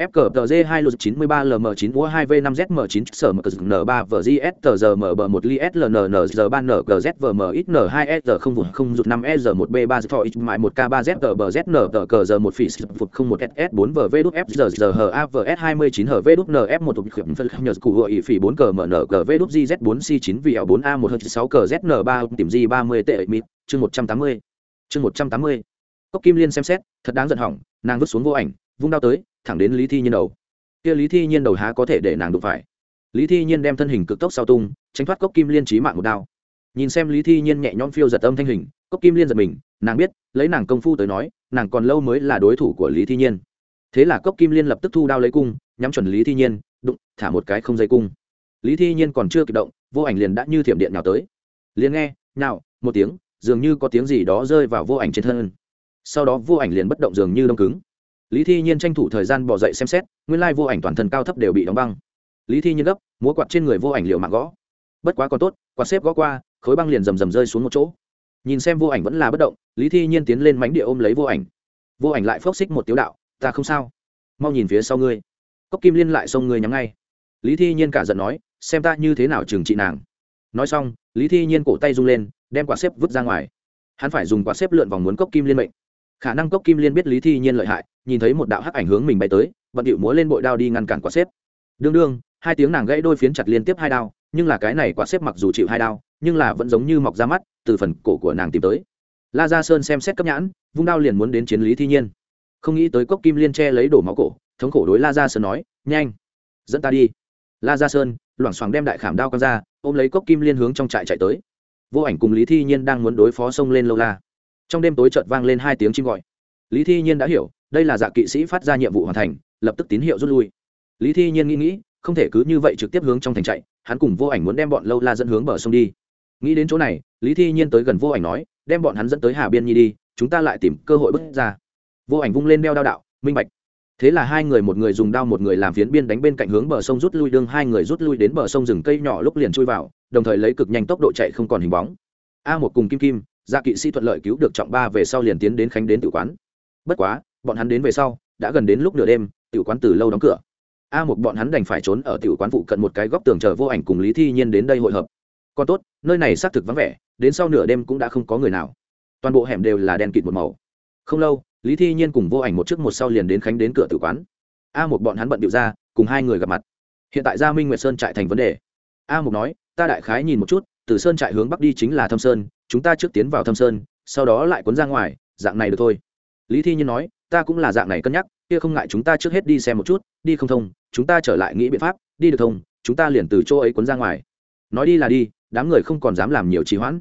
FCTG 2 lột 93 LM9 UA 2 V5ZM 9 sở mở N 3 VGS tờ giờ mở bờ 1 li SLNN giờ 3 NGZ VM ít N2 S không vụ không rụt 5 S 1 B 3 thọ ít mại 1 K 3 Z tờ bờ Z N tờ cờ giờ 1 phỉ phục 01 SS 4 VV đúc F giờ giờ H A V S 29 H V đúc NF 1 khẩn phân nhờ cụ hội phỉ 4 cờ MN G V đúc GZ 4 C 9 VL 4 A 1 6 cờ Z N 3 tìm G 30 tệ mịt chương 180 chương 180 Cốc Kim Liên xem xét, thật đáng giận hỏng, nàng vứt xuống vô ảnh, vung đao tới, thẳng đến Lý Thi Nhiên đầu. Kia Lý Thi Nhiên đầu há có thể để nàng đụng phải. Lý Thi Nhiên đem thân hình cực tốc sau tung, tránh thoát Cốc Kim Liên chí mạng một đao. Nhìn xem Lý Thi Nhiên nhẹ nhõm phiêu giật âm thanh hình, Cốc Kim Liên giật mình, nàng biết, lấy nàng công phu tới nói, nàng còn lâu mới là đối thủ của Lý Thi Nhiên. Thế là Cốc Kim Liên lập tức thu đao lấy cung, nhắm chuẩn Lý Thi Nhiên, đụng, thả một cái không dây cung. Lý Thi Nhiên còn chưa kịp động, vô ảnh liền đã như thiểm điện nào tới. Liền nghe, nào, một tiếng, dường như có tiếng gì đó rơi vào vô ảnh trên thân sau đó vô ảnh liền bất động dường như đông cứng lý thi nhiên tranh thủ thời gian bỏ dậy xem xét, nguyên lai vô ảnh toàn thân cao thấp đều bị đóng băng. Lý thi nhiên gấp, múa quạt trên người vô ảnh liệu mạng gõ. Bất quá còn tốt, quạt xếp gõ qua, khối băng liền rầm rầm rơi xuống một chỗ. Nhìn xem vô ảnh vẫn là bất động, lý thi nhiên tiến lên mánh địa ôm lấy vô ảnh. Vô ảnh lại phốc xích một tiếu đạo, ta không sao. Mau nhìn phía sau ngươi. Cốc kim liên lại xông ngươi nhắm ngay. Lý thi nhiên cả giận nói, xem ta như thế nào trừng trị nàng. Nói xong, lý thi nhiên cổ tay rung lên, đem quả xếp vứt ra ngoài. Hắn phải dùng quả xếp lượn vòng muốn cốc kim liên mệnh khả năng cốc kim liên biết lý thi nhiên lợi hại, nhìn thấy một đạo hắc ảnh hướng mình bay tới vận điệu múa lên bội đao đi ngăn cản quả xếp. Đương đương, hai tiếng nàng gãy đôi phiến chặt liên tiếp hai đao, nhưng là cái này quả xếp mặc dù chịu hai đao, nhưng là vẫn giống như mọc ra mắt, từ phần cổ của nàng tìm tới. La gia sơn xem xét cấp nhãn, vung đao liền muốn đến chiến lý thi nhiên. Không nghĩ tới cốc kim liên che lấy đổ máu cổ, thống khổ đối la gia sơn nói, nhanh, dẫn ta đi. La gia sơn, loảng xoảng đem đại khảm đao quăng ra, ôm lấy cốc kim liên hướng trong trại chạy tới. Vô ảnh cùng lý thi nhiên đang muốn đối phó sông lên lâu la trong đêm tối chợt vang lên hai tiếng chim gọi. Lý thi nhiên đã hiểu, đây là dạ kỵ sĩ phát ra nhiệm vụ hoàn thành, lập tức tín hiệu rút lui. Lý thi nhiên nghĩ nghĩ, không thể cứ như vậy trực tiếp hướng trong thành chạy, hắn cùng vô ảnh muốn đem bọn lâu la dẫn hướng bờ sông đi. Nghĩ đến chỗ này, lý thi nhiên tới gần vô ảnh nói, đem bọn hắn dẫn tới hà biên nhi đi, chúng ta lại tìm cơ hội bước ra. Vô ảnh vung lên đeo đao đạo, minh bạch. Thế là hai người một người dùng đao một người làm phiến biên đánh bên cạnh hướng bờ sông rút lui, đương hai người rút lui đến bờ sông rừng cây nhỏ lúc liền chui vào, đồng thời lấy cực nhanh tốc độ chạy không còn hình bóng. A một cùng kim kim gia kỵ sĩ thuận lợi cứu được trọng ba về sau liền tiến đến khánh đến tử quán. Bất quá, bọn hắn đến về sau, đã gần đến lúc nửa đêm, tử quán từ lâu đóng cửa. A một bọn hắn đành phải trốn ở tử quán phụ cận một cái góc tường chờ vô ảnh cùng lý thi nhiên đến đây hội hợp. Còn tốt, nơi này xác thực vắng vẻ, đến sau nửa đêm cũng đã không có người nào. Toàn bộ hẻm đều là đen kịt một màu. Không lâu, lý thi nhiên cùng vô ảnh một trước một sau liền đến khánh đến cửa tử quán. A một bọn hắn bận điệu ra, cùng hai người gặp mặt. Hiện tại gia minh nguyệt sơn trại thành vấn đề. A một nói, ta đại khái nhìn một chút, từ sơn trại hướng bắc đi chính là thâm sơn chúng ta trước tiến vào thâm sơn, sau đó lại cuốn ra ngoài, dạng này được thôi. Lý thi nhiên nói, ta cũng là dạng này cân nhắc, kia không ngại chúng ta trước hết đi xem một chút, đi không thông, chúng ta trở lại nghĩ biện pháp, đi được thông, chúng ta liền từ chỗ ấy cuốn ra ngoài. Nói đi là đi, đám người không còn dám làm nhiều trì hoãn.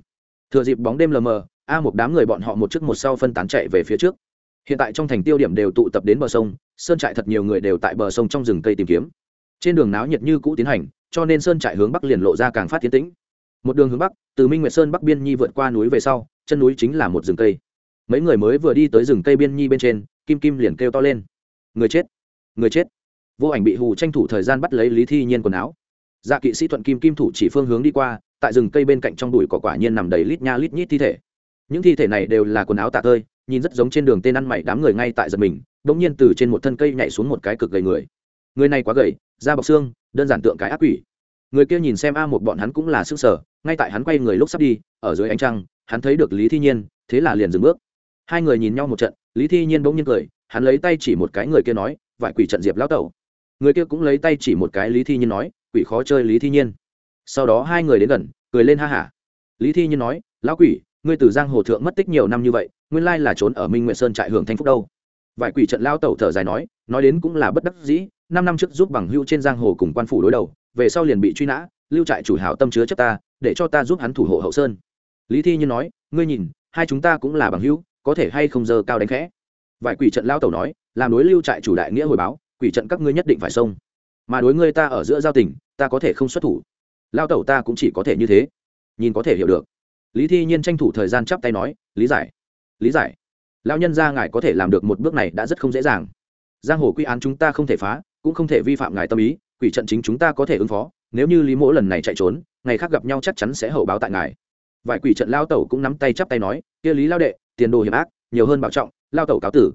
Thừa dịp bóng đêm lờ mờ, a một đám người bọn họ một trước một sau phân tán chạy về phía trước. Hiện tại trong thành tiêu điểm đều tụ tập đến bờ sông, sơn trại thật nhiều người đều tại bờ sông trong rừng cây tìm kiếm. Trên đường náo nhiệt như cũ tiến hành, cho nên sơn trại hướng bắc liền lộ ra càng phát tiến tĩnh một đường hướng bắc, từ minh nguyệt sơn bắc biên nhi vượt qua núi về sau, chân núi chính là một rừng cây. Mấy người mới vừa đi tới rừng cây biên nhi bên trên, kim kim liền kêu to lên. Người chết người chết. Vô ảnh bị hù tranh thủ thời gian bắt lấy lý thi nhiên quần áo. Dạ kỵ sĩ thuận kim kim thủ chỉ phương hướng đi qua, tại rừng cây bên cạnh trong đùi có quả nhiên nằm đầy lít nha lít nhít thi thể. Những thi thể này đều là quần áo tạ tơi, nhìn rất giống trên đường tên ăn mày đám người ngay tại giật mình đ ỗ n g nhiên từ trên một thân cây nhảy xuống một cái cực gầy người. Người này quá gầy, da bọc xương, đơn giản tượng cái ác quỷ người kia nhìn xem a một bọn hắn cũng là sức sở, ngay tại hắn quay người lúc sắp đi, ở dưới ánh trăng, hắn thấy được lý thi nhiên, thế là liền dừng bước. Hai người nhìn nhau một trận, lý thi nhiên bỗng nhiên cười, hắn lấy tay chỉ một cái người kia nói, vải quỷ trận diệp lão tẩu. Người kia cũng lấy tay chỉ một cái lý thi nhiên nói, quỷ khó chơi lý thi nhiên. Sau đó hai người đến gần, cười lên ha hả. Lý thi nhiên nói, lão quỷ, ngươi từ giang hồ thượng mất tích nhiều năm như vậy, nguyên lai là trốn ở minh nguyện sơn trại hưởng thanh phúc đâu. Vải quỷ trận lao tẩu thở dài nói nói đến cũng là bất đắc dĩ, năm năm trước giúp bằng hưu trên giang hồ cùng quan phủ đối đầu về sau liền bị truy nã, lưu trại chủ hảo tâm chứa chấp ta, để cho ta giúp hắn thủ hộ hậu sơn. Lý thi như nói, ngươi nhìn, hai chúng ta cũng là bằng hữu, có thể hay không giờ cao đánh khẽ? Vài quỷ trận lao tẩu nói, làm đối lưu trại chủ đại nghĩa hồi báo, quỷ trận các ngươi nhất định phải xông. Mà đối ngươi ta ở giữa giao tình, ta có thể không xuất thủ. Lao tẩu ta cũng chỉ có thể như thế. Nhìn có thể hiểu được. Lý thi nhiên tranh thủ thời gian chắp tay nói, lý giải lý giải. Lao nhân ra ngài có thể làm được một bước này đã rất không dễ dàng. Giang hồ quy án chúng ta không thể phá, cũng không thể vi phạm ngài tâm ý quỷ trận chính chúng ta có thể ứng phó, nếu như lý mỗ lần này chạy trốn, ngày khác gặp nhau chắc chắn sẽ hậu báo tại ngài. Vài quỷ trận lao tẩu cũng nắm tay chắp tay nói, kia lý lao đệ, tiền đồ hiểm ác, nhiều hơn bảo trọng, lao tẩu cáo tử.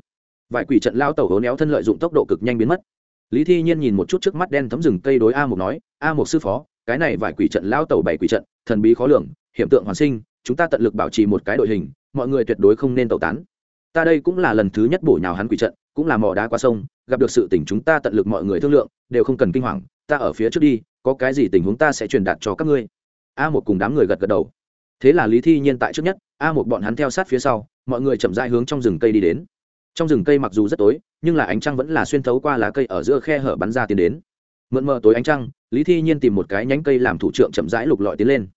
Vài quỷ trận lao tẩu hố néo thân lợi dụng tốc độ cực nhanh biến mất. Lý thi nhiên nhìn một chút trước mắt đen thấm rừng cây đối a một nói, a một sư phó, cái này vài quỷ trận lao tẩu bảy quỷ trận, thần bí khó lường, hiểm tượng hoàn sinh, chúng ta tận lực bảo trì một cái đội hình, mọi người tuyệt đối không nên tẩu tán. Ta đây cũng là lần thứ nhất bổ nhào hắn quỷ trận, cũng là mò đá qua sông gặp được sự tình chúng ta tận lực mọi người thương lượng, đều không cần kinh hoàng, ta ở phía trước đi, có cái gì tình huống ta sẽ truyền đạt cho các ngươi. A một cùng đám người gật gật đầu. Thế là lý thi nhiên tại trước nhất, a một bọn hắn theo sát phía sau, mọi người chậm dại hướng trong rừng cây đi đến. Trong rừng cây mặc dù rất tối, nhưng là ánh trăng vẫn là xuyên thấu qua lá cây ở giữa khe hở bắn ra tiến đến. Mượn mờ tối ánh trăng, lý thi nhiên tìm một cái nhánh cây làm thủ trưởng chậm rãi lục lọi tiến lên.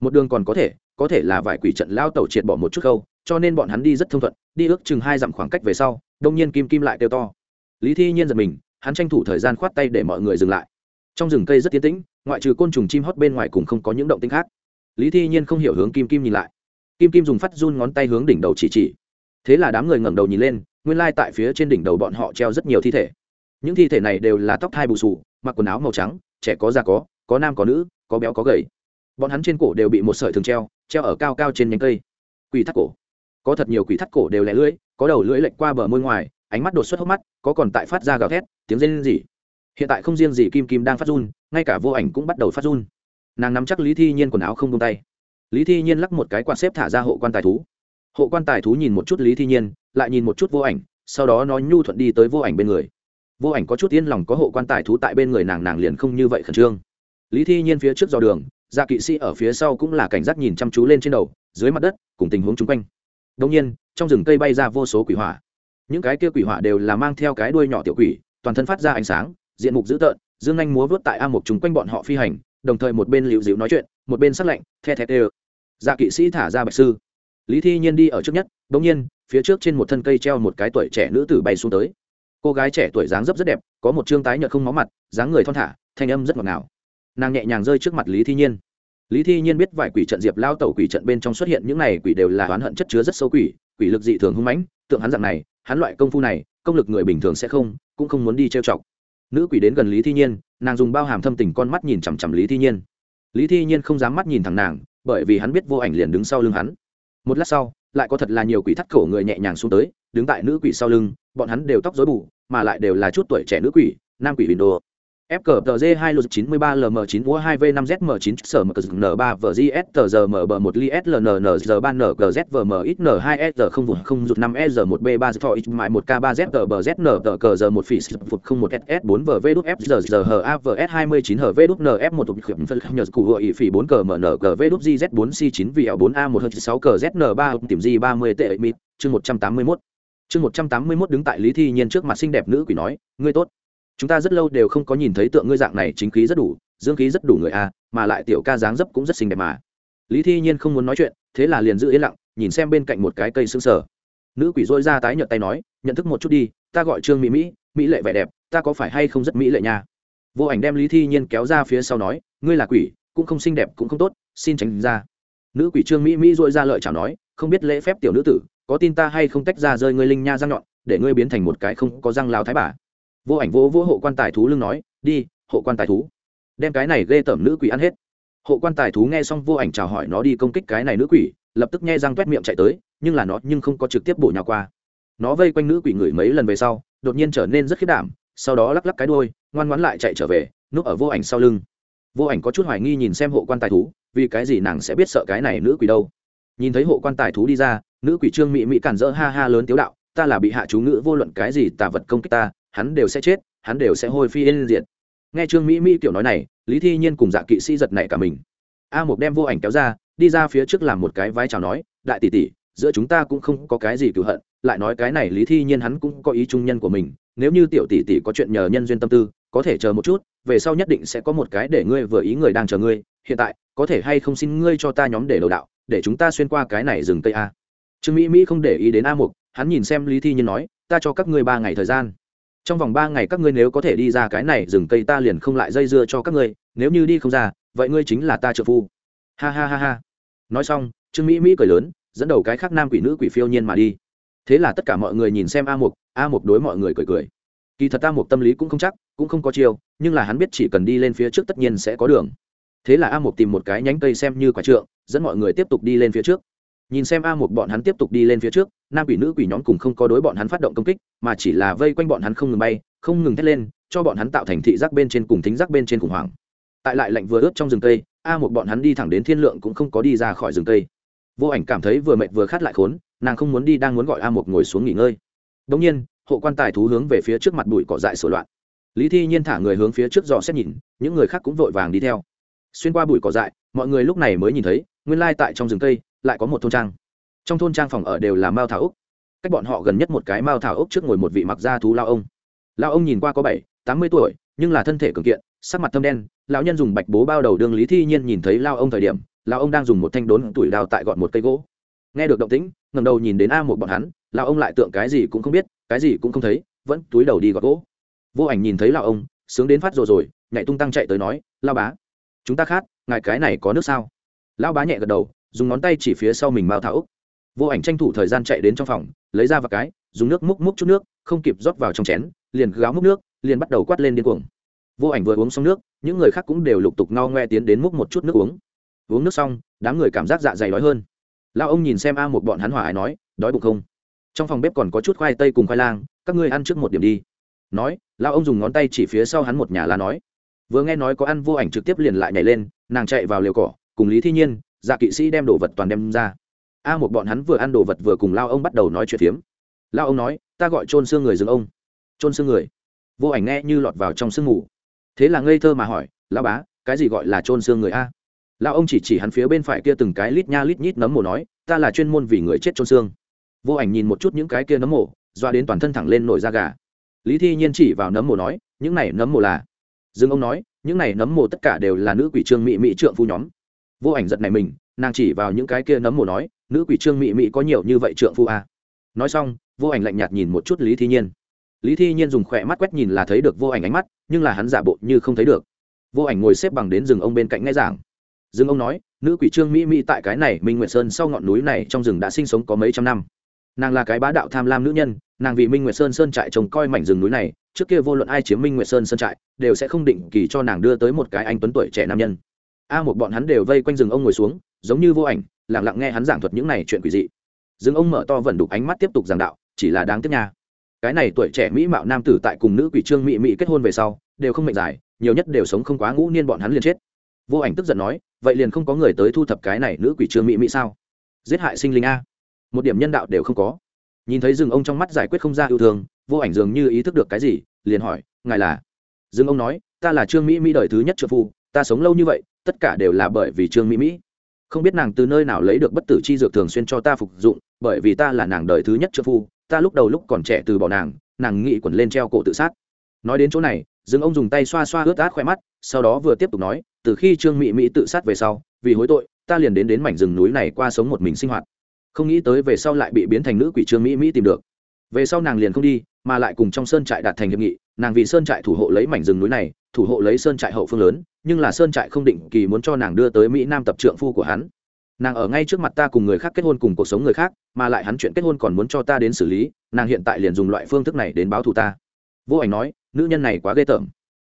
Một đường còn có thể có thể là vài quỷ trận lao tẩu triệt bỏ một chút khâu, cho nên bọn hắn đi rất thông thuận, đi ước chừng hai dặm khoảng cách về sau, đông nhiên kim kim lại kêu to lý thi nhiên giật mình, hắn tranh thủ thời gian khoát tay để mọi người dừng lại. Trong rừng cây rất tiến tĩnh, ngoại trừ côn trùng chim hót bên ngoài cùng không có những động tĩnh khác. Lý thi nhiên không hiểu hướng kim kim nhìn lại. Kim kim dùng phát run ngón tay hướng đỉnh đầu chỉ chỉ. Thế là đám người ngẩng đầu nhìn lên, nguyên lai tại phía trên đỉnh đầu bọn họ treo rất nhiều thi thể. Những thi thể này đều là tóc thai bù sù mặc quần áo màu trắng, trẻ có già có có nam có nữ, có béo có gầy. Bọn hắn trên cổ đều bị một sợi thường treo treo ở cao cao trên nhánh cây. Quỷ thắt cổ. Có thật nhiều quỷ thắt cổ đều lẻ lưỡi, có đầu lưỡi lệch qua bờ môi ngoài, ánh mắt đột xuất hốc mắt có còn tại phát ra gào thét, tiếng rên rỉ. Hiện tại không riêng gì kim kim đang phát run, ngay cả vô ảnh cũng bắt đầu phát run. Nàng nắm chắc lý thi nhiên quần áo không tung tay. Lý thi nhiên lắc một cái quạt xếp thả ra hộ quan tài thú. Hộ quan tài thú nhìn một chút lý thi nhiên, lại nhìn một chút vô ảnh, sau đó nó nhu thuận đi tới vô ảnh bên người. Vô ảnh có chút yên lòng có hộ quan tài thú tại bên người nàng nàng liền không như vậy khẩn trương. Lý thi nhiên phía trước dò đường gia kỵ sĩ ở phía sau cũng là cảnh giác nhìn chăm chú lên trên đầu, dưới mặt đất, cùng tình huống chung quanh. Đông nhiên, trong rừng cây bay ra vô số quỷ hỏa những cái kia quỷ hỏa đều là mang theo cái đuôi nhỏ tiểu quỷ, toàn thân phát ra ánh sáng, diện mục dữ tợn, dương anh múa vớt tại a mục chúng quanh bọn họ phi hành, đồng thời một bên liễu dịu nói chuyện, một bên sắc lạnh, the thẹt ê dạ kỵ sĩ thả ra bạch sư. Lý thi nhiên đi ở trước nhất đ ỗ n g nhiên, phía trước trên một thân cây treo một cái tuổi trẻ nữ tử bay xuống tới. Cô gái trẻ tuổi dáng dấp rất đẹp, có một chương tái nhợt không máu mặt, dáng người thon thả, thanh âm rất ngọt ngào. Nàng nhẹ nhàng rơi trước mặt lý thi nhiên lý thi nhiên biết vài quỷ trận diệp lao tẩu quỷ trận bên trong xuất hiện những này quỷ đều là oán hận chất chứa rất sâu quỷ quỷ lực dị thường hung mãnh, tượng hắn dạng này, hắn loại công phu này, công lực người bình thường sẽ không, cũng không muốn đi trêu chọc. Nữ quỷ đến gần lý thi nhiên, nàng dùng bao hàm thâm tình con mắt nhìn chằm chằm lý thi nhiên. Lý thi nhiên không dám mắt nhìn thẳng nàng, bởi vì hắn biết vô ảnh liền đứng sau lưng hắn. Một lát sau, lại có thật là nhiều quỷ thắt cổ người nhẹ nhàng xuống tới, đứng tại nữ quỷ sau lưng, bọn hắn đều tóc rối bù, mà lại đều là chút tuổi trẻ nữ quỷ, nam quỷ windows FKTZ 2 lượt 93 LM9 mua 2V 5 ZM9 sở mờ N 3 VGS tờ giờ mở bờ 1 li SLNN giờ 3 NGZ VM ít N2 S không vụt 0 rụt 5 S 1 B 3 thọ ít mại 1 K 3 Z tờ bờ Z N tờ cờ giờ 1 phỉ phục 01 SS 4 VV đút F giờ giờ H A V S 29 HV đút NF 1 tục khiểm phân khẩm nhờ cụ hội phỉ 4 cờ MN cờ V đút GZ 4 C 9 VL 4 A 1 H 6 cờ ZN 3 tìm G 30 tệ mịt chương 181 chương 181 đứng tại Lý Thi Nhiên trước mặt xinh đẹp nữ quỷ nói, ngươi tốt chúng ta rất lâu đều không có nhìn thấy tượng ngươi dạng này chính khí rất đủ, dương khí rất đủ người a, mà lại tiểu ca dáng dấp cũng rất xinh đẹp mà. Lý thi nhiên không muốn nói chuyện, thế là liền giữ yên lặng, nhìn xem bên cạnh một cái cây xương sở nữ quỷ dôi ra tái nhợt tay nói, nhận thức một chút đi, ta gọi trương mỹ mỹ mỹ lệ vẻ đẹp, ta có phải hay không rất mỹ lệ nha? Vô ảnh đem lý thi nhiên kéo ra phía sau nói, ngươi là quỷ, cũng không xinh đẹp, cũng không tốt, xin tránh ra. Nữ quỷ trương mỹ mỹ dội ra lợi chào nói, không biết lễ phép tiểu nữ tử, có tin ta hay không tách ra rơi ngươi linh nha răng nhọn, để ngươi biến thành một cái không có răng lao thái bà? Vô ảnh vô vô hộ quan tài thú lưng nói, đi, hộ quan tài thú. Đem cái này ghê tởm nữ quỷ ăn hết. Hộ quan tài thú nghe xong vô ảnh chào hỏi nó đi công kích cái này nữ quỷ, lập tức nghe răng t u é t miệng chạy tới, nhưng là nó nhưng không có trực tiếp bổ nhào qua. Nó vây quanh nữ quỷ ngửi mấy lần về sau, đột nhiên trở nên rất khiết đảm, sau đó lắc lắc cái đôi ngoan ngoãn lại chạy trở về, núp ở vô ảnh sau lưng. Vô ảnh có chút hoài nghi nhìn xem hộ quan tài thú, vì cái gì nàng sẽ biết sợ cái này nữ quỷ đâu. Nhìn thấy hộ quan tài thú đi ra, nữ quỷ trương mỹ mỹ cản rỡ ha ha lớn tiếu đạo, ta là bị hạ chú ngữ, vô luận cái gì tà vật công kích ta hắn đều sẽ chết, hắn đều sẽ hôi phi yên diệt. Nghe trương mỹ mỹ kiểu nói này, lý thi nhiên cùng dạ kỵ sĩ giật nảy cả mình. A Mục đem vô ảnh kéo ra, đi ra phía trước làm một cái vai chào nói, đại tỷ tỷ, giữa chúng ta cũng không có cái gì cựu hận, lại nói cái này lý thi nhiên hắn cũng có ý trung nhân của mình, nếu như tiểu tỷ tỷ có chuyện nhờ nhân duyên tâm tư, có thể chờ một chút, về sau nhất định sẽ có một cái để ngươi vừa ý người đang chờ ngươi, hiện tại, có thể hay không xin ngươi cho ta nhóm để đầu đạo, để chúng ta xuyên qua cái này rừng tây a. Trương mỹ mỹ không để ý đến a mục, hắn nhìn xem lý thi nhiên nói, ta cho các ngươi ba ngày thời gian trong vòng ba ngày các ngươi nếu có thể đi ra cái này, rừng cây ta liền không lại dây dưa cho các ngươi, nếu như đi không ra, vậy ngươi chính là ta trợ phu. Ha ha ha ha. Nói xong, trương mỹ mỹ cười lớn, dẫn đầu cái khác nam quỷ nữ quỷ phiêu nhiên mà đi. Thế là tất cả mọi người nhìn xem a mục a mục đối mọi người cười cười. Kỳ thật a mục tâm lý cũng không chắc, cũng không có chiêu, nhưng là hắn biết chỉ cần đi lên phía trước tất nhiên sẽ có đường. Thế là a mục tìm một cái nhánh cây xem như quả trượng, dẫn mọi người tiếp tục đi lên phía trước nhìn xem a một bọn hắn tiếp tục đi lên phía trước, nam quỷ nữ quỷ nhóm cùng không có đối bọn hắn phát động công kích, mà chỉ là vây quanh bọn hắn không ngừng bay, không ngừng thét lên, cho bọn hắn tạo thành thị giác bên trên cùng thính giác bên trên khủng hoảng. Tại lại lạnh vừa ướt trong rừng cây, a một bọn hắn đi thẳng đến thiên lượng cũng không có đi ra khỏi rừng cây. Vô ảnh cảm thấy vừa mệt vừa khát lại khốn, nàng không muốn đi, đang muốn gọi a một ngồi xuống nghỉ ngơi. Đông nhiên, hộ quan tài thú hướng về phía trước mặt bụi cỏ dại sổ loạn. Lý thi nhiên thả người hướng phía trước dò xét nhìn, những người khác cũng vội vàng đi theo. Xuyên qua bụi cỏ dại, mọi người lúc này mới nhìn thấy, nguyên lai tại trong rừng cây lại có một thôn trang. Trong thôn trang phòng ở đều là mao thảo úc. Cách bọn họ gần nhất một cái mao thảo úc trước ngồi một vị mặc da thú lao ông. Lao ông nhìn qua có bảy, tám mươi tuổi, nhưng là thân thể cường kiện, sắc mặt thâm đen. Lão nhân dùng bạch bố bao đầu đường lý thi nhiên nhìn thấy lao ông thời điểm lao ông đang dùng một thanh đốn tuổi đào tại gọn một cây gỗ. Nghe được động tĩnh ngầm đầu nhìn đến a một bọn hắn lao ông lại tượng cái gì cũng không biết, cái gì cũng không thấy, vẫn túi đầu đi gọt gỗ. Vô ảnh nhìn thấy lao ông, sướng đến phát rồi rồi, nhảy tung tăng chạy tới nói lao bá, chúng ta khát, ngài cái này có nước sao? Lao bá nhẹ gật đầu dùng ngón tay chỉ phía sau mình mao thảo úc. Vô ảnh tranh thủ thời gian chạy đến trong phòng, lấy ra và cái, dùng nước múc múc chút nước, không kịp rót vào trong chén, liền gáo múc nước, liền bắt đầu quát lên điên cuồng. Vô ảnh vừa uống xong nước, những người khác cũng đều lục tục no ngoe tiến đến múc một chút nước uống. Uống nước xong, đám người cảm giác dạ dày đói hơn. Lao ông nhìn xem a một bọn hắn hỏa ái nói, đói bụng không? Trong phòng bếp còn có chút khoai tây cùng khoai lang, các ngươi ăn trước một điểm đi. Nói lao ông dùng ngón tay chỉ phía sau hắn một nhà lá nói. Vừa nghe nói có ăn, vô ảnh trực tiếp liền lại nhảy lên, nàng chạy vào liều cỏ, cùng lý thi nhiên dạ kỵ sĩ đem đồ vật toàn đem ra. A một bọn hắn vừa ăn đồ vật vừa cùng lao ông bắt đầu nói chuyện phiếm. Lao ông nói, ta gọi trôn xương người dừng ông. Trôn xương người. Vô ảnh nghe như lọt vào trong sương ngủ thế là ngây thơ mà hỏi lao bá, cái gì gọi là trôn xương người a? Lao ông chỉ chỉ hắn phía bên phải kia từng cái lít nha lít nhít nấm mồ nói, ta là chuyên môn vì người chết trôn xương vô ảnh nhìn một chút những cái kia nấm mồ, doa đến toàn thân thẳng lên nổi da gà. Lý thi nhiên chỉ vào nấm mồ nói, những này nấm mồ là? Dương ông nói, những này nấm mồ tất cả đều là nữ quỷ trương mỹ mỹ trượng phu nhóm vô ảnh giật này mình, nàng chỉ vào những cái kia nấm mồ nói, nữ quỷ trương mỹ mỹ có nhiều như vậy trượng phu à? nói xong, vô ảnh lạnh nhạt nhìn một chút lý thi nhiên. Lý thi nhiên dùng khỏe mắt quét nhìn là thấy được vô ảnh ánh mắt, nhưng là hắn giả bộ như không thấy được. Vô ảnh ngồi xếp bằng đến rừng ông bên cạnh nghe giảng. Rừng ông nói, nữ quỷ trương mỹ mỹ tại cái này minh nguyệt sơn sau ngọn núi này trong rừng đã sinh sống có mấy trăm năm. Nàng là cái bá đạo tham lam nữ nhân, nàng vì minh nguyệt sơn sơn trại trông coi mảnh rừng núi này, trước kia vô luận ai chiếm minh nguyệt sơn sơn trại, đều sẽ không định kỳ cho nàng đưa tới một cái anh tuấn tuổi trẻ nam nhân a một bọn hắn đều vây quanh rừng ông ngồi xuống, giống như vô ảnh lẳng lặng nghe hắn giảng thuật những này chuyện quỷ dị. Rừng ông mở to vẩn đục ánh mắt tiếp tục giảng đạo, chỉ là đáng tiếc nha. Cái này tuổi trẻ mỹ mạo nam tử tại cùng nữ quỷ trương mỹ mỹ kết hôn về sau, đều không mệnh dài, nhiều nhất đều sống không quá ngũ niên bọn hắn liền chết. Vô ảnh tức giận nói, vậy liền không có người tới thu thập cái này nữ quỷ trương mỹ mỹ sao? Giết hại sinh linh a. Một điểm nhân đạo đều không có. Nhìn thấy rừng ông trong mắt giải quyết không ra yêu thương, vô ảnh dường như ý thức được cái gì, liền hỏi, ngài là? Rừng ông nói, ta là trương mỹ mỹ đời thứ nhất trợ phu, ta sống lâu như vậy tất cả đều là bởi vì trương mỹ mỹ. Không biết nàng từ nơi nào lấy được bất tử chi dược thường xuyên cho ta phục dụng, bởi vì ta là nàng đời thứ nhất trợ phu, ta lúc đầu lúc còn trẻ từ bỏ nàng nàng nghĩ quẩn lên treo cổ tự sát. Nói đến chỗ này, dương ông dùng tay xoa xoa ướt át khoe mắt, sau đó vừa tiếp tục nói, từ khi trương mỹ mỹ tự sát về sau, vì hối tội, ta liền đến đến mảnh rừng núi này qua sống một mình sinh hoạt. Không nghĩ tới về sau lại bị biến thành nữ quỷ trương mỹ mỹ tìm được. Về sau nàng liền không đi, mà lại cùng trong sơn trại đạt thành hiệp nghị, nàng vì sơn trại thủ hộ lấy mảnh rừng núi này, thủ hộ lấy sơn trại hậu phương lớn nhưng là sơn trại không định kỳ muốn cho nàng đưa tới mỹ nam tập trượng phu của hắn. Nàng ở ngay trước mặt ta cùng người khác kết hôn cùng cuộc sống người khác, mà lại hắn chuyện kết hôn còn muốn cho ta đến xử lý, nàng hiện tại liền dùng loại phương thức này đến báo thù ta. Vô ảnh nói, nữ nhân này quá ghê tởm.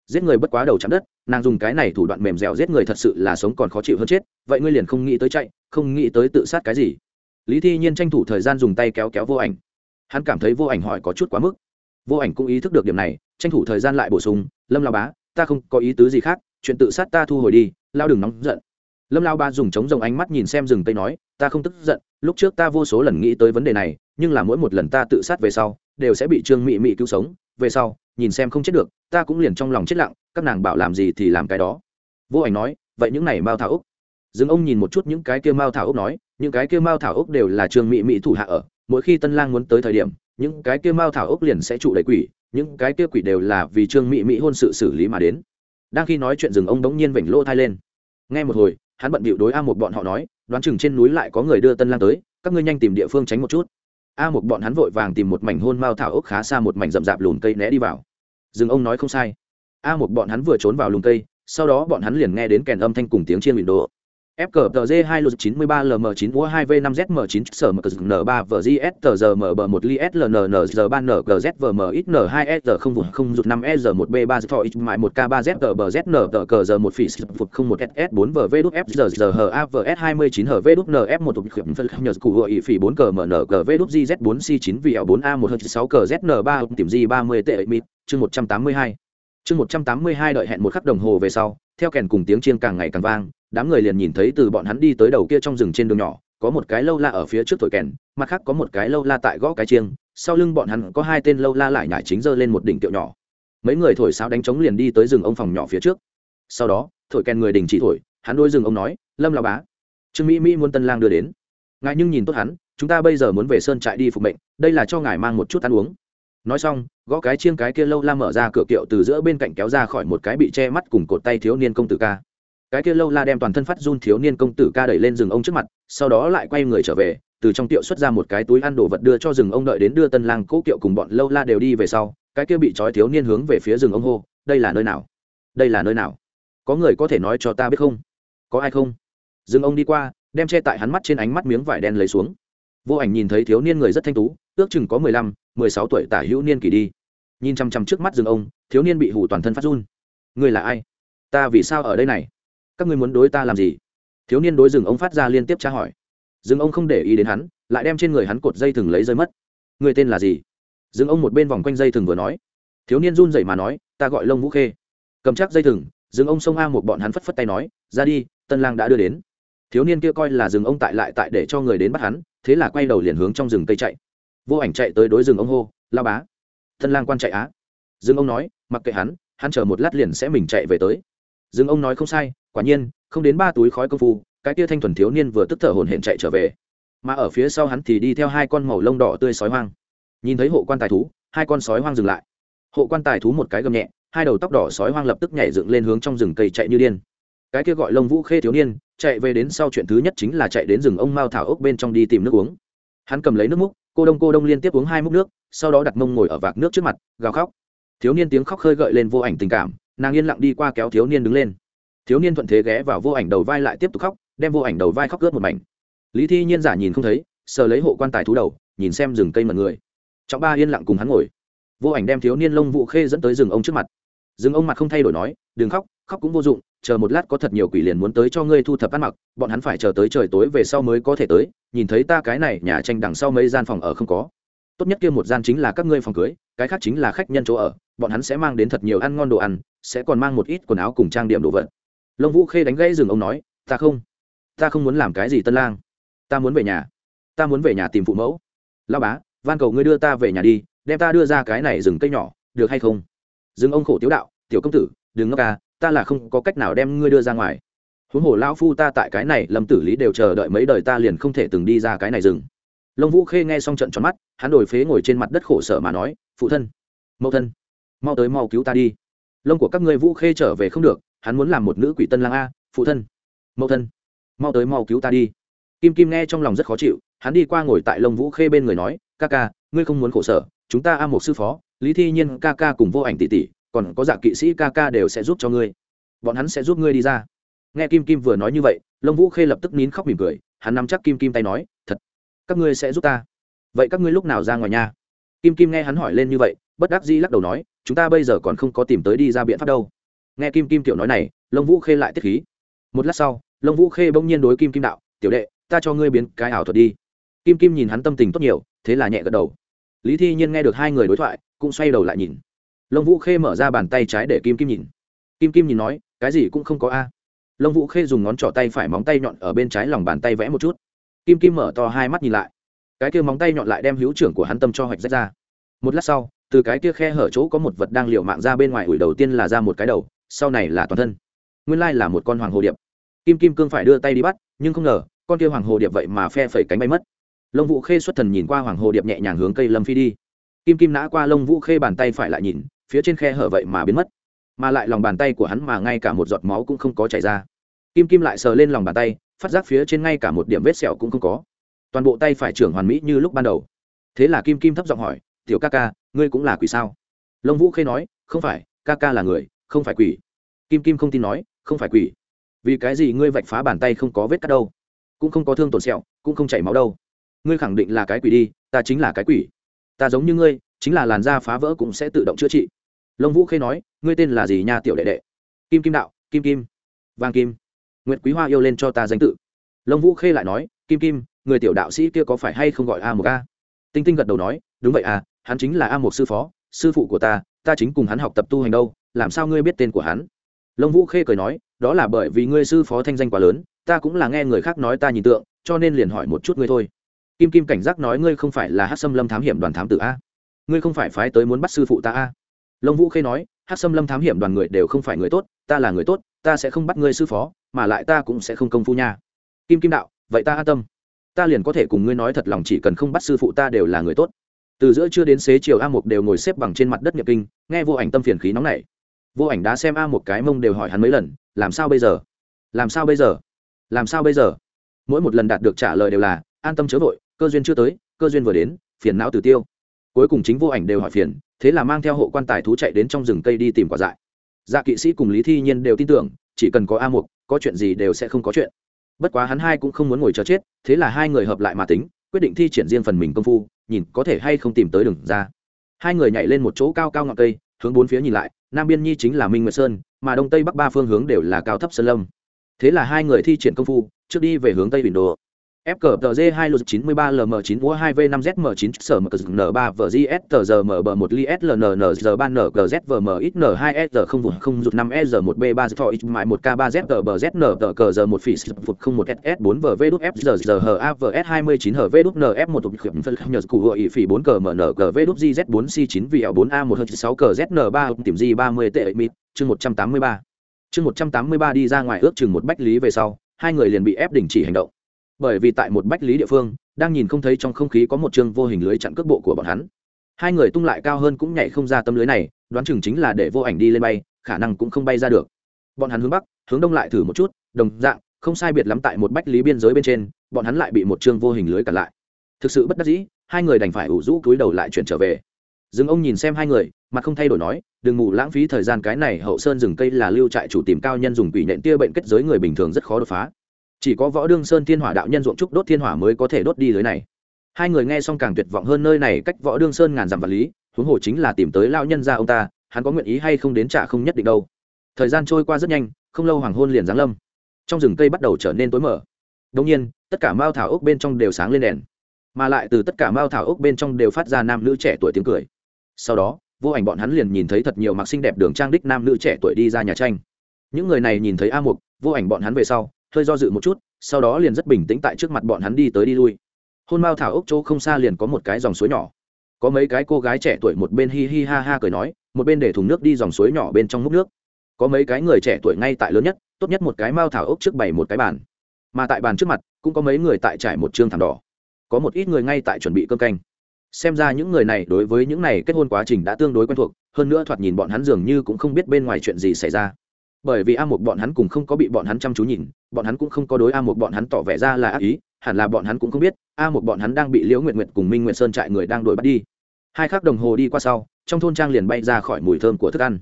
Giết người bất quá đầu chạm đất, nàng dùng cái này thủ đoạn mềm dẻo giết người thật sự là sống còn khó chịu hơn chết, vậy ngươi liền không nghĩ tới chạy, không nghĩ tới tự sát cái gì. Lý thi nhiên tranh thủ thời gian dùng tay kéo kéo vô ảnh. Hắn cảm thấy vô ảnh hỏi có chút quá mức. Vô ảnh cũng ý thức được điểm này, tranh thủ thời gian lại bổ sung, lâm lao bá, ta không có ý tứ gì khác chuyện tự sát ta thu hồi đi, lao đừng nóng giận. Lâm lao ba dùng chống rồng ánh mắt nhìn xem rừng tây nói, ta không tức giận, lúc trước ta vô số lần nghĩ tới vấn đề này, nhưng là mỗi một lần ta tự sát về sau, đều sẽ bị trương mị mị cứu sống, về sau, nhìn xem không chết được, ta cũng liền trong lòng chết lặng, các nàng bảo làm gì thì làm cái đó. Vô ảnh nói, vậy những này mao thảo úc? Dừng ông nhìn một chút những cái kia mao thảo úc nói, những cái kia mao thảo úc đều là trương mị mị thủ hạ ở, mỗi khi tân lang muốn tới thời điểm, những cái kia mao thảo úc liền sẽ trụ đầy quỷ, những cái kia quỷ đều là vì trương mị mị hôn sự xử lý mà đến đang khi nói chuyện rừng ông đống nhiên vểnh lô thai lên. Nghe một hồi, hắn bận bịu đối a một bọn họ nói, đoán chừng trên núi lại có người đưa tân lang tới, các ngươi nhanh tìm địa phương tránh một chút. A một bọn hắn vội vàng tìm một mảnh hôn mao thảo ốc khá xa một mảnh rậm rạp lùn cây né đi vào. Rừng ông nói không sai. A một bọn hắn vừa trốn vào lùn cây, sau đó bọn hắn liền nghe đến kèn âm thanh cùng tiếng chiên bị đổ FKTG 2 lục 93 LM9 UA 2 V5ZM9 SMKN3 VGSTZMB1 LISLNNZBANNGZVMXN2SR0 vùng 0 rụt 5 SR1B3 Thọ X1 1K3ZTBZNTKZ1 Phỉ Phục 01S4VVFZZHAVS29 HVNF1 Tục Khiệp Phân Nhật Cụ Hội Phỉ 4KMNGVGZ4C9VL4A1H6KZN3 Tìm G30 Tệ Mịt, chương 182 chương 182 đợi hẹn một khắc đồng hồ về sau theo kèn cùng tiếng chiêng càng ngày càng vang đám người liền nhìn thấy từ bọn hắn đi tới đầu kia trong rừng trên đường nhỏ, có một cái lâu la ở phía trước thổi kèn, mặt khác có một cái lâu la tại gõ cái chiêng, sau lưng bọn hắn có hai tên lâu la lại nhải chính giơ lên một đỉnh tiệu nhỏ. Mấy người thổi sáo đánh trống liền đi tới rừng ông phòng nhỏ phía trước. Sau đó, thổi kèn người đình chỉ thổi, hắn đôi rừng ông nói, lâm lao bá, trương mỹ mỹ muốn tân lang đưa đến. Ngài nhưng nhìn tốt hắn, chúng ta bây giờ muốn về sơn trại đi phục mệnh, đây là cho ngài mang một chút ăn uống. Nói xong, gõ cái chiêng cái kia lâu la mở ra cửa kiệu từ giữa bên cạnh kéo ra khỏi một cái bị che mắt cùng cột tay thiếu niên công tử ca cái kia lâu la đem toàn thân phát run thiếu niên công tử ca đẩy lên rừng ông trước mặt, sau đó lại quay người trở về, từ trong tiệu xuất ra một cái túi ăn đồ vật đưa cho rừng ông đợi đến đưa tân lang cố kiệu cùng bọn lâu la đều đi về sau, cái kia bị trói thiếu niên hướng về phía rừng ông hô, đây là nơi nào? Đây là nơi nào? Có người có thể nói cho ta biết không? Có ai không? Rừng ông đi qua, đem che tại hắn mắt trên ánh mắt miếng vải đen lấy xuống. Vô ảnh nhìn thấy thiếu niên người rất thanh tú, ước chừng có mười lăm, mười sáu tuổi tả hữu niên kỷ đi. Nhìn chăm chăm trước mắt rừng ông, thiếu niên bị hủ toàn thân phát run. Người là ai? Ta vì sao ở đây này? Các ngươi muốn đối ta làm gì? Thiếu niên đối rừng ông phát ra liên tiếp tra hỏi. Rừng ông không để ý đến hắn, lại đem trên người hắn cột dây thừng lấy rơi mất. Người tên là gì? Rừng ông một bên vòng quanh dây thừng vừa nói. Thiếu niên run rẩy mà nói, ta gọi lông vũ khê. Cầm chắc dây thừng, rừng ông xông a một bọn hắn phất phất tay nói, ra đi, tân lang đã đưa đến. Thiếu niên kia coi là rừng ông tại lại tại để cho người đến bắt hắn, thế là quay đầu liền hướng trong rừng cây chạy. Vô ảnh chạy tới đối rừng ông hô lao bá. Tân lang quan chạy á. Rừng ông nói, mặc kệ hắn hắn chờ một lát liền sẽ mình chạy về tới. Rừng ông nói, không sai quả nhiên, không đến ba túi khói công phu, cái kia thanh thuần thiếu niên vừa tức thở hồn hển chạy trở về. Mà ở phía sau hắn thì đi theo hai con màu lông đỏ tươi sói hoang. Nhìn thấy hộ quan tài thú, hai con sói hoang dừng lại. Hộ quan tài thú một cái gầm nhẹ, hai đầu tóc đỏ sói hoang lập tức nhảy dựng lên hướng trong rừng cây chạy như điên. Cái kia gọi lông vũ khê thiếu niên, chạy về đến sau chuyện thứ nhất chính là chạy đến rừng ông mao thảo ốc bên trong đi tìm nước uống. Hắn cầm lấy nước múc, cô đông cô đông liên tiếp uống hai múc nước, sau đó đặt mông ngồi ở vạc nước trước mặt, gào khóc. Thiếu niên tiếng khóc khơi gợi lên vô ảnh tình cảm, nàng yên lặng đi qua kéo thiếu niên đứng lên thiếu niên thuận thế ghé vào vô ảnh đầu vai lại tiếp tục khóc, đem vô ảnh đầu vai khóc ướt một mảnh. Lý thi nhiên giả nhìn không thấy, sờ lấy hộ quan tài thú đầu, nhìn xem rừng cây mật người. Trọng ba yên lặng cùng hắn ngồi. Vô ảnh đem thiếu niên lông vụ khê dẫn tới rừng ông trước mặt. Rừng ông mặt không thay đổi nói, đừng khóc khóc cũng vô dụng, chờ một lát có thật nhiều quỷ liền muốn tới cho ngươi thu thập ăn mặc, bọn hắn phải chờ tới trời tối về sau mới có thể tới, nhìn thấy ta cái này, nhà tranh đằng sau mấy gian phòng ở không có. Tốt nhất kia một gian chính là các ngươi phòng cưới, cái khác chính là khách nhân chỗ ở, bọn hắn sẽ mang đến thật nhiều ăn ngon đồ ăn, sẽ còn mang một ít quần áo cùng trang điểm đồ vật lông vũ khê đánh gãy rừng, ông nói, ta không ta không muốn làm cái gì tân lang. Ta muốn về nhà. Ta muốn về nhà tìm phụ mẫu. Lao bá, van cầu ngươi đưa ta về nhà đi, đem ta đưa ra cái này rừng cây nhỏ, được hay không? Rừng ông khổ tiếu đạo, tiểu công tử, đừng ngốc ca ta là không có cách nào đem ngươi đưa ra ngoài. Huống hồ lão phu ta tại cái này, lâm tử lý đều chờ đợi mấy đời ta liền không thể từng đi ra cái này rừng. Lông vũ khê nghe xong trận tròn mắt, hắn đổi phế ngồi trên mặt đất khổ sở mà nói, phụ thân, mẫu thân, mau tới mau cứu ta đi. Lông của các ngươi vũ khê trở về không được hắn muốn làm một nữ quỷ tân lang a, phụ thân, mẫu thân, mau tới mau cứu ta đi. Kim kim nghe trong lòng rất khó chịu, hắn đi qua ngồi tại lông vũ khê bên người nói, ca ca, ngươi không muốn khổ sở, chúng ta a một sư phó, lý thi nhiên ca ca cùng vô ảnh tỷ tỷ, còn có dạ kỵ sĩ ca ca đều sẽ giúp cho ngươi. Bọn hắn sẽ giúp ngươi đi ra. Nghe kim kim vừa nói như vậy, lông vũ khê lập tức nín khóc mỉm cười, hắn nắm chắc kim kim tay nói, thật, các ngươi sẽ giúp ta. Vậy các ngươi lúc nào ra ngoài nhà? Kim kim nghe hắn hỏi lên như vậy, bất đắc dĩ lắc đầu nói, chúng ta bây giờ còn không có tìm tới đi ra biện pháp đâu nghe kim kim tiểu nói này lông vũ khê lại tiết khí. Một lát sau lông vũ khê bỗng nhiên đối kim kim đạo, tiểu đệ, ta cho ngươi biến cái ảo thuật đi. Kim kim nhìn hắn tâm tình tốt nhiều, thế là nhẹ gật đầu. Lý thi nhiên nghe được hai người đối thoại, cũng xoay đầu lại nhìn. Lông vũ khê mở ra bàn tay trái để kim kim nhìn. Kim kim nhìn nói, cái gì cũng không có a. Lông vũ khê dùng ngón trỏ tay phải móng tay nhọn ở bên trái lòng bàn tay vẽ một chút. Kim kim mở to hai mắt nhìn lại. Cái kia móng tay nhọn lại đem hữu trưởng của hắn tâm cho hoạch rách ra. Một lát sau, từ cái kia khe hở chỗ có một vật đang liều mạng ra bên ngoài, ủi đầu tiên là ra một cái đầu sau này là toàn thân. Nguyên lai là một con hoàng hồ điệp. Kim kim cương phải đưa tay đi bắt, nhưng không ngờ, con kia hoàng hồ điệp vậy mà phe phẩy cánh bay mất. Lông vũ khê xuất thần nhìn qua hoàng hồ điệp nhẹ nhàng hướng cây lâm phi đi. Kim kim nã qua lông vũ khê bàn tay phải lại nhìn, phía trên khe hở vậy mà biến mất. Mà lại lòng bàn tay của hắn mà ngay cả một giọt máu cũng không có chảy ra. Kim kim lại sờ lên lòng bàn tay, phát giác phía trên ngay cả một điểm vết sẹo cũng không có. Toàn bộ tay phải trưởng hoàn mỹ như lúc ban đầu. Thế là kim kim thấp giọng hỏi, tiểu ca ca, ngươi cũng là quỷ sao? Lông vũ khê nói, không phải, ca ca là người không phải quỷ. Kim kim không tin nói, không phải quỷ. Vì cái gì ngươi vạch phá bàn tay không có vết cắt đâu? Cũng không có thương tổn sẹo, cũng không chảy máu đâu. Ngươi khẳng định là cái quỷ đi, ta chính là cái quỷ. Ta giống như ngươi, chính là làn da phá vỡ cũng sẽ tự động chữa trị. Lông vũ khê nói, ngươi tên là gì nha tiểu đệ đệ? Kim kim đạo, kim kim. Vàng kim. N g u y ệ t quý hoa yêu lên cho ta danh tự. Lông vũ khê lại nói, kim kim, người tiểu đạo sĩ kia có phải hay không gọi a một a? Tinh tinh gật đầu nói, đúng vậy à hắn chính là a một sư phó, sư phụ của ta ta chính cùng hắn học tập tu hành đâu làm sao ngươi biết tên của hắn? Lông vũ khê cười nói, đó là bởi vì ngươi sư phó thanh danh quá lớn, ta cũng là nghe người khác nói ta nhìn tượng, cho nên liền hỏi một chút ngươi thôi. Kim kim cảnh giác nói ngươi không phải là hát xâm lâm thám hiểm đoàn thám tử a. Ngươi không phải phái tới muốn bắt sư phụ ta a. Lông vũ khê nói hát xâm lâm thám hiểm đoàn người đều không phải người tốt, ta là người tốt, ta sẽ không bắt ngươi sư phó, mà lại ta cũng sẽ không công phu nha. Kim kim đạo, vậy ta an tâm. Ta liền có thể cùng ngươi nói thật lòng chỉ cần không bắt sư phụ ta đều là người tốt. Từ giữa trưa đến xế chiều a một đều ngồi xếp bằng trên mặt đất nhập kinh, nghe vô ảnh tâm phiền khí nóng này vô ảnh đã xem a một cái mông đều hỏi hắn mấy lần, làm sao bây giờ? Làm sao bây giờ? Làm sao bây giờ? Mỗi một lần đạt được trả lời đều là, an tâm chớ vội, cơ duyên chưa tới, cơ duyên vừa đến, phiền não từ tiêu. Cuối cùng chính vô ảnh đều hỏi phiền, thế là mang theo hộ quan tài thú chạy đến trong rừng cây đi tìm quả dại. Dạ kỵ sĩ cùng lý thi nhiên đều tin tưởng, chỉ cần có a mục có chuyện gì đều sẽ không có chuyện. Bất quá hắn hai cũng không muốn ngồi chờ chết, thế là hai người hợp lại mà tính, quyết định thi triển riêng phần mình công phu, nhìn có thể hay không tìm tới đường ra. Hai người nhảy lên một chỗ cao cao ngọn cây, hướng bốn phía nhìn lại nam biên nhi chính là minh nguyệt sơn mà đông tây bắc ba phương hướng đều là cao thấp sơn lâm thế là hai người thi triển công phu trước đi về hướng tây bình đồ FKTZ 2 lượt 93 LM9 mua 2V 5 ZM9 sở mờ N 3 VGS tờ giờ mở bờ 1 li SLNN giờ 3 NGZ VM ít N2 S không vụt 0 rụt 5 S 1 B 3 thọ ít mại 1 K 3 Z tờ bờ Z N tờ cờ giờ 1 phỉ phục 01 SS 4 VV đút F giờ giờ H A V S 29 HV đút NF 1 tục khiểm phân khẩm nhờ cụ hội phỉ 4 cờ MN cờ V đút GZ 4 C 9 VL 4 A 1 H 6 cờ ZN 3 tìm G 30 tệ mịt chương 183 chương 183 đi ra ngoài ước chừng một bách lý về sau hai người liền bị ép đình chỉ hành động bởi vì tại một bách lý địa phương, đang nhìn không thấy trong không khí có một chương vô hình lưới chặn cước bộ của bọn hắn. Hai người tung lại cao hơn cũng nhảy không ra tấm lưới này, đoán chừng chính là để vô ảnh đi lên bay, khả năng cũng không bay ra được. Bọn hắn hướng bắc, hướng đông lại thử một chút, đồng dạng, không sai biệt lắm tại một bách lý biên giới bên trên, bọn hắn lại bị một chương vô hình lưới cản lại. Thực sự bất đắc dĩ, hai người đành phải ủ rũ cúi đầu lại chuyển trở về. Dừng ông nhìn xem hai người mà không thay đổi nói, đừng ngủ lãng phí thời gian, cái này hậu sơn rừng cây là lưu trại chủ tìm cao nhân dùng quỷ nện tia bệnh kết giới người bình thường rất khó đột phá chỉ có võ đương sơn thiên hỏa đạo nhân ruộng trúc đốt thiên hỏa mới có thể đốt đi lưới này. Hai người nghe xong càng tuyệt vọng hơn nơi này, cách võ đương sơn ngàn dặm vật lý, huống hồ chính là tìm tới lao nhân ra ông ta, hắn có nguyện ý hay không đến trả không nhất định đâu. Thời gian trôi qua rất nhanh, không lâu hoàng hôn liền giáng lâm. Trong rừng cây bắt đầu trở nên tối mở đông nhiên, tất cả mao thảo ốc bên trong đều sáng lên đèn. Mà lại từ tất cả mao thảo ốc bên trong đều phát ra nam nữ trẻ tuổi tiếng cười. Sau đó, vô ảnh bọn hắn liền nhìn thấy thật nhiều mặc xinh đẹp đường trang đích nam nữ trẻ tuổi đi ra nhà tranh. Những người này nhìn thấy a mục, vô ảnh bọn hắn về sau hơi do dự một chút, sau đó liền rất bình tĩnh tại trước mặt bọn hắn đi tới đi lui. Hôn mao thảo ốc chỗ không xa liền có một cái dòng suối nhỏ. Có mấy cái cô gái trẻ tuổi một bên hi hi ha ha cười nói, một bên để thùng nước đi dòng suối nhỏ bên trong múc nước. Có mấy cái người trẻ tuổi ngay tại lớn nhất, tốt nhất một cái mao thảo ốc trước bày một cái bàn. Mà tại bàn trước mặt, cũng có mấy người tại trải một trương thảm đỏ. Có một ít người ngay tại chuẩn bị cơm canh. Xem ra những người này đối với những này kết hôn quá trình đã tương đối quen thuộc, hơn nữa thoạt nhìn bọn hắn dường như cũng không biết bên ngoài chuyện gì xảy ra bởi vì a một bọn hắn cùng không có bị bọn hắn chăm chú nhìn, bọn hắn cũng không có đối a một bọn hắn tỏ vẻ ra là ác ý, hẳn là bọn hắn cũng không biết, a một bọn hắn đang bị liễu nguyệt nguyệt cùng minh nguyệt sơn trại người đang đuổi bắt đi. Hai khắc đồng hồ đi qua sau, trong thôn trang liền bay ra khỏi mùi thơm của thức ăn.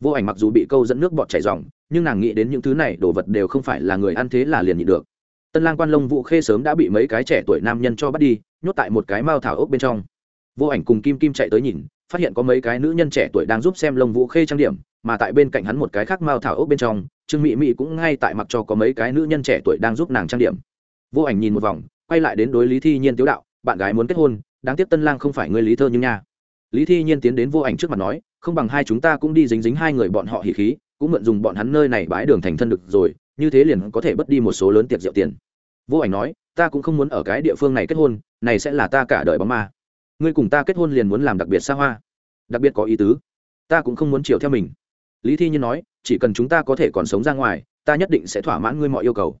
Vô ảnh mặc dù bị câu dẫn nước bọt chảy dòng nhưng nàng nghĩ đến những thứ này đồ vật đều không phải là người ăn thế là liền nhịn được. Tân lang quan lông vũ khê sớm đã bị mấy cái trẻ tuổi nam nhân cho bắt đi, nhốt tại một cái mao thảo ốc bên trong. Vô ảnh cùng kim kim chạy tới nhìn, phát hiện có mấy cái nữ nhân trẻ tuổi đang giúp xem lông vũ khê trang điểm mà tại bên cạnh hắn một cái khác mao thảo ốc bên trong, trương mỹ mỹ cũng ngay tại mặc cho có mấy cái nữ nhân trẻ tuổi đang giúp nàng trang điểm. Vô ảnh nhìn một vòng, quay lại đến đối lý thi nhiên tiếu đạo, bạn gái muốn kết hôn, đáng tiếc tân lang không phải người lý thơ nhưng nha. Lý thi nhiên tiến đến vô ảnh trước mặt nói, không bằng hai chúng ta cũng đi dính dính hai người bọn họ hỉ khí, cũng mượn dùng bọn hắn nơi này bãi đường thành thân được rồi, như thế liền có thể bớt đi một số lớn tiệc rượu tiền. Vô ảnh nói, ta cũng không muốn ở cái địa phương này kết hôn, này sẽ là ta cả đời bóng ma. Ngươi cùng ta kết hôn liền muốn làm đặc biệt xa hoa. Đặc biệt có ý tứ. Ta cũng không muốn chiều theo mình lý thi nhiên nói, chỉ cần chúng ta có thể còn sống ra ngoài, ta nhất định sẽ thỏa mãn ngươi mọi yêu cầu.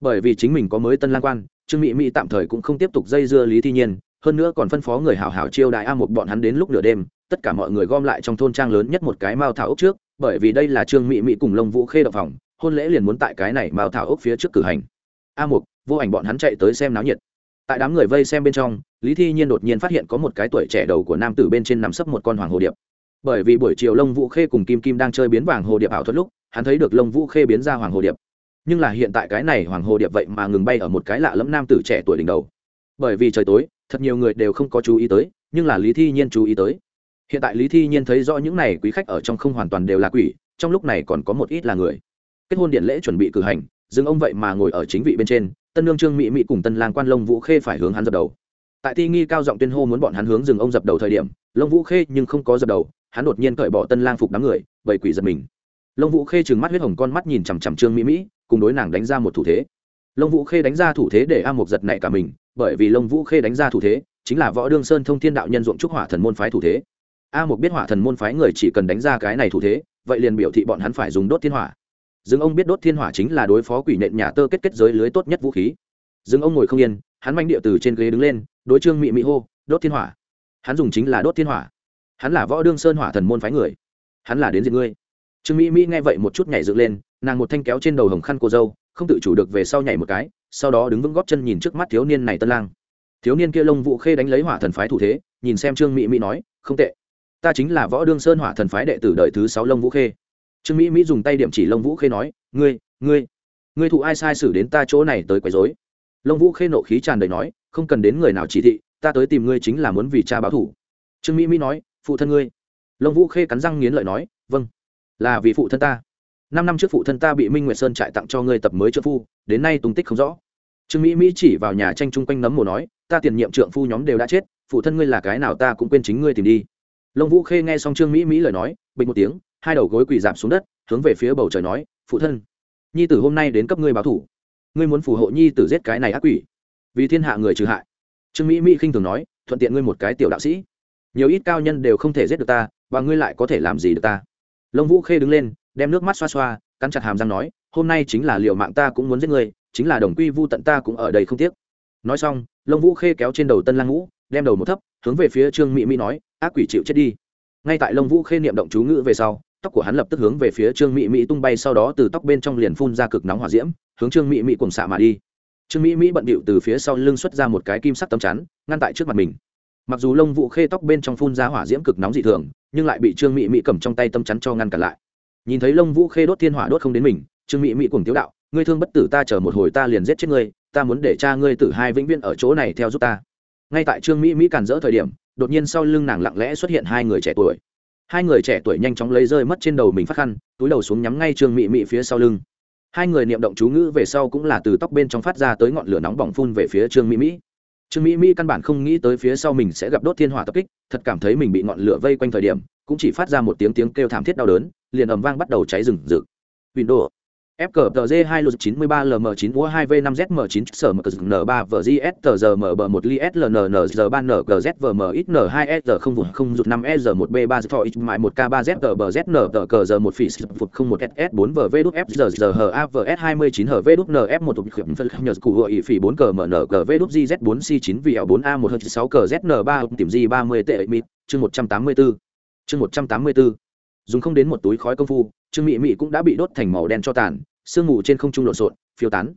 Bởi vì chính mình có mới tân lang quan, trương mỹ mỹ tạm thời cũng không tiếp tục dây dưa lý thi nhiên, hơn nữa còn phân phó người hảo hảo chiêu đại a một bọn hắn đến lúc nửa đêm, tất cả mọi người gom lại trong thôn trang lớn nhất một cái mao thảo ốc trước, bởi vì đây là trương mỹ mỹ cùng lông vũ khê đập phòng, hôn lễ liền muốn tại cái này mao thảo ốc phía trước cử hành. A một vô ảnh bọn hắn chạy tới xem náo nhiệt. Tại đám người vây xem bên trong, lý thi nhiên đột nhiên phát hiện có một cái tuổi trẻ đầu của nam tử bên trên nằm sấp một con hoàng hồ điệp bởi vì buổi chiều lông vũ khê cùng kim kim đang chơi biến vàng hồ điệp ảo thuật lúc, hắn thấy được lông vũ khê biến ra hoàng hồ điệp. Nhưng là hiện tại cái này hoàng hồ điệp vậy mà ngừng bay ở một cái lạ lẫm nam tử trẻ tuổi đỉnh đầu. Bởi vì trời tối, thật nhiều người đều không có chú ý tới, nhưng là lý thi nhiên chú ý tới. Hiện tại lý thi nhiên thấy rõ những này quý khách ở trong không hoàn toàn đều là quỷ, trong lúc này còn có một ít là người. Kết hôn điện lễ chuẩn bị cử hành dừng ông vậy mà ngồi ở chính vị bên trên, tân lương trương mỹ mỹ cùng tân lang quan lông vũ khê phải hướng hắn dập đầu. Tại thi nghi cao giọng tuyên hô muốn bọn hắn hướng dừng ông dập đầu thời điểm lông vũ khê nhưng không có dập đầu hắn đột nhiên cởi bỏ tân lang phục đám người vậy quỷ giật mình. Lông vũ khê trừng mắt huyết hồng con mắt nhìn chằm chằm trương mỹ mỹ, cùng đối nàng đánh ra một thủ thế. Lông vũ khê đánh ra thủ thế để a mục giật nảy cả mình, bởi vì lông vũ khê đánh ra thủ thế chính là võ đương sơn thông thiên đạo nhân dụng trúc hỏa thần môn phái thủ thế. A mục biết hỏa thần môn phái người chỉ cần đánh ra cái này thủ thế, vậy liền biểu thị bọn hắn phải dùng đốt thiên hỏa. Dương ông biết đốt thiên hỏa chính là đối phó quỷ nện nhà tơ kết kết giới lưới tốt nhất vũ khí. Dương ông ngồi không yên, hắn manh địa từ trên ghế đứng lên, đối trương mị mị hô, đốt thiên hỏa. Hắn dùng chính là đốt thiên hỏa hắn là võ đương sơn hỏa thần môn phái người. Hắn là đến diệt ngươi. Trương mỹ mỹ nghe vậy một chút nhảy dựng lên, nàng một thanh kéo trên đầu hồng khăn cô dâu, không tự chủ được về sau nhảy một cái, sau đó đứng vững góp chân nhìn trước mắt thiếu niên này tân lang. Thiếu niên kia lông vũ khê đánh lấy hỏa thần phái thủ thế, nhìn xem trương mỹ mỹ nói, không tệ. Ta chính là võ đương sơn hỏa thần phái đệ tử đời thứ sáu lông vũ khê. Trương mỹ mỹ dùng tay điểm chỉ lông vũ khê nói, ngươi ngươi ngươi thụ ai sai sử đến ta chỗ này tới quấy rối? Lông vũ khê nộ khí tràn đầy nói, không cần đến người nào chỉ thị, ta tới tìm ngươi chính là muốn vì cha báo thủ. Trương mỹ mỹ nói phụ thân ngươi. Lông vũ khê cắn răng nghiến lợi nói vâng. Là vì phụ thân ta. Năm năm trước phụ thân ta bị minh nguyệt sơn trại tặng cho ngươi tập mới trợ phu, đến nay tung tích không rõ. Trương mỹ mỹ chỉ vào nhà tranh chung quanh nấm mồ nói, ta tiền nhiệm trượng phu nhóm đều đã chết, phụ thân ngươi là cái nào ta cũng quên chính ngươi tìm đi. Lông vũ khê nghe xong trương mỹ mỹ lời nói, bình một tiếng, hai đầu gối quỳ dạp xuống đất, hướng về phía bầu trời nói, phụ thân, nhi tử hôm nay đến cấp ngươi báo thủ. Ngươi muốn phù hộ nhi tử giết cái này ác quỷ. Vì thiên hạ người trừ hại. Trương mỹ mỹ khinh thường nói, thuận tiện ngươi một cái tiểu đạo sĩ nhiều ít cao nhân đều không thể giết được ta, và ngươi lại có thể làm gì được ta? Lông vũ khê đứng lên, đem nước mắt xoa xoa, cắn chặt hàm răng nói, hôm nay chính là liệu mạng ta cũng muốn giết ngươi, chính là đồng quy vu tận ta cũng ở đây không tiếc. Nói xong, lông vũ khê kéo trên đầu tân lang ngũ, đem đầu một thấp, hướng về phía trương mỹ mỹ nói, ác quỷ chịu chết đi. Ngay tại lông vũ khê niệm động chú ngữ về sau, tóc của hắn lập tức hướng về phía trương mỹ mỹ tung bay, sau đó từ tóc bên trong liền phun ra cực nóng hỏa diễm, hướng trương mỹ mỹ cùng xạ mà đi. Trương mỹ mỹ bận bịu từ phía sau lưng xuất ra một cái kim sắc tấm chắn, ngăn tại trước mặt mình mặc dù lông vũ khê tóc bên trong phun ra hỏa diễm cực nóng dị thường, nhưng lại bị trương mỹ mỹ cầm trong tay tâm chắn cho ngăn cản lại. Nhìn thấy lông vũ khê đốt thiên hỏa đốt không đến mình, trương mỹ mỹ cùng tiếu đạo, ngươi thương bất tử ta chờ một hồi ta liền giết chết ngươi, ta muốn để cha ngươi tử hai vĩnh viên ở chỗ này theo giúp ta. Ngay tại trương mỹ mỹ cản rỡ thời điểm, đột nhiên sau lưng nàng lặng lẽ xuất hiện hai người trẻ tuổi. Hai người trẻ tuổi nhanh chóng lấy rơi mất trên đầu mình phát khăn, túi đầu xuống nhắm ngay trương mỹ mỹ phía sau lưng. Hai người niệm động chú ngữ về sau cũng là từ tóc bên trong phát ra tới ngọn lửa nóng bỏng phun về phía trương mỹ mỹ trương mỹ mỹ căn bản không nghĩ tới phía sau mình sẽ gặp đốt thiên hỏa tập kích, thật cảm thấy mình bị ngọn lửa vây quanh thời điểm, cũng chỉ phát ra một tiếng tiếng kêu thảm thiết đau đớn, liền ầm vang bắt đầu cháy rừng rực. Window. FCTG 2 lột 93 LM9 mua 2V5 ZM9 sở mở n 3 VGS tờ giờ mở bờ 1 li SLNN giờ 3 NGZ VM ít N2 S không vùng 0 rụt 5 S 1 B 3 thọ ít mại 1 K 3 Z tờ bờ ZN tờ cờ giờ 1 phỉ sử phục 01 SS 4 VV đúc F giờ giờ hờ AVS 29 hờ V đúc NF 1 tục khuyểm phân nhờ cụ hội phỉ 4 cờ MN cờ V đúc GZ 4 C9 VL 4 A 1 hơn 6 cờ ZN 3 tìm G 30 tệ mịt chương 184 chương 184 dùng không đến một túi khói công phu, trương mỹ mỹ cũng đã bị đốt thành màu đen cho tàn, sương mù trên không trung lộn xộn, phiêu tán.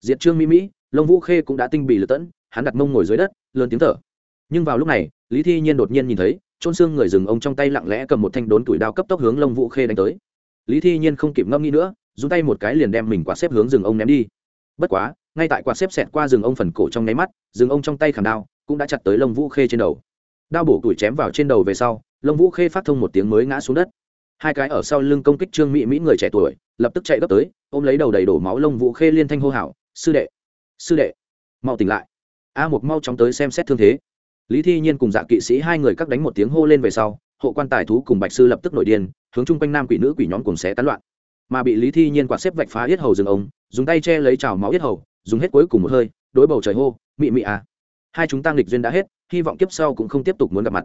Diệt trương mỹ mỹ lông vũ khê cũng đã tinh bị lật tẫn, hắn đặt mông ngồi dưới đất, lớn tiếng thở. Nhưng vào lúc này, lý thi nhiên đột nhiên nhìn thấy trôn xương người rừng ông trong tay lặng lẽ cầm một thanh đốn tuổi đao cấp tốc hướng lông vũ khê đánh tới. Lý thi nhiên không kịp ngâm nghĩ nữa dùng tay một cái liền đem mình quạt xếp hướng rừng ông ném đi. Bất quá, ngay tại quạt xếp xẹt qua rừng ông phần cổ trong nháy mắt, rừng ông trong tay khảm đao cũng đã chặt tới lông vũ khê trên đầu. Đao bổ tuổi chém vào trên đầu về sau lông vũ khê phát thông một tiếng mới ngã xuống đất hai cái ở sau lưng công kích trương mỹ mỹ người trẻ tuổi, lập tức chạy gấp tới, ôm lấy đầu đầy đổ máu lông vũ khê liên thanh hô hào, sư đệ sư đệ, mau tỉnh lại. A một mau chóng tới xem xét thương thế. Lý thi nhiên cùng dạ kỵ sĩ hai người cắt đánh một tiếng hô lên về sau, hộ quan tài thú cùng bạch sư lập tức nổi điên, hướng chung quanh nam quỷ nữ quỷ nhóm cùng xé tán loạn. Mà bị lý thi nhiên quạt xếp vạch phá yết hầu rừng ông, dùng tay che lấy trào máu yết hầu, dùng hết cuối cùng một hơi, đối bầu trời hô, mị mị à hai chúng ta nghịch duyên đã hết, hy vọng kiếp sau cũng không tiếp tục muốn gặp mặt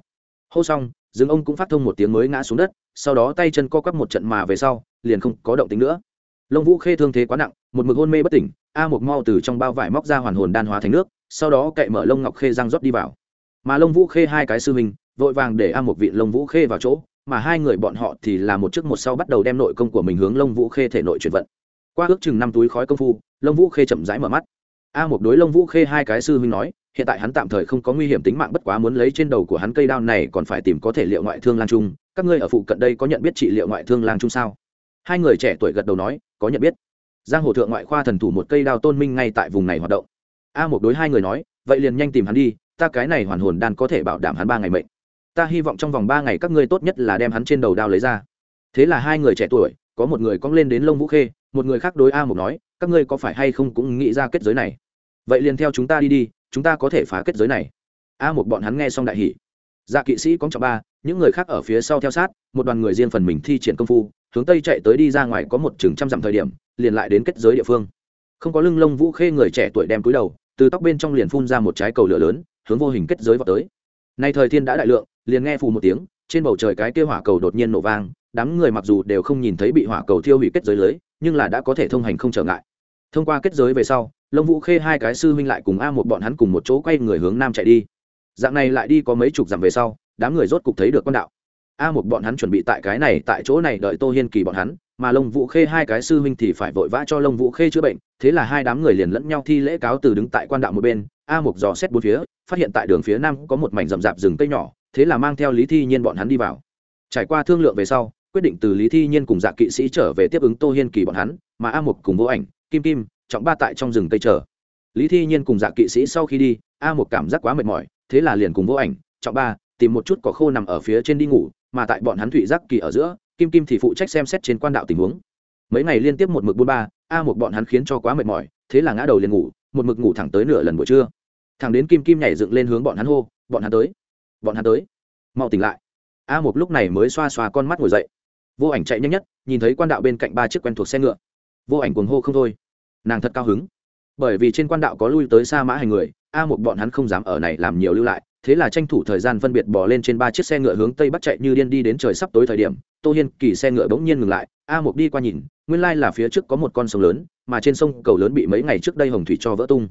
hô xong rừng ông cũng phát thông một tiếng mới ngã xuống đất, sau đó tay chân co quắp một trận mà về sau, liền không có động tính nữa. Lông vũ khê thương thế quá nặng, một mực hôn mê bất tỉnh, a một mau từ trong bao vải móc ra hoàn hồn đan hóa thành nước, sau đó cậy mở lông ngọc khê răng rót đi vào. Mà lông vũ khê hai cái sư mình vội vàng để a một vị lông vũ khê vào chỗ, mà hai người bọn họ thì là một trước một sau bắt đầu đem nội công của mình hướng lông vũ khê thể nội chuyển vận. Qua ước chừng năm túi khói công phu, lông vũ khê chậm rãi mở mắt. A một đối lông vũ khê hai cái sư huynh nói hiện tại hắn tạm thời không có nguy hiểm tính mạng, bất quá muốn lấy trên đầu của hắn cây đao này còn phải tìm có thể liệu ngoại thương lang trung. Các ngươi ở phụ cận đây có nhận biết trị liệu ngoại thương lang trung sao? Hai người trẻ tuổi gật đầu nói, có nhận biết. Giang hồ thượng ngoại khoa thần thủ một cây đao tôn minh ngay tại vùng này hoạt động. A một đối hai người nói, vậy liền nhanh tìm hắn đi, ta cái này hoàn hồn đan có thể bảo đảm hắn ba ngày mệnh. Ta hy vọng trong vòng ba ngày các ngươi tốt nhất là đem hắn trên đầu đao lấy ra. Thế là hai người trẻ tuổi, có một người cong lên đến lông vũ khê, một người khác đối a một nói, các ngươi có phải hay không cũng nghĩ ra kết giới này? Vậy liền theo chúng ta đi đi chúng ta có thể phá kết giới này. A một bọn hắn nghe xong đại hỷ dạ kỵ sĩ cóng trọng ba, những người khác ở phía sau theo sát, một đoàn người riêng phần mình thi triển công phu, hướng tây chạy tới đi ra ngoài có một chừng trăm dặm thời điểm, liền lại đến kết giới địa phương. Không có lưng lông vũ khê người trẻ tuổi đem túi đầu, từ tóc bên trong liền phun ra một trái cầu lửa lớn, hướng vô hình kết giới vào tới. Nay thời thiên đã đại lượng, liền nghe phù một tiếng, trên bầu trời cái kia hỏa cầu đột nhiên nổ vang, đám người mặc dù đều không nhìn thấy bị hỏa cầu thiêu hủy kết giới lưới, nhưng là đã có thể thông hành không trở ngại. Thông qua kết giới về sau lông vũ khê hai cái sư huynh lại cùng a một bọn hắn cùng một chỗ quay người hướng nam chạy đi. Dạng này lại đi có mấy chục dặm về sau, đám người rốt cục thấy được con đạo. A một bọn hắn chuẩn bị tại cái này, tại chỗ này đợi tô hiên kỳ bọn hắn, mà lông vũ khê hai cái sư huynh thì phải vội vã cho lông vũ khê chữa bệnh. Thế là hai đám người liền lẫn nhau thi lễ cáo từ đứng tại quan đạo một bên. A một dò xét bốn phía, phát hiện tại đường phía nam có một mảnh rậm rạp rừng cây nhỏ, thế là mang theo lý thi nhiên bọn hắn đi vào. Trải qua thương lượng về sau, quyết định từ lý thi nhiên cùng dạ kỵ sĩ trở về tiếp ứng tô hiên kỳ bọn hắn, mà a một cùng vô ảnh, kim kim trọng ba tại trong rừng cây chờ. Lý thi nhiên cùng dạ kỵ sĩ sau khi đi, a một cảm giác quá mệt mỏi, thế là liền cùng vô ảnh, trọng ba, tìm một chút cỏ khô nằm ở phía trên đi ngủ, mà tại bọn hắn thụy giác kỳ ở giữa, kim kim thì phụ trách xem xét trên quan đạo tình huống. Mấy ngày liên tiếp một mực buôn ba, a một bọn hắn khiến cho quá mệt mỏi, thế là ngã đầu liền ngủ, một mực ngủ thẳng tới nửa lần buổi trưa. Thẳng đến kim kim nhảy dựng lên hướng bọn hắn hô, bọn hắn tới, bọn hắn tới, mau tỉnh lại. A một lúc này mới xoa xoa con mắt ngồi dậy. Vô ảnh chạy nhanh nhất, nhìn thấy quan đạo bên cạnh ba chiếc quen thuộc xe ngựa. Vô ảnh cuồng hô không thôi nàng thật cao hứng. Bởi vì trên quan đạo có lui tới xa mã hành người, a một bọn hắn không dám ở này làm nhiều lưu lại, thế là tranh thủ thời gian phân biệt bỏ lên trên ba chiếc xe ngựa hướng tây bắc chạy như điên đi đến trời sắp tối thời điểm, tô hiên kỳ xe ngựa bỗng nhiên ngừng lại, a một đi qua nhìn, nguyên lai là phía trước có một con sông lớn, mà trên sông cầu lớn bị mấy ngày trước đây hồng thủy cho vỡ tung.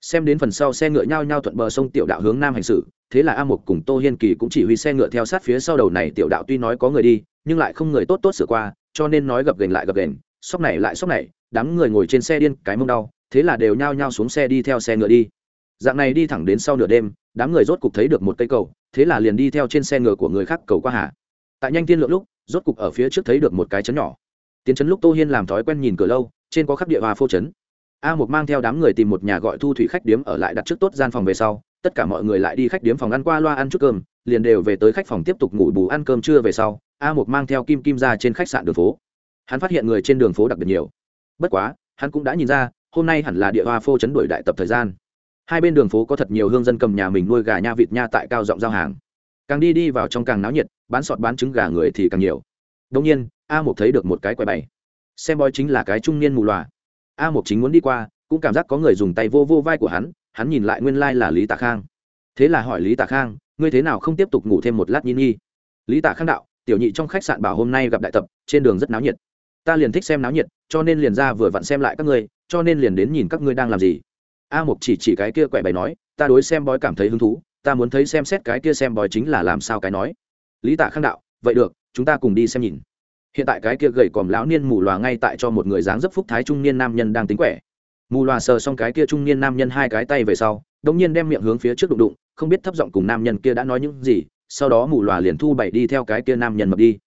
Xem đến phần sau xe ngựa nhao nhao thuận bờ sông tiểu đạo hướng nam hành xử, thế là a một cùng tô hiên kỳ cũng chỉ huy xe ngựa theo sát phía sau đầu này tiểu đạo tuy nói có người đi, nhưng lại không người tốt tốt sửa qua, cho nên nói gập gành lại gập gành sóc này lại sóc này đám người ngồi trên xe điên, cái mông đau, thế là đều nhao nhao xuống xe đi theo xe ngựa đi. Dạng này đi thẳng đến sau nửa đêm, đám người rốt cục thấy được một cây cầu, thế là liền đi theo trên xe ngựa của người khác cầu qua hà. Tại nhanh tiên lượng lúc, rốt cục ở phía trước thấy được một cái chấn nhỏ. Tiến chấn lúc tô hiên làm thói quen nhìn cửa lâu, trên có khắp địa hòa phô chấn. A một mang theo đám người tìm một nhà gọi thu thủy khách điếm ở lại đặt trước tốt gian phòng về sau, tất cả mọi người lại đi khách điếm phòng ăn qua loa ăn chút cơm, liền đều về tới khách phòng tiếp tục ngủ bù ăn cơm trưa về sau, a một mang theo kim kim ra trên khách sạn đường phố. Hắn phát hiện người trên đường phố đặc biệt nhiều bất quá, hắn cũng đã nhìn ra, hôm nay hẳn là địa hoa phô chấn đổi đại tập thời gian. Hai bên đường phố có thật nhiều hương dân cầm nhà mình nuôi gà nha vịt nha tại cao giọng giao hàng. Càng đi đi vào trong càng náo nhiệt, bán sọt bán trứng gà người thì càng nhiều. Đông nhiên, a một thấy được một cái quầy bày. Xem bói chính là cái trung niên mù loà. A một chính muốn đi qua, cũng cảm giác có người dùng tay vô vô vai của hắn hắn nhìn lại nguyên lai là lý tạ khang. Thế là hỏi lý tạ khang, ngươi thế nào không tiếp tục ngủ thêm một lát nhi nhi? Lý tạ khang đạo, tiểu nhị trong khách sạn bảo hôm nay gặp đại tập, trên đường rất náo nhiệt ta liền thích xem náo nhiệt, cho nên liền ra vừa vặn xem lại các ngươi, cho nên liền đến nhìn các ngươi đang làm gì. A mục chỉ chỉ cái kia quẻ bày nói, ta đối xem bói cảm thấy hứng thú, ta muốn thấy xem xét cái kia xem bói chính là làm sao cái nói. Lý tạ khang đạo, vậy được, chúng ta cùng đi xem nhìn. Hiện tại cái kia gầy còm lão niên mù loà ngay tại cho một người dáng dấp phúc thái trung niên nam nhân đang tính quẻ. Mù loà sờ xong cái kia trung niên nam nhân hai cái tay về sau đống nhiên đem miệng hướng phía trước đụng đụng, không biết thấp giọng cùng nam nhân kia đã nói những gì, sau đó mù loà liền thu bảy đi theo cái kia nam nhân mập đi.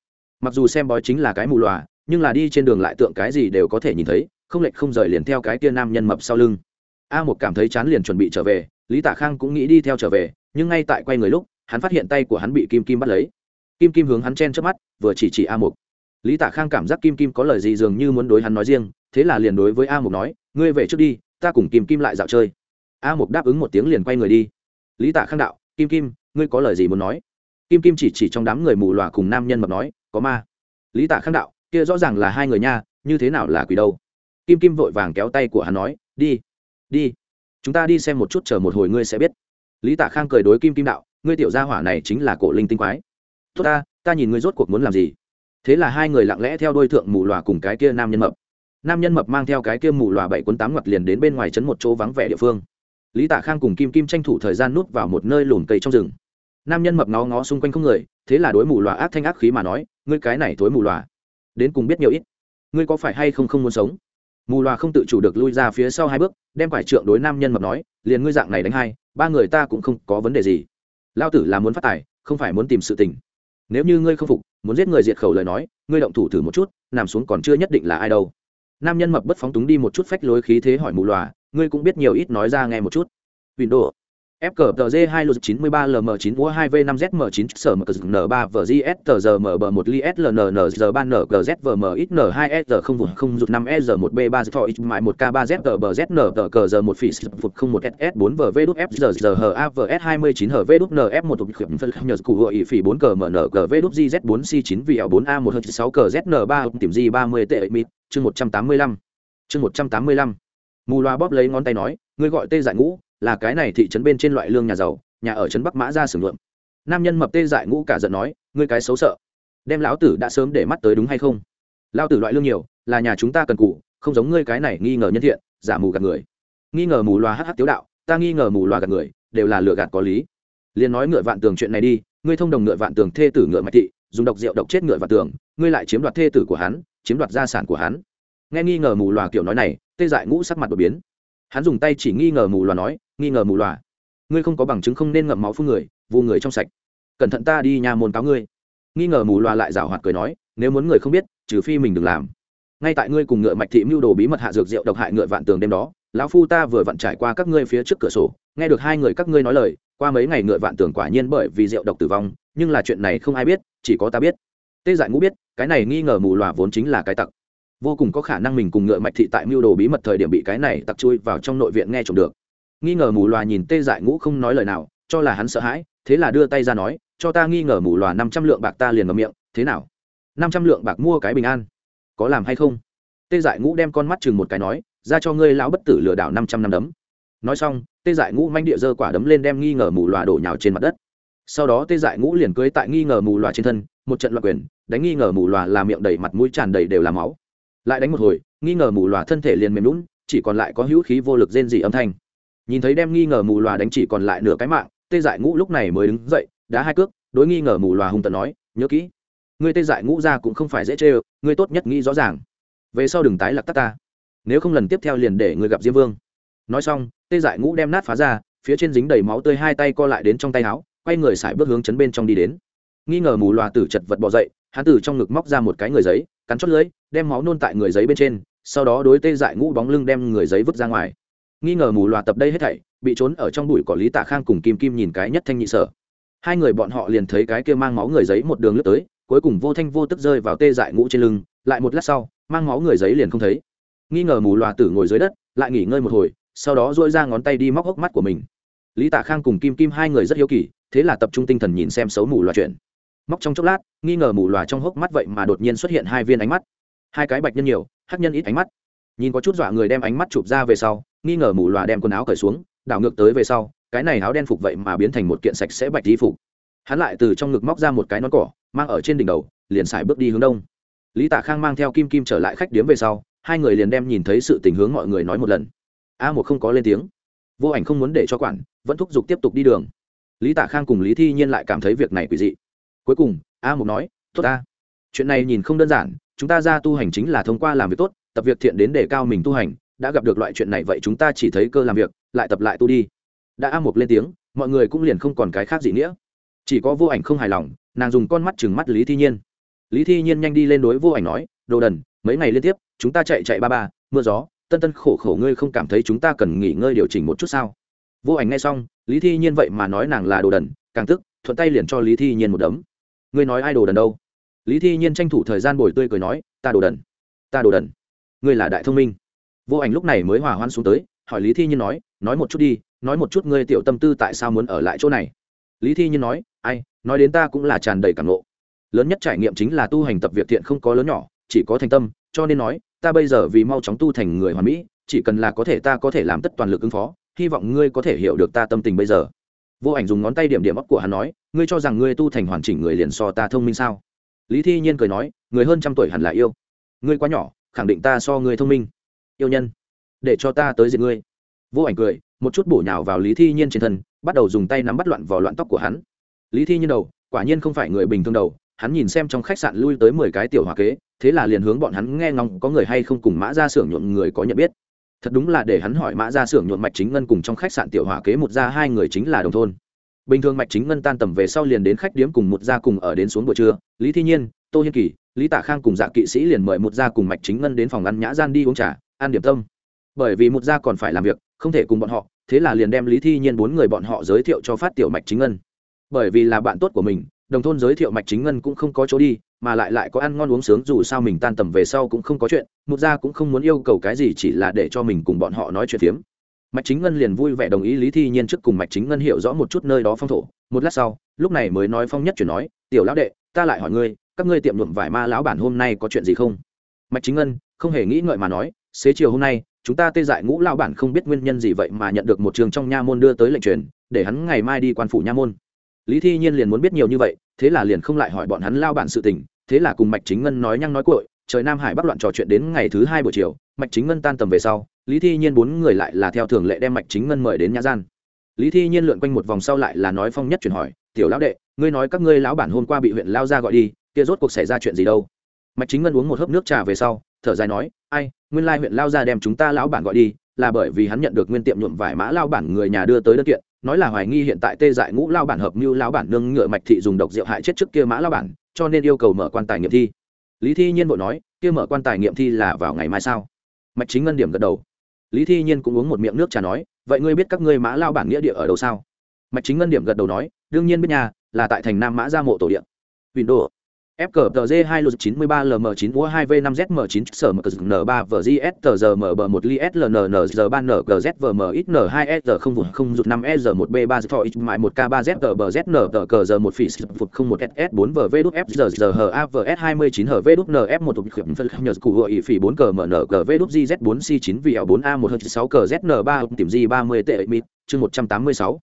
Mặc dù xem bói chính là cái mù loà nhưng là đi trên đường lại tượng cái gì đều có thể nhìn thấy, không lệch không rời liền theo cái kia nam nhân mập sau lưng. A một cảm thấy chán liền chuẩn bị trở về, lý tả khang cũng nghĩ đi theo trở về, nhưng ngay tại quay người lúc, hắn phát hiện tay của hắn bị kim kim bắt lấy. Kim kim hướng hắn chen trước mắt, vừa chỉ chỉ a một lý tả khang cảm giác kim kim có lời gì dường như muốn đối hắn nói riêng, thế là liền đối với a Mục nói, ngươi về trước đi, ta cùng kim kim lại dạo chơi. A Mục đáp ứng một tiếng liền quay người đi. Lý tả khang đạo, kim kim, ngươi có lời gì muốn nói? Kim kim chỉ chỉ trong đám người mù loà cùng nam nhân mập nói, có ma. Lý tả khang đạo kia rõ ràng là hai người nha, như thế nào là quỷ đâu? Kim kim vội vàng kéo tay của hắn nói, đi đi, chúng ta đi xem một chút chờ một hồi ngươi sẽ biết. Lý tạ khang cười đối kim kim đạo, ngươi tiểu gia hỏa này chính là cổ linh tinh quái. Tốt ta ta nhìn ngươi rốt cuộc muốn làm gì? Thế là hai người lặng lẽ theo đôi thượng mù lòa cùng cái kia nam nhân mập. Nam nhân mập mang theo cái kia mù lòa bảy cuốn tám ngoặt liền đến bên ngoài trấn một chỗ vắng vẻ địa phương. Lý tạ khang cùng kim kim tranh thủ thời gian núp vào một nơi lùn cây trong rừng. Nam nhân mập ngó ngó xung quanh không người, thế là đối mù lòa ác thanh ác khí mà nói, ngươi cái này thối mù lòa đến cùng biết nhiều ít. Ngươi có phải hay không không muốn sống? Mù loà không tự chủ được lui ra phía sau hai bước, đem quải trượng đối nam nhân mập nói, liền ngươi dạng này đánh hai, ba người ta cũng không có vấn đề gì. Lao tử là muốn phát tài, không phải muốn tìm sự tình. Nếu như ngươi không phục, muốn giết người diệt khẩu lời nói, ngươi động thủ thử một chút, nằm xuống còn chưa nhất định là ai đâu. Nam nhân mập bất phóng túng đi một chút phách lối khí thế hỏi mù loà, ngươi cũng biết nhiều ít nói ra nghe một chút. Windows FCTG 2 lượt 93 LM9 mua 2V5 ZM9 sở mở N3 VGS tờ giờ mở bờ 1 li SLNN giờ 3 NGZ VM ít N2 S0 vụt 0 rụt 5 S 1 B 3 thọ X mại 1 K 3 Z tờ bờ Z N tờ cờ giờ 1 phỉ phục 01 SS 4 VV đúc F giờ giờ hờ AVS 29 hờ V đút NF 1 tục khuyểm phân nhờ cụ hội phỉ 4 cờ MN cờ V đút GZ 4 C 9 VL 4 A 1 H6 cờ ZN 3 tìm G 30 tệ mịt chương 185 chương 185 mù loa bóp lấy ngón tay nói, ngươi gọi tê dại ngũ là cái này thị trấn bên trên loại lương nhà giàu, nhà ở trấn bắc mã ra sưởng luận nam nhân mập tê dại ngũ cả giận nói, ngươi cái xấu sợ. Đem lão tử đã sớm để mắt tới đúng hay không? Lão tử loại lương nhiều, là nhà chúng ta cần cụ không giống ngươi cái này nghi ngờ nhân thiện, giả mù gạt người. Nghi ngờ mù loà hh tiếu đạo, ta nghi ngờ mù loà gạt người, đều là lừa gạt có lý. Liền nói ngựa vạn tường chuyện này đi, ngươi thông đồng ngựa vạn tường thê tử ngựa mạch thị, dùng độc rượu độc chết ngựa vạn tường, ngươi lại chiếm đoạt thê tử của hắn, chiếm đoạt gia sản của hắn. Nghe nghi ngờ mù loà kiểu nói này, tê dại ngũ sắc mặt đột biến. Hắn dùng tay chỉ nghi ngờ mù loà nói nghi ngờ mù loà ngươi không có bằng chứng không nên ngậm máu phun người vu người trong sạch. Cẩn thận ta đi nhà môn cáo ngươi. Nghi ngờ mù loà lại rảo hoạt cười nói, nếu muốn người không biết, trừ phi mình đừng làm. Ngay tại ngươi cùng ngựa mạch thị mưu đồ bí mật hạ dược rượu độc hại ngựa vạn tường đêm đó, lão phu ta vừa vặn trải qua các ngươi phía trước cửa sổ, nghe được hai người các ngươi nói lời, qua mấy ngày ngựa vạn tường quả nhiên bởi vì rượu độc tử vong, nhưng là chuyện này không ai biết, chỉ có ta biết. Tê dại ngũ biết, cái này nghi ngờ mù loà vốn chính là cái tặc. Vô cùng có khả năng mình cùng ngựa mạch thị tại mưu đồ bí mật thời điểm bị cái này tặc chui vào trong nội viện nghe trộm được nghi ngờ mù loà nhìn tê dại ngũ không nói lời nào, cho là hắn sợ hãi, thế là đưa tay ra nói, cho ta nghi ngờ mù loà năm trăm lượng bạc ta liền ngầm miệng, thế nào? Năm trăm lượng bạc mua cái bình an, có làm hay không? Tê dại ngũ đem con mắt chừng một cái nói, ra cho ngươi lão bất tử lừa đảo năm trăm năm đấm. Nói xong, tê dại ngũ manh địa dơ quả đấm lên đem nghi ngờ mù loà đổ nhào trên mặt đất. Sau đó tê dại ngũ liền cưới tại nghi ngờ mù loà trên thân, một trận loạt quyền, đánh nghi ngờ mù loà là miệng đầy mặt mũi tràn đầy đều là máu. Lại đánh một hồi, nghi ngờ mù loà thân thể liền mềm lún chỉ còn lại có hữu khí vô lực rên dị âm thanh nhìn thấy đem nghi ngờ mù loà đánh chỉ còn lại nửa cái mạng, tê dại ngũ lúc này mới đứng dậy, đá hai cước, đối nghi ngờ mù loà hung tận nói, nhớ kỹ, ngươi tê dại ngũ ra cũng không phải dễ chê ơ, ngươi tốt nhất nghĩ rõ ràng. Về sau đừng tái lạc tắc ta. Nếu không lần tiếp theo liền để ngươi gặp diêm vương. Nói xong, tê dại ngũ đem nát phá ra, phía trên dính đầy máu tươi hai tay co lại đến trong tay áo, quay người xài bước hướng chấn bên trong đi đến. Nghi ngờ mù loà tử chật vật bỏ dậy, hắn từ trong ngực móc ra một cái người giấy, cắn chót lưới đem máu nôn tại người giấy bên trên, sau đó đối tê dại ngũ bóng lưng đem người giấy vứt ra ngoài nghi ngờ mù loà tập đây hết thảy, bị trốn ở trong bụi cỏ lý tạ khang cùng kim kim nhìn cái nhất thanh nhị sở. Hai người bọn họ liền thấy cái kia mang máu người giấy một đường lướt tới, cuối cùng vô thanh vô tức rơi vào tê dại ngũ trên lưng, lại một lát sau, mang máu người giấy liền không thấy. Nghi ngờ mù loà tử ngồi dưới đất, lại nghỉ ngơi một hồi, sau đó dội ra ngón tay đi móc hốc mắt của mình. Lý tạ khang cùng kim kim hai người rất hiếu kỳ, thế là tập trung tinh thần nhìn xem xấu mù loà chuyện. Móc trong chốc lát, nghi ngờ mù loà trong hốc mắt vậy mà đột nhiên xuất hiện hai viên ánh mắt. Hai cái bạch nhân nhiều, hắc nhân ít ánh mắt. Nhìn có chút dọa người đem ánh mắt chụp ra về sau nghi ngờ mù loà đem quần áo cởi xuống, đảo ngược tới về sau, cái này áo đen phục vậy mà biến thành một kiện sạch sẽ bạch đi phục. Hắn lại từ trong ngực móc ra một cái nón cỏ, mang ở trên đỉnh đầu, liền xài bước đi hướng đông. Lý tạ khang mang theo kim kim trở lại khách điếm về sau, hai người liền đem nhìn thấy sự tình hướng mọi người nói một lần. A một không có lên tiếng. Vô ảnh không muốn để cho quản, vẫn thúc giục tiếp tục đi đường. Lý tạ khang cùng lý thi nhiên lại cảm thấy việc này quỷ dị. Cuối cùng, a một nói, tốt ta. Chuyện này nhìn không đơn giản, chúng ta ra tu hành chính là thông qua làm việc tốt, tập việc thiện đến để cao mình tu hành đã gặp được loại chuyện này vậy chúng ta chỉ thấy cơ làm việc, lại tập lại tu đi. Đã a một lên tiếng, mọi người cũng liền không còn cái khác gì nghĩa. Chỉ có vô ảnh không hài lòng, nàng dùng con mắt chừng mắt lý thi nhiên. Lý thi nhiên nhanh đi lên đối vô ảnh nói, đồ đần, mấy ngày liên tiếp, chúng ta chạy chạy ba ba, mưa gió, tân tân khổ khổ ngươi không cảm thấy chúng ta cần nghỉ ngơi điều chỉnh một chút sao? Vô ảnh nghe xong, lý thi nhiên vậy mà nói nàng là đồ đần, càng tức, thuận tay liền cho lý thi nhiên một đấm. Ngươi nói ai đồ đần đâu? Lý thi nhiên tranh thủ thời gian bồi tươi cười nói, ta đồ đần, ta đồ đần, ngươi là đại thông minh vô ảnh lúc này mới hòa hoan xuống tới, hỏi lý thi nhiên nói nói một chút đi, nói một chút ngươi tiểu tâm tư tại sao muốn ở lại chỗ này? Lý thi nhiên nói, ai, nói đến ta cũng là tràn đầy cảm lộ. lớn nhất trải nghiệm chính là tu hành tập việc thiện không có lớn nhỏ, chỉ có thành tâm, cho nên nói, ta bây giờ vì mau chóng tu thành người hoàn mỹ, chỉ cần là có thể ta có thể làm tất toàn lực ứng phó, hy vọng ngươi có thể hiểu được ta tâm tình bây giờ. Vô ảnh dùng ngón tay điểm điểm ấp của hắn nói, ngươi cho rằng ngươi tu thành hoàn chỉnh người liền so ta thông minh sao? Lý thi nhiên cười nói, người hơn trăm tuổi hẳn là yêu. Ngươi quá nhỏ, khẳng định ta so ngươi thông minh yêu nhân, để cho ta tới diện ngươi. Vô ảnh cười, một chút bổ nhào vào lý thi nhiên trên thân, bắt đầu dùng tay nắm bắt loạn vỏ loạn tóc của hắn. Lý thi nhiên đầu, quả nhiên không phải người bình thường đầu, hắn nhìn xem trong khách sạn lui tới mười cái tiểu hòa kế, thế là liền hướng bọn hắn nghe ngóng có người hay không cùng mã ra xưởng nhuộm người có nhận biết. Thật đúng là để hắn hỏi mã ra xưởng nhuộm mạch chính ngân cùng trong khách sạn tiểu hỏa kế một ra hai người chính là đồng thôn. Bình thường mạch chính ngân tan tầm về sau liền đến khách điếm cùng một gia cùng ở đến xuống buổi trưa, lý thi nhiên, tô hiên kỳ, lý tạ khang cùng dạ kỵ sĩ liền mời một gia cùng mạch chính ngân đến phòng ăn nhã gian đi uống trà ăn điểm tâm. Bởi vì một gia còn phải làm việc, không thể cùng bọn họ, thế là liền đem lý thi nhiên bốn người bọn họ giới thiệu cho phát tiểu mạch chính ngân. Bởi vì là bạn tốt của mình, đồng thôn giới thiệu mạch chính ngân cũng không có chỗ đi, mà lại lại có ăn ngon uống sướng dù sao mình tan tầm về sau cũng không có chuyện một gia cũng không muốn yêu cầu cái gì chỉ là để cho mình cùng bọn họ nói chuyện phiếm. Mạch chính ngân liền vui vẻ đồng ý lý thi nhiên trước cùng mạch chính ngân hiểu rõ một chút nơi đó phong thổ. Một lát sau, lúc này mới nói phong nhất chuyển nói, tiểu lão đệ, ta lại hỏi ngươi, các ngươi tiệm nhuộm vải ma lão bản hôm nay có chuyện gì không? Mạch chính ngân không hề nghĩ ngợi mà nói xế chiều hôm nay, chúng ta tê dại ngũ lao bản không biết nguyên nhân gì vậy mà nhận được một trường trong nha môn đưa tới lệnh truyền, để hắn ngày mai đi quan phủ nha môn. Lý thi nhiên liền muốn biết nhiều như vậy, thế là liền không lại hỏi bọn hắn lao bản sự tình, thế là cùng mạch chính ngân nói nhăng nói cội trời nam hải bắt loạn trò chuyện đến ngày thứ hai buổi chiều, mạch chính ngân tan tầm về sau, lý thi nhiên bốn người lại là theo thường lệ đem mạch chính ngân mời đến nhà gian. Lý thi nhiên lượn quanh một vòng sau lại là nói phong nhất chuyển hỏi, tiểu lão đệ, ngươi nói các ngươi lão bản hôm qua bị huyện lao ra gọi đi, kia rốt cuộc xảy ra chuyện gì đâu? Mạch chính ngân uống một hớp nước trà về sau, thở dài nói, ai nguyên lai huyện lao ra đem chúng ta lão bản gọi đi, là bởi vì hắn nhận được nguyên tiệm nhuộm vải mã lao bản người nhà đưa tới đơn kiện, nói là hoài nghi hiện tại tê dại ngũ lao bản hợp mưu lao bản nương ngựa mạch thị dùng độc rượu hại chết trước kia mã lao bản, cho nên yêu cầu mở quan tài nghiệm thi. Lý thi nhiên vội nói, kia mở quan tài nghiệm thi là vào ngày mai sao? Mạch chính ngân điểm gật đầu. Lý thi nhiên cũng uống một miệng nước trà nói, vậy ngươi biết các ngươi mã lao bản nghĩa địa ở đâu sao? Mạch chính ngân điểm gật đầu nói, đương nhiên biết nhà là tại thành nam mã gia mộ tổ điện. Windows FQTZ 2 Luz 93 LM9 mua 2V5ZM9 SMCN3 VGSTZMB1 LSLNNZ3NGZVMXN2SZ0 vùng 0 rụt 5EZ1B3 ZTOX mại 1K3ZTBZNTKZ1 phỉ phục 01 SS4 VVDFZZHAVS29 HVDNF1 tục khiểm phân nhờ cụ hội phỉ 4GMNGVDGZ4C9VL4A1H6KZN3 tìm G30 tệ mịt chương 186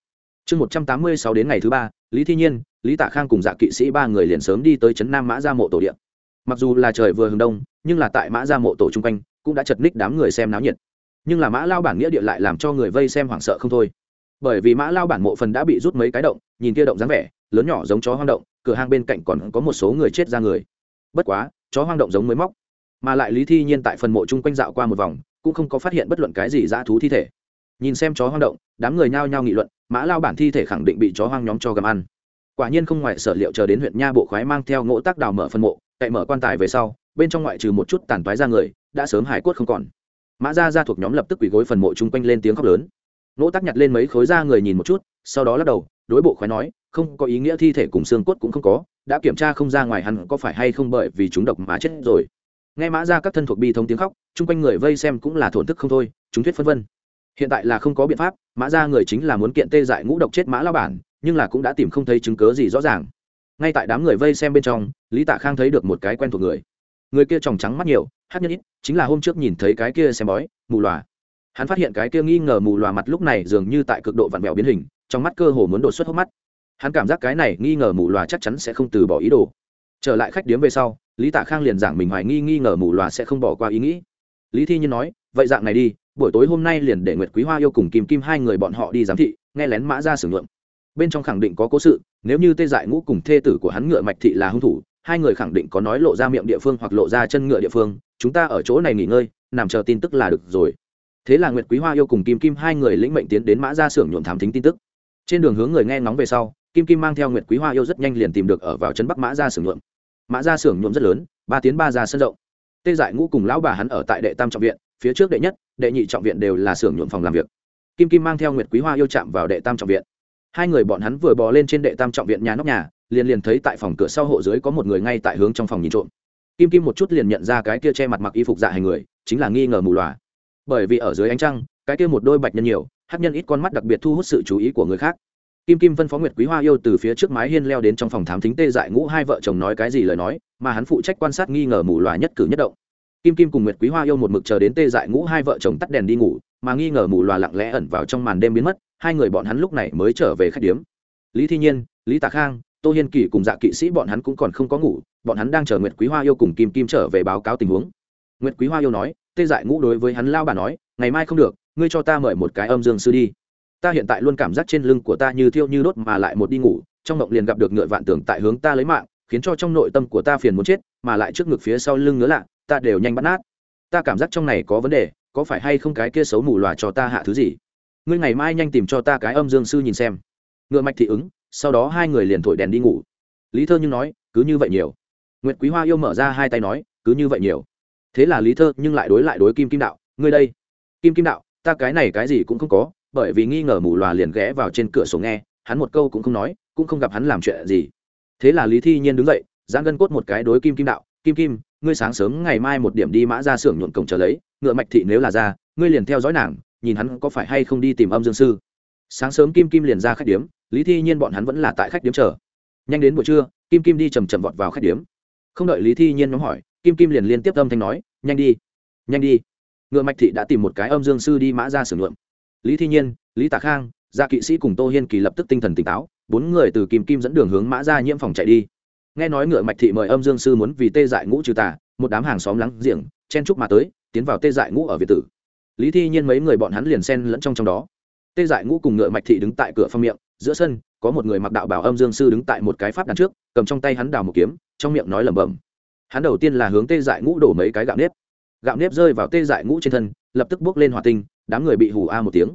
chương 186 đến ngày thứ ba Lý Thi Nhiên lý tạ khang cùng dạ kỵ sĩ ba người liền sớm đi tới trấn nam mã ra mộ tổ điện. Mặc dù là trời vừa hướng đông, nhưng là tại mã ra mộ tổ chung quanh, cũng đã chật ních đám người xem náo nhiệt. Nhưng là mã lao bản nghĩa địa lại làm cho người vây xem hoảng sợ không thôi. Bởi vì mã lao bản mộ phần đã bị rút mấy cái động, nhìn kia động dáng vẻ, lớn nhỏ giống chó hoang động, cửa hang bên cạnh còn có một số người chết ra người. Bất quá, chó hoang động giống mới móc. Mà lại lý thi nhiên tại phần mộ chung quanh dạo qua một vòng, cũng không có phát hiện bất luận cái gì dã thú thi thể. Nhìn xem chó hoang động, đám người nhao nhao nghị luận, mã lao bản thi thể khẳng định bị chó hoang nhóm cho gầm ăn quả nhiên không ngoại sở liệu chờ đến huyện nha bộ khoái mang theo ngỗ tác đào mở phân mộ, cậy mở quan tài về sau, bên trong ngoại trừ một chút tàn toái ra người, đã sớm hải quất không còn. Mã gia gia thuộc nhóm lập tức quỳ gối phần mộ chung quanh lên tiếng khóc lớn. Ngỗ tác nhặt lên mấy khối da người nhìn một chút, sau đó lắc đầu, đối bộ khoái nói, không có ý nghĩa thi thể cùng xương cốt cũng không có, đã kiểm tra không ra ngoài hắn có phải hay không bởi vì chúng độc mà chết rồi. Nghe mã ra các thân thuộc bi thông tiếng khóc, chung quanh người vây xem cũng là thổn thức không thôi, chúng thuyết phân vân hiện tại là không có biện pháp, mã ra người chính là muốn kiện tê dại ngũ độc chết mã lao bản, nhưng là cũng đã tìm không thấy chứng cớ gì rõ ràng. Ngay tại đám người vây xem bên trong, lý tạ khang thấy được một cái quen thuộc người. Người kia tròng trắng mắt nhiều, hát nhân ít, chính là hôm trước nhìn thấy cái kia xem bói, mù loà. Hắn phát hiện cái kia nghi ngờ mù loà mặt lúc này dường như tại cực độ vặn vẹo biến hình, trong mắt cơ hồ muốn đột xuất hốc mắt. Hắn cảm giác cái này nghi ngờ mù loà chắc chắn sẽ không từ bỏ ý đồ. Trở lại khách điếm về sau, lý tạ khang liền giảng mình hoài nghi nghi ngờ mù loà sẽ không bỏ qua ý nghĩ. Lý thi nhiên nói, vậy dạng này đi buổi tối hôm nay liền để nguyệt quý hoa yêu cùng kim kim hai người bọn họ đi giám thị, nghe lén mã ra sử ngượng bên trong khẳng định có cố sự, nếu như tê dại ngũ cùng thê tử của hắn ngựa mạch thị là hung thủ, hai người khẳng định có nói lộ ra miệng địa phương hoặc lộ ra chân ngựa địa phương, chúng ta ở chỗ này nghỉ ngơi, nằm chờ tin tức là được rồi. Thế là nguyệt quý hoa yêu cùng kim kim hai người lĩnh mệnh tiến đến mã ra xưởng nhuộm thám thính tin tức. Trên đường hướng người nghe ngóng về sau, kim kim mang theo nguyệt quý hoa yêu rất nhanh liền tìm được ở vào chân bắc mã ra xưởng nhuộm. Mã ra xưởng nhuộm rất lớn, ba tiến ba ra sân rộng. Tê dại ngũ cùng lão bà hắn ở tại đệ tam trọng viện phía trước đệ nhất, đệ nhị trọng viện đều là xưởng nhuộm phòng làm việc. Kim kim mang theo nguyệt quý hoa yêu chạm vào đệ tam trọng viện. Hai người bọn hắn vừa bò lên trên đệ tam trọng viện nhà nóc nhà, liền liền thấy tại phòng cửa sau hộ dưới có một người ngay tại hướng trong phòng nhìn trộm. Kim kim một chút liền nhận ra cái kia che mặt mặc y phục dạ hành người, chính là nghi ngờ mù loà bởi vì ở dưới ánh trăng, cái kia một đôi bạch nhân nhiều, hát nhân ít con mắt đặc biệt thu hút sự chú ý của người khác. Kim kim phân phó nguyệt quý hoa yêu từ phía trước mái hiên leo đến trong phòng thám thính tê dại ngũ hai vợ chồng nói cái gì lời nói, mà hắn phụ trách quan sát nghi ngờ mù loà nhất cử nhất động kim kim cùng nguyệt quý hoa yêu một mực chờ đến tê dại ngũ hai vợ chồng tắt đèn đi ngủ, mà nghi ngờ mù loà lặng lẽ ẩn vào trong màn đêm biến mất, hai người bọn hắn lúc này mới trở về khách điếm. Lý thi nhiên, lý tạ khang, tô hiên kỳ cùng dạ kỵ sĩ bọn hắn cũng còn không có ngủ, bọn hắn đang chờ nguyệt quý hoa yêu cùng kim kim trở về báo cáo tình huống. Nguyệt quý hoa yêu nói, tê dại ngũ đối với hắn lao bà nói, ngày mai không được, ngươi cho ta mời một cái âm dương sư đi. Ta hiện tại luôn cảm giác trên lưng của ta như thiêu như đốt mà lại một đi ngủ, trong mộng liền gặp được ngựa vạn tưởng tại hướng ta lấy mạng, khiến cho trong nội tâm của ta phiền muốn chết, mà lại trước ngực phía sau lưng ngứa lạ ta đều nhanh bắt nát. Ta cảm giác trong này có vấn đề, có phải hay không cái kia xấu mù lòa cho ta hạ thứ gì? Ngươi ngày mai nhanh tìm cho ta cái âm dương sư nhìn xem. Ngựa mạch thị ứng, sau đó hai người liền thổi đèn đi ngủ. Lý thơ nhưng nói, cứ như vậy nhiều. Nguyệt quý hoa yêu mở ra hai tay nói, cứ như vậy nhiều. Thế là lý thơ nhưng lại đối lại đối kim kim đạo, ngươi đây. Kim kim đạo, ta cái này cái gì cũng không có, bởi vì nghi ngờ mù lòa liền ghé vào trên cửa sổ nghe, hắn một câu cũng không nói, cũng không gặp hắn làm chuyện gì. Thế là lý thi nhiên đứng dậy, giãn gân cốt một cái đối kim kim đạo, kim kim ngươi sáng sớm ngày mai một điểm đi mã ra xưởng nhuộn cổng trở lấy, ngựa mạch thị nếu là ra, ngươi liền theo dõi nàng, nhìn hắn có phải hay không đi tìm âm dương sư. Sáng sớm kim kim liền ra khách điếm, lý thi nhiên bọn hắn vẫn là tại khách điếm chờ. Nhanh đến buổi trưa, kim kim đi chầm chầm vọt vào khách điếm. Không đợi lý thi nhiên nhóm hỏi, kim kim liền liên tiếp âm thanh nói, nhanh đi nhanh đi. Ngựa mạch thị đã tìm một cái âm dương sư đi mã ra sửa nhuộm. Lý thi nhiên, lý tạ khang gia kỵ sĩ cùng tô hiên kỳ lập tức tinh thần tỉnh táo, bốn người từ kim kim dẫn đường hướng mã ra nhiễm phòng chạy đi nghe nói ngựa mạch thị mời âm dương sư muốn vì tê dại ngũ trừ tà, một đám hàng xóm lắng giềng, chen chúc mà tới, tiến vào tê dại ngũ ở việt tử. Lý thi nhiên mấy người bọn hắn liền xen lẫn trong trong đó. Tê dại ngũ cùng ngựa mạch thị đứng tại cửa phong miệng, giữa sân, có một người mặc đạo bảo âm dương sư đứng tại một cái pháp đàn trước, cầm trong tay hắn đào một kiếm, trong miệng nói lẩm bẩm. Hắn đầu tiên là hướng tê dại ngũ đổ mấy cái gạo nếp. Gạo nếp rơi vào tê dại ngũ trên thân, lập tức bước lên hỏa tinh, đám người bị hù a một tiếng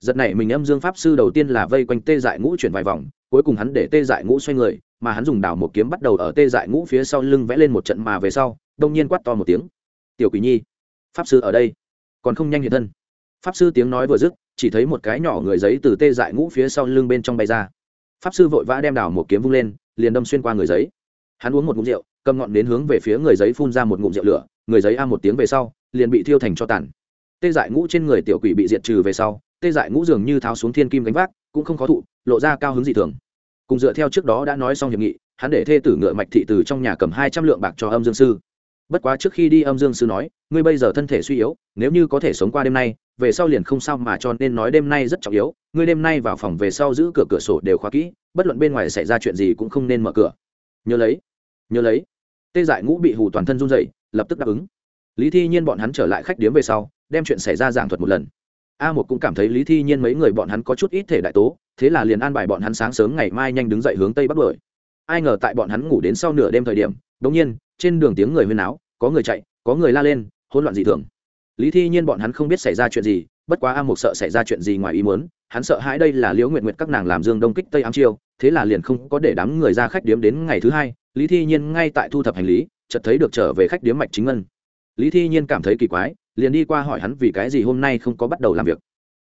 giật này mình âm dương pháp sư đầu tiên là vây quanh tê dại ngũ chuyển vài vòng, cuối cùng hắn để tê dại ngũ xoay người, mà hắn dùng đào một kiếm bắt đầu ở tê dại ngũ phía sau lưng vẽ lên một trận mà về sau, đông nhiên quát to một tiếng. Tiểu quỷ nhi, pháp sư ở đây, còn không nhanh hiện thân. Pháp sư tiếng nói vừa dứt, chỉ thấy một cái nhỏ người giấy từ tê dại ngũ phía sau lưng bên trong bay ra. Pháp sư vội vã đem đào một kiếm vung lên, liền đâm xuyên qua người giấy. Hắn uống một ngụm rượu, cầm ngọn đến hướng về phía người giấy phun ra một ngụm rượu lửa, người giấy a một tiếng về sau, liền bị thiêu thành cho tàn. Tê dại ngũ trên người tiểu quỷ bị diệt trừ về sau tê dại ngũ dường như tháo xuống thiên kim gánh vác, cũng không khó thụ, lộ ra cao hứng dị thường. Cùng dựa theo trước đó đã nói xong hiệp nghị, hắn để thê tử ngựa mạch thị từ trong nhà cầm hai trăm lượng bạc cho âm dương sư. Bất quá trước khi đi, âm dương sư nói, ngươi bây giờ thân thể suy yếu, nếu như có thể sống qua đêm nay, về sau liền không sao mà cho nên nói đêm nay rất trọng yếu, ngươi đêm nay vào phòng về sau giữ cửa cửa sổ đều khóa kỹ, bất luận bên ngoài xảy ra chuyện gì cũng không nên mở cửa. Nhớ lấy nhớ lấy. Tê dại ngũ bị hù toàn thân run dậy lập tức đáp ứng. Lý thi nhiên bọn hắn trở lại khách điếm về sau, đem chuyện xảy ra giảng thuật một lần a một cũng cảm thấy lý thi nhiên mấy người bọn hắn có chút ít thể đại tố, thế là liền an bài bọn hắn sáng sớm ngày mai nhanh đứng dậy hướng tây bắc đuổi. Ai ngờ tại bọn hắn ngủ đến sau nửa đêm thời điểm đ ỗ n g nhiên, trên đường tiếng người huyên áo có người chạy, có người la lên, hỗn loạn dị thường. Lý thi nhiên bọn hắn không biết xảy ra chuyện gì, bất quá a một sợ xảy ra chuyện gì ngoài ý muốn, hắn sợ hãi đây là liễu nguyện nguyện các nàng làm dương đông kích tây ám chiêu, thế là liền không có để đám người ra khách điếm đến ngày thứ hai, lý thi nhiên ngay tại thu thập hành lý, chợt thấy được trở về khách điếm mạch chính ngân. Lý thi nhiên cảm thấy kỳ quái liền đi qua hỏi hắn vì cái gì hôm nay không có bắt đầu làm việc.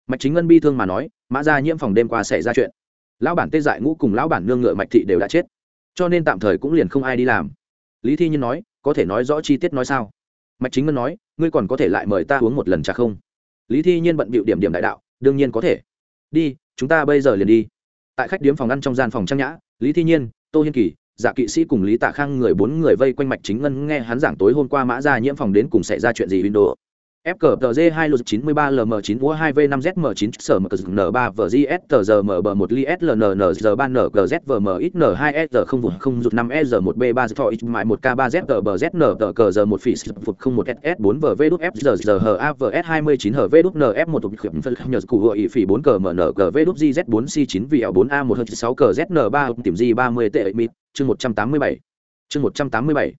Mạch chính ngân bi thương mà nói, mã ra nhiễm phòng đêm qua xảy ra chuyện. Lão bản tê dại ngũ cùng lão bản nương ngựa mạch thị đều đã chết. Cho nên tạm thời cũng liền không ai đi làm. Lý thi nhiên nói, có thể nói rõ chi tiết nói sao? Mạch chính ngân nói, ngươi còn có thể lại mời ta uống một lần trà không? Lý thi nhiên bận bịu điểm điểm đại đạo, đương nhiên có thể. Đi, chúng ta bây giờ liền đi. Tại khách điếm phòng ăn trong gian phòng trang nhã, lý thi nhiên, tô hiên kỳ dạ kỵ sĩ cùng lý tạ khang người bốn người vây quanh mạch chính ngân nghe hắn giảng tối hôm qua mã ra nhiễm phòng đến cùng xảy ra chuyện gì windows FCTZ 2 lô 93 LM9 UA 2 V5ZM9 sở MN 3 VGS tờ giờ mở bờ 1 li SLNN 3 NGZ VM XN 2 S không vùng không rụt 5 S 1 B 3 for X mại 1 K 3 Z tờ bờ ZN tờ cờ giờ 1 phỉ phục 01 SS 4 VV đút F giờ giờ H A V S 29 HV đút NF 1 tục khiểm phân nhờ cụ hội phỉ 4 cờ MN GV đút GZ 4 C 9 VL 4 A 1 6 cờ ZN 3 tìm G 30 tệ mịt chương 187 chương 187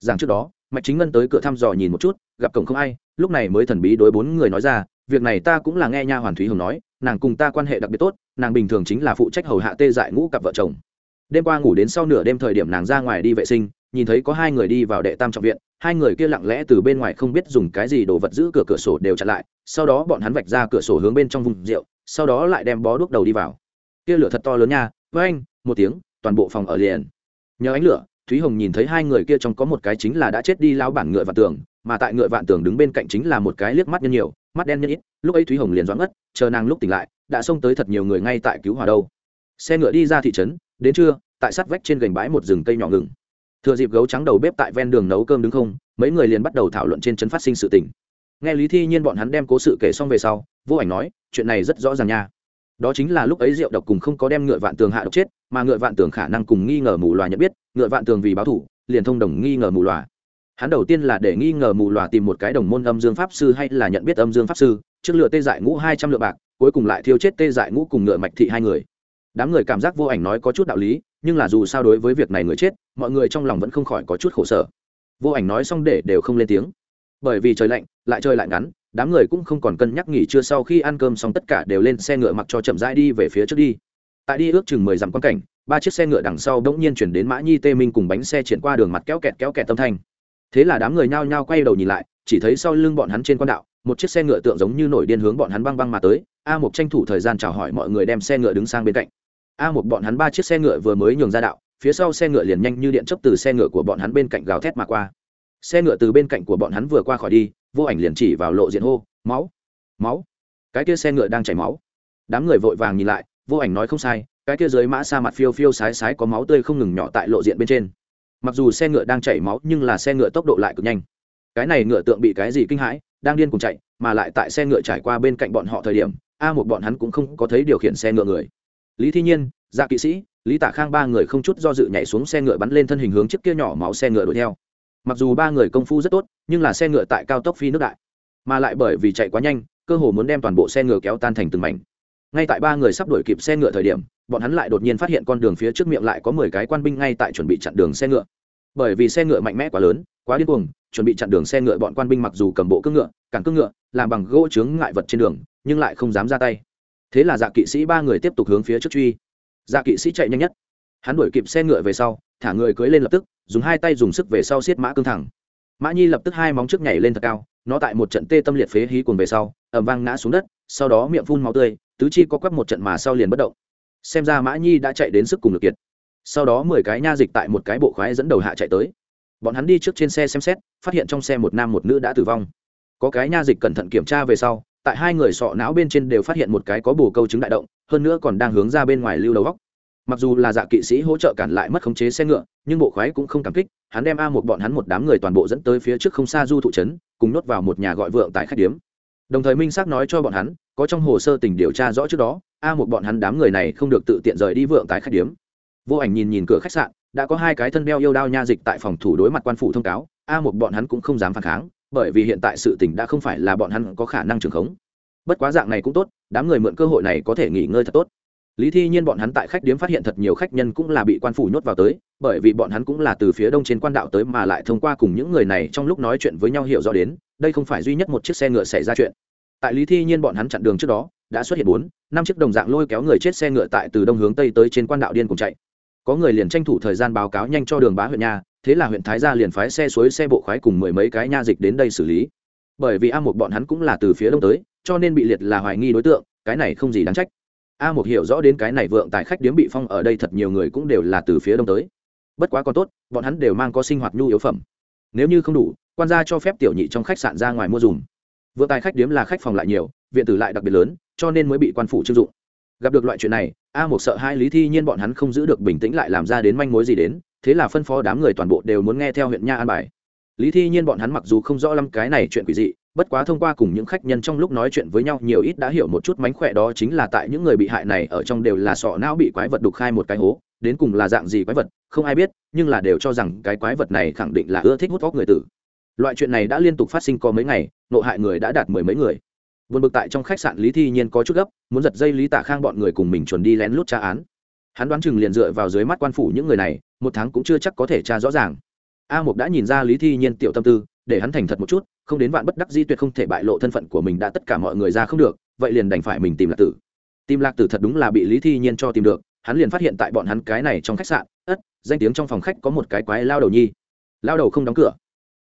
giảng trước đó mạch chính ngân tới cửa thăm dò nhìn một chút, gặp cổng không ai, lúc này mới thần bí đối bốn người nói ra, việc này ta cũng là nghe nha hoàn thúy hồng nói, nàng cùng ta quan hệ đặc biệt tốt, nàng bình thường chính là phụ trách hầu hạ tê dại ngũ cặp vợ chồng. Đêm qua ngủ đến sau nửa đêm thời điểm nàng ra ngoài đi vệ sinh, nhìn thấy có hai người đi vào đệ tam trọng viện, hai người kia lặng lẽ từ bên ngoài không biết dùng cái gì đồ vật giữ cửa cửa sổ đều chặn lại, sau đó bọn hắn vạch ra cửa sổ hướng bên trong vùng rượu, sau đó lại đem bó đuốc đầu đi vào. Kia lửa thật to lớn nha với anh một tiếng, toàn bộ phòng ở liền. Nhờ ánh lửa thúy hồng nhìn thấy hai người kia trong có một cái chính là đã chết đi lao bản ngựa vạn tường, mà tại ngựa vạn tường đứng bên cạnh chính là một cái liếc mắt nhân nhiều, mắt đen nhân ít. Lúc ấy thúy hồng liền doãn ngất, chờ nàng lúc tỉnh lại, đã xông tới thật nhiều người ngay tại cứu hòa đâu. Xe ngựa đi ra thị trấn, đến trưa, tại sát vách trên gành bãi một rừng cây nhỏ ngừng. Thừa dịp gấu trắng đầu bếp tại ven đường nấu cơm đứng không, mấy người liền bắt đầu thảo luận trên trấn phát sinh sự tình. Nghe lý thi nhiên bọn hắn đem cố sự kể xong về sau, vô ảnh nói, chuyện này rất rõ ràng nha. Đó chính là lúc ấy rượu độc cùng không có đem ngựa vạn tường hạ độc chết mà ngựa vạn tường khả năng cùng nghi ngờ mù loà nhận biết, ngựa vạn tường vì báo thủ, liền thông đồng nghi ngờ mù loà. Hắn đầu tiên là để nghi ngờ mù loà tìm một cái đồng môn âm dương pháp sư hay là nhận biết âm dương pháp sư, trước lựa tê dại ngũ hai trăm lượng bạc, cuối cùng lại thiêu chết tê dại ngũ cùng ngựa mạch thị hai người. Đám người cảm giác vô ảnh nói có chút đạo lý, nhưng là dù sao đối với việc này người chết, mọi người trong lòng vẫn không khỏi có chút khổ sở. Vô ảnh nói xong để đều không lên tiếng. Bởi vì trời lạnh, lại trời lại ngắn, đám người cũng không còn cân nhắc nghỉ trưa sau khi ăn cơm xong tất cả đều lên xe ngựa mặc cho chậm rãi đi về phía trước đi tại đi ước chừng mười dặm quan cảnh, ba chiếc xe ngựa đằng sau bỗng nhiên chuyển đến mã nhi, tê minh cùng bánh xe triển qua đường mặt kéo kẹt kéo kẹt tâm thanh. Thế là đám người nhao nhao quay đầu nhìn lại, chỉ thấy sau lưng bọn hắn trên quan đạo, một chiếc xe ngựa tượng giống như nổi điên hướng bọn hắn băng băng mà tới, a một tranh thủ thời gian chào hỏi mọi người đem xe ngựa đứng sang bên cạnh. A một bọn hắn ba chiếc xe ngựa vừa mới nhường ra đạo, phía sau xe ngựa liền nhanh như điện chấp từ xe ngựa của bọn hắn bên cạnh gào thét mà qua. Xe ngựa từ bên cạnh của bọn hắn vừa qua khỏi đi, vô ảnh liền chỉ vào lộ diện hô, máu máu. Cái kia xe ngựa đang chảy máu. Đám người vội vàng nhìn lại vô ảnh nói không sai, cái kia dưới mã xa mặt phiêu phiêu sái sái có máu tươi không ngừng nhỏ tại lộ diện bên trên. Mặc dù xe ngựa đang chảy máu nhưng là xe ngựa tốc độ lại cực nhanh. Cái này ngựa tượng bị cái gì kinh hãi, đang điên cùng chạy, mà lại tại xe ngựa trải qua bên cạnh bọn họ thời điểm, a một bọn hắn cũng không có thấy điều khiển xe ngựa người. Lý thi nhiên dạ kỵ sĩ, lý tạ khang ba người không chút do dự nhảy xuống xe ngựa bắn lên thân hình hướng chiếc kia nhỏ máu xe ngựa đuổi theo. Mặc dù ba người công phu rất tốt, nhưng là xe ngựa tại cao tốc phi nước đại. Mà lại bởi vì chạy quá nhanh, cơ hồ muốn đem toàn bộ xe ngựa kéo tan thành từng mảnh ngay tại ba người sắp đuổi kịp xe ngựa thời điểm, bọn hắn lại đột nhiên phát hiện con đường phía trước miệng lại có mười cái quan binh ngay tại chuẩn bị chặn đường xe ngựa. Bởi vì xe ngựa mạnh mẽ quá lớn, quá điên cuồng, chuẩn bị chặn đường xe ngựa bọn quan binh mặc dù cầm bộ cưỡng ngựa, cản cưỡng ngựa, làm bằng gỗ chướng ngại vật trên đường, nhưng lại không dám ra tay. Thế là dạ kỵ sĩ ba người tiếp tục hướng phía trước truy. Dạ kỵ sĩ chạy nhanh nhất. Hắn đuổi kịp xe ngựa về sau, thả người cưới lên lập tức, dùng hai tay dùng sức về sau xiết mã cương thẳng. Mã nhi lập tức hai móng trước nhảy lên thật cao, nó tại một trận tê tâm liệt phế hí cuồng về sau ẩm vang ngã xuống đất, sau đó miệng phun máu tươi tứ chi có quắp một trận mà sau liền bất động. Xem ra mã nhi đã chạy đến sức cùng lực kiệt. Sau đó mười cái nha dịch tại một cái bộ khoái dẫn đầu hạ chạy tới. Bọn hắn đi trước trên xe xem xét, phát hiện trong xe một nam một nữ đã tử vong. Có cái nha dịch cẩn thận kiểm tra về sau, tại hai người sọ não bên trên đều phát hiện một cái có bù câu chứng đại động, hơn nữa còn đang hướng ra bên ngoài lưu đầu góc. Mặc dù là dạ kỵ sĩ hỗ trợ cản lại mất khống chế xe ngựa, nhưng bộ khoái cũng không cảm kích, hắn đem a một bọn hắn một đám người toàn bộ dẫn tới phía trước không xa du thụ trấn, cùng nhốt vào một nhà gọi vượng tại khách điếm đồng thời minh xác nói cho bọn hắn, có trong hồ sơ tình điều tra rõ trước đó, a một bọn hắn đám người này không được tự tiện rời đi vượng tại khách điếm. Vô ảnh nhìn nhìn cửa khách sạn, đã có hai cái thân đeo yêu đao nha dịch tại phòng thủ đối mặt quan phủ thông cáo, a một bọn hắn cũng không dám phản kháng, bởi vì hiện tại sự tình đã không phải là bọn hắn có khả năng trường khống. Bất quá dạng này cũng tốt, đám người mượn cơ hội này có thể nghỉ ngơi thật tốt. Lý thi nhiên bọn hắn tại khách điếm phát hiện thật nhiều khách nhân cũng là bị quan phủ nhốt vào tới bởi vì bọn hắn cũng là từ phía đông trên quan đạo tới mà lại thông qua cùng những người này trong lúc nói chuyện với nhau hiểu rõ đến, đây không phải duy nhất một chiếc xe ngựa xảy ra chuyện. Tại lý thi nhiên bọn hắn chặn đường trước đó, đã xuất hiện bốn, năm chiếc đồng dạng lôi kéo người chết xe ngựa tại từ đông hướng tây tới trên quan đạo điên cùng chạy. Có người liền tranh thủ thời gian báo cáo nhanh cho đường bá huyện nha, thế là huyện thái gia liền phái xe suối xe bộ khoái cùng mười mấy cái nha dịch đến đây xử lý. Bởi vì a một bọn hắn cũng là từ phía đông tới, cho nên bị liệt là hoài nghi đối tượng, cái này không gì đáng trách. A một hiểu rõ đến cái này vượng tại khách điếm bị phong ở đây thật nhiều người cũng đều là từ phía đông tới bất quá còn tốt, bọn hắn đều mang có sinh hoạt nhu yếu phẩm. Nếu như không đủ, quan gia cho phép tiểu nhị trong khách sạn ra ngoài mua dùng. Vừa tại khách điếm là khách phòng lại nhiều, viện tử lại đặc biệt lớn, cho nên mới bị quan phủ chưng dụng. Gặp được loại chuyện này, a một sợ hai lý thi nhiên bọn hắn không giữ được bình tĩnh lại làm ra đến manh mối gì đến, thế là phân phó đám người toàn bộ đều muốn nghe theo huyện nha an bài. Lý thi nhiên bọn hắn mặc dù không rõ lắm cái này chuyện quỷ dị, bất quá thông qua cùng những khách nhân trong lúc nói chuyện với nhau nhiều ít đã hiểu một chút mánh khỏe đó chính là tại những người bị hại này ở trong đều là sọ não bị quái vật đục khai một cái hố đến cùng là dạng gì quái vật, không ai biết, nhưng là đều cho rằng cái quái vật này khẳng định là ưa thích hút vóc người tử. Loại chuyện này đã liên tục phát sinh có mấy ngày, nộ hại người đã đạt mười mấy người. Vượt bực tại trong khách sạn lý thi nhiên có chút gấp, muốn giật dây lý tả khang bọn người cùng mình chuẩn đi lén lút tra án. Hắn đoán chừng liền dựa vào dưới mắt quan phủ những người này, một tháng cũng chưa chắc có thể tra rõ ràng. A mục đã nhìn ra lý thi nhiên tiểu tâm tư, để hắn thành thật một chút, không đến vạn bất đắc di tuyệt không thể bại lộ thân phận của mình đã tất cả mọi người ra không được, vậy liền đành phải mình tìm lạc tử. Tìm lạc tử thật đúng là bị lý thi nhiên cho tìm được hắn liền phát hiện tại bọn hắn cái này trong khách sạn, ất, danh tiếng trong phòng khách có một cái quái lao đầu nhi. Lao đầu không đóng cửa.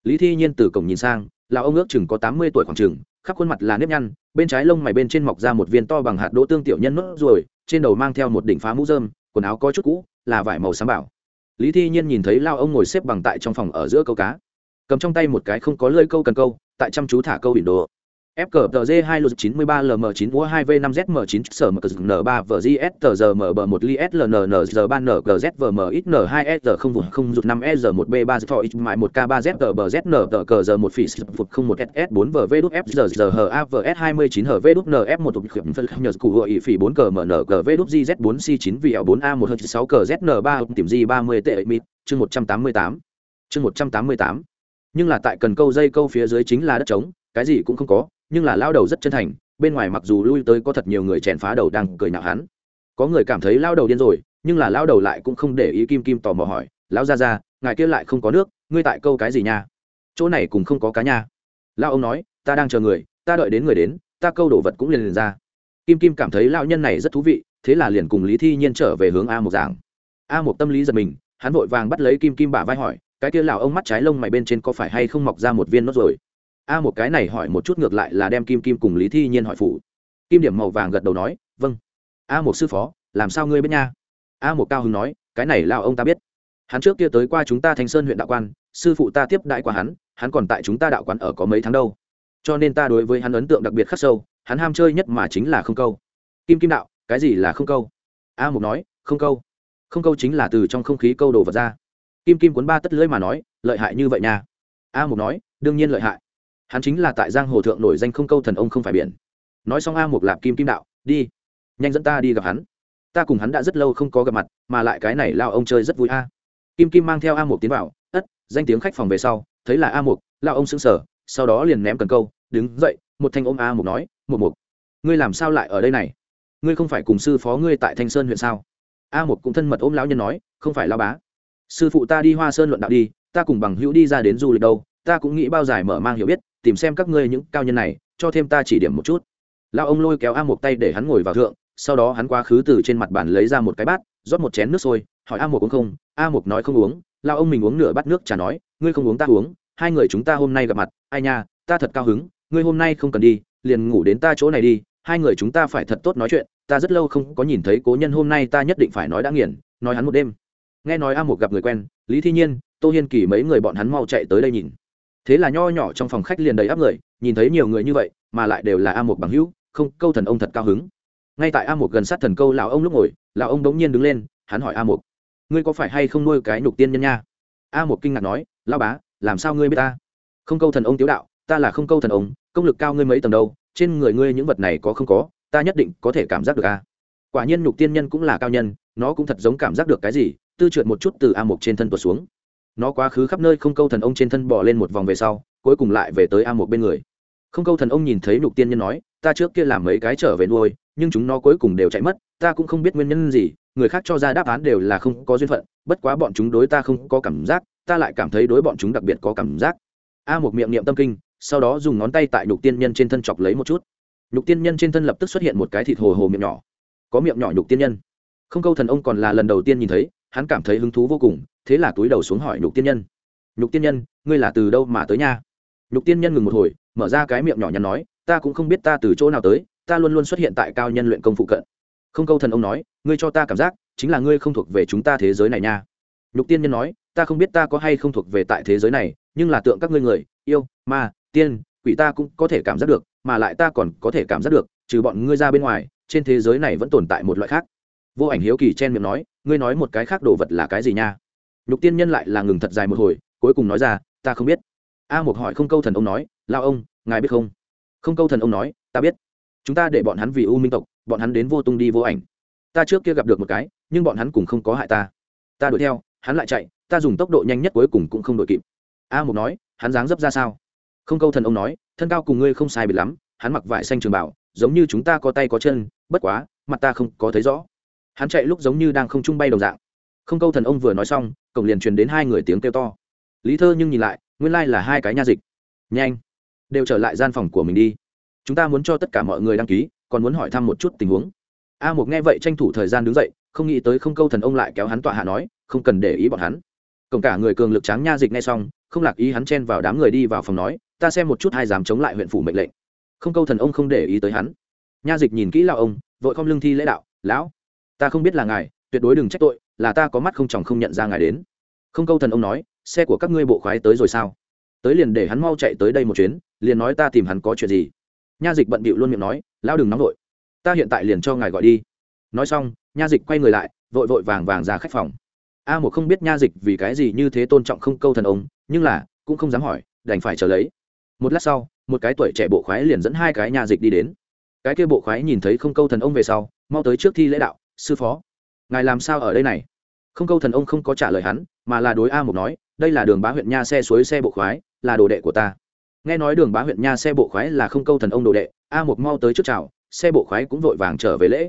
Lý thi nhiên từ cổng nhìn sang là ông ước chừng có tám mươi tuổi khoảng chừng, khắp khuôn mặt là nếp nhăn, bên trái lông mày bên trên mọc ra một viên to bằng hạt đỗ tương tiểu nhân nốt ruồi trên đầu mang theo một đỉnh phá mũ dơm quần áo có chút cũ, là vải màu xám bảo. Lý thi nhiên nhìn thấy lao ông ngồi xếp bằng tại trong phòng ở giữa câu cá, cầm trong tay một cái không có lơi câu cần câu, tại chăm chú thả câu biển đồ. FCTG 2 lô 93 LM9 UA 2 V5ZM9 sở MN 3 VGS tờ giờ mở bờ 1 li SLNN 3 NGZ VM ít N2 S không vùng 0 rụt 5 S 1 B 3 for X mại 1 K 3 Z tờ bờ Z N tờ cờ giờ 1 phỉ phục 01 SS 4 VV đúc F giờ giờ H A V S 29 H V đúc NF 1 tục khiểm phân nhờ cụ gọi phỉ 4 cờ MN cờ V đúc GZ 4 C 9 VL 4 A 1 6 cờ ZN 3 tìm G 30 tệ mịt chương 188 chương 188 nhưng là tại cần câu dây câu phía dưới chính là đất trống cái gì cũng không có nhưng là lao đầu rất chân thành, bên ngoài mặc dù lui tới có thật nhiều người chèn phá đầu đang cười nhạo hắn. Có người cảm thấy lao đầu điên rồi, nhưng là lao đầu lại cũng không để ý kim kim tò mò hỏi, lão ra ra ngài kia lại không có nước, ngươi tại câu cái gì nha? Chỗ này cũng không có cá nha. Lao ông nói, ta đang chờ người, ta đợi đến người đến, ta câu đồ vật cũng liền liền ra. Kim kim cảm thấy lao nhân này rất thú vị, thế là liền cùng lý thi nhiên trở về hướng a một giảng. A một tâm lý giật mình, hắn vội vàng bắt lấy kim kim bả vai hỏi, cái kia lão ông mắt trái lông mày bên trên có phải hay không mọc ra một viên nốt rồi? A một cái này hỏi một chút ngược lại là đem kim kim cùng lý thi nhiên hỏi phụ kim điểm màu vàng gật đầu nói vâng. A một sư phó, làm sao ngươi biết nha? A một cao hưng nói, cái này lao ông ta biết. Hắn trước kia tới qua chúng ta thanh sơn huyện đạo quan, sư phụ ta tiếp đại qua hắn hắn còn tại chúng ta đạo quán ở có mấy tháng đâu. Cho nên ta đối với hắn ấn tượng đặc biệt khắc sâu, hắn ham chơi nhất mà chính là không câu. Kim kim đạo, cái gì là không câu? A mục nói, không câu. Không câu chính là từ trong không khí câu đồ vật ra. Kim kim cuốn ba tất lưỡi mà nói, lợi hại như vậy nha. A mục nói, đương nhiên lợi hại hắn chính là tại giang hồ thượng nổi danh không câu thần ông không phải biển. Nói xong a mục lạp kim kim đạo, đi, nhanh dẫn ta đi gặp hắn. Ta cùng hắn đã rất lâu không có gặp mặt, mà lại cái này lao ông chơi rất vui a. Kim kim mang theo a mục tiến vào, ất, danh tiếng khách phòng về sau, thấy là a mục lao ông sững sờ, sau đó liền ném cần câu, đứng dậy, một thanh ôm a mục nói một mục, ngươi làm sao lại ở đây này? Ngươi không phải cùng sư phó ngươi tại thanh sơn huyện sao? A mục cũng thân mật ôm lão nhân nói, không phải lao bá. Sư phụ ta đi hoa sơn luận đạo đi, ta cùng bằng hữu đi ra đến du lịch đâu, ta cũng nghĩ bao giải mở mang hiểu biết tìm xem các ngươi những cao nhân này, cho thêm ta chỉ điểm một chút. Lao ông lôi kéo a một tay để hắn ngồi vào thượng, sau đó hắn quá khứ từ trên mặt bàn lấy ra một cái bát, rót một chén nước sôi, hỏi a một uống không? A một nói không uống. Lao ông mình uống nửa bát nước chả nói, ngươi không uống ta uống, hai người chúng ta hôm nay gặp mặt, ai nha, ta thật cao hứng, ngươi hôm nay không cần đi, liền ngủ đến ta chỗ này đi, hai người chúng ta phải thật tốt nói chuyện, ta rất lâu không có nhìn thấy cố nhân hôm nay ta nhất định phải nói đã nghiền, nói hắn một đêm. Nghe nói a một gặp người quen, lý thi nhiên, tô hiên kỳ mấy người bọn hắn mau chạy tới đây nhìn thế là nho nhỏ trong phòng khách liền đầy áp người, nhìn thấy nhiều người như vậy, mà lại đều là a một bằng hữu, không, câu thần ông thật cao hứng. Ngay tại a một gần sát thần câu, lão ông lúc ngồi, lão ông đống nhiên đứng lên, hắn hỏi a một ngươi có phải hay không nuôi cái nhục tiên nhân nha? A một kinh ngạc nói lao bá, làm sao ngươi biết ta? Không câu thần ông tiếu đạo, ta là không câu thần ông, công lực cao ngươi mấy tầng đâu, trên người ngươi những vật này có không có, ta nhất định có thể cảm giác được a. Quả nhiên nhục tiên nhân cũng là cao nhân, nó cũng thật giống cảm giác được cái gì, tư trượt một chút từ a một trên thân tuột xuống nó quá khứ khắp nơi không câu thần ông trên thân bỏ lên một vòng về sau, cuối cùng lại về tới a một bên người. Không câu thần ông nhìn thấy nhục tiên nhân nói, ta trước kia làm mấy cái trở về nuôi, nhưng chúng nó cuối cùng đều chạy mất, ta cũng không biết nguyên nhân gì, người khác cho ra đáp án đều là không có duyên phận, bất quá bọn chúng đối ta không có cảm giác, ta lại cảm thấy đối bọn chúng đặc biệt có cảm giác. A một miệng niệm tâm kinh, sau đó dùng ngón tay tại nhục tiên nhân trên thân chọc lấy một chút. Nhục tiên nhân trên thân lập tức xuất hiện một cái thịt hồ hồ miệng nhỏ. Có miệng nhỏ nhục tiên nhân. Không câu thần ông còn là lần đầu tiên nhìn thấy, hắn cảm thấy hứng thú vô cùng thế là túi đầu xuống hỏi nhục tiên nhân. Nhục tiên nhân, ngươi là từ đâu mà tới nha? Nhục tiên nhân ngừng một hồi, mở ra cái miệng nhỏ nhắn nói, ta cũng không biết ta từ chỗ nào tới, ta luôn luôn xuất hiện tại cao nhân luyện công phụ cận. Không câu thần ông nói, ngươi cho ta cảm giác, chính là ngươi không thuộc về chúng ta thế giới này nha. Nhục tiên nhân nói, ta không biết ta có hay không thuộc về tại thế giới này, nhưng là tượng các ngươi người, yêu, ma, tiên, quỷ ta cũng có thể cảm giác được, mà lại ta còn có thể cảm giác được, trừ bọn ngươi ra bên ngoài, trên thế giới này vẫn tồn tại một loại khác. Vô ảnh hiếu kỳ chen miệng nói, ngươi nói một cái khác đồ vật là cái gì nha? Nhục tiên nhân lại là ngừng thật dài một hồi, cuối cùng nói ra, ta không biết. A một hỏi không câu thần ông nói lao ông, ngài biết không? Không câu thần ông nói, ta biết. Chúng ta để bọn hắn vì u minh tộc, bọn hắn đến vô tung đi vô ảnh. Ta trước kia gặp được một cái, nhưng bọn hắn cũng không có hại ta. Ta đuổi theo, hắn lại chạy, ta dùng tốc độ nhanh nhất cuối cùng cũng không đuổi kịp. A một nói, hắn dáng dấp ra sao? Không câu thần ông nói, thân cao cùng ngươi không sai biệt lắm, hắn mặc vải xanh trường bảo, giống như chúng ta có tay có chân, bất quá, mặt ta không có thấy rõ. Hắn chạy lúc giống như đang không trung bay đồng dạng không câu thần ông vừa nói xong, cổng liền truyền đến hai người tiếng kêu to. Lý thơ nhưng nhìn lại, nguyên lai là hai cái nha dịch. Nhanh, đều trở lại gian phòng của mình đi. Chúng ta muốn cho tất cả mọi người đăng ký, còn muốn hỏi thăm một chút tình huống. A một nghe vậy tranh thủ thời gian đứng dậy, không nghĩ tới không câu thần ông lại kéo hắn tọa hạ nói, không cần để ý bọn hắn. Cổng cả người cường lực tráng nha dịch nghe xong, không lạc ý hắn chen vào đám người đi vào phòng nói, ta xem một chút hai dám chống lại huyện phủ mệnh lệnh. Không câu thần ông không để ý tới hắn. Nha dịch nhìn kỹ lão ông, vội không lương thi lễ đạo, lão, ta không biết là ngài, tuyệt đối đừng trách tội là ta có mắt không chồng không nhận ra ngài đến. Không câu thần ông nói, xe của các ngươi bộ khoái tới rồi sao? Tới liền để hắn mau chạy tới đây một chuyến, liền nói ta tìm hắn có chuyện gì. Nha dịch bận bịu luôn miệng nói, lão đừng nóng vội. Ta hiện tại liền cho ngài gọi đi. Nói xong, nha dịch quay người lại, vội vội vàng vàng ra khách phòng. A một không biết nha dịch vì cái gì như thế tôn trọng không câu thần ông, nhưng là, cũng không dám hỏi, đành phải chờ lấy. Một lát sau, một cái tuổi trẻ bộ khoái liền dẫn hai cái nha dịch đi đến. Cái kia bộ khoái nhìn thấy không câu thần ông về sau, mau tới trước thi lễ đạo, sư phó ngài làm sao ở đây này? Không câu thần ông không có trả lời hắn, mà là đối a một nói, đây là đường bá huyện nha xe suối xe bộ khoái, là đồ đệ của ta. Nghe nói đường bá huyện nha xe bộ khoái là không câu thần ông đồ đệ, a một mau tới trước chào, xe bộ khoái cũng vội vàng trở về lễ.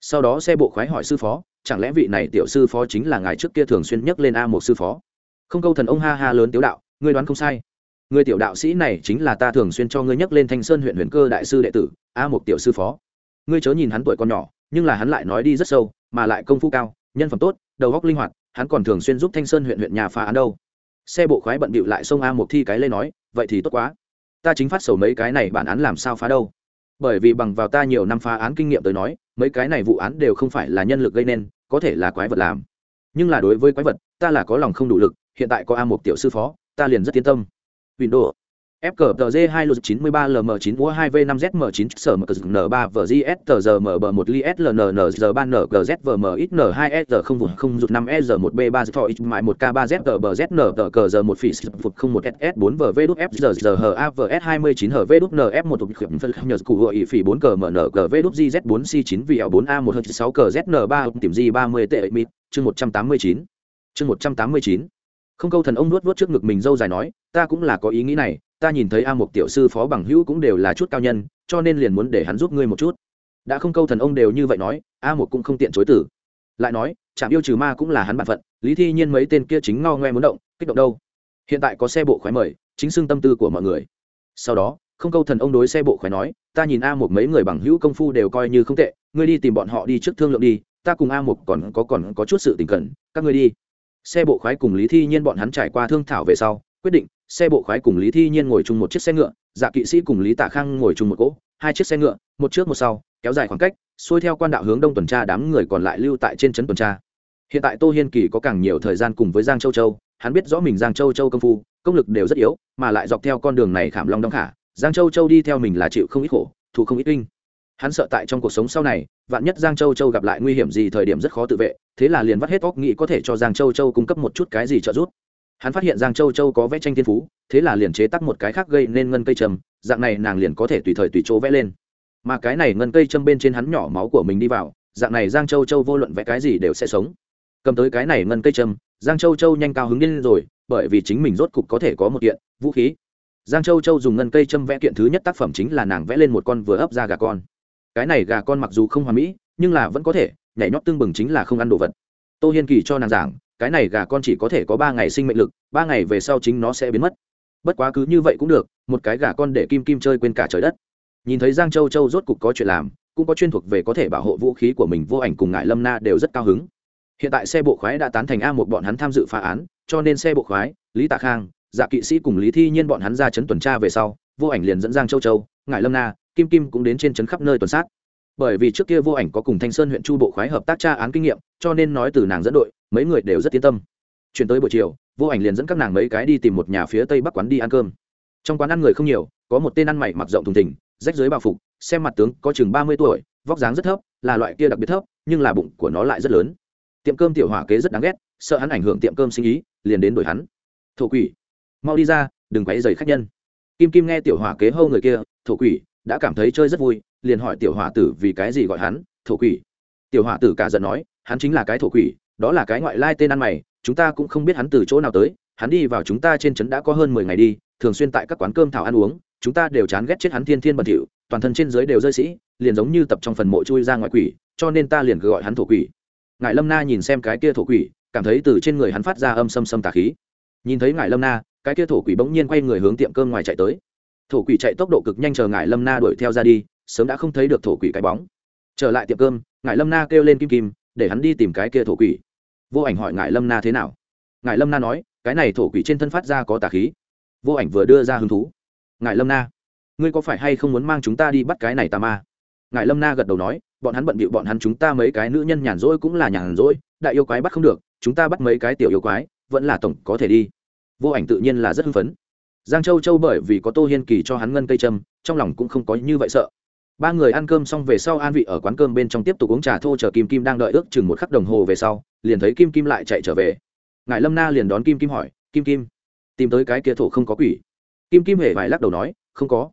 Sau đó xe bộ khoái hỏi sư phó, chẳng lẽ vị này tiểu sư phó chính là ngài trước kia thường xuyên nhắc lên a một sư phó? Không câu thần ông ha ha lớn tiếu đạo, ngươi đoán không sai. Người tiểu đạo sĩ này chính là ta thường xuyên cho ngươi nhắc lên thanh sơn huyện huyền cơ đại sư đệ tử, a một tiểu sư phó. Ngươi chớ nhìn hắn tuổi còn nhỏ, nhưng là hắn lại nói đi rất sâu mà lại công phu cao, nhân phẩm tốt, đầu góc linh hoạt, hắn còn thường xuyên giúp thanh sơn huyện huyện nhà phá án đâu. Xe bộ khoái bận bịu lại sông a một thi cái lê nói, vậy thì tốt quá. Ta chính phát sầu mấy cái này bản án làm sao phá đâu. Bởi vì bằng vào ta nhiều năm phá án kinh nghiệm tới nói, mấy cái này vụ án đều không phải là nhân lực gây nên, có thể là quái vật làm. Nhưng là đối với quái vật, ta là có lòng không đủ lực, hiện tại có a một tiểu sư phó, ta liền rất yên tâm. Windows FCTG 2 lượt 93 LM9 mua 2V5 ZM9 sở mở N3 VGS tờ giờ mở bờ 1 li SLNN giờ 3 NGZ VM ít N2 S không vụn không rụt 5 S 1 B 3 thọ ít mại 1 K 3 Z tờ bờ Z N tờ cờ giờ 1 phỉ phục 01 SS 4 VV đúc F giờ giờ hờ AVS 29 hờ V đúc NF 1 tục khiểm phân nhờ cụ hội phỉ 4 cờ MN cờ V đúc GZ 4 C 9 VL 4 A 1 h 6 cờ ZN 3 tìm G 30 tệ mịt chương 189 chương 189 không câu thần ông nuốt nuốt trước ngực mình dâu dài nói, ta cũng là có ý nghĩ này ta nhìn thấy a một tiểu sư phó bằng hữu cũng đều là chút cao nhân, cho nên liền muốn để hắn giúp ngươi một chút. Đã không câu thần ông đều như vậy nói, a một cũng không tiện chối tử lại nói, trạm yêu trừ ma cũng là hắn b phận, lý thi nhiên mấy tên kia chính ngao ngoe muốn động, kích động đâu? Hiện tại có xe bộ khoái mời, chính xưng tâm tư của mọi người. Sau đó, không câu thần ông đối xe bộ khoái nói, ta nhìn a một mấy người bằng hữu công phu đều coi như không tệ, ngươi đi tìm bọn họ đi trước thương lượng đi, ta cùng a một còn có còn có chút sự tình cẩn các ngươi đi. Xe bộ khoái cùng lý thi nhiên bọn hắn trải qua thương thảo về sau, quyết định xe bộ khoái cùng lý thi nhiên ngồi chung một chiếc xe ngựa dạ kỵ sĩ cùng lý tạ khang ngồi chung một cỗ, hai chiếc xe ngựa, một trước một sau, kéo dài khoảng cách, xuôi theo quan đạo hướng đông tuần tra đám người còn lại lưu tại trên trấn tuần tra. Hiện tại tô hiên kỳ có càng nhiều thời gian cùng với giang châu châu, hắn biết rõ mình giang châu châu công phu, công lực đều rất yếu, mà lại dọc theo con đường này khảm long đong khả, giang châu châu đi theo mình là chịu không ít khổ thù không ít kinh hắn sợ tại trong cuộc sống sau này, vạn nhất giang châu châu gặp lại nguy hiểm gì thời điểm rất khó tự vệ, thế là liền vắt hết óc nghĩ có thể cho giang châu châu cung cấp một chút cái gì trợ giúp hắn phát hiện giang châu châu có vẽ tranh thiên phú, thế là liền chế tắc một cái khác gây nên ngân cây trầm, dạng này nàng liền có thể tùy thời tùy chỗ vẽ lên. Mà cái này ngân cây châm bên trên hắn nhỏ máu của mình đi vào, dạng này giang châu châu vô luận vẽ cái gì đều sẽ sống. Cầm tới cái này ngân cây châm giang châu châu nhanh cao hứng lên rồi, bởi vì chính mình rốt cục có thể có một kiện, vũ khí. Giang châu châu dùng ngân cây châm vẽ kiện thứ nhất tác phẩm chính là nàng vẽ lên một con vừa ấp ra gà con. Cái này gà con mặc dù không hoàn mỹ, nhưng là vẫn có thể, nhảy nhót tương bừng chính là không ăn đồ vật. Tô hiên kỳ cho nàng giảng cái này gà con chỉ có thể có ba ngày sinh mệnh lực, ba ngày về sau chính nó sẽ biến mất. Bất quá cứ như vậy cũng được, một cái gà con để kim kim chơi quên cả trời đất. Nhìn thấy giang châu châu rốt cục có chuyện làm, cũng có chuyên thuộc về có thể bảo hộ vũ khí của mình vô ảnh cùng ngại lâm na đều rất cao hứng. Hiện tại xe bộ khoái đã tán thành a một bọn hắn tham dự phá án, cho nên xe bộ khoái, lý tạ khang dạ kỵ sĩ cùng lý thi nhiên bọn hắn ra chấn tuần tra về sau, vô ảnh liền dẫn giang châu châu ngại lâm na, kim kim cũng đến trên trấn khắp nơi tuần sát bởi vì trước kia vô ảnh có cùng thanh sơn huyện chu bộ khoái hợp tác tra án kinh nghiệm, cho nên nói từ nàng dẫn đội, mấy người đều rất yên tâm. Chuyển tới buổi chiều, vô ảnh liền dẫn các nàng mấy cái đi tìm một nhà phía tây bắc quán đi ăn cơm. Trong quán ăn người không nhiều, có một tên ăn mày mặc rộng thùng thình, rách dưới bao phục, xem mặt tướng có chừng ba mươi tuổi, vóc dáng rất thấp, là loại kia đặc biệt thấp, nhưng là bụng của nó lại rất lớn. Tiệm cơm tiểu hỏa kế rất đáng ghét, sợ hắn ảnh hưởng tiệm cơm sinh ý, liền đến đổi hắn. Thổ quỷ, mau đi ra, đừng quấy dày khách nhân. Kim kim nghe tiểu hỏa kế hâu người kia, thổ quỷ, đã cảm thấy chơi rất vui liền hỏi tiểu hỏa tử vì cái gì gọi hắn, thổ quỷ. Tiểu hỏa tử cả giận nói, hắn chính là cái thổ quỷ, đó là cái ngoại lai tên ăn mày, chúng ta cũng không biết hắn từ chỗ nào tới, hắn đi vào chúng ta trên trấn đã có hơn mười ngày đi, thường xuyên tại các quán cơm thảo ăn uống, chúng ta đều chán ghét chết hắn thiên thiên bẩn thỉu, toàn thân trên dưới đều rơi sĩ, liền giống như tập trong phần mộ chui ra ngoại quỷ, cho nên ta liền gọi hắn thổ quỷ. Ngài lâm na nhìn xem cái kia thổ quỷ, cảm thấy từ trên người hắn phát ra âm xâm xâm tà khí. Nhìn thấy ngài lâm na, cái kia thổ quỷ bỗng nhiên quay người hướng tiệm cơm ngoài chạy tới. Thổ quỷ chạy tốc độ cực nhanh chờ ngài lâm na đuổi theo ra đi sớm đã không thấy được thổ quỷ cái bóng. Trở lại tiệm cơm ngài lâm na kêu lên kim kim, để hắn đi tìm cái kia thổ quỷ. Vô ảnh hỏi ngài lâm na thế nào? Ngài lâm na nói, cái này thổ quỷ trên thân phát ra có tà khí. Vô ảnh vừa đưa ra hứng thú. Ngài lâm na, ngươi có phải hay không muốn mang chúng ta đi bắt cái này tà ma? Ngài lâm na gật đầu nói, bọn hắn bận bịu bọn hắn chúng ta mấy cái nữ nhân nhàn rỗi cũng là nhàn rỗi, đại yêu quái bắt không được, chúng ta bắt mấy cái tiểu yêu quái, vẫn là tổng có thể đi. Vô ảnh tự nhiên là rất hưng phấn. Giang châu châu bởi vì có tô hiên kỳ cho hắn ngân cây trâm trong lòng cũng không có như vậy sợ ba người ăn cơm xong về sau an vị ở quán cơm bên trong tiếp tục uống trà, thô chờ kim kim đang đợi ước chừng một khắc đồng hồ về sau, liền thấy kim kim lại chạy trở về. Ngài lâm na liền đón kim kim hỏi, kim kim, tìm tới cái kia thổ không có quỷ? Kim kim hề vài lắc đầu nói, không có.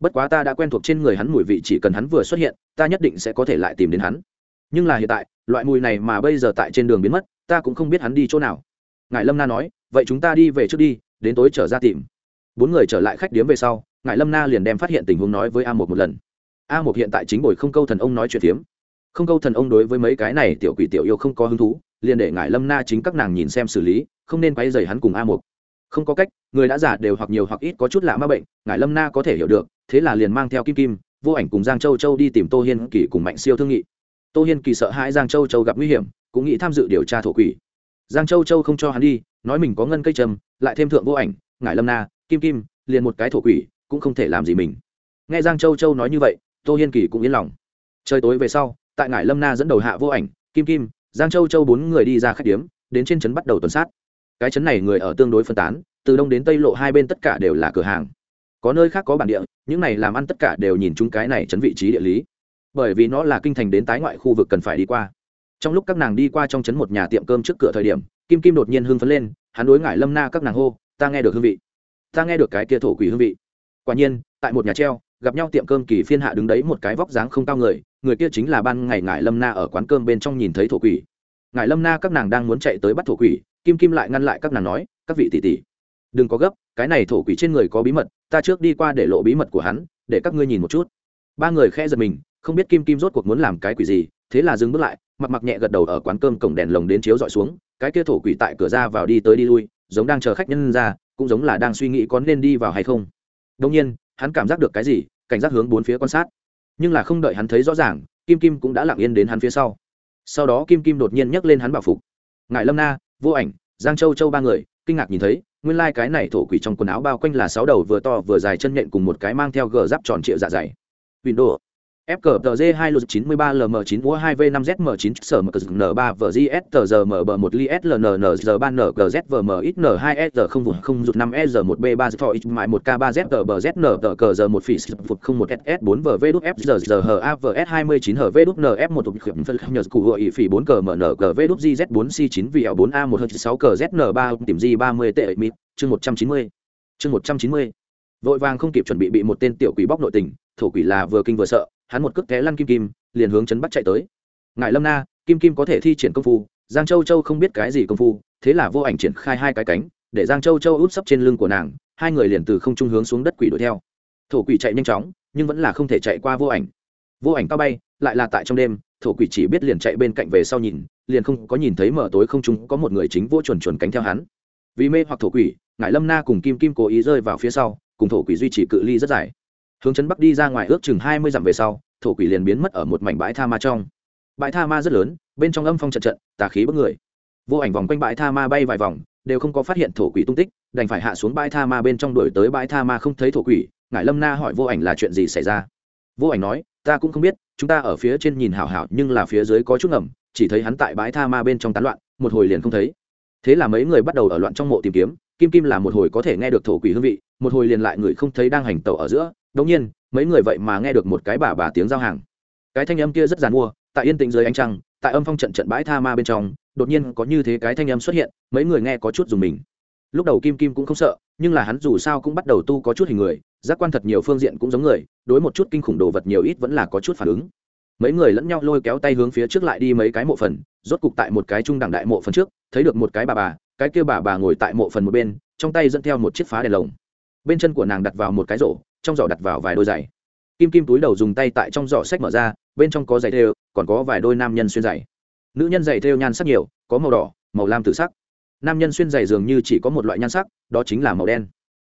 Bất quá ta đã quen thuộc trên người hắn mùi vị, chỉ cần hắn vừa xuất hiện, ta nhất định sẽ có thể lại tìm đến hắn. Nhưng là hiện tại, loại mùi này mà bây giờ tại trên đường biến mất, ta cũng không biết hắn đi chỗ nào. Ngài lâm na nói, vậy chúng ta đi về trước đi, đến tối trở ra tìm. Bốn người trở lại khách điếm về sau, ngài lâm na liền đem phát hiện tình huống nói với a một một lần a một hiện tại chính bồi không câu thần ông nói chuyện phiếm. Không câu thần ông đối với mấy cái này tiểu quỷ tiểu yêu không có hứng thú, liền để ngải lâm na chính các nàng nhìn xem xử lý, không nên quay dày hắn cùng a một. không có cách, người đã giả đều hoặc nhiều hoặc ít có chút lạ ma bệnh, ngải lâm na có thể hiểu được, thế là liền mang theo kim kim, vô ảnh cùng giang châu châu đi tìm tô hiên kỳ cùng mạnh siêu thương nghị. Tô hiên kỳ sợ hãi giang châu châu gặp nguy hiểm, cũng nghĩ tham dự điều tra thổ quỷ. Giang châu châu không cho hắn đi, nói mình có ngân cây trầm, lại thêm thượng vô ảnh, ngải lâm na, kim kim, liền một cái thổ quỷ, cũng không thể làm gì mình. Nghe giang châu châu nói như vậy tô hiên kỳ cũng yên lòng. Trời tối về sau, tại ngải lâm na dẫn đầu hạ vô ảnh, kim kim, giang châu châu bốn người đi ra khách điếm, đến trên trấn bắt đầu tuần sát. Cái trấn này người ở tương đối phân tán, từ đông đến tây lộ hai bên tất cả đều là cửa hàng. Có nơi khác có bản địa, những này làm ăn tất cả đều nhìn chúng cái này trấn vị trí địa lý. Bởi vì nó là kinh thành đến tái ngoại khu vực cần phải đi qua. Trong lúc các nàng đi qua trong trấn một nhà tiệm cơm trước cửa thời điểm, kim kim đột nhiên hưng phấn lên, hắn đối ngải lâm na các nàng hô, ta nghe được hương vị. Ta nghe được cái kia thổ quỷ hương vị. Quả nhiên, tại một nhà treo gặp nhau tiệm cơm kỳ phiên hạ đứng đấy một cái vóc dáng không cao người người kia chính là ban ngày ngải lâm na ở quán cơm bên trong nhìn thấy thổ quỷ. Ngải lâm na các nàng đang muốn chạy tới bắt thổ quỷ, kim kim lại ngăn lại các nàng nói, các vị tỷ tỷ, đừng có gấp, cái này thổ quỷ trên người có bí mật, ta trước đi qua để lộ bí mật của hắn, để các ngươi nhìn một chút. Ba người khe giật mình, không biết kim kim rốt cuộc muốn làm cái quỷ gì, thế là dừng bước lại mặt mặc nhẹ gật đầu ở quán cơm cổng đèn lồng đến chiếu dọi xuống, cái kia thổ quỷ tại cửa ra vào đi tới đi lui, giống đang chờ khách nhân ra, cũng giống là đang suy nghĩ có nên đi vào hay không. Đông nhiên hắn cảm giác được cái gì, cảnh giác hướng bốn phía quan sát. Nhưng là không đợi hắn thấy rõ ràng, kim kim cũng đã lặng yên đến hắn phía sau. Sau đó kim kim đột nhiên nhấc lên hắn bảo phục. Ngại lâm na, vô ảnh, giang châu châu ba người. Kinh ngạc nhìn thấy, nguyên lai、like、cái này thổ quỷ trong quần áo bao quanh là sáu đầu vừa to vừa dài chân nhện cùng một cái mang theo gờ giáp tròn trịa dạ dày. Windows FCTG 2 lô 93 LM9 mua 2V5 ZM9 sở MN3 VGS tờ giờ mở bờ 1 li SLNN 3 NGZ VM n 2 S không vùng 0 rụt 5 S 1 B 3 for X mại 1 K 3 Z tờ bờ ZN tờ cờ giờ 1 phỉ phục 01 SS 4 VV đút F giờ giờ H A V S 29 HV đút NF 1 tục khiểm phân nhờ cụ hội phỉ 4 cờ MN V đút GZ 4 C 9 VL 4 A 1 6 cờ ZN 3 tìm G 30 tệ mít chương 190 chương 190 vội vàng không kịp chuẩn bị bị một tên tiểu quỷ bóc nội tình thổ quỷ là vừa kinh vừa sợ hắn một cước té lăn kim kim, liền hướng chấn bắt chạy tới. Ngài lâm na, kim kim có thể thi triển công phu, giang châu châu không biết cái gì công phu, thế là vô ảnh triển khai hai cái cánh, để giang châu châu út sấp trên lưng của nàng, hai người liền từ không trung hướng xuống đất quỷ đuổi theo. Thổ quỷ chạy nhanh chóng, nhưng vẫn là không thể chạy qua vô ảnh. Vô ảnh cao bay, lại là tại trong đêm, thổ quỷ chỉ biết liền chạy bên cạnh về sau nhìn, liền không có nhìn thấy mở tối không trung có một người chính vô chuẩn chuẩn cánh theo hắn. Vì mê hoặc thổ quỷ, ngài lâm na cùng kim kim cố ý rơi vào phía sau, cùng thổ quỷ duy trì cự ly rất dài hướng chân bắc đi ra ngoài ước chừng hai mươi dặm về sau, thổ quỷ liền biến mất ở một mảnh bãi tha ma trong. Bãi tha ma rất lớn, bên trong âm phong trận trận, tà khí bức người. Vô ảnh vòng quanh bãi tha ma bay vài vòng, đều không có phát hiện thổ quỷ tung tích, đành phải hạ xuống bãi tha ma bên trong đuổi tới bãi tha ma không thấy thổ quỷ. Ngải lâm na hỏi vô ảnh là chuyện gì xảy ra? Vô ảnh nói, ta cũng không biết, chúng ta ở phía trên nhìn hảo hảo, nhưng là phía dưới có chút ngầm, chỉ thấy hắn tại bãi tha ma bên trong tán loạn, một hồi liền không thấy. Thế là mấy người bắt đầu ở loạn trong mộ tìm kiếm kim kim là một hồi có thể nghe được thổ quỷ hương vị, một hồi liền lại người không thấy đang hành tẩu ở giữa. Đống nhiên, mấy người vậy mà nghe được một cái bà bà tiếng giao hàng. Cái thanh âm kia rất giàn mua, tại yên tĩnh dưới ánh trăng, tại âm phong trận trận bãi tha ma bên trong, đột nhiên có như thế cái thanh âm xuất hiện, mấy người nghe có chút dùng mình. Lúc đầu kim kim cũng không sợ, nhưng là hắn dù sao cũng bắt đầu tu có chút hình người, giác quan thật nhiều phương diện cũng giống người, đối một chút kinh khủng đồ vật nhiều ít vẫn là có chút phản ứng. Mấy người lẫn nhau lôi kéo tay hướng phía trước lại đi mấy cái mộ phần, rốt cục tại một cái trung đẳng đại mộ phần trước, thấy được một cái bà bà cái kia bà bà ngồi tại mộ phần một bên, trong tay dẫn theo một chiếc phá đèn lồng. Bên chân của nàng đặt vào một cái rổ, trong giỏ đặt vào vài đôi giày. Kim kim túi đầu dùng tay tại trong giỏ sách mở ra, bên trong có giày thêu, còn có vài đôi nam nhân xuyên giày. Nữ nhân giày thêu nhan sắc nhiều, có màu đỏ, màu lam tự sắc. Nam nhân xuyên giày dường như chỉ có một loại nhan sắc, đó chính là màu đen.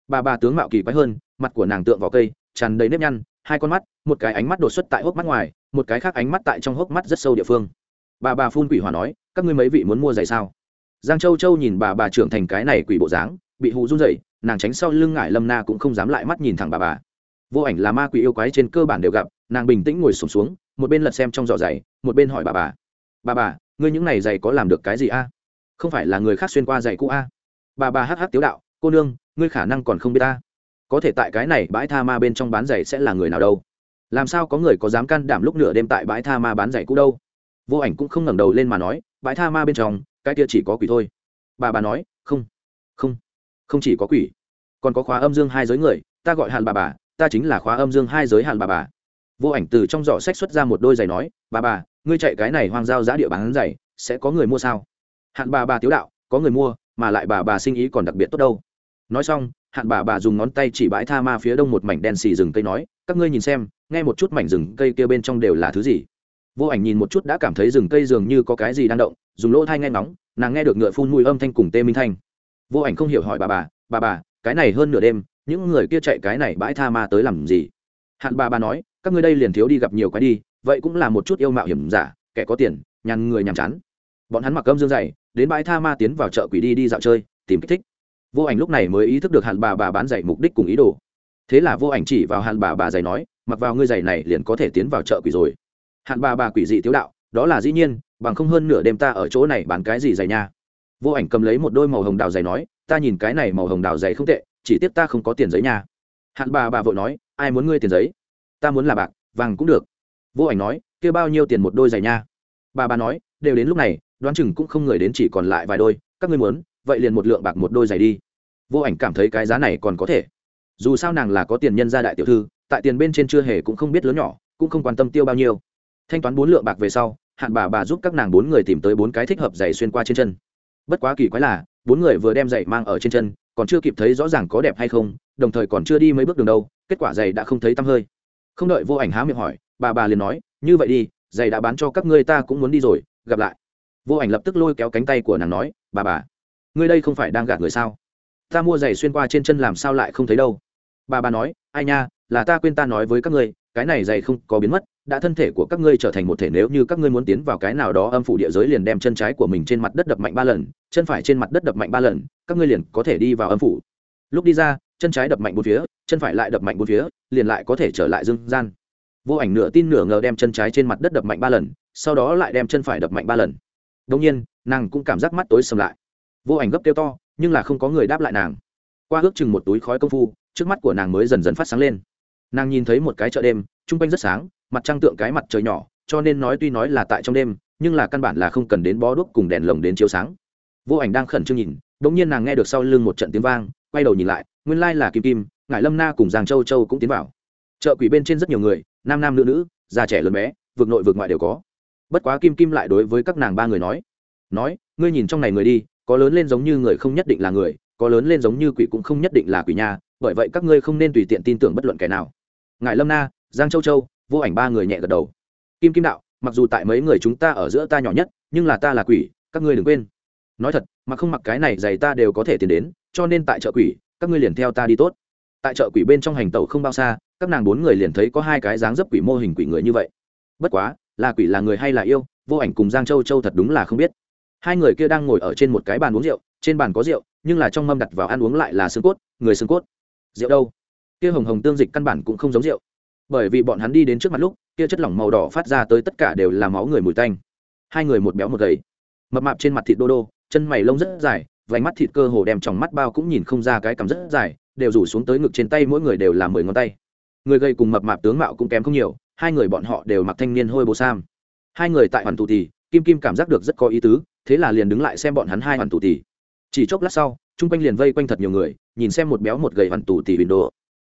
Bà bà tướng mạo kỳ quái hơn, mặt của nàng tượng vào cây, tràn đầy nếp nhăn, hai con mắt, một cái ánh mắt đột xuất tại hốc mắt ngoài, một cái khác ánh mắt tại trong hốc mắt rất sâu địa phương. Bà bà phun quỷ hòa nói, các ngươi mấy vị muốn mua giày sao? Giang châu châu nhìn bà bà trưởng thành cái này quỷ bộ dáng bị hù run rẩy nàng tránh sau lưng ngải lâm na cũng không dám lại mắt nhìn thẳng bà bà. Vô ảnh là ma quỷ yêu quái trên cơ bản đều gặp nàng bình tĩnh ngồi sùng xuống, xuống một bên lật xem trong giỏ giày một bên hỏi bà bà. Bà bà ngươi những này giày có làm được cái gì a? Không phải là người khác xuyên qua giày cũ a. Bà bà hắc hắc tiếu đạo cô nương ngươi khả năng còn không biết ta. Có thể tại cái này bãi tha ma bên trong bán giày sẽ là người nào đâu? Làm sao có người có dám can đảm lúc nửa đêm tại bãi tha ma bán giày cũ đâu? Vô ảnh cũng không ngẩng đầu lên mà nói bãi tha ma bên trong cái kia chỉ có quỷ thôi. Bà bà nói, không không không chỉ có quỷ. Còn có khóa âm dương hai giới người, ta gọi hạn bà bà, ta chính là khóa âm dương hai giới hạn bà bà. Vô ảnh từ trong giỏ sách xuất ra một đôi giày nói, bà bà, ngươi chạy cái này hoang giao giá địa bán giày, sẽ có người mua sao? Hạn bà bà tiếu đạo, có người mua, mà lại bà bà sinh ý còn đặc biệt tốt đâu. Nói xong hạn bà bà dùng ngón tay chỉ bãi tha ma phía đông một mảnh đen xì rừng cây nói, các ngươi nhìn xem, nghe một chút mảnh rừng cây kia bên trong đều là thứ gì? Vô ảnh nhìn một chút đã cảm thấy rừng cây dường như có cái gì đang động, dùng lỗ thai nghe ngóng, nàng nghe được ngựa phun mùi âm thanh cùng tê minh thanh. Vô ảnh không hiểu hỏi bà bà bà bà, cái này hơn nửa đêm, những người kia chạy cái này bãi tha ma tới làm gì? Hạn bà bà nói, các ngươi đây liền thiếu đi gặp nhiều cái đi, vậy cũng là một chút yêu mạo hiểm giả, kẻ có tiền, nhàn người nhàm chán. Bọn hắn mặc âm dương dày, đến bãi tha ma tiến vào chợ quỷ đi đi dạo chơi, tìm kích thích. Vô ảnh lúc này mới ý thức được hạn bà bà bán giày mục đích cùng ý đồ. Thế là vô ảnh chỉ vào hạn bà bà giày nói, mặc vào ngươi giày này liền có thể tiến vào chợ quỷ rồi hạn bà bà quỷ dị tiếu đạo, đó là dĩ nhiên, bằng không hơn nửa đêm ta ở chỗ này bán cái gì giày nha. Vô ảnh cầm lấy một đôi màu hồng đào giày nói, ta nhìn cái này màu hồng đào giày không tệ, chỉ tiếp ta không có tiền giấy nha. Hạn bà bà vội nói, ai muốn ngươi tiền giấy? Ta muốn là bạc, vàng cũng được. Vô ảnh nói kêu bao nhiêu tiền một đôi giày nha? Bà bà nói, đều đến lúc này, đoán chừng cũng không người đến chỉ còn lại vài đôi, các ngươi muốn, vậy liền một lượng bạc một đôi giày đi. Vô ảnh cảm thấy cái giá này còn có thể. Dù sao nàng là có tiền nhân gia đại tiểu thư, tại tiền bên trên chưa hề cũng không biết lớn nhỏ, cũng không quan tâm tiêu bao nhiêu thanh toán bốn lượng bạc về sau hạn bà bà giúp các nàng bốn người tìm tới bốn cái thích hợp giày xuyên qua trên chân. Bất quá kỳ quái là, bốn người vừa đem giày mang ở trên chân, còn chưa kịp thấy rõ ràng có đẹp hay không, đồng thời còn chưa đi mấy bước đường đâu, kết quả giày đã không thấy tăm hơi. Không đợi vô ảnh há miệng hỏi, bà bà liền nói, như vậy đi, giày đã bán cho các ngươi ta cũng muốn đi rồi, gặp lại. Vô ảnh lập tức lôi kéo cánh tay của nàng nói, bà bà, ngươi đây không phải đang gạt người sao? Ta mua giày xuyên qua trên chân làm sao lại không thấy đâu? Bà bà nói, ai nha, là ta quên ta nói với các ngươi cái này dày không có biến mất, đã thân thể của các ngươi trở thành một thể nếu như các ngươi muốn tiến vào cái nào đó âm phủ địa giới liền đem chân trái của mình trên mặt đất đập mạnh ba lần, chân phải trên mặt đất đập mạnh ba lần, các ngươi liền có thể đi vào âm phủ. Lúc đi ra, chân trái đập mạnh bốn phía, chân phải lại đập mạnh bốn phía, liền lại có thể trở lại dương gian. Vô ảnh nửa tin nửa ngờ đem chân trái trên mặt đất đập mạnh ba lần, sau đó lại đem chân phải đập mạnh ba lần. Đông nhiên, nàng cũng cảm giác mắt tối sầm lại. Vô ảnh gấp kêu to, nhưng là không có người đáp lại nàng. Qua ước chừng một túi khói công phu, trước mắt của nàng mới dần dần phát sáng lên nàng nhìn thấy một cái chợ đêm, chung quanh rất sáng, mặt trăng tượng cái mặt trời nhỏ, cho nên nói tuy nói là tại trong đêm, nhưng là căn bản là không cần đến bó đuốc cùng đèn lồng đến chiếu sáng. Vô ảnh đang khẩn trương nhìn đ ỗ n g nhiên nàng nghe được sau lưng một trận tiếng vang, quay đầu nhìn lại, nguyên lai là kim kim, ngải lâm na cùng giàng châu châu cũng tiến vào. Chợ quỷ bên trên rất nhiều người, nam nam nữ nữ, già trẻ lớn bé, vực nội vực ngoại đều có. Bất quá kim kim lại đối với các nàng ba người nói nói, ngươi nhìn trong này người đi, có lớn lên giống như người không nhất định là người có lớn lên giống như quỷ cũng không nhất định là quỷ nha, bởi vậy các ngươi không nên tùy tiện tin tưởng bất luận kẻ nào. Ngài lâm na, giang châu châu, vô ảnh ba người nhẹ gật đầu. Kim kim đạo, mặc dù tại mấy người chúng ta ở giữa ta nhỏ nhất, nhưng là ta là quỷ, các ngươi đừng quên. Nói thật, mà không mặc cái này giày ta đều có thể tiến đến, cho nên tại chợ quỷ, các ngươi liền theo ta đi tốt. Tại chợ quỷ bên trong hành tàu không bao xa, các nàng bốn người liền thấy có hai cái dáng dấp quỷ mô hình quỷ người như vậy. Bất quá, là quỷ là người hay là yêu, vô ảnh cùng giang châu châu thật đúng là không biết. Hai người kia đang ngồi ở trên một cái bàn uống rượu, trên bàn có rượu nhưng là trong mâm đặt vào ăn uống lại là xương cốt, người xương cốt. Rượu đâu? Kia hồng hồng tương dịch căn bản cũng không giống rượu. Bởi vì bọn hắn đi đến trước mặt lúc, kia chất lỏng màu đỏ phát ra tới tất cả đều là máu người mùi tanh. Hai người một béo một gầy. Mập mạp trên mặt thịt đô đô, chân mày lông rất dài, vành mắt thịt cơ hồ đem tròng mắt bao cũng nhìn không ra cái cảm rất dài, đều rủ xuống tới ngực trên tay mỗi người đều là mười ngón tay. Người gầy cùng mập mạp tướng mạo cũng kém không nhiều, hai người bọn họ đều mặc thanh niên hôi bồ sam. Hai người tại hoàn tù thì, kim kim cảm giác được rất có ý tứ, thế là liền đứng lại xem bọn hắn hai hoàn tù thì chỉ chốc lát sau chung quanh liền vây quanh thật nhiều người nhìn xem một béo một gầy hoàn tù tỷ bình đồ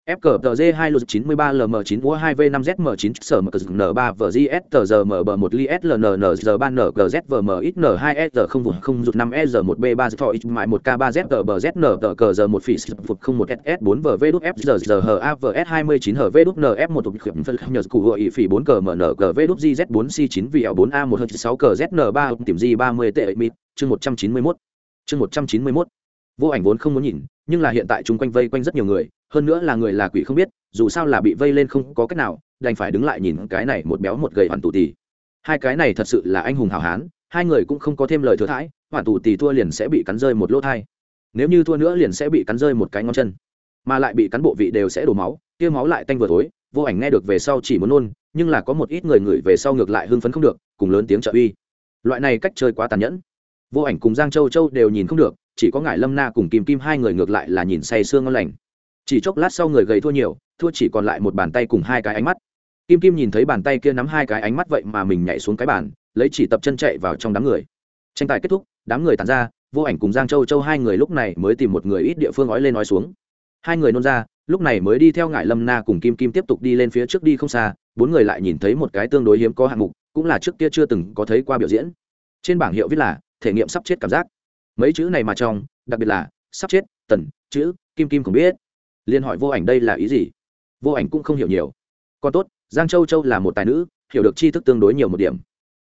FCTZ 2 mươi 93 LM9 mua 2V5ZM9 sở MN3 VGS tờ giờ bờ 1 li SLNN giờ 3 NGZ VM ít N2S không vụt không rụt 5 S 1 B 3 thọ ít mại 1 K 3 Z tờ bờ ZN tờ cờ 1 phỉ phục 01 SS 4 VV đút F giờ S hai mươi 29 hờ V đút NF 1 tục khiểm phân nhờ cụ hội phỉ 4 cờ MN cờ V đút GZ 4 C 9 VL 4 A 1 6 cờ ZN 3 tìm G 30 tệ mịt chương 191 chương 191 vô ảnh vốn không muốn nhìn, nhưng là hiện tại chung quanh vây quanh rất nhiều người, hơn nữa là người là quỷ không biết, dù sao là bị vây lên không có cách nào, đành phải đứng lại nhìn cái này một béo một gầy hoàn tù tì. Hai cái này thật sự là anh hùng hào hán, hai người cũng không có thêm lời thừa thãi, hoàn tù tì thua liền sẽ bị cắn rơi một lỗ thai. Nếu như thua nữa liền sẽ bị cắn rơi một cái ngón chân, mà lại bị cắn bộ vị đều sẽ đổ máu kia máu lại tanh vừa tối vô ảnh nghe được về sau chỉ muốn nôn, nhưng là có một ít người ngửi về sau ngược lại hưng phấn không được, cùng lớn tiếng trợ uy. Loại này cách chơi quá tàn nhẫn vô ảnh cùng giang châu châu đều nhìn không được, chỉ có ngải lâm na cùng kim kim hai người ngược lại là nhìn say sương ngon lành. Chỉ chốc lát sau người gầy thua nhiều, thua chỉ còn lại một bàn tay cùng hai cái ánh mắt. Kim kim nhìn thấy bàn tay kia nắm hai cái ánh mắt vậy mà mình nhảy xuống cái bàn, lấy chỉ tập chân chạy vào trong đám người. Tranh tài kết thúc, đám người tàn ra, vô ảnh cùng giang châu châu hai người lúc này mới tìm một người ít địa phương nói lên nói xuống. Hai người nôn ra, lúc này mới đi theo ngải lâm na cùng kim kim tiếp tục đi lên phía trước đi không xa, bốn người lại nhìn thấy một cái tương đối hiếm có hạng mục, cũng là trước kia chưa từng có thấy qua biểu diễn. Trên bảng hiệu viết là thể nghiệm sắp chết cảm giác. Mấy chữ này mà trong, đặc biệt là, sắp chết, tần, chữ, kim kim cũng biết. Liên hỏi vô ảnh đây là ý gì? Vô ảnh cũng không hiểu nhiều. Còn tốt, giang châu châu là một tài nữ, hiểu được tri thức tương đối nhiều một điểm.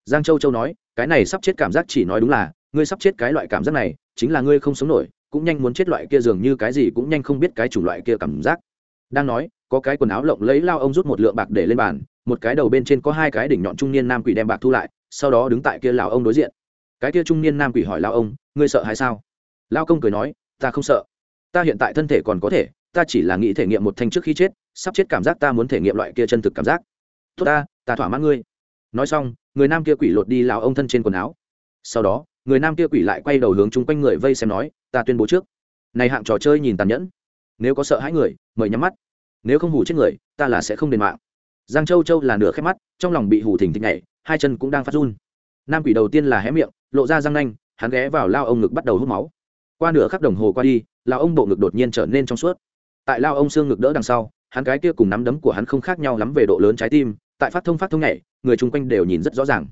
Giang châu châu nói, cái này sắp chết cảm giác chỉ nói đúng là, ngươi sắp chết cái loại cảm giác này, chính là ngươi không sống nổi, cũng nhanh muốn chết loại kia dường như cái gì cũng nhanh không biết cái chủng loại kia cảm giác. Đang nói, có cái quần áo lộng lấy lao ông rút một lượng bạc để lên bàn, một cái đầu bên trên có hai cái đỉnh nhọn trung niên nam quỷ đem bạc thu lại, sau đó đứng tại kia lào ông đối diện cái kia trung niên nam quỷ hỏi lao ông, ngươi sợ hay sao? Lao công cười nói, ta không sợ. Ta hiện tại thân thể còn có thể, ta chỉ là nghĩ thể nghiệm một thanh trước khi chết, sắp chết cảm giác ta muốn thể nghiệm loại kia chân thực cảm giác. Tốt ta ta thỏa mãn ngươi. Nói xong, người nam kia quỷ lột đi lao ông thân trên quần áo. Sau đó, người nam kia quỷ lại quay đầu hướng chung quanh người vây xem nói, ta tuyên bố trước. Này hạng trò chơi nhìn tàn nhẫn. Nếu có sợ hãi người, mời nhắm mắt. Nếu không hủ chết người, ta là sẽ không đền mạng. Giang châu châu là nửa khép mắt, trong lòng bị hủ thỉnh thịch nhảy, hai chân cũng đang phát run. Nam quỷ đầu tiên là hé miệng lộ ra răng nanh, hắn ghé vào lao ông ngực bắt đầu hút máu. Qua nửa khắc đồng hồ qua đi, lao ông bộ ngực đột nhiên trở nên trong suốt. Tại lao ông xương ngực đỡ đằng sau, hắn cái kia cùng nắm đấm của hắn không khác nhau lắm về độ lớn trái tim, tại phát thông phát thông nhảy, người chung quanh đều nhìn rất rõ ràng.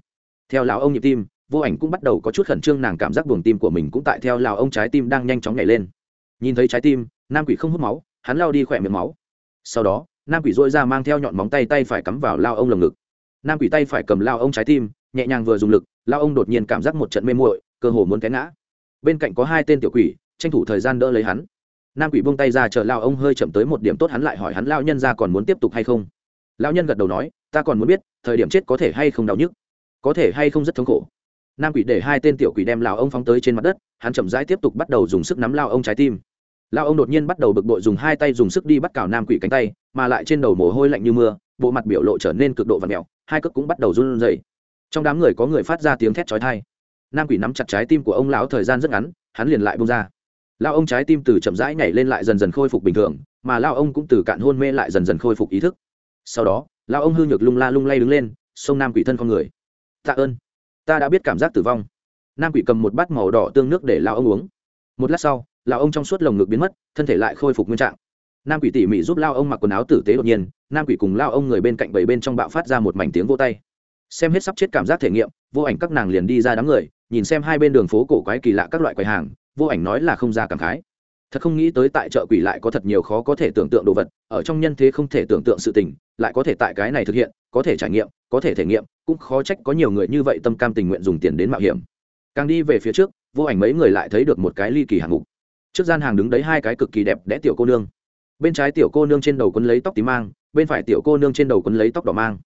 Theo lão ông nhịp tim, vô ảnh cũng bắt đầu có chút khẩn trương, nàng cảm giác buồng tim của mình cũng tại theo lão ông trái tim đang nhanh chóng nhảy lên. Nhìn thấy trái tim, nam quỷ không hút máu, hắn lao đi khỏe miệng máu. Sau đó, nam quỷ dội ra mang theo nhọn móng tay tay phải cắm vào lao ông lồng ngực. Nam quỷ tay phải cầm lao ông trái tim, nhẹ nhàng vừa dùng lực lao ông đột nhiên cảm giác một trận mê muội, cơ hồ muốn té ngã. Bên cạnh có hai tên tiểu quỷ, tranh thủ thời gian đỡ lấy hắn. Nam quỷ buông tay ra chờ lao ông hơi chậm tới một điểm tốt hắn lại hỏi hắn lao nhân ra còn muốn tiếp tục hay không. Lao nhân gật đầu nói, ta còn muốn biết, thời điểm chết có thể hay không đau nhức? Có thể hay không rất thống khổ? Nam quỷ để hai tên tiểu quỷ đem lao ông phóng tới trên mặt đất, hắn chậm rãi tiếp tục bắt đầu dùng sức nắm lao ông trái tim. Lao ông đột nhiên bắt đầu bực bội dùng hai tay dùng sức đi bắt cào nam quỷ cánh tay, mà lại trên đầu mồ hôi lạnh như mưa, bộ mặt biểu lộ trở nên cực độ và mẹo hai cước cũng bắt đầu run rẩy trong đám người có người phát ra tiếng thét chói tai. Nam quỷ nắm chặt trái tim của ông lão thời gian rất ngắn, hắn liền lại bông ra. Lao ông trái tim từ chậm rãi nhảy lên lại dần dần khôi phục bình thường, mà lao ông cũng từ cạn hôn mê lại dần dần khôi phục ý thức. Sau đó lao ông hư nhược lung la lung lay đứng lên sông nam quỷ thân con người. Tạ ơn, ta đã biết cảm giác tử vong. Nam quỷ cầm một bát màu đỏ tương nước để lao ông uống. Một lát sau lao ông trong suốt lồng ngực biến mất, thân thể lại khôi phục nguyên trạng. Nam quỷ tỉ mỉ giúp lao ông mặc quần áo tử tế đột nhiên, nam quỷ cùng lao ông người bên cạnh bảy bên trong bạo phát ra một mảnh tiếng vô tay xem hết sắp chết cảm giác thể nghiệm, vô ảnh các nàng liền đi ra đám người, nhìn xem hai bên đường phố cổ quái kỳ lạ các loại quầy hàng, vô ảnh nói là không ra cảm khái. Thật không nghĩ tới tại chợ quỷ lại có thật nhiều khó có thể tưởng tượng đồ vật, ở trong nhân thế không thể tưởng tượng sự tình, lại có thể tại cái này thực hiện, có thể trải nghiệm, có thể thể nghiệm, cũng khó trách có nhiều người như vậy tâm cam tình nguyện dùng tiền đến mạo hiểm. Càng đi về phía trước, vô ảnh mấy người lại thấy được một cái ly kỳ hạng mục. Trước gian hàng đứng đấy hai cái cực kỳ đẹp đẽ tiểu cô nương. Bên trái tiểu cô nương trên đầu quấn lấy tóc tím mang, bên phải tiểu cô nương trên đầu quấn lấy tóc đỏ mang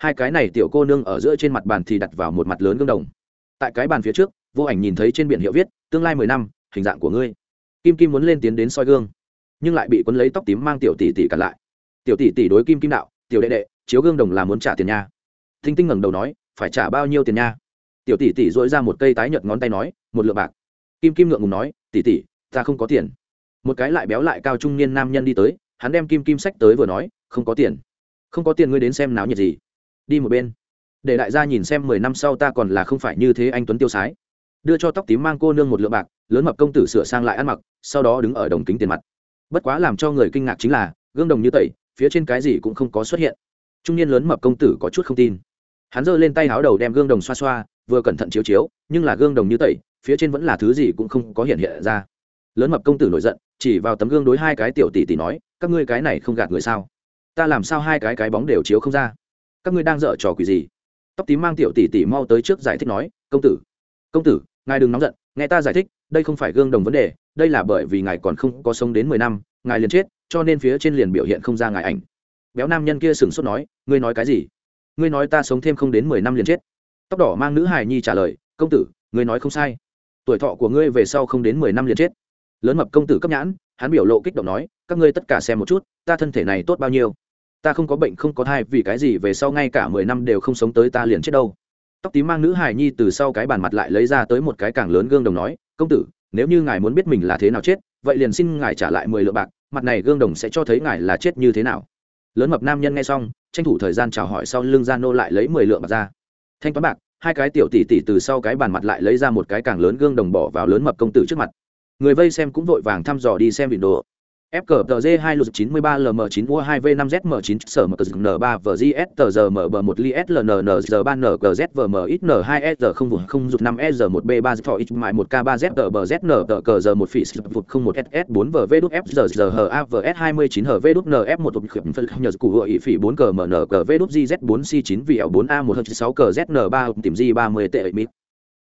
hai cái này tiểu cô nương ở giữa trên mặt bàn thì đặt vào một mặt lớn gương đồng. Tại cái bàn phía trước, vô ảnh nhìn thấy trên biển hiệu viết, tương lai mười năm, hình dạng của ngươi. Kim kim muốn lên tiến đến soi gương, nhưng lại bị quấn lấy tóc tím mang tiểu tỷ tỷ cản lại. Tiểu tỷ tỷ đối kim kim đạo, tiểu đệ đệ, chiếu gương đồng là muốn trả tiền nha. Thinh tinh ngẩng đầu nói, phải trả bao nhiêu tiền nha? Tiểu tỷ tỷ dội ra một cây tái nhợt ngón tay nói, một lượng bạc. Kim kim ngượng ngùng nói, tỷ tỷ, ta không có tiền. Một cái lại béo lại cao trung niên nam nhân đi tới, hắn đem kim kim sách tới vừa nói, không có tiền. Không có tiền ngươi đến xem náo nhiệt gì đi một bên. Để đại gia nhìn xem mười năm sau ta còn là không phải như thế anh tuấn tiêu sái. Đưa cho tóc tím mang cô nương một lượng bạc, lớn mập công tử sửa sang lại ăn mặc, sau đó đứng ở đồng kính tiền mặt. Bất quá làm cho người kinh ngạc chính là, gương đồng như tẩy, phía trên cái gì cũng không có xuất hiện. Trung niên lớn mập công tử có chút không tin. Hắn giơ lên tay háo đầu đem gương đồng xoa xoa, vừa cẩn thận chiếu chiếu, nhưng là gương đồng như tẩy, phía trên vẫn là thứ gì cũng không có hiện hiện ra. Lớn mập công tử nổi giận, chỉ vào tấm gương đối hai cái tiểu tỷ tỷ nói, các ngươi cái này không gạt người sao? Ta làm sao hai cái cái bóng đều chiếu không ra? Các ngươi đang dở trò quỷ gì? Tóc tím mang tiểu tỷ tỷ mau tới trước giải thích nói, công tử công tử, ngài đừng nóng giận, nghe ta giải thích, đây không phải gương đồng vấn đề, đây là bởi vì ngài còn không có sống đến mười năm, ngài liền chết, cho nên phía trên liền biểu hiện không ra ngài ảnh. Béo nam nhân kia sửng sốt nói, ngươi nói cái gì? Ngươi nói ta sống thêm không đến mười năm liền chết. Tóc đỏ mang nữ hài nhi trả lời, công tử, ngươi nói không sai. Tuổi thọ của ngươi về sau không đến mười năm liền chết. Lớn mập công tử cấp nhãn, hắn biểu lộ kích động nói, các ngươi tất cả xem một chút, ta thân thể này tốt bao nhiêu? Ta không có bệnh không có thai, vì cái gì về sau ngay cả mười năm đều không sống tới ta liền chết đâu. Tóc tím mang nữ hài nhi từ sau cái bàn mặt lại lấy ra tới một cái càng lớn gương đồng nói, công tử, nếu như ngài muốn biết mình là thế nào chết, vậy liền xin ngài trả lại mười lượng bạc, mặt này gương đồng sẽ cho thấy ngài là chết như thế nào. Lớn mập nam nhân nghe xong, tranh thủ thời gian chào hỏi sau lưng gia nô lại lấy mười lượng bạc ra. Thanh toán bạc, hai cái tiểu tỷ tỷ từ sau cái bàn mặt lại lấy ra một cái càng lớn gương đồng bỏ vào lớn mập công tử trước mặt. Người vây xem cũng vội vàng thăm dò đi xem vịn đồ FCTZ 2 lụt 93 LM9 mua 2 V5ZM9 sở m N3 VGS tờ giờ mở bờ 1 li SLNN giờ 3 NGZ VM XN2 S không vùng 0 rụt 5 S 1 B 3 thọ X mại 1 K 3 Z tờ bờ ZN tờ cờ giờ 1 phỉ vụt 01 SS 4 VV đúc F giờ giờ H A V S 29 HV đúc NF 1 đục khẩn phân nhờ cụ hội phỉ 4 cờ MN cờ V đúc GZ 4 C 9 VL 4 A 1 6 cờ ZN 3 tìm G 30 tệ mít